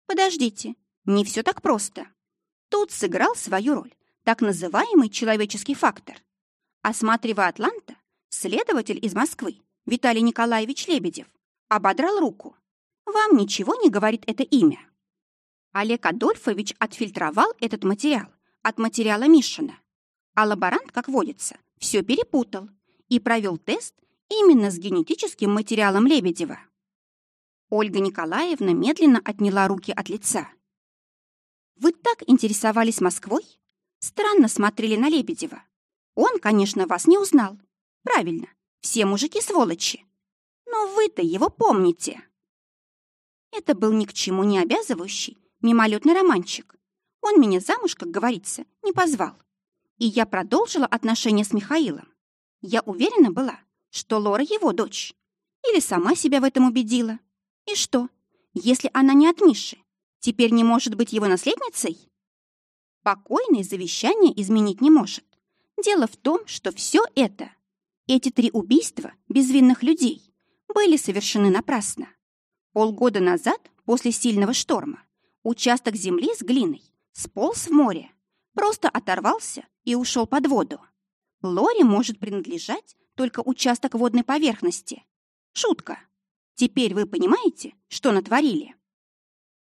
Подождите, не все так просто. Тут сыграл свою роль так называемый человеческий фактор. Осматривая Атланта, следователь из Москвы Виталий Николаевич Лебедев ободрал руку. Вам ничего не говорит это имя? Олег Адольфович отфильтровал этот материал от материала Мишина. А лаборант, как водится, все перепутал и провел тест именно с генетическим материалом Лебедева. Ольга Николаевна медленно отняла руки от лица. «Вы так интересовались Москвой? Странно смотрели на Лебедева. Он, конечно, вас не узнал. Правильно, все мужики сволочи. Но вы-то его помните». Это был ни к чему не обязывающий мимолетный романчик. Он меня замуж, как говорится, не позвал. И я продолжила отношения с Михаилом. Я уверена была, что Лора его дочь. Или сама себя в этом убедила. И что, если она не от Миши, теперь не может быть его наследницей? Покойный завещание изменить не может. Дело в том, что все это, эти три убийства безвинных людей, были совершены напрасно. Полгода назад, после сильного шторма, участок земли с глиной сполз в море, просто оторвался и ушел под воду. Лоре может принадлежать только участок водной поверхности. Шутка. Теперь вы понимаете, что натворили?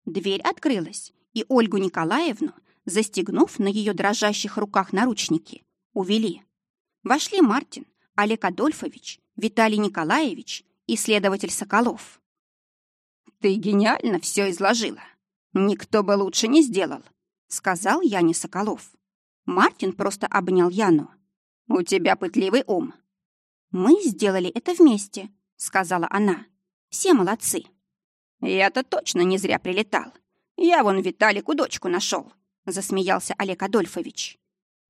Дверь открылась, и Ольгу Николаевну, застегнув на ее дрожащих руках наручники, увели. Вошли Мартин, Олег Адольфович, Виталий Николаевич и следователь Соколов. «Ты гениально все изложила. Никто бы лучше не сделал», — сказал Яне Соколов. Мартин просто обнял Яну. «У тебя пытливый ум». «Мы сделали это вместе», — сказала она. «Все молодцы». «Я-то точно не зря прилетал. Я вон Виталику дочку нашел», — засмеялся Олег Адольфович.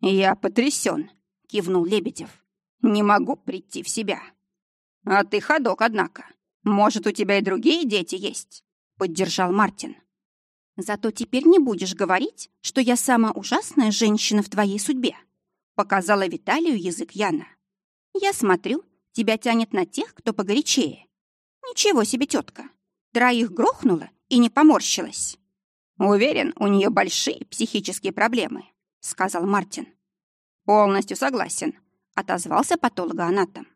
«Я потрясен», — кивнул Лебедев. «Не могу прийти в себя». «А ты ходок, однако. Может, у тебя и другие дети есть?» — поддержал Мартин. Зато теперь не будешь говорить, что я самая ужасная женщина в твоей судьбе», показала Виталию язык Яна. «Я смотрю, тебя тянет на тех, кто погорячее. Ничего себе, тетка. Троих грохнула и не поморщилась». «Уверен, у нее большие психические проблемы», — сказал Мартин. «Полностью согласен», — отозвался патологоанатом.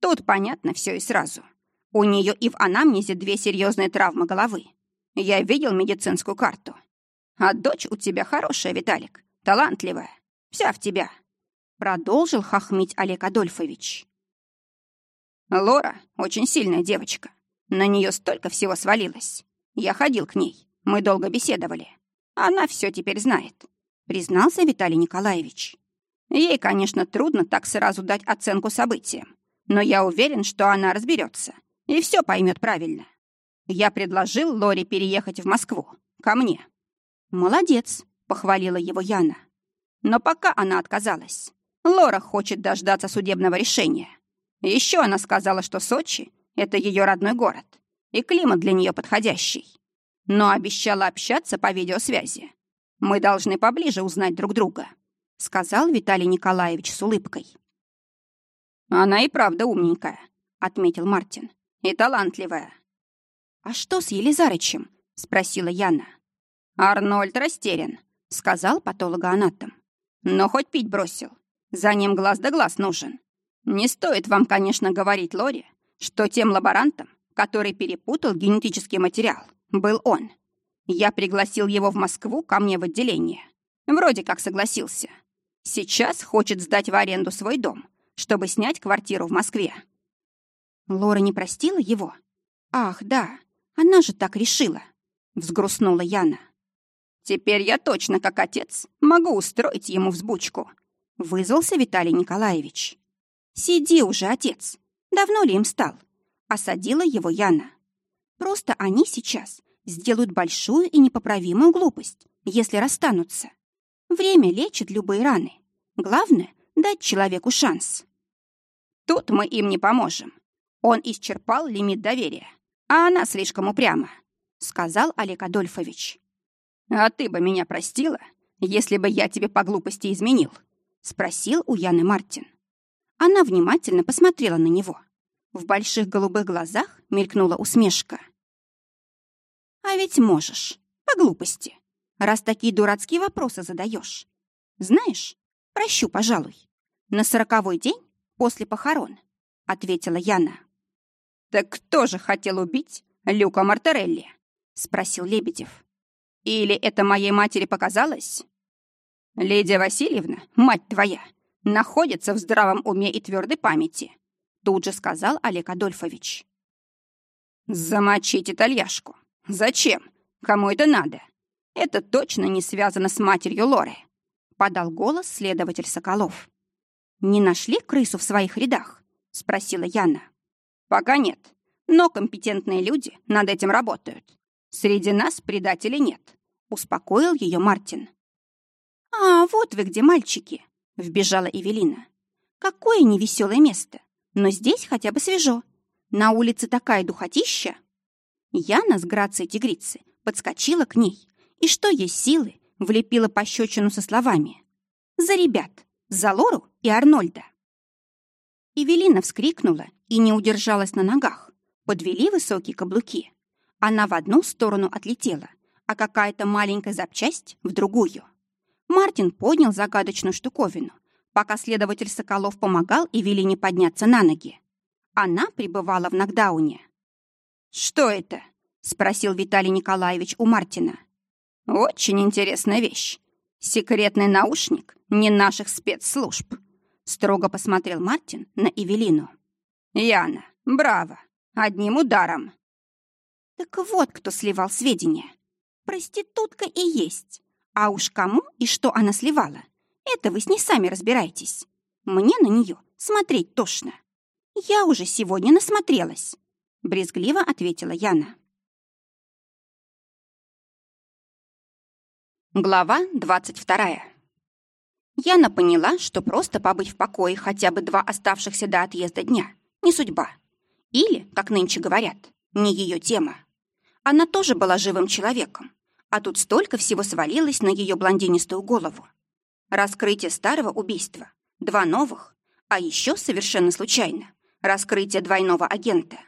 «Тут понятно все и сразу. У нее и в анамнезе две серьезные травмы головы. Я видел медицинскую карту. А дочь у тебя хорошая, Виталик, талантливая. Вся в тебя. Продолжил хохмить Олег Адольфович. Лора очень сильная девочка. На нее столько всего свалилось. Я ходил к ней. Мы долго беседовали. Она все теперь знает, признался Виталий Николаевич. Ей, конечно, трудно так сразу дать оценку событиям, но я уверен, что она разберется и все поймет правильно. Я предложил Лоре переехать в Москву, ко мне. «Молодец», — похвалила его Яна. Но пока она отказалась. Лора хочет дождаться судебного решения. Еще она сказала, что Сочи — это ее родной город, и климат для нее подходящий. Но обещала общаться по видеосвязи. Мы должны поближе узнать друг друга, — сказал Виталий Николаевич с улыбкой. «Она и правда умненькая», — отметил Мартин, — «и талантливая. «А что с Елизарычем?» — спросила Яна. «Арнольд растерян», — сказал патологоанатом. «Но хоть пить бросил. За ним глаз да глаз нужен. Не стоит вам, конечно, говорить Лоре, что тем лаборантом, который перепутал генетический материал, был он. Я пригласил его в Москву ко мне в отделение. Вроде как согласился. Сейчас хочет сдать в аренду свой дом, чтобы снять квартиру в Москве». Лора не простила его? Ах, да, она же так решила, взгрустнула Яна. Теперь я точно, как отец, могу устроить ему взбучку, вызвался Виталий Николаевич. Сиди уже, отец. Давно ли им стал? Осадила его Яна. Просто они сейчас сделают большую и непоправимую глупость, если расстанутся. Время лечит любые раны. Главное — дать человеку шанс. Тут мы им не поможем. Он исчерпал лимит доверия а она слишком упряма», — сказал Олег Адольфович. «А ты бы меня простила, если бы я тебе по глупости изменил? — спросил у Яны Мартин. Она внимательно посмотрела на него. В больших голубых глазах мелькнула усмешка. «А ведь можешь, по глупости, раз такие дурацкие вопросы задаешь. Знаешь, прощу, пожалуй. На сороковой день после похорон», — ответила Яна. «Так кто же хотел убить Люка Мартарелли?» — спросил Лебедев. «Или это моей матери показалось?» «Лидия Васильевна, мать твоя, находится в здравом уме и твердой памяти», тут же сказал Олег Адольфович. «Замочить итальяшку. Зачем? Кому это надо? Это точно не связано с матерью Лоры», подал голос следователь Соколов. «Не нашли крысу в своих рядах?» спросила Яна. «Пока нет, но компетентные люди над этим работают. Среди нас предателей нет», успокоил ее Мартин. «А, вот вы где, мальчики!» — вбежала Эвелина. «Какое невеселое место! Но здесь хотя бы свежо. На улице такая духотища!» Яна с грацией тигрицы подскочила к ней и, что есть силы, влепила пощечину со словами. «За ребят! За Лору и Арнольда!» Эвелина вскрикнула и не удержалась на ногах. Подвели высокие каблуки. Она в одну сторону отлетела, а какая-то маленькая запчасть — в другую. Мартин поднял загадочную штуковину, пока следователь Соколов помогал Эвелине подняться на ноги. Она пребывала в нокдауне. «Что это?» — спросил Виталий Николаевич у Мартина. «Очень интересная вещь. Секретный наушник не наших спецслужб», — строго посмотрел Мартин на Эвелину. «Яна, браво! Одним ударом!» «Так вот кто сливал сведения. Проститутка и есть. А уж кому и что она сливала, это вы с ней сами разбирайтесь. Мне на нее смотреть тошно. Я уже сегодня насмотрелась, брезгливо ответила Яна. Глава двадцать вторая. Яна поняла, что просто побыть в покое хотя бы два оставшихся до отъезда дня не судьба. Или, как нынче говорят, не ее тема. Она тоже была живым человеком, а тут столько всего свалилось на ее блондинистую голову. Раскрытие старого убийства, два новых, а еще совершенно случайно раскрытие двойного агента.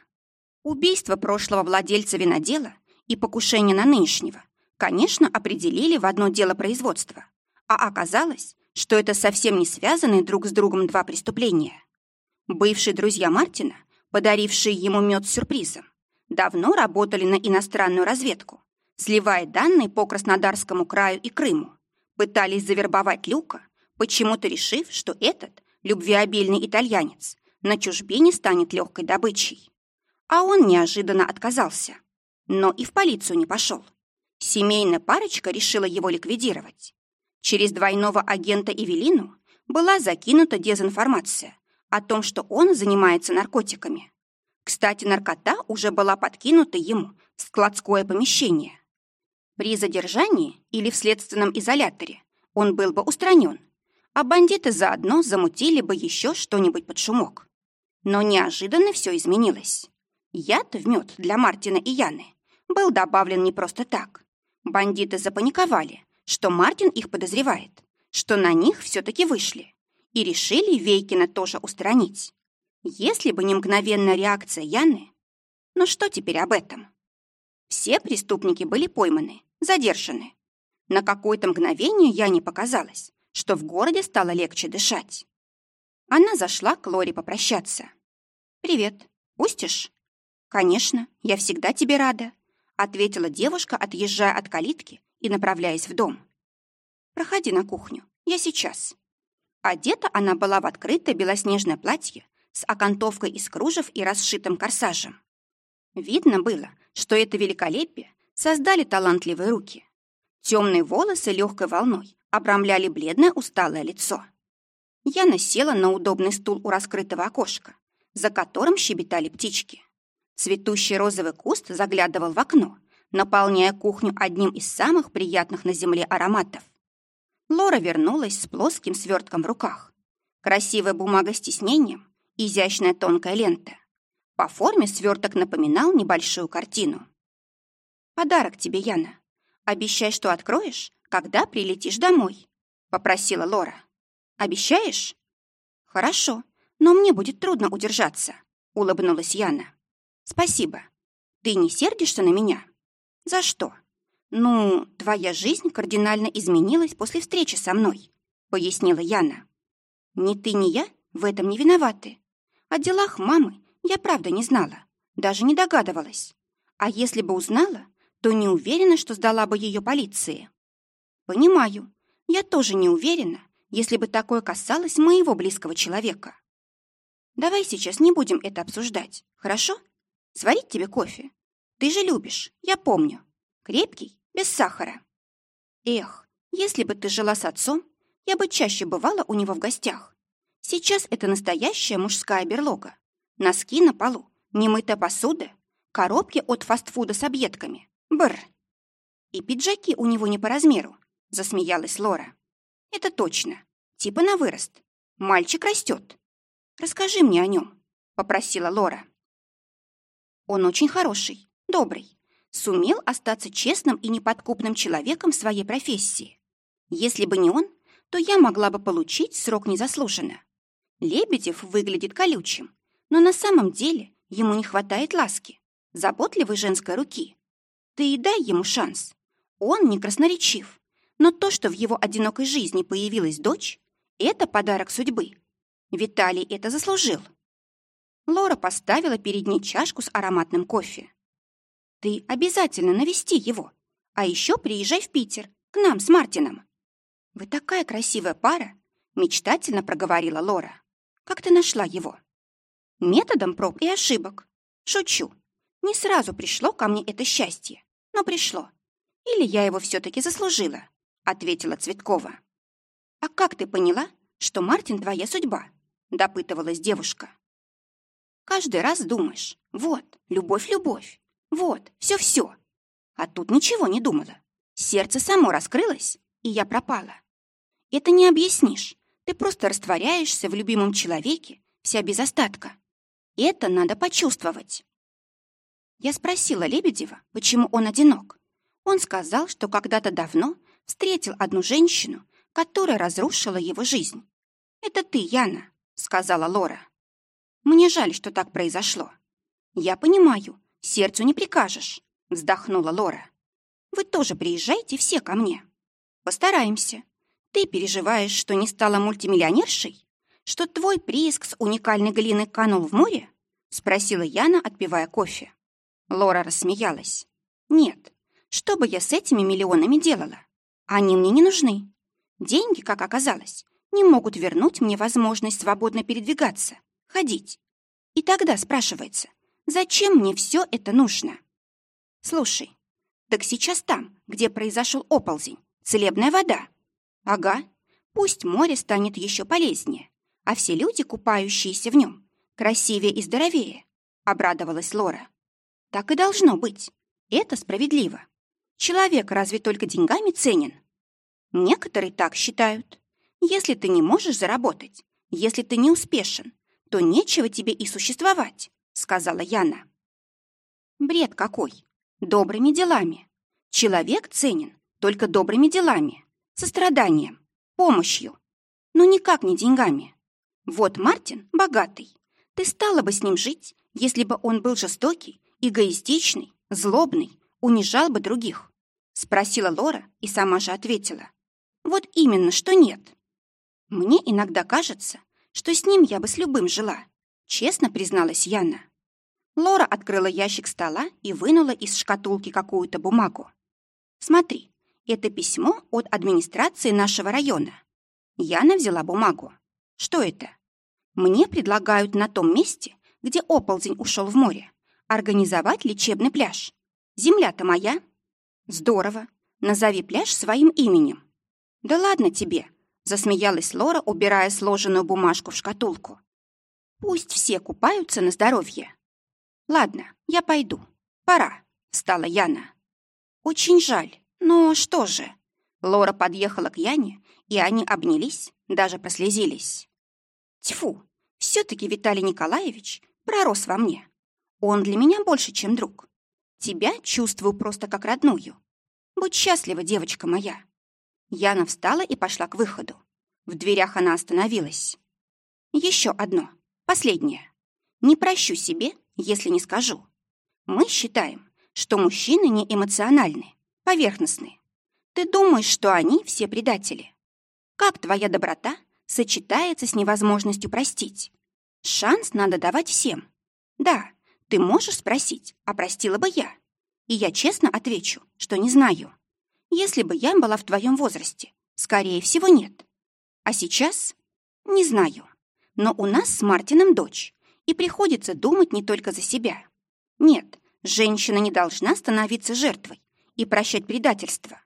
Убийство прошлого владельца винодела и покушение на нынешнего, конечно, определили в одно дело производства, а оказалось, что это совсем не связанные друг с другом два преступления. Бывшие друзья Мартина, подарившие ему мед с сюрпризом, давно работали на иностранную разведку сливая данные по Краснодарскому краю и Крыму, пытались завербовать Люка, почему-то решив, что этот любвеобильный итальянец на чужбине станет легкой добычей. А он неожиданно отказался, но и в полицию не пошел. Семейная парочка решила его ликвидировать. Через двойного агента Эвелину была закинута дезинформация о том, что он занимается наркотиками. Кстати, наркота уже была подкинута ему в складское помещение. При задержании или в следственном изоляторе он был бы устранен, а бандиты заодно замутили бы еще что-нибудь под шумок. Но неожиданно все изменилось. Яд в мед для Мартина и Яны был добавлен не просто так. Бандиты запаниковали, что Мартин их подозревает, что на них все-таки вышли, и решили Вейкина тоже устранить. Если бы не мгновенная реакция Яны... Но что теперь об этом? Все преступники были пойманы, задержаны. На какое-то мгновение я не показалось, что в городе стало легче дышать. Она зашла к Лоре попрощаться. «Привет. Пустишь?» «Конечно, я всегда тебе рада», — ответила девушка, отъезжая от калитки и направляясь в дом. «Проходи на кухню. Я сейчас». Одета она была в открытое белоснежное платье с окантовкой из кружев и расшитым корсажем. Видно было, что это великолепие создали талантливые руки. Темные волосы легкой волной обрамляли бледное усталое лицо. Я села на удобный стул у раскрытого окошка, за которым щебетали птички. Цветущий розовый куст заглядывал в окно, наполняя кухню одним из самых приятных на земле ароматов. Лора вернулась с плоским свертком в руках. Красивая бумага с тиснением, изящная тонкая лента. По форме сверток напоминал небольшую картину. «Подарок тебе, Яна. Обещай, что откроешь, когда прилетишь домой», — попросила Лора. Обещаешь?» «Хорошо, но мне будет трудно удержаться», — улыбнулась Яна. «Спасибо. Ты не сердишься на меня?» «За что?» «Ну, твоя жизнь кардинально изменилась после встречи со мной», — пояснила Яна. «Ни ты, ни я в этом не виноваты. О делах мамы я правда не знала, даже не догадывалась. А если бы узнала, то не уверена, что сдала бы ее полиции». «Понимаю. Я тоже не уверена, если бы такое касалось моего близкого человека. Давай сейчас не будем это обсуждать, хорошо? Сварить тебе кофе? Ты же любишь, я помню. Крепкий, без сахара. Эх, если бы ты жила с отцом, я бы чаще бывала у него в гостях. Сейчас это настоящая мужская берлога. Носки на полу, немытая посуда, коробки от фастфуда с объедками. Бр. И пиджаки у него не по размеру, засмеялась Лора. Это точно. Типа на вырост. Мальчик растет. Расскажи мне о нем, попросила Лора. Он очень хороший, добрый, сумел остаться честным и неподкупным человеком в своей профессии. Если бы не он, то я могла бы получить срок незаслуженно. Лебедев выглядит колючим, но на самом деле ему не хватает ласки, заботливой женской руки. Ты и дай ему шанс. Он не красноречив, но то, что в его одинокой жизни появилась дочь, это подарок судьбы. Виталий это заслужил. Лора поставила перед ней чашку с ароматным кофе. Ты обязательно навести его. А еще приезжай в Питер, к нам с Мартином. Вы такая красивая пара, мечтательно проговорила Лора. Как ты нашла его? Методом проб и ошибок. Шучу. Не сразу пришло ко мне это счастье, но пришло. Или я его все-таки заслужила, ответила Цветкова. А как ты поняла, что Мартин твоя судьба? допытывалась девушка. Каждый раз думаешь, вот, любовь-любовь, вот, все-все. А тут ничего не думала. Сердце само раскрылось, и я пропала. Это не объяснишь. Ты просто растворяешься в любимом человеке, вся без остатка. Это надо почувствовать. Я спросила Лебедева, почему он одинок. Он сказал, что когда-то давно встретил одну женщину, которая разрушила его жизнь. «Это ты, Яна», — сказала Лора. Мне жаль, что так произошло. Я понимаю, сердцу не прикажешь, вздохнула Лора. Вы тоже приезжайте все ко мне. Постараемся. Ты переживаешь, что не стала мультимиллионершей? Что твой прииск с уникальной глины канул в море? Спросила Яна, отпивая кофе. Лора рассмеялась. Нет, что бы я с этими миллионами делала? Они мне не нужны. Деньги, как оказалось, не могут вернуть мне возможность свободно передвигаться ходить. И тогда спрашивается, зачем мне все это нужно? Слушай, так сейчас там, где произошел оползень, целебная вода. Ага, пусть море станет еще полезнее, а все люди, купающиеся в нем, красивее и здоровее, обрадовалась Лора. Так и должно быть. Это справедливо. Человек разве только деньгами ценен? Некоторые так считают. Если ты не можешь заработать, если ты не успешен, то нечего тебе и существовать», — сказала Яна. Бред какой! Добрыми делами. Человек ценен только добрыми делами, состраданием, помощью, но никак не деньгами. Вот Мартин богатый. Ты стала бы с ним жить, если бы он был жестокий, эгоистичный, злобный, унижал бы других? Спросила Лора и сама же ответила. Вот именно, что нет. Мне иногда кажется, что с ним я бы с любым жила, честно призналась Яна. Лора открыла ящик стола и вынула из шкатулки какую-то бумагу. «Смотри, это письмо от администрации нашего района». Яна взяла бумагу. «Что это?» «Мне предлагают на том месте, где оползень ушел в море, организовать лечебный пляж. Земля-то моя». «Здорово. Назови пляж своим именем». «Да ладно тебе», Засмеялась Лора, убирая сложенную бумажку в шкатулку. Пусть все купаются на здоровье. Ладно, я пойду. Пора, встала Яна. Очень жаль, но что же? Лора подъехала к Яне, и они обнялись, даже прослезились. Тьфу, все-таки Виталий Николаевич пророс во мне. Он для меня больше, чем друг. Тебя чувствую просто как родную. Будь счастлива, девочка моя. Яна встала и пошла к выходу. В дверях она остановилась. Еще одно, последнее. Не прощу себе, если не скажу. Мы считаем, что мужчины не эмоциональны, поверхностны. Ты думаешь, что они все предатели. Как твоя доброта сочетается с невозможностью простить? Шанс надо давать всем. Да, ты можешь спросить, а простила бы я? И я честно отвечу, что не знаю. Если бы я была в твоем возрасте, скорее всего, нет. А сейчас? Не знаю. Но у нас с Мартином дочь, и приходится думать не только за себя. Нет, женщина не должна становиться жертвой и прощать предательство.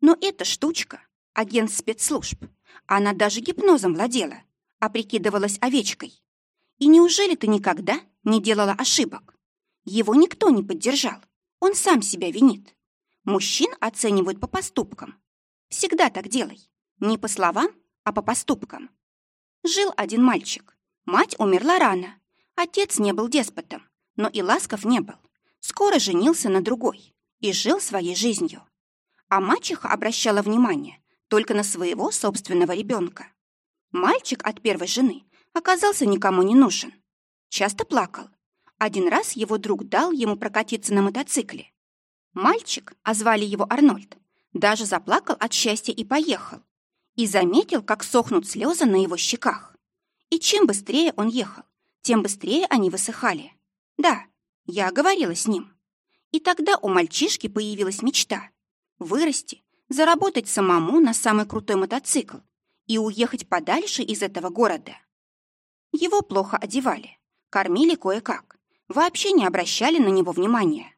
Но эта штучка, агент спецслужб, она даже гипнозом владела, а прикидывалась овечкой. И неужели ты никогда не делала ошибок? Его никто не поддержал. Он сам себя винит. Мужчин оценивают по поступкам. Всегда так делай. Не по словам, а по поступкам. Жил один мальчик. Мать умерла рано. Отец не был деспотом, но и ласков не был. Скоро женился на другой и жил своей жизнью. А мачеха обращала внимание только на своего собственного ребенка. Мальчик от первой жены оказался никому не нужен. Часто плакал. Один раз его друг дал ему прокатиться на мотоцикле. Мальчик, а звали его Арнольд, даже заплакал от счастья и поехал. И заметил, как сохнут слезы на его щеках. И чем быстрее он ехал, тем быстрее они высыхали. Да, я говорила с ним. И тогда у мальчишки появилась мечта — вырасти, заработать самому на самый крутой мотоцикл и уехать подальше из этого города. Его плохо одевали, кормили кое-как, вообще не обращали на него внимания.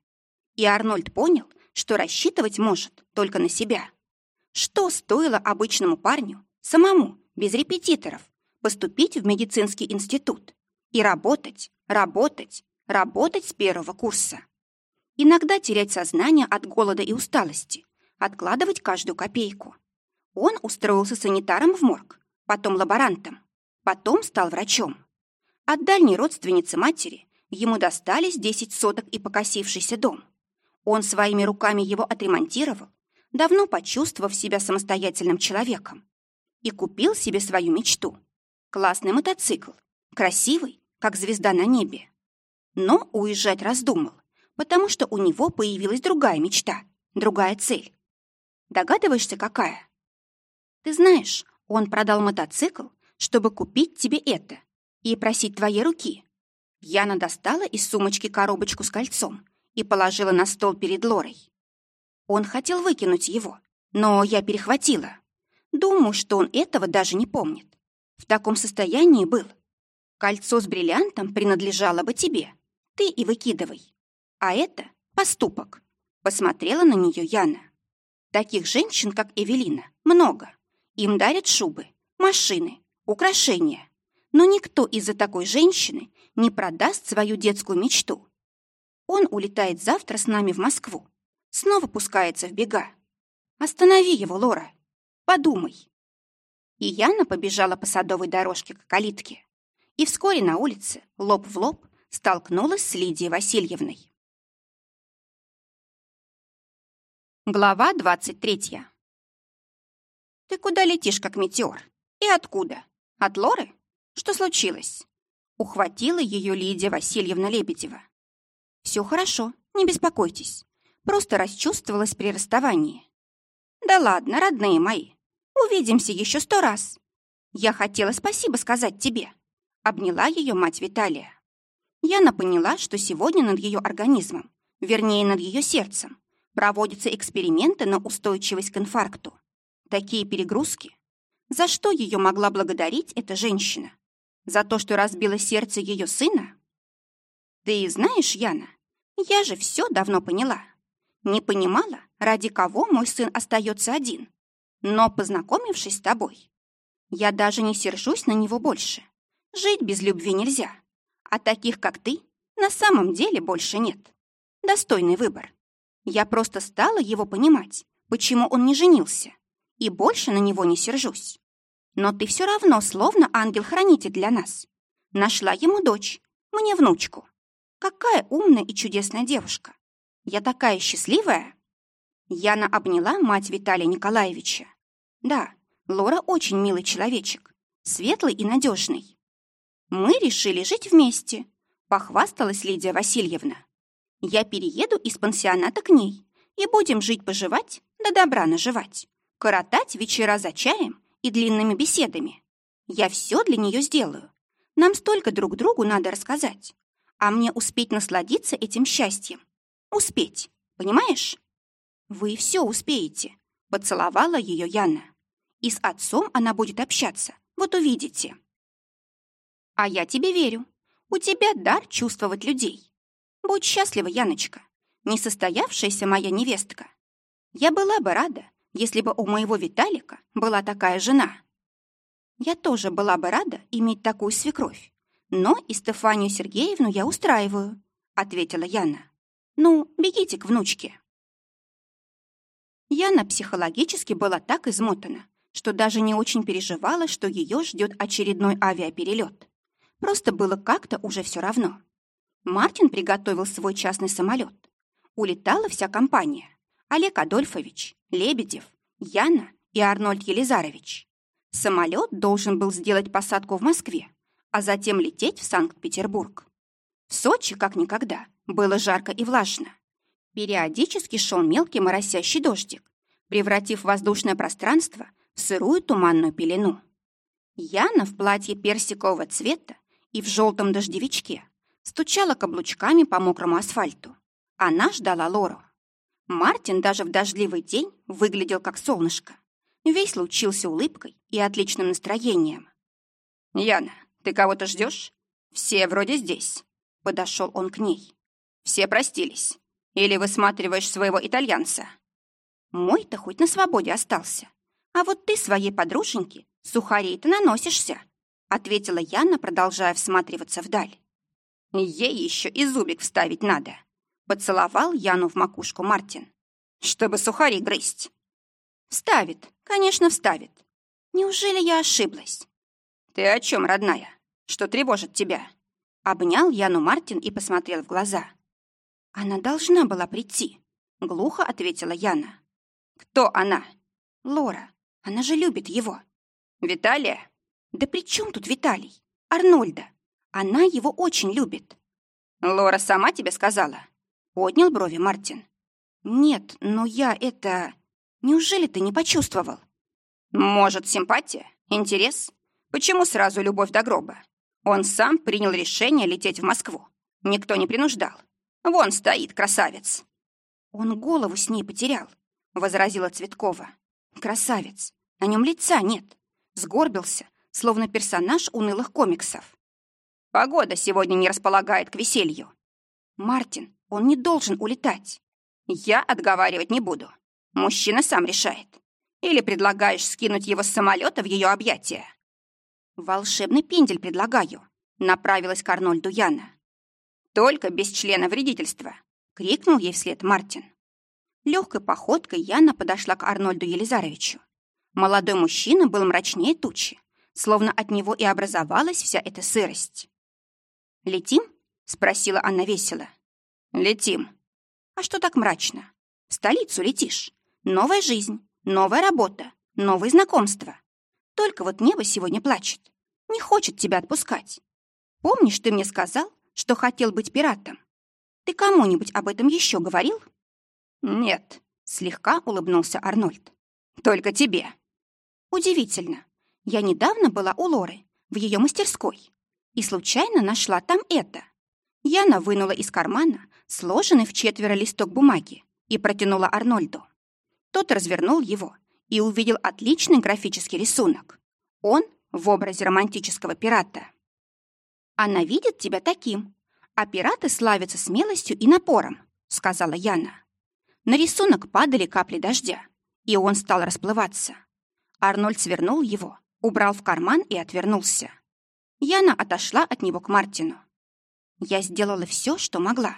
И Арнольд понял, что рассчитывать может только на себя. Что стоило обычному парню, самому, без репетиторов, поступить в медицинский институт и работать, работать, работать с первого курса. Иногда терять сознание от голода и усталости, откладывать каждую копейку. Он устроился санитаром в морг, потом лаборантом, потом стал врачом. От дальней родственницы матери ему достались 10 соток и покосившийся дом. Он своими руками его отремонтировал, давно почувствовав себя самостоятельным человеком. И купил себе свою мечту. Классный мотоцикл, красивый, как звезда на небе. Но уезжать раздумал, потому что у него появилась другая мечта, другая цель. Догадываешься, какая? Ты знаешь, он продал мотоцикл, чтобы купить тебе это и просить твоей руки. Яна достала из сумочки коробочку с кольцом и положила на стол перед Лорой. Он хотел выкинуть его, но я перехватила. Думаю, что он этого даже не помнит. В таком состоянии был. Кольцо с бриллиантом принадлежало бы тебе. Ты и выкидывай. А это поступок. Посмотрела на нее Яна. Таких женщин, как Эвелина, много. Им дарят шубы, машины, украшения. Но никто из-за такой женщины не продаст свою детскую мечту он улетает завтра с нами в Москву. Снова пускается в бега. Останови его, Лора. Подумай. И Яна побежала по садовой дорожке к калитке. И вскоре на улице, лоб в лоб, столкнулась с Лидией Васильевной. Глава двадцать третья. «Ты куда летишь, как метеор? И откуда? От Лоры? Что случилось?» Ухватила ее Лидия Васильевна Лебедева. Все хорошо, не беспокойтесь. Просто расчувствовалась при расставании. Да ладно, родные мои. Увидимся еще сто раз. Я хотела спасибо сказать тебе. Обняла ее мать Виталия. Яна поняла, что сегодня над ее организмом, вернее, над ее сердцем, проводятся эксперименты на устойчивость к инфаркту. Такие перегрузки. За что ее могла благодарить эта женщина? За то, что разбило сердце ее сына? Ты знаешь, Яна, я же все давно поняла. Не понимала, ради кого мой сын остается один. Но, познакомившись с тобой, я даже не сержусь на него больше. Жить без любви нельзя. А таких, как ты, на самом деле больше нет. Достойный выбор. Я просто стала его понимать, почему он не женился, и больше на него не сержусь. Но ты все равно словно ангел-хранитель для нас. Нашла ему дочь, мне внучку. Какая умная и чудесная девушка! Я такая счастливая!» Яна обняла мать Виталия Николаевича. Да, Лора очень милый человечек, светлый и надежный. Мы решили жить вместе, похвасталась Лидия Васильевна. Я перееду из пансионата к ней и будем жить-поживать, да добра наживать, коротать вечера за чаем и длинными беседами. Я все для нее сделаю. Нам столько друг другу надо рассказать. А мне успеть насладиться этим счастьем. Успеть, понимаешь? Вы все успеете, поцеловала ее Яна. И с отцом она будет общаться, вот увидите. А я тебе верю. У тебя дар чувствовать людей. Будь счастлива, Яночка, несостоявшаяся моя невестка. Я была бы рада, если бы у моего Виталика была такая жена. Я тоже была бы рада иметь такую свекровь. Но и Стефанию Сергеевну я устраиваю, ответила Яна. Ну, бегите к внучке. Яна психологически была так измотана, что даже не очень переживала, что ее ждет очередной авиаперелет. Просто было как-то уже все равно. Мартин приготовил свой частный самолет. Улетала вся компания. Олег Адольфович, Лебедев, Яна и Арнольд Елизарович. Самолет должен был сделать посадку в Москве, а затем лететь в Санкт-Петербург. В Сочи, как никогда, было жарко и влажно. Периодически шел мелкий моросящий дождик, превратив воздушное пространство в сырую туманную пелену. Яна в платье персикового цвета и в желтом дождевичке стучала каблучками по мокрому асфальту. Она ждала Лору. Мартин даже в дождливый день выглядел как солнышко. Весь лучился улыбкой и отличным настроением. «Яна, ты кого-то ждешь? Все вроде здесь». Подошел он к ней. «Все простились. Или высматриваешь своего итальянца?» «Мой-то хоть на свободе остался. А вот ты своей подруженьке сухарей-то наносишься», ответила Яна, продолжая всматриваться вдаль. «Ей еще и зубик вставить надо», поцеловал Яну в макушку Мартин. «Чтобы сухари грызть». «Вставит, конечно, вставит. Неужели я ошиблась?» «Ты о чем, родная? Что тревожит тебя?» Обнял Яну Мартин и посмотрел в глаза. «Она должна была прийти», — глухо ответила Яна. «Кто она?» «Лора. Она же любит его». «Виталия?» «Да при чем тут Виталий? Арнольда. Она его очень любит». «Лора сама тебе сказала?» Поднял брови Мартин. «Нет, но я это... Неужели ты не почувствовал?» «Может, симпатия? Интерес? Почему сразу любовь до гроба? Он сам принял решение лететь в Москву. Никто не принуждал. Вон стоит красавец». «Он голову с ней потерял», — возразила Цветкова. «Красавец. На нем лица нет. Сгорбился, словно персонаж унылых комиксов. Погода сегодня не располагает к веселью. Мартин, он не должен улетать. Я отговаривать не буду. Мужчина сам решает. Или предлагаешь скинуть его с самолета в ее объятия? Волшебный пендель предлагаю. Направилась к Арнольду Яна. Только без члена вредительства. Крикнул ей вслед Мартин. Легкой походкой Яна подошла к Арнольду Елизаровичу. Молодой мужчина был мрачнее тучи, словно от него и образовалась вся эта сырость. «Летим?» — спросила она весело. «Летим». «А что так мрачно? В столицу летишь. Новая жизнь, новая работа, новые знакомства. Только вот небо сегодня плачет. Не хочет тебя отпускать. Помнишь, ты мне сказал, что хотел быть пиратом? Ты кому-нибудь об этом еще говорил?» «Нет», — слегка улыбнулся Арнольд. «Только тебе». «Удивительно. Я недавно была у Лоры, в ее мастерской, и случайно нашла там это». Яна вынула из кармана сложенный в четверо листок бумаги, и протянула Арнольду. Тот развернул его и увидел отличный графический рисунок. Он в образе романтического пирата. «Она видит тебя таким, а пираты славятся смелостью и напором», — сказала Яна. На рисунок падали капли дождя, и он стал расплываться. Арнольд свернул его, убрал в карман и отвернулся. Яна отошла от него к Мартину. «Я сделала все, что могла»,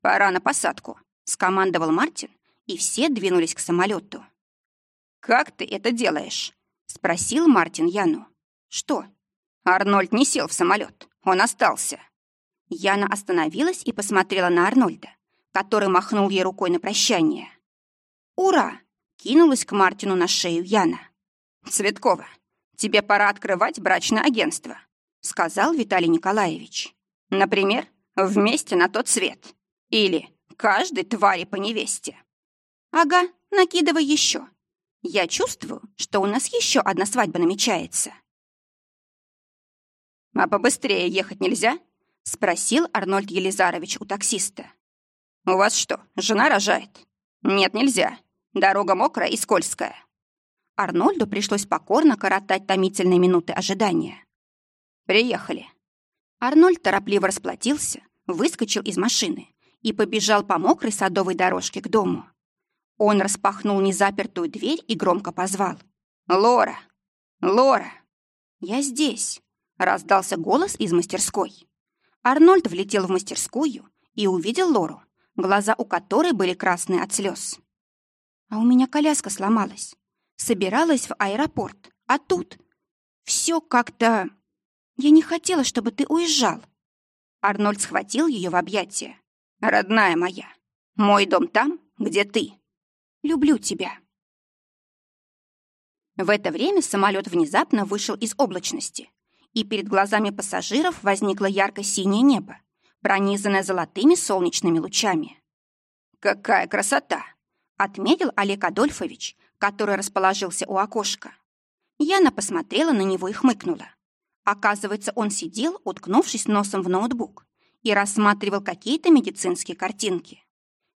«Пора на посадку», — скомандовал Мартин, и все двинулись к самолету. «Как ты это делаешь?» — спросил Мартин Яну. «Что?» «Арнольд не сел в самолет, он остался». Яна остановилась и посмотрела на Арнольда, который махнул ей рукой на прощание. «Ура!» — кинулась к Мартину на шею Яна. Цветкова, тебе пора открывать брачное агентство», сказал Виталий Николаевич. «Например, вместе на тот свет. Или каждой твари по невесте». «Ага, накидывай еще. Я чувствую, что у нас еще одна свадьба намечается». «А побыстрее ехать нельзя?» — спросил Арнольд Елизарович у таксиста. «У вас что, жена рожает?» «Нет, нельзя. Дорога мокрая и скользкая». Арнольду пришлось покорно коротать томительные минуты ожидания. «Приехали». Арнольд торопливо расплатился, выскочил из машины и побежал по мокрой садовой дорожке к дому. Он распахнул незапертую дверь и громко позвал. «Лора! Лора!» «Я здесь!» — раздался голос из мастерской. Арнольд влетел в мастерскую и увидел Лору, глаза у которой были красные от слез. «А у меня коляска сломалась. Собиралась в аэропорт, а тут... Все как-то... Я не хотела, чтобы ты уезжал». Арнольд схватил ее в объятия. «Родная моя, мой дом там, где ты. Люблю тебя». В это время самолет внезапно вышел из облачности, и перед глазами пассажиров возникло ярко-синее небо, пронизанное золотыми солнечными лучами. «Какая красота!» — отметил Олег Адольфович, который расположился у окошка. Яна посмотрела на него и хмыкнула. Оказывается, он сидел, уткнувшись носом в ноутбук, и рассматривал какие-то медицинские картинки.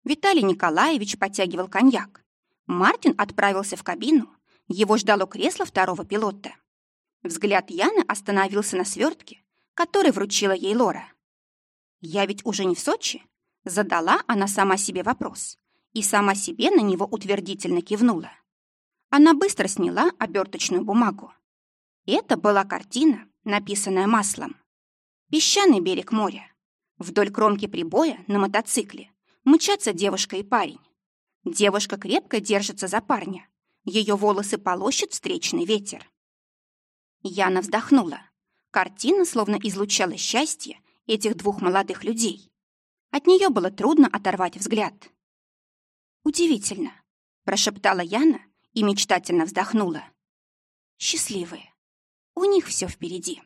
Виталий Николаевич подтягивал коньяк. Мартин отправился в кабину. Его ждало кресло второго пилота. Взгляд Яны остановился на свертке, который вручила ей Лора. «Я ведь уже не в Сочи?» Задала она сама себе вопрос и сама себе на него утвердительно кивнула. Она быстро сняла оберточную бумагу. Это была картина, написанная маслом. Песчаный берег моря. Вдоль кромки прибоя на мотоцикле мчатся девушка и парень. Девушка крепко держится за парня. Ее волосы полощет встречный ветер. Яна вздохнула. Картина словно излучала счастье этих двух молодых людей. От нее было трудно оторвать взгляд. «Удивительно», — прошептала Яна и мечтательно вздохнула. «Счастливые. У них все впереди».